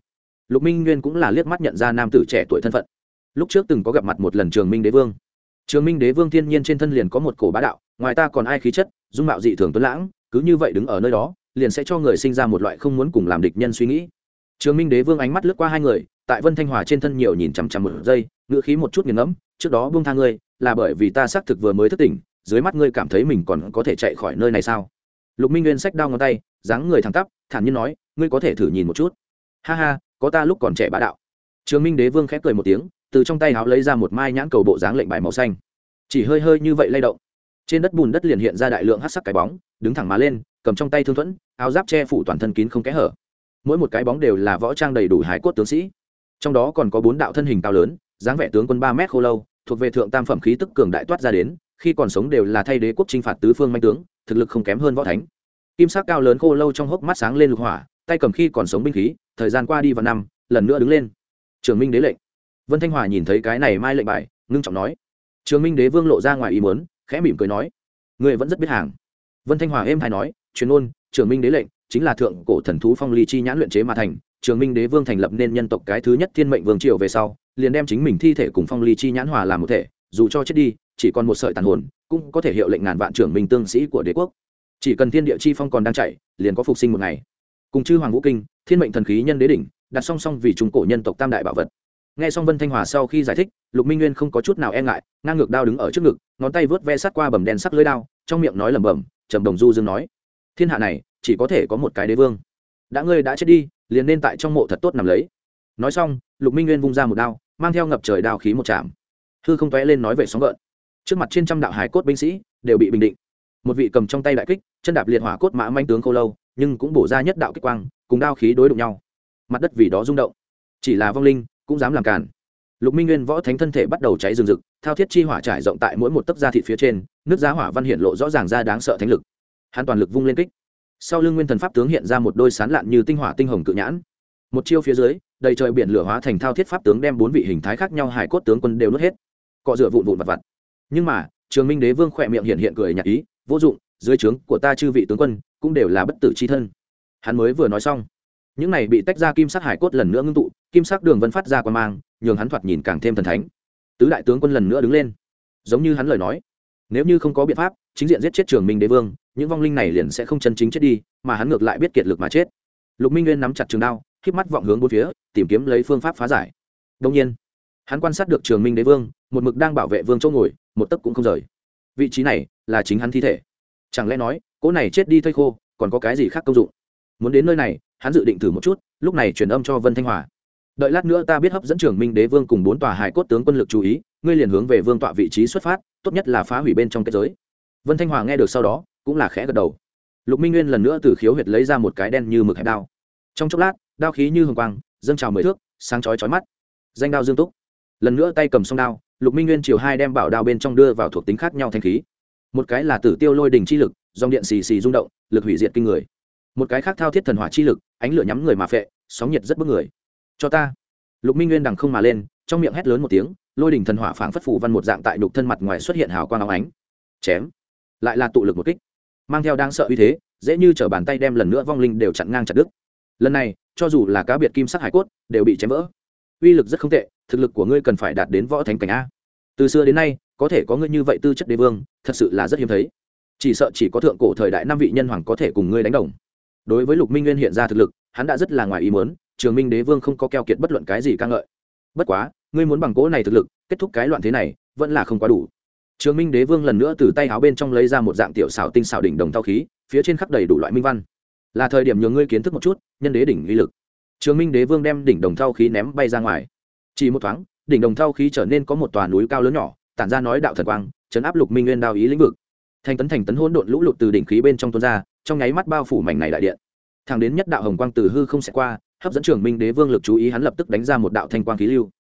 Lục minh nguyên cũng là liếc mắt nhận ra nam tử trẻ tuổi thân phận. Lúc trước từng có gặp mặt một lần trường minh đế vương. Trường minh đế vương thiên nhiên trên thân liền có một cổ bá đạo, ngoài ta còn ai khí chất, dung mạo dị thường tuấn lãng, cứ như vậy đứng ở nơi đó, liền sẽ cho người sinh ra một loại không muốn cùng làm địch nhân suy nghĩ trường minh đế vương ánh mắt lướt qua hai người, tại vân thanh hòa trên thân nhiều nhìn chằm chằm một giây, ngữ khí một chút nghiền ngẫm, trước đó buông tha ngươi, là bởi vì ta xác thực vừa mới thức tỉnh, dưới mắt ngươi cảm thấy mình còn có thể chạy khỏi nơi này sao? Lục minh nguyên sách đau ngón tay, dáng người thẳng tắp, thản nhiên nói, ngươi có thể thử nhìn một chút. Ha ha, có ta lúc còn trẻ bá đạo. Trường minh đế vương khép cười một tiếng, từ trong tay áo lấy ra một mai nhãn cầu bộ dáng lệnh bài màu xanh. Chỉ hơi hơi như vậy lay động, trên đất bùn đất liền hiện ra đại lượng hát sắc cái bóng, đứng thẳng má lên, cầm trong tay thương thuẫn, áo giáp che phủ toàn thân kín không kẽ hở mỗi một cái bóng đều là võ trang đầy đủ hải cốt tướng sĩ. Trong đó còn có bốn đạo thân hình cao lớn, dáng vẻ tướng quân ba mét khô lâu, thuộc về thượng tam phẩm khí tức cường đại toát ra đến, khi còn sống đều là thay đế quốc chinh phạt tứ phương manh tướng, thực lực không kém hơn võ thánh. Kim sắc cao lớn khô lâu trong hốc mắt sáng lên lục hỏa, tay cầm khi còn sống binh khí, thời gian qua đi vào năm, lần nữa đứng lên. Trường minh đế lệnh. Vân thanh hòa nhìn thấy cái này mai lệnh bài, ngưng trọng nói. Trường minh đế vương lộ ra ngoài ý muốn, khẽ mỉm cười nói. Người vẫn rất biết hàng. Vân thanh hòa êm hay nói, truyền ôn, trường minh đế lệnh chính là thượng cổ thần thú phong ly chi nhãn luyện chế mà thành, trường minh đế vương thành lập nên nhân tộc cái thứ nhất thiên mệnh vương triều về sau, liền đem chính mình thi thể cùng phong ly chi nhãn hòa làm một thể, dù cho chết đi, chỉ còn một sợi tàn hồn, cũng có thể hiệu lệnh ngàn vạn trưởng minh tương sĩ của đế quốc. Chỉ cần thiên địa chi phong còn đang chạy, liền có phục sinh một ngày. Cùng chư hoàng vũ kinh, thiên mệnh thần khí nhân đế đỉnh, đặt song song vì trung cổ nhân tộc tam đại bảo vật. Nghe xong vân thanh hòa sau khi giải thích, lục minh nguyên không có chút nào e ngại, ngang ngược đao đứng ở trước ngực, ngón tay vớt ve sát qua bầm đen sắc lưới đao, trong miệng nói lẩm bẩm, trầm đồng du dương nói, thiên hạ này chỉ có thể có một cái đế vương. Đã ngươi đã chết đi, liền nên tại trong mộ thật tốt nằm lấy. Nói xong, lục minh nguyên vung ra một đao, mang theo ngập trời đao khí một chạm. Hư không tóe lên nói về sóng gợn. Trước mặt trên trăm đạo hải cốt binh sĩ đều bị bình định. Một vị cầm trong tay đại kích, chân đạp liệt hỏa cốt mã manh tướng khô lâu, nhưng cũng bổ ra nhất đạo kích quang, cùng đao khí đối đụng nhau. Mặt đất vì đó rung động. Chỉ là vong linh, cũng dám làm cản lục minh nguyên võ thánh thân thể bắt đầu cháy rừng rực, thao thiết chi hỏa trải rộng tại mỗi một tấc da thịt phía trên, nước giá hỏa văn hiện lộ rõ ràng ra đáng sợ thánh lực. Hắn toàn lực vung lên kích sau lưng nguyên thần pháp tướng hiện ra một đôi sán lạn như tinh hỏa tinh hồng cự nhãn. Một chiêu phía dưới, đầy trời biển lửa hóa thành thao thiết pháp tướng đem bốn vị hình thái khác nhau hải cốt tướng quân đều nuốt hết. Cọ rửa vụn vụn vặt vặt. Nhưng mà, trường minh đế vương khỏe miệng hiện hiện cười nhạt ý, vô dụng, dưới trướng của ta chư vị tướng quân cũng đều là bất tử chi thân. Hắn mới vừa nói xong, những này bị tách ra kim sắc hải cốt lần nữa ngưng tụ, kim sắc đường vân phát ra quan mang, nhường hắn thoạt nhìn càng thêm thần thánh. Tứ đại tướng quân lần nữa đứng lên. Giống như hắn lời nói, nếu như không có biện pháp chính diện giết chết trường minh đế vương, những vong linh này liền sẽ không chân chính chết đi, mà hắn ngược lại biết kiệt lực mà chết. Lục minh nguyên nắm chặt trường đao k mắt vọng hướng bốn phía, tìm kiếm lấy phương pháp phá giải. Đông nhiên, hắn quan sát được trường minh đế vương, một mực đang bảo vệ vương chỗ ngồi, một tấc cũng không rời. Vị trí này là chính hắn thi thể. Chẳng lẽ nói cỗ này chết đi thây khô, còn có cái gì khác công dụng? Muốn đến nơi này, hắn dự định thử một chút, lúc này truyền âm cho vân thanh hòa. Đợi lát nữa ta biết hấp dẫn trường minh đế vương cùng bốn tòa hải cốt tướng quân lực chú ý, ngươi liền hướng về vương tọa vị trí xuất phát, tốt nhất là phá hủy bên trong kết giới vân thanh hòa nghe được sau đó, cũng là khẽ gật đầu. Lục minh nguyên lần nữa từ khiếu huyệt lấy ra một cái đen như mực hẹp đao. Trong chốc lát, đao khí như hồng quang, dâng trào mười thước, sáng chói chói mắt. Danh đao dương túc. Lần nữa tay cầm song đao, lục minh nguyên chiều hai đem bảo đao bên trong đưa vào thuộc tính khác nhau thanh khí. Một cái là tử tiêu lôi đình chi lực, dòng điện xì xì rung động, lực hủy diệt kinh người. Một cái khác thao thiết thần hỏa chi lực, ánh lửa nhắm người mà phệ, sóng nhiệt rất bức người. Cho ta. Lục minh nguyên đằng không mà lên, trong miệng hét lớn một tiếng, lôi đình thần hỏa phảng phất phủ văn một dạng tại đục thân mặt ngoài xuất hiện hào quang óng ánh. Chém lại là tụ lực một kích. Mang theo đang sợ uy thế, dễ như t bàn tay đem lần nữa vong linh đều chặn ngang chặt đứt. Lần này, cho dù là cá biệt kim sắc hải cốt, đều bị chém vỡ. Uy lực rất không tệ, thực lực của ngươi cần phải đạt đến võ thánh cảnh a. Từ xưa đến nay, có thể có ngươi như vậy tư chất đế vương, thật sự là rất hiếm thấy. Chỉ sợ chỉ có thượng cổ thời đại năm vị nhân hoàng có thể cùng ngươi đánh đồng. Đối với lục minh nguyên hiện ra thực lực, hắn đã rất là ngoài ý muốn, trường minh đế vương không có keo kiệt bất luận cái gì ca ngợi. Bất quá, ngươi muốn bằng cỗ này thực lực, kết thúc cái loạn thế này, vẫn là không quá đủ trường minh đế vương lần nữa từ tay áo bên trong lấy ra một dạng tiểu xảo tinh xảo đỉnh đồng thao khí, phía trên khắc đầy đủ loại minh văn. Là thời điểm nhường ngươi kiến thức một chút, nhân đế đỉnh uy lực. Trường minh đế vương đem đỉnh đồng thao khí ném bay ra ngoài. Chỉ một thoáng, đỉnh đồng thao khí trở nên có một tòa núi cao lớn nhỏ, tản ra nói đạo thần quang, chấn áp lục minh nguyên đao ý lĩnh vực. Thành tấn thành tấn hỗn độn lũ lụt từ đỉnh khí bên trong tuôn ra, trong nháy mắt bao phủ mảnh này đại điện. Thẳng đến nhất đạo hồng quang từ hư không sẽ qua, hấp dẫn trường minh đế vương lực chú ý hắn lập tức đánh ra một đạo thanh quang khí lưu.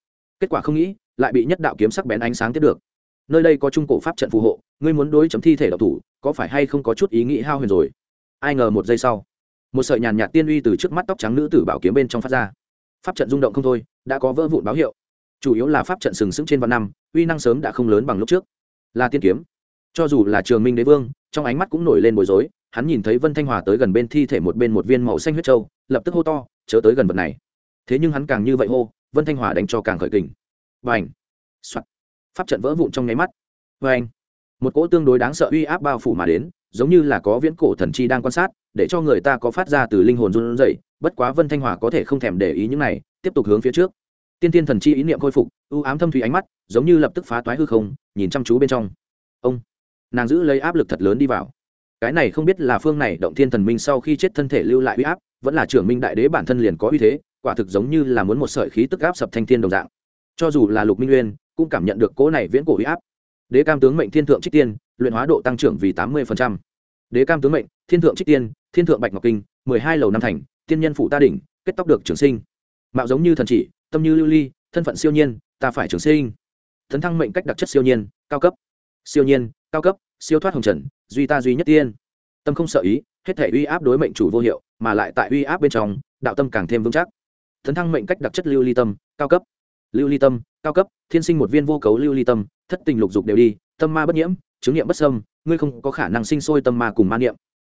Kết quả không nghĩ, lại bị nhất đạo kiếm sắc bén ánh sáng tiếp được nơi đây có trung cổ pháp trận phù hộ, ngươi muốn đối chấm thi thể độc thủ, có phải hay không có chút ý nghĩ hao huyền rồi? Ai ngờ một giây sau, một sợi nhàn nhạt tiên uy từ trước mắt tóc trắng nữ tử bảo kiếm bên trong phát ra. Pháp trận rung động không thôi, đã có vỡ vụn báo hiệu. Chủ yếu là pháp trận sừng sững trên vạn năm, uy năng sớm đã không lớn bằng lúc trước. Là tiên kiếm. Cho dù là trường minh đế vương, trong ánh mắt cũng nổi lên bối rối, hắn nhìn thấy vân thanh hòa tới gần bên thi thể một bên một viên màu xanh huyết trâu lập tức hô to, chớ tới gần vật này. Thế nhưng hắn càng như vậy hô, vân thanh hòa đánh cho càng khởi kình. Và ảnh soạt! Pháp trận vỡ vụn trong nháy mắt. Vê anh, một cỗ tương đối đáng sợ uy áp bao phủ mà đến, giống như là có viễn cổ thần chi đang quan sát, để cho người ta có phát ra từ linh hồn run rẩy, bất quá vân thanh hòa có thể không thèm để ý những này, tiếp tục hướng phía trước. Tiên tiên thần chi ý niệm khôi phục ưu ám thâm thủy ánh mắt, giống như lập tức phá toái hư không, nhìn chăm chú bên trong. Ông, nàng giữ lấy áp lực thật lớn đi vào. Cái này không biết là phương này động thiên thần minh sau khi chết thân thể lưu lại uy áp, vẫn là trưởng minh đại đế bản thân liền có uy thế, quả thực giống như là muốn một sợi khí tức áp sập thanh thiên đồng dạng. Cho dù là lục minh uyên cũng cảm nhận được cỗ này viễn cổ uy áp. Đế cam tướng mệnh thiên thượng trích tiên, luyện hóa độ tăng trưởng vì tám mươi đế cam tướng mệnh, thiên thượng trích tiên, thiên thượng bạch ngọc kinh, mười hai lầu năm thành, tiên nhân phụ ta đỉnh, kết tóc được trường sinh. Mạo giống như thần chỉ, tâm như lưu ly, thân phận siêu nhiên, ta phải trường sinh. Thần thăng mệnh cách đặc chất siêu nhiên, cao cấp. Siêu nhiên, cao cấp, siêu thoát hồng trần, duy ta duy nhất tiên. Tâm không sợ ý, hết thể uy áp đối mệnh chủ vô hiệu, mà lại tại uy áp bên trong, đạo tâm càng thêm vững chắc. Thần thăng mệnh cách đặc chất lưu ly tâm, cao cấp lưu ly tâm, cao cấp, thiên sinh một viên vô cấu lưu ly tâm, thất tình lục dục đều đi, tâm ma bất nhiễm, chứng nghiệm bất sâm ngươi không có khả năng sinh sôi tâm ma cùng ma niệm.